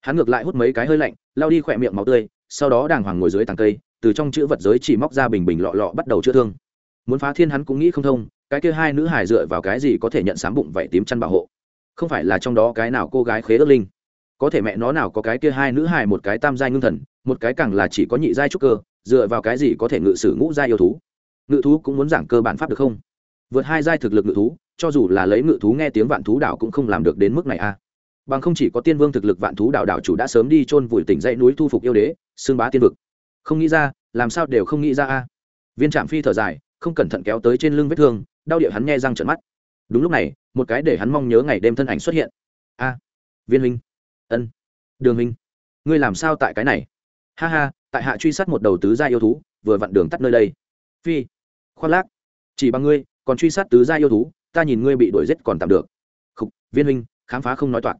Hắn ngược lại hút mấy cái hơi lạnh lao đi khỏe miệng máu tươi, sau đó đàng hoàng ngồi dưới tàng cây, từ trong chữ vật giới chỉ móc ra bình bình lọ lọ bắt đầu chữa thương. Muốn phá thiên hắn cũng nghĩ không thông, cái kia hai nữ hải dựa vào cái gì có thể nhận sám bụng vậy tím chăn bảo hộ? Không phải là trong đó cái nào cô gái khế ước linh? Có thể mẹ nó nào có cái kia hai nữ hài một cái tam giai ngưng thần, một cái càng là chỉ có nhị giai trúc cơ, dựa vào cái gì có thể ngự sử ngũ giai yêu thú? Ngự thú cũng muốn giảng cơ bản pháp được không? Vượt hai giai thực lực ngự thú, cho dù là lấy ngự thú nghe tiếng vạn thú đảo cũng không làm được đến mức này a. Bằng không chỉ có tiên vương thực lực vạn thú đảo đảo chủ đã sớm đi chôn vùi tỉnh dãy núi thu phục yêu đế xương bá tiên vực. Không nghĩ ra, làm sao đều không nghĩ ra a. Viên trạm phi thở dài, không cẩn thận kéo tới trên lưng vết thương, đau địa hắn nghe răng trợn mắt. Đúng lúc này, một cái để hắn mong nhớ ngày đêm thân ảnh xuất hiện. A. Viên huynh ân. Đường Minh, ngươi làm sao tại cái này? Ha ha tại hạ truy sát một đầu tứ gia yêu thú vừa vặn đường tắt nơi đây. Phi khoác lác. Chỉ bằng ngươi còn truy sát tứ gia yêu thú ta nhìn ngươi bị đuổi giết còn tạm được. Khúc, viên huynh khám phá không nói toạc.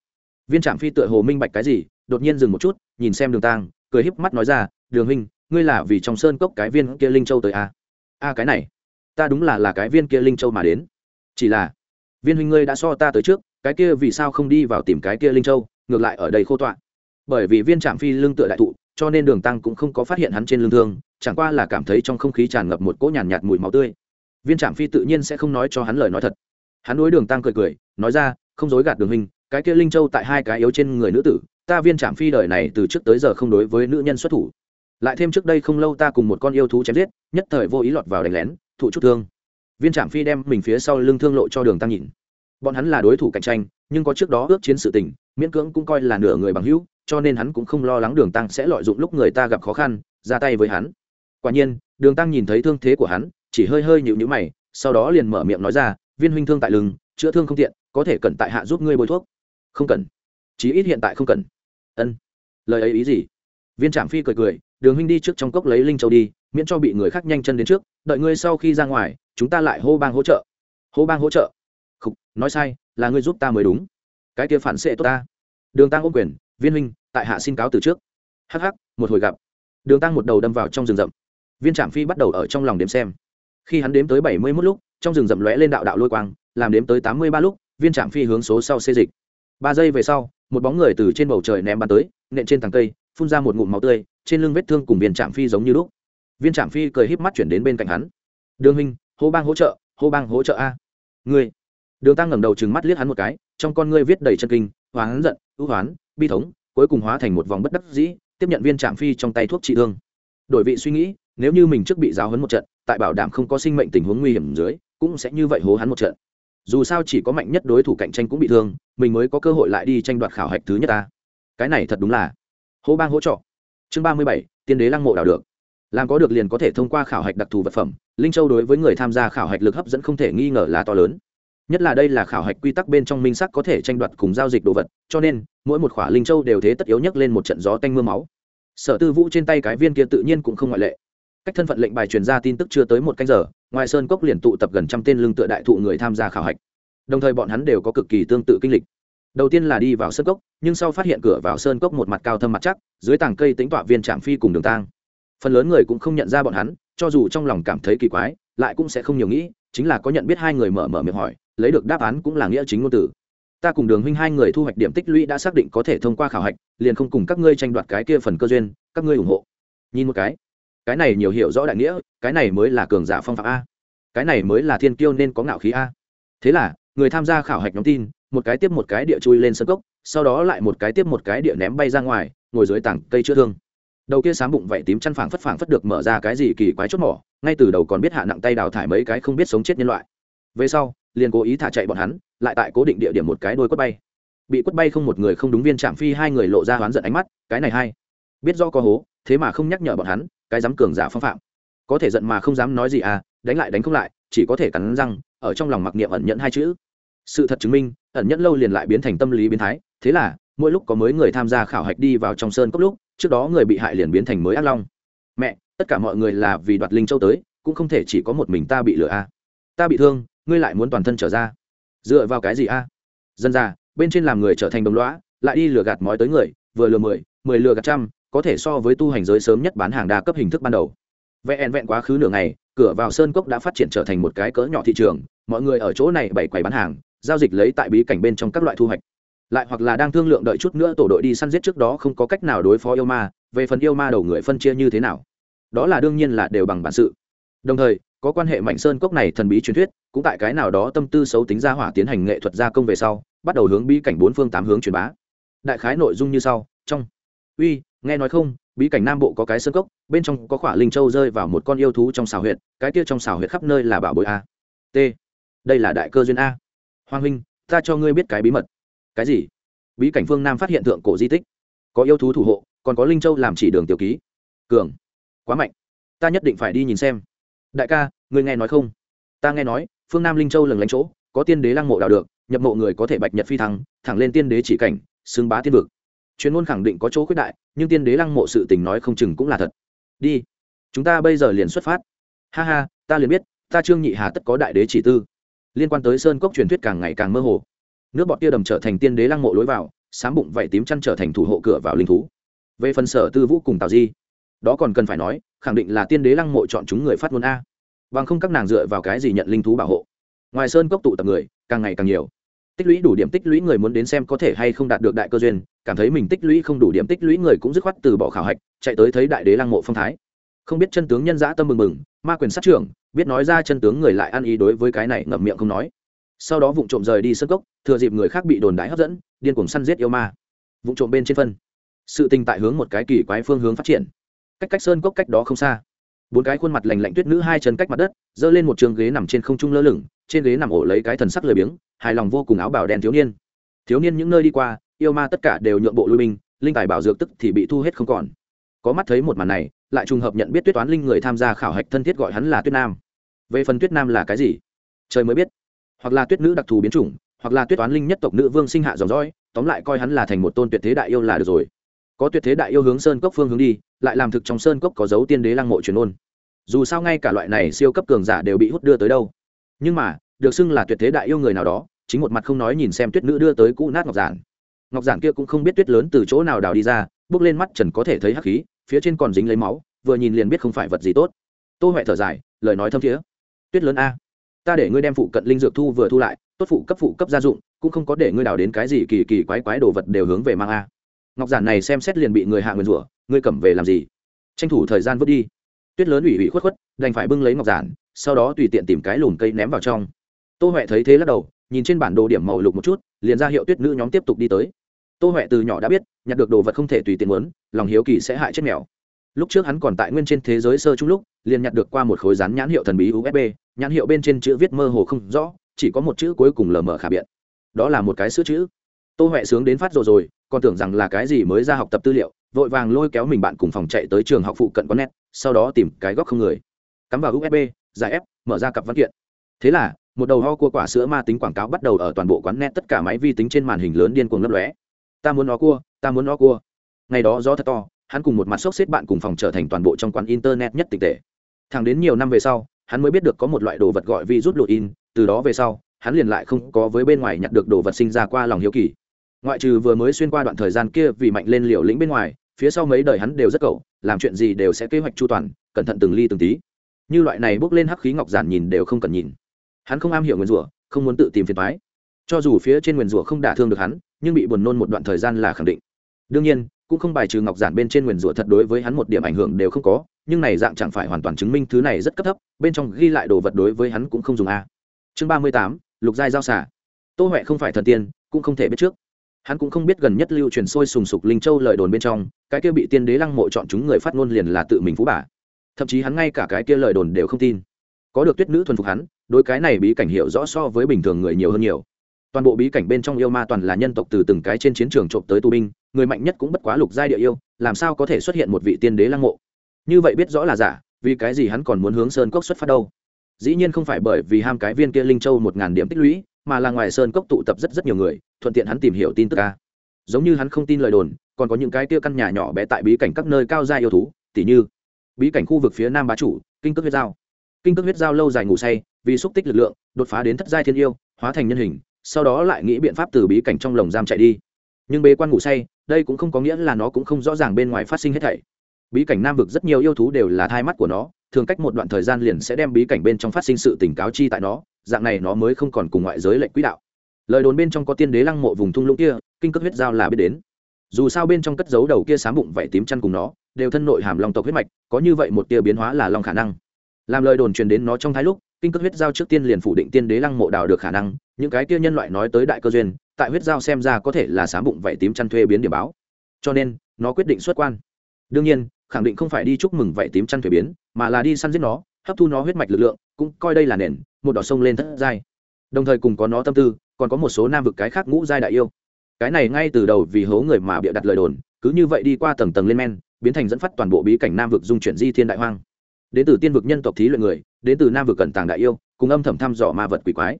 Viên trạm phi tựa hồ minh bạch cái gì đột nhiên dừng một chút nhìn xem đường tang cười híp mắt nói ra đường huynh ngươi là vì trong sơn cốc cái viên kia linh châu tới a à? a cái này ta đúng là là cái viên kia linh châu mà đến. Chỉ là viên huynh ngươi đã so ta tới trước cái kia vì sao không đi vào tìm cái kia linh châu? Ngược lại ở đây khô tọa. Bởi vì viên trạm phi lưng tựa đại thụ cho nên đường tăng cũng không có phát hiện hắn trên lưng thương chẳng qua là cảm thấy trong không khí tràn ngập một cỗ nhàn nhạt, nhạt mùi máu tươi. Viên trạm phi tự nhiên sẽ không nói cho hắn lời nói thật. Hắn đối đường tăng cười cười nói ra không dối gạt đường hình cái kia linh châu tại hai cái yếu trên người nữ tử ta viên trạm phi đời này từ trước tới giờ không đối với nữ nhân xuất thủ. Lại thêm trước đây không lâu ta cùng một con yêu thú chém giết nhất thời vô ý lọt vào đánh lén thụ chút thương. Viên trạm phi đem mình phía sau lưng thương lộ cho đường tăng nhìn. Bọn hắn là đối thủ cạnh tranh nhưng có trước đó ước chiến sự tình miễn cưỡng cũng coi là nửa người bằng hữu, cho nên hắn cũng không lo lắng đường tăng sẽ lợi dụng lúc người ta gặp khó khăn, ra tay với hắn. Quả nhiên, đường tăng nhìn thấy thương thế của hắn, chỉ hơi hơi nhịu nhữ mày, sau đó liền mở miệng nói ra, viên huynh thương tại lưng, chữa thương không tiện, có thể cần tại hạ giúp ngươi bôi thuốc. Không cần. Chí ít hiện tại không cần. Ân. Lời ấy ý gì? Viên trạm phi cười cười, đường huynh đi trước trong cốc lấy linh châu đi, miễn cho bị người khác nhanh chân đến trước, đợi ngươi sau khi ra ngoài, chúng ta lại hô bang hỗ trợ. Hô bang hỗ trợ? Không nói sai, là ngươi giúp ta mới đúng cái kia phản xệ tốt ta. Đường tăng ôm quyền, viên huynh, tại hạ xin cáo từ trước. Hắc hắc, một hồi gặp. Đường tăng một đầu đâm vào trong rừng rậm. Viên trạm phi bắt đầu ở trong lòng đếm xem. Khi hắn đếm tới bảy mươi mốt lúc, trong rừng rậm lóe lên đạo đạo lôi quang, làm đếm tới tám mươi ba lúc, viên trạm phi hướng số sau xê dịch. Ba giây về sau, một bóng người từ trên bầu trời ném bắn tới, nện trên thằng cây, phun ra một ngụm máu tươi, trên lưng vết thương cùng viên trạm phi giống như lúc. Viên trạm phi cười híp mắt chuyển đến bên cạnh hắn. Đường huynh, hô bang hỗ trợ, hô bang hỗ trợ a. Người. đường tăng ngẩng đầu trừng mắt liếc hắn một cái trong con ngươi viết đầy chân kinh hoán giận, ưu hoán bi thống, cuối cùng hóa thành một vòng bất đắc dĩ, tiếp nhận viên trạm phi trong tay thuốc trị thương. Đổi vị suy nghĩ, nếu như mình trước bị giáo hấn một trận, tại bảo đảm không có sinh mệnh tình huống nguy hiểm dưới, cũng sẽ như vậy hố hắn một trận. Dù sao chỉ có mạnh nhất đối thủ cạnh tranh cũng bị thương, mình mới có cơ hội lại đi tranh đoạt khảo hạch thứ nhất ta. Cái này thật đúng là hố bang hỗ trợ chương ba mươi bảy, tiên đế lăng mộ đào được. Làm có được liền có thể thông qua khảo hạch đặc thù vật phẩm, linh châu đối với người tham gia khảo hạch lực hấp dẫn không thể nghi ngờ là to lớn nhất là đây là khảo hạch quy tắc bên trong minh sắc có thể tranh đoạt cùng giao dịch đồ vật, cho nên, mỗi một khỏa linh châu đều thế tất yếu nhất lên một trận gió tanh m ư a máu. Sở tư vũ trên tay cái viên kia tự nhiên cũng không ngoại lệ. Cách thân phận lệnh bài truyền ra tin tức chưa tới một canh giờ ngoài sơn cốc liền tụ tập gần trăm tên lương tựa đại thụ người tham gia khảo hạch. Đồng thời bọn hắn đều có cực kỳ tương tự kinh lịch. Đầu tiên là đi vào sơn cốc, nhưng sau phát hiện cửa vào sơn cốc một mặt cao thâm mặt chắc, dưới tảng cây tính tọa viên trạm phi cùng đường tang. Phần lớn người cũng không nhận ra bọn hắn, cho dù trong lòng cảm thấy kỳ quái, lại cũng sẽ không nhiều nghĩ, chính là có nhận biết hai người mở mở miệng hỏi lấy được đáp án cũng là nghĩa chính ngôn tử ta cùng đường huynh hai người thu hoạch điểm tích lũy đã xác định có thể thông qua khảo hạch, liền không cùng các ngươi tranh đoạt cái kia phần cơ duyên, các ngươi ủng hộ. Nhìn một cái. Cái này nhiều hiểu rõ đại nghĩa, cái này mới là cường giả phong phạm a. Cái này mới là thiên kiêu nên có ngạo khí a. Thế là, người tham gia khảo hạch nhóm tin, một cái tiếp một cái địa chui lên sân cốc, sau đó lại một cái tiếp một cái địa ném bay ra ngoài, ngồi dưới tảng cây chữa thương. Đầu kia sáng bụng vậy tím chăn phẳng phất phẳng phất được mở ra cái gì kỳ quái chốt mỏ, ngay từ đầu còn biết hạ nặng tay đào thải mấy cái không biết sống chết nhân loại. Về sau liền cố ý thả chạy bọn hắn, lại tại cố định địa điểm một cái đôi quất bay. Bị quất bay không một người không đúng viên chạm phi hai người lộ ra hoán giận ánh mắt, cái này hay. Biết do có hố, thế mà không nhắc nhở bọn hắn, cái dám cường giả phong phạm. Có thể giận mà không dám nói gì à đánh lại đánh không lại, chỉ có thể cắn răng, ở trong lòng mặc niệm ẩn nhận hai chữ. Sự thật chứng minh, ẩn nhẫn lâu liền lại biến thành tâm lý biến thái, thế là, mỗi lúc có mới người tham gia khảo hạch đi vào trong sơn cốc lúc, trước đó người bị hại liền biến thành mới ác long. Mẹ, tất cả mọi người là vì đoạt linh châu tới, cũng không thể chỉ có một mình ta bị lừa a à. ta bị thương ngươi lại muốn toàn thân trở ra? Dựa vào cái gì a? À? dân già, bên trên làm người trở thành đồng lõa lại đi lừa gạt mói tới người vừa lừa mười mười lừa gạt trăm có thể so với tu hành giới sớm nhất bán hàng đa cấp hình thức ban đầu. Vẹn vẹn quá khứ nửa ngày cửa vào sơn cốc đã phát triển trở thành một cái cỡ nhỏ thị trường mọi người ở chỗ này bày quầy bán hàng giao dịch lấy tại bí cảnh bên trong các loại thu hoạch. Lại hoặc là đang thương lượng đợi chút nữa tổ đội đi săn giết trước đó không có cách nào đối phó yêu ma về phần yêu ma đầu người phân chia như thế nào? Đó là đương nhiên là đều bằng bản sự. Đồng thời có quan hệ mạnh sơn cốc này thần bí truyền thuyết cũng tại cái nào đó tâm tư xấu tính ra hỏa tiến hành nghệ thuật gia công về sau, bắt đầu hướng bí cảnh bốn phương tám hướng truyền bá. Đại khái nội dung như sau, trong, uy, nghe nói không, bí cảnh nam bộ có cái sơn cốc, bên trong có khỏa linh châu rơi vào một con yêu thú trong xào huyệt, cái kia trong xào huyệt khắp nơi là bảo bội a. T, đây là đại cơ duyên a. Hoàng huynh, ta cho ngươi biết cái bí mật. Cái gì? Bí cảnh phương nam phát hiện tượng cổ di tích. Có yêu thú thủ hộ, còn có linh châu làm chỉ đường tiểu ký. Cường, quá mạnh. Ta nhất định phải đi nhìn xem. Đại ca, ngươi nghe nói không? Ta nghe nói phương nam linh châu lừng lánh chỗ, có tiên đế lăng mộ đào được, nhập mộ người có thể bạch nhật phi thăng, thẳng lên tiên đế chỉ cảnh xưng bá tiên vực. Chuyên môn khẳng định có chỗ khuyết đại, nhưng tiên đế lăng mộ sự tình nói không chừng cũng là thật. Đi, chúng ta bây giờ liền xuất phát. Ha ha, ta liền biết, ta trương nhị hà tất có đại đế chỉ tư. Liên quan tới sơn cốc truyền thuyết càng ngày càng mơ hồ. Nước bọt tia đầm trở thành tiên đế lăng mộ lối vào, sám bụng vảy tím chăn trở thành thủ hộ cửa vào linh thú. Về phần sở tư vũ cùng tào di, đó còn cần phải nói, khẳng định là tiên đế lăng mộ chọn chúng người phát ngôn a bằng không các nàng dựa vào cái gì nhận linh thú bảo hộ? Ngoài sơn cốc tụ tập người, càng ngày càng nhiều. Tích lũy đủ điểm tích lũy người muốn đến xem có thể hay không đạt được đại cơ duyên, cảm thấy mình tích lũy không đủ điểm tích lũy người cũng dứt khoát từ bỏ khảo hạch, chạy tới thấy đại đế lăng mộ phong thái. Không biết chân tướng nhân dã tâm mừng mừng, ma quyền sát trưởng, biết nói ra chân tướng người lại ăn ý đối với cái này ngậm miệng không nói. Sau đó vụ trộm rời đi sân cốc, thừa dịp người khác bị đồn đái hấp dẫn, điên cuồng săn giết yêu ma. Vụ trộm bên trên phân. Sự tình tại hướng một cái kỳ quái phương hướng phát triển. Cách cách sơn cốc cách đó không xa bốn cái khuôn mặt lành lạnh tuyết nữ hai chân cách mặt đất, giơ lên một trường ghế nằm trên không trung lơ lửng, trên ghế nằm ổ lấy cái thần sắc lười biếng, hài lòng vô cùng áo bảo đen thiếu niên. Thiếu niên những nơi đi qua, yêu ma tất cả đều nhượng bộ lui binh, linh tài bảo dược tức thì bị thu hết không còn. Có mắt thấy một màn này, lại trùng hợp nhận biết tuyết toán linh người tham gia khảo hạch thân thiết gọi hắn là tuyết nam. Về phần tuyết nam là cái gì? Trời mới biết. Hoặc là tuyết nữ đặc thù biến chủng, hoặc là tuyết toán linh nhất tộc nữ vương sinh hạ dòng dõi, tóm lại coi hắn là thành một tôn tuyệt thế đại yêu là được rồi. Có tuyệt thế đại yêu hướng sơn cốc phương hướng đi, lại làm thực trong sơn cốc có dấu tiên đế lăng mộ truyền ôn dù sao ngay cả loại này siêu cấp cường giả đều bị hút đưa tới đâu. Nhưng mà, được xưng là tuyệt thế đại yêu người nào đó, chính một mặt không nói nhìn xem tuyết nữ đưa tới cũ nát ngọc giản. Ngọc giản kia cũng không biết tuyết lớn từ chỗ nào đào đi ra, bước lên mắt trần có thể thấy hắc khí, phía trên còn dính lấy máu, vừa nhìn liền biết không phải vật gì tốt. Tô huệ thở dài, lời nói thâm thiế. Tuyết lớn a, ta để ngươi đem phụ cận linh dược thu vừa thu lại, tốt phụ cấp phụ cấp gia dụng, cũng không có để ngươi đào đến cái gì kỳ kỳ quái quái đồ vật đều hướng về mang a. Ngọc giản này xem xét liền bị người hạ nguyên rủa, ngươi cầm về làm gì? Tranh thủ thời gian vứt đi tuyết lớn ủy ủy khuất khuất, đành phải bưng lấy ngọc giản, sau đó tùy tiện tìm cái lùn cây ném vào trong. Tô huệ thấy thế lắc đầu, nhìn trên bản đồ điểm màu lục một chút, liền ra hiệu tuyết nữ nhóm tiếp tục đi tới. Tô huệ từ nhỏ đã biết, nhặt được đồ vật không thể tùy tiện muốn, lòng hiếu kỳ sẽ hại chết mèo. Lúc trước hắn còn tại nguyên trên thế giới sơ chung lúc, liền nhặt được qua một khối rán nhãn hiệu thần bí usb nhãn hiệu bên trên chữ viết mơ hồ không rõ, chỉ có một chữ cuối cùng lờ mờ khả biện. Đó là một cái sữa chữ. Tô huệ sướng đến phát rồi rồi, còn tưởng rằng là cái gì mới ra học tập tư liệu, vội vàng lôi kéo mình bạn cùng phòng chạy tới trường học phụ cận có nét sau đó tìm cái góc không người. Cắm vào usb giải ép mở ra cặp văn kiện. Thế là, một đầu ho cua quả sữa ma tính quảng cáo bắt đầu ở toàn bộ quán net tất cả máy vi tính trên màn hình lớn điên cuồng lấp lóe. Ta muốn nó cua, ta muốn nó cua. Ngày đó gió thật to, hắn cùng một mặt sốc xếp bạn cùng phòng trở thành toàn bộ trong quán internet nhất tịch tệ. Thẳng đến nhiều năm về sau, hắn mới biết được có một loại đồ vật gọi virus lụt in, từ đó về sau, hắn liền lại không có với bên ngoài nhặt được đồ vật sinh ra qua lòng hiếu kỳ. Ngoại trừ vừa mới xuyên qua đoạn thời gian kia vì mạnh lên liều lĩnh bên ngoài phía sau mấy đời hắn đều rất cậu, làm chuyện gì đều sẽ kế hoạch chu toàn, cẩn thận từng ly từng tí. Như loại này bước lên hắc khí ngọc giản nhìn đều không cần nhìn. Hắn không am hiểu nguyền rủa, không muốn tự tìm phiền thoái cho dù phía trên nguyền rủa không đả thương được hắn, nhưng bị buồn nôn một đoạn thời gian là khẳng định. Đương nhiên, cũng không bài trừ ngọc giản bên trên nguyền rủa thật đối với hắn một điểm ảnh hưởng đều không có, nhưng này dạng chẳng phải hoàn toàn chứng minh thứ này rất cấp thấp, bên trong ghi lại đồ vật đối với hắn cũng không dùng a. Chương ba mươi tám, lục giai giao xả tô huệ không phải thần tiên, cũng không thể biết trước hắn cũng không biết gần nhất lưu truyền sôi sùng sục linh châu lời đồn bên trong, cái kia bị tiên đế lăng mộ chọn chúng người phát ngôn liền là tự mình phú bà. Thậm chí hắn ngay cả cái kia lời đồn đều không tin. Có được tuyết nữ thuần phục hắn đôi cái này bí cảnh hiểu rõ so với bình thường người nhiều hơn nhiều. Toàn bộ bí cảnh bên trong yêu ma toàn là nhân tộc từ từng cái trên chiến trường trộm tới tù binh, người mạnh nhất cũng bất quá lục giai địa yêu, làm sao có thể xuất hiện một vị tiên đế lăng mộ? Như vậy biết rõ là giả, vì cái gì hắn còn muốn hướng sơn cốc xuất phát đâu? Dĩ nhiên không phải bởi vì ham cái viên kia linh châu một ngàn điểm tích lũy, mà là ngoài sơn cốc tụ tập rất rất nhiều người thuận tiện hắn tìm hiểu tin tức ca. Giống như hắn không tin lời đồn, còn có những cái kia căn nhà nhỏ bé tại bí cảnh các nơi cao gia yêu thú, tỉ như bí cảnh khu vực phía nam bá chủ, kinh cước huyết giao. Kinh cước huyết giao lâu dài ngủ say, vì xúc tích lực lượng, đột phá đến thất giai thiên yêu, hóa thành nhân hình, sau đó lại nghĩ biện pháp từ bí cảnh trong lồng giam chạy đi. Nhưng bế quan ngủ say, đây cũng không có nghĩa là nó cũng không rõ ràng bên ngoài phát sinh hết thảy. Bí cảnh nam vực rất nhiều yêu thú đều là thai mắt của nó, thường cách một đoạn thời gian liền sẽ đem bí cảnh bên trong phát sinh sự tỉnh cáo chi tại nó, dạng này nó mới không còn cùng ngoại giới lệnh quỹ đạo lời đồn bên trong có tiên đế lăng mộ vùng thung lũng kia, kinh cước huyết giao là biết đến. Dù sao bên trong cất dấu đầu kia sám bụng vảy tím chăn cùng nó, đều thân nội hàm long tộc huyết mạch, có như vậy một tia biến hóa là long khả năng. Làm lời đồn truyền đến nó trong thái lúc, kinh cước huyết giao trước tiên liền phủ định tiên đế lăng mộ đào được khả năng, những cái tia nhân loại nói tới đại cơ duyên, tại huyết giao xem ra có thể là sám bụng vảy tím chăn thuê biến điểm báo. Cho nên, nó quyết định xuất quan. Đương nhiên, khẳng định không phải đi chúc mừng vảy tím chăn thuê biến, mà là đi săn giết nó, hấp thu nó huyết mạch lực lượng, cũng coi đây là nền, một đỏ sông lên thất giai. Đồng thời cùng có nó tâm tư còn có một số nam vực cái khác ngũ giai đại yêu. Cái này ngay từ đầu vì hố người mà bịa đặt lời đồn, cứ như vậy đi qua tầng tầng lên men, biến thành dẫn phát toàn bộ bí cảnh nam vực dung chuyển di thiên đại hoang. Đến từ tiên vực nhân tộc thí luyện người, đến từ nam vực cẩn tàng đại yêu, cùng âm thầm thăm dò ma vật quỷ quái.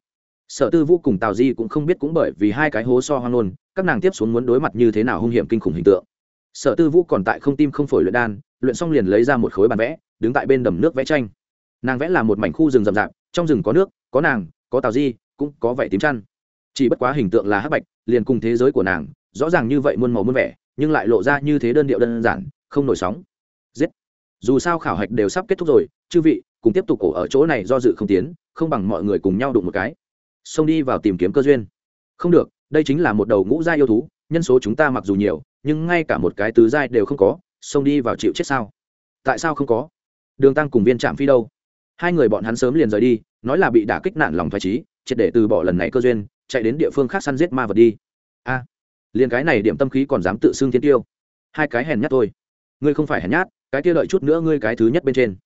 Sở tư vũ cùng tào di cũng không biết cũng bởi vì hai cái hố so hoang nôn các nàng tiếp xuống muốn đối mặt như thế nào hung hiểm kinh khủng hình tượng. Sở tư vũ còn tại không tim không phổi luyện đan, luyện xong liền lấy ra một khối bàn vẽ, đứng tại bên đầm nước vẽ tranh. Nàng vẽ là một mảnh khu rừng rậm rạp, trong rừng có nước, có nàng, có tào di, cũng có vẻ tím chăn chỉ bất quá hình tượng là hắc bạch, liền cùng thế giới của nàng, rõ ràng như vậy muôn màu muôn vẻ, nhưng lại lộ ra như thế đơn điệu đơn giản, không nổi sóng. Giết! Dù sao khảo hạch đều sắp kết thúc rồi, chư vị, cùng tiếp tục cổ ở chỗ này do dự không tiến, không bằng mọi người cùng nhau đụng một cái. Xông đi vào tìm kiếm cơ duyên. Không được, đây chính là một đầu ngũ gia yêu thú, nhân số chúng ta mặc dù nhiều, nhưng ngay cả một cái tứ giai đều không có, xông đi vào chịu chết sao? Tại sao không có? Đường tăng cùng viên trạm phi đâu? Hai người bọn hắn sớm liền rời đi, nói là bị đả kích nạn lòng thoải trí triệt để từ bỏ lần này cơ duyên chạy đến địa phương khác săn giết ma vật đi. A à, liền cái này điểm tâm khí còn dám tự xưng thiên tiêu. Hai cái hèn nhát thôi. Ngươi không phải hèn nhát cái kia lợi chút nữa ngươi cái thứ nhất bên trên.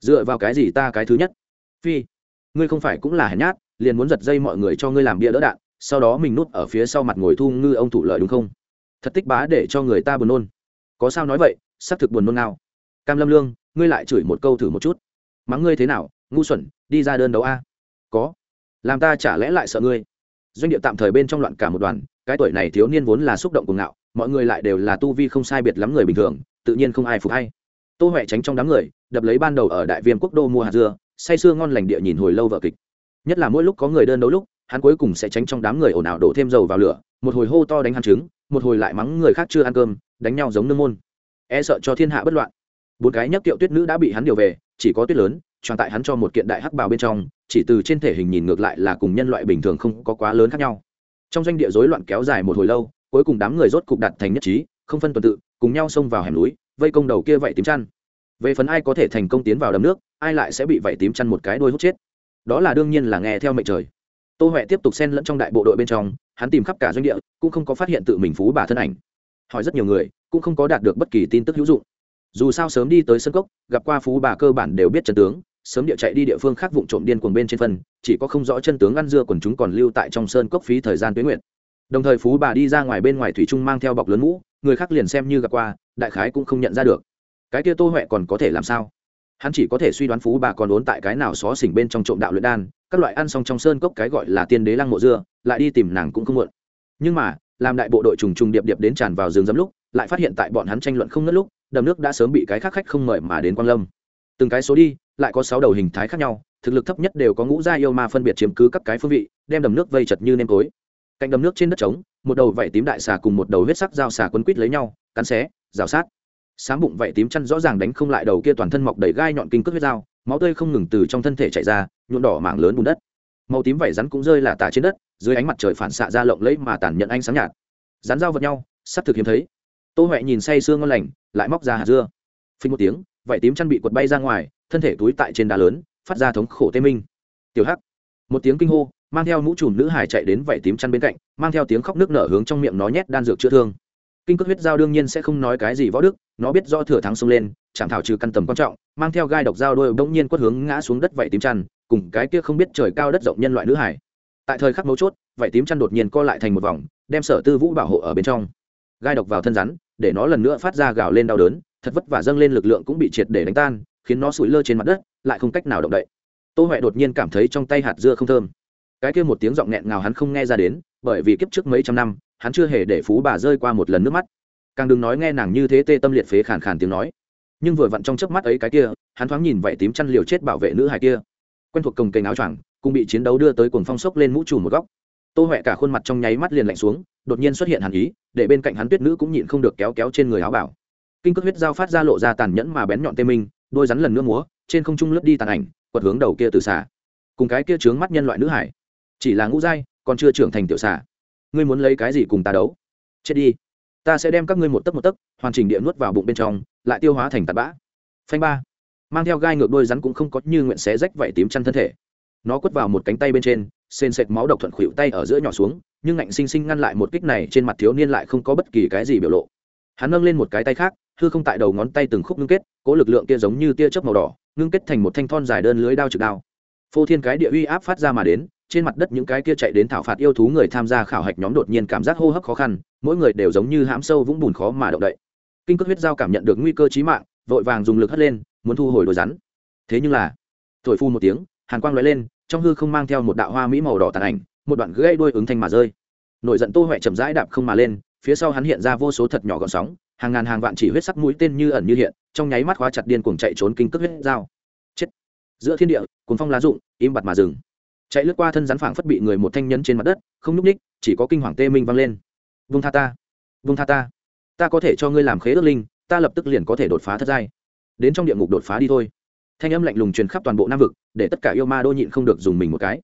Dựa vào cái gì ta cái thứ nhất? Phi ngươi không phải cũng là hèn nhát liền muốn giật dây mọi người cho ngươi làm bia đỡ đạn sau đó mình nút ở phía sau mặt ngồi thu ngư ông thủ lợi đúng không? Thật tích bá để cho người ta buồn nôn. Có sao nói vậy xác thực buồn nôn nào cam lâm lương ngươi lại chửi một câu thử một chút. Mắng ngươi thế nào ngu xuẩn đi ra đơn đấu a. Có. Làm ta chả lẽ lại sợ ngươi doanh địa tạm thời bên trong loạn cả một đoàn, cái tuổi này thiếu niên vốn là xúc động cuồng ngạo, mọi người lại đều là tu vi không sai biệt lắm người bình thường, tự nhiên không ai phục hay. Tô huệ tránh trong đám người, đập lấy ban đầu ở đại viêm quốc đô mua hạt dưa, say sưa ngon lành địa nhìn hồi lâu vợ kịch. Nhất là mỗi lúc có người đơn đấu lúc, hắn cuối cùng sẽ tránh trong đám người ồn ào đổ thêm dầu vào lửa, một hồi hô to đánh hắn trứng, một hồi lại mắng người khác chưa ăn cơm, đánh nhau giống nương môn. E sợ cho thiên hạ bất loạn. Bốn cái nhắc tiệu tuyết nữ đã bị hắn điều về, chỉ có tuyết lớn tròn tại hắn cho một kiện đại hắc bào bên trong chỉ từ trên thể hình nhìn ngược lại là cùng nhân loại bình thường không có quá lớn khác nhau. Trong doanh địa rối loạn kéo dài một hồi lâu, cuối cùng đám người rốt cục đặt thành nhất trí, không phân tuần tự, cùng nhau xông vào hẻm núi, vây công đầu kia vậy tím chăn. Về phần ai có thể thành công tiến vào đầm nước, ai lại sẽ bị vậy tím chăn một cái đôi hút chết. Đó là đương nhiên là nghe theo mệnh trời. Tô huệ tiếp tục xen lẫn trong đại bộ đội bên trong, hắn tìm khắp cả doanh địa, cũng không có phát hiện tự mình phú bà thân ảnh. Hỏi rất nhiều người, cũng không có đạt được bất kỳ tin tức hữu dụng. Dù sao sớm đi tới sân cốc, gặp qua phú bà cơ bản đều biết trần tướng sớm địa chạy đi địa phương khác vụ trộm điên cuồng bên trên phân, chỉ có không rõ chân tướng ăn dưa quần chúng còn lưu tại trong sơn cốc phí thời gian tuyến nguyện đồng thời phú bà đi ra ngoài bên ngoài thủy trung mang theo bọc lớn mũ, người khác liền xem như gặp qua, đại khái cũng không nhận ra được. Cái kia tô huệ còn có thể làm sao? Hắn chỉ có thể suy đoán phú bà còn đốn tại cái nào xó xỉnh bên trong trộm đạo luyện đan, các loại ăn xong trong sơn cốc cái gọi là tiên đế lăng mộ dưa, lại đi tìm nàng cũng không muộn. Nhưng mà, làm đại bộ đội trùng trùng điệp điệp đến tràn vào rừng dẫm lúc, lại phát hiện tại bọn hắn tranh luận không ngất lúc, đầm nước đã sớm bị cái khác khách không mời mà đến quang lâm từng cái số đi, lại có sáu đầu hình thái khác nhau, thực lực thấp nhất đều có ngũ gia yêu ma phân biệt chiếm cứ các cái phương vị, đem đầm nước vây chật như nêm tối. Cạnh đầm nước trên đất trống, một đầu vảy tím đại xà cùng một đầu huyết sắc dao xà quấn quít lấy nhau, cắn xé, rào sát. Sáng bụng vảy tím chăn rõ ràng đánh không lại đầu kia toàn thân mọc đầy gai nhọn kinh cước huyết dao, máu tươi không ngừng từ trong thân thể chảy ra nhuộn đỏ mảng lớn bùn đất. Màu tím vảy rắn cũng rơi là tả trên đất, dưới ánh mặt trời phản xạ ra lộng lẫy mà tàn nhận ánh sáng nhạt. Rắn dao vật nhau, sắp thực hiếm thấy. Tô huệ nhìn say sương ngon lành, lại móc ra hạt dưa. Phình một tiếng vảy tím chăn bị quật bay ra ngoài, thân thể túi tại trên đá lớn, phát ra thống khổ tê minh. Tiểu hắc, một tiếng kinh hô, mang theo mũ trùm nữ hải chạy đến vảy tím chăn bên cạnh, mang theo tiếng khóc nước nở hướng trong miệng nó nhét đan dược chữa thương. Kinh cước huyết giao đương nhiên sẽ không nói cái gì võ đức, nó biết do thừa thắng xông lên chạm thảo trừ căn tầm quan trọng, mang theo gai độc dao đôi bỗng nhiên quất hướng ngã xuống đất vảy tím chăn, cùng cái kia không biết trời cao đất rộng nhân loại nữ hải. Tại thời khắc mấu chốt, vảy tím chăn đột nhiên co lại thành một vòng, đem sở tư vũ bảo hộ ở bên trong. Gai độc vào thân rắn, để nó lần nữa phát ra gào lên đau đớn thật vất vả dâng lên lực lượng cũng bị triệt để đánh tan, khiến nó sủi lơ trên mặt đất, lại không cách nào động đậy. Tô huệ đột nhiên cảm thấy trong tay hạt dưa không thơm. Cái kia một tiếng giọng nghẹn ngào hắn không nghe ra đến, bởi vì kiếp trước mấy trăm năm, hắn chưa hề để phú bà rơi qua một lần nước mắt. Càng đừng nói nghe nàng như thế tê tâm liệt phế khàn khàn tiếng nói. Nhưng vừa vặn trong chớp mắt ấy cái kia, hắn thoáng nhìn vậy tím chăn liều chết bảo vệ nữ hài kia. Quen thuộc cồng kềnh áo choàng, cùng bị chiến đấu đưa tới cuồng phong sốc lên mũ trùm một góc. Tô huệ cả khuôn mặt trong nháy mắt liền lạnh xuống, đột nhiên xuất hiện hàn ý, để bên cạnh hắn tuyết nữ cũng nhịn không được kéo kéo trên người áo bảo kinh cước huyết dao phát ra lộ ra tàn nhẫn mà bén nhọn tê minh, đôi rắn lần nữa múa, trên không trung lướt đi tàn ảnh, quật hướng đầu kia từ xả cùng cái kia trướng mắt nhân loại nữ hải. Chỉ là ngũ giai, còn chưa trưởng thành tiểu xả ngươi muốn lấy cái gì cùng ta đấu? Chết đi. Ta sẽ đem các ngươi một tấc một tấc, hoàn chỉnh địa nuốt vào bụng bên trong, lại tiêu hóa thành tạt bã. Phanh ba. Mang theo gai ngược đôi rắn cũng không có như nguyện xé rách vảy tím chăn thân thể. Nó quất vào một cánh tay bên trên, sền sệt máu độc thuận khuỵu tay ở giữa nhỏ xuống, nhưng ngạnh sinh sinh ngăn lại một kích này trên mặt thiếu niên lại không có bất kỳ cái gì biểu lộ. Hắn nâng lên một cái tay khác hư không tại đầu ngón tay từng khúc ngưng kết, cố lực lượng kia giống như tia chớp màu đỏ, ngưng kết thành một thanh thon dài đơn lưới đao trực đao. Phô thiên cái địa uy áp phát ra mà đến, trên mặt đất những cái kia chạy đến thảo phạt yêu thú người tham gia khảo hạch nhóm đột nhiên cảm giác hô hấp khó khăn, mỗi người đều giống như hãm sâu vũng bùn khó mà động đậy. Kinh cước huyết dao cảm nhận được nguy cơ chí mạng, vội vàng dùng lực hất lên, muốn thu hồi đôi rắn. Thế nhưng là, thổi phu một tiếng, hàn quang lóe lên, trong hư không mang theo một đạo hoa mỹ màu đỏ tàn ảnh, một đoạn gãy đuôi ứng thanh mà rơi. Nổi giận tô huệ chậm rãi đạp không mà lên, phía sau hắn hiện ra vô số thật nhỏ gọn sóng hàng ngàn hàng vạn chỉ huyết sắc mũi tên như ẩn như hiện, trong nháy mắt khóa chặt điên cuồng chạy trốn kinh cước huyết dao. Chết. Giữa thiên địa cuốn phong lá rụng, im bặt mà dừng. Chạy lướt qua thân rắn phảng phất bị người một thanh nhấn trên mặt đất, không nhúc ních chỉ có kinh hoàng tê minh vang lên. Vung tha ta. Vung tha ta. Ta có thể cho ngươi làm khế ước linh, ta lập tức liền có thể đột phá thất giai. Đến trong địa ngục đột phá đi thôi. Thanh âm lạnh lùng truyền khắp toàn bộ nam vực, để tất cả yêu ma đô nhịn không được dùng mình một cái.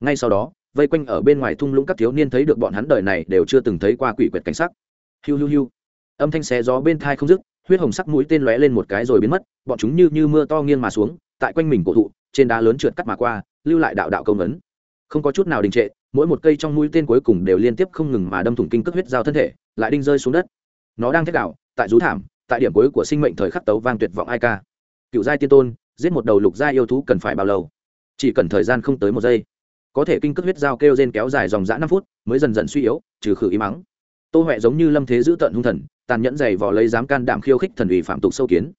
Ngay sau đó, vây quanh ở bên ngoài thung lũng các thiếu niên thấy được bọn hắn đời này đều chưa từng thấy qua quỷ quyệt cảnh sắc. Hiu hiu hiu âm thanh xé gió bên thai không dứt, huyết hồng sắc mũi tên lóe lên một cái rồi biến mất, bọn chúng như như mưa to nghiêng mà xuống, tại quanh mình cổ thụ, trên đá lớn trượt cắt mà qua, lưu lại đạo đạo công ấn. Không có chút nào đình trệ, mỗi một cây trong mũi tên cuối cùng đều liên tiếp không ngừng mà đâm thủng kinh cước huyết giao thân thể, lại đinh rơi xuống đất. Nó đang thét đạo tại rú thảm, tại điểm cuối của sinh mệnh thời khắc tấu vang tuyệt vọng ai ca. Cựu giai tiên tôn, giết một đầu lục giai yêu thú cần phải bao lâu? Chỉ cần thời gian không tới một giây. Có thể kinh cước huyết dao kêu rên kéo dài dòng dã năm phút, mới dần dần suy yếu, trừ khử ý mắng tô huệ giống như lâm thế giữ tận hung thần tàn nhẫn dày vò lấy dám can đảm khiêu khích thần ủy phạm tục sâu kiến.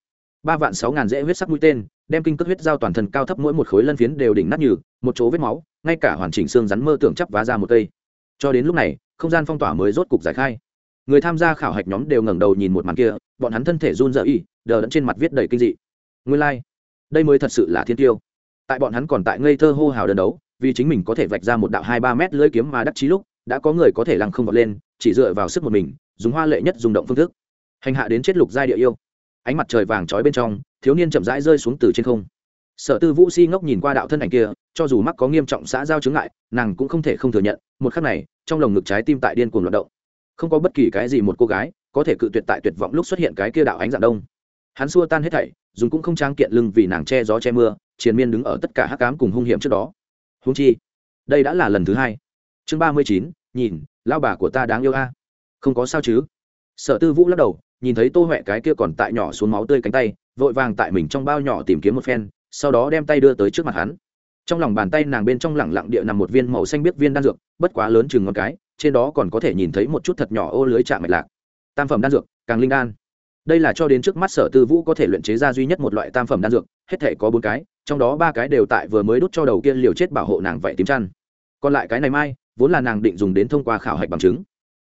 Ba vạn sáu ngàn dễ huyết sắc mũi tên đem kinh cước huyết dao toàn thân cao thấp mỗi một khối lân phiến đều đỉnh nát nhừ, một chỗ vết máu ngay cả hoàn chỉnh xương rắn mơ tưởng chắp vá ra một cây. Cho đến lúc này không gian phong tỏa mới rốt cục giải khai. Người tham gia khảo hạch nhóm đều ngẩng đầu nhìn một màn kia bọn hắn thân thể run rẩy y đờ đẫn trên mặt viết đầy kinh dị. Nguyên lai、like. đây mới thật sự là thiên tiêu. Tại bọn hắn còn tại ngây thơ hô hào đơn đấu vì chính mình có thể vạch ra một đạo hai ba mét lưỡi kiếm mà đắc chí lúc đã có người có thể lăng không vọt lên chỉ dựa vào sức một mình, dùng hoa lệ nhất dùng động phương thức. Hành hạ đến chết lục giai địa yêu. Ánh mặt trời vàng trói bên trong, thiếu niên chậm rãi rơi xuống từ trên không. Sở tư vũ si ngốc nhìn qua đạo thân ảnh kia, cho dù mắc có nghiêm trọng xã giao chứng ngại, nàng cũng không thể không thừa nhận, một khắc này, trong lồng ngực trái tim tại điên cuồng loạt động. Không có bất kỳ cái gì một cô gái có thể cự tuyệt tại tuyệt vọng lúc xuất hiện cái kia đạo ánh dạng đông. Hắn xua tan hết thảy, dùng cũng không trang kiện lưng vì nàng che gió che mưa, triền miên đứng ở tất cả hắc cám cùng hung hiểm trước đó. Húng chi, đây đã là lần thứ hai. Chương ba mươi chín, nhìn lao bà của ta đáng yêu a. Không có sao chứ? Sở tư vũ lắc đầu, nhìn thấy tô huệ cái kia còn tại nhỏ xuống máu tươi cánh tay, vội vàng tại mình trong bao nhỏ tìm kiếm một phen, sau đó đem tay đưa tới trước mặt hắn. Trong lòng bàn tay nàng bên trong lẳng lặng địa nằm một viên màu xanh biết viên đan dược, bất quá lớn chừng ngón cái, trên đó còn có thể nhìn thấy một chút thật nhỏ ô lưới chạm mạch lạc. Tam phẩm đan dược, càng linh đan. Đây là cho đến trước mắt sở tư vũ có thể luyện chế ra duy nhất một loại tam phẩm đan dược, hết thể có bốn cái, trong đó ba cái đều tại vừa mới đút cho đầu kia liều chết bảo hộ nàng vậy tím chăn. Còn lại cái này mai vốn là nàng định dùng đến thông qua khảo hạch bằng chứng.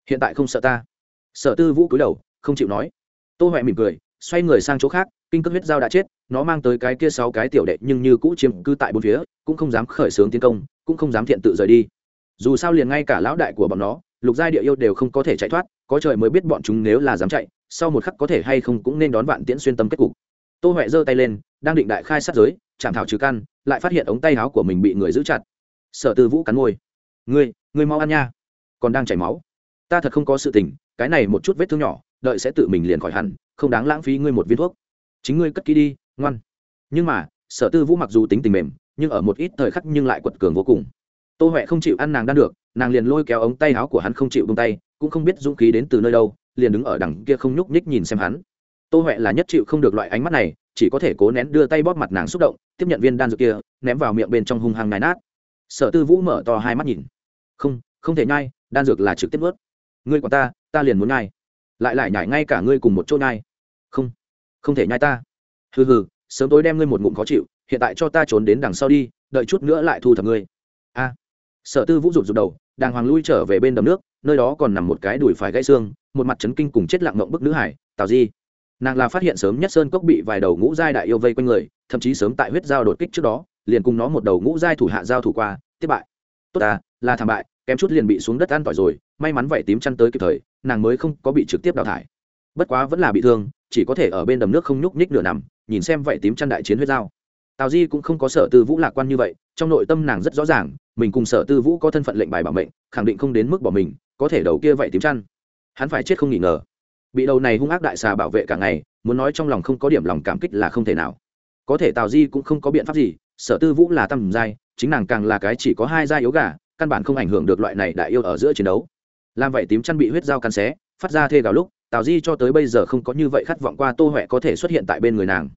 Hiện tại không sợ ta. Sở tư vũ cúi đầu, không chịu nói. Tô huệ mỉm cười, xoay người sang chỗ khác, kinh cước huyết dao đã chết, nó mang tới cái kia sáu cái tiểu đệ nhưng như cũ chiếm cư tại bốn phía, cũng không dám khởi xướng tiến công, cũng không dám thiện tự rời đi. Dù sao liền ngay cả lão đại của bọn nó, lục giai địa yêu đều không có thể chạy thoát, có trời mới biết bọn chúng nếu là dám chạy, sau một khắc có thể hay không cũng nên đón vạn tiễn xuyên tâm kết cục. Tô huệ giơ tay lên, đang định đại khai sát giới, chạm thảo trừ căn, lại phát hiện ống tay áo của mình bị người giữ chặt. Sở tư vũ cắn môi. Ngươi ngươi mau ăn nha. Còn đang chảy máu. Ta thật không có sự tình, cái này một chút vết thương nhỏ, đợi sẽ tự mình liền khỏi hẳn, không đáng lãng phí ngươi một viên thuốc. Chính ngươi cất kỹ đi, ngoan. Nhưng mà, sở tư vũ mặc dù tính tình mềm, nhưng ở một ít thời khắc nhưng lại quật cường vô cùng. Tô huệ không chịu ăn nàng đan được, nàng liền lôi kéo ống tay áo của hắn không chịu bông tay, cũng không biết dũng khí đến từ nơi đâu, liền đứng ở đằng kia không nhúc nhích nhìn xem hắn. Tô huệ là nhất chịu không được loại ánh mắt này, chỉ có thể cố nén đưa tay bóp mặt nàng xúc động, tiếp nhận viên đan dược kia, ném vào miệng bên trong hung hăng nái nát. Sở tư vũ mở to hai mắt nhìn không không thể nhai, đan dược là trực tiếp ướt ngươi của ta ta liền muốn nhai. Lại lại nhảy ngay cả ngươi cùng một chỗ nhai. Không không thể nhai ta. Hừ hừ, sớm tối đem ngươi một ngụm khó chịu, hiện tại cho ta trốn đến đằng sau đi, đợi chút nữa lại thu thập ngươi. A. Sở tư vũ rụt rụt đầu, đàng hoàng lui trở về bên đầm nước, nơi đó còn nằm một cái đùi phải gãy xương, một mặt trấn kinh cùng chết lặng ngộng bức nữ hải, tào di. Nàng là phát hiện sớm nhất sơn cốc bị vài đầu ngũ giai đại yêu vây quanh người, thậm chí sớm tại huyết giao đột kích trước đó, liền cùng nó một đầu ngũ giai thủ hạ giao thủ qua, tiếp bại tốt à là thảm bại, kém chút liền bị xuống đất ăn tỏi rồi, may mắn vậy tím chăn tới kịp thời, nàng mới không có bị trực tiếp đào thải. Bất quá vẫn là bị thương, chỉ có thể ở bên đầm nước không nhúc nhích nửa nằm, nhìn xem vậy tím chăn đại chiến huyết dao. tào di cũng không có sở tư vũ lạc quan như vậy, trong nội tâm nàng rất rõ ràng, mình cùng sở tư vũ có thân phận lệnh bài bảo mệnh, khẳng định không đến mức bỏ mình, có thể đầu kia vậy tím chăn. Hắn phải chết không nghỉ ngờ. Bị đầu này hung ác đại xà bảo vệ cả ngày, muốn nói trong lòng không có điểm lòng cảm kích là không thể nào. Có thể tào di cũng không có biện pháp gì sở tư vũ là tầm giai chính nàng càng là cái chỉ có hai giai yếu gà, căn bản không ảnh hưởng được loại này đại yêu ở giữa chiến đấu. Làm vậy tím chăn bị huyết dao cắn xé, phát ra thê gào lúc, tào di cho tới bây giờ không có như vậy khát vọng qua tô huệ có thể xuất hiện tại bên người nàng.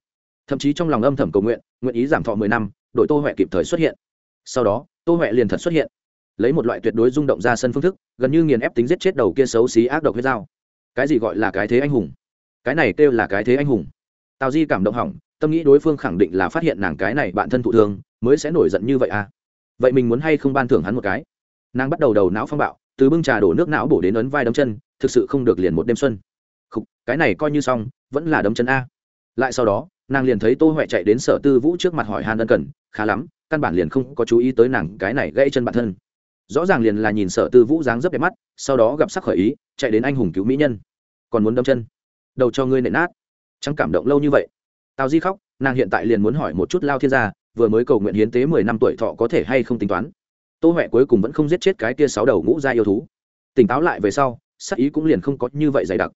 Thậm chí trong lòng âm thầm cầu nguyện nguyện ý giảm thọ mười năm, đội tô huệ kịp thời xuất hiện. Sau đó, tô huệ liền thật xuất hiện. Lấy một loại tuyệt đối rung động ra sân phương thức, gần như nghiền ép tính giết chết đầu kia xấu xí ác độc huyết dao. Cái gì gọi là cái thế anh hùng? Cái này kêu là cái thế anh hùng. Tào di cảm động hỏng tâm nghĩ đối phương khẳng định là phát hiện nàng cái này bạn thân thụ thương mới sẽ nổi giận như vậy à? Vậy mình muốn hay không ban thưởng hắn một cái? Nàng bắt đầu đầu não phong bạo từ bưng trà đổ nước não bổ đến ấn vai đấm chân thực sự không được liền một đêm xuân. Khúc, cái này coi như xong vẫn là đấm chân a. Lại sau đó nàng liền thấy tô huệ chạy đến sở tư vũ trước mặt hỏi han ân cần khá lắm căn bản liền không có chú ý tới nàng cái này gãy chân bản thân. Rõ ràng liền là nhìn sở tư vũ dáng rất đẹp mắt sau đó gặp sắc khởi ý chạy đến anh hùng cứu mỹ nhân. Còn muốn đâm chân? Đầu cho ngươi nệ nát. Chẳng cảm động lâu như vậy tào di khóc, nàng hiện tại liền muốn hỏi một chút lao thiên gia, vừa mới cầu nguyện hiến tế mười năm tuổi thọ có thể hay không tính toán. Tô huệ cuối cùng vẫn không giết chết cái kia sáu đầu ngũ gia yêu thú. Tỉnh táo lại về sau, sắc ý cũng liền không có như vậy dày đặc.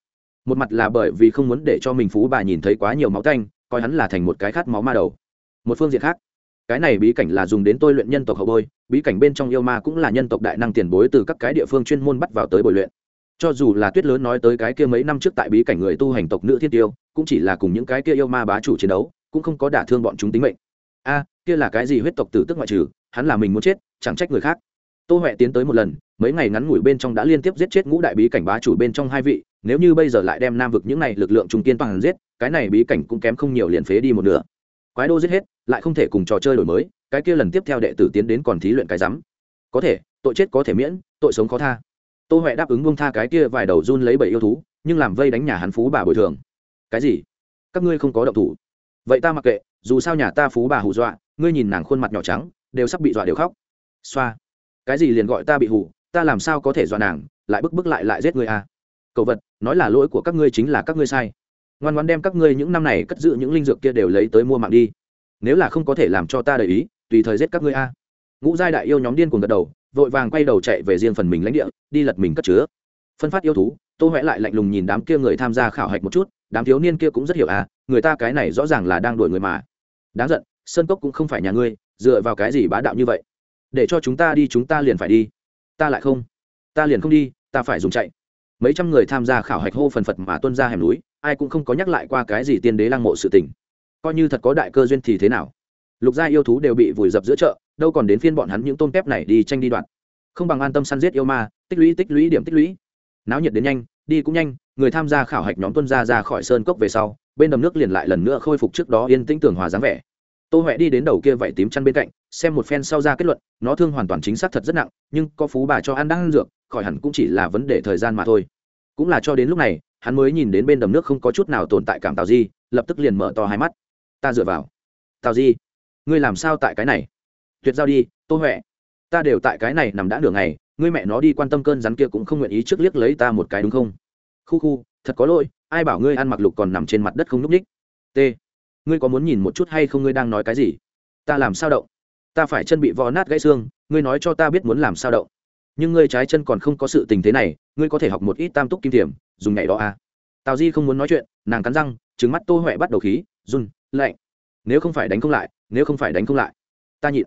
Một mặt là bởi vì không muốn để cho mình phú bà nhìn thấy quá nhiều máu tanh, coi hắn là thành một cái khát máu ma đầu. Một phương diện khác, cái này bí cảnh là dùng đến tôi luyện nhân tộc hậu bôi, bí cảnh bên trong yêu ma cũng là nhân tộc đại năng tiền bối từ các cái địa phương chuyên môn bắt vào tới bồi luyện cho dù là tuyết lớn nói tới cái kia mấy năm trước tại bí cảnh người tu hành tộc nữ thiên tiêu, cũng chỉ là cùng những cái kia yêu ma bá chủ chiến đấu, cũng không có đả thương bọn chúng tính mệnh. A, kia là cái gì huyết tộc tử tức ngoại trừ, hắn là mình muốn chết, chẳng trách người khác. Tô huệ tiến tới một lần, mấy ngày ngắn ngủi bên trong đã liên tiếp giết chết ngũ đại bí cảnh bá chủ bên trong hai vị, nếu như bây giờ lại đem nam vực những này lực lượng trung kiên toàn giết, cái này bí cảnh cũng kém không nhiều liền phế đi một nửa. Quái đô giết hết, lại không thể cùng trò chơi đổi mới, cái kia lần tiếp theo đệ tử tiến đến còn thí luyện cái rắm. Có thể, tội chết có thể miễn, tội sống khó tha tô huệ đáp ứng buông tha cái kia vài đầu run lấy bảy yêu thú, nhưng làm vây đánh nhà hắn phú bà bồi thường. Cái gì? Các ngươi không có động thủ. Vậy ta mặc kệ, dù sao nhà ta phú bà hù dọa, ngươi nhìn nàng khuôn mặt nhỏ trắng, đều sắp bị dọa đều khóc. Xoa. Cái gì liền gọi ta bị hù, ta làm sao có thể dọa nàng, lại bức bức lại lại giết ngươi à? Cậu vật, nói là lỗi của các ngươi chính là các ngươi sai. Ngoan ngoan đem các ngươi những năm này cất giữ những linh dược kia đều lấy tới mua mạng đi. Nếu là không có thể làm cho ta đầy ý, tùy thời giết các ngươi a ngũ giai đại yêu nhóm điên cuồng gật đầu vội vàng quay đầu chạy về riêng phần mình lãnh địa, đi lật mình cất chứa. Phân phát yêu thú, tô huệ lại lạnh lùng nhìn đám kia người tham gia khảo hạch một chút, đám thiếu niên kia cũng rất hiểu à người ta cái này rõ ràng là đang đuổi người mà. Đáng giận, sơn cốc cũng không phải nhà ngươi, dựa vào cái gì bá đạo như vậy? Để cho chúng ta đi, chúng ta liền phải đi. Ta lại không. Ta liền không đi, ta phải dùng chạy. Mấy trăm người tham gia khảo hạch hô phần phật mà tuân ra hẻm núi, ai cũng không có nhắc lại qua cái gì tiên đế lăng mộ sự tình. Coi như thật có đại cơ duyên thì thế nào? Lục gia yêu thú đều bị vùi dập giữa chợ, đâu còn đến phiên bọn hắn những tôm kép này đi tranh đi đoạn không bằng an tâm săn giết yêu ma, tích lũy tích lũy điểm tích lũy. Náo nhiệt đến nhanh, đi cũng nhanh, người tham gia khảo hạch nhóm tuân gia ra khỏi sơn cốc về sau, bên đầm nước liền lại lần nữa khôi phục trước đó yên tĩnh tưởng hòa dáng vẻ. Tô huệ đi đến đầu kia vảy tím chăn bên cạnh, xem một phen sau ra kết luận, nó thương hoàn toàn chính xác thật rất nặng, nhưng có phú bà cho ăn đang ăn dược, khỏi hẳn cũng chỉ là vấn đề thời gian mà thôi. Cũng là cho đến lúc này, hắn mới nhìn đến bên đầm nước không có chút nào tồn tại cảm tào di, lập tức liền mở to hai mắt. Ta dựa vào. Tào di ngươi làm sao tại cái này? Tuyệt giao đi, tô huệ. Ta đều tại cái này nằm đã nửa ngày, ngươi mẹ nó đi quan tâm cơn rắn kia cũng không nguyện ý trước liếc lấy ta một cái đúng không? Khu khu, thật có lỗi, ai bảo ngươi ăn mặc lục còn nằm trên mặt đất không núp ních t. Ngươi có muốn nhìn một chút hay không ngươi đang nói cái gì? Ta làm sao động? Ta phải chân bị vò nát gãy xương, ngươi nói cho ta biết muốn làm sao động. Nhưng ngươi trái chân còn không có sự tình thế này, ngươi có thể học một ít tam túc kim thiểm, dùng nhảy đó à. tào di không muốn nói chuyện, nàng cắn răng trứng mắt tô huệ bắt đầu khí, run, lạnh. Nếu không phải đánh không lại nếu không phải đánh không lại. Ta nhịn.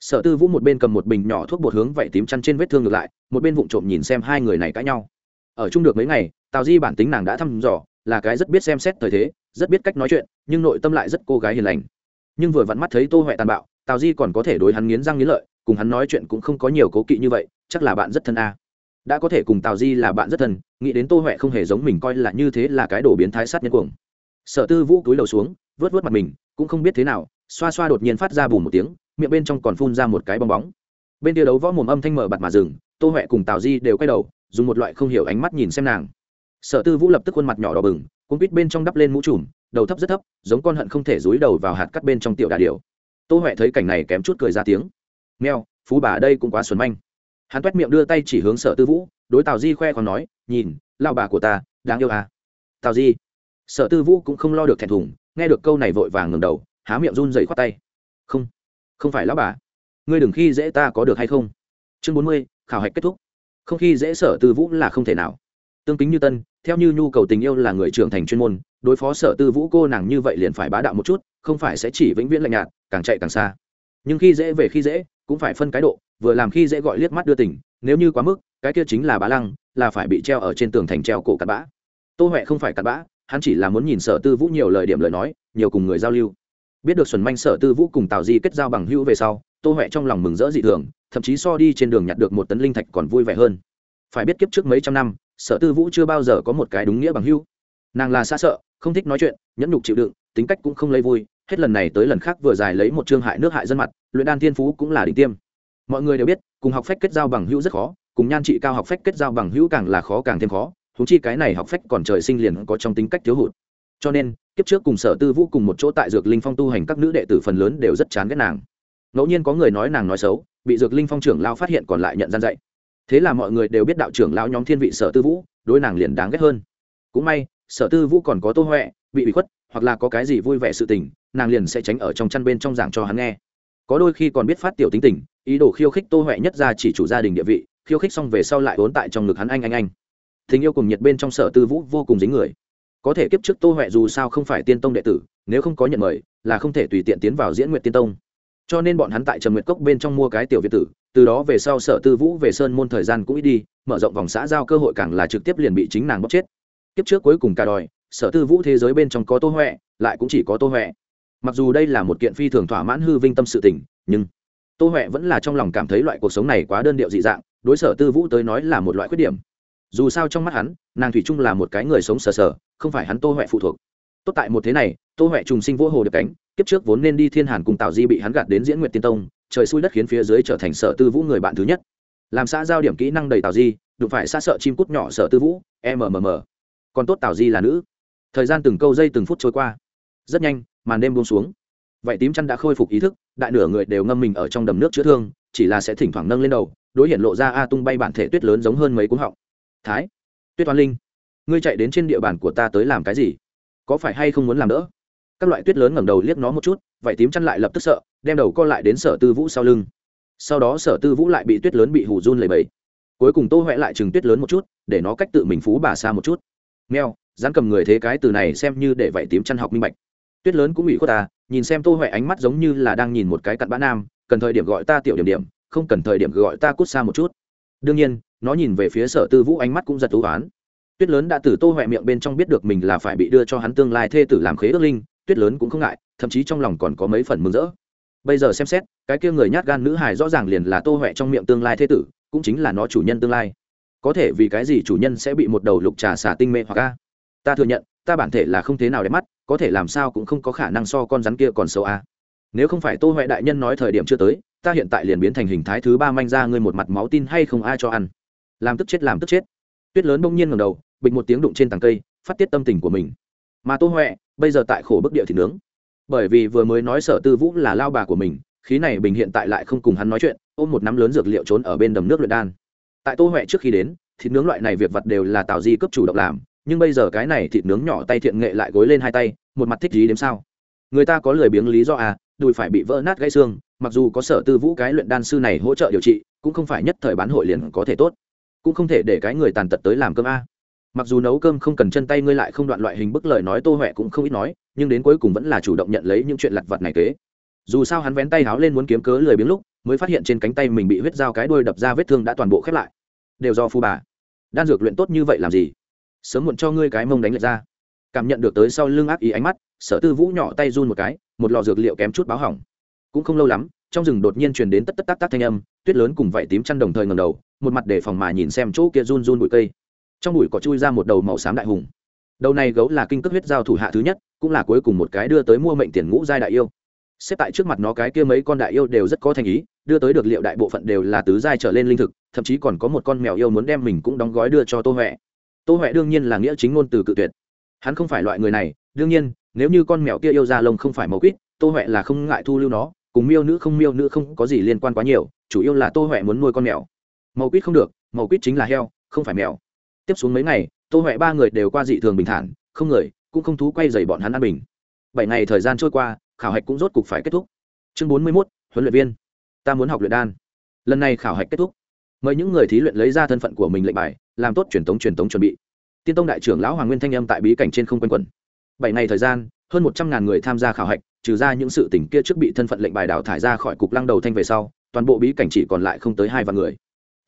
Sở tư vũ một bên cầm một bình nhỏ thuốc bột hướng vạy tím chăn trên vết thương ngược lại, một bên vụng trộm nhìn xem hai người này cãi nhau. Ở chung được mấy ngày, tào di bản tính nàng đã thăm dò, là cái rất biết xem xét thời thế, rất biết cách nói chuyện, nhưng nội tâm lại rất cô gái hiền lành. Nhưng vừa vặn mắt thấy tô huệ tàn bạo, tào di còn có thể đối hắn nghiến răng nghiến lợi, cùng hắn nói chuyện cũng không có nhiều cố kỵ như vậy, chắc là bạn rất thân a. Đã có thể cùng tào di là bạn rất thân, nghĩ đến tô huệ không hề giống mình coi là như thế là cái đồ biến thái sát nhân cuồng. Sở tư vũ cúi đầu xuống, vớt vớt mặt mình, cũng không biết thế nào xoa xoa đột nhiên phát ra bùm một tiếng miệng bên trong còn phun ra một cái bong bóng. Bên kia đấu võ mồm âm thanh mở bặt mà dừng tô huệ cùng tào di đều quay đầu dùng một loại không hiểu ánh mắt nhìn xem nàng. Sở tư vũ lập tức khuôn mặt nhỏ đỏ bừng cuốn quýt bên trong đắp lên mũ trùm đầu thấp rất thấp giống con hận không thể dúi đầu vào hạt cắt bên trong tiểu đà điều tô huệ thấy cảnh này kém chút cười ra tiếng. Meo, phú bà đây cũng quá xuẩn manh. Hắn toét miệng đưa tay chỉ hướng sở tư vũ đối tào di khoe còn nói nhìn lao bà của ta đáng yêu à. Tào di. Sở tư vũ cũng không lo được thẹn thùng nghe được câu này vội vàng ngừng đầu há miệng run dậy khoát tay. Không không phải lão bà. Ngươi đừng khi dễ ta có được hay không? Chương bốn mươi, khảo hạch kết thúc. Không khi dễ sở tư vũ là không thể nào. Tương kính như tân, theo như nhu cầu tình yêu là người trưởng thành chuyên môn, đối phó sở tư vũ cô nàng như vậy liền phải bá đạo một chút, không phải sẽ chỉ vĩnh viễn lạnh nhạt, càng chạy càng xa. Nhưng khi dễ về khi dễ, cũng phải phân cái độ, vừa làm khi dễ gọi liếc mắt đưa tỉnh nếu như quá mức, cái kia chính là bá lăng, là phải bị treo ở trên tường thành treo cổ cặn bã. Tô huệ không phải cặn bã, hắn chỉ là muốn nhìn sở tư vũ nhiều lời điểm lời nói, nhiều cùng người giao lưu biết được xuân manh sở tư vũ cùng tào di kết giao bằng hữu về sau, tô huệ trong lòng mừng rỡ dị thường, thậm chí so đi trên đường nhặt được một tấn linh thạch còn vui vẻ hơn. Phải biết kiếp trước mấy trăm năm, sở tư vũ chưa bao giờ có một cái đúng nghĩa bằng hữu. Nàng là xa sợ, không thích nói chuyện, nhẫn nhục chịu đựng, tính cách cũng không lấy vui, hết lần này tới lần khác vừa dài lấy một trương hại nước hại dân mặt, luyện đan thiên phú cũng là đỉnh tiêm. Mọi người đều biết, cùng học phách kết giao bằng hữu rất khó, cùng nhan trị cao học phách kết giao bằng hữu càng là khó càng thêm khó thú chi cái này học phách còn trời sinh liền có trong tính cách thiếu hụt cho nên, kiếp trước cùng sở tư vũ cùng một chỗ tại dược linh phong tu hành các nữ đệ tử phần lớn đều rất chán ghét nàng. Ngẫu nhiên có người nói nàng nói xấu, bị dược linh phong trưởng lao phát hiện còn lại nhận gian dạy. Thế là mọi người đều biết đạo trưởng lao nhóm thiên vị sở tư vũ, đối nàng liền đáng ghét hơn. Cũng may, sở tư vũ còn có tô huệ, bị bị khuất, hoặc là có cái gì vui vẻ sự tình, nàng liền sẽ tránh ở trong chăn bên trong giảng cho hắn nghe. Có đôi khi còn biết phát tiểu tính tình, ý đồ khiêu khích tô huệ nhất ra chỉ chủ gia đình địa vị, khiêu khích xong về sau lại vốn tại trong ngực hắn anh anh anh. Tình yêu cùng nhiệt bên trong sở tư vũ vô cùng dính người có thể kiếp trước tô huệ dù sao không phải tiên tông đệ tử, nếu không có nhận mời, là không thể tùy tiện tiến vào diễn nguyện tiên tông. Cho nên bọn hắn tại trầm nguyệt cốc bên trong mua cái tiểu việt tử, từ đó về sau sở tư vũ về sơn môn thời gian cũng ít đi, mở rộng vòng xã giao cơ hội càng là trực tiếp liền bị chính nàng bóc chết. Kiếp trước cuối cùng cả đòi, sở tư vũ thế giới bên trong có tô huệ, lại cũng chỉ có tô huệ. Mặc dù đây là một kiện phi thường thỏa mãn hư vinh tâm sự tình, nhưng tô huệ vẫn là trong lòng cảm thấy loại cuộc sống này quá đơn điệu dị dạng, đối sở tư vũ tới nói là một loại khuyết điểm dù sao trong mắt hắn, nàng thủy trung là một cái người sống sờ sờ, không phải hắn tô huệ phụ thuộc. Tốt tại một thế này, tô huệ trùng sinh vô hồ được cánh, kiếp trước vốn nên đi thiên hàn cùng tào di bị hắn gạt đến diễn nguyện tiên tông, trời xui đất khiến phía dưới trở thành sở tư vũ người bạn thứ nhất. Làm xã giao điểm kỹ năng đầy tào di, đụng phải xa sợ chim cút nhỏ sở tư vũ mmm còn tốt tào di là nữ. Thời gian từng câu giây từng phút trôi qua. Rất nhanh, màn đêm buông xuống. Vậy tím chăn đã khôi phục ý thức, đại nửa người đều ngâm mình ở trong đầm nước chữa thương, chỉ là sẽ thỉnh thoảng nâng lên đầu, đối hiện lộ ra a tung bay bản thể tuyết lớn giống hơn mấy cuốn họng thái, tuyết toán linh, ngươi chạy đến trên địa bàn của ta tới làm cái gì? Có phải hay không muốn làm đỡ? Các loại tuyết lớn ngẩng đầu liếc nó một chút vậy tím chăn lại lập tức sợ, đem đầu co lại đến sở tư vũ sau lưng. Sau đó sở tư vũ lại bị tuyết lớn bị hủ run lầy bẫy cuối cùng tô huệ lại chừng tuyết lớn một chút, để nó cách tự mình phú bà xa một chút. Meo dán cầm người thế cái từ này xem như để vậy tím chăn học minh bạch. Tuyết lớn cũng ủy khuất ta, nhìn xem tô huệ ánh mắt giống như là đang nhìn một cái cặn bã nam, cần thời điểm gọi ta tiểu điểm điểm, không cần thời điểm gọi ta cút xa một chút. Đương nhiên nó nhìn về phía sở tư vũ ánh mắt cũng giật thú oán. Tuyết lớn đã từ tô huệ miệng bên trong biết được mình là phải bị đưa cho hắn tương lai thê tử làm khế ước linh, tuyết lớn cũng không ngại, thậm chí trong lòng còn có mấy phần mừng rỡ. Bây giờ xem xét, cái kia người nhát gan nữ hài rõ ràng liền là tô huệ trong miệng tương lai thê tử, cũng chính là nó chủ nhân tương lai. Có thể vì cái gì chủ nhân sẽ bị một đầu lục trà xả tinh mê hoặc a? Ta thừa nhận, ta bản thể là không thế nào đẹp mắt, có thể làm sao cũng không có khả năng so con rắn kia còn xấu a. Nếu không phải tô huệ đại nhân nói thời điểm chưa tới, ta hiện tại liền biến thành hình thái thứ ba manh ra ngươi một mặt máu tin hay không ai cho ăn làm tức chết làm tức chết. Tuyết lớn bỗng nhiên ngầm đầu bịch một tiếng đụng trên tàng cây, phát tiết tâm tình của mình. Mà tô huệ bây giờ tại khổ bức địa thì nướng. Bởi vì vừa mới nói sở tư vũ là lao bà của mình, khí này bình hiện tại lại không cùng hắn nói chuyện, ôm một nắm lớn dược liệu trốn ở bên đầm nước luyện đan. Tại tô huệ trước khi đến, thịt nướng loại này việc vật đều là tào di cấp chủ động làm, nhưng bây giờ cái này thịt nướng nhỏ tay thiện nghệ lại gối lên hai tay, một mặt thích gì đếm sao. Người ta có lười biếng lý do à đùi phải bị vỡ nát gãy xương, mặc dù có sở tư vũ cái luyện đan sư này hỗ trợ điều trị, cũng không phải nhất thời bán hội liền có thể tốt cũng không thể để cái người tàn tật tới làm cơm a. Mặc dù nấu cơm không cần chân tay ngươi lại không đoạn loại hình bức lời nói tô huệ cũng không ít nói, nhưng đến cuối cùng vẫn là chủ động nhận lấy những chuyện lặt vặt này kế. Dù sao hắn vén tay háo lên muốn kiếm cớ lười biếng lúc, mới phát hiện trên cánh tay mình bị huyết dao cái đuôi đập ra vết thương đã toàn bộ khép lại. Đều do phu bà. Đan dược luyện tốt như vậy làm gì? Sớm muộn cho ngươi cái mông đánh lệch ra. Cảm nhận được tới sau lưng ác ý ánh mắt, sở tư vũ nhỏ tay run một cái, một lò dược liệu kém chút báo hỏng. Cũng không lâu lắm, trong rừng đột nhiên truyền đến tất tất tác tác thanh âm tuyết lớn cùng vảy tím chăn đồng thời ngầm đầu, một mặt để phòng mà nhìn xem chỗ kia run run bụi cây. Trong bụi có chui ra một đầu màu xám đại hùng. Đầu này gấu là kinh cước huyết giao thủ hạ thứ nhất, cũng là cuối cùng một cái đưa tới mua mệnh tiền ngũ giai đại yêu. Xếp tại trước mặt nó cái kia mấy con đại yêu đều rất có thành ý, đưa tới được liệu đại bộ phận đều là tứ giai trở lên linh thực, thậm chí còn có một con mèo yêu muốn đem mình cũng đóng gói đưa cho tô huệ. Tô huệ đương nhiên là nghĩa chính ngôn từ cự tuyệt. Hắn không phải loại người này, đương nhiên, nếu như con mèo kia yêu ra lông không phải màu quýt, tô huệ là không ngại thu lưu nó cùng miêu nữ không miêu nữ không có gì liên quan quá nhiều, chủ yếu là tô huệ muốn nuôi con mèo. Màu quýt không được, màu quýt chính là heo, không phải mèo. Tiếp xuống mấy ngày, tô huệ ba người đều qua dị thường bình thản, không người, cũng không thú quay dày bọn hắn ăn bình. Bảy ngày thời gian trôi qua, khảo hạch cũng rốt cục phải kết thúc. Chương bốn mươi mốt, huấn luyện viên. Ta muốn học luyện đan. Lần này khảo hạch kết thúc. Mời những người thí luyện lấy ra thân phận của mình lệnh bài, làm tốt truyền thống truyền thống chuẩn bị. Tiên tông đại trưởng lão hoàng nguyên thanh âm tại bí cảnh trên không quanh quẩn. Bảy ngày thời gian hơn một trăm ngàn người tham gia khảo hạch, trừ ra những sự tỉnh kia trước bị thân phận lệnh bài đào thải ra khỏi cục lăng đầu thanh về sau, toàn bộ bí cảnh chỉ còn lại không tới hai vạn người.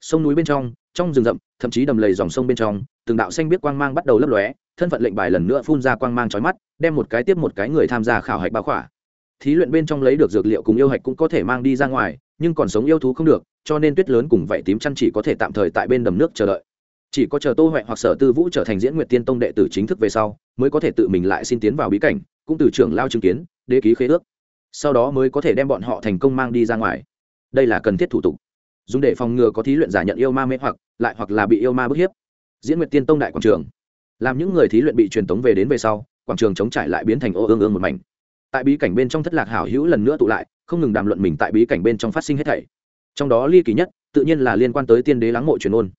Sông núi bên trong trong rừng rậm, thậm chí đầm lầy dòng sông bên trong, từng đạo xanh biết quang mang bắt đầu lấp lóe, thân phận lệnh bài lần nữa phun ra quang mang trói mắt, đem một cái tiếp một cái người tham gia khảo hạch báo khỏa. Thí luyện bên trong lấy được dược liệu cùng yêu hạch cũng có thể mang đi ra ngoài, nhưng còn sống yêu thú không được, cho nên tuyết lớn cùng vậy tím chăn chỉ có thể tạm thời tại bên đầm nước chờ đợi chỉ có chờ tô huệ hoặc sở tư vũ trở thành diễn nguyệt tiên tông đệ tử chính thức về sau, mới có thể tự mình lại xin tiến vào bí cảnh, cũng từ trưởng lao chứng kiến, đế ký khế ước. Sau đó mới có thể đem bọn họ thành công mang đi ra ngoài. Đây là cần thiết thủ tục. Dùng để phòng ngừa có thí luyện giả nhận yêu ma mê hoặc, lại hoặc là bị yêu ma bức hiếp. Diễn nguyệt tiên tông đại quảng trường. Làm những người thí luyện bị truyền tống về đến về sau, quảng trường chống trải lại biến thành ô ương ương một mảnh. Tại bí cảnh bên trong thất lạc hảo hữu lần nữa tụ lại, không ngừng đàm luận mình tại bí cảnh bên trong phát sinh hết thảy. Trong đó ly kỳ nhất, tự nhiên là liên quan tới tiên đế lắng mộ truyền ôn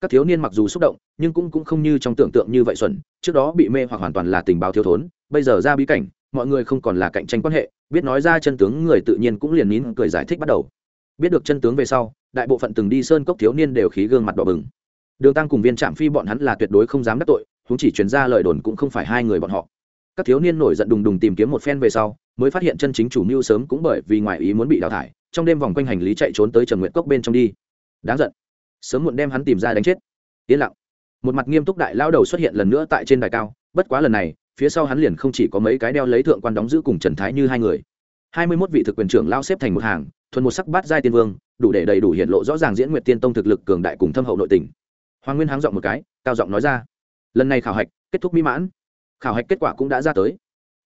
các thiếu niên mặc dù xúc động, nhưng cũng cũng không như trong tưởng tượng như vậy xuẩn. Trước đó bị mê hoặc hoàn toàn là tình báo thiếu thốn, bây giờ ra bí cảnh, mọi người không còn là cạnh tranh quan hệ. Biết nói ra chân tướng, người tự nhiên cũng liền nín cười giải thích bắt đầu. Biết được chân tướng về sau, đại bộ phận từng đi sơn cốc thiếu niên đều khí gương mặt đỏ bừng. Đường tăng cùng viên trạm phi bọn hắn là tuyệt đối không dám đắc tội chúng chỉ chuyển ra lời đồn cũng không phải hai người bọn họ. Các thiếu niên nổi giận đùng đùng tìm kiếm một phen về sau, mới phát hiện chân chính chủ mưu sớm cũng bởi vì ngoài ý muốn bị đào thải, trong đêm vòng quanh hành lý chạy trốn tới trần nguyện cốc bên trong đi. Đáng giận sớm muộn đem hắn tìm ra đánh chết. Yên lặng. Một mặt nghiêm túc đại lao đầu xuất hiện lần nữa tại trên đài cao, bất quá lần này, phía sau hắn liền không chỉ có mấy cái đeo lấy thượng quan đóng giữ cùng trần thái như hai người. Hai mươi mốt vị thực quyền trưởng lao xếp thành một hàng, thuần một sắc bát giai tiên vương, đủ để đầy đủ hiện lộ rõ ràng diễn nguyện tiên tông thực lực cường đại cùng thâm hậu nội tình. Hoàng nguyên háng giọng một cái, cao giọng nói ra, lần này khảo hạch, kết thúc mỹ mãn. Khảo hạch kết quả cũng đã ra tới.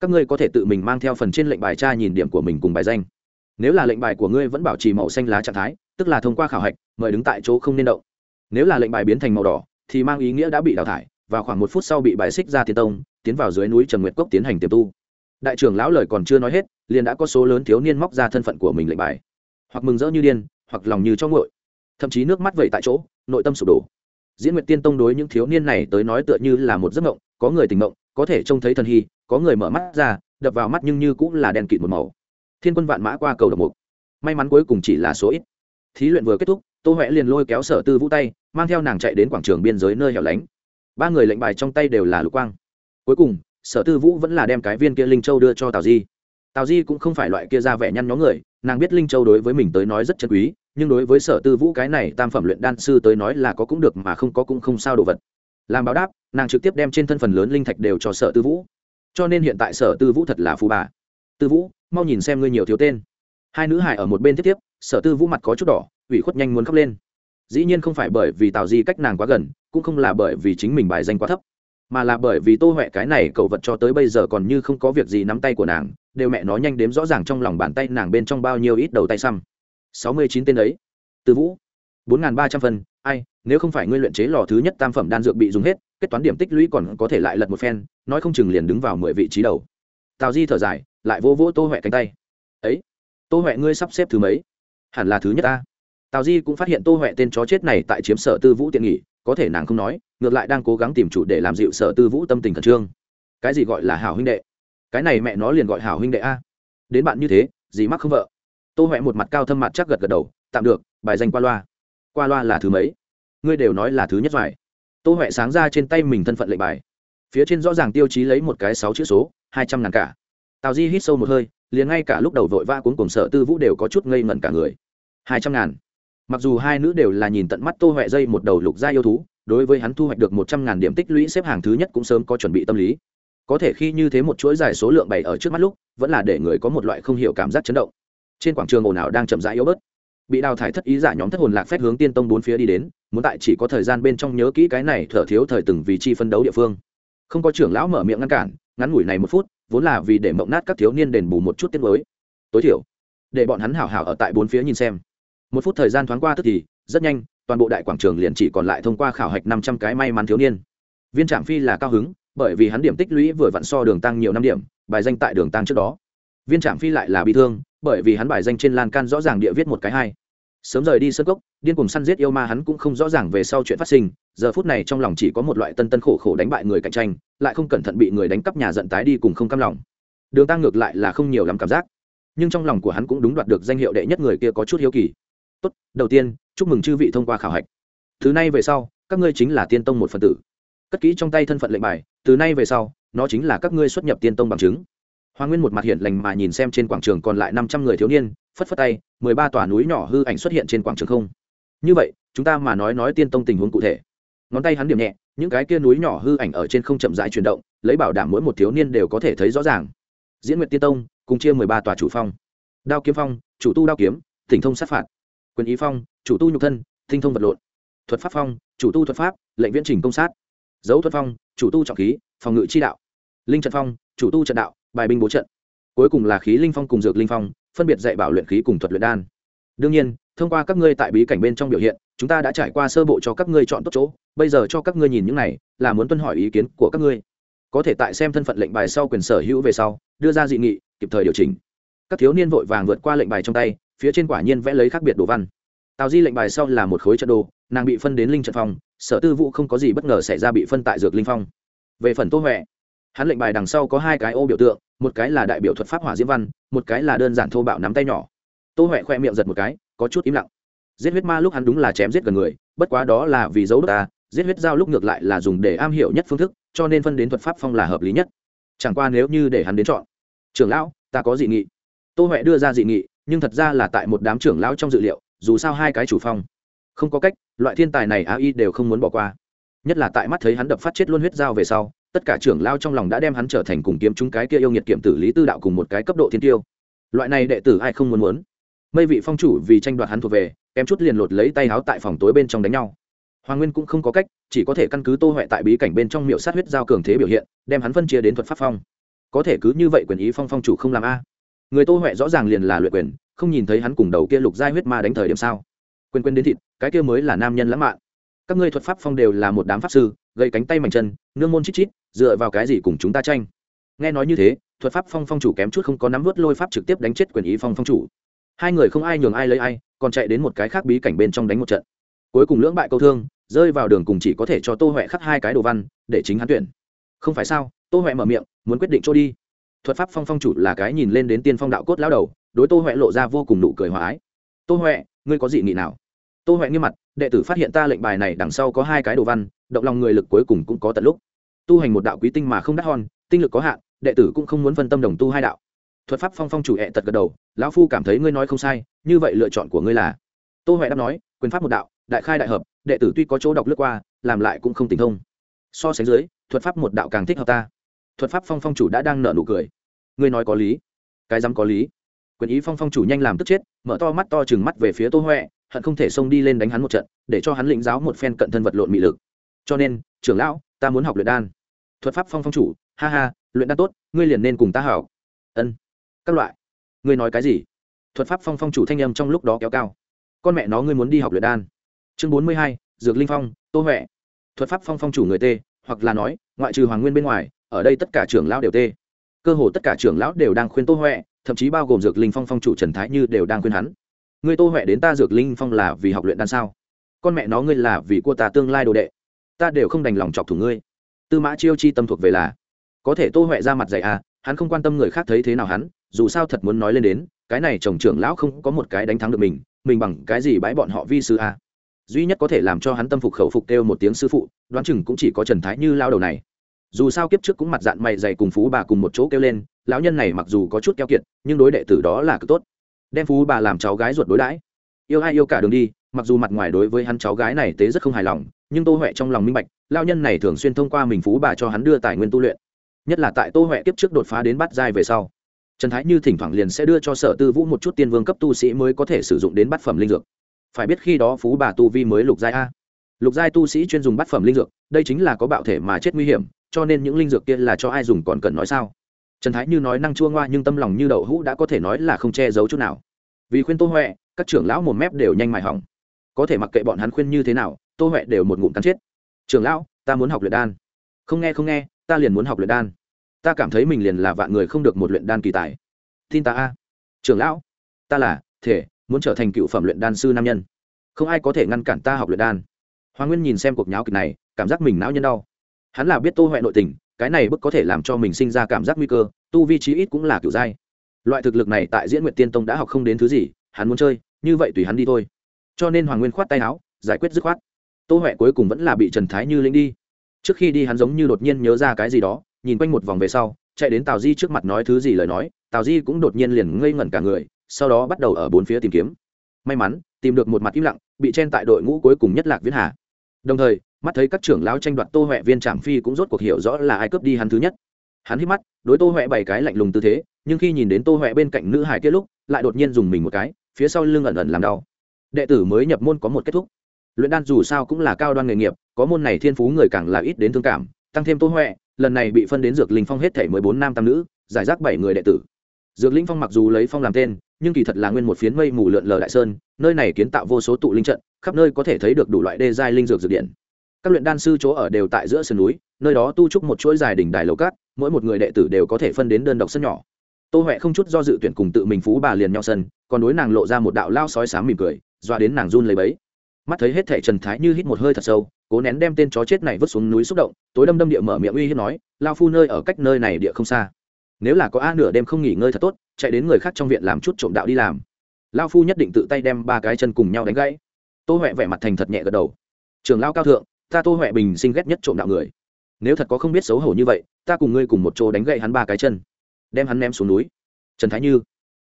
Các ngươi có thể tự mình mang theo phần trên lệnh bài tra nhìn điểm của mình cùng bài danh nếu là lệnh bài của ngươi vẫn bảo trì màu xanh lá trạng thái, tức là thông qua khảo hạch, mời đứng tại chỗ không nên động. Nếu là lệnh bài biến thành màu đỏ, thì mang ý nghĩa đã bị đào thải, và khoảng một phút sau bị bài xích ra tiên tông, tiến vào dưới núi trần nguyệt cốc tiến hành tiềm tu. Đại trưởng lão lời còn chưa nói hết, liền đã có số lớn thiếu niên móc ra thân phận của mình lệnh bài. Hoặc mừng rỡ như điên, hoặc lòng như cho ngội thậm chí nước mắt vẩy tại chỗ, nội tâm sụp đổ. Diễn nguyệt tiên tông đối những thiếu niên này tới nói tựa như là một giấc mộng, có người tình mộng, có thể trông thấy thần hy, có người mở mắt ra, đập vào mắt nhưng như cũng là đen kịt một màu thiên quân vạn mã qua cầu độc mục. May mắn cuối cùng chỉ là số ít. Thí luyện vừa kết thúc, tô huệ liền lôi kéo sở tư vũ tay, mang theo nàng chạy đến quảng trường biên giới nơi hẻo lánh. Ba người lệnh bài trong tay đều là lục quang. Cuối cùng, sở tư vũ vẫn là đem cái viên kia linh châu đưa cho tào di. Tào di cũng không phải loại kia ra vẻ nhăn nhó người, nàng biết linh châu đối với mình tới nói rất chân quý, nhưng đối với sở tư vũ cái này tam phẩm luyện đan sư tới nói là có cũng được mà không có cũng không sao đồ vật. Làm báo đáp, nàng trực tiếp đem trên thân phần lớn linh thạch đều cho sở tư vũ. Cho nên hiện tại sở tư vũ thật là phú bà. Tư vũ mau nhìn xem ngươi nhiều thiếu tên. Hai nữ hải ở một bên tiếp tiếp, sở tư vũ mặt có chút đỏ, ủy khuất nhanh muốn khóc lên. Dĩ nhiên không phải bởi vì tào di cách nàng quá gần, cũng không là bởi vì chính mình bài danh quá thấp, mà là bởi vì tô huệ cái này cậu vật cho tới bây giờ còn như không có việc gì nắm tay của nàng, đều mẹ nó nhanh đếm rõ ràng trong lòng bàn tay nàng bên trong bao nhiêu ít đầu tay xăm. Sáu mươi chín tên ấy từ vũ, bốn n g h n ba trăm phân, ai, nếu không phải ngươi luyện chế lò thứ nhất tam phẩm đan dược bị dùng hết, kết toán điểm tích lũy còn có thể lại lật một phen, nói không chừng liền đứng vào mười vị trí đầu tào di thở dài, lại vô vỗ tô huệ cánh tay. Ấy, tô huệ ngươi sắp xếp thứ mấy? Hẳn là thứ nhất ta. Tào di cũng phát hiện tô huệ tên chó chết này tại chiếm sở tư vũ tiện nghỉ, có thể nàng không nói, ngược lại đang cố gắng tìm chủ để làm dịu sở tư vũ tâm tình khẩn trương. Cái gì gọi là hảo huynh đệ? Cái này mẹ nó liền gọi hảo huynh đệ a. Đến bạn như thế, gì mắc không vợ? Tô huệ một mặt cao thâm mặt chắc gật gật đầu, tạm được, bài danh qua loa. Qua loa là thứ mấy? Ngươi đều nói là thứ nhất phải tô huệ sáng ra trên tay mình thân phận lệnh bài phía trên rõ ràng tiêu chí lấy một cái sáu chữ số, hai trăm ngàn cả. Tào di hít sâu một hơi, liền ngay cả lúc đầu vội vã cuốn cùng sợ tư vũ đều có chút ngây ngẩn cả người. Hai trăm ngàn. Mặc dù hai nữ đều là nhìn tận mắt tô huệ dây một đầu lục gia yêu thú, đối với hắn thu hoạch được một trăm ngàn điểm tích lũy xếp hàng thứ nhất cũng sớm có chuẩn bị tâm lý. Có thể khi như thế một chuỗi dài số lượng bày ở trước mắt lúc, vẫn là để người có một loại không hiểu cảm giác chấn động. Trên quảng trường ồn ào đang chậm rãi yếu bớt. Bị đào thải thất ý giả nhóm thất hồn lạc phép hướng tiên tông bốn phía đi đến, muốn tại chỉ có thời gian bên trong nhớ kỹ cái này thở thiếu thời từng vì chi phân đấu địa phương không có trưởng lão mở miệng ngăn cản, ngắn ngủi này một phút, vốn là vì để mộng nát các thiếu niên đền bù một chút tiết mới. Tối thiểu, để bọn hắn hảo hảo ở tại bốn phía nhìn xem. Một phút thời gian thoáng qua tức thì, rất nhanh, toàn bộ đại quảng trường liền chỉ còn lại thông qua khảo hạch năm trăm cái may mắn thiếu niên. Viên trạm phi là cao hứng, bởi vì hắn điểm tích lũy vừa vặn so đường tăng nhiều năm điểm, bài danh tại đường tăng trước đó. Viên trạm phi lại là bị thương, bởi vì hắn bài danh trên lan can rõ ràng địa viết một cái hai sớm rời đi sân cốc, điên cùng săn giết yêu ma hắn cũng không rõ ràng về sau chuyện phát sinh, giờ phút này trong lòng chỉ có một loại tân tân khổ khổ đánh bại người cạnh tranh, lại không cẩn thận bị người đánh cắp nhà giận tái đi cùng không cam lòng. Đường tăng ngược lại là không nhiều lắm cảm giác, nhưng trong lòng của hắn cũng đúng đoạt được danh hiệu đệ nhất người kia có chút hiếu kỳ. Tốt, đầu tiên, chúc mừng chư vị thông qua khảo hạch. Từ nay về sau, các ngươi chính là tiên tông một phần tử. Cất kỹ trong tay thân phận lệnh bài, từ nay về sau, nó chính là các ngươi xuất nhập tiên tông bằng chứng. Hoàng nguyên một mặt hiện lành mà nhìn xem trên quảng trường còn lại năm trăm người thiếu niên phất phất tay, mười ba tòa núi nhỏ hư ảnh xuất hiện trên quảng trường không. Như vậy, chúng ta mà nói nói tiên tông tình huống cụ thể. Ngón tay hắn điểm nhẹ, những cái kia núi nhỏ hư ảnh ở trên không chậm rãi chuyển động, lấy bảo đảm mỗi một thiếu niên đều có thể thấy rõ ràng. Diễn nguyện tiên tông, cùng chia mười ba tòa chủ phong. Đao kiếm phong, chủ tu đao kiếm, thỉnh thông sát phạt. Quyền ý phong, chủ tu nhục thân, thinh thông vật lộn. Thuật pháp phong, chủ tu thuật pháp, lệnh viễn trình công sát. Dấu thuật phong, chủ tu trọng khí, phòng ngự chi đạo. Linh trận phong, chủ tu trận đạo, bài binh bố trận. Cuối cùng là khí linh phong cùng dược linh phong phân biệt dạy bảo luyện khí cùng thuật luyện đan. Đương nhiên, thông qua các ngươi tại bí cảnh bên trong biểu hiện, chúng ta đã trải qua sơ bộ cho các ngươi chọn tốt chỗ. Bây giờ cho các ngươi nhìn những này, là muốn tuân hỏi ý kiến của các ngươi. Có thể tại xem thân phận lệnh bài sau quyền sở hữu về sau, đưa ra dị nghị, kịp thời điều chỉnh. Các thiếu niên vội vàng vượt qua lệnh bài trong tay, phía trên quả nhiên vẽ lấy khác biệt đồ văn. Tào di lệnh bài sau là một khối trận đồ, nàng bị phân đến linh trận phòng sở tư vụ không có gì bất ngờ xảy ra bị phân tại dược linh phong. Về phần tô huệ, hắn lệnh bài đằng sau có hai cái ô biểu tượng một cái là đại biểu thuật pháp hỏa diễm văn, một cái là đơn giản thô bạo nắm tay nhỏ. Tô huệ khoe miệng giật một cái, có chút im lặng. Giết huyết ma lúc hắn đúng là chém giết gần người, bất quá đó là vì dấu đ ta, giết huyết dao lúc ngược lại là dùng để am hiểu nhất phương thức, cho nên phân đến thuật pháp phong là hợp lý nhất. Chẳng qua nếu như để hắn đến chọn. Trưởng lão, ta có dị nghị. Tô huệ đưa ra dị nghị, nhưng thật ra là tại một đám trưởng lão trong dự liệu, dù sao hai cái chủ phong. Không có cách, loại thiên tài này a y đều không muốn bỏ qua. Nhất là tại mắt thấy hắn đập phát chết luôn huyết dao về sau tất cả trưởng lao trong lòng đã đem hắn trở thành cùng kiếm chúng cái kia yêu nghiệt kiểm tử lý tư đạo cùng một cái cấp độ thiên tiêu. Loại này đệ tử ai không muốn muốn? Mây vị phong chủ vì tranh đoạt hắn thuộc về, kém chút liền lột lấy tay háo tại phòng tối bên trong đánh nhau. Hoàng nguyên cũng không có cách, chỉ có thể căn cứ tô huệ tại bí cảnh bên trong miệu sát huyết giao cường thế biểu hiện, đem hắn phân chia đến thuật pháp phong. Có thể cứ như vậy quyền ý phong phong chủ không làm a. Người tô huệ rõ ràng liền là luyện quyền, không nhìn thấy hắn cùng đầu kia lục giai huyết ma đánh thời điểm sao? Quên quên đến thịt, cái kia mới là nam nhân lãng mạn. Các ngươi thuật pháp phong đều là một đám pháp sư gây cánh tay mảnh chân, nương môn chít chít, dựa vào cái gì cùng chúng ta tranh? Nghe nói như thế, thuật pháp phong phong chủ kém chút không có nắm vớt lôi pháp trực tiếp đánh chết quyền ý phong phong chủ. Hai người không ai nhường ai lấy ai, còn chạy đến một cái khác bí cảnh bên trong đánh một trận. Cuối cùng lưỡng bại câu thương, rơi vào đường cùng chỉ có thể cho tô huệ khắc hai cái đồ văn, để chính hắn tuyển. Không phải sao? Tô huệ mở miệng, muốn quyết định chỗ đi. Thuật pháp phong phong chủ là cái nhìn lên đến tiên phong đạo cốt lão đầu, đối tô huệ lộ ra vô cùng nụ cười hòa ái. Tô huệ, ngươi có dị nghị nào? Tô huệ nghiêm mặt, đệ tử phát hiện ta lệnh bài này đằng sau có hai cái đồ văn, động lòng người lực cuối cùng cũng có tận lúc. Tu hành một đạo quý tinh mà không đắt hòn tinh lực có hạn, đệ tử cũng không muốn phân tâm đồng tu hai đạo. Thuật pháp phong phong chủ hẹ tật gật đầu, lão phu cảm thấy ngươi nói không sai, như vậy lựa chọn của ngươi là. Tô huệ đáp nói, quyền pháp một đạo, đại khai đại hợp, đệ tử tuy có chỗ đọc lướt qua, làm lại cũng không tình thông. So sánh dưới, thuật pháp một đạo càng thích hợp ta. Thuật pháp phong phong chủ đã đang nợ nụ cười. Ngươi nói có lý. Cái dám có lý? Quyền ý phong phong chủ nhanh làm tức chết, mở to mắt to chừng mắt về phía tô huệ hận không thể xông đi lên đánh hắn một trận, để cho hắn lĩnh giáo một phen cận thân vật lộn mị lực. Cho nên, trưởng lão, ta muốn học luyện đan. Thuật pháp phong phong chủ, ha ha, luyện đan tốt, ngươi liền nên cùng ta hảo ân. Các loại. Ngươi nói cái gì? Thuật pháp phong phong chủ thanh âm trong lúc đó kéo cao. Con mẹ nó, ngươi muốn đi học luyện đan. Chương bốn mươi hai, dược linh phong, tô huệ. Thuật pháp phong phong chủ người t hoặc là nói, ngoại trừ hoàng nguyên bên ngoài, ở đây tất cả trưởng lão đều t cơ hồ tất cả trưởng lão đều đang khuyên tô huệ, thậm chí bao gồm dược linh phong phong chủ trần thái như đều đang khuyên hắn ngươi tô huệ đến ta dược linh phong là vì học luyện đan sao? Con mẹ nó ngươi là vì cô ta tương lai đồ đệ. Ta đều không đành lòng chọc thủ ngươi. Tư mã chiêu chi tâm thuộc về là, có thể tô huệ ra mặt dạy à hắn không quan tâm người khác thấy thế nào hắn, dù sao thật muốn nói lên đến, cái này chồng trưởng lão không có một cái đánh thắng được mình mình bằng cái gì bãi bọn họ vi sư à. duy nhất có thể làm cho hắn tâm phục khẩu phục kêu một tiếng sư phụ, đoán chừng cũng chỉ có trần thái như lao đầu này. Dù sao kiếp trước cũng mặt dạng mày dày cùng phú bà cùng một chỗ kêu lên, lão nhân này mặc dù có chút keo kiệt, nhưng đối đệ tử đó là cực tốt đem phú bà làm cháu gái ruột đối đãi. Yêu ai yêu cả đường đi, mặc dù mặt ngoài đối với hắn cháu gái này tế rất không hài lòng, nhưng tô huệ trong lòng minh bạch lao nhân này thường xuyên thông qua mình phú bà cho hắn đưa tài nguyên tu luyện. Nhất là tại tô huệ tiếp trước đột phá đến bắt giai về sau, trần thái như thỉnh thoảng liền sẽ đưa cho sở tư vũ một chút tiên vương cấp tu sĩ mới có thể sử dụng đến bát phẩm linh dược. Phải biết khi đó phú bà tu vi mới lục giai a. Lục giai tu sĩ chuyên dùng bát phẩm linh dược, đây chính là có bạo thể mà chết nguy hiểm, cho nên những linh dược kia là cho ai dùng còn cần nói sao? Trần thái như nói năng chua ngoa nhưng tâm lòng như đậu hũ đã có thể nói là không che giấu chút nào. Vì khuyên tô huệ, các trưởng lão một mép đều nhanh mài hỏng. Có thể mặc kệ bọn hắn khuyên như thế nào, tô huệ đều một ngụm cắn chết. Trưởng lão, ta muốn học luyện đan. Không nghe không nghe, ta liền muốn học luyện đan. Ta cảm thấy mình liền là vạn người không được một luyện đan kỳ tài. Tin ta a. Trưởng lão, ta là thể, muốn trở thành cựu phẩm luyện đan sư nam nhân. Không ai có thể ngăn cản ta học luyện đan. Hoàng nguyên nhìn xem cuộc nháo kịch này, cảm giác mình não nhân đau. Hắn là biết tô huệ nội tình cái này bức có thể làm cho mình sinh ra cảm giác nguy cơ, tu vi trí ít cũng là kiểu giai loại thực lực này tại diễn nguyện tiên tông đã học không đến thứ gì, hắn muốn chơi, như vậy tùy hắn đi thôi. Cho nên hoàng nguyên khoát tay áo, giải quyết dứt khoát. Tô huệ cuối cùng vẫn là bị trần thái như linh đi. Trước khi đi hắn giống như đột nhiên nhớ ra cái gì đó, nhìn quanh một vòng về sau, chạy đến tào di trước mặt nói thứ gì lời nói, tào di cũng đột nhiên liền ngây ngẩn cả người, sau đó bắt đầu ở bốn phía tìm kiếm. May mắn, tìm được một mặt im lặng, bị chen tại đội ngũ cuối cùng nhất lạc viễn hà. Đồng thời mắt thấy các trưởng lão tranh đoạt tô huệ viên trạm phi cũng rốt cuộc hiểu rõ là ai cướp đi hắn thứ nhất. Hắn hít mắt, đối tô huệ bày cái lạnh lùng tư thế, nhưng khi nhìn đến tô huệ bên cạnh nữ hải kia lúc, lại đột nhiên dùng mình một cái, phía sau lưng ẩn ẩn làm đau. Đệ tử mới nhập môn có một kết thúc. Luyện đan dù sao cũng là cao đoan nghề nghiệp, có môn này thiên phú người càng là ít đến thương cảm, tăng thêm tô huệ, lần này bị phân đến dược linh phong hết thể mười bốn nam tam nữ, giải rác bảy người đệ tử. Dược linh phong mặc dù lấy phong làm tên, nhưng kỳ thật là nguyên một phiến mây mù lượn lờ đại sơn, nơi này kiến tạo vô số tụ linh trận, khắp nơi có thể thấy được đủ loại đê giai linh dược dược điện các luyện đan sư chỗ ở đều tại giữa sườn núi, nơi đó tu trúc một chuỗi dài đỉnh đài lầu cát, mỗi một người đệ tử đều có thể phân đến đơn độc sân nhỏ. Tô huệ không chút do dự tuyển cùng tự mình phú bà liền nhau sân, còn đối nàng lộ ra một đạo lao sói sáng mỉm cười doa đến nàng run lấy bấy mắt thấy hết thể trần thái như hít một hơi thật sâu, cố nén đem tên chó chết này vứt xuống núi xúc động, tối đâm đâm địa mở miệng uy hiếp nói, lao phu nơi ở cách nơi này địa không xa. Nếu là có a nửa đêm không nghỉ ngơi thật tốt, chạy đến người khác trong viện làm chút trộm đạo đi làm. Lao phu nhất định tự tay đem ba cái chân cùng nhau đánh gãy. Tô huệ vẻ mặt thành thật nhẹ gật đầu. Trường lao cao thượng ta tô huệ bình sinh ghét nhất trộm đạo người. Nếu thật có không biết xấu hổ như vậy, ta cùng ngươi cùng một chỗ đánh gậy hắn ba cái chân. Đem hắn ném xuống núi. Trần thái như.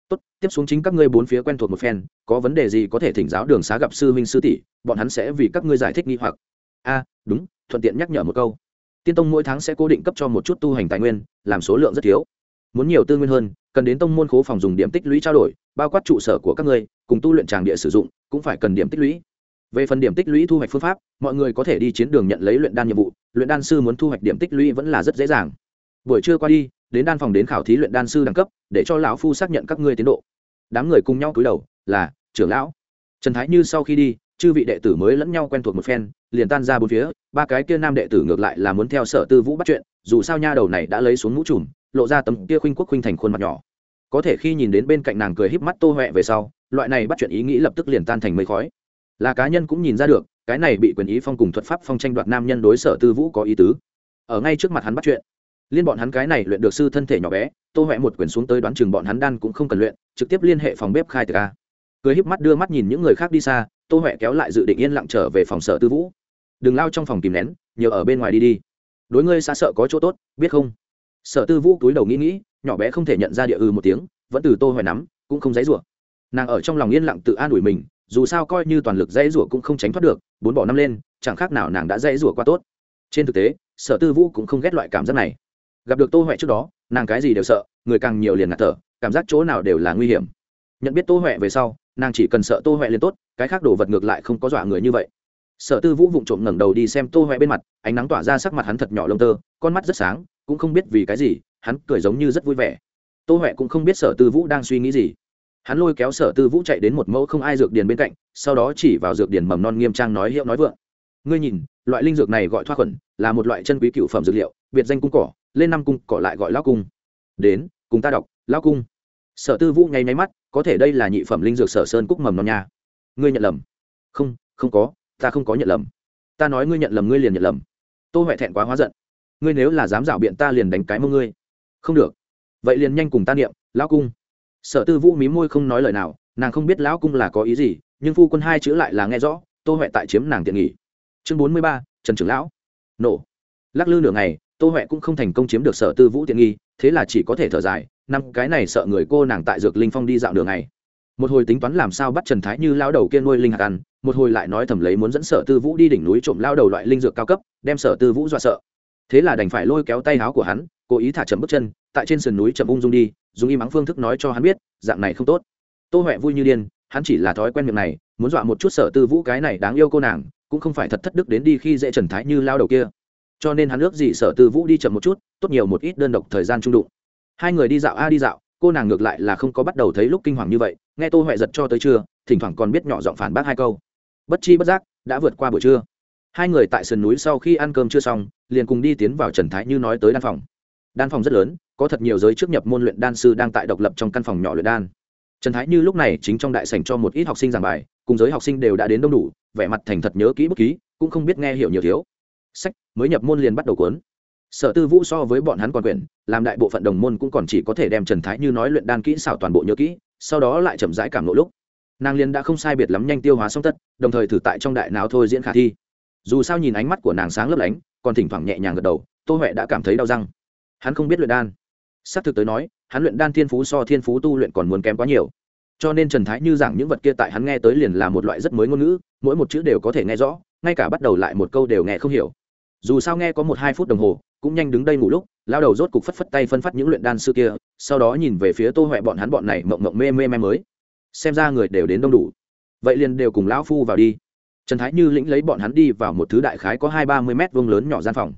Tốt, tiếp xuống chính các ngươi bốn phía quen thuộc một phen, có vấn đề gì có thể thỉnh giáo đường xá gặp sư huynh sư tỷ, bọn hắn sẽ vì các ngươi giải thích nghi hoặc. A, đúng, thuận tiện nhắc nhở một câu. Tiên tông mỗi tháng sẽ cố định cấp cho một chút tu hành tài nguyên, làm số lượng rất thiếu. Muốn nhiều tư nguyên hơn, cần đến tông môn khố phòng dùng điểm tích lũy trao đổi, bao quát trụ sở của các ngươi, cùng tu luyện tràng địa sử dụng, cũng phải cần điểm tích lũy về phần điểm tích lũy thu hoạch phương pháp, mọi người có thể đi chiến đường nhận lấy luyện đan nhiệm vụ, luyện đan sư muốn thu hoạch điểm tích lũy vẫn là rất dễ dàng. Buổi trưa qua đi, đến đan phòng đến khảo thí luyện đan sư đẳng cấp, để cho lão phu xác nhận các ngươi tiến độ. Đám người cùng nhau cúi đầu, là, trưởng lão. Trần thái như sau khi đi, chư vị đệ tử mới lẫn nhau quen thuộc một phen, liền tan ra bốn phía, ba cái kia nam đệ tử ngược lại là muốn theo sở tư vũ bắt chuyện, dù sao nha đầu này đã lấy xuống mũ trùm, lộ ra tấm kia khuynh quốc khuynh thành khuôn mặt nhỏ. Có thể khi nhìn đến bên cạnh nàng cười híp mắt tô huệ về sau, loại này bắt chuyện ý nghĩ lập tức liền tan thành mây khói là cá nhân cũng nhìn ra được, cái này bị quyền ý phong cùng thuật pháp phong tranh đoạt nam nhân đối sở tư vũ có ý tứ. Ở ngay trước mặt hắn bắt chuyện, liên bọn hắn cái này luyện được sư thân thể nhỏ bé, tô huệ một quyển xuống tới đoán chừng bọn hắn đan cũng không cần luyện, trực tiếp liên hệ phòng bếp khai từ ca cười híp mắt đưa mắt nhìn những người khác đi xa, tô huệ kéo lại dự định yên lặng trở về phòng sở tư vũ. Đừng lao trong phòng kìm nén nhiều ở bên ngoài đi đi. Đối ngươi xa sợ có chỗ tốt, biết không? Sở tư vũ túi đầu nghĩ nghĩ, nhỏ bé không thể nhận ra địa ư một tiếng, vẫn từ tô huệ nắm, cũng không dãy rủa. Nàng ở trong lòng yên lặng tự an ủi mình dù sao coi như toàn lực dãy rủa cũng không tránh thoát được, bốn bỏ năm lên, chẳng khác nào nàng đã dãy rủa quá tốt. Trên thực tế, sở tư vũ cũng không ghét loại cảm giác này. Gặp được tô huệ trước đó, nàng cái gì đều sợ, người càng nhiều liền ngạt thở, cảm giác chỗ nào đều là nguy hiểm. Nhận biết tô huệ về sau, nàng chỉ cần sợ tô huệ liền tốt, cái khác đồ vật ngược lại không có dọa người như vậy. Sở tư vũ vụng trộm ngẩng đầu đi xem tô huệ bên mặt, ánh nắng tỏa ra sắc mặt hắn thật nhỏ lông tơ, con mắt rất sáng, cũng không biết vì cái gì, hắn cười giống như rất vui vẻ. Tô huệ cũng không biết sở tư vũ đang suy nghĩ gì hắn lôi kéo sở tư vũ chạy đến một mẫu không ai dược điền bên cạnh, sau đó chỉ vào dược điền mầm non nghiêm trang nói hiệu nói vượng. Ngươi nhìn, loại linh dược này gọi thoa khuẩn, là một loại chân quý cựu phẩm dược liệu, biệt danh cung cỏ, lên năm cung cỏ lại gọi lao cung. Đến, cùng ta đọc lao cung. Sở tư vũ nháy nháy mắt, có thể đây là nhị phẩm linh dược sở sơn cúc mầm non nha. Ngươi nhận lầm. Không không có, ta không có nhận lầm. Ta nói ngươi nhận lầm, ngươi liền nhận lầm. Tô huệ thẹn quá hóa giận. Ngươi nếu là dám dạo biện ta liền đánh cái mông ngươi. Không được. Vậy liền nhanh cùng ta niệm, lão cung sở tư vũ mí môi không nói lời nào, nàng không biết lão cung là có ý gì, nhưng phu quân hai chữ lại là nghe rõ, tô huệ tại chiếm nàng tiện nghỉ chương bốn mươi ba, trần trưởng lão. Nổ. Lắc lư nửa ngày, tô huệ cũng không thành công chiếm được sở tư vũ tiện nghi, thế là chỉ có thể thở dài, năm cái này sợ người cô nàng tại dược linh phong đi dạo đường này một hồi tính toán làm sao bắt trần thái như lao đầu kia nuôi linh hạt ăn, một hồi lại nói thầm lấy muốn dẫn sở tư vũ đi đỉnh núi trộm lao đầu loại linh dược cao cấp, đem sở tư vũ dọa sợ. Thế là đành phải lôi kéo tay áo của hắn cố ý thả chậm bước chân, tại trên sườn núi chậm ung dung đi, dùng im mắng phương thức nói cho hắn biết, dạng này không tốt. Tô huệ vui như điên, hắn chỉ là thói quen miệng này, muốn dọa một chút sở tư vũ cái này đáng yêu cô nàng, cũng không phải thật thất đức đến đi khi dễ trần thái như lao đầu kia. Cho nên hắn ước gì sở tư vũ đi chậm một chút, tốt nhiều một ít đơn độc thời gian trung đụng. Hai người đi dạo a đi dạo, cô nàng ngược lại là không có bắt đầu thấy lúc kinh hoàng như vậy, nghe tô huệ giật cho tới trưa, thỉnh thoảng còn biết nhỏ giọng phản bác hai câu. Bất chi bất giác, đã vượt qua buổi trưa. Hai người tại sườn núi sau khi ăn cơm chưa xong, liền cùng đi tiến vào trần thái như nói tới đan phòng đan phòng rất lớn, có thật nhiều giới trước nhập môn luyện đan sư đang tại độc lập trong căn phòng nhỏ luyện đan. Trần thái như lúc này chính trong đại sảnh cho một ít học sinh giảng bài, cùng giới học sinh đều đã đến đông đủ, vẻ mặt thành thật nhớ kỹ bút ký, cũng không biết nghe hiểu nhiều thiếu. Sách, mới nhập môn liền bắt đầu cuốn. Sở tư vũ so với bọn hắn còn quyển, làm đại bộ phận đồng môn cũng còn chỉ có thể đem trần thái như nói luyện đan kỹ xảo toàn bộ nhớ kỹ, sau đó lại chậm rãi cảm lộ lúc. Nàng liên đã không sai biệt lắm nhanh tiêu hóa xong tất, đồng thời thử tại trong đại nào thôi diễn khả thi. Dù sao nhìn ánh mắt của nàng sáng lấp lánh, còn thỉnh thoảng nhẹ nhàng gật đầu, tô huệ đã cảm thấy đau răng hắn không biết luyện đan. Xác thực tới nói, hắn luyện đan thiên phú so thiên phú tu luyện còn muốn kém quá nhiều. Cho nên trần thái như giảng những vật kia tại hắn nghe tới liền là một loại rất mới ngôn ngữ, mỗi một chữ đều có thể nghe rõ, ngay cả bắt đầu lại một câu đều nghe không hiểu. Dù sao nghe có một hai phút đồng hồ, cũng nhanh đứng đây ngủ lúc, lao đầu rốt cục phất phất tay phân phát những luyện đan sư kia, sau đó nhìn về phía tô huệ bọn hắn bọn này mộng mộng mê mê mê mới. Xem ra người đều đến đông đủ. Vậy liền đều cùng lão phu vào đi. Trần thái như lĩnh lấy bọn hắn đi vào một thứ đại khái có hai ba mươi mét vuông lớn nhỏ gian phòng.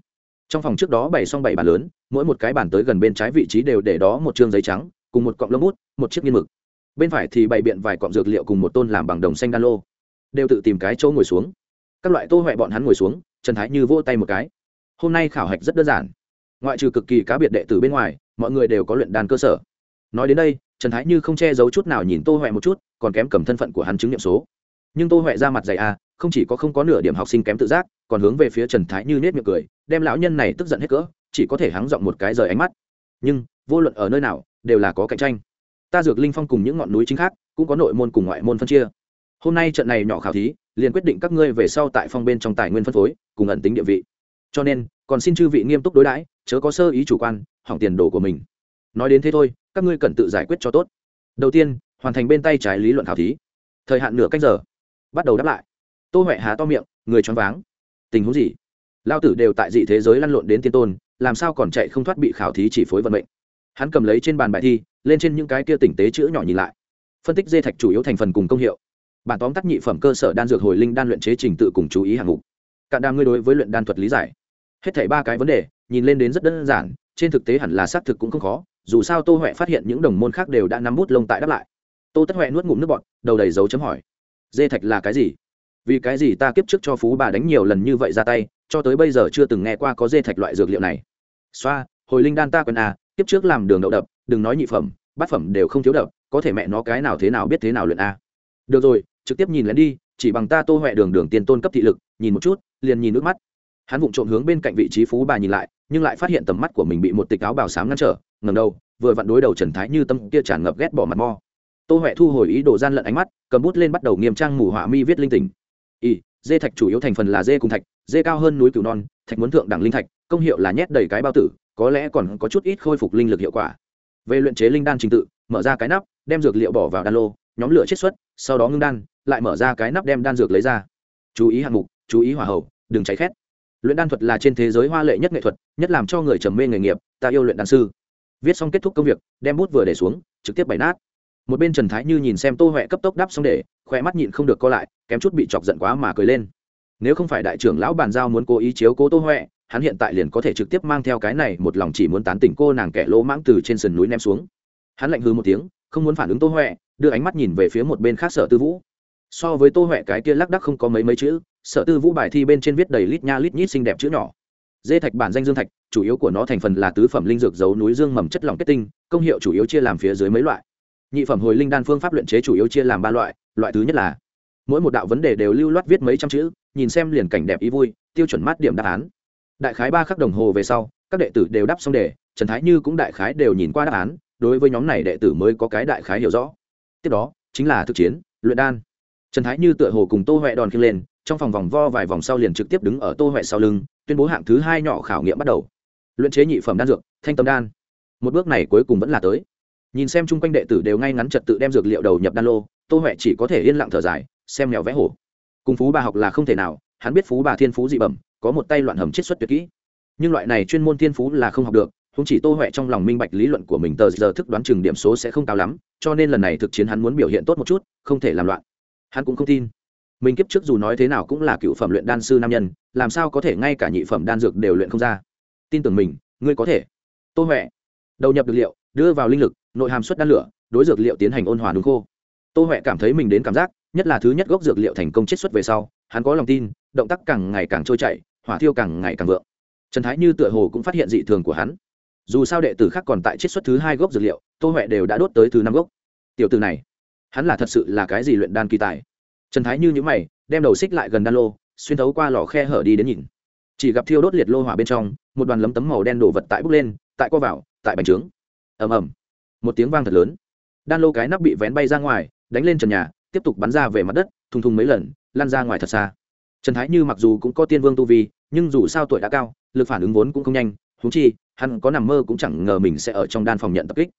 Trong phòng trước đó bày xong bảy bàn lớn mỗi một cái bàn tới gần bên trái vị trí đều để đó một chương giấy trắng, cùng một cọng lông bút, một chiếc nghiên mực. Bên phải thì bày biện vài cọng dược liệu cùng một tôn làm bằng đồng xanh đan lô. Đều tự tìm cái chỗ ngồi xuống. Các loại tô huệ bọn hắn ngồi xuống, trần thái như vỗ tay một cái. Hôm nay khảo hạch rất đơn giản. Ngoại trừ cực kỳ cá biệt đệ tử bên ngoài, mọi người đều có luyện đan cơ sở. Nói đến đây, trần thái như không che giấu chút nào nhìn tô huệ một chút, còn kém cầm thân phận của hắn chứng nghiệm số. Nhưng tô huệ ra mặt dày a không chỉ có không có nửa điểm học sinh kém tự giác, còn hướng về phía trần thái như nết miệng cười, đem lão nhân này tức giận hết cỡ chỉ có thể hắng giọng một cái rời ánh mắt. Nhưng, vô luận ở nơi nào, đều là có cạnh tranh. Ta dược linh phong cùng những ngọn núi chính khác, cũng có nội môn cùng ngoại môn phân chia. Hôm nay trận này nhỏ khảo thí, liền quyết định các ngươi về sau tại phong bên trong tài nguyên phân phối, cùng ẩn tính địa vị. Cho nên, còn xin chư vị nghiêm túc đối đãi, chớ có sơ ý chủ quan, hỏng tiền đồ của mình. Nói đến thế thôi, các ngươi cần tự giải quyết cho tốt. Đầu tiên, hoàn thành bên tay trái lý luận khảo thí. Thời hạn nửa cách giờ. Bắt đầu đáp lại. Tô huệ há to miệng, người choáng váng. Tình huống gì? Lao tử đều tại dị thế giới lăn lộn đến tiên tôn làm sao còn chạy không thoát bị khảo thí chỉ phối vận mệnh. Hắn cầm lấy trên bàn bài thi, lên trên những cái kia tỉnh tế chữ nhỏ nhìn lại. Phân tích dê thạch chủ yếu thành phần cùng công hiệu. Bản tóm tắt nhị phẩm cơ sở đan dược hồi linh đan luyện chế trình tự cùng chú ý hạng mục. Cạn đam ngươi đối với luyện đan thuật lý giải. Hết thảy ba cái vấn đề, nhìn lên đến rất đơn giản, trên thực tế hẳn là xác thực cũng không khó, dù sao tô huệ phát hiện những đồng môn khác đều đã nắm bút lông tại đáp lại. Tô tất huệ nuốt ngụm nước bọt, đầu đầy dấu chấm hỏi. Dê thạch là cái gì? Vì cái gì ta kiếp trước cho phú bà đánh nhiều lần như vậy ra tay cho tới bây giờ chưa từng nghe qua có dê thạch loại dược liệu này. Xoa, hồi linh đan ta quên à tiếp trước làm đường đậu đập, đừng nói nhị phẩm, bát phẩm đều không thiếu đập, có thể mẹ nó cái nào thế nào biết thế nào luyện a được rồi, trực tiếp nhìn lén đi, chỉ bằng ta tô huệ đường đường tiền tôn cấp thị lực, nhìn một chút, liền nhìn nước mắt. Hắn vụng trộm hướng bên cạnh vị trí phú bà nhìn lại, nhưng lại phát hiện tầm mắt của mình bị một tịch áo bào xám ngăn trở ngầm đầu, vừa vặn đối đầu trần thái như tâm kia tràn ngập ghét bỏ mặt mo. Tô huệ thu hồi ý đồ gian lận ánh mắt, cầm bút lên bắt đầu nghiêm trang mù họa mi viết linh tình. Y dê thạch chủ yếu thành phần là dê cùng thạch dê cao hơn núi cửu non, thạch muốn thượng đẳng linh thạch, công hiệu là nhét đầy cái bao tử, có lẽ còn có chút ít khôi phục linh lực hiệu quả. Về luyện chế linh đan trình tự, mở ra cái nắp, đem dược liệu bỏ vào đan lô, nhóm lửa chiết xuất, sau đó ngưng đan, lại mở ra cái nắp đem đan dược lấy ra. Chú ý hạng mục, chú ý hỏa hậu, đừng cháy khét. Luyện đan thuật là trên thế giới hoa lệ nhất nghệ thuật, nhất làm cho người trầm mê nghề nghiệp, ta yêu luyện đan sư. Viết xong kết thúc công việc, đem bút vừa để xuống, trực tiếp bày nát. Một bên trần thái như nhìn xem tô huệ cấp tốc đắp xong để khoe mắt nhịn không được co lại, kém chút bị chọc giận quá mà cười lên nếu không phải đại trưởng lão bàn giao muốn cố ý chiếu cố tô huệ, hắn hiện tại liền có thể trực tiếp mang theo cái này một lòng chỉ muốn tán tỉnh cô nàng kẻ lỗ mãng từ trên sườn núi ném xuống. Hắn lạnh hư một tiếng, không muốn phản ứng tô huệ, đưa ánh mắt nhìn về phía một bên khác sở tư vũ. So với tô huệ cái kia lác đắc không có mấy mấy chữ, sở tư vũ bài thi bên trên viết đầy lít nha lít nhít xinh đẹp chữ nhỏ. Dê thạch bản danh dương thạch, chủ yếu của nó thành phần là tứ phẩm linh dược giấu núi dương mầm chất lỏng kết tinh, công hiệu chủ yếu chia làm phía dưới mấy loại. Nhị phẩm hồi linh đan phương pháp luyện chế chủ yếu chia làm ba loại loại thứ nhất là mỗi một đạo vấn đề đều lưu loát viết mấy trăm chữ nhìn xem liền cảnh đẹp ý vui, tiêu chuẩn mát điểm đáp án. Đại khái ba khắc đồng hồ về sau, các đệ tử đều đáp xong đề, trần thái như cũng đại khái đều nhìn qua đáp án, đối với nhóm này đệ tử mới có cái đại khái hiểu rõ. Tiếp đó, chính là thực chiến, luyện đan. Trần thái như tựa hồ cùng tô huệ đòn khiêng lên, trong phòng vòng vo vài vòng sau liền trực tiếp đứng ở tô huệ sau lưng, tuyên bố hạng thứ hai nhỏ khảo nghiệm bắt đầu. Luyện chế nhị phẩm đan dược, thanh tâm đan. Một bước này cuối cùng vẫn là tới. Nhìn xem chung quanh đệ tử đều ngay ngắn trật tự đem dược liệu đầu nhập đan lô, tô huệ chỉ có thể yên lặng thở dài, xem mèo vẽ hổ cùng phú bà học là không thể nào, hắn biết phú bà thiên phú dị bẩm, có một tay loạn hầm chiết xuất tuyệt kỹ. Nhưng loại này chuyên môn thiên phú là không học được không chỉ tô huệ trong lòng minh bạch lý luận của mình tờ giờ thức đoán chừng điểm số sẽ không cao lắm, cho nên lần này thực chiến hắn muốn biểu hiện tốt một chút, không thể làm loạn. Hắn cũng không tin. Mình kiếp trước dù nói thế nào cũng là cựu phẩm luyện đan sư nam nhân, làm sao có thể ngay cả nhị phẩm đan dược đều luyện không ra? Tin tưởng mình, ngươi có thể. Tô huệ, đầu nhập dược liệu, đưa vào linh lực, nội hàm suất đan lửa, đối dược liệu tiến hành ôn hòa đúng khô. Tô huệ cảm thấy mình đến cảm giác nhất là thứ nhất gốc dược liệu thành công chiết xuất về sau, hắn có lòng tin, động tác càng ngày càng trôi chảy, hỏa thiêu càng ngày càng vượng. Trần thái như tựa hồ cũng phát hiện dị thường của hắn. Dù sao đệ tử khác còn tại chiết xuất thứ hai gốc dược liệu, tô huệ đều đã đốt tới thứ năm gốc. Tiểu từ này, hắn là thật sự là cái gì luyện đan kỳ tài? Trần thái như những mày, đem đầu xích lại gần đan lô, xuyên thấu qua lò khe hở đi đến nhìn. Chỉ gặp thiêu đốt liệt lô hỏa bên trong, một đoàn lấm tấm màu đen đổ vật tại bốc lên, tại co vào, tại bành trướng. Ầm ầm. Một tiếng vang thật lớn. Đan lô cái nắp bị vén bay ra ngoài, đánh lên trần nhà tiếp tục bắn ra về mặt đất, thùng thùng mấy lần lan ra ngoài thật xa. Trần thái như mặc dù cũng có tiên vương tu vi, nhưng dù sao tuổi đã cao, lực phản ứng vốn cũng không nhanh thú chi, hắn có nằm mơ cũng chẳng ngờ mình sẽ ở trong đan phòng nhận tập kích.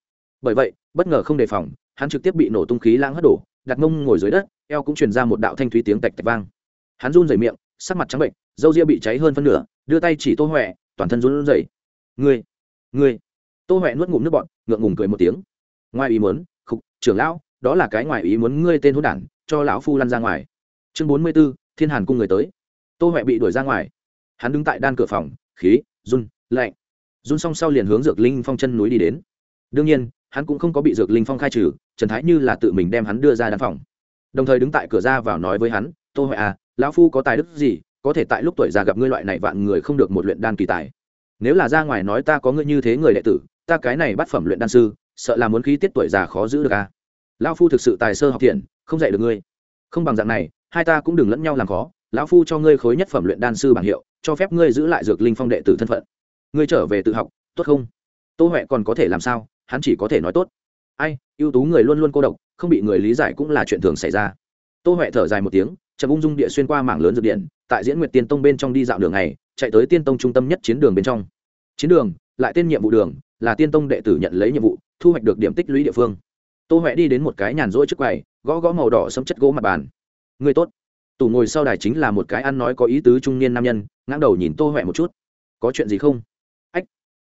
Bởi vậy, bất ngờ không đề phòng, hắn trực tiếp bị nổ tung khí lãng hất đổ, đặt mông ngồi dưới đất, eo cũng truyền ra một đạo thanh thúy tiếng tạch tạch vang. Hắn run rẩy miệng, sắc mặt trắng bệnh, râu ria bị cháy hơn phân nửa, đưa tay chỉ tô huệ, toàn thân run rẩy. Ngươi ngươi. Tô huệ nuốt ngụm nước bọt, ngượng ngùng cười một tiếng. Ngoài ý muốn, khục, trưởng lão đó là cái ngoài ý muốn ngươi tên hỗn đản, cho lão phu lăn ra ngoài. Chương bốn mươi b ố thiên hàn cung người tới. Tô huệ bị đuổi ra ngoài. Hắn đứng tại đan cửa phòng, khí, run, lạnh. Run xong sau liền hướng dược linh phong chân núi đi đến. Đương nhiên, hắn cũng không có bị dược linh phong khai trừ, trần thái như là tự mình đem hắn đưa ra đan phòng. Đồng thời đứng tại cửa ra vào nói với hắn, tô huệ à lão phu có tài đức gì, có thể tại lúc tuổi già gặp ngươi loại này vạn người không được một luyện đan kỳ tài. Nếu là ra ngoài nói ta có ngươi như thế người đệ tử, ta cái này bắt phẩm luyện đan sư, sợ là muốn khí tiết tuổi già khó giữ được à lão phu thực sự tài sơ học thiện, không dạy được ngươi. Không bằng dạng này, hai ta cũng đừng lẫn nhau làm khó. Lão phu cho ngươi khối nhất phẩm luyện đan sư bảng hiệu, cho phép ngươi giữ lại dược linh phong đệ tử thân phận. Ngươi trở về tự học, tốt không? Tô huệ còn có thể làm sao? Hắn chỉ có thể nói tốt. Ai, ưu tú người luôn luôn cô độc, không bị người lý giải cũng là chuyện thường xảy ra. Tô huệ thở dài một tiếng, chậm ung dung địa xuyên qua mảng lớn dược điện, tại diễn nguyệt tiên tông bên trong đi dạo đường này, chạy tới tiên tông trung tâm nhất chiến đường bên trong. Chiến đường, lại tên nhiệm vụ đường, là tiên tông đệ tử nhận lấy nhiệm vụ, thu hoạch được điểm tích lũy địa phương tô huệ đi đến một cái nhàn rỗi trước quầy, gõ gõ màu đỏ sấm chất gỗ mặt bàn. Người tốt. Tủ ngồi sau đài chính là một cái ăn nói có ý tứ trung niên nam nhân ngãng đầu nhìn tô huệ một chút. Có chuyện gì không? Ách,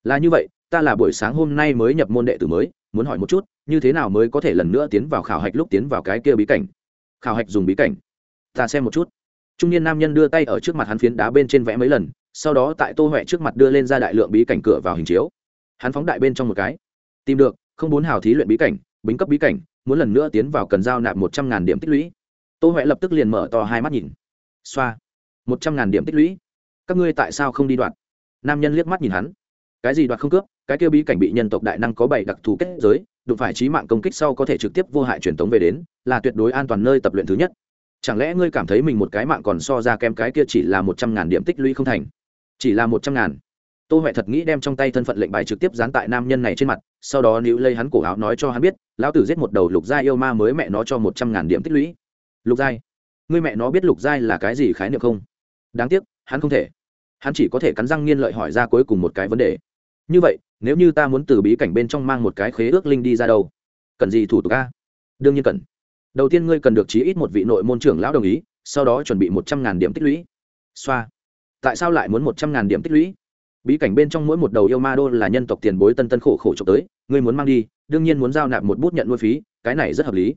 là như vậy, ta là buổi sáng hôm nay mới nhập môn đệ tử mới, muốn hỏi một chút, như thế nào mới có thể lần nữa tiến vào khảo hạch lúc tiến vào cái kia bí cảnh? Khảo hạch dùng bí cảnh. Ta xem một chút. Trung niên nam nhân đưa tay ở trước mặt hắn phiến đá bên trên vẽ mấy lần, sau đó tại tô huệ trước mặt đưa lên ra đại lượng bí cảnh cửa vào hình chiếu. Hắn phóng đại bên trong một cái. Tìm được, không bốn hào thí luyện bí cảnh bính cấp bí cảnh, muốn lần nữa tiến vào cần giao nạp một trăm ngàn điểm tích lũy. Tô huệ lập tức liền mở to hai mắt nhìn. Xoa. Một trăm ngàn điểm tích lũy. Các ngươi tại sao không đi đoạt? Nam nhân liếc mắt nhìn hắn. Cái gì đoạt không cướp? Cái kia bí cảnh bị nhân tộc đại năng có bảy đặc thù kết giới, đụng phải trí mạng công kích sau có thể trực tiếp vô hại truyền tống về đến, là tuyệt đối an toàn nơi tập luyện thứ nhất. Chẳng lẽ ngươi cảm thấy mình một cái mạng còn so ra kém cái kia chỉ là một trăm ngàn điểm tích lũy không thành? Chỉ là một trăm ngàn tô huệ thật nghĩ đem trong tay thân phận lệnh bài trực tiếp dán tại nam nhân này trên mặt, sau đó níu lấy hắn cổ áo nói cho hắn biết, lão tử giết một đầu lục giai yêu ma mới mẹ nó cho một trăm ngàn điểm tích lũy. Lục giai? Người mẹ nó biết lục giai là cái gì khái niệm không? Đáng tiếc, hắn không thể. Hắn chỉ có thể cắn răng nghiên lợi hỏi ra cuối cùng một cái vấn đề. Như vậy, nếu như ta muốn từ bí cảnh bên trong mang một cái khế ước linh đi ra đâu? Cần gì thủ tục a? Đương nhiên cần. Đầu tiên ngươi cần được chí ít một vị nội môn trưởng lão đồng ý, sau đó chuẩn bị một trăm ngàn điểm tích lũy. Xoa. Tại sao lại muốn một trăm ngàn điểm tích lũy? Bí cảnh bên trong mỗi một đầu yêu ma đô là nhân tộc tiền bối tân tân khổ khổ trộm tới, ngươi muốn mang đi, đương nhiên muốn giao nạp một bút nhận nuôi phí, cái này rất hợp lý.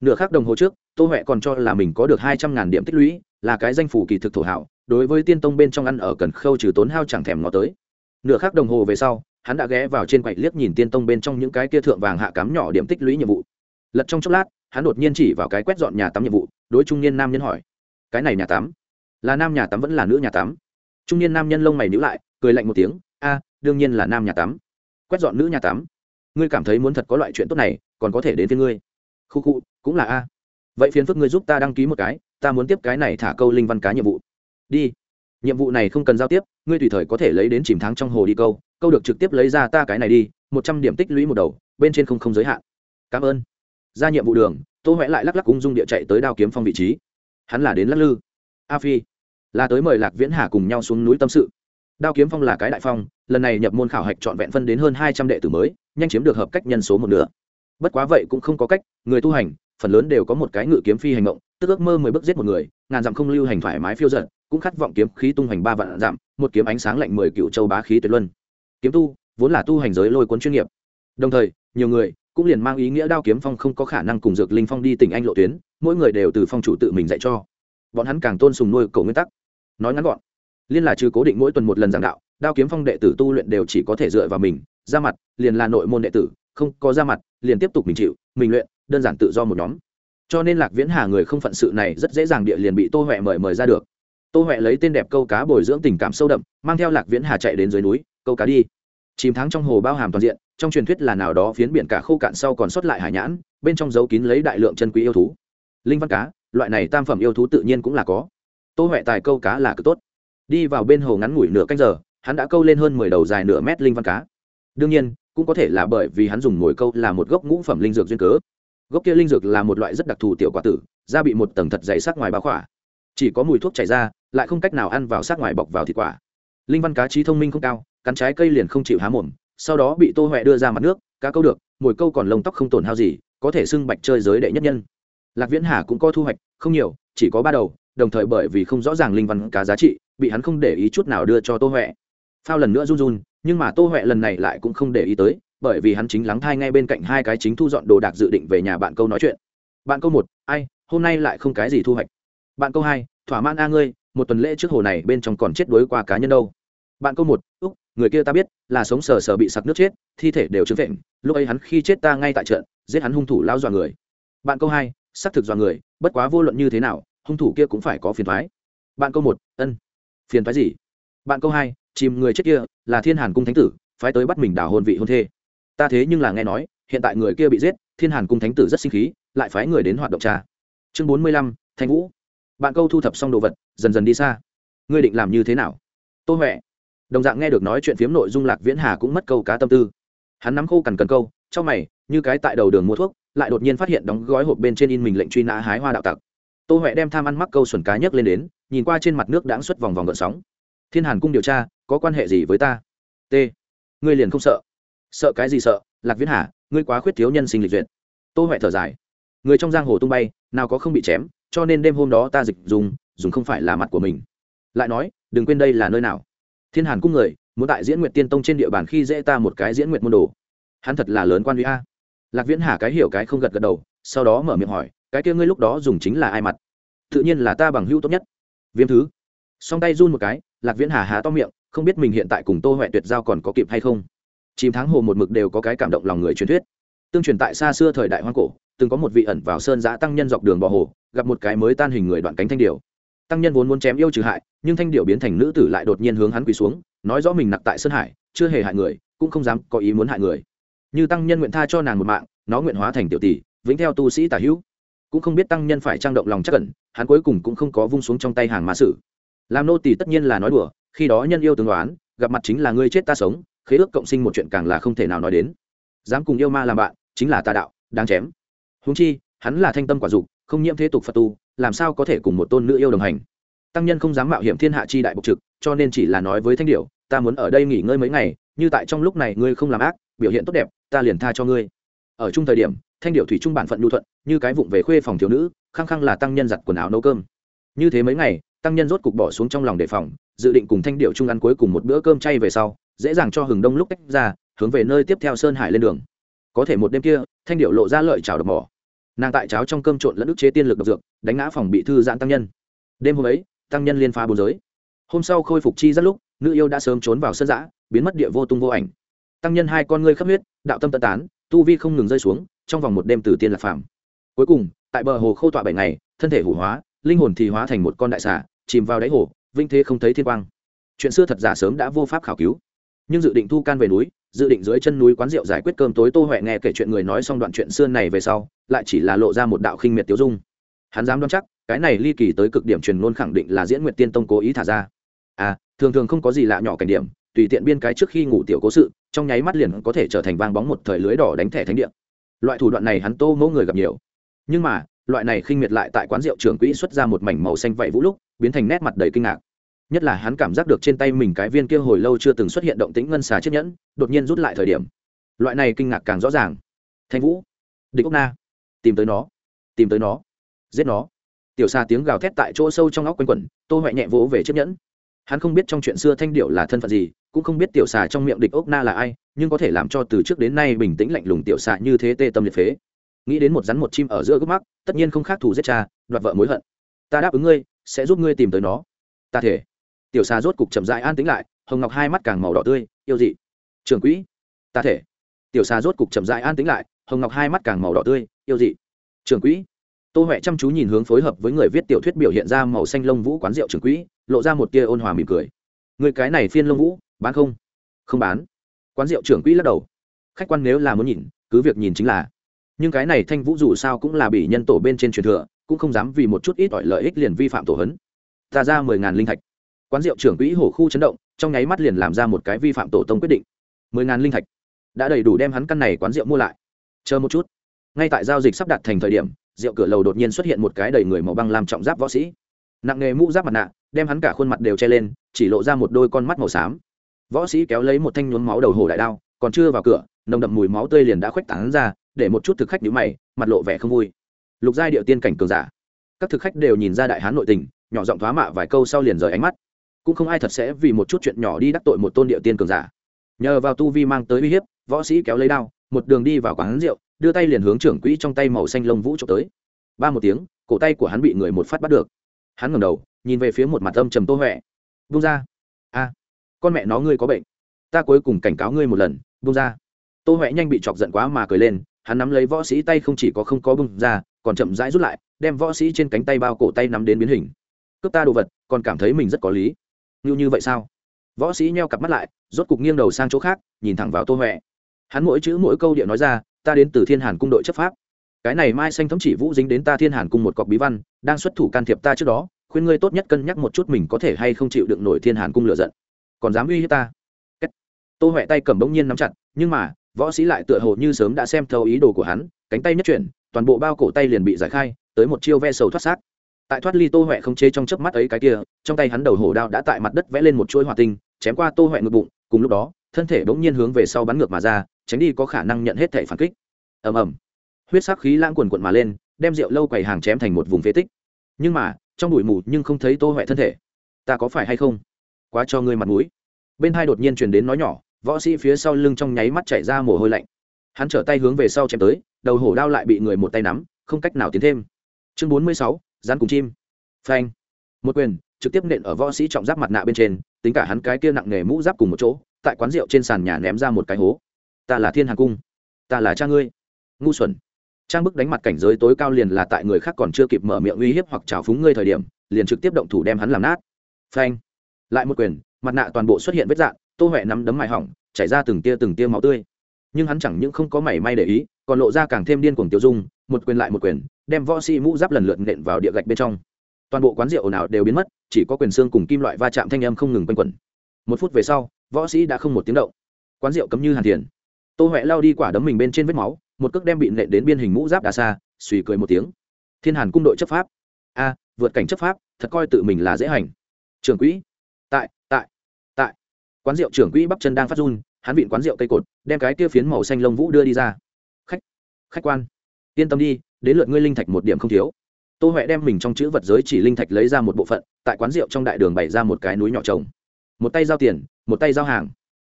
Nửa khác đồng hồ trước, tô huệ còn cho là mình có được hai trăm ngàn điểm tích lũy, là cái danh phủ kỳ thực thổ hảo, đối với tiên tông bên trong ăn ở cần khâu trừ tốn hao chẳng thèm ngó tới. Nửa khác đồng hồ về sau, hắn đã ghé vào trên quậy liếc nhìn tiên tông bên trong những cái kia thượng vàng hạ cám nhỏ điểm tích lũy nhiệm vụ. Lật trong chốc lát, hắn đột nhiên chỉ vào cái quét dọn nhà tắm nhiệm vụ, đối trung niên nam nhân hỏi, cái này nhà tắm? Là nam nhà tắm vẫn là nữ nhà tắm. Trung niên nam nhân lông mày nhữ lại cười lạnh một tiếng, a, đương nhiên là nam nhà tắm. Quét dọn nữ nhà tắm. Ngươi cảm thấy muốn thật có loại chuyện tốt này, còn có thể đến với ngươi. Khu khu, cũng là a. Vậy phiền phức ngươi giúp ta đăng ký một cái, ta muốn tiếp cái này thả câu linh văn cá nhiệm vụ. Đi. Nhiệm vụ này không cần giao tiếp, ngươi tùy thời có thể lấy đến chìm thắng trong hồ đi câu câu được trực tiếp lấy ra ta cái này đi, một trăm điểm tích lũy một đầu, bên trên không không giới hạn. Cảm ơn. Ra nhiệm vụ đường, tô huệ lại lắc lắc ung dung địa chạy tới đao kiếm phong vị trí. Hắn là đến lắc lư. A phi, là tới mời lạc viễn hà cùng nhau xuống núi tâm sự đao kiếm phong là cái đại phong, lần này nhập môn khảo hạch trọn vẹn phân đến hơn hai trăm đệ tử mới, nhanh chiếm được hợp cách nhân số một nửa. Bất quá vậy cũng không có cách, người tu hành, phần lớn đều có một cái ngự kiếm phi hành động tức ước mơ mười bước giết một người, ngàn dặm không lưu hành thoải mái phiêu giật cũng khát vọng kiếm khí tung hành ba vạn dặm, một kiếm ánh sáng lạnh mười cựu châu bá khí tuyệt luân. Kiếm tu, vốn là tu hành giới lôi cuốn chuyên nghiệp. Đồng thời, nhiều người cũng liền mang ý nghĩa đao kiếm phong không có khả năng cùng dược linh phong đi tỉnh anh lộ tuyến, mỗi người đều từ phong chủ tự mình dạy cho. Bọn hắn càng tôn sùng nuôi cầu nguyên tắc. Nói ngắn gọn liên là trừ cố định mỗi tuần một lần giảng đạo, đao kiếm phong đệ tử tu luyện đều chỉ có thể dựa vào mình, ra mặt, liền là nội môn đệ tử, không có ra mặt, liền tiếp tục mình chịu, mình luyện, đơn giản tự do một nhóm. Cho nên lạc viễn hà người không phận sự này rất dễ dàng địa liền bị tô huệ mời mời ra được. Tô huệ lấy tên đẹp câu cá bồi dưỡng tình cảm sâu đậm, mang theo lạc viễn hà chạy đến dưới núi, câu cá đi. Chìm thắng trong hồ bao hàm toàn diện, trong truyền thuyết là nào đó phiến biển cả khô cạn sau còn sót lại hải nhãn, bên trong giấu kín lấy đại lượng chân quý yêu thú. Linh văn cá, loại này tam phẩm yêu thú tự nhiên cũng là có. Tô huệ tài câu cá là cực tốt đi vào bên hồ ngắn ngủi nửa canh giờ, hắn đã câu lên hơn mười đầu dài nửa mét linh văn cá. Đương nhiên, cũng có thể là bởi vì hắn dùng mồi câu là một gốc ngũ phẩm linh dược duyên cớ. Gốc kia linh dược là một loại rất đặc thù tiểu quả tử, da bị một tầng thật dày sắc ngoài bao khỏa. Chỉ có mùi thuốc chảy ra, lại không cách nào ăn vào sắc ngoài bọc vào thịt quả. Linh văn cá trí thông minh không cao, cắn trái cây liền không chịu há mồm, sau đó bị tô huệ đưa ra mặt nước, cá câu được, mồi câu còn lông tóc không tổn hao gì, có thể xưng bạch chơi giới đệ nhất nhân. Lạc viễn hà cũng có thu hoạch, không nhiều, chỉ có ba đầu, đồng thời bởi vì không rõ ràng linh văn cá giá trị bị hắn không để ý chút nào đưa cho tô huệ. Phao lần nữa run run, nhưng mà tô huệ lần này lại cũng không để ý tới, bởi vì hắn chính lắng thai ngay bên cạnh hai cái chính thu dọn đồ đạc dự định về nhà bạn câu nói chuyện. Bạn câu một, ai, hôm nay lại không cái gì thu hoạch. Bạn câu hai, thỏa mãn a ngươi, một tuần lễ trước hồ này bên trong còn chết đuối qua cá nhân đâu. Bạn câu một, úc, người kia ta biết, là sống sờ sờ bị sặc nước chết, thi thể đều chứng vẹn lúc ấy hắn khi chết ta ngay tại trận, giết hắn hung thủ lao dọa người. Bạn câu hai, xác thực dọa người, bất quá vô luận như thế nào, hung thủ kia cũng phải có phiền thoái. Bạn câu một, ân phiền phái gì? Bạn câu hai, chìm người chết kia là thiên hàn cung thánh tử, phái tới bắt mình đào hôn vị hôn thê. Ta thế nhưng là nghe nói, hiện tại người kia bị giết, thiên hàn cung thánh tử rất sinh khí, lại phái người đến hoạt động trà. Chương bốn mươi lăm, thanh vũ. Bạn câu thu thập xong đồ vật, dần dần đi xa. Ngươi định làm như thế nào? Tô huệ. Đồng dạng nghe được nói chuyện phiếm nội dung lạc viễn hà cũng mất câu cá tâm tư. Hắn nắm khô cằn cần câu trong mày, như cái tại đầu đường mua thuốc, lại đột nhiên phát hiện đóng gói hộp bên trên in mình lệnh truy nã hái hoa đạo tặc. Tô huệ đem tham ăn mắc câu xuẩn cá nhấc lên đến nhìn qua trên mặt nước đãng xuất vòng vòng gợn sóng. Thiên hàn cung điều tra, có quan hệ gì với ta? T. Ngươi liền không sợ. Sợ cái gì sợ? Lạc viễn hà, ngươi quá khuyết thiếu nhân sinh lịch duyệt. Tô huệ thở dài. Người trong giang hồ tung bay, nào có không bị chém, cho nên đêm hôm đó ta dịch dùng dùng không phải là mặt của mình. Lại nói, đừng quên đây là nơi nào. Thiên hàn cung người, muốn tại diễn nguyệt tiên tông trên địa bàn khi dễ ta một cái diễn nguyệt môn đồ. Hắn thật là lớn quan uy a. Lạc viễn hà cái hiểu cái không gật gật đầu, sau đó mở miệng hỏi, cái kia ngươi lúc đó dùng chính là ai mặt? Tự nhiên là ta bằng hữu tốt nhất viêm thứ. Song tay run một cái, lạc viễn hà há to miệng, không biết mình hiện tại cùng tô huệ tuyệt giao còn có kịp hay không. Chìm tháng hồ một mực đều có cái cảm động lòng người truyền thuyết. Tương truyền tại xa xưa thời đại hoang cổ, từng có một vị ẩn vào sơn giã tăng nhân dọc đường bò hồ, gặp một cái mới tan hình người đoạn cánh thanh điều tăng nhân vốn muốn chém yêu trừ hại, nhưng thanh điệu biến thành nữ tử lại đột nhiên hướng hắn quỳ xuống, nói rõ mình nặc tại sơn hải, chưa hề hại người, cũng không dám có ý muốn hại người. Như tăng nhân nguyện tha cho nàng một mạng, nó nguyện hóa thành tiểu tỷ, vĩnh theo tu sĩ tả hữu. Cũng không biết tăng nhân phải trang động lòng chắc cẩn hắn cuối cùng cũng không có vung xuống trong tay hàng ma sử. Làm nô tỳ tất nhiên là nói đùa, khi đó nhân yêu tương đoán, gặp mặt chính là ngươi chết ta sống, khế ước cộng sinh một chuyện càng là không thể nào nói đến. Dám cùng yêu ma làm bạn, chính là tà đạo, đáng chém. Húng chi, hắn là thanh tâm quả dục, không nhiễm thế tục phật tu, làm sao có thể cùng một tôn nữ yêu đồng hành? Tăng nhân không dám mạo hiểm thiên hạ chi đại bộc trực, cho nên chỉ là nói với thanh điệu ta muốn ở đây nghỉ ngơi mấy ngày, như tại trong lúc này ngươi không làm ác, biểu hiện tốt đẹp, ta liền tha cho ngươi. Ở chung thời điểm, thanh điệu thủy trung bản phận nhu thuận, như cái vụng về khuê phòng thiếu nữ khăng khăng là tăng nhân giặt quần áo nấu cơm. Như thế mấy ngày, tăng nhân rốt cục bỏ xuống trong lòng đề phòng, dự định cùng thanh điệu chung ăn cuối cùng một bữa cơm chay về sau, dễ dàng cho hừng đông lúc tách ra, hướng về nơi tiếp theo sơn hải lên đường. Có thể một đêm kia, thanh điệu lộ ra lợi chảo độc mỏ. Nàng tại cháo trong cơm trộn lẫn ức chế tiên lực độc dược, đánh ngã phòng bị thư giãn tăng nhân. Đêm hôm ấy, tăng nhân liên phá bốn giới. Hôm sau khôi phục chi rất lúc, nữ yêu đã sớm trốn vào sân giã, biến mất địa vô tung vô ảnh. Tăng nhân hai con ngươi khắp huyết, đạo tâm tận tán, tu vi không ngừng rơi xuống, trong vòng một đêm từ tiên lạc phàm. Cuối cùng tại bờ hồ khâu tọa bảy ngày, thân thể hủ hóa, linh hồn thì hóa thành một con đại xà, chìm vào đáy hồ vinh thế không thấy thiên quang. Chuyện xưa thật giả sớm đã vô pháp khảo cứu. Nhưng dự định thu can về núi, dự định dưới chân núi quán rượu giải quyết cơm tối tô huệ nghe kể chuyện người nói xong đoạn chuyện xưa này về sau, lại chỉ là lộ ra một đạo khinh miệt tiêu dung. Hắn dám đoán chắc, cái này ly kỳ tới cực điểm truyền ngôn khẳng định là diễn nguyệt tiên tông cố ý thả ra. À thường thường không có gì lạ nhỏ cảnh điểm, tùy tiện biên cái trước khi ngủ tiểu cố sự, trong nháy mắt liền có thể trở thành vang bóng một thời lưới đỏ đánh thẻ thánh địa. Loại thủ đoạn này hắn tô mẫu người gặp nhiều nhưng mà, loại này khinh miệt lại tại quán rượu trưởng quỹ xuất ra một mảnh màu xanh vậy vũ lúc, biến thành nét mặt đầy kinh ngạc. Nhất là hắn cảm giác được trên tay mình cái viên kia hồi lâu chưa từng xuất hiện động tĩnh ngân xà chiếc nhẫn, đột nhiên rút lại thời điểm. Loại này kinh ngạc càng rõ ràng. Thanh vũ, địch ốc na, tìm tới nó, tìm tới nó, giết nó. Tiểu xa tiếng gào thét tại chỗ sâu trong óc quanh quẩn, tô huệ nhẹ vỗ về chiếc nhẫn. Hắn không biết trong chuyện xưa thanh điệu là thân phận gì, cũng không biết tiểu xà trong miệng địch ốc na là ai, nhưng có thể làm cho từ trước đến nay bình tĩnh lạnh lùng tiểu xà như thế tê tâm liệt phế nghĩ đến một rắn một chim ở giữa gốc mắc, tất nhiên không khác thù giết cha đoạt vợ mối hận. Ta đáp ứng ngươi sẽ giúp ngươi tìm tới nó. Ta thể tiểu xà rốt cục chậm dại an tính lại hồng ngọc hai mắt càng màu đỏ tươi yêu dị. Trường quỹ. Ta thể tiểu xà rốt cục chậm dại an tính lại hồng ngọc hai mắt càng màu đỏ tươi yêu dị. Trường quỹ. Tô huệ chăm chú nhìn hướng phối hợp với người viết tiểu thuyết biểu hiện ra màu xanh lông vũ quán rượu trường quỹ lộ ra một tia ôn hòa mỉm cười. Người cái này phiên lông vũ bán không? Không bán. Quán rượu trưởng quỹ lắc đầu. Khách quan nếu là muốn nhìn cứ việc nhìn chính là nhưng cái này thanh vũ dù sao cũng là bị nhân tổ bên trên truyền thừa, cũng không dám vì một chút ít ỏi lợi ích liền vi phạm tổ hấn. Ta ra mười ngàn linh thạch. Quán rượu trưởng quỹ hổ khu chấn động, trong nháy mắt liền làm ra một cái vi phạm tổ tông quyết định. mười ngàn linh thạch. Đã đầy đủ đem hắn căn này quán rượu mua lại. Chờ một chút. Ngay tại giao dịch sắp đặt thành thời điểm, rượu cửa lầu đột nhiên xuất hiện một cái đầy người màu băng làm trọng giáp võ sĩ. Nặng nghề mũ giáp mặt nạ, đem hắn cả khuôn mặt đều che lên, chỉ lộ ra một đôi con mắt màu xám. Võ sĩ kéo lấy một thanh nhuốm máu đầu hổ đại đao, còn chưa vào cửa, nồng đậm mùi máu tươi liền đã khuếch tán ra để một chút thực khách nhíu mày, mặt lộ vẻ không vui. Lục giai điệu tiên cảnh cường giả. Các thực khách đều nhìn ra đại hán nội tình, nhỏ giọng thoá mạ vài câu sau liền rời ánh mắt. Cũng không ai thật sẽ vì một chút chuyện nhỏ đi đắc tội một tôn điệu tiên cường giả. Nhờ vào tu vi mang tới uy hiếp, võ sĩ kéo lấy đao, một đường đi vào quán rượu, đưa tay liền hướng trưởng quỹ trong tay màu xanh lông vũ chụp tới. Ba một tiếng, cổ tay của hắn bị người một phát bắt được. Hắn ngẩng đầu, nhìn về phía một mặt âm trầm tô Hoè. bung ra a, con mẹ nó ngươi có bệnh. Ta cuối cùng cảnh cáo ngươi một lần bung ra tô Hoè nhanh bị chọc giận quá mà cười lên hắn nắm lấy võ sĩ tay không chỉ có không có bung ra, còn chậm rãi rút lại, đem võ sĩ trên cánh tay bao cổ tay nắm đến biến hình. Cướp ta đồ vật, còn cảm thấy mình rất có lý. Như như vậy sao? Võ sĩ nheo cặp mắt lại, rốt cục nghiêng đầu sang chỗ khác, nhìn thẳng vào tô huệ. Hắn mỗi chữ mỗi câu điện nói ra, ta đến từ thiên hàn cung đội chấp pháp. Cái này mai xanh thấm chỉ vũ dính đến ta thiên hàn cung một cọc bí văn, đang xuất thủ can thiệp ta trước đó, khuyên ngươi tốt nhất cân nhắc một chút mình có thể hay không chịu đựng nổi thiên hàn cung lựa giận. Còn dám uy hiếp ta? Tô huệ tay cầm bỗng nhiên nắm chặt, nhưng mà võ sĩ lại tựa hồ như sớm đã xem thấu ý đồ của hắn, cánh tay nhất chuyển, toàn bộ bao cổ tay liền bị giải khai, tới một chiêu ve sầu thoát xác. Tại thoát ly tô huệ không chế trong chớp mắt ấy cái kia, trong tay hắn đầu hổ đao đã tại mặt đất vẽ lên một chuỗi hỏa tinh, chém qua tô huệ ngực bụng, cùng lúc đó, thân thể bỗng nhiên hướng về sau bắn ngược mà ra, tránh đi có khả năng nhận hết thể phản kích. Ầm ầm. Huyết sắc khí lãng quần quận mà lên, đem rượu lâu quầy hàng chém thành một vùng phế tích. Nhưng mà, trong bụi mù nhưng không thấy tô huệ thân thể. Ta có phải hay không? Quá cho ngươi mặt mũi. Bên hai đột nhiên truyền đến nói nhỏ võ sĩ phía sau lưng trong nháy mắt chảy ra mồ hôi lạnh. Hắn trở tay hướng về sau chém tới, đầu hổ đao lại bị người một tay nắm, không cách nào tiến thêm. Chương bốn mươi sáu rán cùng chim. Phanh. Một quyền, trực tiếp nện ở võ sĩ trọng giáp mặt nạ bên trên, tính cả hắn cái kia nặng nghề mũ giáp cùng một chỗ, tại quán rượu trên sàn nhà ném ra một cái hố. Ta là thiên hàng cung. Ta là cha ngươi. Ngu xuẩn. Trang bức đánh mặt cảnh giới tối cao liền là tại người khác còn chưa kịp mở miệng uy hiếp hoặc trào phúng ngươi thời điểm, liền trực tiếp động thủ đem hắn làm nát. Phanh. Lại một quyền, mặt nạ toàn bộ xuất hiện vết dạn tô huệ nắm đấm mài hỏng, chảy ra từng tia từng tia máu tươi. Nhưng hắn chẳng những không có mảy may để ý, còn lộ ra càng thêm điên cuồng tiêu dung, một quyền lại một quyền, đem võ sĩ mũ giáp lần lượt nện vào địa gạch bên trong. Toàn bộ quán rượu nào đều biến mất, chỉ có quyền xương cùng kim loại va chạm thanh âm không ngừng quanh quẩn. Một phút về sau, võ sĩ đã không một tiếng động. Quán rượu cấm như hàn thiền. Tô huệ lao đi quả đấm mình bên trên vết máu, một cước đem bị nện đến biên hình mũ giáp đà xa, suy cười một tiếng. Thiên hàn cung đội chấp pháp. A, vượt cảnh chấp pháp, thật coi tự mình là dễ hành. Trường quỹ quán rượu trưởng quỹ bắp chân đang phát run, hắn vịn quán rượu cây cột, đem cái kia phiến màu xanh lông vũ đưa đi ra. Khách khách quan, yên tâm đi, đến lượt ngươi linh thạch một điểm không thiếu. Tô huệ đem mình trong chữ vật giới chỉ linh thạch lấy ra một bộ phận, tại quán rượu trong đại đường bày ra một cái núi nhỏ trồng. Một tay giao tiền, một tay giao hàng.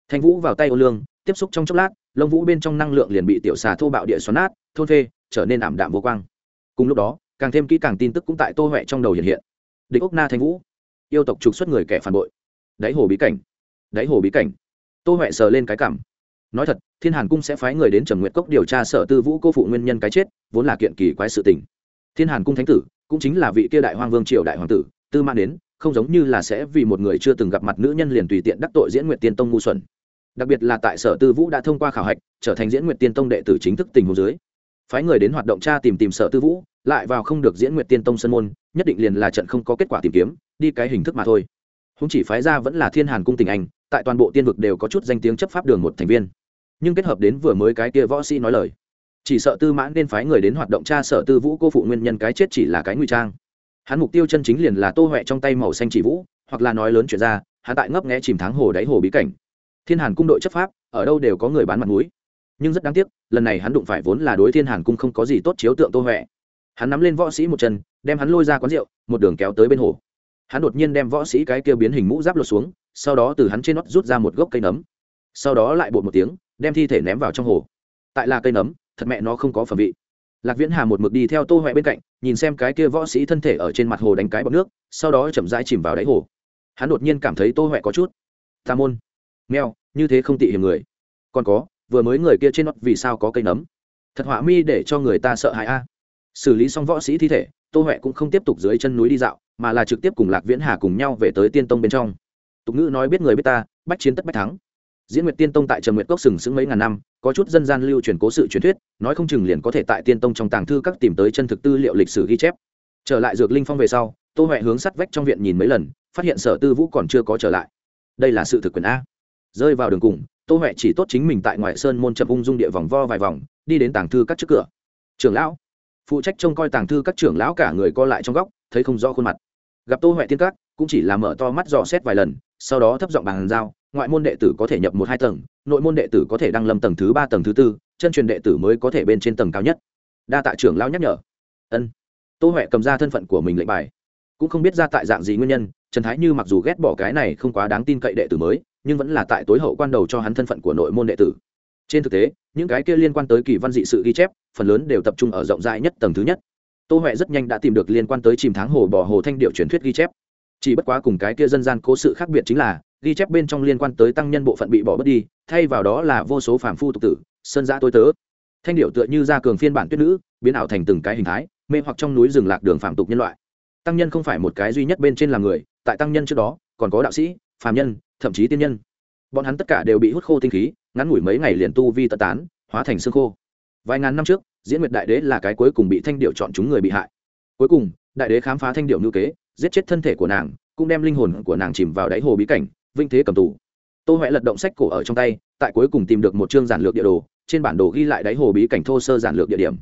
Thanh vũ vào tay ô lương, tiếp xúc trong chốc lát, lông vũ bên trong năng lượng liền bị tiểu xà thô bạo địa xoắn nát, thôn phê, trở nên ảm đạm vô quang. Cùng lúc đó, càng thêm kỹ càng tin tức cũng tại tô huệ trong đầu hiện hiện. Địch ốc na thanh vũ, yêu tộc trục xuất người kẻ phản bội. Đáy hồ bí cảnh đáy hồ bí cảnh. Tô huệ sờ lên cái cảm. Nói thật, thiên hàn cung sẽ phái người đến trầm nguyện cốc điều tra sở tư vũ cô phụ nguyên nhân cái chết, vốn là kiện kỳ quái sự tình. Thiên hàn cung thánh tử, cũng chính là vị kia đại hoàng vương triều đại hoàng tử, tư mãn đến, không giống như là sẽ vì một người chưa từng gặp mặt nữ nhân liền tùy tiện đắc tội diễn nguyện tiên tông ngu xuẩn. Đặc biệt là tại sở tư vũ đã thông qua khảo hạch, trở thành diễn nguyện tiên tông đệ tử chính thức tình hồ dưới. Phái người đến hoạt động tra tìm tìm sở tư vũ, lại vào không được diễn nguyện tiên tông sân môn, nhất định liền là trận không có kết quả tìm kiếm, đi cái hình thức mà thôi không chỉ phái ra vẫn là thiên hàn cung tình anh, tại toàn bộ tiên vực đều có chút danh tiếng chấp pháp đường một thành viên. Nhưng kết hợp đến vừa mới cái kia võ sĩ nói lời, chỉ sợ tư mãn nên phái người đến hoạt động tra sở tư vũ cô phụ nguyên nhân cái chết chỉ là cái nguy trang. Hắn mục tiêu chân chính liền là tô huệ trong tay màu xanh chỉ vũ, hoặc là nói lớn chuyện ra, hắn tại ngấp nghẽ chìm tháng hồ đáy hồ bí cảnh. Thiên hàn cung đội chấp pháp, ở đâu đều có người bán mặt mũi. Nhưng rất đáng tiếc, lần này hắn đụng phải vốn là đối thiên hàn cung không có gì tốt chiếu tượng tô huệ. Hắn nắm lên võ sĩ một chân, đem hắn lôi ra quán rượu, một đường kéo tới bên hồ hắn đột nhiên đem võ sĩ cái kia biến hình mũ giáp lột xuống, sau đó từ hắn trên nót rút ra một gốc cây nấm. Sau đó lại bột một tiếng, đem thi thể ném vào trong hồ. Tại là cây nấm, thật mẹ nó không có phẩm vị. Lạc viễn hà một mực đi theo tô huệ bên cạnh, nhìn xem cái kia võ sĩ thân thể ở trên mặt hồ đánh cái bọc nước, sau đó chậm rãi chìm vào đáy hồ. Hắn đột nhiên cảm thấy tô huệ có chút. Tà môn. Mèo, như thế không tị hiểm người. Còn có, vừa mới người kia trên nót vì sao có cây nấm? Thật họa mi để cho người ta sợ hãi a. Xử lý xong võ sĩ thi thể tô huệ cũng không tiếp tục dưới chân núi đi dạo, mà là trực tiếp cùng lạc viễn hà cùng nhau về tới tiên tông bên trong. Tục ngữ nói biết người biết ta, bách chiến tất bách thắng. Diễn nguyệt tiên tông tại Trần nguyệt cốc sừng sững mấy ngàn năm, có chút dân gian lưu truyền cố sự truyền thuyết, nói không chừng liền có thể tại tiên tông trong tàng thư các tìm tới chân thực tư liệu lịch sử ghi chép. Trở lại dược linh phong về sau, tô huệ hướng sắt vách trong viện nhìn mấy lần, phát hiện sở tư vũ còn chưa có trở lại. Đây là sự thực quyền a. Rơi vào đường cùng, tô huệ chỉ tốt chính mình tại ngoại sơn môn chậm ung dung địa vòng vo vài vòng, đi đến tàng thư các trước cửa. Trưởng lão phụ trách trông coi tàng thư các trưởng lão cả người co lại trong góc, thấy không rõ khuôn mặt. Gặp tô huệ tiên các, cũng chỉ là mở to mắt dò xét vài lần, sau đó thấp giọng bàn giao, ngoại môn đệ tử có thể nhập một hai tầng, nội môn đệ tử có thể đăng lâm tầng thứ ba, tầng thứ tư, chân truyền đệ tử mới có thể bên trên tầng cao nhất. Đa tạ trưởng lão nhắc nhở. Ân. Tô huệ cầm ra thân phận của mình lệnh bài. Cũng không biết ra tại dạng gì nguyên nhân, trần thái như mặc dù ghét bỏ cái này không quá đáng tin cậy đệ tử mới, nhưng vẫn là tại tối hậu quan đầu cho hắn thân phận của nội môn đệ tử trên thực tế, những cái kia liên quan tới kỳ văn dị sự ghi chép, phần lớn đều tập trung ở rộng rãi nhất tầng thứ nhất. Tô huệ rất nhanh đã tìm được liên quan tới chìm tháng hồ bò hồ thanh điệu truyền thuyết ghi chép. Chỉ bất quá cùng cái kia dân gian cố sự khác biệt chính là, ghi chép bên trong liên quan tới tăng nhân bộ phận bị bỏ bớt đi, thay vào đó là vô số phàm phu tục tử, sơn giã tôi tớ. Thanh điệu tựa như ra cường phiên bản tuyết nữ, biến ảo thành từng cái hình thái, mê hoặc trong núi rừng lạc đường phạm tục nhân loại. Tăng nhân không phải một cái duy nhất bên trên là người, tại tăng nhân trước đó, còn có đạo sĩ, phàm nhân, thậm chí tiên nhân. Bọn hắn tất cả đều bị hút khô tinh khí ngắn ngủi mấy ngày liền tu vi tận tán, hóa thành xương khô. Vài ngàn năm trước, diễn nguyệt đại đế là cái cuối cùng bị thanh điệu chọn chúng người bị hại. Cuối cùng, đại đế khám phá thanh điệu ngữ kế, giết chết thân thể của nàng, cũng đem linh hồn của nàng chìm vào đáy hồ bí cảnh vinh thế cầm tù. Tô huệ lật động sách cổ ở trong tay, tại cuối cùng tìm được một chương giản lược địa đồ, trên bản đồ ghi lại đáy hồ bí cảnh thô sơ giản lược địa điểm.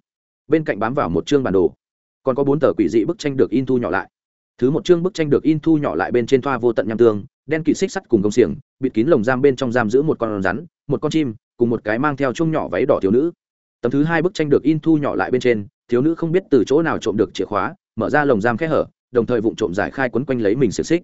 Bên cạnh bám vào một chương bản đồ, còn có bốn tờ quỷ dị bức tranh được in thu nhỏ lại. Thứ một chương bức tranh được in thu nhỏ lại bên trên thoa vô tận nham tương, đen kỵ xích sắt cùng công xiềng, bịt kín lồng giam bên trong giam giữ một con rắn một con chim, cùng một cái mang theo chung nhỏ váy đỏ thiếu nữ. Tấm thứ hai bức tranh được in thu nhỏ lại bên trên, thiếu nữ không biết từ chỗ nào trộm được chìa khóa, mở ra lồng giam khẽ hở, đồng thời vụng trộm giải khai quấn quanh lấy mình xiềng xích.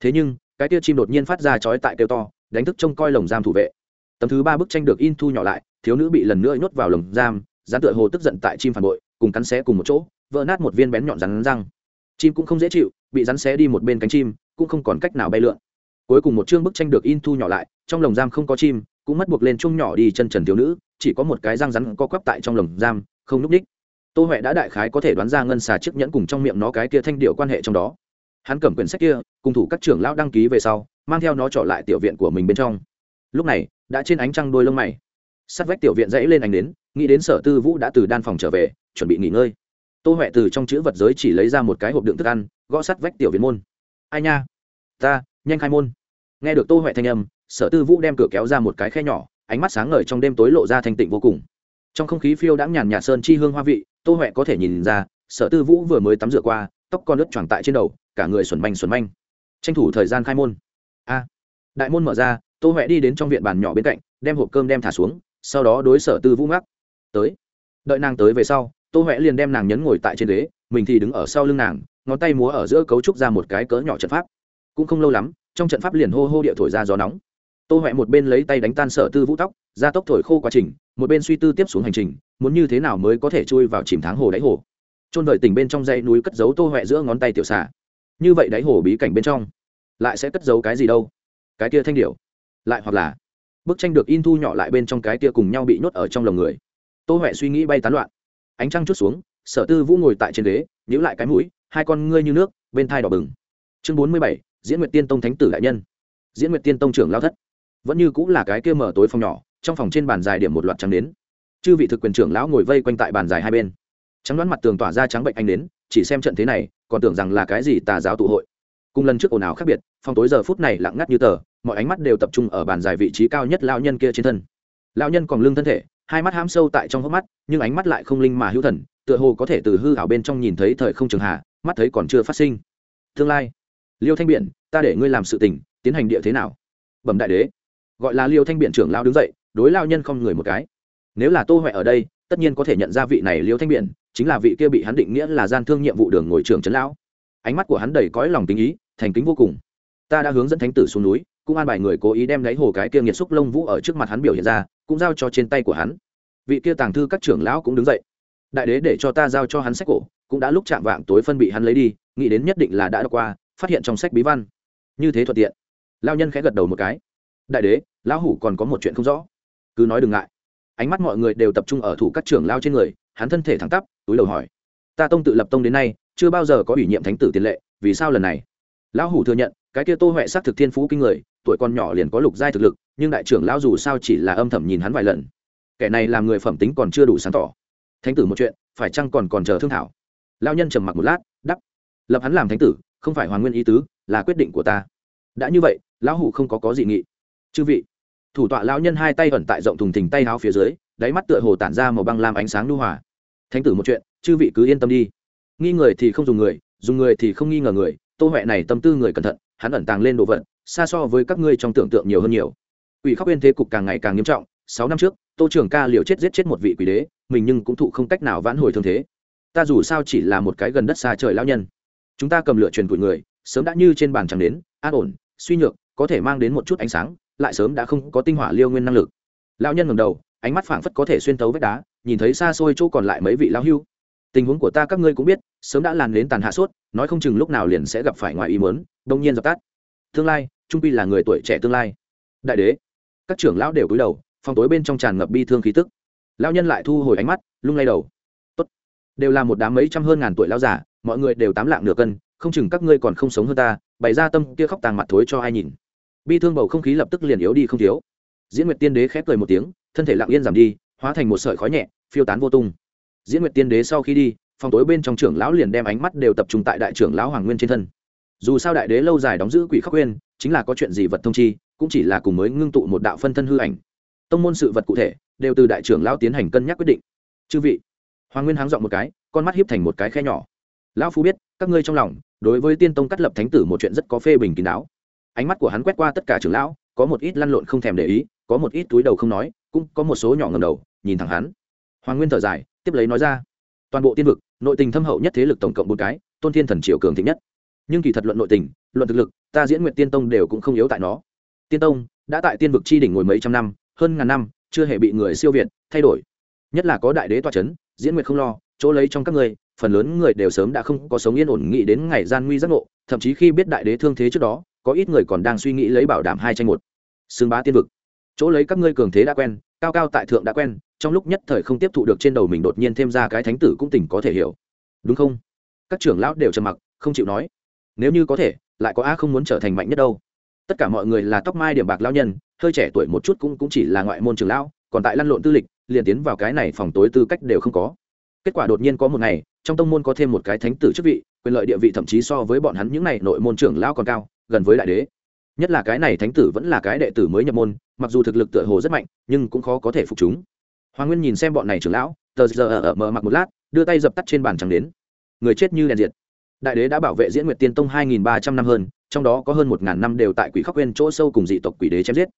Thế nhưng, cái tia chim đột nhiên phát ra chói tại kêu to, đánh thức trông coi lồng giam thủ vệ. Tấm thứ ba bức tranh được in thu nhỏ lại, thiếu nữ bị lần nữa nhốt vào lồng giam rắn tựa hồ tức giận tại chim phản bội, cùng cắn xé cùng một chỗ, vỡ nát một viên bén nhọn rắn răng. Chim cũng không dễ chịu, bị rắn xé đi một bên cánh chim, cũng không còn cách nào bay lượn. Cuối cùng một chương bức tranh được in thu nhỏ lại, trong lồng giam không có chim cũng mất buộc lên chung nhỏ đi chân trần thiếu nữ, chỉ có một cái răng rắn co quắp tại trong lồng giam, không núp đích. Tô huệ đã đại khái có thể đoán ra ngân xà chiếc nhẫn cùng trong miệng nó cái kia thanh điệu quan hệ trong đó. Hắn cầm quyển sách kia, cùng thủ các trưởng lão đăng ký về sau, mang theo nó trở lại tiểu viện của mình bên trong. Lúc này, đã trên ánh trăng đôi lông mày. Sát vách tiểu viện dãy lên ánh đến, nghĩ đến sở tư vũ đã từ đan phòng trở về, chuẩn bị nghỉ ngơi. Tô huệ từ trong chữ vật giới chỉ lấy ra một cái hộp đựng thức ăn, gõ sát vách tiểu viện môn. Ai nha? Ta, nhanh khai môn. Nghe được tô huệ thanh âm sở tư vũ đem cửa kéo ra một cái khe nhỏ, ánh mắt sáng ngời trong đêm tối lộ ra thanh tịnh vô cùng. Trong không khí phiêu đãng nhàn nhạt sơn chi hương hoa vị, tô huệ có thể nhìn ra, sở tư vũ vừa mới tắm rửa qua, tóc con nước choàng tại trên đầu, cả người xuẩn manh xuẩn manh. Tranh thủ thời gian khai môn. A. Đại môn mở ra, tô huệ đi đến trong viện bàn nhỏ bên cạnh, đem hộp cơm đem thả xuống, sau đó đối sở tư vũ ngắc. Tới. Đợi nàng tới về sau, tô huệ liền đem nàng nhấn ngồi tại trên ghế, mình thì đứng ở sau lưng nàng, ngón tay múa ở giữa cấu trúc ra một cái cỡ nhỏ trận pháp. Cũng không lâu lắm, trong trận pháp liền hô hô địa thổi ra gió nóng tô huệ một bên lấy tay đánh tan sở tư vũ tóc ra tốc thổi khô quá trình, một bên suy tư tiếp xuống hành trình, muốn như thế nào mới có thể chui vào chìm tháng hồ đáy hồ. Trôn đợi tỉnh bên trong dãy núi cất giấu tô huệ giữa ngón tay tiểu xà. Như vậy đáy hồ bí cảnh bên trong, lại sẽ cất giấu cái gì đâu? Cái kia thanh điệu lại hoặc là, bức tranh được in thu nhỏ lại bên trong cái kia cùng nhau bị nhốt ở trong lồng người. Tô huệ suy nghĩ bay tán loạn. Ánh trăng chút xuống, sở tư vũ ngồi tại trên ghế, nhíu lại cái mũi, hai con ngươi như nước, bên thai đỏ bừng. Chương bốn mươi bảy, diễn nguyệt tiên tông thánh tử đại nhân. Diễn nguyệt tiên tông trưởng lao thất vẫn như cũng là cái kia mở tối phòng nhỏ, trong phòng trên bàn dài điểm một loạt trắng đến chư vị thực quyền trưởng lão ngồi vây quanh tại bàn dài hai bên. Trắng đoán mặt tường tỏa ra trắng bệnh anh đến chỉ xem trận thế này, còn tưởng rằng là cái gì tà giáo tụ hội. Cùng lần trước ồn ào khác biệt, phòng tối giờ phút này lặng ngắt như tờ, mọi ánh mắt đều tập trung ở bàn dài vị trí cao nhất lao nhân kia trên thân. Lao nhân còn lưng thân thể, hai mắt hám sâu tại trong hốc mắt, nhưng ánh mắt lại không linh mà hữu thần, tựa hồ có thể từ hư hảo bên trong nhìn thấy thời không trường hạ, mắt thấy còn chưa phát sinh. Tương lai, liêu thanh biện ta để ngươi làm sự tình, tiến hành địa thế nào? Bẩm đại đế gọi là liêu thanh biện trưởng lao đứng dậy, đối lao nhân không người một cái. Nếu là tô huệ ở đây, tất nhiên có thể nhận ra vị này liêu thanh biện, chính là vị kia bị hắn định nghĩa là gian thương nhiệm vụ đường ngồi trưởng trấn lão. Ánh mắt của hắn đầy cõi lòng tình ý, thành kính vô cùng. Ta đã hướng dẫn thánh tử xuống núi, cũng an bài người cố ý đem đáy hồ cái kia nghiệt xúc lông vũ ở trước mặt hắn biểu hiện ra, cũng giao cho trên tay của hắn. Vị kia tàng thư các trưởng lão cũng đứng dậy. Đại đế để cho ta giao cho hắn sách cổ, cũng đã lúc chạm vạng tối phân bị hắn lấy đi, nghĩ đến nhất định là đã đọc qua, phát hiện trong sách bí văn. Như thế thuận tiện. Lao nhân khẽ gật đầu một cái đại đế, lão hủ còn có một chuyện không rõ. Cứ nói đừng ngại. Ánh mắt mọi người đều tập trung ở thủ các trưởng lao trên người, hắn thân thể thẳng tắp, túi đầu hỏi. Ta tông tự lập tông đến nay, chưa bao giờ có ủy nhiệm thánh tử tiền lệ, vì sao lần này? Lão hủ thừa nhận, cái kia tô huệ s thực thiên phú kinh người, tuổi con nhỏ liền có lục giai thực lực, nhưng đại trưởng lão dù sao chỉ là âm thầm nhìn hắn vài lần. Kẻ này làm người phẩm tính còn chưa đủ sáng tỏ. Thánh tử một chuyện, phải chăng còn còn chờ thương thảo? Lao nhân trầm mặc một lát đắp lập hắn làm thánh tử, không phải hoàn nguyên ý tứ, là quyết định của ta. Đã như vậy, lão hủ không có có gì nghị chư vị, thủ tọa lão nhân hai tay ẩn tại rộng thùng thình tay háo phía dưới, đáy mắt tựa hồ tản ra màu băng làm ánh sáng lưu hòa. Thánh tử một chuyện, chư vị cứ yên tâm đi. Nghi người thì không dùng người dùng người thì không nghi ngờ người, tô huệ này tâm tư người cẩn thận, hắn ẩn tàng lên đồ vật, xa so với các ngươi trong tưởng tượng nhiều hơn nhiều. Ủy khóc bên thế cục càng ngày càng nghiêm trọng, sáu năm trước, tô trưởng ca liều chết giết chết một vị quỷ đế, mình nhưng cũng thụ không cách nào vãn hồi thương thế. Ta dù sao chỉ là một cái gần đất xa trời lão nhân. Chúng ta cầm lựa truyền tụi người, sớm đã như trên bàn chẳng đến, an ổn, suy nhược, có thể mang đến một chút ánh sáng lại sớm đã không có tinh hỏa liêu nguyên năng lực. Lão nhân ngầm đầu, ánh mắt phảng phất có thể xuyên thấu vách đá, nhìn thấy xa xôi chỗ còn lại mấy vị lão hưu. Tình huống của ta các ngươi cũng biết, sớm đã làn đến tàn hạ sốt nói không chừng lúc nào liền sẽ gặp phải ngoài ý mớn đông nhiên dập tắt. Tương lai, trung pi là người tuổi trẻ tương lai. Đại đế, các trưởng lão đều cúi đầu, phòng tối bên trong tràn ngập bi thương khí tức. Lão nhân lại thu hồi ánh mắt, lung lay đầu. Tốt, đều là một đám mấy trăm hơn ngàn tuổi lão giả mọi người đều tám lạng nửa cân, không chừng các ngươi còn không sống hơn ta, bày ra tâm kia khóc tàng mặt thối cho ai nhìn bi thương bầu không khí lập tức liền yếu đi không thiếu. Diễn nguyệt tiên đế khép cười một tiếng, thân thể lặng yên giảm đi, hóa thành một sợi khói nhẹ, phiêu tán vô tung. Diễn nguyệt tiên đế sau khi đi, phòng tối bên trong trưởng lão liền đem ánh mắt đều tập trung tại đại trưởng lão hoàng nguyên trên thân. Dù sao đại đế lâu dài đóng giữ quỷ khắc quên chính là có chuyện gì vật thông chi, cũng chỉ là cùng mới ngưng tụ một đạo phân thân hư ảnh. Tông môn sự vật cụ thể, đều từ đại trưởng lão tiến hành cân nhắc quyết định. Chư vị, hoàng nguyên háng dọn một cái, con mắt hiếp thành một cái khe nhỏ. Lão phu biết, các ngươi trong lòng, đối với tiên tông cắt lập thánh tử một chuyện rất có phê bình kín đáo ánh mắt của hắn quét qua tất cả trưởng lão, có một ít lăn lộn không thèm để ý, có một ít túi đầu không nói, cũng có một số nhỏ ngầm đầu, nhìn thẳng hắn. Hoàng nguyên thở dài, tiếp lấy nói ra, toàn bộ tiên vực, nội tình thâm hậu nhất thế lực tổng cộng bốn cái, tôn thiên thần triều cường thịnh nhất. Nhưng kỳ thật luận nội tình, luận thực lực, ta diễn nguyện tiên tông đều cũng không yếu tại nó. Tiên tông đã tại tiên vực chi đỉnh ngồi mấy trăm năm, hơn ngàn năm, chưa hề bị người siêu việt, thay đổi. Nhất là có đại đế toa c h ấ n diễn nguyệt không lo, chỗ lấy trong các người, phần lớn người đều sớm đã không có sống yên ổn, nghĩ đến ngày gian nguy giác ngộ, thậm chí khi biết đại đế thương thế trước đó có ít người còn đang suy nghĩ lấy bảo đảm hai tranh một. Xương bá tiên vực. Chỗ lấy các ngươi cường thế đã quen, cao cao tại thượng đã quen, trong lúc nhất thời không tiếp thụ được trên đầu mình đột nhiên thêm ra cái thánh tử cũng tỉnh có thể hiểu. Đúng không? Các trưởng lão đều trầm mặc, không chịu nói. Nếu như có thể, lại có a không muốn trở thành mạnh nhất đâu. Tất cả mọi người là tóc mai điểm bạc lao nhân, hơi trẻ tuổi một chút cũng cũng chỉ là ngoại môn trường lão, còn tại lăn lộn tư lịch, liền tiến vào cái này phòng tối tư cách đều không có. Kết quả đột nhiên có một ngày, trong tông môn có thêm một cái thánh tử chức vị, quyền lợi địa vị thậm chí so với bọn hắn những n à y nội môn trưởng lão còn cao gần với đại đế. Nhất là cái này thánh tử vẫn là cái đệ tử mới nhập môn, mặc dù thực lực tựa hồ rất mạnh, nhưng cũng khó có thể phục chúng. Hoàng nguyên nhìn xem bọn này trưởng lão, tờ giờ ở mở mặc một lát, đưa tay dập tắt trên bàn trắng đến. Người chết như đèn diệt. Đại đế đã bảo vệ diễn nguyệt tiên tông hai nghìn ba trăm năm hơn, trong đó có hơn một ngàn năm đều tại quỷ khóc quên chỗ sâu cùng dị tộc quỷ đế chém giết.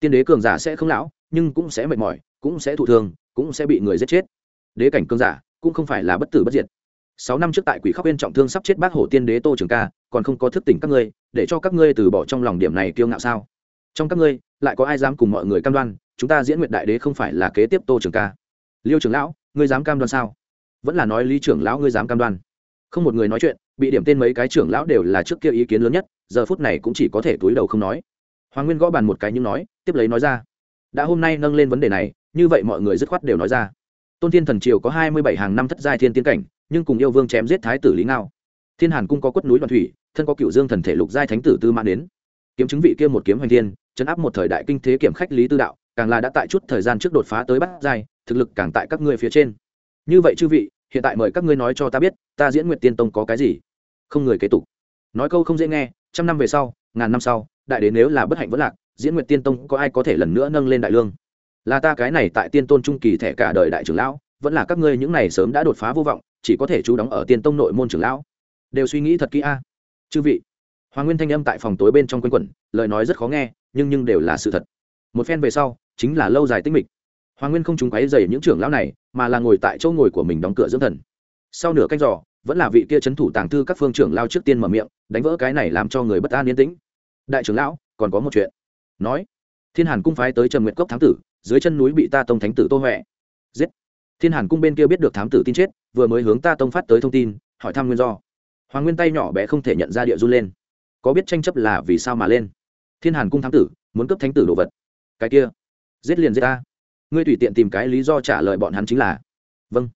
Tiên đế cường giả sẽ không lão, nhưng cũng sẽ mệt mỏi, cũng sẽ thụ thương, cũng sẽ bị người giết chết. Đế cảnh cường giả cũng không phải là bất tử bất diệt sáu năm trước tại quỷ khóc bên trọng thương sắp chết bác hổ tiên đế tô trường ca, còn không có thức tỉnh các ngươi, để cho các ngươi từ bỏ trong lòng điểm này kiêu ngạo sao? Trong các ngươi, lại có ai dám cùng mọi người cam đoan, chúng ta diễn nguyệt đại đế không phải là kế tiếp tô trường ca? Liêu trưởng lão, ngươi dám cam đoan sao? Vẫn là nói lý trưởng lão ngươi dám cam đoan. Không một người nói chuyện, bị điểm tên mấy cái trưởng lão đều là trước kia ý kiến lớn nhất, giờ phút này cũng chỉ có thể túi đầu không nói. Hoàng nguyên gõ bàn một cái nhưng nói, tiếp lấy nói ra. Đã hôm nay nâng lên vấn đề này, như vậy mọi người dứt khoát đều nói ra. Tôn thiên thần triều có hai mươi bảy hàng năm thất giai thiên tiến cảnh nhưng cùng yêu vương chém giết thái tử lý ngao thiên hàn cung có quất núi đoàn thủy thân có cựu dương thần thể lục giai thánh tử tư mãn đến kiếm chứng vị kia một kiếm hoành thiên chấn áp một thời đại kinh thế kiểm khách lý tư đạo càng là đã tại chút thời gian trước đột phá tới bắt giai thực lực càng tại các ngươi phía trên như vậy chư vị hiện tại mời các ngươi nói cho ta biết ta diễn nguyệt tiên tông có cái gì không người kế tục nói câu không dễ nghe trăm năm về sau ngàn năm sau đại đến nếu là bất hạnh vẫn lạc diễn nguyệt tiên tông có ai có thể lần nữa nâng lên đại lương là ta cái này tại tiên tôn trung kỳ thẻ cả đời đại trưởng lão vẫn là các ngươi những này sớm đã đột phá vô vọng chỉ có thể chú đóng ở tiên tông nội môn trưởng lão. Đều suy nghĩ thật kỹ a. Chư vị, hoàng nguyên thanh âm tại phòng tối bên trong quanh quẩn, lời nói rất khó nghe, nhưng nhưng đều là sự thật. Một phen về sau, chính là lâu dài tinh mịch. Hoàng nguyên không trúng quáy dày những trưởng lão này, mà là ngồi tại chỗ ngồi của mình đóng cửa dưỡng thần. Sau nửa canh giò vẫn là vị kia c h ấ n thủ tàng thư các phương trưởng lao trước tiên mở miệng, đánh vỡ cái này làm cho người bất an yên tĩnh. Đại trưởng lão, còn có một chuyện. Nói, thiên hàn cung phái tới trần nguyện cốc thám tử, dưới chân núi bị ta tông thánh tử tô huệ. Giết thiên hàn cung bên kia biết được thám tử tin chết, vừa mới hướng ta tông phát tới thông tin, hỏi thăm nguyên do. Hoàng nguyên tay nhỏ bé không thể nhận ra địa run lên. Có biết tranh chấp là vì sao mà lên? Thiên hàn cung thám tử, muốn cấp thánh tử đồ vật. Cái kia, giết liền giết ta. Ngươi tùy tiện tìm cái lý do trả lời bọn hắn chính là vâng.